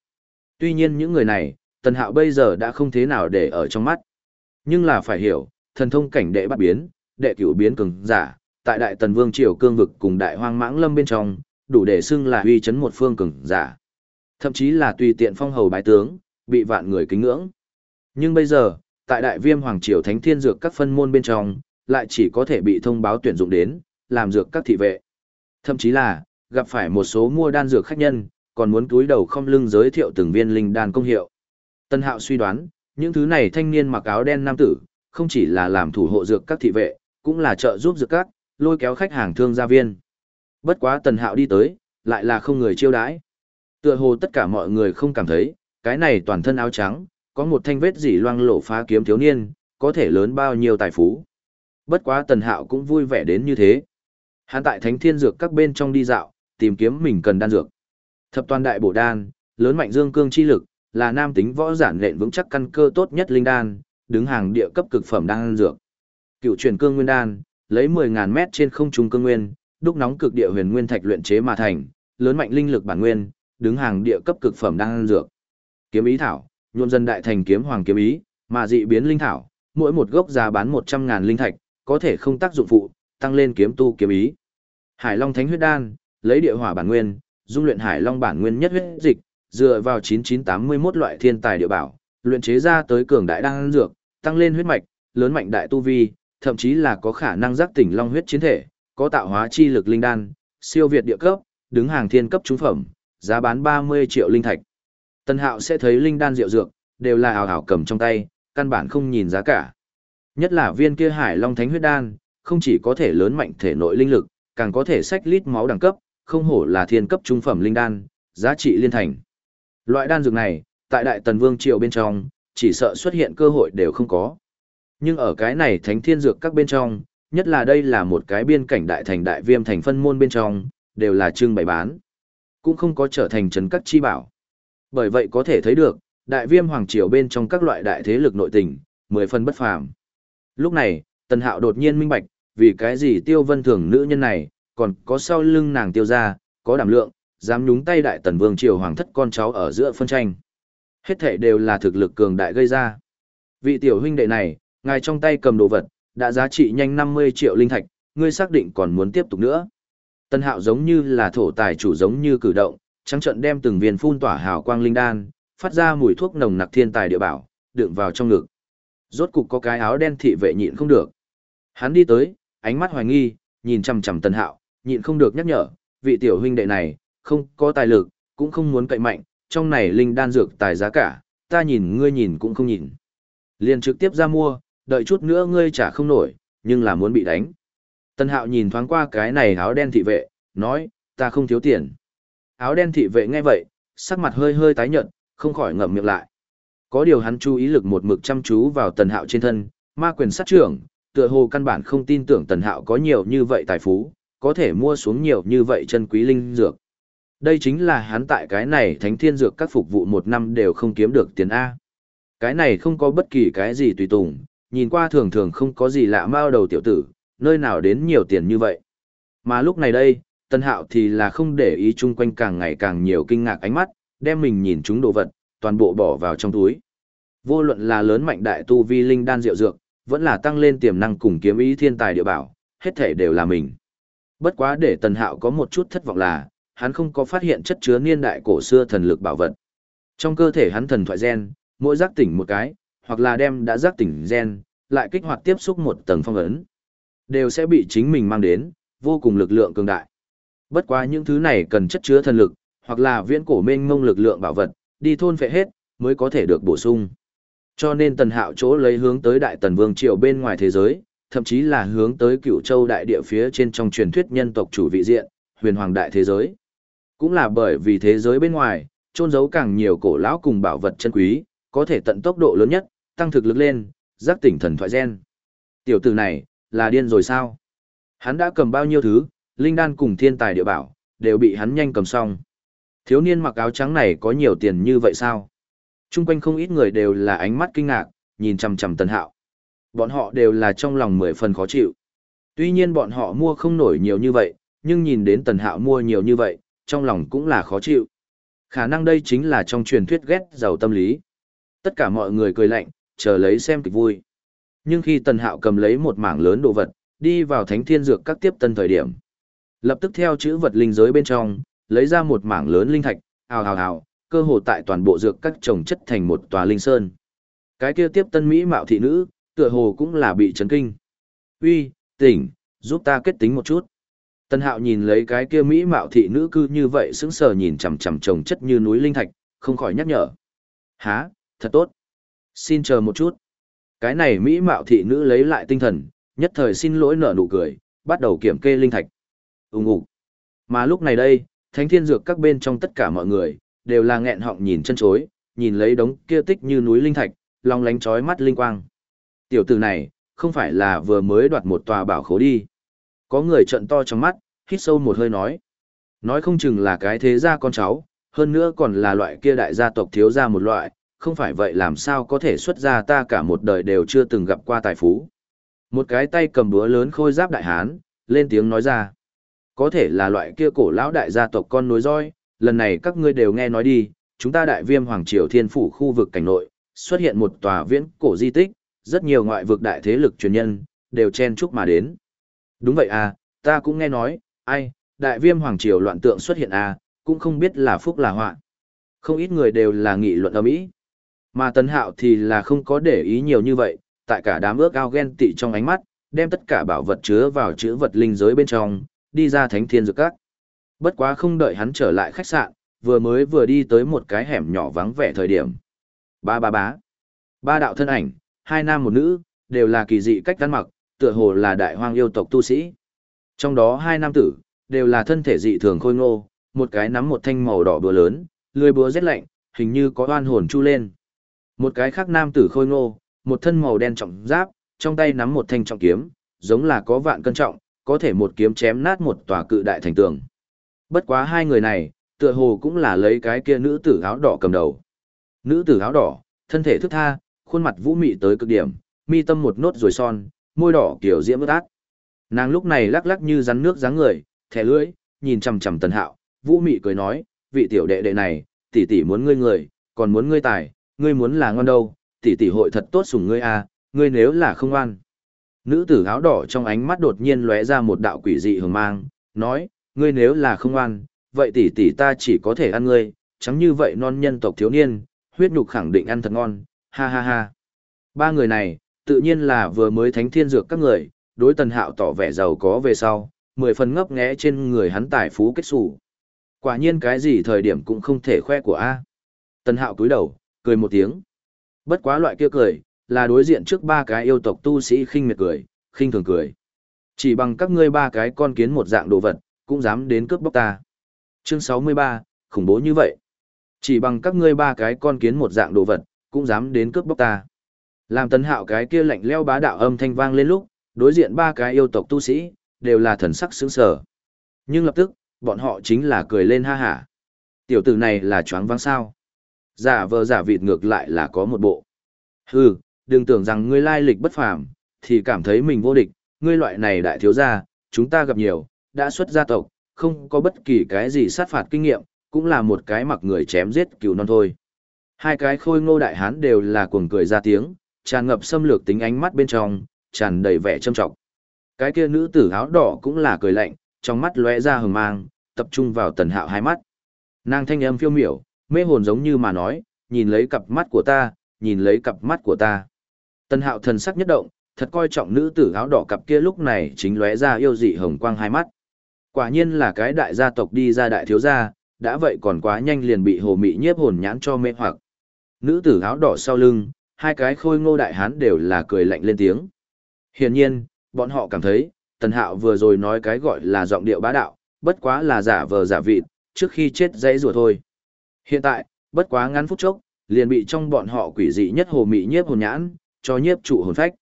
Tuy nhiên những người này, Tần Hạo bây giờ đã không thế nào để ở trong mắt. Nhưng là phải hiểu, thần thông cảnh đệ bắt biến, đệ cửu biến cường giả, tại Đại Tần Vương Triều cương vực cùng Đại Hoang Mãng Lâm bên trong, đủ để xưng là uy chấn một phương cường giả. Thậm chí là tùy tiện phong hầu bái tướng, bị vạn người kính ngưỡng. Nhưng bây giờ, tại Đại Viêm Hoàng Triều Thánh Thiên Dược các phân môn bên trong, lại chỉ có thể bị thông báo tuyển dụng đến, làm dược các thị vệ. Thậm chí là, gặp phải một số mua đan dược khách nhân, còn muốn túi đầu không lưng giới thiệu từng viên linh đan công hiệu. Tân Hạo suy đoán, những thứ này thanh niên mặc áo đen nam tử, không chỉ là làm thủ hộ dược các thị vệ, cũng là trợ giúp dược các, lôi kéo khách hàng thương gia viên. Bất quá Tần Hạo đi tới, lại là không người chiêu đãi. Tựa hồ tất cả mọi người không cảm thấy, cái này toàn thân áo trắng, có một thanh vết dỉ loang lổ phá kiếm thiếu niên, có thể lớn bao nhiêu tài phú. Bất quá Tần Hạo cũng vui vẻ đến như thế. Hắn tại Thánh Thiên Dược các bên trong đi dạo, tìm kiếm mình cần đan dược. Thập toàn đại bổ đan, lớn mạnh dương cương chi lực, là nam tính võ giản lệnh vững chắc căn cơ tốt nhất linh đan, đứng hàng địa cấp cực phẩm đan dược. Cựu truyền cương nguyên đan, lấy 10000 mét trên không trung cương nguyên, đúc nóng cực địa huyền nguyên thạch luyện chế mà thành, lớn mạnh linh lực bản nguyên, đứng hàng địa cấp cực phẩm đan dược. Kiếm ý thảo, nhuộm dần đại thành kiếm hoàng kiếm ý, mà dị biến linh thảo, mỗi một gốc giá bán 100.000 linh thạch, có thể không tác dụng phụ, tăng lên kiếm tu kiếm ý. Hải Long Thánh huyết đan, lấy địa hỏa bản nguyên, dung luyện Hải Long bản nguyên nhất huyết dịch, dựa vào 9981 loại thiên tài địa bảo, luyện chế ra tới cường đại đan dược, tăng lên huyết mạch, lớn mạnh đại tu vi, thậm chí là có khả năng giác tỉnh long huyết chiến thể, có tạo hóa chi lực linh đan, siêu việt địa cấp, đứng hàng thiên cấp trung phẩm, giá bán 30 triệu linh thạch. Tân Hạo sẽ thấy linh đan rượu dược, đều là ảo ảo cầm trong tay, căn bản không nhìn giá cả. Nhất là viên kia Hải Long Thánh huyết đan, không chỉ có thể lớn mạnh thể nội linh lực, càng có thể sách lít máu đẳng cấp, không hổ là thiên cấp trung phẩm linh đan, giá trị liên thành. Loại đan dược này, tại Đại Tần Vương triều bên trong, chỉ sợ xuất hiện cơ hội đều không có. Nhưng ở cái này Thánh Thiên dược các bên trong, nhất là đây là một cái biên cảnh đại thành đại viêm thành phân môn bên trong, đều là trưng bày bán. Cũng không có trở thành trấn các chi bảo. Bởi vậy có thể thấy được, đại viêm hoàng triều bên trong các loại đại thế lực nội tình, mười phần bất phàm. Lúc này, Tần Hạo đột nhiên minh bạch, vì cái gì tiêu vân thường nữ nhân này, còn có sau lưng nàng tiêu ra, có đảm lượng, dám nhúng tay đại tần vương triều hoàng thất con cháu ở giữa phân tranh. Hết thể đều là thực lực cường đại gây ra. Vị tiểu huynh đệ này, ngài trong tay cầm đồ vật, đã giá trị nhanh 50 triệu linh thạch, ngươi xác định còn muốn tiếp tục nữa. Tân hạo giống như là thổ tài chủ giống như cử động, trắng trận đem từng viên phun tỏa hào quang linh đan, phát ra mùi thuốc nồng nặc thiên tài địa bảo, đựng vào trong ngực. Rốt cục có cái áo đen thị vệ nhịn không được. Hắn đi tới, ánh mắt hoài nghi, nhìn chằm chằm Tân Hạo, nhịn không được nhắc nhở, vị tiểu huynh đệ này, không có tài lực, cũng không muốn cậy mạnh, trong này linh đan dược tài giá cả, ta nhìn ngươi nhìn cũng không nhìn. Liền trực tiếp ra mua, đợi chút nữa ngươi trả không nổi, nhưng là muốn bị đánh. Tân Hạo nhìn thoáng qua cái này áo đen thị vệ, nói, ta không thiếu tiền. Áo đen thị vệ nghe vậy, sắc mặt hơi hơi tái nhợt, không khỏi ngậm miệng lại. Có điều hắn chú ý lực một mực chăm chú vào Tần Hạo trên thân, ma quyền sát trưởng, tựa hồ căn bản không tin tưởng Tần Hạo có nhiều như vậy tài phú, có thể mua xuống nhiều như vậy chân quý linh dược. Đây chính là hắn tại cái này thánh thiên dược các phục vụ một năm đều không kiếm được tiền A. Cái này không có bất kỳ cái gì tùy tùng, nhìn qua thường thường không có gì lạ mao đầu tiểu tử, nơi nào đến nhiều tiền như vậy. Mà lúc này đây, Tân Hạo thì là không để ý chung quanh càng ngày càng nhiều kinh ngạc ánh mắt, đem mình nhìn chúng đồ vật, toàn bộ bỏ vào trong túi. Vô luận là lớn mạnh đại tu vi linh đan diệu dược, vẫn là tăng lên tiềm năng cùng kiếm ý thiên tài địa bảo, hết thể đều là mình. Bất quá để Tần Hạo có một chút thất vọng là, hắn không có phát hiện chất chứa niên đại cổ xưa thần lực bảo vật. Trong cơ thể hắn thần thoại gen, mỗi giác tỉnh một cái, hoặc là đem đã giác tỉnh gen, lại kích hoạt tiếp xúc một tầng phong ấn, đều sẽ bị chính mình mang đến, vô cùng lực lượng cường đại. Bất quá những thứ này cần chất chứa thần lực, hoặc là viễn cổ mênh mông lực lượng bảo vật, đi thôn phệ hết, mới có thể được bổ sung. Cho nên tần hạo chỗ lấy hướng tới đại tần vương triều bên ngoài thế giới, thậm chí là hướng tới cựu châu đại địa phía trên trong truyền thuyết nhân tộc chủ vị diện, huyền hoàng đại thế giới. Cũng là bởi vì thế giới bên ngoài, trôn giấu càng nhiều cổ lão cùng bảo vật chân quý, có thể tận tốc độ lớn nhất, tăng thực lực lên, giác tỉnh thần thoại gen. Tiểu tử này, là điên rồi sao? Hắn đã cầm bao nhiêu thứ, linh đan cùng thiên tài địa bảo, đều bị hắn nhanh cầm xong. Thiếu niên mặc áo trắng này có nhiều tiền như vậy sao? Trung quanh không ít người đều là ánh mắt kinh ngạc, nhìn chằm chằm Tần Hạo. Bọn họ đều là trong lòng mười phần khó chịu. Tuy nhiên bọn họ mua không nổi nhiều như vậy, nhưng nhìn đến Tần Hạo mua nhiều như vậy, trong lòng cũng là khó chịu. Khả năng đây chính là trong truyền thuyết ghét giàu tâm lý. Tất cả mọi người cười lạnh, chờ lấy xem kịch vui. Nhưng khi Tần Hạo cầm lấy một mảng lớn đồ vật, đi vào thánh thiên dược các tiếp tân thời điểm. Lập tức theo chữ vật linh giới bên trong, lấy ra một mảng lớn linh thạch, hào hào hào, cơ hồ tại toàn bộ dược các trồng chất thành một tòa linh sơn. Cái kia tiếp tân mỹ mạo thị nữ, tựa hồ cũng là bị chấn kinh. Uy, tỉnh, giúp ta kết tính một chút. Tân hạo nhìn lấy cái kia mỹ mạo thị nữ cư như vậy sững sờ nhìn chằm chằm trồng chất như núi linh thạch, không khỏi nhắc nhở. Há, thật tốt. Xin chờ một chút. Cái này mỹ mạo thị nữ lấy lại tinh thần, nhất thời xin lỗi nở nụ cười, bắt đầu kiểm kê linh thạch. Úng ục. Mà lúc này đây, thánh thiên dược các bên trong tất cả mọi người, đều là nghẹn họng nhìn chân chối, nhìn lấy đống kia tích như núi linh thạch, long lánh chói mắt linh quang. Tiểu tử này, không phải là vừa mới đoạt một tòa bảo khố đi. Có người trận to trong mắt, hít sâu một hơi nói. Nói không chừng là cái thế gia con cháu, hơn nữa còn là loại kia đại gia tộc thiếu gia một loại, không phải vậy làm sao có thể xuất ra ta cả một đời đều chưa từng gặp qua tài phú. Một cái tay cầm búa lớn khôi giáp đại hán, lên tiếng nói ra. Có thể là loại kia cổ lão đại gia tộc con nối roi, lần này các ngươi đều nghe nói đi, chúng ta đại viêm hoàng triều thiên phủ khu vực cảnh nội, xuất hiện một tòa viễn cổ di tích, rất nhiều ngoại vực đại thế lực truyền nhân, đều chen chúc mà đến. Đúng vậy à, ta cũng nghe nói, ai, đại viêm hoàng triều loạn tượng xuất hiện à, cũng không biết là phúc là họa. Không ít người đều là nghị luận âm ý. Mà tấn hạo thì là không có để ý nhiều như vậy, tại cả đám ước ao ghen tị trong ánh mắt, đem tất cả bảo vật chứa vào chữ vật linh giới bên trong, đi ra thánh thiên dược các. Bất quá không đợi hắn trở lại khách sạn, vừa mới vừa đi tới một cái hẻm nhỏ vắng vẻ thời điểm. Ba ba bá. Ba đạo thân ảnh, hai nam một nữ, đều là kỳ dị cách ăn mặc, tựa hồ là đại hoang yêu tộc tu sĩ. Trong đó hai nam tử, đều là thân thể dị thường khôi ngô, một cái nắm một thanh màu đỏ búa lớn, lười búa rét lạnh, hình như có oan hồn chu lên. Một cái khác nam tử khôi ngô, một thân màu đen trọng giáp, trong tay nắm một thanh trọng kiếm, giống là có vạn cân trọng, có thể một kiếm chém nát một tòa cự đại thành tường. Bất quá hai người này, tựa hồ cũng là lấy cái kia nữ tử áo đỏ cầm đầu. Nữ tử áo đỏ, thân thể thức tha, khuôn mặt vũ mị tới cực điểm, mi tâm một nốt rồi son, môi đỏ kiểu diễm ướt át. Nàng lúc này lắc lắc như rắn nước dáng người, thẻ lưỡi, nhìn chằm chằm Tần Hạo, vũ mị cười nói, vị tiểu đệ đệ này, tỷ tỷ muốn ngươi người, còn muốn ngươi tài, ngươi muốn là ngon đâu, tỷ tỷ hội thật tốt sủng ngươi à, ngươi nếu là không ngoan. Nữ tử áo đỏ trong ánh mắt đột nhiên lóe ra một đạo quỷ dị hường mang, nói, ngươi nếu là không ăn vậy tỷ tỷ ta chỉ có thể ăn ngươi, chẳng như vậy non nhân tộc thiếu niên, huyết nhục khẳng định ăn thật ngon, ha ha ha. Ba người này, tự nhiên là vừa mới thánh thiên dược các người, đối tần hạo tỏ vẻ giàu có về sau, mười phần ngấp nghé trên người hắn tài phú kết xù. Quả nhiên cái gì thời điểm cũng không thể khoe của A. Tần hạo cúi đầu, cười một tiếng. Bất quá loại kia cười, là đối diện trước ba cái yêu tộc tu sĩ khinh miệt cười, khinh thường cười. Chỉ bằng các ngươi ba cái con kiến một dạng đồ vật, cũng dám đến cướp bóc ta. Chương 63, khủng bố như vậy. Chỉ bằng các ngươi ba cái con kiến một dạng đồ vật, cũng dám đến cướp bóc ta. Làm tấn hạo cái kia lạnh leo bá đạo âm thanh vang lên lúc, đối diện ba cái yêu tộc tu sĩ, đều là thần sắc sướng sở. Nhưng lập tức, bọn họ chính là cười lên ha hả. Tiểu tử này là choáng vang sao. Giả vờ giả vịt ngược lại là có một bộ. Hừ, đừng tưởng rằng ngươi lai lịch bất phàm, thì cảm thấy mình vô địch, ngươi loại này đại thiếu gia, chúng ta gặp nhiều, đã xuất gia tộc, không có bất kỳ cái gì sát phạt kinh nghiệm, cũng là một cái mặc người chém giết cừu non thôi. Hai cái khôi ngô đại hán đều là cuồng cười ra tiếng, tràn ngập xâm lược tính ánh mắt bên trong, tràn đầy vẻ trâm trọng. Cái kia nữ tử áo đỏ cũng là cười lạnh, trong mắt lóe ra hừng mang, tập trung vào tần hạo hai mắt. Nàng thanh âm phiêu miểu, mê hồn giống như mà nói, nhìn lấy cặp mắt của ta, nhìn lấy cặp mắt của ta. Tần hạo thần sắc nhất động, thật coi trọng nữ tử áo đỏ cặp kia lúc này chính lóe ra yêu dị hồng quang hai mắt. Quả nhiên là cái đại gia tộc đi ra đại thiếu gia, đã vậy còn quá nhanh liền bị hồ mị nhiếp hồn nhãn cho mê hoặc. Nữ tử áo đỏ sau lưng, hai cái khôi ngô đại hán đều là cười lạnh lên tiếng. Hiển nhiên, bọn họ cảm thấy, Tần Hạo vừa rồi nói cái gọi là giọng điệu bá đạo, bất quá là giả vờ giả vịt, trước khi chết dãy rùa thôi. Hiện tại, bất quá ngắn phút chốc, liền bị trong bọn họ quỷ dị nhất hồ mị nhiếp hồn nhãn, cho nhiếp trụ hồn phách.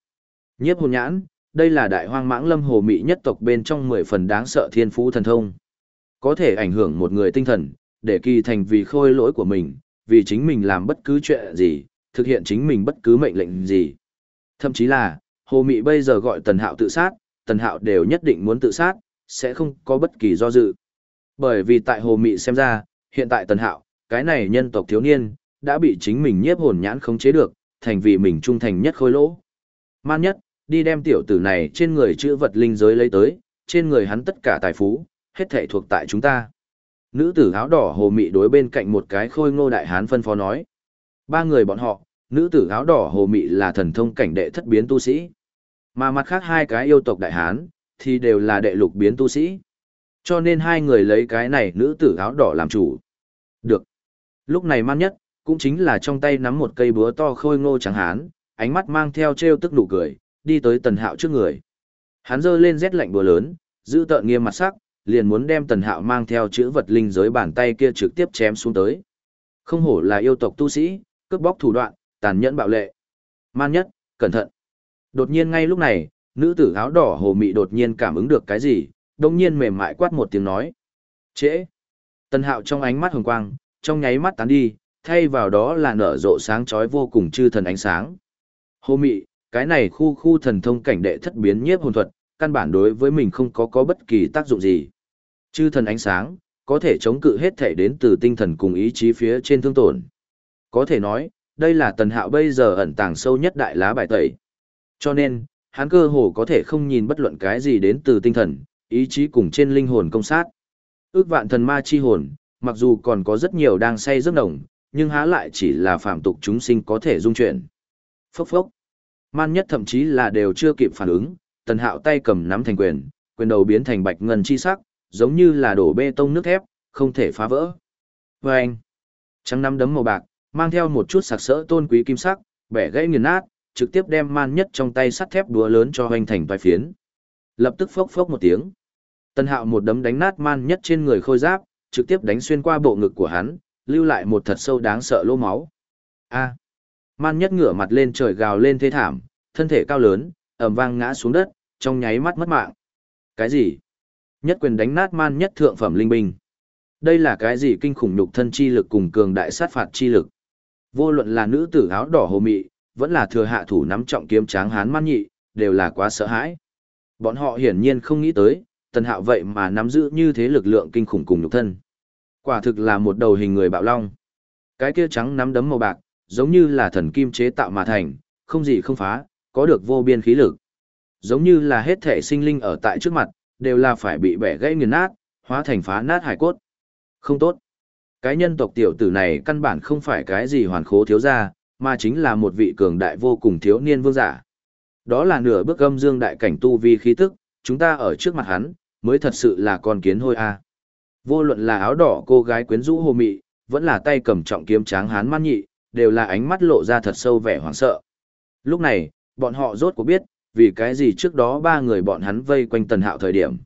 Nhiếp hồn nhãn, đây là đại hoang mãng lâm hồ mị nhất tộc bên trong 10 phần đáng sợ thiên phú thần thông. Có thể ảnh hưởng một người tinh thần, để kỳ thành vì khôi lỗi của mình, vì chính mình làm bất cứ chuyện gì, thực hiện chính mình bất cứ mệnh lệnh gì. Thậm chí là, hồ mị bây giờ gọi tần hạo tự sát, tần hạo đều nhất định muốn tự sát, sẽ không có bất kỳ do dự. Bởi vì tại hồ mị xem ra, hiện tại tần hạo, cái này nhân tộc thiếu niên, đã bị chính mình nhiếp hồn nhãn khống chế được, thành vì mình trung thành nhất khôi lỗ. Man nhất, đi đem tiểu tử này trên người chữ vật linh giới lấy tới, trên người hắn tất cả tài phú, hết thể thuộc tại chúng ta. Nữ tử áo đỏ hồ mị đối bên cạnh một cái khôi ngô đại hán phân phó nói. Ba người bọn họ, nữ tử áo đỏ hồ mị là thần thông cảnh đệ thất biến tu sĩ. Mà mặt khác hai cái yêu tộc đại hán, thì đều là đệ lục biến tu sĩ. Cho nên hai người lấy cái này nữ tử áo đỏ làm chủ. Được. Lúc này man nhất, cũng chính là trong tay nắm một cây búa to khôi ngô trắng hán, ánh mắt mang theo trêu tức nụ cười, đi tới tần hạo trước người. Hắn giơ lên rét lạnh búa lớn, giữ tợn nghiêm mặt sắc, liền muốn đem tần hạo mang theo chữ vật linh giới bàn tay kia trực tiếp chém xuống tới. Không hổ là yêu tộc tu sĩ, cướp bóc thủ đoạn, tàn nhẫn bạo lệ. Man nhất, cẩn thận. Đột nhiên ngay lúc này, nữ tử áo đỏ hồ mị đột nhiên cảm ứng được cái gì, đồng nhiên mềm mại quát một tiếng nói. Trễ. Tần hạo trong ánh mắt hồng quang, trong nháy mắt tán đi, thay vào đó là nở rộ sáng chói vô cùng chư thần ánh sáng. Hồ mị, cái này khu khu thần thông cảnh đệ thất biến nhiếp hồn thuật, căn bản đối với mình không có có bất kỳ tác dụng gì. Chư thần ánh sáng, có thể chống cự hết thể đến từ tinh thần cùng ý chí phía trên thương tổn. Có thể nói, đây là tần hạo bây giờ ẩn tàng sâu nhất đại lá bài tẩy. Cho nên, hắn cơ hồ có thể không nhìn bất luận cái gì đến từ tinh thần, ý chí cùng trên linh hồn công sát. Ước vạn thần ma chi hồn, mặc dù còn có rất nhiều đang say giấc nồng, nhưng há lại chỉ là phạm tục chúng sinh có thể dung chuyển. Phốc phốc. Man nhất thậm chí là đều chưa kịp phản ứng, tần hạo tay cầm nắm thành quyền, quyền đầu biến thành bạch ngân chi sắc, giống như là đổ bê tông nước thép, không thể phá vỡ. Vâng! trắng nắm đấm màu bạc, mang theo một chút sặc sỡ tôn quý kim sắc, bẻ gãy nghiền nát, trực tiếp đem man nhất trong tay sắt thép đúa lớn cho hoành thành vài phiến. Lập tức phốc phốc một tiếng. Tân hạo một đấm đánh nát man nhất trên người khôi giáp, trực tiếp đánh xuyên qua bộ ngực của hắn, lưu lại một thật sâu đáng sợ lỗ máu. A. Man nhất ngửa mặt lên trời gào lên thê thảm, thân thể cao lớn, ầm vang ngã xuống đất, trong nháy mắt mất mạng. Cái gì? Nhất quyền đánh nát man nhất thượng phẩm linh binh. Đây là cái gì kinh khủng nhục thân chi lực cùng cường đại sát phạt chi lực. Vô luận là nữ tử áo đỏ hồ mị, vẫn là thừa hạ thủ nắm trọng kiếm tráng hán man nhị, đều là quá sợ hãi. Bọn họ hiển nhiên không nghĩ tới, tần hạo vậy mà nắm giữ như thế lực lượng kinh khủng cùng nhục thân. Quả thực là một đầu hình người bạo long. Cái kia trắng nắm đấm màu bạc, giống như là thần kim chế tạo mà thành, không gì không phá, có được vô biên khí lực. Giống như là hết thể sinh linh ở tại trước mặt, đều là phải bị bẻ gãy nghiền nát, hóa thành phá nát hải cốt. Không tốt. Cái nhân tộc tiểu tử này căn bản không phải cái gì hoàn khố thiếu gia, mà chính là một vị cường đại vô cùng thiếu niên vương giả. Đó là nửa bước âm dương đại cảnh tu vi khí tức, chúng ta ở trước mặt hắn, mới thật sự là con kiến hôi a. Vô luận là áo đỏ cô gái quyến rũ hồ mị, vẫn là tay cầm trọng kiếm tráng hán man nhị, đều là ánh mắt lộ ra thật sâu vẻ hoảng sợ. Lúc này, bọn họ rốt cuộc biết, vì cái gì trước đó ba người bọn hắn vây quanh tần hạo thời điểm.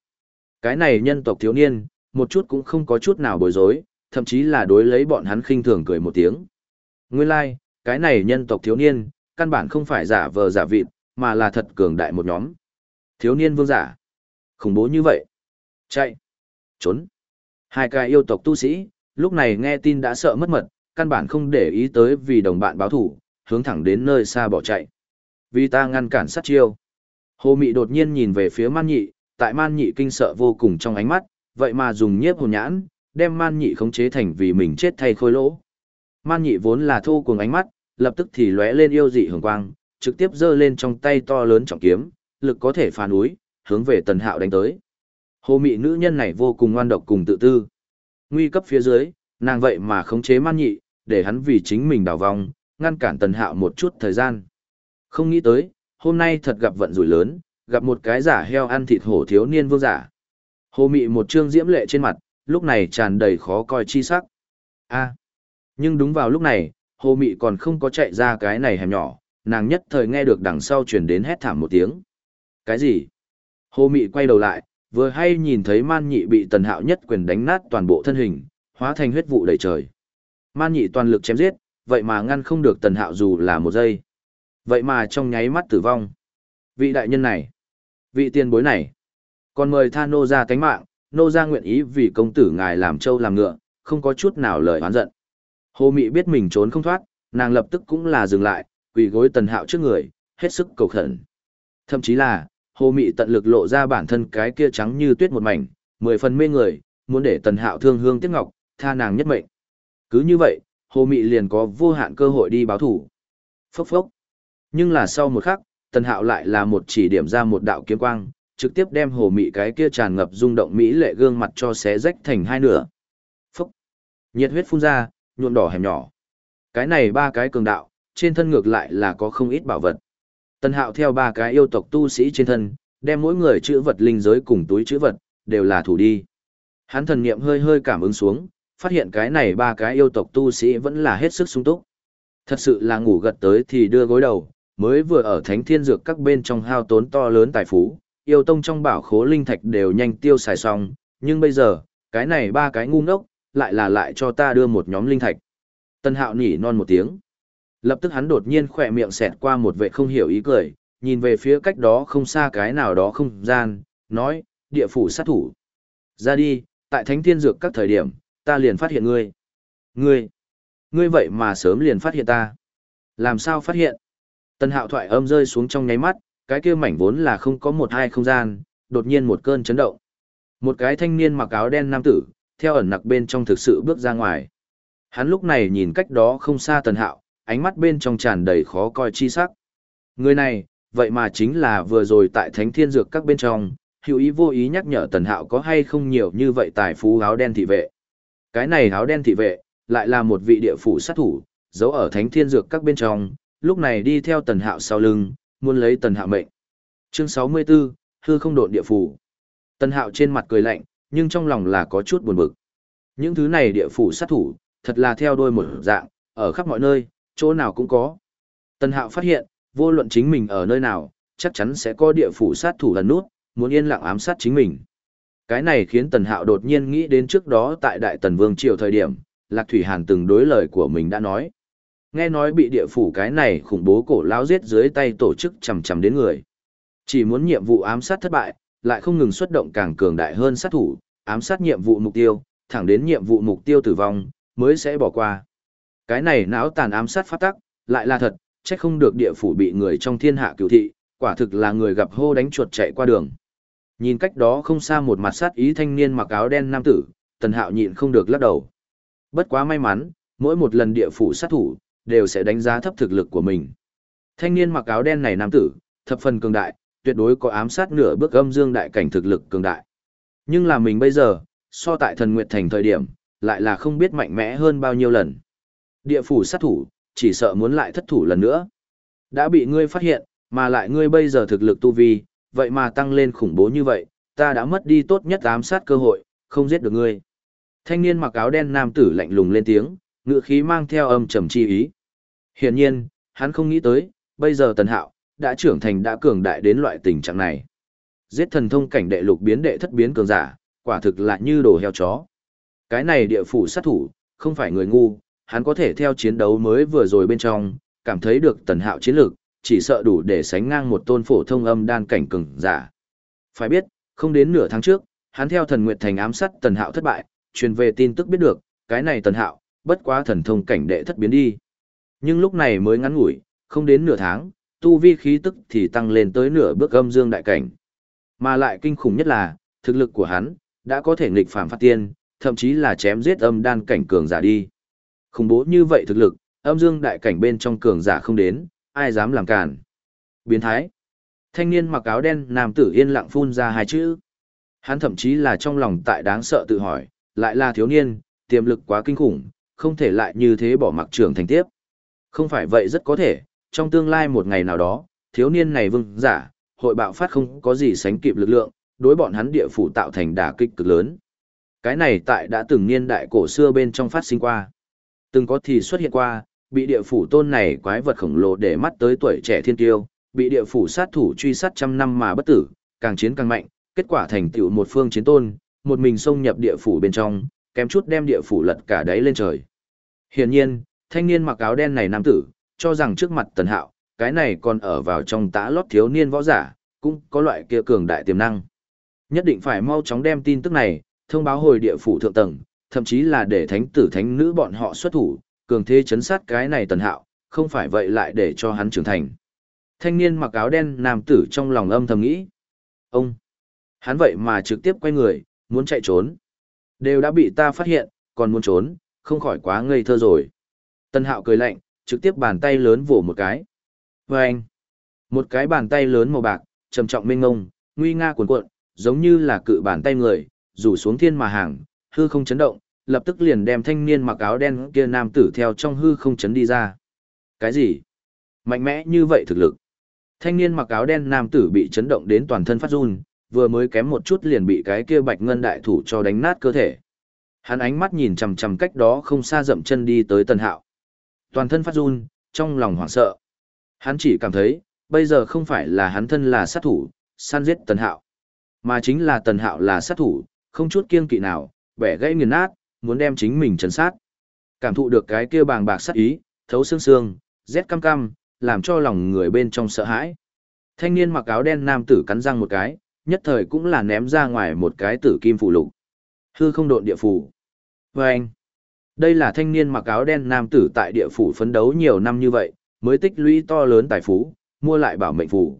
Cái này nhân tộc thiếu niên, một chút cũng không có chút nào bối rối, thậm chí là đối lấy bọn hắn khinh thường cười một tiếng. Nguyên lai, like, cái này nhân tộc thiếu niên, căn bản không phải giả vờ giả vịt, mà là thật cường đại một nhóm. Thiếu niên vương giả. Khủng bố như vậy. Chạy. Trốn. Hai cái yêu tộc tu sĩ, lúc này nghe tin đã sợ mất mật, căn bản không để ý tới vì đồng bạn báo thủ, hướng thẳng đến nơi xa bỏ chạy. Vì ta ngăn cản sát chiêu. Hồ Mị đột nhiên nhìn về phía Man Nhị, tại Man Nhị kinh sợ vô cùng trong ánh mắt, vậy mà dùng nhiếp hồn nhãn, đem Man Nhị khống chế thành vì mình chết thay khôi lỗ. Man Nhị vốn là thu cùng ánh mắt, lập tức thì lóe lên yêu dị hường quang, trực tiếp giơ lên trong tay to lớn trọng kiếm, lực có thể phá núi, hướng về Tần Hạo đánh tới. Hồ Mị nữ nhân này vô cùng ngoan độc cùng tự tư. Nguy cấp phía dưới, nàng vậy mà khống chế Man Nhị, để hắn vì chính mình đào vòng, ngăn cản Tần Hạo một chút thời gian. Không nghĩ tới, hôm nay thật gặp vận rủi lớn, gặp một cái giả heo ăn thịt hổ thiếu niên vương giả. Hồ mị một trương diễm lệ trên mặt, lúc này tràn đầy khó coi chi sắc. a nhưng đúng vào lúc này, hồ mị còn không có chạy ra cái này hẻm nhỏ, nàng nhất thời nghe được đằng sau truyền đến hét thảm một tiếng. Cái gì? Hồ mị quay đầu lại, vừa hay nhìn thấy man nhị bị tần hạo nhất quyền đánh nát toàn bộ thân hình, hóa thành huyết vụ đầy trời. Man nhị toàn lực chém giết, vậy mà ngăn không được tần hạo dù là một giây. Vậy mà trong nháy mắt tử vong. Vị đại nhân này, vị tiền bối này, còn mời tha nô ra tánh mạng, nô ra nguyện ý vì công tử ngài làm trâu làm ngựa, không có chút nào lời oán giận. Hồ Mị biết mình trốn không thoát, nàng lập tức cũng là dừng lại, quỳ gối tần hạo trước người, hết sức cầu khẩn. Thậm chí là, Hồ Mị tận lực lộ ra bản thân cái kia trắng như tuyết một mảnh, mười phần mê người, muốn để tần hạo thương hương tiếc ngọc, tha nàng nhất mệnh. Cứ như vậy, Hồ Mị liền có vô hạn cơ hội đi báo thủ. Phốc phốc. Nhưng là sau một khắc, Tần Hạo lại là một chỉ điểm ra một đạo kiếm quang, trực tiếp đem hồ mị cái kia tràn ngập rung động mỹ lệ gương mặt cho xé rách thành hai nửa. Phúc! Nhiệt huyết phun ra, nhuộm đỏ hẻm nhỏ. Cái này ba cái cường đạo, trên thân ngược lại là có không ít bảo vật. Tần Hạo theo ba cái yêu tộc tu sĩ trên thân, đem mỗi người chữ vật linh giới cùng túi chữ vật, đều là thủ đi. Hắn thần niệm hơi hơi cảm ứng xuống, phát hiện cái này ba cái yêu tộc tu sĩ vẫn là hết sức sung túc. Thật sự là ngủ gật tới thì đưa gối đầu, mới vừa ở thánh thiên dược các bên trong hao tốn to lớn tài phú, yêu tông trong bảo khố linh thạch đều nhanh tiêu xài xong, nhưng bây giờ, cái này ba cái ngu ngốc, lại là lại cho ta đưa một nhóm linh thạch. Tân hạo nỉ non một tiếng. Lập tức hắn đột nhiên khỏe miệng xẹt qua một vệ không hiểu ý cười, nhìn về phía cách đó không xa cái nào đó không gian, nói, địa phủ sát thủ. Ra đi, tại thánh thiên dược các thời điểm, ta liền phát hiện ngươi. Ngươi, ngươi vậy mà sớm liền phát hiện ta. Làm sao phát hiện? Tân hạo thoại âm rơi xuống trong nháy mắt, cái kia mảnh vốn là không có một hai không gian, đột nhiên một cơn chấn động. Một cái thanh niên mặc áo đen nam tử, theo ẩn nặc bên trong thực sự bước ra ngoài. Hắn lúc này nhìn cách đó không xa tần hạo, ánh mắt bên trong tràn đầy khó coi chi sắc. Người này, vậy mà chính là vừa rồi tại thánh thiên dược các bên trong, hữu ý vô ý nhắc nhở tần hạo có hay không nhiều như vậy tài phú áo đen thị vệ. Cái này áo đen thị vệ, lại là một vị địa phủ sát thủ, giấu ở thánh thiên dược các bên trong, lúc này đi theo tần hạo sau lưng, muốn lấy tần hạo mệnh. Chương 64, hư không độn địa phủ. Tần hạo trên mặt cười lạnh, nhưng trong lòng là có chút buồn bực. Những thứ này địa phủ sát thủ, thật là theo đôi một dạng, ở khắp mọi nơi, chỗ nào cũng có. Tần hạo phát hiện, vô luận chính mình ở nơi nào, chắc chắn sẽ có địa phủ sát thủ lần nút, muốn yên lặng ám sát chính mình. Cái này khiến Tần Hạo đột nhiên nghĩ đến trước đó tại Đại Tần Vương Triều thời điểm, Lạc Thủy Hàn từng đối lời của mình đã nói. Nghe nói bị địa phủ cái này khủng bố cổ lao giết dưới tay tổ chức chầm chầm đến người. Chỉ muốn nhiệm vụ ám sát thất bại, lại không ngừng xuất động càng cường đại hơn sát thủ, ám sát nhiệm vụ mục tiêu, thẳng đến nhiệm vụ mục tiêu tử vong, mới sẽ bỏ qua. Cái này não tàn ám sát phát tắc, lại là thật, chắc không được địa phủ bị người trong thiên hạ cửu thị, quả thực là người gặp hô đánh chuột chạy qua đường. Nhìn cách đó không xa một mặt sát ý thanh niên mặc áo đen nam tử, tần hạo nhịn không được lắc đầu. Bất quá may mắn, mỗi một lần địa phủ sát thủ, đều sẽ đánh giá thấp thực lực của mình. Thanh niên mặc áo đen này nam tử, thập phần cường đại, tuyệt đối có ám sát nửa bước âm dương đại cảnh thực lực cường đại. Nhưng là mình bây giờ, so tại thần Nguyệt Thành thời điểm, lại là không biết mạnh mẽ hơn bao nhiêu lần. Địa phủ sát thủ, chỉ sợ muốn lại thất thủ lần nữa. Đã bị ngươi phát hiện, mà lại ngươi bây giờ thực lực tu vi, vậy mà tăng lên khủng bố như vậy, ta đã mất đi tốt nhất ám sát cơ hội, không giết được ngươi. Thanh niên mặc áo đen nam tử lạnh lùng lên tiếng, ngựa khí mang theo âm trầm chi ý. Hiển nhiên, hắn không nghĩ tới, bây giờ tần hạo, đã trưởng thành đã cường đại đến loại tình trạng này. Giết thần thông cảnh đệ lục biến đệ thất biến cường giả, quả thực là như đồ heo chó. Cái này địa phủ sát thủ, không phải người ngu, hắn có thể theo chiến đấu mới vừa rồi bên trong, cảm thấy được tần hạo chiến lược, chỉ sợ đủ để sánh ngang một tôn phổ thông âm đan cảnh cường giả. Phải biết, không đến nửa tháng trước, hắn theo thần nguyệt thành ám sát tần hạo thất bại, truyền về tin tức biết được, cái này tần hạo, bất quá thần thông cảnh đệ thất biến đi. Nhưng lúc này mới ngắn ngủi, không đến nửa tháng, tu vi khí tức thì tăng lên tới nửa bước âm dương đại cảnh. Mà lại kinh khủng nhất là, thực lực của hắn, đã có thể nghịch phản phát tiên, thậm chí là chém giết âm đan cảnh cường giả đi. Khủng bố như vậy thực lực, âm dương đại cảnh bên trong cường giả không đến, ai dám làm cản. Biến thái. Thanh niên mặc áo đen nam tử yên lặng phun ra hai chữ. Hắn thậm chí là trong lòng tại đáng sợ tự hỏi, lại là thiếu niên, tiềm lực quá kinh khủng, không thể lại như thế bỏ mặc trưởng thành tiếp. Không phải vậy rất có thể, trong tương lai một ngày nào đó, thiếu niên này vương giả, hội bạo phát không có gì sánh kịp lực lượng, đối bọn hắn địa phủ tạo thành đả kích cực lớn. Cái này tại đã từng niên đại cổ xưa bên trong phát sinh qua. Từng có thì xuất hiện qua, bị địa phủ tôn này quái vật khổng lồ để mắt tới tuổi trẻ thiên tiêu, bị địa phủ sát thủ truy sát trăm năm mà bất tử, càng chiến càng mạnh, kết quả thành tựu một phương chiến tôn, một mình xông nhập địa phủ bên trong, kém chút đem địa phủ lật cả đáy lên trời. Hiển nhiên, thanh niên mặc áo đen này nam tử, cho rằng trước mặt tần hạo, cái này còn ở vào trong tã lót thiếu niên võ giả, cũng có loại kia cường đại tiềm năng. Nhất định phải mau chóng đem tin tức này, thông báo hồi địa phủ thượng tầng, thậm chí là để thánh tử thánh nữ bọn họ xuất thủ, cường thế chấn sát cái này tần hạo, không phải vậy lại để cho hắn trưởng thành. Thanh niên mặc áo đen nam tử trong lòng âm thầm nghĩ. Ông! Hắn vậy mà trực tiếp quay người, muốn chạy trốn. Đều đã bị ta phát hiện, còn muốn trốn, không khỏi quá ngây thơ rồi. Tần hạo cười lạnh, trực tiếp bàn tay lớn vỗ một cái. Vâng! Một cái bàn tay lớn màu bạc, trầm trọng mênh ngông, nguy nga cuồn cuộn, giống như là cự bàn tay người, rủ xuống thiên mà hàng, hư không chấn động, lập tức liền đem thanh niên mặc áo đen kia nam tử theo trong hư không chấn đi ra. Cái gì? Mạnh mẽ như vậy thực lực. Thanh niên mặc áo đen nam tử bị chấn động đến toàn thân phát run, vừa mới kém một chút liền bị cái kia bạch ngân đại thủ cho đánh nát cơ thể. Hắn ánh mắt nhìn chằm chằm cách đó không xa dậm chân đi tới Tần Hạo. Toàn thân phát run, trong lòng hoảng sợ. Hắn chỉ cảm thấy, bây giờ không phải là hắn thân là sát thủ, săn giết Tần Hạo, mà chính là Tần Hạo là sát thủ, không chút kiêng kỵ nào, bẻ gãy nghiền nát, muốn đem chính mình trấn sát. Cảm thụ được cái kia bàng bạc sát ý, thấu xương xương, rét cam cam, làm cho lòng người bên trong sợ hãi. Thanh niên mặc áo đen nam tử cắn răng một cái, nhất thời cũng là ném ra ngoài một cái tử kim phụ lục. Hư không độn địa phủ. Vâng! anh, đây là thanh niên mặc áo đen nam tử tại địa phủ phấn đấu nhiều năm như vậy, mới tích lũy to lớn tài phú, mua lại bảo mệnh phủ.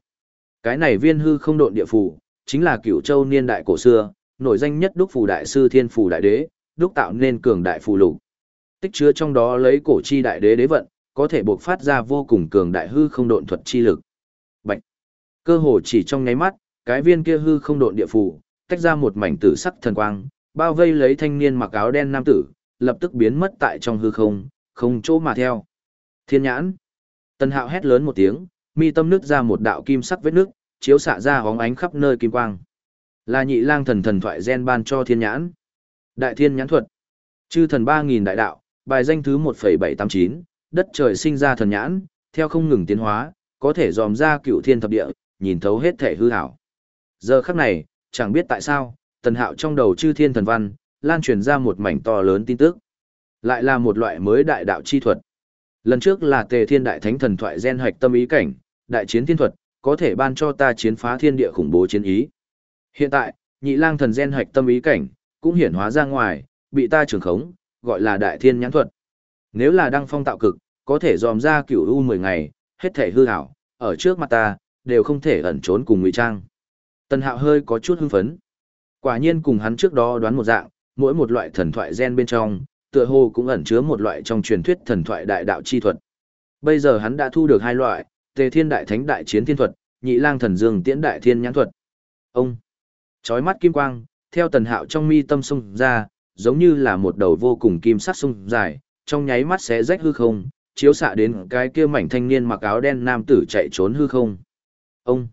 Cái này viên hư không độn địa phủ, chính là cửu châu niên đại cổ xưa, nổi danh nhất đúc phù đại sư thiên phù đại đế, đúc tạo nên cường đại phù lục. Tích chứa trong đó lấy cổ chi đại đế đế vận, có thể buộc phát ra vô cùng cường đại hư không độn thuật chi lực. Bạch. Cơ hồ chỉ trong nháy mắt, cái viên kia hư không độn địa phù, tách ra một mảnh tử sắc thần quang, bao vây lấy thanh niên mặc áo đen nam tử, lập tức biến mất tại trong hư không, không chỗ mà theo. Thiên nhãn. Tần Hạo hét lớn một tiếng, mi tâm nước ra một đạo kim sắc vết nước, chiếu xạ ra hóng ánh khắp nơi kim quang. Là nhị lang thần thần thoại gen ban cho thiên nhãn. Đại thiên nhãn thuật. Chư thần 3.000 đại đạo, bài danh thứ 1,789, đất trời sinh ra thần nhãn, theo không ngừng tiến hóa, có thể dòm ra cựu thiên thập địa, nhìn thấu hết thể hư hảo. Giờ khắc này, chẳng biết tại sao, tần hạo trong đầu chư thiên thần văn, lan truyền ra một mảnh to lớn tin tức. Lại là một loại mới đại đạo chi thuật. Lần trước là tề thiên đại thánh thần thoại gen hoạch tâm ý cảnh, đại chiến thiên thuật, có thể ban cho ta chiến phá thiên địa khủng bố chiến ý. Hiện tại, nhị lang thần gen hoạch tâm ý cảnh, cũng hiển hóa ra ngoài, bị ta trường khống, gọi là đại thiên nhãn thuật. Nếu là đăng phong tạo cực, có thể dòm ra cửu u 10 ngày, hết thể hư hảo, ở trước mặt ta, đều không thể ẩn trốn cùng ngụy trang. Tần hạo hơi có chút hưng phấn. Quả nhiên cùng hắn trước đó đoán một dạng, mỗi một loại thần thoại gen bên trong, tựa hồ cũng ẩn chứa một loại trong truyền thuyết thần thoại đại đạo chi thuật. Bây giờ hắn đã thu được hai loại, Tề Thiên Đại Thánh Đại Chiến Thiên Thuật, Nhị Lang Thần Dương Tiễn Đại Thiên Nhãn Thuật. Ông chói mắt kim quang, theo Tần Hạo trong mi tâm sung ra, giống như là một đầu vô cùng kim sắc sung dài, trong nháy mắt sẽ rách hư không, chiếu xạ đến cái kia mảnh thanh niên mặc áo đen nam tử chạy trốn hư không. Ông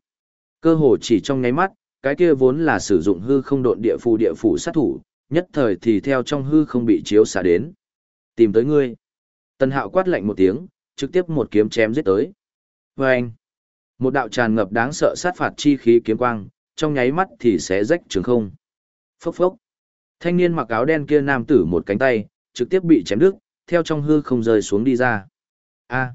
cơ hồ chỉ trong nháy mắt, cái kia vốn là sử dụng hư không độn địa phù địa phủ sát thủ, nhất thời thì theo trong hư không bị chiếu xạ đến. Tìm tới ngươi. Tần Hạo quát lạnh một tiếng, trực tiếp một kiếm chém giết tới. Vâng! anh, một đạo tràn ngập đáng sợ sát phạt chi khí kiếm quang, trong nháy mắt thì sẽ rách trường không. Phốc phốc. Thanh niên mặc áo đen kia nam tử một cánh tay, trực tiếp bị chém đứt, theo trong hư không rơi xuống đi ra. A.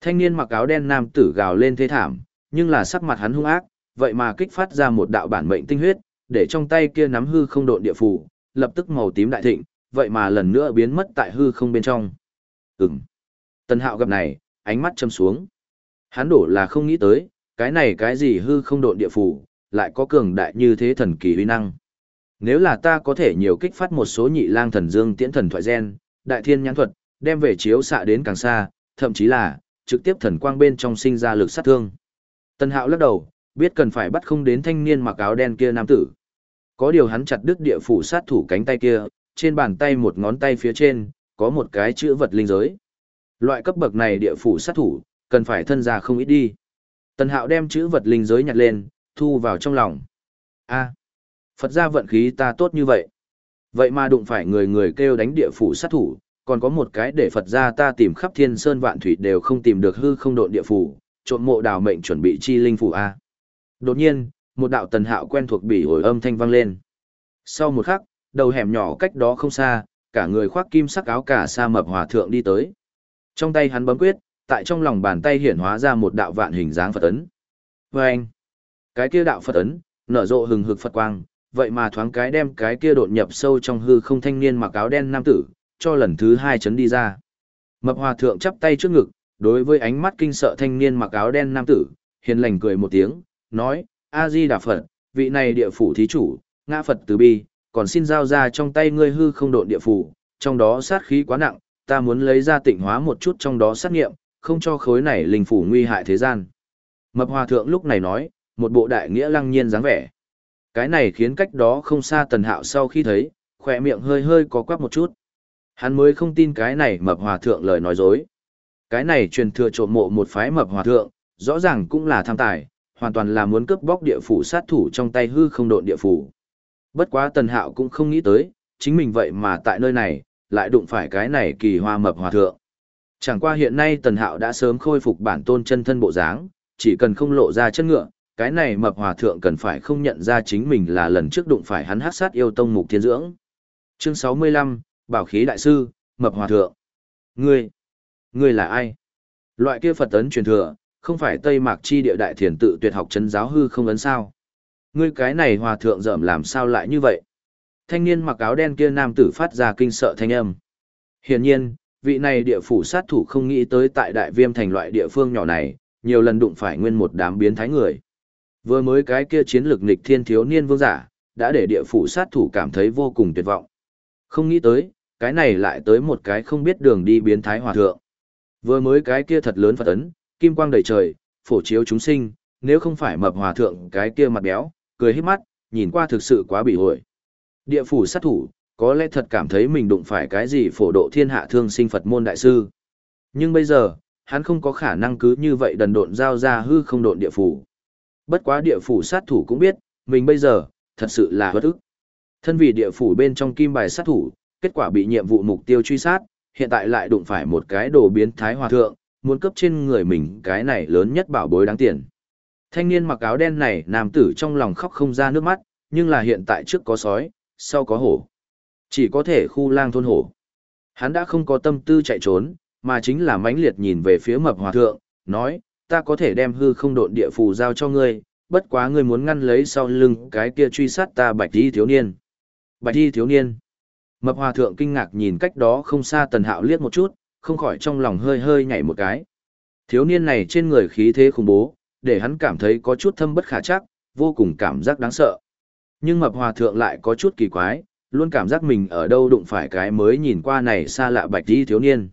Thanh niên mặc áo đen nam tử gào lên thê thảm, nhưng là sắc mặt hắn hung ác, vậy mà kích phát ra một đạo bản mệnh tinh huyết, để trong tay kia nắm hư không độn địa phủ lập tức màu tím đại thịnh, vậy mà lần nữa biến mất tại hư không bên trong. Ừm. Tần Hạo gặp này, ánh mắt châm xuống. Hắn đổ là không nghĩ tới, cái này cái gì hư không độn địa phủ lại có cường đại như thế thần kỳ uy năng. Nếu là ta có thể nhiều kích phát một số nhị lang thần dương tiễn thần thoại gen, đại thiên nhãn thuật, đem về chiếu xạ đến càng xa, thậm chí là trực tiếp thần quang bên trong sinh ra lực sát thương. Tân Hạo lắc đầu, biết cần phải bắt không đến thanh niên mặc áo đen kia nam tử. Có điều hắn chặt đứt địa phủ sát thủ cánh tay kia, trên bàn tay một ngón tay phía trên, có một cái chữ vật linh giới. Loại cấp bậc này địa phủ sát thủ, cần phải thân ra không ít đi. Tần Hạo đem chữ vật linh giới nhặt lên, thu vào trong lòng. A, Phật gia vận khí ta tốt như vậy. Vậy mà đụng phải người người kêu đánh địa phủ sát thủ, còn có một cái để Phật gia ta tìm khắp thiên sơn vạn thủy đều không tìm được hư không độn địa phủ, trộm mộ đào mệnh chuẩn bị chi linh phủ A. Đột nhiên, một đạo tần hạo quen thuộc bỉ ổi âm thanh vang lên. Sau một khắc, đầu hẻm nhỏ cách đó không xa, cả người khoác kim sắc áo cả sa mập hòa thượng đi tới. Trong tay hắn bấm quyết, tại trong lòng bàn tay hiển hóa ra một đạo vạn hình dáng Phật ấn. Và anh, cái kia đạo Phật ấn, nở rộ hừng hực Phật quang, vậy mà thoáng cái đem cái kia đột nhập sâu trong hư không thanh niên mặc áo đen nam tử, cho lần thứ hai chấn đi ra. Mập hòa thượng chắp tay trước ngực, đối với ánh mắt kinh sợ thanh niên mặc áo đen nam tử, hiền lành cười một tiếng, nói, A-di Đà Phật, vị này địa phủ thí chủ, ngã Phật từ bi, còn xin giao ra trong tay ngươi hư không độn địa phủ, trong đó sát khí quá nặng, ta muốn lấy ra tịnh hóa một chút trong đó sát nghiệm, không cho khối này linh phủ nguy hại thế gian. Mập hòa thượng lúc này nói, một bộ đại nghĩa lăng nhiên dáng vẻ. Cái này khiến cách đó không xa tần hạo sau khi thấy, khỏe miệng hơi hơi có quắc một chút. Hắn mới không tin cái này mập hòa thượng lời nói dối. Cái này truyền thừa trộm mộ một phái mập hòa thượng, rõ ràng cũng là tham tài, hoàn toàn là muốn cướp bóc địa phủ sát thủ trong tay hư không độn địa phủ. Bất quá tần hạo cũng không nghĩ tới, chính mình vậy mà tại nơi này, lại đụng phải cái này kỳ hoa mập hòa thượng. Chẳng qua hiện nay tần hạo đã sớm khôi phục bản tôn chân thân bộ dáng, chỉ cần không lộ ra chân ngựa, cái này mập hòa thượng cần phải không nhận ra chính mình là lần trước đụng phải hắn hát sát yêu tông mục thiên dưỡng. Chương 65, Bảo khí đại sư, mập hòa thượng. Ngươi, ngươi là ai? Loại kia Phật ấn truyền thừa, không phải Tây Mạc chi địa đại thiền tự tuyệt học chân giáo hư không ấn sao? Ngươi cái này hòa thượng dởm làm sao lại như vậy? Thanh niên mặc áo đen kia nam tử phát ra kinh sợ thanh âm. Hiển nhiên, vị này địa phủ sát thủ không nghĩ tới tại đại viêm thành loại địa phương nhỏ này, nhiều lần đụng phải nguyên một đám biến thái người. Vừa mới cái kia chiến lược nghịch thiên thiếu niên vương giả, đã để địa phủ sát thủ cảm thấy vô cùng tuyệt vọng. Không nghĩ tới, cái này lại tới một cái không biết đường đi biến thái hòa thượng. Vừa mới cái kia thật lớn Phật ấn, kim quang đầy trời, phổ chiếu chúng sinh, nếu không phải mập hòa thượng cái kia mặt béo, cười hết mắt, nhìn qua thực sự quá bị hội. Địa phủ sát thủ, có lẽ thật cảm thấy mình đụng phải cái gì phổ độ thiên hạ thương sinh Phật môn đại sư. Nhưng bây giờ, hắn không có khả năng cứ như vậy đần độn giao ra hư không độn địa phủ. Bất quá địa phủ sát thủ cũng biết, mình bây giờ, thật sự là bất ức. Thân vì địa phủ bên trong kim bài sát thủ, kết quả bị nhiệm vụ mục tiêu truy sát, hiện tại lại đụng phải một cái đồ biến thái hòa thượng, muốn cấp trên người mình cái này lớn nhất bảo bối đáng tiền. Thanh niên mặc áo đen này nam tử trong lòng khóc không ra nước mắt, nhưng là hiện tại trước có sói, sau có hổ. Chỉ có thể khu lang thôn hổ. Hắn đã không có tâm tư chạy trốn, mà chính là mãnh liệt nhìn về phía mập hòa thượng, nói, ta có thể đem hư không độn địa phù giao cho ngươi, bất quá ngươi muốn ngăn lấy sau lưng cái kia truy sát ta bạch đi thiếu niên. Bạch đi thiếu niên. Mập hòa thượng kinh ngạc nhìn cách đó không xa tần hạo liếc một chút, không khỏi trong lòng hơi hơi nhảy một cái. Thiếu niên này trên người khí thế khủng bố, để hắn cảm thấy có chút thâm bất khả chắc, vô cùng cảm giác đáng sợ. Nhưng mập hòa thượng lại có chút kỳ quái, luôn cảm giác mình ở đâu đụng phải cái mới nhìn qua này xa lạ bạch đi thiếu niên.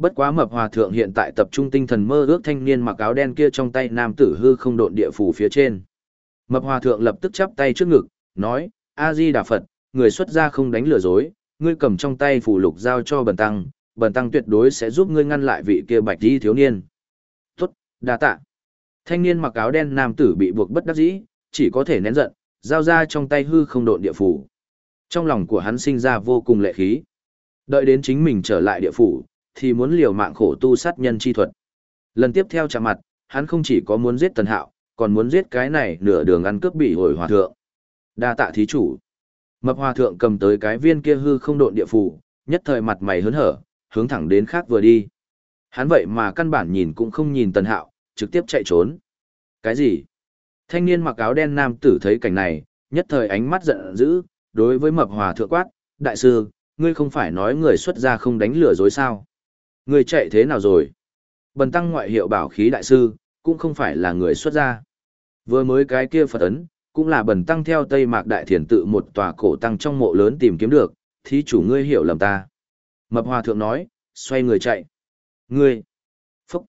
Bất quá mập hòa thượng hiện tại tập trung tinh thần mơ ước thanh niên mặc áo đen kia trong tay nam tử hư không độn địa phủ phía trên. Mập hòa thượng lập tức chắp tay trước ngực, nói, A-di Đà Phật, người xuất gia không đánh lừa dối, ngươi cầm trong tay phủ lục giao cho bần tăng, bần tăng tuyệt đối sẽ giúp ngươi ngăn lại vị kia bạch đi thiếu niên. Tốt, đa tạ. Thanh niên mặc áo đen nam tử bị buộc bất đắc dĩ, chỉ có thể nén giận, giao ra trong tay hư không độn địa phủ. Trong lòng của hắn sinh ra vô cùng lệ khí. Đợi đến chính mình trở lại địa phủ, thì muốn liều mạng khổ tu sát nhân chi thuật. Lần tiếp theo chạm mặt, hắn không chỉ có muốn giết Tần Hạo, còn muốn giết cái này nửa đường ăn cướp bị hồi hòa thượng. Đa tạ thí chủ. Mập hòa thượng cầm tới cái viên kia hư không độn địa phủ, nhất thời mặt mày hớn hở, hướng thẳng đến khác vừa đi. Hắn vậy mà căn bản nhìn cũng không nhìn Tần Hạo, trực tiếp chạy trốn. Cái gì? Thanh niên mặc áo đen nam tử thấy cảnh này, nhất thời ánh mắt giận dữ, đối với mập hòa thượng quát, đại sư, ngươi không phải nói người xuất gia không đánh lửa dối sao? Người chạy thế nào rồi? Bần tăng ngoại hiệu bảo khí đại sư, cũng không phải là người xuất gia. Vừa mới cái kia Phật ấn, cũng là bần tăng theo Tây Mạc Đại Thiền tự một tòa cổ tăng trong mộ lớn tìm kiếm được, thí chủ ngươi hiểu lầm ta. Mập hòa thượng nói, xoay người chạy. Ngươi! Phúc!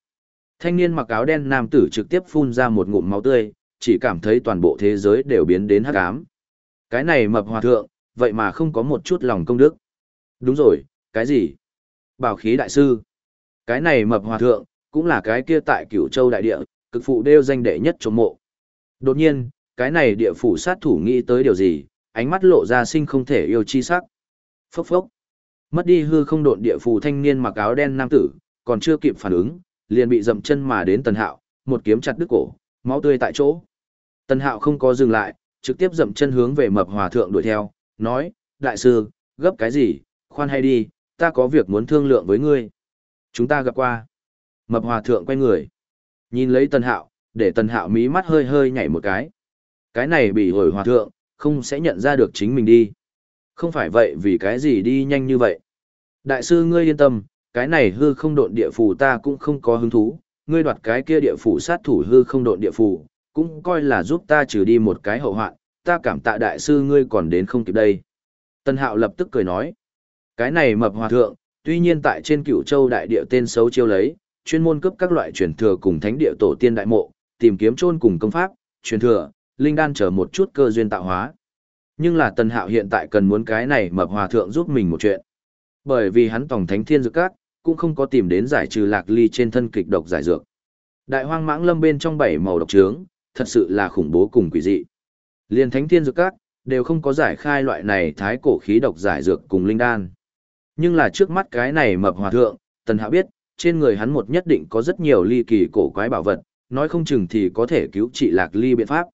Thanh niên mặc áo đen nam tử trực tiếp phun ra một ngụm máu tươi, chỉ cảm thấy toàn bộ thế giới đều biến đến hắc ám. Cái này mập hòa thượng, vậy mà không có một chút lòng công đức. Đúng rồi, cái gì? Bảo khí đại sư. Cái này mập hòa thượng, cũng là cái kia tại cửu châu đại địa, cực phụ đeo danh đệ nhất trong mộ. Đột nhiên, cái này địa phủ sát thủ nghĩ tới điều gì, ánh mắt lộ ra sinh không thể yêu chi sắc. Phốc phốc. Mất đi hư không độn địa phủ thanh niên mặc áo đen nam tử, còn chưa kịp phản ứng, liền bị dậm chân mà đến tần hạo, một kiếm chặt đứt cổ, máu tươi tại chỗ. Tần hạo không có dừng lại, trực tiếp dậm chân hướng về mập hòa thượng đuổi theo, nói, đại sư, gấp cái gì, khoan hay đi, ta có việc muốn thương lượng với ngươi. Chúng ta gặp qua. Mập hòa thượng quay người. Nhìn lấy tần hạo, để tần hạo mí mắt hơi hơi nhảy một cái. Cái này bị hồi hòa thượng, không sẽ nhận ra được chính mình đi. Không phải vậy vì cái gì đi nhanh như vậy. Đại sư ngươi yên tâm, cái này hư không độn địa phủ ta cũng không có hứng thú, ngươi đoạt cái kia địa phủ sát thủ hư không độn địa phủ, cũng coi là giúp ta trừ đi một cái hậu hoạn, ta cảm tạ đại sư ngươi còn đến không kịp đây. Tân hạo lập tức cười nói, cái này mập hòa thượng, tuy nhiên tại trên cửu châu đại địa tên xấu chiêu lấy, chuyên môn cấp các loại truyền thừa cùng thánh địa tổ tiên đại mộ, tìm kiếm chôn cùng công pháp, truyền thừa, linh đan chờ một chút cơ duyên tạo hóa. Nhưng là Tần Hạo hiện tại cần muốn cái này mập hòa thượng giúp mình một chuyện. Bởi vì hắn tổng thánh thiên dược các, cũng không có tìm đến giải trừ lạc ly trên thân kịch độc giải dược. Đại hoang mãng lâm bên trong bảy màu độc trướng, thật sự là khủng bố cùng quỷ dị. Liên thánh thiên dược các, đều không có giải khai loại này thái cổ khí độc giải dược cùng linh đan. Nhưng là trước mắt cái này mập hòa thượng, Tần Hạo biết, trên người hắn một nhất định có rất nhiều ly kỳ cổ quái bảo vật, nói không chừng thì có thể cứu trị lạc ly biện pháp.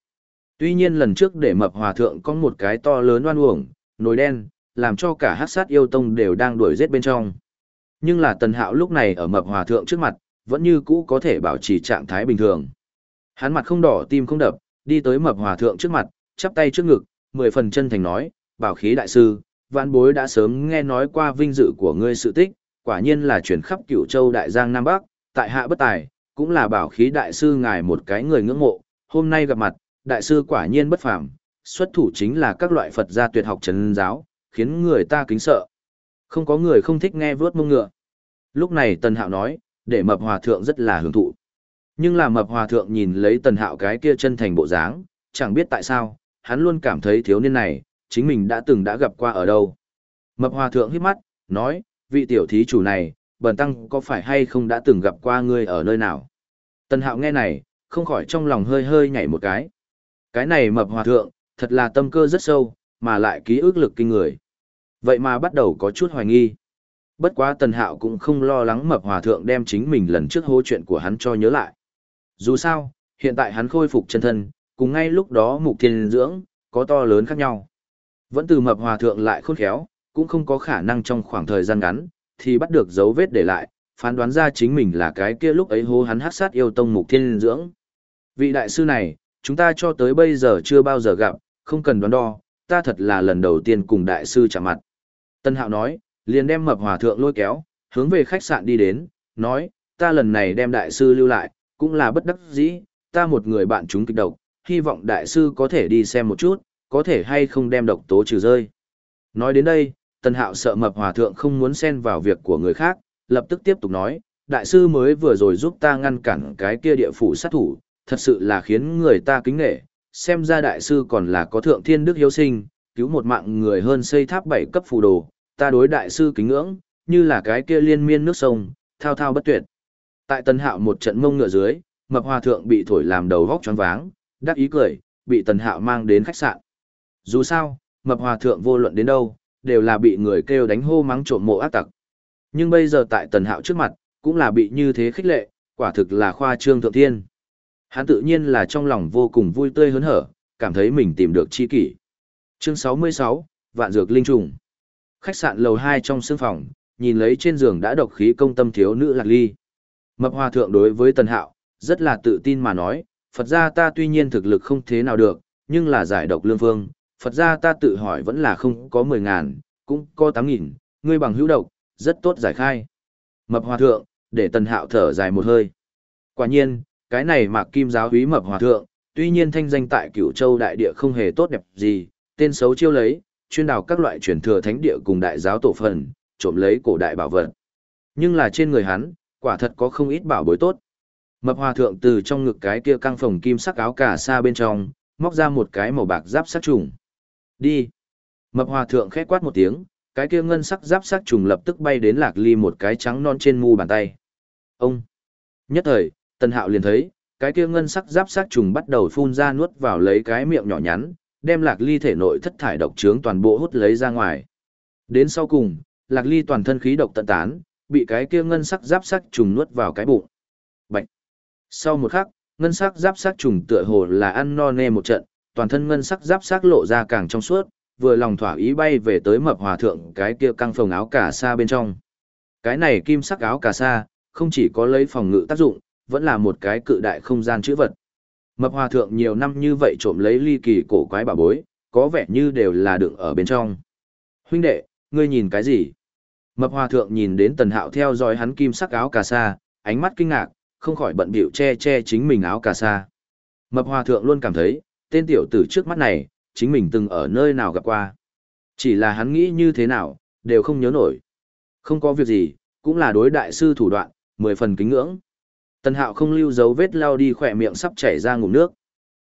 Tuy nhiên lần trước để mập hòa thượng có một cái to lớn oan uổng, nồi đen, làm cho cả hát sát yêu tông đều đang đuổi giết bên trong. Nhưng là tần hạo lúc này ở mập hòa thượng trước mặt, vẫn như cũ có thể bảo trì trạng thái bình thường. Hắn mặt không đỏ tim không đập, đi tới mập hòa thượng trước mặt, chắp tay trước ngực, mười phần chân thành nói, bảo khí đại sư, vạn bối đã sớm nghe nói qua vinh dự của ngươi sự tích, quả nhiên là chuyển khắp cửu châu đại giang Nam Bắc, tại hạ bất tài, cũng là bảo khí đại sư ngài một cái người ngưỡng mộ, hôm nay gặp mặt, đại sư quả nhiên bất phàm, xuất thủ chính là các loại Phật gia tuyệt học trấn giáo, khiến người ta kính sợ. Không có người không thích nghe vớt mông ngựa. Lúc này Tần Hạo nói, để mập hòa thượng rất là hưởng thụ. Nhưng là mập hòa thượng nhìn lấy Tần Hạo cái kia chân thành bộ dáng, chẳng biết tại sao, hắn luôn cảm thấy thiếu niên này, chính mình đã từng đã gặp qua ở đâu. Mập hòa thượng hít mắt, nói, vị tiểu thí chủ này, bần tăng có phải hay không đã từng gặp qua ngươi ở nơi nào? Tần Hạo nghe này, không khỏi trong lòng hơi hơi nhảy một cái. Cái này mập hòa thượng, thật là tâm cơ rất sâu, mà lại ký ức lực kinh người. Vậy mà bắt đầu có chút hoài nghi. Bất quá tần hạo cũng không lo lắng mập hòa thượng đem chính mình lần trước hô chuyện của hắn cho nhớ lại. Dù sao, hiện tại hắn khôi phục chân thân, cùng ngay lúc đó mục thiên dưỡng, có to lớn khác nhau. Vẫn từ mập hòa thượng lại khôn khéo, cũng không có khả năng trong khoảng thời gian ngắn, thì bắt được dấu vết để lại, phán đoán ra chính mình là cái kia lúc ấy hô hắn hát sát yêu tông mục thiên dưỡng. Vị đại sư này, chúng ta cho tới bây giờ chưa bao giờ gặp, không cần đoán đo, ta thật là lần đầu tiên cùng đại sư chạm mặt. Tân Hạo nói, liền đem mập hòa thượng lôi kéo, hướng về khách sạn đi đến, nói, ta lần này đem đại sư lưu lại, cũng là bất đắc dĩ, ta một người bạn chúng kịch độc, hy vọng đại sư có thể đi xem một chút, có thể hay không đem độc tố trừ rơi. Nói đến đây, tần Hạo sợ mập hòa thượng không muốn xen vào việc của người khác, lập tức tiếp tục nói, đại sư mới vừa rồi giúp ta ngăn cản cái kia địa phủ sát thủ, thật sự là khiến người ta kính nghệ, xem ra đại sư còn là có thượng thiên đức hiếu sinh, cứu một mạng người hơn xây tháp bảy cấp phù đồ, ta đối đại sư kính ngưỡng, như là cái kia liên miên nước sông, thao thao bất tuyệt. Tại Tần Hạo một trận mông ngựa dưới, mập hòa thượng bị thổi làm đầu vóc choáng váng, đắc ý cười, bị Tần Hạo mang đến khách sạn. Dù sao, mập hòa thượng vô luận đến đâu, đều là bị người kêu đánh hô mắng trộm mộ ác tặc. Nhưng bây giờ tại Tần Hạo trước mặt, cũng là bị như thế khích lệ, quả thực là khoa trương thượng thiên. Hắn tự nhiên là trong lòng vô cùng vui tươi hớn hở, cảm thấy mình tìm được chi kỷ. Chương 66, Vạn Dược Linh Trùng. Khách sạn lầu 2 trong sương phòng, nhìn lấy trên giường đã độc khí công tâm thiếu nữ Lạc Ly. Mập Hòa thượng đối với Tần Hạo, rất là tự tin mà nói, Phật gia ta tuy nhiên thực lực không thế nào được, nhưng là giải độc lương phương, Phật gia ta tự hỏi vẫn là không có 10 ngàn, cũng có 8 nghìn, ngươi bằng hữu độc, rất tốt giải khai. Mập Hòa thượng, để Tần Hạo thở dài một hơi. Quả nhiên, cái này Mạc Kim giáo úy Mập Hòa thượng, tuy nhiên thanh danh tại Cửu Châu đại địa không hề tốt đẹp gì, tên xấu chiêu lấy, chuyên đào các loại truyền thừa thánh địa cùng đại giáo tổ phần, trộm lấy cổ đại bảo vật. Nhưng là trên người hắn, quả thật có không ít bảo bối tốt. Mập hòa thượng từ trong ngực cái kia căng phòng kim sắc áo cả xa bên trong, móc ra một cái màu bạc giáp sát trùng. Đi. Mập hòa thượng khẽ quát một tiếng, cái kia ngân sắc giáp sắc trùng lập tức bay đến lạc ly một cái trắng non trên mu bàn tay. Ông. Nhất thời, tần hạo liền thấy, cái kia ngân sắc giáp sắc trùng bắt đầu phun ra nuốt vào lấy cái miệng nhỏ nhắn, đem lạc ly thể nội thất thải độc trướng toàn bộ hút lấy ra ngoài. Đến sau cùng, lạc ly toàn thân khí độc tận tán, bị cái kia ngân sắc giáp sắc trùng nuốt vào cái bụng. Bạch. Sau một khắc, ngân sắc giáp sắc trùng tựa hồ là ăn no nê một trận, toàn thân ngân sắc giáp sắc lộ ra càng trong suốt, vừa lòng thỏa ý bay về tới mập hòa thượng cái kia căng phồng áo cà sa bên trong. Cái này kim sắc áo cà sa, không chỉ có lấy phòng ngự tác dụng, vẫn là một cái cự đại không gian chữ vật. Mập hòa thượng nhiều năm như vậy trộm lấy ly kỳ cổ quái bà bối, có vẻ như đều là đựng ở bên trong. Huynh đệ, ngươi nhìn cái gì? Mập hòa thượng nhìn đến tần hạo theo dõi hắn kim sắc áo cà sa, ánh mắt kinh ngạc, không khỏi bận bịu che che chính mình áo cà sa. Mập hòa thượng luôn cảm thấy, tên tiểu tử trước mắt này, chính mình từng ở nơi nào gặp qua. Chỉ là hắn nghĩ như thế nào, đều không nhớ nổi. Không có việc gì, cũng là đối đại sư thủ đoạn, mười phần kính ngưỡng. Tần hạo không lưu dấu vết lao đi khỏe miệng sắp chảy ra ngụm nước.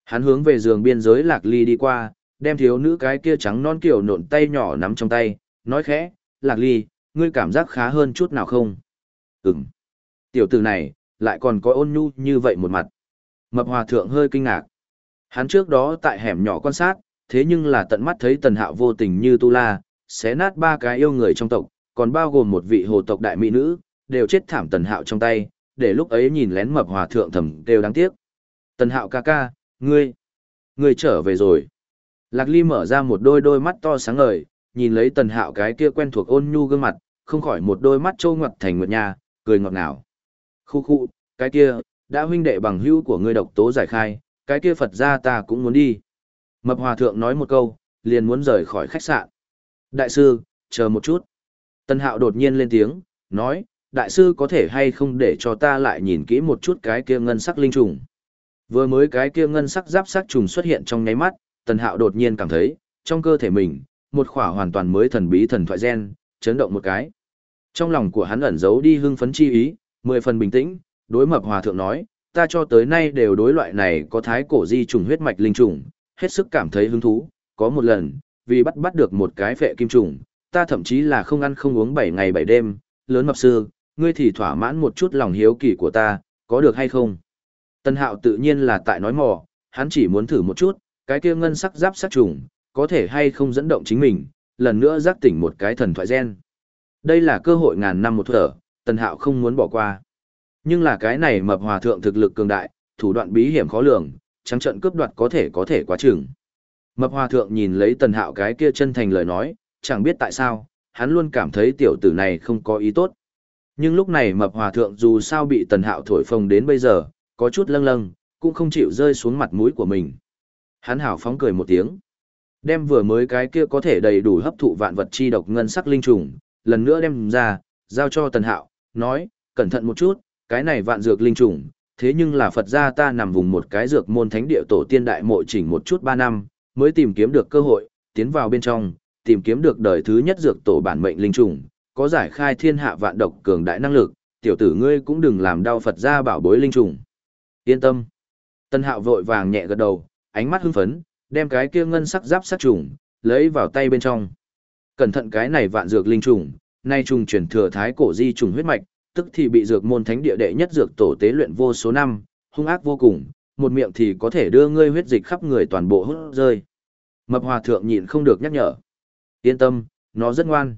Hắn hướng về giường biên giới lạc ly đi qua, đem thiếu nữ cái kia trắng non kiểu nộn tay nhỏ nắm trong tay, nói khẽ, lạc ly, ngươi cảm giác khá hơn chút nào không? Ừm. Tiểu tử này, lại còn có ôn nhu như vậy một mặt. Mập hòa thượng hơi kinh ngạc. Hắn trước đó tại hẻm nhỏ quan sát, thế nhưng là tận mắt thấy tần hạo vô tình như tu la, xé nát ba cái yêu người trong tộc, còn bao gồm một vị hồ tộc đại mỹ nữ, đều chết thảm tần hạo trong tay, để lúc ấy nhìn lén mập hòa thượng thầm đều đáng tiếc. Tần hạo ca ca, ngươi, ngươi trở về rồi. Lạc ly mở ra một đôi đôi mắt to sáng ngời, nhìn lấy tần hạo cái kia quen thuộc ôn nhu gương mặt, không khỏi một đôi mắt trâu ngoặt thành nguyệt nha, cười ngọt ngào. Khu khu, cái kia, đã huynh đệ bằng hữu của ngươi độc tố giải khai, cái kia Phật ra ta cũng muốn đi. Mập hòa thượng nói một câu, liền muốn rời khỏi khách sạn. Đại sư, chờ một chút. Tân hạo đột nhiên lên tiếng, nói, đại sư có thể hay không để cho ta lại nhìn kỹ một chút cái kia ngân sắc linh trùng. Vừa mới cái kia ngân sắc giáp sắc trùng xuất hiện trong nháy mắt, tần hạo đột nhiên cảm thấy, trong cơ thể mình, một khỏa hoàn toàn mới thần bí thần thoại gen, chấn động một cái. Trong lòng của hắn ẩn giấu đi hưng phấn chi ý, mười phần bình tĩnh, đối mập hòa thượng nói, ta cho tới nay đều đối loại này có thái cổ di trùng huyết mạch linh trùng, hết sức cảm thấy hứng thú, có một lần, vì bắt bắt được một cái phệ kim trùng, ta thậm chí là không ăn không uống 7 ngày 7 đêm, lớn mập sư, ngươi thì thỏa mãn một chút lòng hiếu kỳ của ta, có được hay không? Tân hạo tự nhiên là tại nói mò, hắn chỉ muốn thử một chút, cái kia ngân sắc giáp sắc trùng, có thể hay không dẫn động chính mình, lần nữa giác tỉnh một cái thần thoại gen. Đây là cơ hội ngàn năm một thở, Tần Hạo không muốn bỏ qua. Nhưng là cái này mập hòa thượng thực lực cường đại, thủ đoạn bí hiểm khó lường, trắng trận cướp đoạt có thể có thể quá chừng. Mập hòa thượng nhìn lấy Tần Hạo cái kia chân thành lời nói, chẳng biết tại sao, hắn luôn cảm thấy tiểu tử này không có ý tốt. Nhưng lúc này mập hòa thượng dù sao bị Tần Hạo thổi phồng đến bây giờ, có chút lâng lâng, cũng không chịu rơi xuống mặt mũi của mình. Hắn hảo phóng cười một tiếng. Đem vừa mới cái kia có thể đầy đủ hấp thụ vạn vật chi độc ngân sắc linh trùng, lần nữa đem ra, giao cho Tần Hạo, nói, cẩn thận một chút, cái này vạn dược linh trùng, thế nhưng là Phật gia ta nằm vùng một cái dược môn thánh địa tổ tiên đại mộ chỉnh một chút ba năm, mới tìm kiếm được cơ hội, tiến vào bên trong, tìm kiếm được đời thứ nhất dược tổ bản mệnh linh trùng, có giải khai thiên hạ vạn độc cường đại năng lực, tiểu tử ngươi cũng đừng làm đau Phật gia bảo bối linh trùng. Yên tâm. Tân hạo vội vàng nhẹ gật đầu, ánh mắt hưng phấn, đem cái kia ngân sắc giáp sát trùng, lấy vào tay bên trong. Cẩn thận cái này vạn dược linh trùng, nay trùng chuyển thừa thái cổ di trùng huyết mạch, tức thì bị dược môn thánh địa đệ nhất dược tổ tế luyện vô số năm, hung ác vô cùng, một miệng thì có thể đưa ngươi huyết dịch khắp người toàn bộ hút rơi. Mập hòa thượng nhịn không được nhắc nhở. Yên tâm, nó rất ngoan.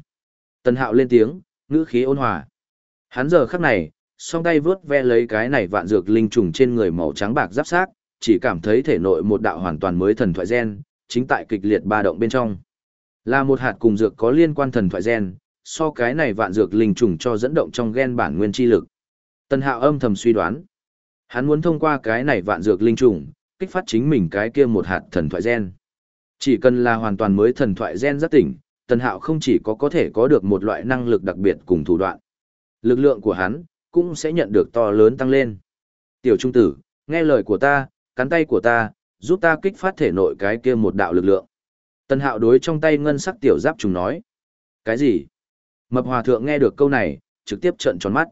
Tần hạo lên tiếng, ngữ khí ôn hòa. Hắn giờ khắc này, song tay vướt ve lấy cái này vạn dược linh trùng trên người màu trắng bạc giáp sát, chỉ cảm thấy thể nội một đạo hoàn toàn mới thần thoại gen, chính tại kịch liệt ba động bên trong. Là một hạt cùng dược có liên quan thần thoại gen, so cái này vạn dược linh trùng cho dẫn động trong gen bản nguyên chi lực. Tần Hạo âm thầm suy đoán, hắn muốn thông qua cái này vạn dược linh trùng, kích phát chính mình cái kia một hạt thần thoại gen. Chỉ cần là hoàn toàn mới thần thoại gen giác tỉnh, Tần Hạo không chỉ có có thể có được một loại năng lực đặc biệt cùng thủ đoạn. Lực lượng của hắn cũng sẽ nhận được to lớn tăng lên. Tiểu trung tử, nghe lời của ta, cắn tay của ta, giúp ta kích phát thể nội cái kia một đạo lực lượng. Tần Hạo đối trong tay ngân sắc tiểu giáp trùng nói. Cái gì? Mập hòa thượng nghe được câu này, trực tiếp trợn tròn mắt.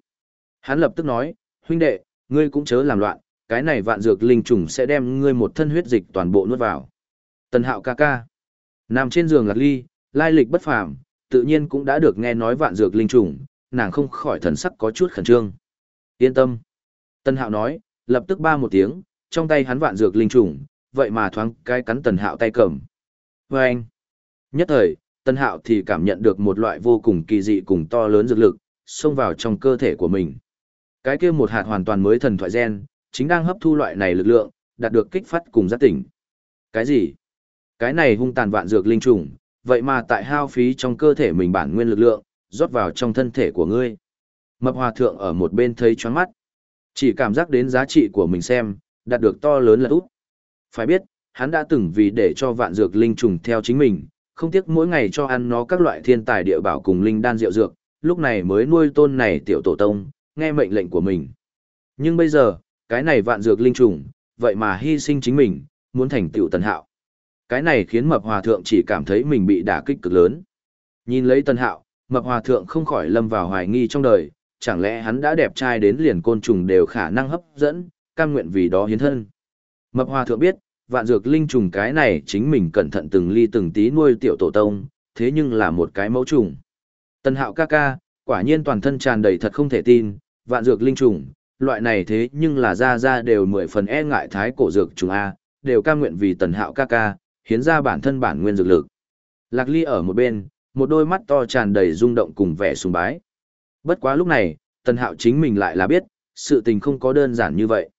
Hắn lập tức nói, huynh đệ, ngươi cũng chớ làm loạn, cái này vạn dược linh trùng sẽ đem ngươi một thân huyết dịch toàn bộ nuốt vào. Tần Hạo ca ca. Nằm trên giường lạc ly, lai lịch bất phàm, tự nhiên cũng đã được nghe nói vạn dược linh trùng, nàng không khỏi thần sắc có chút khẩn trương. Yên tâm. Tần Hạo nói, lập tức ba một tiếng, trong tay hắn vạn dược linh trùng, vậy mà thoáng cái cắn Tần Hạo tay cầm. Và anh. Nhất thời, Tân Hạo thì cảm nhận được một loại vô cùng kỳ dị cùng to lớn dược lực, xông vào trong cơ thể của mình. Cái kia một hạt hoàn toàn mới thần thoại gen, chính đang hấp thu loại này lực lượng, đạt được kích phát cùng giác tỉnh. Cái gì? Cái này hung tàn vạn dược linh trùng, vậy mà tại hao phí trong cơ thể mình bản nguyên lực lượng, rót vào trong thân thể của ngươi. Mập hòa thượng ở một bên thấy choáng mắt. Chỉ cảm giác đến giá trị của mình xem, đạt được to lớn là út. Phải biết, hắn đã từng vì để cho vạn dược linh trùng theo chính mình, không tiếc mỗi ngày cho ăn nó các loại thiên tài địa bảo cùng linh đan rượu dược, lúc này mới nuôi tôn này tiểu tổ tông, nghe mệnh lệnh của mình. Nhưng bây giờ, cái này vạn dược linh trùng, vậy mà hy sinh chính mình, muốn thành tiểu tần hạo. Cái này khiến mập hòa thượng chỉ cảm thấy mình bị đả kích cực lớn. Nhìn lấy tần hạo, mập hòa thượng không khỏi lâm vào hoài nghi trong đời, chẳng lẽ hắn đã đẹp trai đến liền côn trùng đều khả năng hấp dẫn, cam nguyện vì đó hiến thân. Mập hòa thượng biết, vạn dược linh trùng cái này chính mình cẩn thận từng ly từng tí nuôi tiểu tổ tông, thế nhưng là một cái mẫu trùng. Tần hạo ca ca, quả nhiên toàn thân tràn đầy thật không thể tin, vạn dược linh trùng, loại này thế nhưng là ra ra đều mười phần e ngại thái cổ dược trùng A, đều cam nguyện vì tần hạo ca ca, hiến ra bản thân bản nguyên dược lực. Lạc ly ở một bên, một đôi mắt to tràn đầy rung động cùng vẻ sùng bái. Bất quá lúc này, tần hạo chính mình lại là biết, sự tình không có đơn giản như vậy.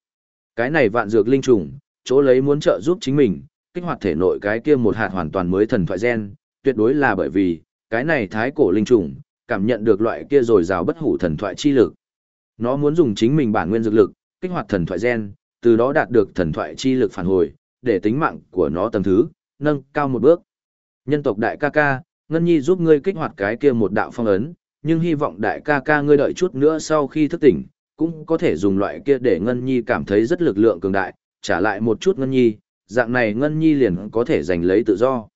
Cái này vạn dược linh trùng, chỗ lấy muốn trợ giúp chính mình, kích hoạt thể nội cái kia một hạt hoàn toàn mới thần thoại gen, tuyệt đối là bởi vì, cái này thái cổ linh trùng, cảm nhận được loại kia rồi rào bất hủ thần thoại chi lực. Nó muốn dùng chính mình bản nguyên dược lực, kích hoạt thần thoại gen, từ đó đạt được thần thoại chi lực phản hồi, để tính mạng của nó tầng thứ, nâng cao một bước. Nhân tộc đại ca ca, Ngân Nhi giúp ngươi kích hoạt cái kia một đạo phong ấn, nhưng hy vọng đại ca ca ngươi đợi chút nữa sau khi thức tỉnh, cũng có thể dùng loại kia để Ngân Nhi cảm thấy rất lực lượng cường đại, trả lại một chút Ngân Nhi, dạng này Ngân Nhi liền có thể giành lấy tự do.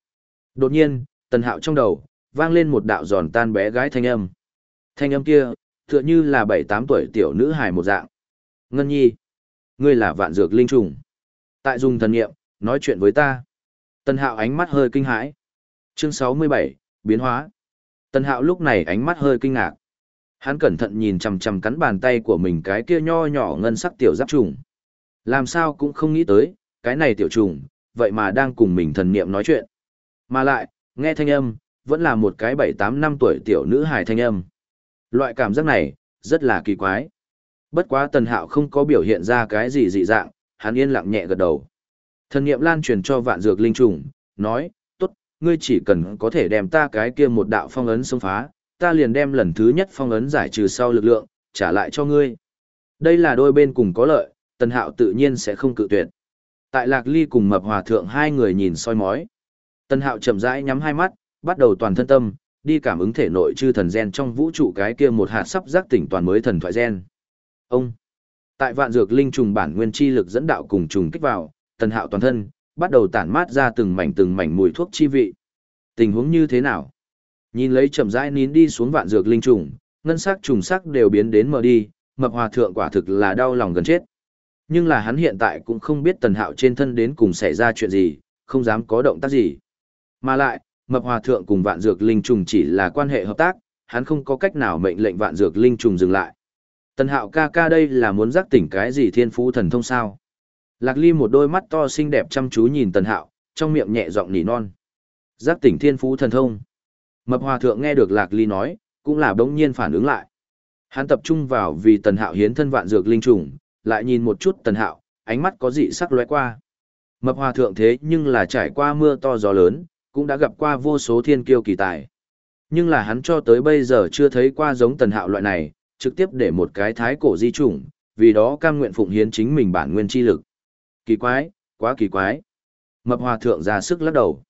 Đột nhiên, Tần Hạo trong đầu, vang lên một đạo giòn tan bé gái thanh âm. Thanh âm kia, tựa như là 7-8 tuổi tiểu nữ hài một dạng. Ngân Nhi, ngươi là vạn dược linh trùng. Tại dùng thần nghiệm, nói chuyện với ta. Tần Hạo ánh mắt hơi kinh hãi. Chương 67, biến hóa. Tần Hạo lúc này ánh mắt hơi kinh ngạc. Hắn cẩn thận nhìn chằm chằm cắn bàn tay của mình cái kia nho nhỏ ngân sắc tiểu giáp trùng. Làm sao cũng không nghĩ tới, cái này tiểu trùng, vậy mà đang cùng mình thần niệm nói chuyện. Mà lại, nghe thanh âm, vẫn là một cái 7-8 năm tuổi tiểu nữ hài thanh âm. Loại cảm giác này, rất là kỳ quái. Bất quá tần hạo không có biểu hiện ra cái gì dị dạng, hắn yên lặng nhẹ gật đầu. Thần niệm lan truyền cho vạn dược linh trùng, nói, tốt, ngươi chỉ cần có thể đem ta cái kia một đạo phong ấn xông phá, ta liền đem lần thứ nhất phong ấn giải trừ sau lực lượng, trả lại cho ngươi. Đây là đôi bên cùng có lợi, tần hạo tự nhiên sẽ không cự tuyệt. Tại lạc ly cùng mập hòa thượng hai người nhìn soi mói. Tần hạo chậm rãi nhắm hai mắt, bắt đầu toàn thân tâm, đi cảm ứng thể nội chư thần gen trong vũ trụ cái kia một hạt sắp giác tỉnh toàn mới thần thoại gen. Ông, tại vạn dược linh trùng bản nguyên chi lực dẫn đạo cùng trùng kích vào, tần hạo toàn thân, bắt đầu tản mát ra từng mảnh từng mảnh mùi thuốc chi vị. Tình huống như thế nào? Nhìn lấy chậm rãi nín đi xuống vạn dược linh trùng, ngân sắc trùng sắc đều biến đến mờ đi, mập hòa thượng quả thực là đau lòng gần chết. Nhưng là hắn hiện tại cũng không biết tần hạo trên thân đến cùng xảy ra chuyện gì, không dám có động tác gì. Mà lại, mập hòa thượng cùng vạn dược linh trùng chỉ là quan hệ hợp tác, hắn không có cách nào mệnh lệnh vạn dược linh trùng dừng lại. Tần hạo ca ca đây là muốn giác tỉnh cái gì thiên phú thần thông sao? Lạc ly một đôi mắt to xinh đẹp chăm chú nhìn tần hạo, trong miệng nhẹ giọng nỉ non. Giác tỉnh thiên phú thần thông. Mập hòa thượng nghe được lạc ly nói, cũng là đống nhiên phản ứng lại. Hắn tập trung vào vì tần hạo hiến thân vạn dược linh trùng, lại nhìn một chút tần hạo, ánh mắt có dị sắc lóe qua. Mập hòa thượng thế nhưng là trải qua mưa to gió lớn, cũng đã gặp qua vô số thiên kiêu kỳ tài. Nhưng là hắn cho tới bây giờ chưa thấy qua giống tần hạo loại này, trực tiếp để một cái thái cổ di chủng, vì đó cam nguyện phụng hiến chính mình bản nguyên chi lực. Kỳ quái, quá kỳ quái. Mập hòa thượng ra sức lắc đầu.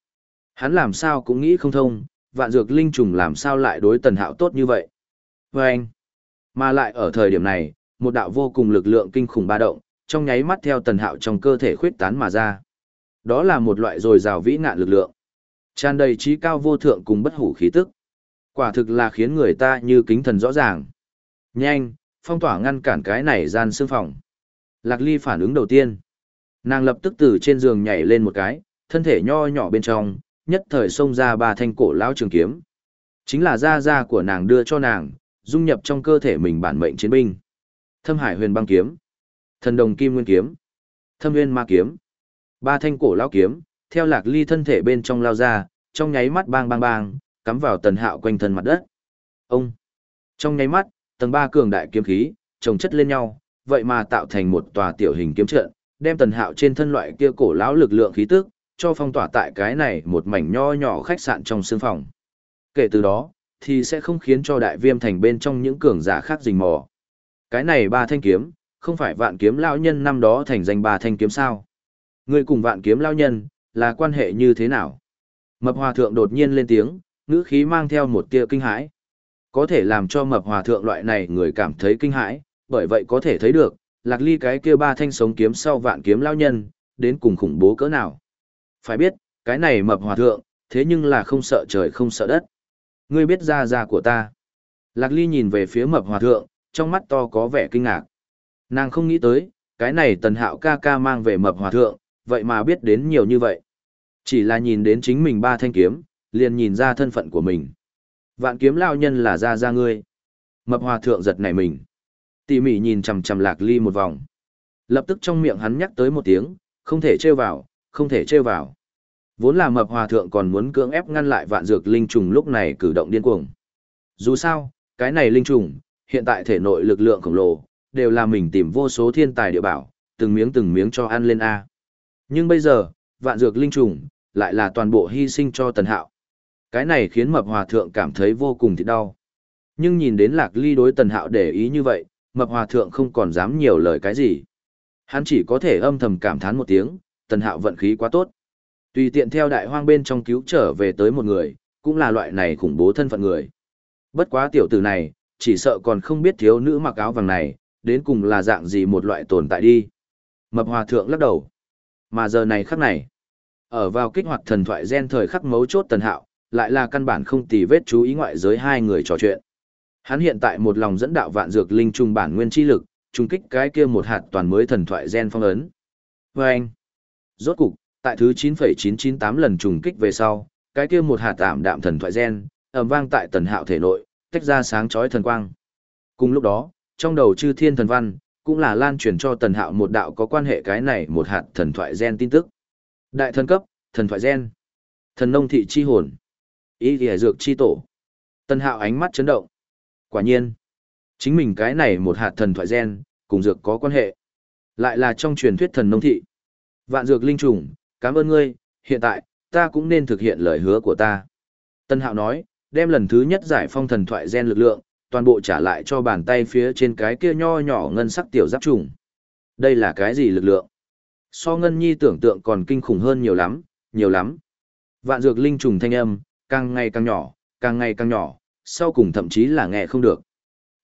Hắn làm sao cũng nghĩ không thông, vạn dược linh trùng làm sao lại đối tần hạo tốt như vậy. Vâng, anh, mà lại ở thời điểm này, một đạo vô cùng lực lượng kinh khủng ba động, trong nháy mắt theo tần hạo trong cơ thể khuyết tán mà ra. Đó là một loại dồi dào vĩ nạn lực lượng. Tràn đầy trí cao vô thượng cùng bất hủ khí tức. Quả thực là khiến người ta như kính thần rõ ràng. Nhanh, phong tỏa ngăn cản cái này gian xương phòng. Lạc ly phản ứng đầu tiên. Nàng lập tức từ trên giường nhảy lên một cái, thân thể nho nhỏ bên trong, nhất thời xông ra ba thanh cổ lão trường kiếm. Chính là gia gia của nàng đưa cho nàng, dung nhập trong cơ thể mình bản mệnh chiến binh. Thâm Hải Huyền Băng kiếm, Thần Đồng Kim Nguyên kiếm, Thâm Nguyên Ma kiếm. Ba thanh cổ lão kiếm, theo Lạc Ly thân thể bên trong lao ra, trong nháy mắt bang bang bang, cắm vào Tần Hạo quanh thân mặt đất. Ông. Trong nháy mắt, tầng ba cường đại kiếm khí chồng chất lên nhau, vậy mà tạo thành một tòa tiểu hình kiếm trận, đem Tần Hạo trên thân loại kia cổ lão lực lượng khí tức, cho phong tỏa tại cái này một mảnh nho nhỏ khách sạn trong sương phòng. Kể từ đó, thì sẽ không khiến cho đại viêm thành bên trong những cường giả khác rình mò. Cái này ba thanh kiếm, không phải vạn kiếm lão nhân năm đó thành danh ba thanh kiếm sao? ngươi cùng vạn kiếm lão nhân, là quan hệ như thế nào? Mập hòa thượng đột nhiên lên tiếng, ngữ khí mang theo một tia kinh hãi. Có thể làm cho mập hòa thượng loại này người cảm thấy kinh hãi, bởi vậy có thể thấy được, lạc ly cái kia ba thanh sống kiếm sau vạn kiếm lão nhân, đến cùng khủng bố cỡ nào. Phải biết, cái này mập hòa thượng, thế nhưng là không sợ trời không sợ đất. Ngươi biết ra ra của ta. Lạc ly nhìn về phía mập hòa thượng, trong mắt to có vẻ kinh ngạc. Nàng không nghĩ tới, cái này tần hạo ca ca mang về mập hòa thượng, vậy mà biết đến nhiều như vậy. Chỉ là nhìn đến chính mình ba thanh kiếm, liền nhìn ra thân phận của mình. Vạn kiếm lao nhân là ra ra ngươi. Mập hòa thượng giật nảy mình. Tỉ mỉ nhìn chằm chằm lạc ly một vòng. Lập tức trong miệng hắn nhắc tới một tiếng, không thể trêu vào, không thể trêu vào. Vốn là mập hòa thượng còn muốn cưỡng ép ngăn lại vạn dược linh trùng lúc này cử động điên cuồng. Dù sao, cái này linh trùng, hiện tại thể nội lực lượng khổng lồ, đều là mình tìm vô số thiên tài địa bảo, từng miếng từng miếng cho ăn lên A. Nhưng bây giờ, vạn dược linh trùng, lại là toàn bộ hy sinh cho tần hạo. Cái này khiến mập hòa thượng cảm thấy vô cùng thịt đau. Nhưng nhìn đến lạc ly đối tần hạo để ý như vậy, mập hòa thượng không còn dám nhiều lời cái gì. Hắn chỉ có thể âm thầm cảm thán một tiếng, tần hạo vận khí quá tốt. Tùy tiện theo đại hoang bên trong cứu trở về tới một người, cũng là loại này khủng bố thân phận người. Bất quá tiểu tử này, chỉ sợ còn không biết thiếu nữ mặc áo vàng này, đến cùng là dạng gì một loại tồn tại đi. Mập hòa thượng lắc đầu. Mà giờ này khắc này, ở vào kích hoạt thần thoại gen thời khắc mấu chốt tần hạo, lại là căn bản không tì vết chú ý ngoại giới hai người trò chuyện. Hắn hiện tại một lòng dẫn đạo vạn dược linh trùng bản nguyên chi lực, trùng kích cái kia một hạt toàn mới thần thoại gen phong ấn. Và anh, rốt cục, tại thứ 9,998 lần trùng kích về sau, cái kia một hạt tạm đạm thần thoại gen, ầm vang tại tần hạo thể nội, tách ra sáng chói thần quang. Cùng lúc đó, trong đầu chư thiên thần văn, cũng là lan truyền cho tần hạo một đạo có quan hệ cái này một hạt thần thoại gen tin tức. Đại thần cấp, thần thoại gen, thần nông thị chi hồn, ý thì dược chi tổ. Tần hạo ánh mắt chấn động. Quả nhiên, chính mình cái này một hạt thần thoại gen, cùng dược có quan hệ. Lại là trong truyền thuyết thần nông thị. Vạn dược linh trùng, cảm ơn ngươi, hiện tại, ta cũng nên thực hiện lời hứa của ta. Tân Hạo nói, đem lần thứ nhất giải phong thần thoại gen lực lượng, toàn bộ trả lại cho bàn tay phía trên cái kia nho nhỏ ngân sắc tiểu giáp trùng. Đây là cái gì lực lượng? So ngân nhi tưởng tượng còn kinh khủng hơn nhiều lắm, nhiều lắm. Vạn dược linh trùng thanh âm, càng ngày càng nhỏ, càng ngày càng nhỏ, sau cùng thậm chí là nghe không được.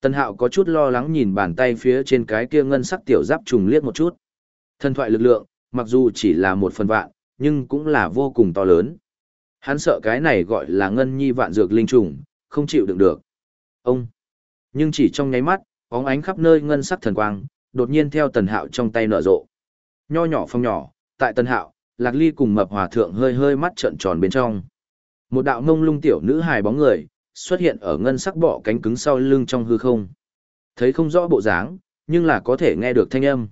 Tân hạo có chút lo lắng nhìn bàn tay phía trên cái kia ngân sắc tiểu giáp trùng liếc một chút. Thần thoại lực lượng, mặc dù chỉ là một phần vạn, nhưng cũng là vô cùng to lớn. Hắn sợ cái này gọi là ngân nhi vạn dược linh trùng, không chịu đựng được. Ông! Nhưng chỉ trong nháy mắt, bóng ánh khắp nơi ngân sắc thần quang, đột nhiên theo tần hạo trong tay nở rộ. Nho nhỏ phong nhỏ, tại tần hạo, lạc ly cùng mập hòa thượng hơi hơi mắt trợn tròn bên trong. Một đạo mông lung tiểu nữ hài bóng người, xuất hiện ở ngân sắc bỏ cánh cứng sau lưng trong hư không. Thấy không rõ bộ dáng, nhưng là có thể nghe được thanh âm.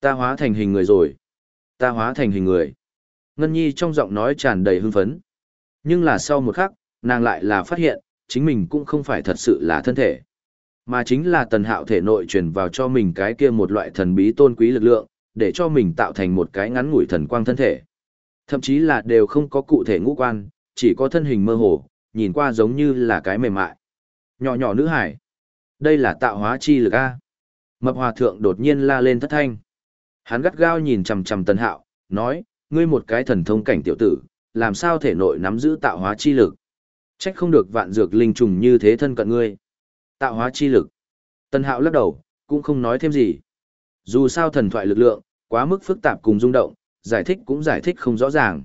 Ta hóa thành hình người rồi. Ta hóa thành hình người. Ngân Nhi trong giọng nói tràn đầy hưng phấn. Nhưng là sau một khắc, nàng lại là phát hiện, chính mình cũng không phải thật sự là thân thể. Mà chính là tần hạo thể nội truyền vào cho mình cái kia một loại thần bí tôn quý lực lượng, để cho mình tạo thành một cái ngắn ngủi thần quang thân thể. Thậm chí là đều không có cụ thể ngũ quan, chỉ có thân hình mơ hồ, nhìn qua giống như là cái mềm mại. Nhỏ nhỏ nữ hải. Đây là tạo hóa chi lực A. Mập hòa thượng đột nhiên la lên thất thanh. Hắn gắt gao nhìn chầm chầm tần hạo, nói, ngươi một cái thần thông cảnh tiểu tử, làm sao thể nội nắm giữ tạo hóa chi lực. Trách không được vạn dược linh trùng như thế thân cận ngươi. Tạo hóa chi lực. tân hạo lắc đầu, cũng không nói thêm gì. Dù sao thần thoại lực lượng, quá mức phức tạp cùng rung động, giải thích cũng giải thích không rõ ràng.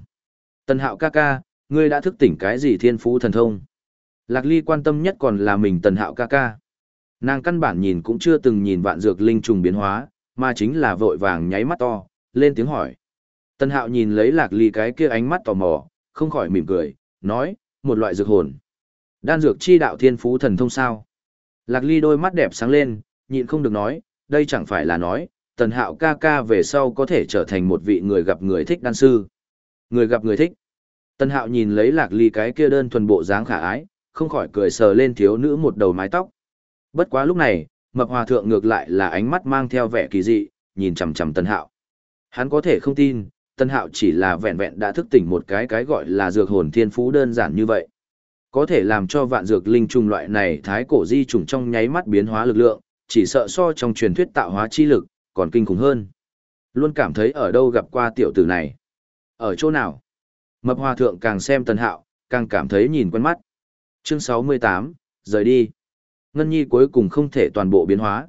tân hạo ca ca, ngươi đã thức tỉnh cái gì thiên phú thần thông? Lạc ly quan tâm nhất còn là mình tần hạo ca ca. Nàng căn bản nhìn cũng chưa từng nhìn vạn dược linh trùng biến hóa, mà chính là vội vàng nháy mắt to, lên tiếng hỏi. Tân hạo nhìn lấy lạc ly cái kia ánh mắt tò mò, không khỏi mỉm cười, nói, một loại dược hồn. Đan dược chi đạo thiên phú thần thông sao? Lạc ly đôi mắt đẹp sáng lên, nhịn không được nói, đây chẳng phải là nói, tần hạo ca ca về sau có thể trở thành một vị người gặp người thích đan sư. Người gặp người thích. Tần hạo nhìn lấy lạc ly cái kia đơn thuần bộ dáng khả ái, không khỏi cười sờ lên thiếu nữ một đầu mái tóc. Bất quá lúc này, mập hòa thượng ngược lại là ánh mắt mang theo vẻ kỳ dị, nhìn chầm chầm tần hạo. Hắn có thể không tin, Tân hạo chỉ là vẹn vẹn đã thức tỉnh một cái cái gọi là dược hồn thiên phú đơn giản như vậy. Có thể làm cho vạn dược linh trùng loại này thái cổ di trùng trong nháy mắt biến hóa lực lượng, chỉ sợ so trong truyền thuyết tạo hóa chi lực, còn kinh khủng hơn. Luôn cảm thấy ở đâu gặp qua tiểu tử này. Ở chỗ nào? Mập hòa thượng càng xem Tân hạo, càng cảm thấy nhìn quen mắt. Chương 68, rời đi. Ngân Nhi cuối cùng không thể toàn bộ biến hóa.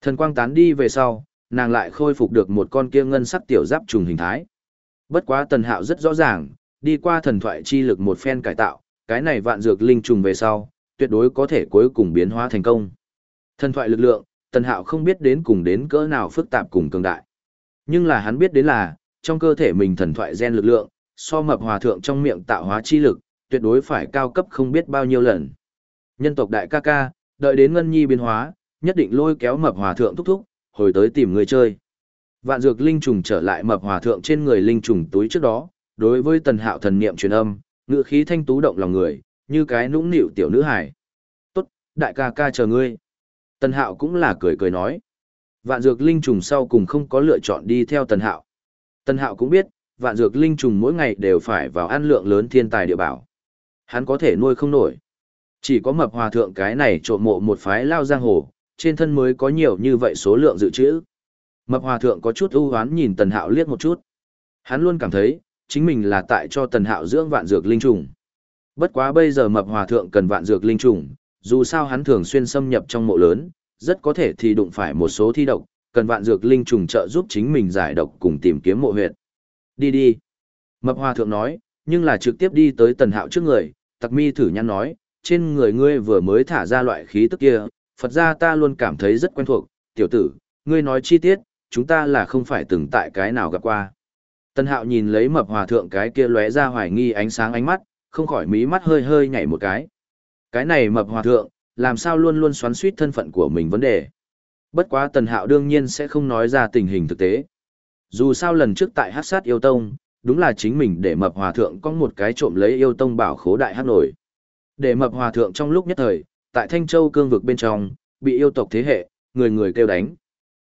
Thần quang tán đi về sau, nàng lại khôi phục được một con kia ngân sắc tiểu giáp trùng hình thái. Bất quá tần hạo rất rõ ràng, đi qua thần thoại chi lực một phen cải tạo, cái này vạn dược linh trùng về sau, tuyệt đối có thể cuối cùng biến hóa thành công. Thần thoại lực lượng, tần hạo không biết đến cùng đến cỡ nào phức tạp cùng cường đại. Nhưng là hắn biết đến là, trong cơ thể mình thần thoại gen lực lượng, so mập hòa thượng trong miệng tạo hóa chi lực, tuyệt đối phải cao cấp không biết bao nhiêu lần. Nhân tộc đại ca ca, đợi đến ngân nhi biến hóa, nhất định lôi kéo mập hòa thượng thúc thúc, hồi tới tìm người chơi. Vạn dược linh trùng trở lại mập hòa thượng trên người linh trùng túi trước đó, đối với tần hạo thần niệm truyền âm, ngữ khí thanh tú động lòng người, như cái nũng nịu tiểu nữ hải. Tốt, đại ca ca chờ ngươi. Tần hạo cũng là cười cười nói. Vạn dược linh trùng sau cùng không có lựa chọn đi theo tần hạo. Tần hạo cũng biết, vạn dược linh trùng mỗi ngày đều phải vào ăn lượng lớn thiên tài địa bảo. Hắn có thể nuôi không nổi. Chỉ có mập hòa thượng cái này trộm mộ một phái lao giang hồ, trên thân mới có nhiều như vậy số lượng dự trữ. Mập hòa thượng có chút ưu hoán nhìn tần hạo liếc một chút. Hắn luôn cảm thấy, chính mình là tại cho tần hạo dưỡng vạn dược linh trùng. Bất quá bây giờ mập hòa thượng cần vạn dược linh trùng, dù sao hắn thường xuyên xâm nhập trong mộ lớn, rất có thể thì đụng phải một số thi độc, cần vạn dược linh trùng trợ giúp chính mình giải độc cùng tìm kiếm mộ huyệt. Đi đi. Mập hòa thượng nói, nhưng là trực tiếp đi tới tần hạo trước người, tặc mi thử nhăn nói, trên người ngươi vừa mới thả ra loại khí tức kia, Phật gia ta luôn cảm thấy rất quen thuộc, tiểu tử, ngươi nói chi tiết, chúng ta là không phải từng tại cái nào gặp qua. Tần hạo nhìn lấy mập hòa thượng cái kia lóe ra hoài nghi ánh sáng ánh mắt, không khỏi mí mắt hơi hơi nhảy một cái. Cái này mập hòa thượng, làm sao luôn luôn xoắn suýt thân phận của mình vấn đề. Bất quá tần hạo đương nhiên sẽ không nói ra tình hình thực tế. Dù sao lần trước tại hát sát yêu tông, đúng là chính mình để mập hòa thượng có một cái trộm lấy yêu tông bảo khố đại hát nổi. Để mập hòa thượng trong lúc nhất thời, tại Thanh Châu cương vực bên trong, bị yêu tộc thế hệ, người người kêu đánh.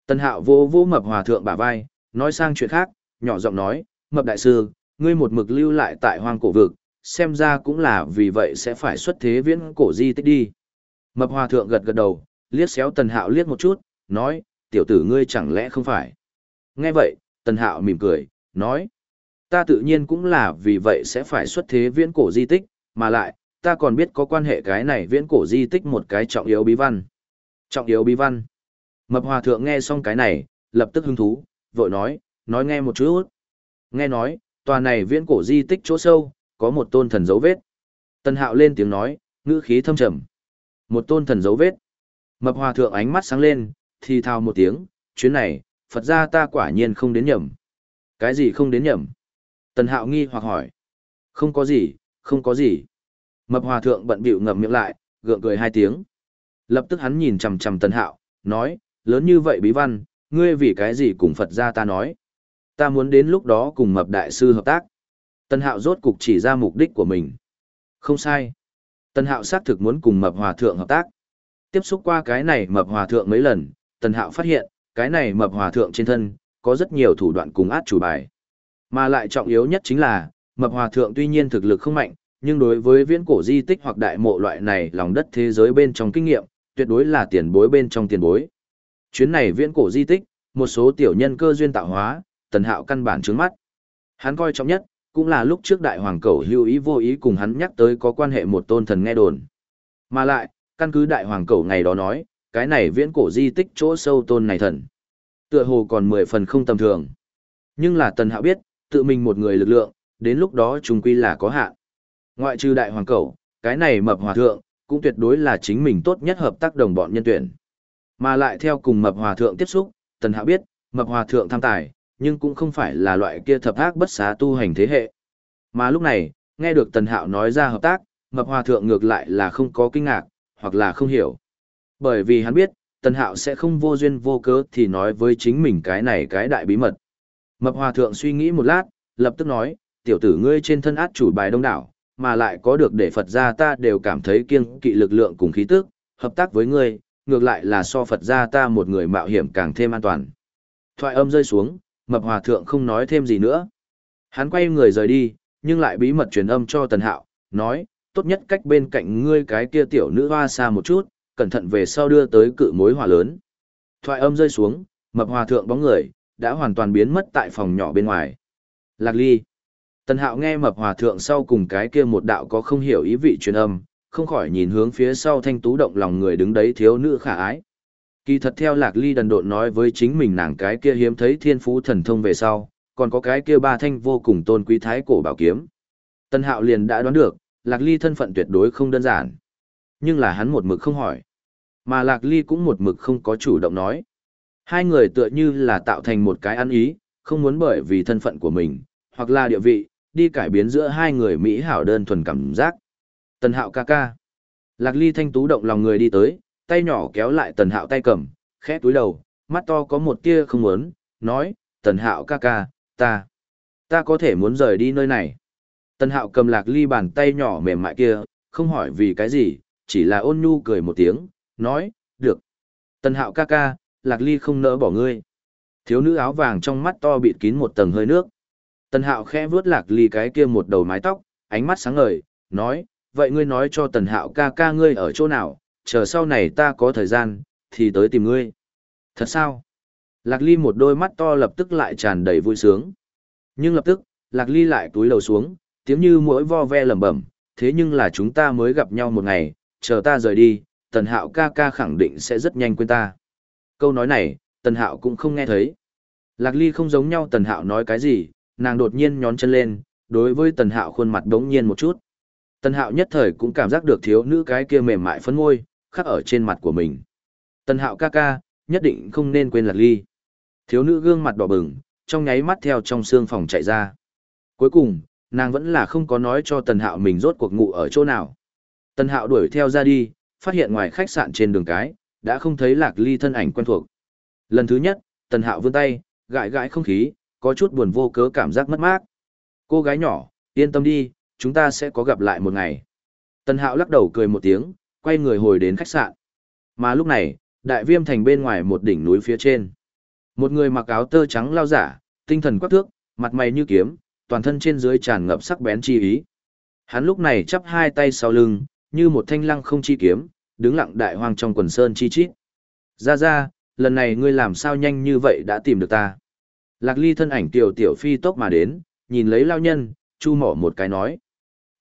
Tân hạo vô vô mập hòa thượng bả vai, nói sang chuyện khác, nhỏ giọng nói, mập đại sư, ngươi một mực lưu lại tại hoang cổ vực, xem ra cũng là vì vậy sẽ phải xuất thế viễn cổ di tích đi. Mập hòa thượng gật gật đầu, liếc xéo tần hạo liếc một chút, nói, tiểu tử ngươi chẳng lẽ không phải. Nghe vậy, tần hạo mỉm cười, nói, ta tự nhiên cũng là vì vậy sẽ phải xuất thế viễn cổ di tích, mà lại, ta còn biết có quan hệ cái này viễn cổ di tích một cái trọng yếu bí văn. Trọng yếu bí văn. Mập hòa thượng nghe xong cái này, lập tức hứng thú, vội nói, nói nghe một chút. Nghe nói, tòa này viễn cổ di tích chỗ sâu, có một tôn thần dấu vết. Tần Hạo lên tiếng nói, ngữ khí thâm trầm. Một tôn thần dấu vết. Mập hòa thượng ánh mắt sáng lên, thì thào một tiếng, chuyến này, Phật ra ta quả nhiên không đến nhầm. Cái gì không đến nhầm? Tần Hạo nghi hoặc hỏi. Không có gì, không có gì. Mập hòa thượng bận bịu ngậm miệng lại, gượng cười hai tiếng. Lập tức hắn nhìn chằm chằm Tần Hạo, nói, lớn như vậy bí văn, ngươi vì cái gì cùng Phật ra ta nói. Ta muốn đến lúc đó cùng mập đại sư hợp tác. Tần Hạo rốt cục chỉ ra mục đích của mình. Không sai. Tần Hạo xác thực muốn cùng mập hòa thượng hợp tác. Tiếp xúc qua cái này mập hòa thượng mấy lần, Tần Hạo phát hiện, cái này mập hòa thượng trên thân, có rất nhiều thủ đoạn cùng át chủ bài. Mà lại trọng yếu nhất chính là, mập hòa thượng tuy nhiên thực lực không mạnh, nhưng đối với viễn cổ di tích hoặc đại mộ loại này lòng đất thế giới bên trong kinh nghiệm, tuyệt đối là tiền bối bên trong tiền bối. Chuyến này viễn cổ di tích, một số tiểu nhân cơ duyên tạo hóa, tần hạo căn bản trướng mắt. Hắn coi trọng nhất, cũng là lúc trước đại hoàng cầu hưu ý vô ý cùng hắn nhắc tới có quan hệ một tôn thần nghe đồn. Mà lại, căn cứ đại hoàng cầu ngày đó nói, cái này viễn cổ di tích chỗ sâu tôn này thần. Tựa hồ còn mười phần không tầm thường. Nhưng là tần hạo biết, tự mình một người lực lượng, đến lúc đó trùng quy là có hạn. Ngoại trừ đại hoàng cầu, cái này mập hòa thượng, cũng tuyệt đối là chính mình tốt nhất hợp tác đồng bọn nhân tuyển. Mà lại theo cùng mập hòa thượng tiếp xúc, tần hạo biết, mập hòa thượng tham tài, nhưng cũng không phải là loại kia thập ác bất xá tu hành thế hệ. Mà lúc này, nghe được tần hạo nói ra hợp tác, mập hòa thượng ngược lại là không có kinh ngạc, hoặc là không hiểu. Bởi vì hắn biết, tần hạo sẽ không vô duyên vô cớ thì nói với chính mình cái này cái đại bí mật. Mập hòa thượng suy nghĩ một lát, lập tức nói, tiểu tử ngươi trên thân át chủ bài đông đảo, mà lại có được để Phật gia ta đều cảm thấy kiêng kỵ lực lượng cùng khí tức, hợp tác với ngươi, ngược lại là so Phật gia ta một người mạo hiểm càng thêm an toàn. Thoại âm rơi xuống, mập hòa thượng không nói thêm gì nữa. Hắn quay người rời đi, nhưng lại bí mật truyền âm cho Tần Hạo, nói, tốt nhất cách bên cạnh ngươi cái kia tiểu nữ hoa xa một chút, cẩn thận về sau đưa tới cự mối hỏa lớn. Thoại âm rơi xuống, mập hòa thượng bóng người, đã hoàn toàn biến mất tại phòng nhỏ bên ngoài. Lạc ly. Tần Hạo nghe mập hòa thượng sau cùng cái kia một đạo có không hiểu ý vị truyền âm, không khỏi nhìn hướng phía sau thanh tú động lòng người đứng đấy thiếu nữ khả ái. Kỳ thật theo Lạc Ly đần độn nói với chính mình nàng cái kia hiếm thấy thiên phú thần thông về sau, còn có cái kia ba thanh vô cùng tôn quý thái cổ bảo kiếm. Tân Hạo liền đã đoán được, Lạc Ly thân phận tuyệt đối không đơn giản. Nhưng là hắn một mực không hỏi. Mà Lạc Ly cũng một mực không có chủ động nói. Hai người tựa như là tạo thành một cái ăn ý, không muốn bởi vì thân phận của mình, hoặc là địa vị, đi cải biến giữa hai người Mỹ hảo đơn thuần cảm giác. Tần Hạo ca ca. Lạc Ly thanh tú động lòng người đi tới, tay nhỏ kéo lại Tần Hạo tay cầm, khẽ túi đầu, mắt to có một tia không muốn, nói, Tần Hạo ca ca, ta, ta có thể muốn rời đi nơi này. Tần Hạo cầm Lạc Ly bàn tay nhỏ mềm mại kia, không hỏi vì cái gì, chỉ là ôn nhu cười một tiếng, nói, được. Tần Hạo ca ca, Lạc Ly không nỡ bỏ ngươi. Thiếu nữ áo vàng trong mắt to bịt kín một tầng hơi nước. Tần Hạo khẽ vuốt Lạc Ly cái kia một đầu mái tóc, ánh mắt sáng ngời, nói, vậy ngươi nói cho Tần Hạo ca ca ngươi ở chỗ nào, chờ sau này ta có thời gian, thì tới tìm ngươi. Thật sao? Lạc Ly một đôi mắt to lập tức lại tràn đầy vui sướng. Nhưng lập tức, Lạc Ly lại túi đầu xuống, tiếng như mỗi vo ve lẩm bẩm, thế nhưng là chúng ta mới gặp nhau một ngày, chờ ta rời đi, Tần Hạo ca ca khẳng định sẽ rất nhanh quên ta. Câu nói này, Tần Hạo cũng không nghe thấy. Lạc Ly không giống nhau Tần Hạo nói cái gì, nàng đột nhiên nhón chân lên, đối với Tần Hạo khuôn mặt đống nhiên một chút. Tần Hạo nhất thời cũng cảm giác được thiếu nữ cái kia mềm mại phấn môi, khắc ở trên mặt của mình. Tần Hạo ca ca, nhất định không nên quên Lạc Ly. Thiếu nữ gương mặt đỏ bừng, trong nháy mắt theo trong xương phòng chạy ra. Cuối cùng, nàng vẫn là không có nói cho Tần Hạo mình rốt cuộc ngủ ở chỗ nào. Tần Hạo đuổi theo ra đi, phát hiện ngoài khách sạn trên đường cái, đã không thấy Lạc Ly thân ảnh quen thuộc. Lần thứ nhất, Tần Hạo vươn tay, gãi gãi không khí, có chút buồn vô cớ cảm giác mất mát. Cô gái nhỏ, yên tâm đi, chúng ta sẽ có gặp lại một ngày. Tần Hạo lắc đầu cười một tiếng, quay người hồi đến khách sạn. Mà lúc này, đại viêm thành bên ngoài một đỉnh núi phía trên. Một người mặc áo tơ trắng lao giả, tinh thần quắc thước, mặt mày như kiếm, toàn thân trên dưới tràn ngập sắc bén chi ý. Hắn lúc này chắp hai tay sau lưng, như một thanh lăng không chi kiếm, đứng lặng đại hoang trong quần sơn chi chít. Ra ra, lần này ngươi làm sao nhanh như vậy đã tìm được ta. Lạc ly thân ảnh tiểu tiểu phi tốc mà đến, nhìn lấy lao nhân, chu mỏ một cái nói.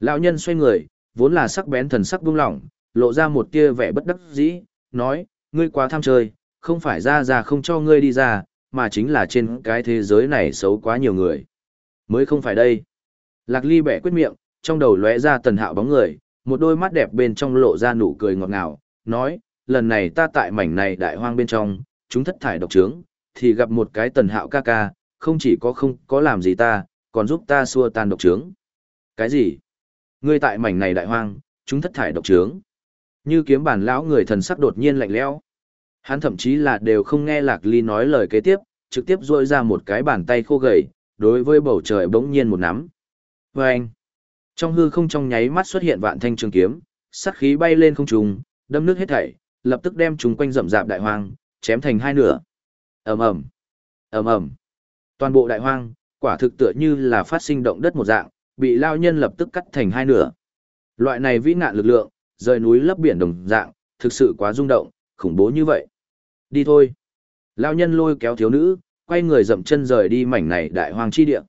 Lão nhân xoay người, vốn là sắc bén thần sắc buông lỏng, lộ ra một tia vẻ bất đắc dĩ, nói, ngươi quá tham chơi, không phải ra ra không cho ngươi đi ra, mà chính là trên cái thế giới này xấu quá nhiều người. Mới không phải đây. Lạc ly bẻ quyết miệng, trong đầu lóe ra tần hạo bóng người, một đôi mắt đẹp bên trong lộ ra nụ cười ngọt ngào, nói, lần này ta tại mảnh này đại hoang bên trong, chúng thất thải độc trướng, thì gặp một cái tần hạo ca ca, không chỉ có không có làm gì ta, còn giúp ta xua tan độc trướng. Cái gì? Ngươi tại mảnh này đại hoang, chúng thất thải độc trướng. Như kiếm bản lão người thần sắc đột nhiên lạnh lẽo. Hắn thậm chí là đều không nghe Lạc Ly nói lời kế tiếp, trực tiếp rôi ra một cái bàn tay khô gầy, đối với bầu trời bỗng nhiên một nắm. Và anh, trong hư không trong nháy mắt xuất hiện vạn thanh trường kiếm, sát khí bay lên không trung, đâm nước hết thảy, lập tức đem chúng quanh rậm rạp đại hoang, chém thành hai nửa ầm ầm, ầm ầm, toàn bộ đại hoang, quả thực tựa như là phát sinh động đất một dạng, bị lao nhân lập tức cắt thành hai nửa. Loại này vĩ nạn lực lượng, rời núi lấp biển đồng dạng, thực sự quá rung động, khủng bố như vậy. Đi thôi. Lao nhân lôi kéo thiếu nữ, quay người dậm chân rời đi mảnh này đại hoang chi địa.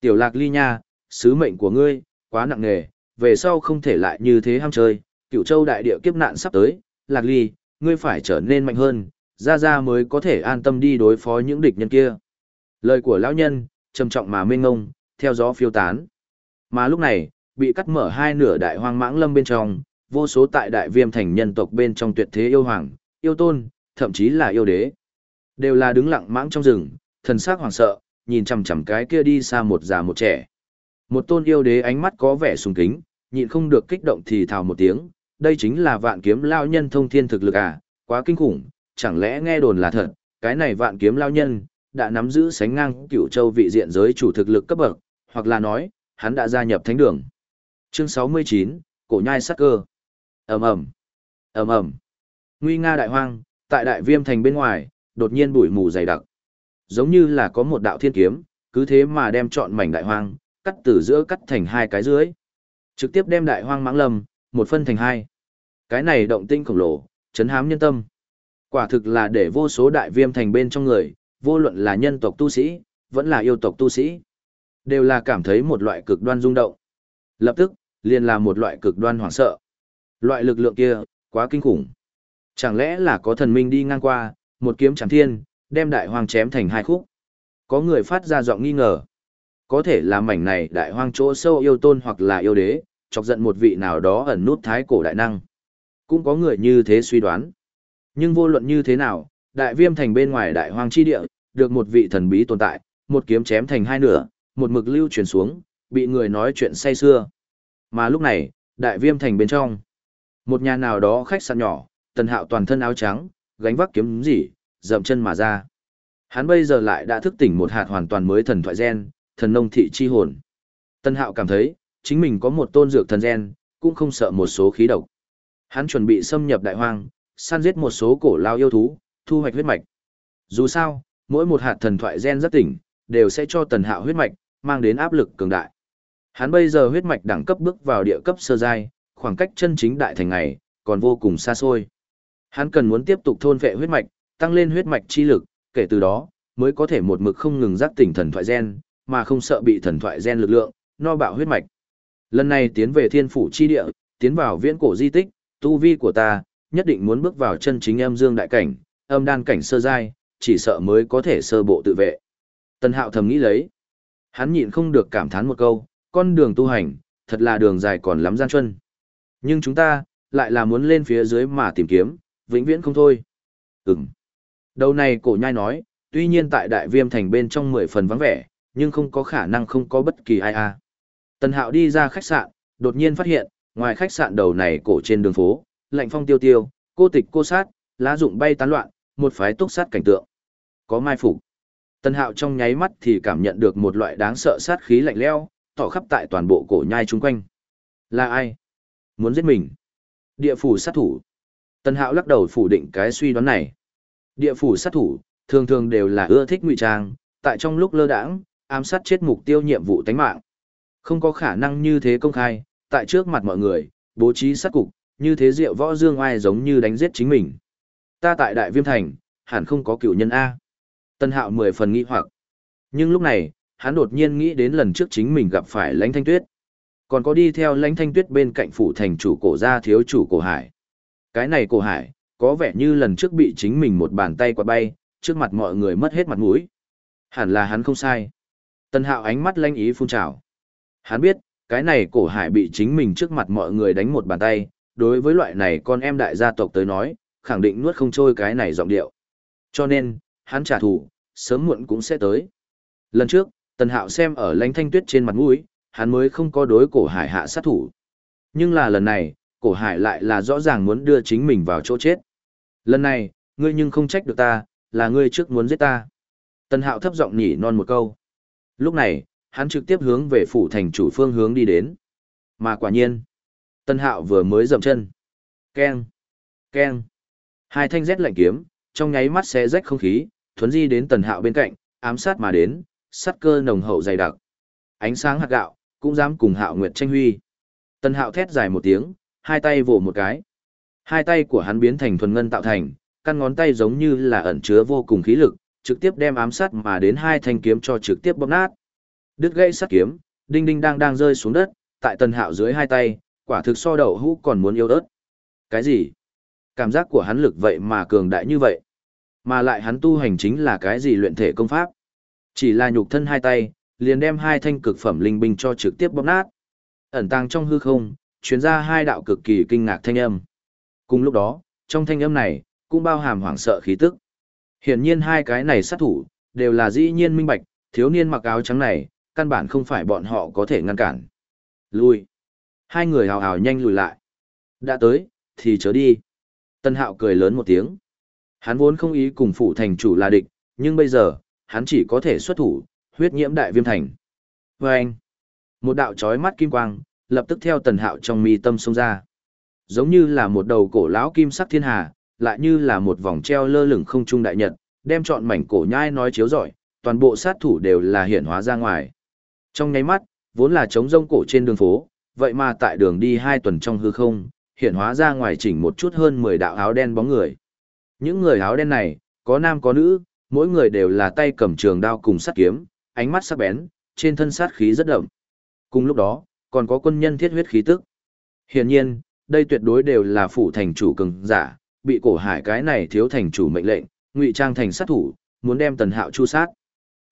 Tiểu lạc ly nha, sứ mệnh của ngươi, quá nặng nề, về sau không thể lại như thế ham chơi, cựu châu đại địa kiếp nạn sắp tới, lạc ly, ngươi phải trở nên mạnh hơn, ra ra mới có thể an tâm đi đối phó những địch nhân kia. Lời của lão nhân, trầm trọng mà mênh ngông, theo gió phiêu tán. Mà lúc này, bị cắt mở hai nửa đại hoang mãng lâm bên trong, vô số tại đại viêm thành nhân tộc bên trong tuyệt thế yêu hoàng, yêu tôn, thậm chí là yêu đế. Đều là đứng lặng mãng trong rừng, thần sắc hoảng sợ, nhìn chằm chằm cái kia đi xa một già một trẻ. Một tôn yêu đế ánh mắt có vẻ sùng kính, nhịn không được kích động thì thào một tiếng, đây chính là vạn kiếm lao nhân thông thiên thực lực à, quá kinh khủng, chẳng lẽ nghe đồn là thật, cái này vạn kiếm lao nhân, đã nắm giữ sánh ngang cửu châu vị diện giới chủ thực lực cấp bậc, hoặc là nói, hắn đã gia nhập thánh đường. Chương 69, cổ nhai sắc cơ. ầm ầm ầm ầm Nguy nga đại hoang, tại đại viêm thành bên ngoài, đột nhiên bụi mù dày đặc. Giống như là có một đạo thiên kiếm, cứ thế mà đem trọn mảnh đại hoang, cắt từ giữa cắt thành hai cái dưới. Trực tiếp đem đại hoang mãng lâm, một phân thành hai. Cái này động tinh khổng lồ, chấn hám nhân tâm. Quả thực là để vô số đại viêm thành bên trong người, vô luận là nhân tộc tu sĩ, vẫn là yêu tộc tu sĩ. Đều là cảm thấy một loại cực đoan rung động. Lập tức, liền là một loại cực đoan hoảng sợ. Loại lực lượng kia, quá kinh khủng. Chẳng lẽ là có thần minh đi ngang qua, một kiếm chẳng thiên, đem đại hoang chém thành hai khúc. Có người phát ra giọng nghi ngờ. Có thể là mảnh này đại hoang chỗ sâu yêu tôn hoặc là yêu đế, chọc giận một vị nào đó ẩn nút thái cổ đại năng. Cũng có người như thế suy đoán. Nhưng vô luận như thế nào, đại viêm thành bên ngoài đại hoang chi địa, được một vị thần bí tồn tại, một kiếm chém thành hai nửa, một mực lưu truyền xuống, bị người nói chuyện say xưa. Mà lúc này, đại viêm thành bên trong, một nhà nào đó khách sạn nhỏ, tần hạo toàn thân áo trắng, gánh vác kiếm gì, dậm chân mà ra. Hắn bây giờ lại đã thức tỉnh một hạt hoàn toàn mới thần thoại gen, thần nông thị chi hồn. Tân hạo cảm thấy, chính mình có một tôn dược thần gen, cũng không sợ một số khí độc. Hắn chuẩn bị xâm nhập đại hoang, săn giết một số cổ lao yêu thú, thu hoạch huyết mạch. Dù sao, mỗi một hạt thần thoại gen rất tỉnh, đều sẽ cho tần hạo huyết mạch, mang đến áp lực cường đại. Hắn bây giờ huyết mạch đẳng cấp bước vào địa cấp sơ giai, khoảng cách chân chính đại thành ngày, còn vô cùng xa xôi. Hắn cần muốn tiếp tục thôn vệ huyết mạch, tăng lên huyết mạch chi lực, kể từ đó, mới có thể một mực không ngừng giác tỉnh thần thoại gen, mà không sợ bị thần thoại gen lực lượng, no bạo huyết mạch. Lần này tiến về thiên phủ chi địa, tiến vào viễn cổ di tích, tu vi của ta, nhất định muốn bước vào chân chính âm dương đại cảnh, âm đan cảnh sơ giai, chỉ sợ mới có thể sơ bộ tự vệ. Tần Hạo thầm nghĩ lấy. Hắn nhịn không được cảm thán một câu, con đường tu hành, thật là đường dài còn lắm gian truân. Nhưng chúng ta, lại là muốn lên phía dưới mà tìm kiếm, vĩnh viễn không thôi. Ừm. Đầu này cổ nhai nói, tuy nhiên tại đại viêm thành bên trong mười phần vắng vẻ, nhưng không có khả năng không có bất kỳ ai a. À. Tần Hạo đi ra khách sạn, đột nhiên phát hiện, ngoài khách sạn đầu này cổ trên đường phố, lạnh phong tiêu tiêu, cô tịch cô sát, lá rụng bay tán loạn, một phái túc sát cảnh tượng. Có mai phục. tân Hạo trong nháy mắt thì cảm nhận được một loại đáng sợ sát khí lạnh lẽo, tỏ khắp tại toàn bộ cổ nhai chung quanh. Là ai? Muốn giết mình? Địa phủ sát thủ. tân Hạo lắc đầu phủ định cái suy đoán này. Địa phủ sát thủ, thường thường đều là ưa thích ngụy trang, tại trong lúc lơ đãng, ám sát chết mục tiêu nhiệm vụ tánh mạng. Không có khả năng như thế công khai, tại trước mặt mọi người, bố trí sát cục, như thế diệu võ dương ai giống như đánh giết chính mình. Ta tại Đại Viêm Thành, hẳn không có cựu nhân A. Tân hạo mười phần nghĩ hoặc. Nhưng lúc này, hắn đột nhiên nghĩ đến lần trước chính mình gặp phải lãnh thanh tuyết. Còn có đi theo lãnh thanh tuyết bên cạnh phủ thành chủ cổ gia thiếu chủ cổ hải. Cái này cổ hải, có vẻ như lần trước bị chính mình một bàn tay quạt bay, trước mặt mọi người mất hết mặt mũi. Hẳn là hắn không sai. Tân hạo ánh mắt lanh ý phun trào. Hắn biết, cái này cổ hải bị chính mình trước mặt mọi người đánh một bàn tay, đối với loại này con em đại gia tộc tới nói, khẳng định nuốt không trôi cái này giọng điệu. Cho nên, hắn trả thù, sớm muộn cũng sẽ tới. Lần trước, Tần Hạo xem ở lãnh thanh tuyết trên mặt mũi, hắn mới không có đối cổ hải hạ sát thủ. Nhưng là lần này, cổ hải lại là rõ ràng muốn đưa chính mình vào chỗ chết. Lần này, ngươi nhưng không trách được ta, là ngươi trước muốn giết ta. Tần Hạo thấp giọng nhỉ non một câu. Lúc này, hắn trực tiếp hướng về phủ thành chủ phương hướng đi đến. Mà quả nhiên, Tân Hạo vừa mới dậm chân. Keng, keng. Hai thanh rét lạnh kiếm, trong nháy mắt xé rách không khí, thuấn di đến Tần Hạo bên cạnh, ám sát mà đến, sắt cơ nồng hậu dày đặc. Ánh sáng hạt gạo, cũng dám cùng Hạo Nguyệt tranh huy. Tần Hạo thét dài một tiếng, hai tay vỗ một cái. Hai tay của hắn biến thành thuần ngân tạo thành, căn ngón tay giống như là ẩn chứa vô cùng khí lực, trực tiếp đem ám sát mà đến hai thanh kiếm cho trực tiếp bóp nát. Đứt gãy sắt kiếm, đinh đinh đang đang rơi xuống đất, tại Tần Hạo dưới hai tay, quả thực so đậu hũ còn muốn yêu ớt. Cái gì? Cảm giác của hắn lực vậy mà cường đại như vậy. Mà lại hắn tu hành chính là cái gì luyện thể công pháp. Chỉ là nhục thân hai tay, liền đem hai thanh cực phẩm linh binh cho trực tiếp bóp nát. Ẩn tàng trong hư không, chuyến ra hai đạo cực kỳ kinh ngạc thanh âm. Cùng lúc đó, trong thanh âm này, cũng bao hàm hoảng sợ khí tức. Hiển nhiên hai cái này sát thủ, đều là dĩ nhiên minh bạch, thiếu niên mặc áo trắng này, căn bản không phải bọn họ có thể ngăn cản. Lui. Hai người hào hào nhanh lùi lại. Đã tới, thì chớ đi. Tân hạo cười lớn một tiếng. Hắn vốn không ý cùng phủ thành chủ là địch, nhưng bây giờ, hắn chỉ có thể xuất thủ, huyết nhiễm đại viêm thành. Và anh, một đạo chói mắt kim quang, lập tức theo tần hạo trong mi tâm xông ra. Giống như là một đầu cổ lão kim sắc thiên hà, lại như là một vòng treo lơ lửng không trung đại nhật, đem trọn mảnh cổ nhai nói chiếu rọi, toàn bộ sát thủ đều là hiển hóa ra ngoài. Trong nháy mắt, vốn là trống rông cổ trên đường phố, vậy mà tại đường đi hai tuần trong hư không, hiện hóa ra ngoài chỉnh một chút hơn 10 đạo áo đen bóng người. Những người áo đen này, có nam có nữ, mỗi người đều là tay cầm trường đao cùng sắt kiếm, ánh mắt sắc bén, trên thân sát khí rất đậm. Cùng lúc đó, còn có quân nhân thiết huyết khí tức. Hiển nhiên, đây tuyệt đối đều là phủ thành chủ cường giả, bị cổ hải cái này thiếu thành chủ mệnh lệnh, ngụy trang thành sát thủ, muốn đem tần hạo chu sát.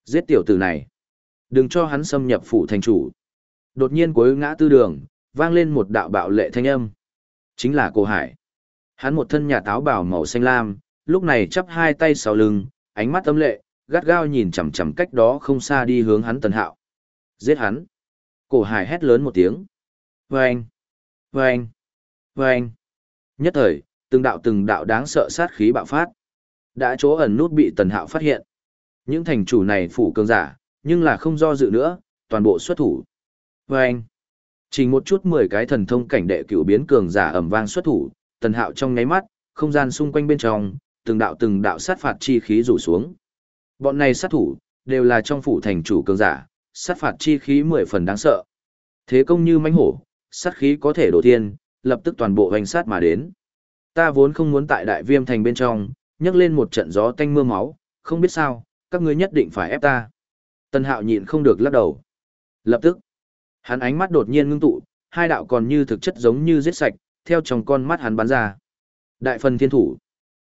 Giết tiểu tử này. Đừng cho hắn xâm nhập phủ thành chủ. Đột nhiên cuối ngã tư đường, vang lên một đạo bạo lệ thanh âm. Chính là cổ hải. Hắn một thân nhà táo bảo màu xanh lam, lúc này chắp hai tay sau lưng, ánh mắt âm lệ, gắt gao nhìn chằm chằm cách đó không xa đi hướng hắn tần hạo. Giết hắn. Cổ hải hét lớn một tiếng. Vâng! Vâng! Vâng! Nhất thời, từng đạo từng đạo đáng sợ sát khí bạo phát. Đã chỗ ẩn nút bị tần hạo phát hiện. Những thành chủ này phủ cường giả, nhưng là không do dự nữa, toàn bộ xuất thủ. Vâng! Chỉ một chút mười cái thần thông cảnh đệ cửu biến cường giả ẩm vang xuất thủ, tần hạo trong ngáy mắt, không gian xung quanh bên trong, từng đạo từng đạo sát phạt chi khí rủ xuống. Bọn này sát thủ, đều là trong phủ thành chủ cường giả, sát phạt chi khí mười phần đáng sợ. Thế công như mãnh hổ, sát khí có thể đổ thiên, lập tức toàn bộ hoành sát mà đến. Ta vốn không muốn tại đại viêm thành bên trong, nhấc lên một trận gió tanh mưa máu, không biết sao, các ngươi nhất định phải ép ta. Tân hạo nhịn không được lắc đầu. Lập tức, hắn ánh mắt đột nhiên ngưng tụ, hai đạo còn như thực chất giống như giết sạch, theo trong con mắt hắn bắn ra. Đại phần thiên thủ.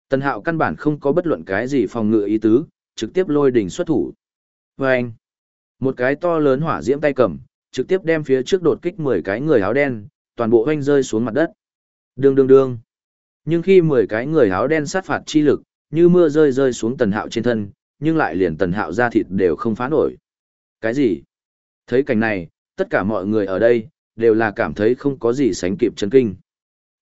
tần hạo căn bản không có bất luận cái gì phòng ngự ý tứ, trực tiếp lôi đỉnh xuất thủ. Và anh, một cái to lớn hỏa diễm tay cầm, trực tiếp đem phía trước đột kích 10 cái người áo đen, toàn bộ hoanh rơi xuống mặt đất. Đương đương đương. Nhưng khi 10 cái người áo đen sát phạt chi lực, như mưa rơi rơi xuống tần hạo trên thân, nhưng lại liền tần hạo ra thịt đều không phá nổi. Cái gì? Thấy cảnh này, tất cả mọi người ở đây, đều là cảm thấy không có gì sánh kịp chấn kinh.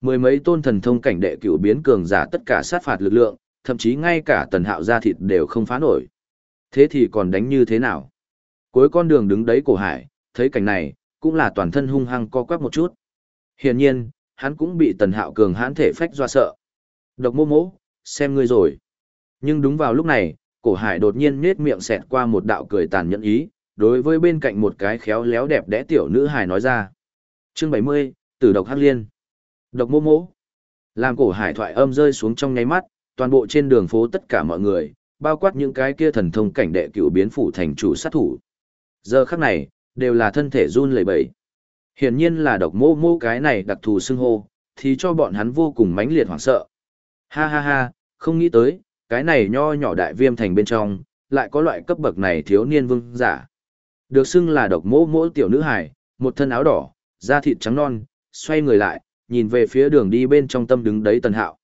Mười mấy tôn thần thông cảnh đệ cửu biến cường giả tất cả sát phạt lực lượng, thậm chí ngay cả tần hạo ra thịt đều không phá nổi. Thế thì còn đánh như thế nào? Cuối con đường đứng đấy cổ hải, thấy cảnh này, cũng là toàn thân hung hăng co quắp một chút. Hiển nhiên, hắn cũng bị tần hạo cường hãn thể phách doa sợ. Độc mô mỗ, xem ngươi rồi. Nhưng đúng vào lúc này, cổ hải đột nhiên nết miệng xẹt qua một đạo cười tàn nhẫn ý, đối với bên cạnh một cái khéo léo đẹp đẽ tiểu nữ hài nói ra. Chương 70, Tử độc hắc liên. Độc mô mỗ. Làm cổ hải thoại âm rơi xuống trong nháy mắt, toàn bộ trên đường phố tất cả mọi người, bao quát những cái kia thần thông cảnh đệ cựu biến phủ thành chủ sát thủ. Giờ khắc này, đều là thân thể run lẩy bẩy. Hiển nhiên là độc mô mô cái này đặc thù xưng hô, thì cho bọn hắn vô cùng mãnh liệt hoảng sợ. Ha ha ha, không nghĩ tới, cái này nho nhỏ đại viêm thành bên trong, lại có loại cấp bậc này thiếu niên vương giả. Được xưng là độc mỗ mỗ tiểu nữ hải, một thân áo đỏ, da thịt trắng non, xoay người lại, nhìn về phía đường đi bên trong tâm đứng đấy tần hạo.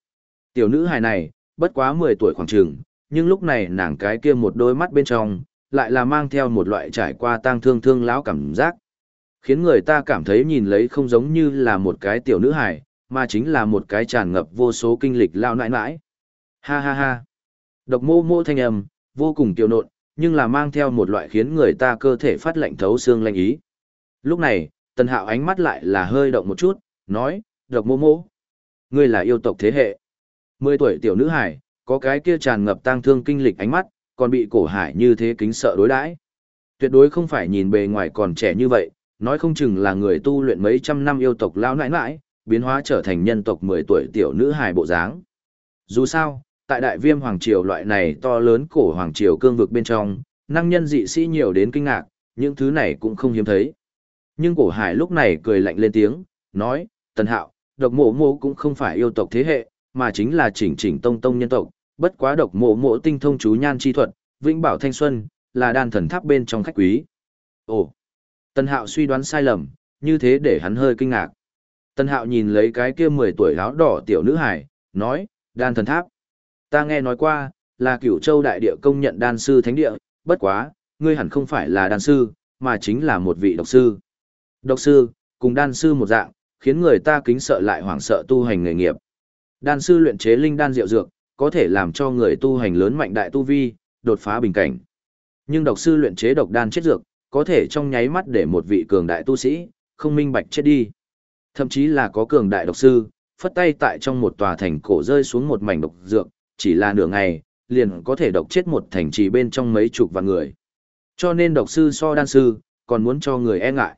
Tiểu nữ hài này, bất quá 10 tuổi khoảng trường, nhưng lúc này nàng cái kia một đôi mắt bên trong, lại là mang theo một loại trải qua tang thương thương lão cảm giác. Khiến người ta cảm thấy nhìn lấy không giống như là một cái tiểu nữ hài, mà chính là một cái tràn ngập vô số kinh lịch lao nãi nãi. Ha ha ha. Độc mô mô thanh âm, vô cùng tiểu nộn, nhưng là mang theo một loại khiến người ta cơ thể phát lạnh thấu xương lanh ý. Lúc này, tần hạo ánh mắt lại là hơi động một chút, nói, độc mô mô. Ngươi là yêu tộc thế hệ. Mười tuổi tiểu nữ hải, có cái kia tràn ngập tang thương kinh lịch ánh mắt, còn bị cổ hải như thế kính sợ đối đãi. Tuyệt đối không phải nhìn bề ngoài còn trẻ như vậy, nói không chừng là người tu luyện mấy trăm năm yêu tộc lao nãi nãi, biến hóa trở thành nhân tộc 10 tuổi tiểu nữ hài bộ dáng. Dù sao, tại đại viêm hoàng triều loại này to lớn cổ hoàng triều cương vực bên trong, năng nhân dị sĩ nhiều đến kinh ngạc, những thứ này cũng không hiếm thấy. Nhưng cổ hải lúc này cười lạnh lên tiếng, nói, tần hạo, độc mộ mộ cũng không phải yêu tộc thế hệ, mà chính là chỉnh chỉnh tông tông nhân tộc, bất quá độc mộ mộ tinh thông chú nhan chi thuật, vĩnh bảo thanh xuân, là đan thần tháp bên trong khách quý. Ồ, tần hạo suy đoán sai lầm, như thế để hắn hơi kinh ngạc. Tần hạo nhìn lấy cái kia 10 tuổi áo đỏ tiểu nữ hải, nói, đan thần tháp. Ta nghe nói qua, là cửu châu đại địa công nhận đan sư thánh địa, bất quá, ngươi hẳn không phải là đan sư, mà chính là một vị độc sư. Độc sư, cùng đan sư một dạng, khiến người ta kính sợ lại hoảng sợ tu hành nghề nghiệp. Đan sư luyện chế linh đan diệu dược, có thể làm cho người tu hành lớn mạnh đại tu vi, đột phá bình cảnh. Nhưng độc sư luyện chế độc đan chết dược, có thể trong nháy mắt để một vị cường đại tu sĩ, không minh bạch chết đi. Thậm chí là có cường đại độc sư, phất tay tại trong một tòa thành cổ rơi xuống một mảnh độc dược, chỉ là nửa ngày, liền có thể độc chết một thành trì bên trong mấy chục vạn người. Cho nên độc sư so đan sư, còn muốn cho người e ngại.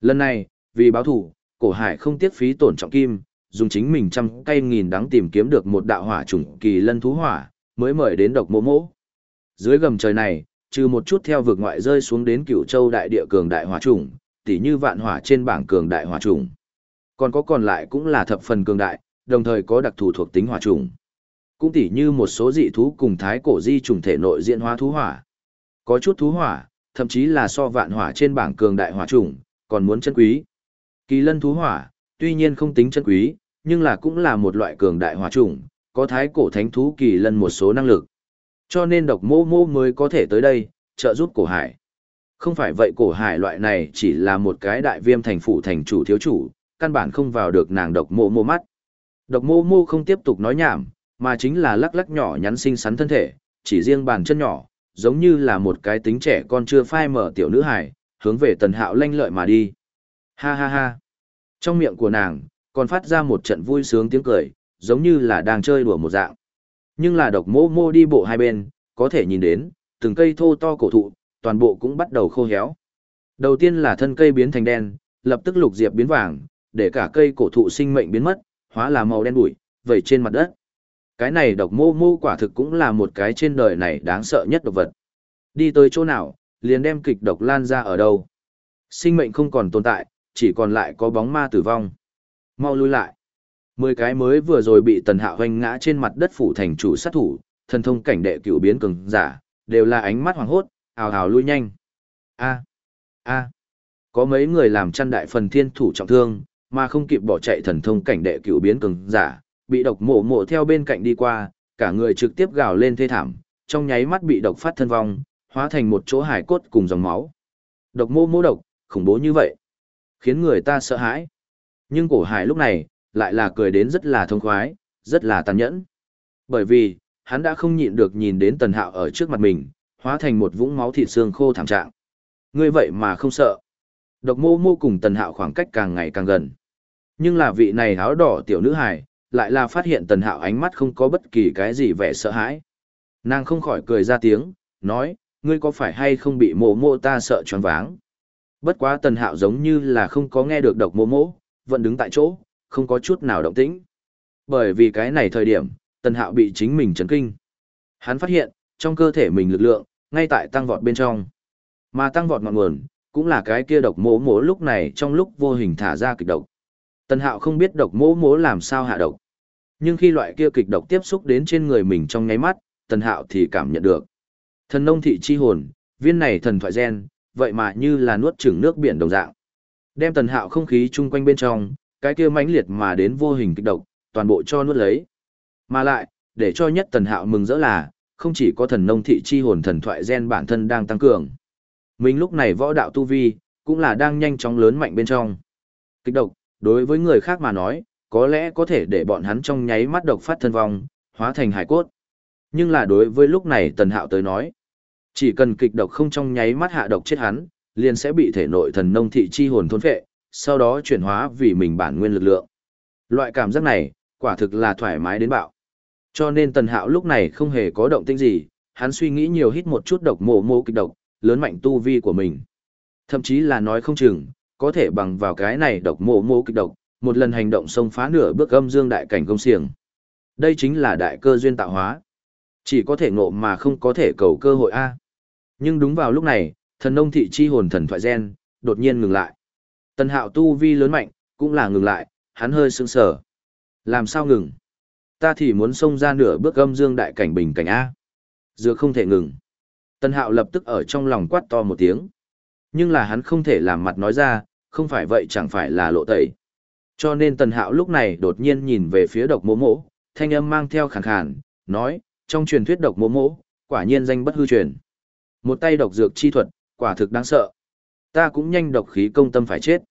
Lần này, vì báo thủ, cổ hải không tiếc phí tổn trọng kim, dùng chính mình trăm cây nghìn đắng tìm kiếm được một đạo hỏa chủng kỳ lân thú hỏa, mới mời đến độc mô mỗ. Dưới gầm trời này, trừ một chút theo vực ngoại rơi xuống đến cửu châu đại địa cường đại hỏa chủng, tỉ như vạn hỏa trên bảng cường đại hỏa chủng. Còn có còn lại cũng là thập phần cường đại, đồng thời có đặc thù thuộc tính hỏa chủng. Cũng tỉ như một số dị thú cùng thái cổ di trùng thể nội diễn hóa thú hỏa. Có chút thú hỏa, thậm chí là so vạn hỏa trên bảng cường đại hỏa trùng còn muốn chân quý. Kỳ lân thú hỏa, tuy nhiên không tính chân quý, nhưng là cũng là một loại cường đại hỏa trùng có thái cổ thánh thú kỳ lân một số năng lực. Cho nên độc mô mô mới có thể tới đây, trợ giúp cổ hải. Không phải vậy cổ hải loại này chỉ là một cái đại viêm thành phủ thành chủ thiếu chủ, căn bản không vào được nàng độc mô mô mắt. Độc mô mô không tiếp tục nói nhảm, mà chính là lắc lắc nhỏ nhắn xinh xắn thân thể, chỉ riêng bàn chân nhỏ, giống như là một cái tính trẻ con chưa phai mở tiểu nữ hài, hướng về tần hạo lanh lợi mà đi. Ha ha ha. Trong miệng của nàng, còn phát ra một trận vui sướng tiếng cười, giống như là đang chơi đùa một dạng. Nhưng là độc mô mô đi bộ hai bên, có thể nhìn đến, từng cây thô to cổ thụ, toàn bộ cũng bắt đầu khô héo. Đầu tiên là thân cây biến thành đen, lập tức lục diệp biến vàng, để cả cây cổ thụ sinh mệnh biến mất, hóa là màu đen bụi, vẩy trên mặt đất. Cái này độc mô mô quả thực cũng là một cái trên đời này đáng sợ nhất độc vật. Đi tới chỗ nào, liền đem kịch độc lan ra ở đâu. Sinh mệnh không còn tồn tại, chỉ còn lại có bóng ma tử vong. Mau lui lại. Mười cái mới vừa rồi bị tần hạo hoành ngã trên mặt đất phủ thành chủ sát thủ, thần thông cảnh đệ cửu biến cường giả, đều là ánh mắt hoàng hốt, ào ào lui nhanh. A. A. Có mấy người làm chăn đại phần thiên thủ trọng thương, mà không kịp bỏ chạy thần thông cảnh đệ cửu biến cường giả, bị độc mổ mổ theo bên cạnh đi qua, cả người trực tiếp gào lên thê thảm, trong nháy mắt bị độc phát thân vong, hóa thành một chỗ hải cốt cùng dòng máu. Độc mô mô độc, khủng bố như vậy, khiến người ta sợ hãi. Nhưng cổ hải lúc này, lại là cười đến rất là thông khoái, rất là tàn nhẫn. Bởi vì, hắn đã không nhịn được nhìn đến tần hạo ở trước mặt mình, hóa thành một vũng máu thịt xương khô thảm trạng. Ngươi vậy mà không sợ. Độc mô mô cùng tần hạo khoảng cách càng ngày càng gần. Nhưng là vị này áo đỏ tiểu nữ hải, lại là phát hiện tần hạo ánh mắt không có bất kỳ cái gì vẻ sợ hãi. Nàng không khỏi cười ra tiếng, nói, ngươi có phải hay không bị mộ mộ ta sợ choáng váng. Bất quá tần hạo giống như là không có nghe được độc mộ mộ, vẫn đứng tại chỗ, không có chút nào động tĩnh. Bởi vì cái này thời điểm, tần hạo bị chính mình chấn kinh. Hắn phát hiện, trong cơ thể mình lực lượng, ngay tại tăng vọt bên trong. Mà tăng vọt ngọn nguồn, cũng là cái kia độc mố mố lúc này trong lúc vô hình thả ra kịch độc. Tần hạo không biết độc mố mố làm sao hạ độc. Nhưng khi loại kia kịch độc tiếp xúc đến trên người mình trong nháy mắt, tần hạo thì cảm nhận được. Thần nông thị chi hồn, viên này thần thoại gen, vậy mà như là nuốt chửng nước biển đồng dạng. Đem tần hạo không khí chung quanh bên trong, cái kia mãnh liệt mà đến vô hình kịch độc, toàn bộ cho nuốt lấy. Mà lại, để cho nhất tần hạo mừng rỡ là, không chỉ có thần nông thị chi hồn thần thoại gen bản thân đang tăng cường. Mình lúc này võ đạo tu vi, cũng là đang nhanh chóng lớn mạnh bên trong. kịch độc, đối với người khác mà nói, có lẽ có thể để bọn hắn trong nháy mắt độc phát thân vong, hóa thành hải cốt. Nhưng là đối với lúc này tần hạo tới nói, chỉ cần kịch độc không trong nháy mắt hạ độc chết hắn, liền sẽ bị thể nội thần nông thị chi hồn thôn phệ, sau đó chuyển hóa vì mình bản nguyên lực lượng. Loại cảm giác này, quả thực là thoải mái đến bạo. Cho nên tần hạo lúc này không hề có động tĩnh gì, hắn suy nghĩ nhiều hít một chút độc mộ mô kịch độc, lớn mạnh tu vi của mình. Thậm chí là nói không chừng, có thể bằng vào cái này độc mộ mô kịch độc, một lần hành động xông phá nửa bước âm dương đại cảnh công xiềng. Đây chính là đại cơ duyên tạo hóa. Chỉ có thể ngộ mà không có thể cầu cơ hội A. Nhưng đúng vào lúc này, thần nông thị chi hồn thần thoại gen, đột nhiên ngừng lại. Tần hạo tu vi lớn mạnh, cũng là ngừng lại, hắn hơi sững sờ. Làm sao ngừng? Ta thì muốn xông ra nửa bước âm dương đại cảnh bình cảnh A. Dựa không thể ngừng. Tần hạo lập tức ở trong lòng quát to một tiếng. Nhưng là hắn không thể làm mặt nói ra, không phải vậy chẳng phải là lộ tẩy. Cho nên tần hạo lúc này đột nhiên nhìn về phía độc mỗ mỗ, thanh âm mang theo khẳng khàn, nói, trong truyền thuyết độc mỗ mỗ, quả nhiên danh bất hư truyền. Một tay độc dược chi thuật, quả thực đáng sợ. Ta cũng nhanh độc khí công tâm phải chết.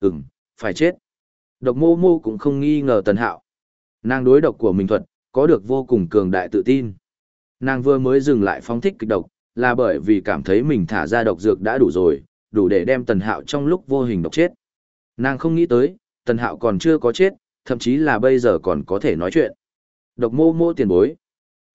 Ừm, phải chết. Độc mô mô cũng không nghi ngờ tần hạo. Nàng đối độc của mình thuật, có được vô cùng cường đại tự tin. Nàng vừa mới dừng lại phóng thích kịch độc, là bởi vì cảm thấy mình thả ra độc dược đã đủ rồi, đủ để đem tần hạo trong lúc vô hình độc chết. Nàng không nghĩ tới, tần hạo còn chưa có chết, thậm chí là bây giờ còn có thể nói chuyện. Độc mô mô tiền bối.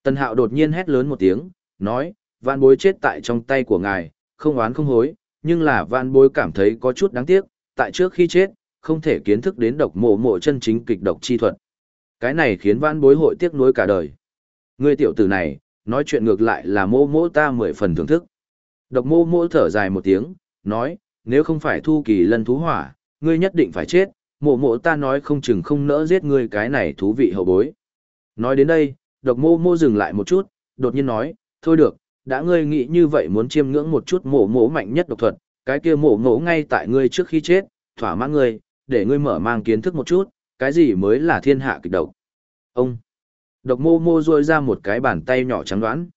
Tần hạo đột nhiên hét lớn một tiếng, nói, vạn bối chết tại trong tay của ngài, không oán không hối, nhưng là vạn bối cảm thấy có chút đáng tiếc, tại trước khi chết, không thể kiến thức đến độc mộ mộ chân chính kịch độc chi thuật. Cái này khiến vạn bối hội tiếc nuối cả đời. Người tiểu tử này, nói chuyện ngược lại là mô mô ta mười phần thưởng thức. Độc mô mô thở dài một tiếng, nói, nếu không phải thu kỳ lân thú hỏa, ngươi nhất định phải chết, mộ mộ ta nói không chừng không nỡ giết ngươi cái này thú vị hậu bối. Nói đến đây, độc mô mô dừng lại một chút, đột nhiên nói, thôi được, đã ngươi nghĩ như vậy muốn chiêm ngưỡng một chút mộ mộ mạnh nhất độc thuật, cái kia mộ mộ ngay tại ngươi trước khi chết, thỏa mãn ngươi, để ngươi mở mang kiến thức một chút, cái gì mới là thiên hạ kịch độc. Ông, độc mô mô ruôi ra một cái bàn tay nhỏ trắng đoán.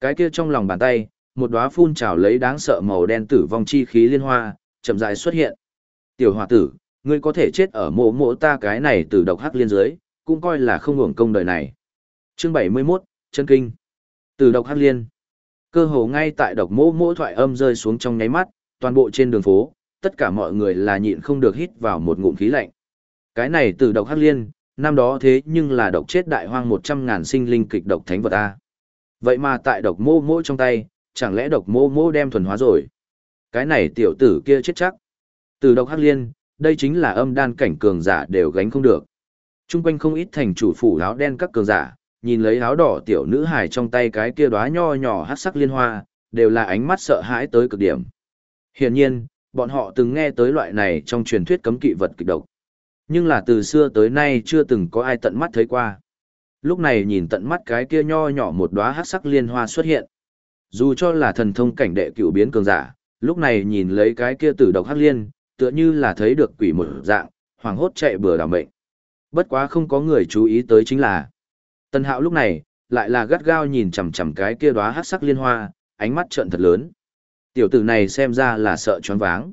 Cái kia trong lòng bàn tay, một đóa phun trào lấy đáng sợ màu đen tử vong chi khí liên hoa, chậm rãi xuất hiện. Tiểu hòa tử, ngươi có thể chết ở mộ mộ ta cái này từ độc hắc liên dưới, cũng coi là không hưởng công đời này. Chương 71, chân kinh. Từ độc hắc liên. Cơ hồ ngay tại độc mộ mộ thoại âm rơi xuống trong nháy mắt, toàn bộ trên đường phố, tất cả mọi người là nhịn không được hít vào một ngụm khí lạnh. Cái này từ độc hắc liên, năm đó thế nhưng là độc chết đại hoang 100 ngàn sinh linh kịch độc thánh vật a. Vậy mà tại độc mô mô trong tay, chẳng lẽ độc mô mô đem thuần hóa rồi? Cái này tiểu tử kia chết chắc. Từ độc hắc liên, đây chính là âm đan cảnh cường giả đều gánh không được. Trung quanh không ít thành chủ phủ áo đen các cường giả, nhìn lấy áo đỏ tiểu nữ hài trong tay cái kia đóa nho nhỏ hắc sắc liên hoa, đều là ánh mắt sợ hãi tới cực điểm. Hiển nhiên, bọn họ từng nghe tới loại này trong truyền thuyết cấm kỵ vật kịch độc. Nhưng là từ xưa tới nay chưa từng có ai tận mắt thấy qua. Lúc này nhìn tận mắt cái kia nho nhỏ một đóa hắc sắc liên hoa xuất hiện. Dù cho là thần thông cảnh đệ cựu biến cường giả, lúc này nhìn lấy cái kia tử độc hắc liên, tựa như là thấy được quỷ một dạng, hoàng hốt chạy bừa đảo mệnh. Bất quá không có người chú ý tới chính là. Tân hạo lúc này, lại là gắt gao nhìn chằm chằm cái kia đóa hát sắc liên hoa, ánh mắt trợn thật lớn. Tiểu tử này xem ra là sợ choáng váng.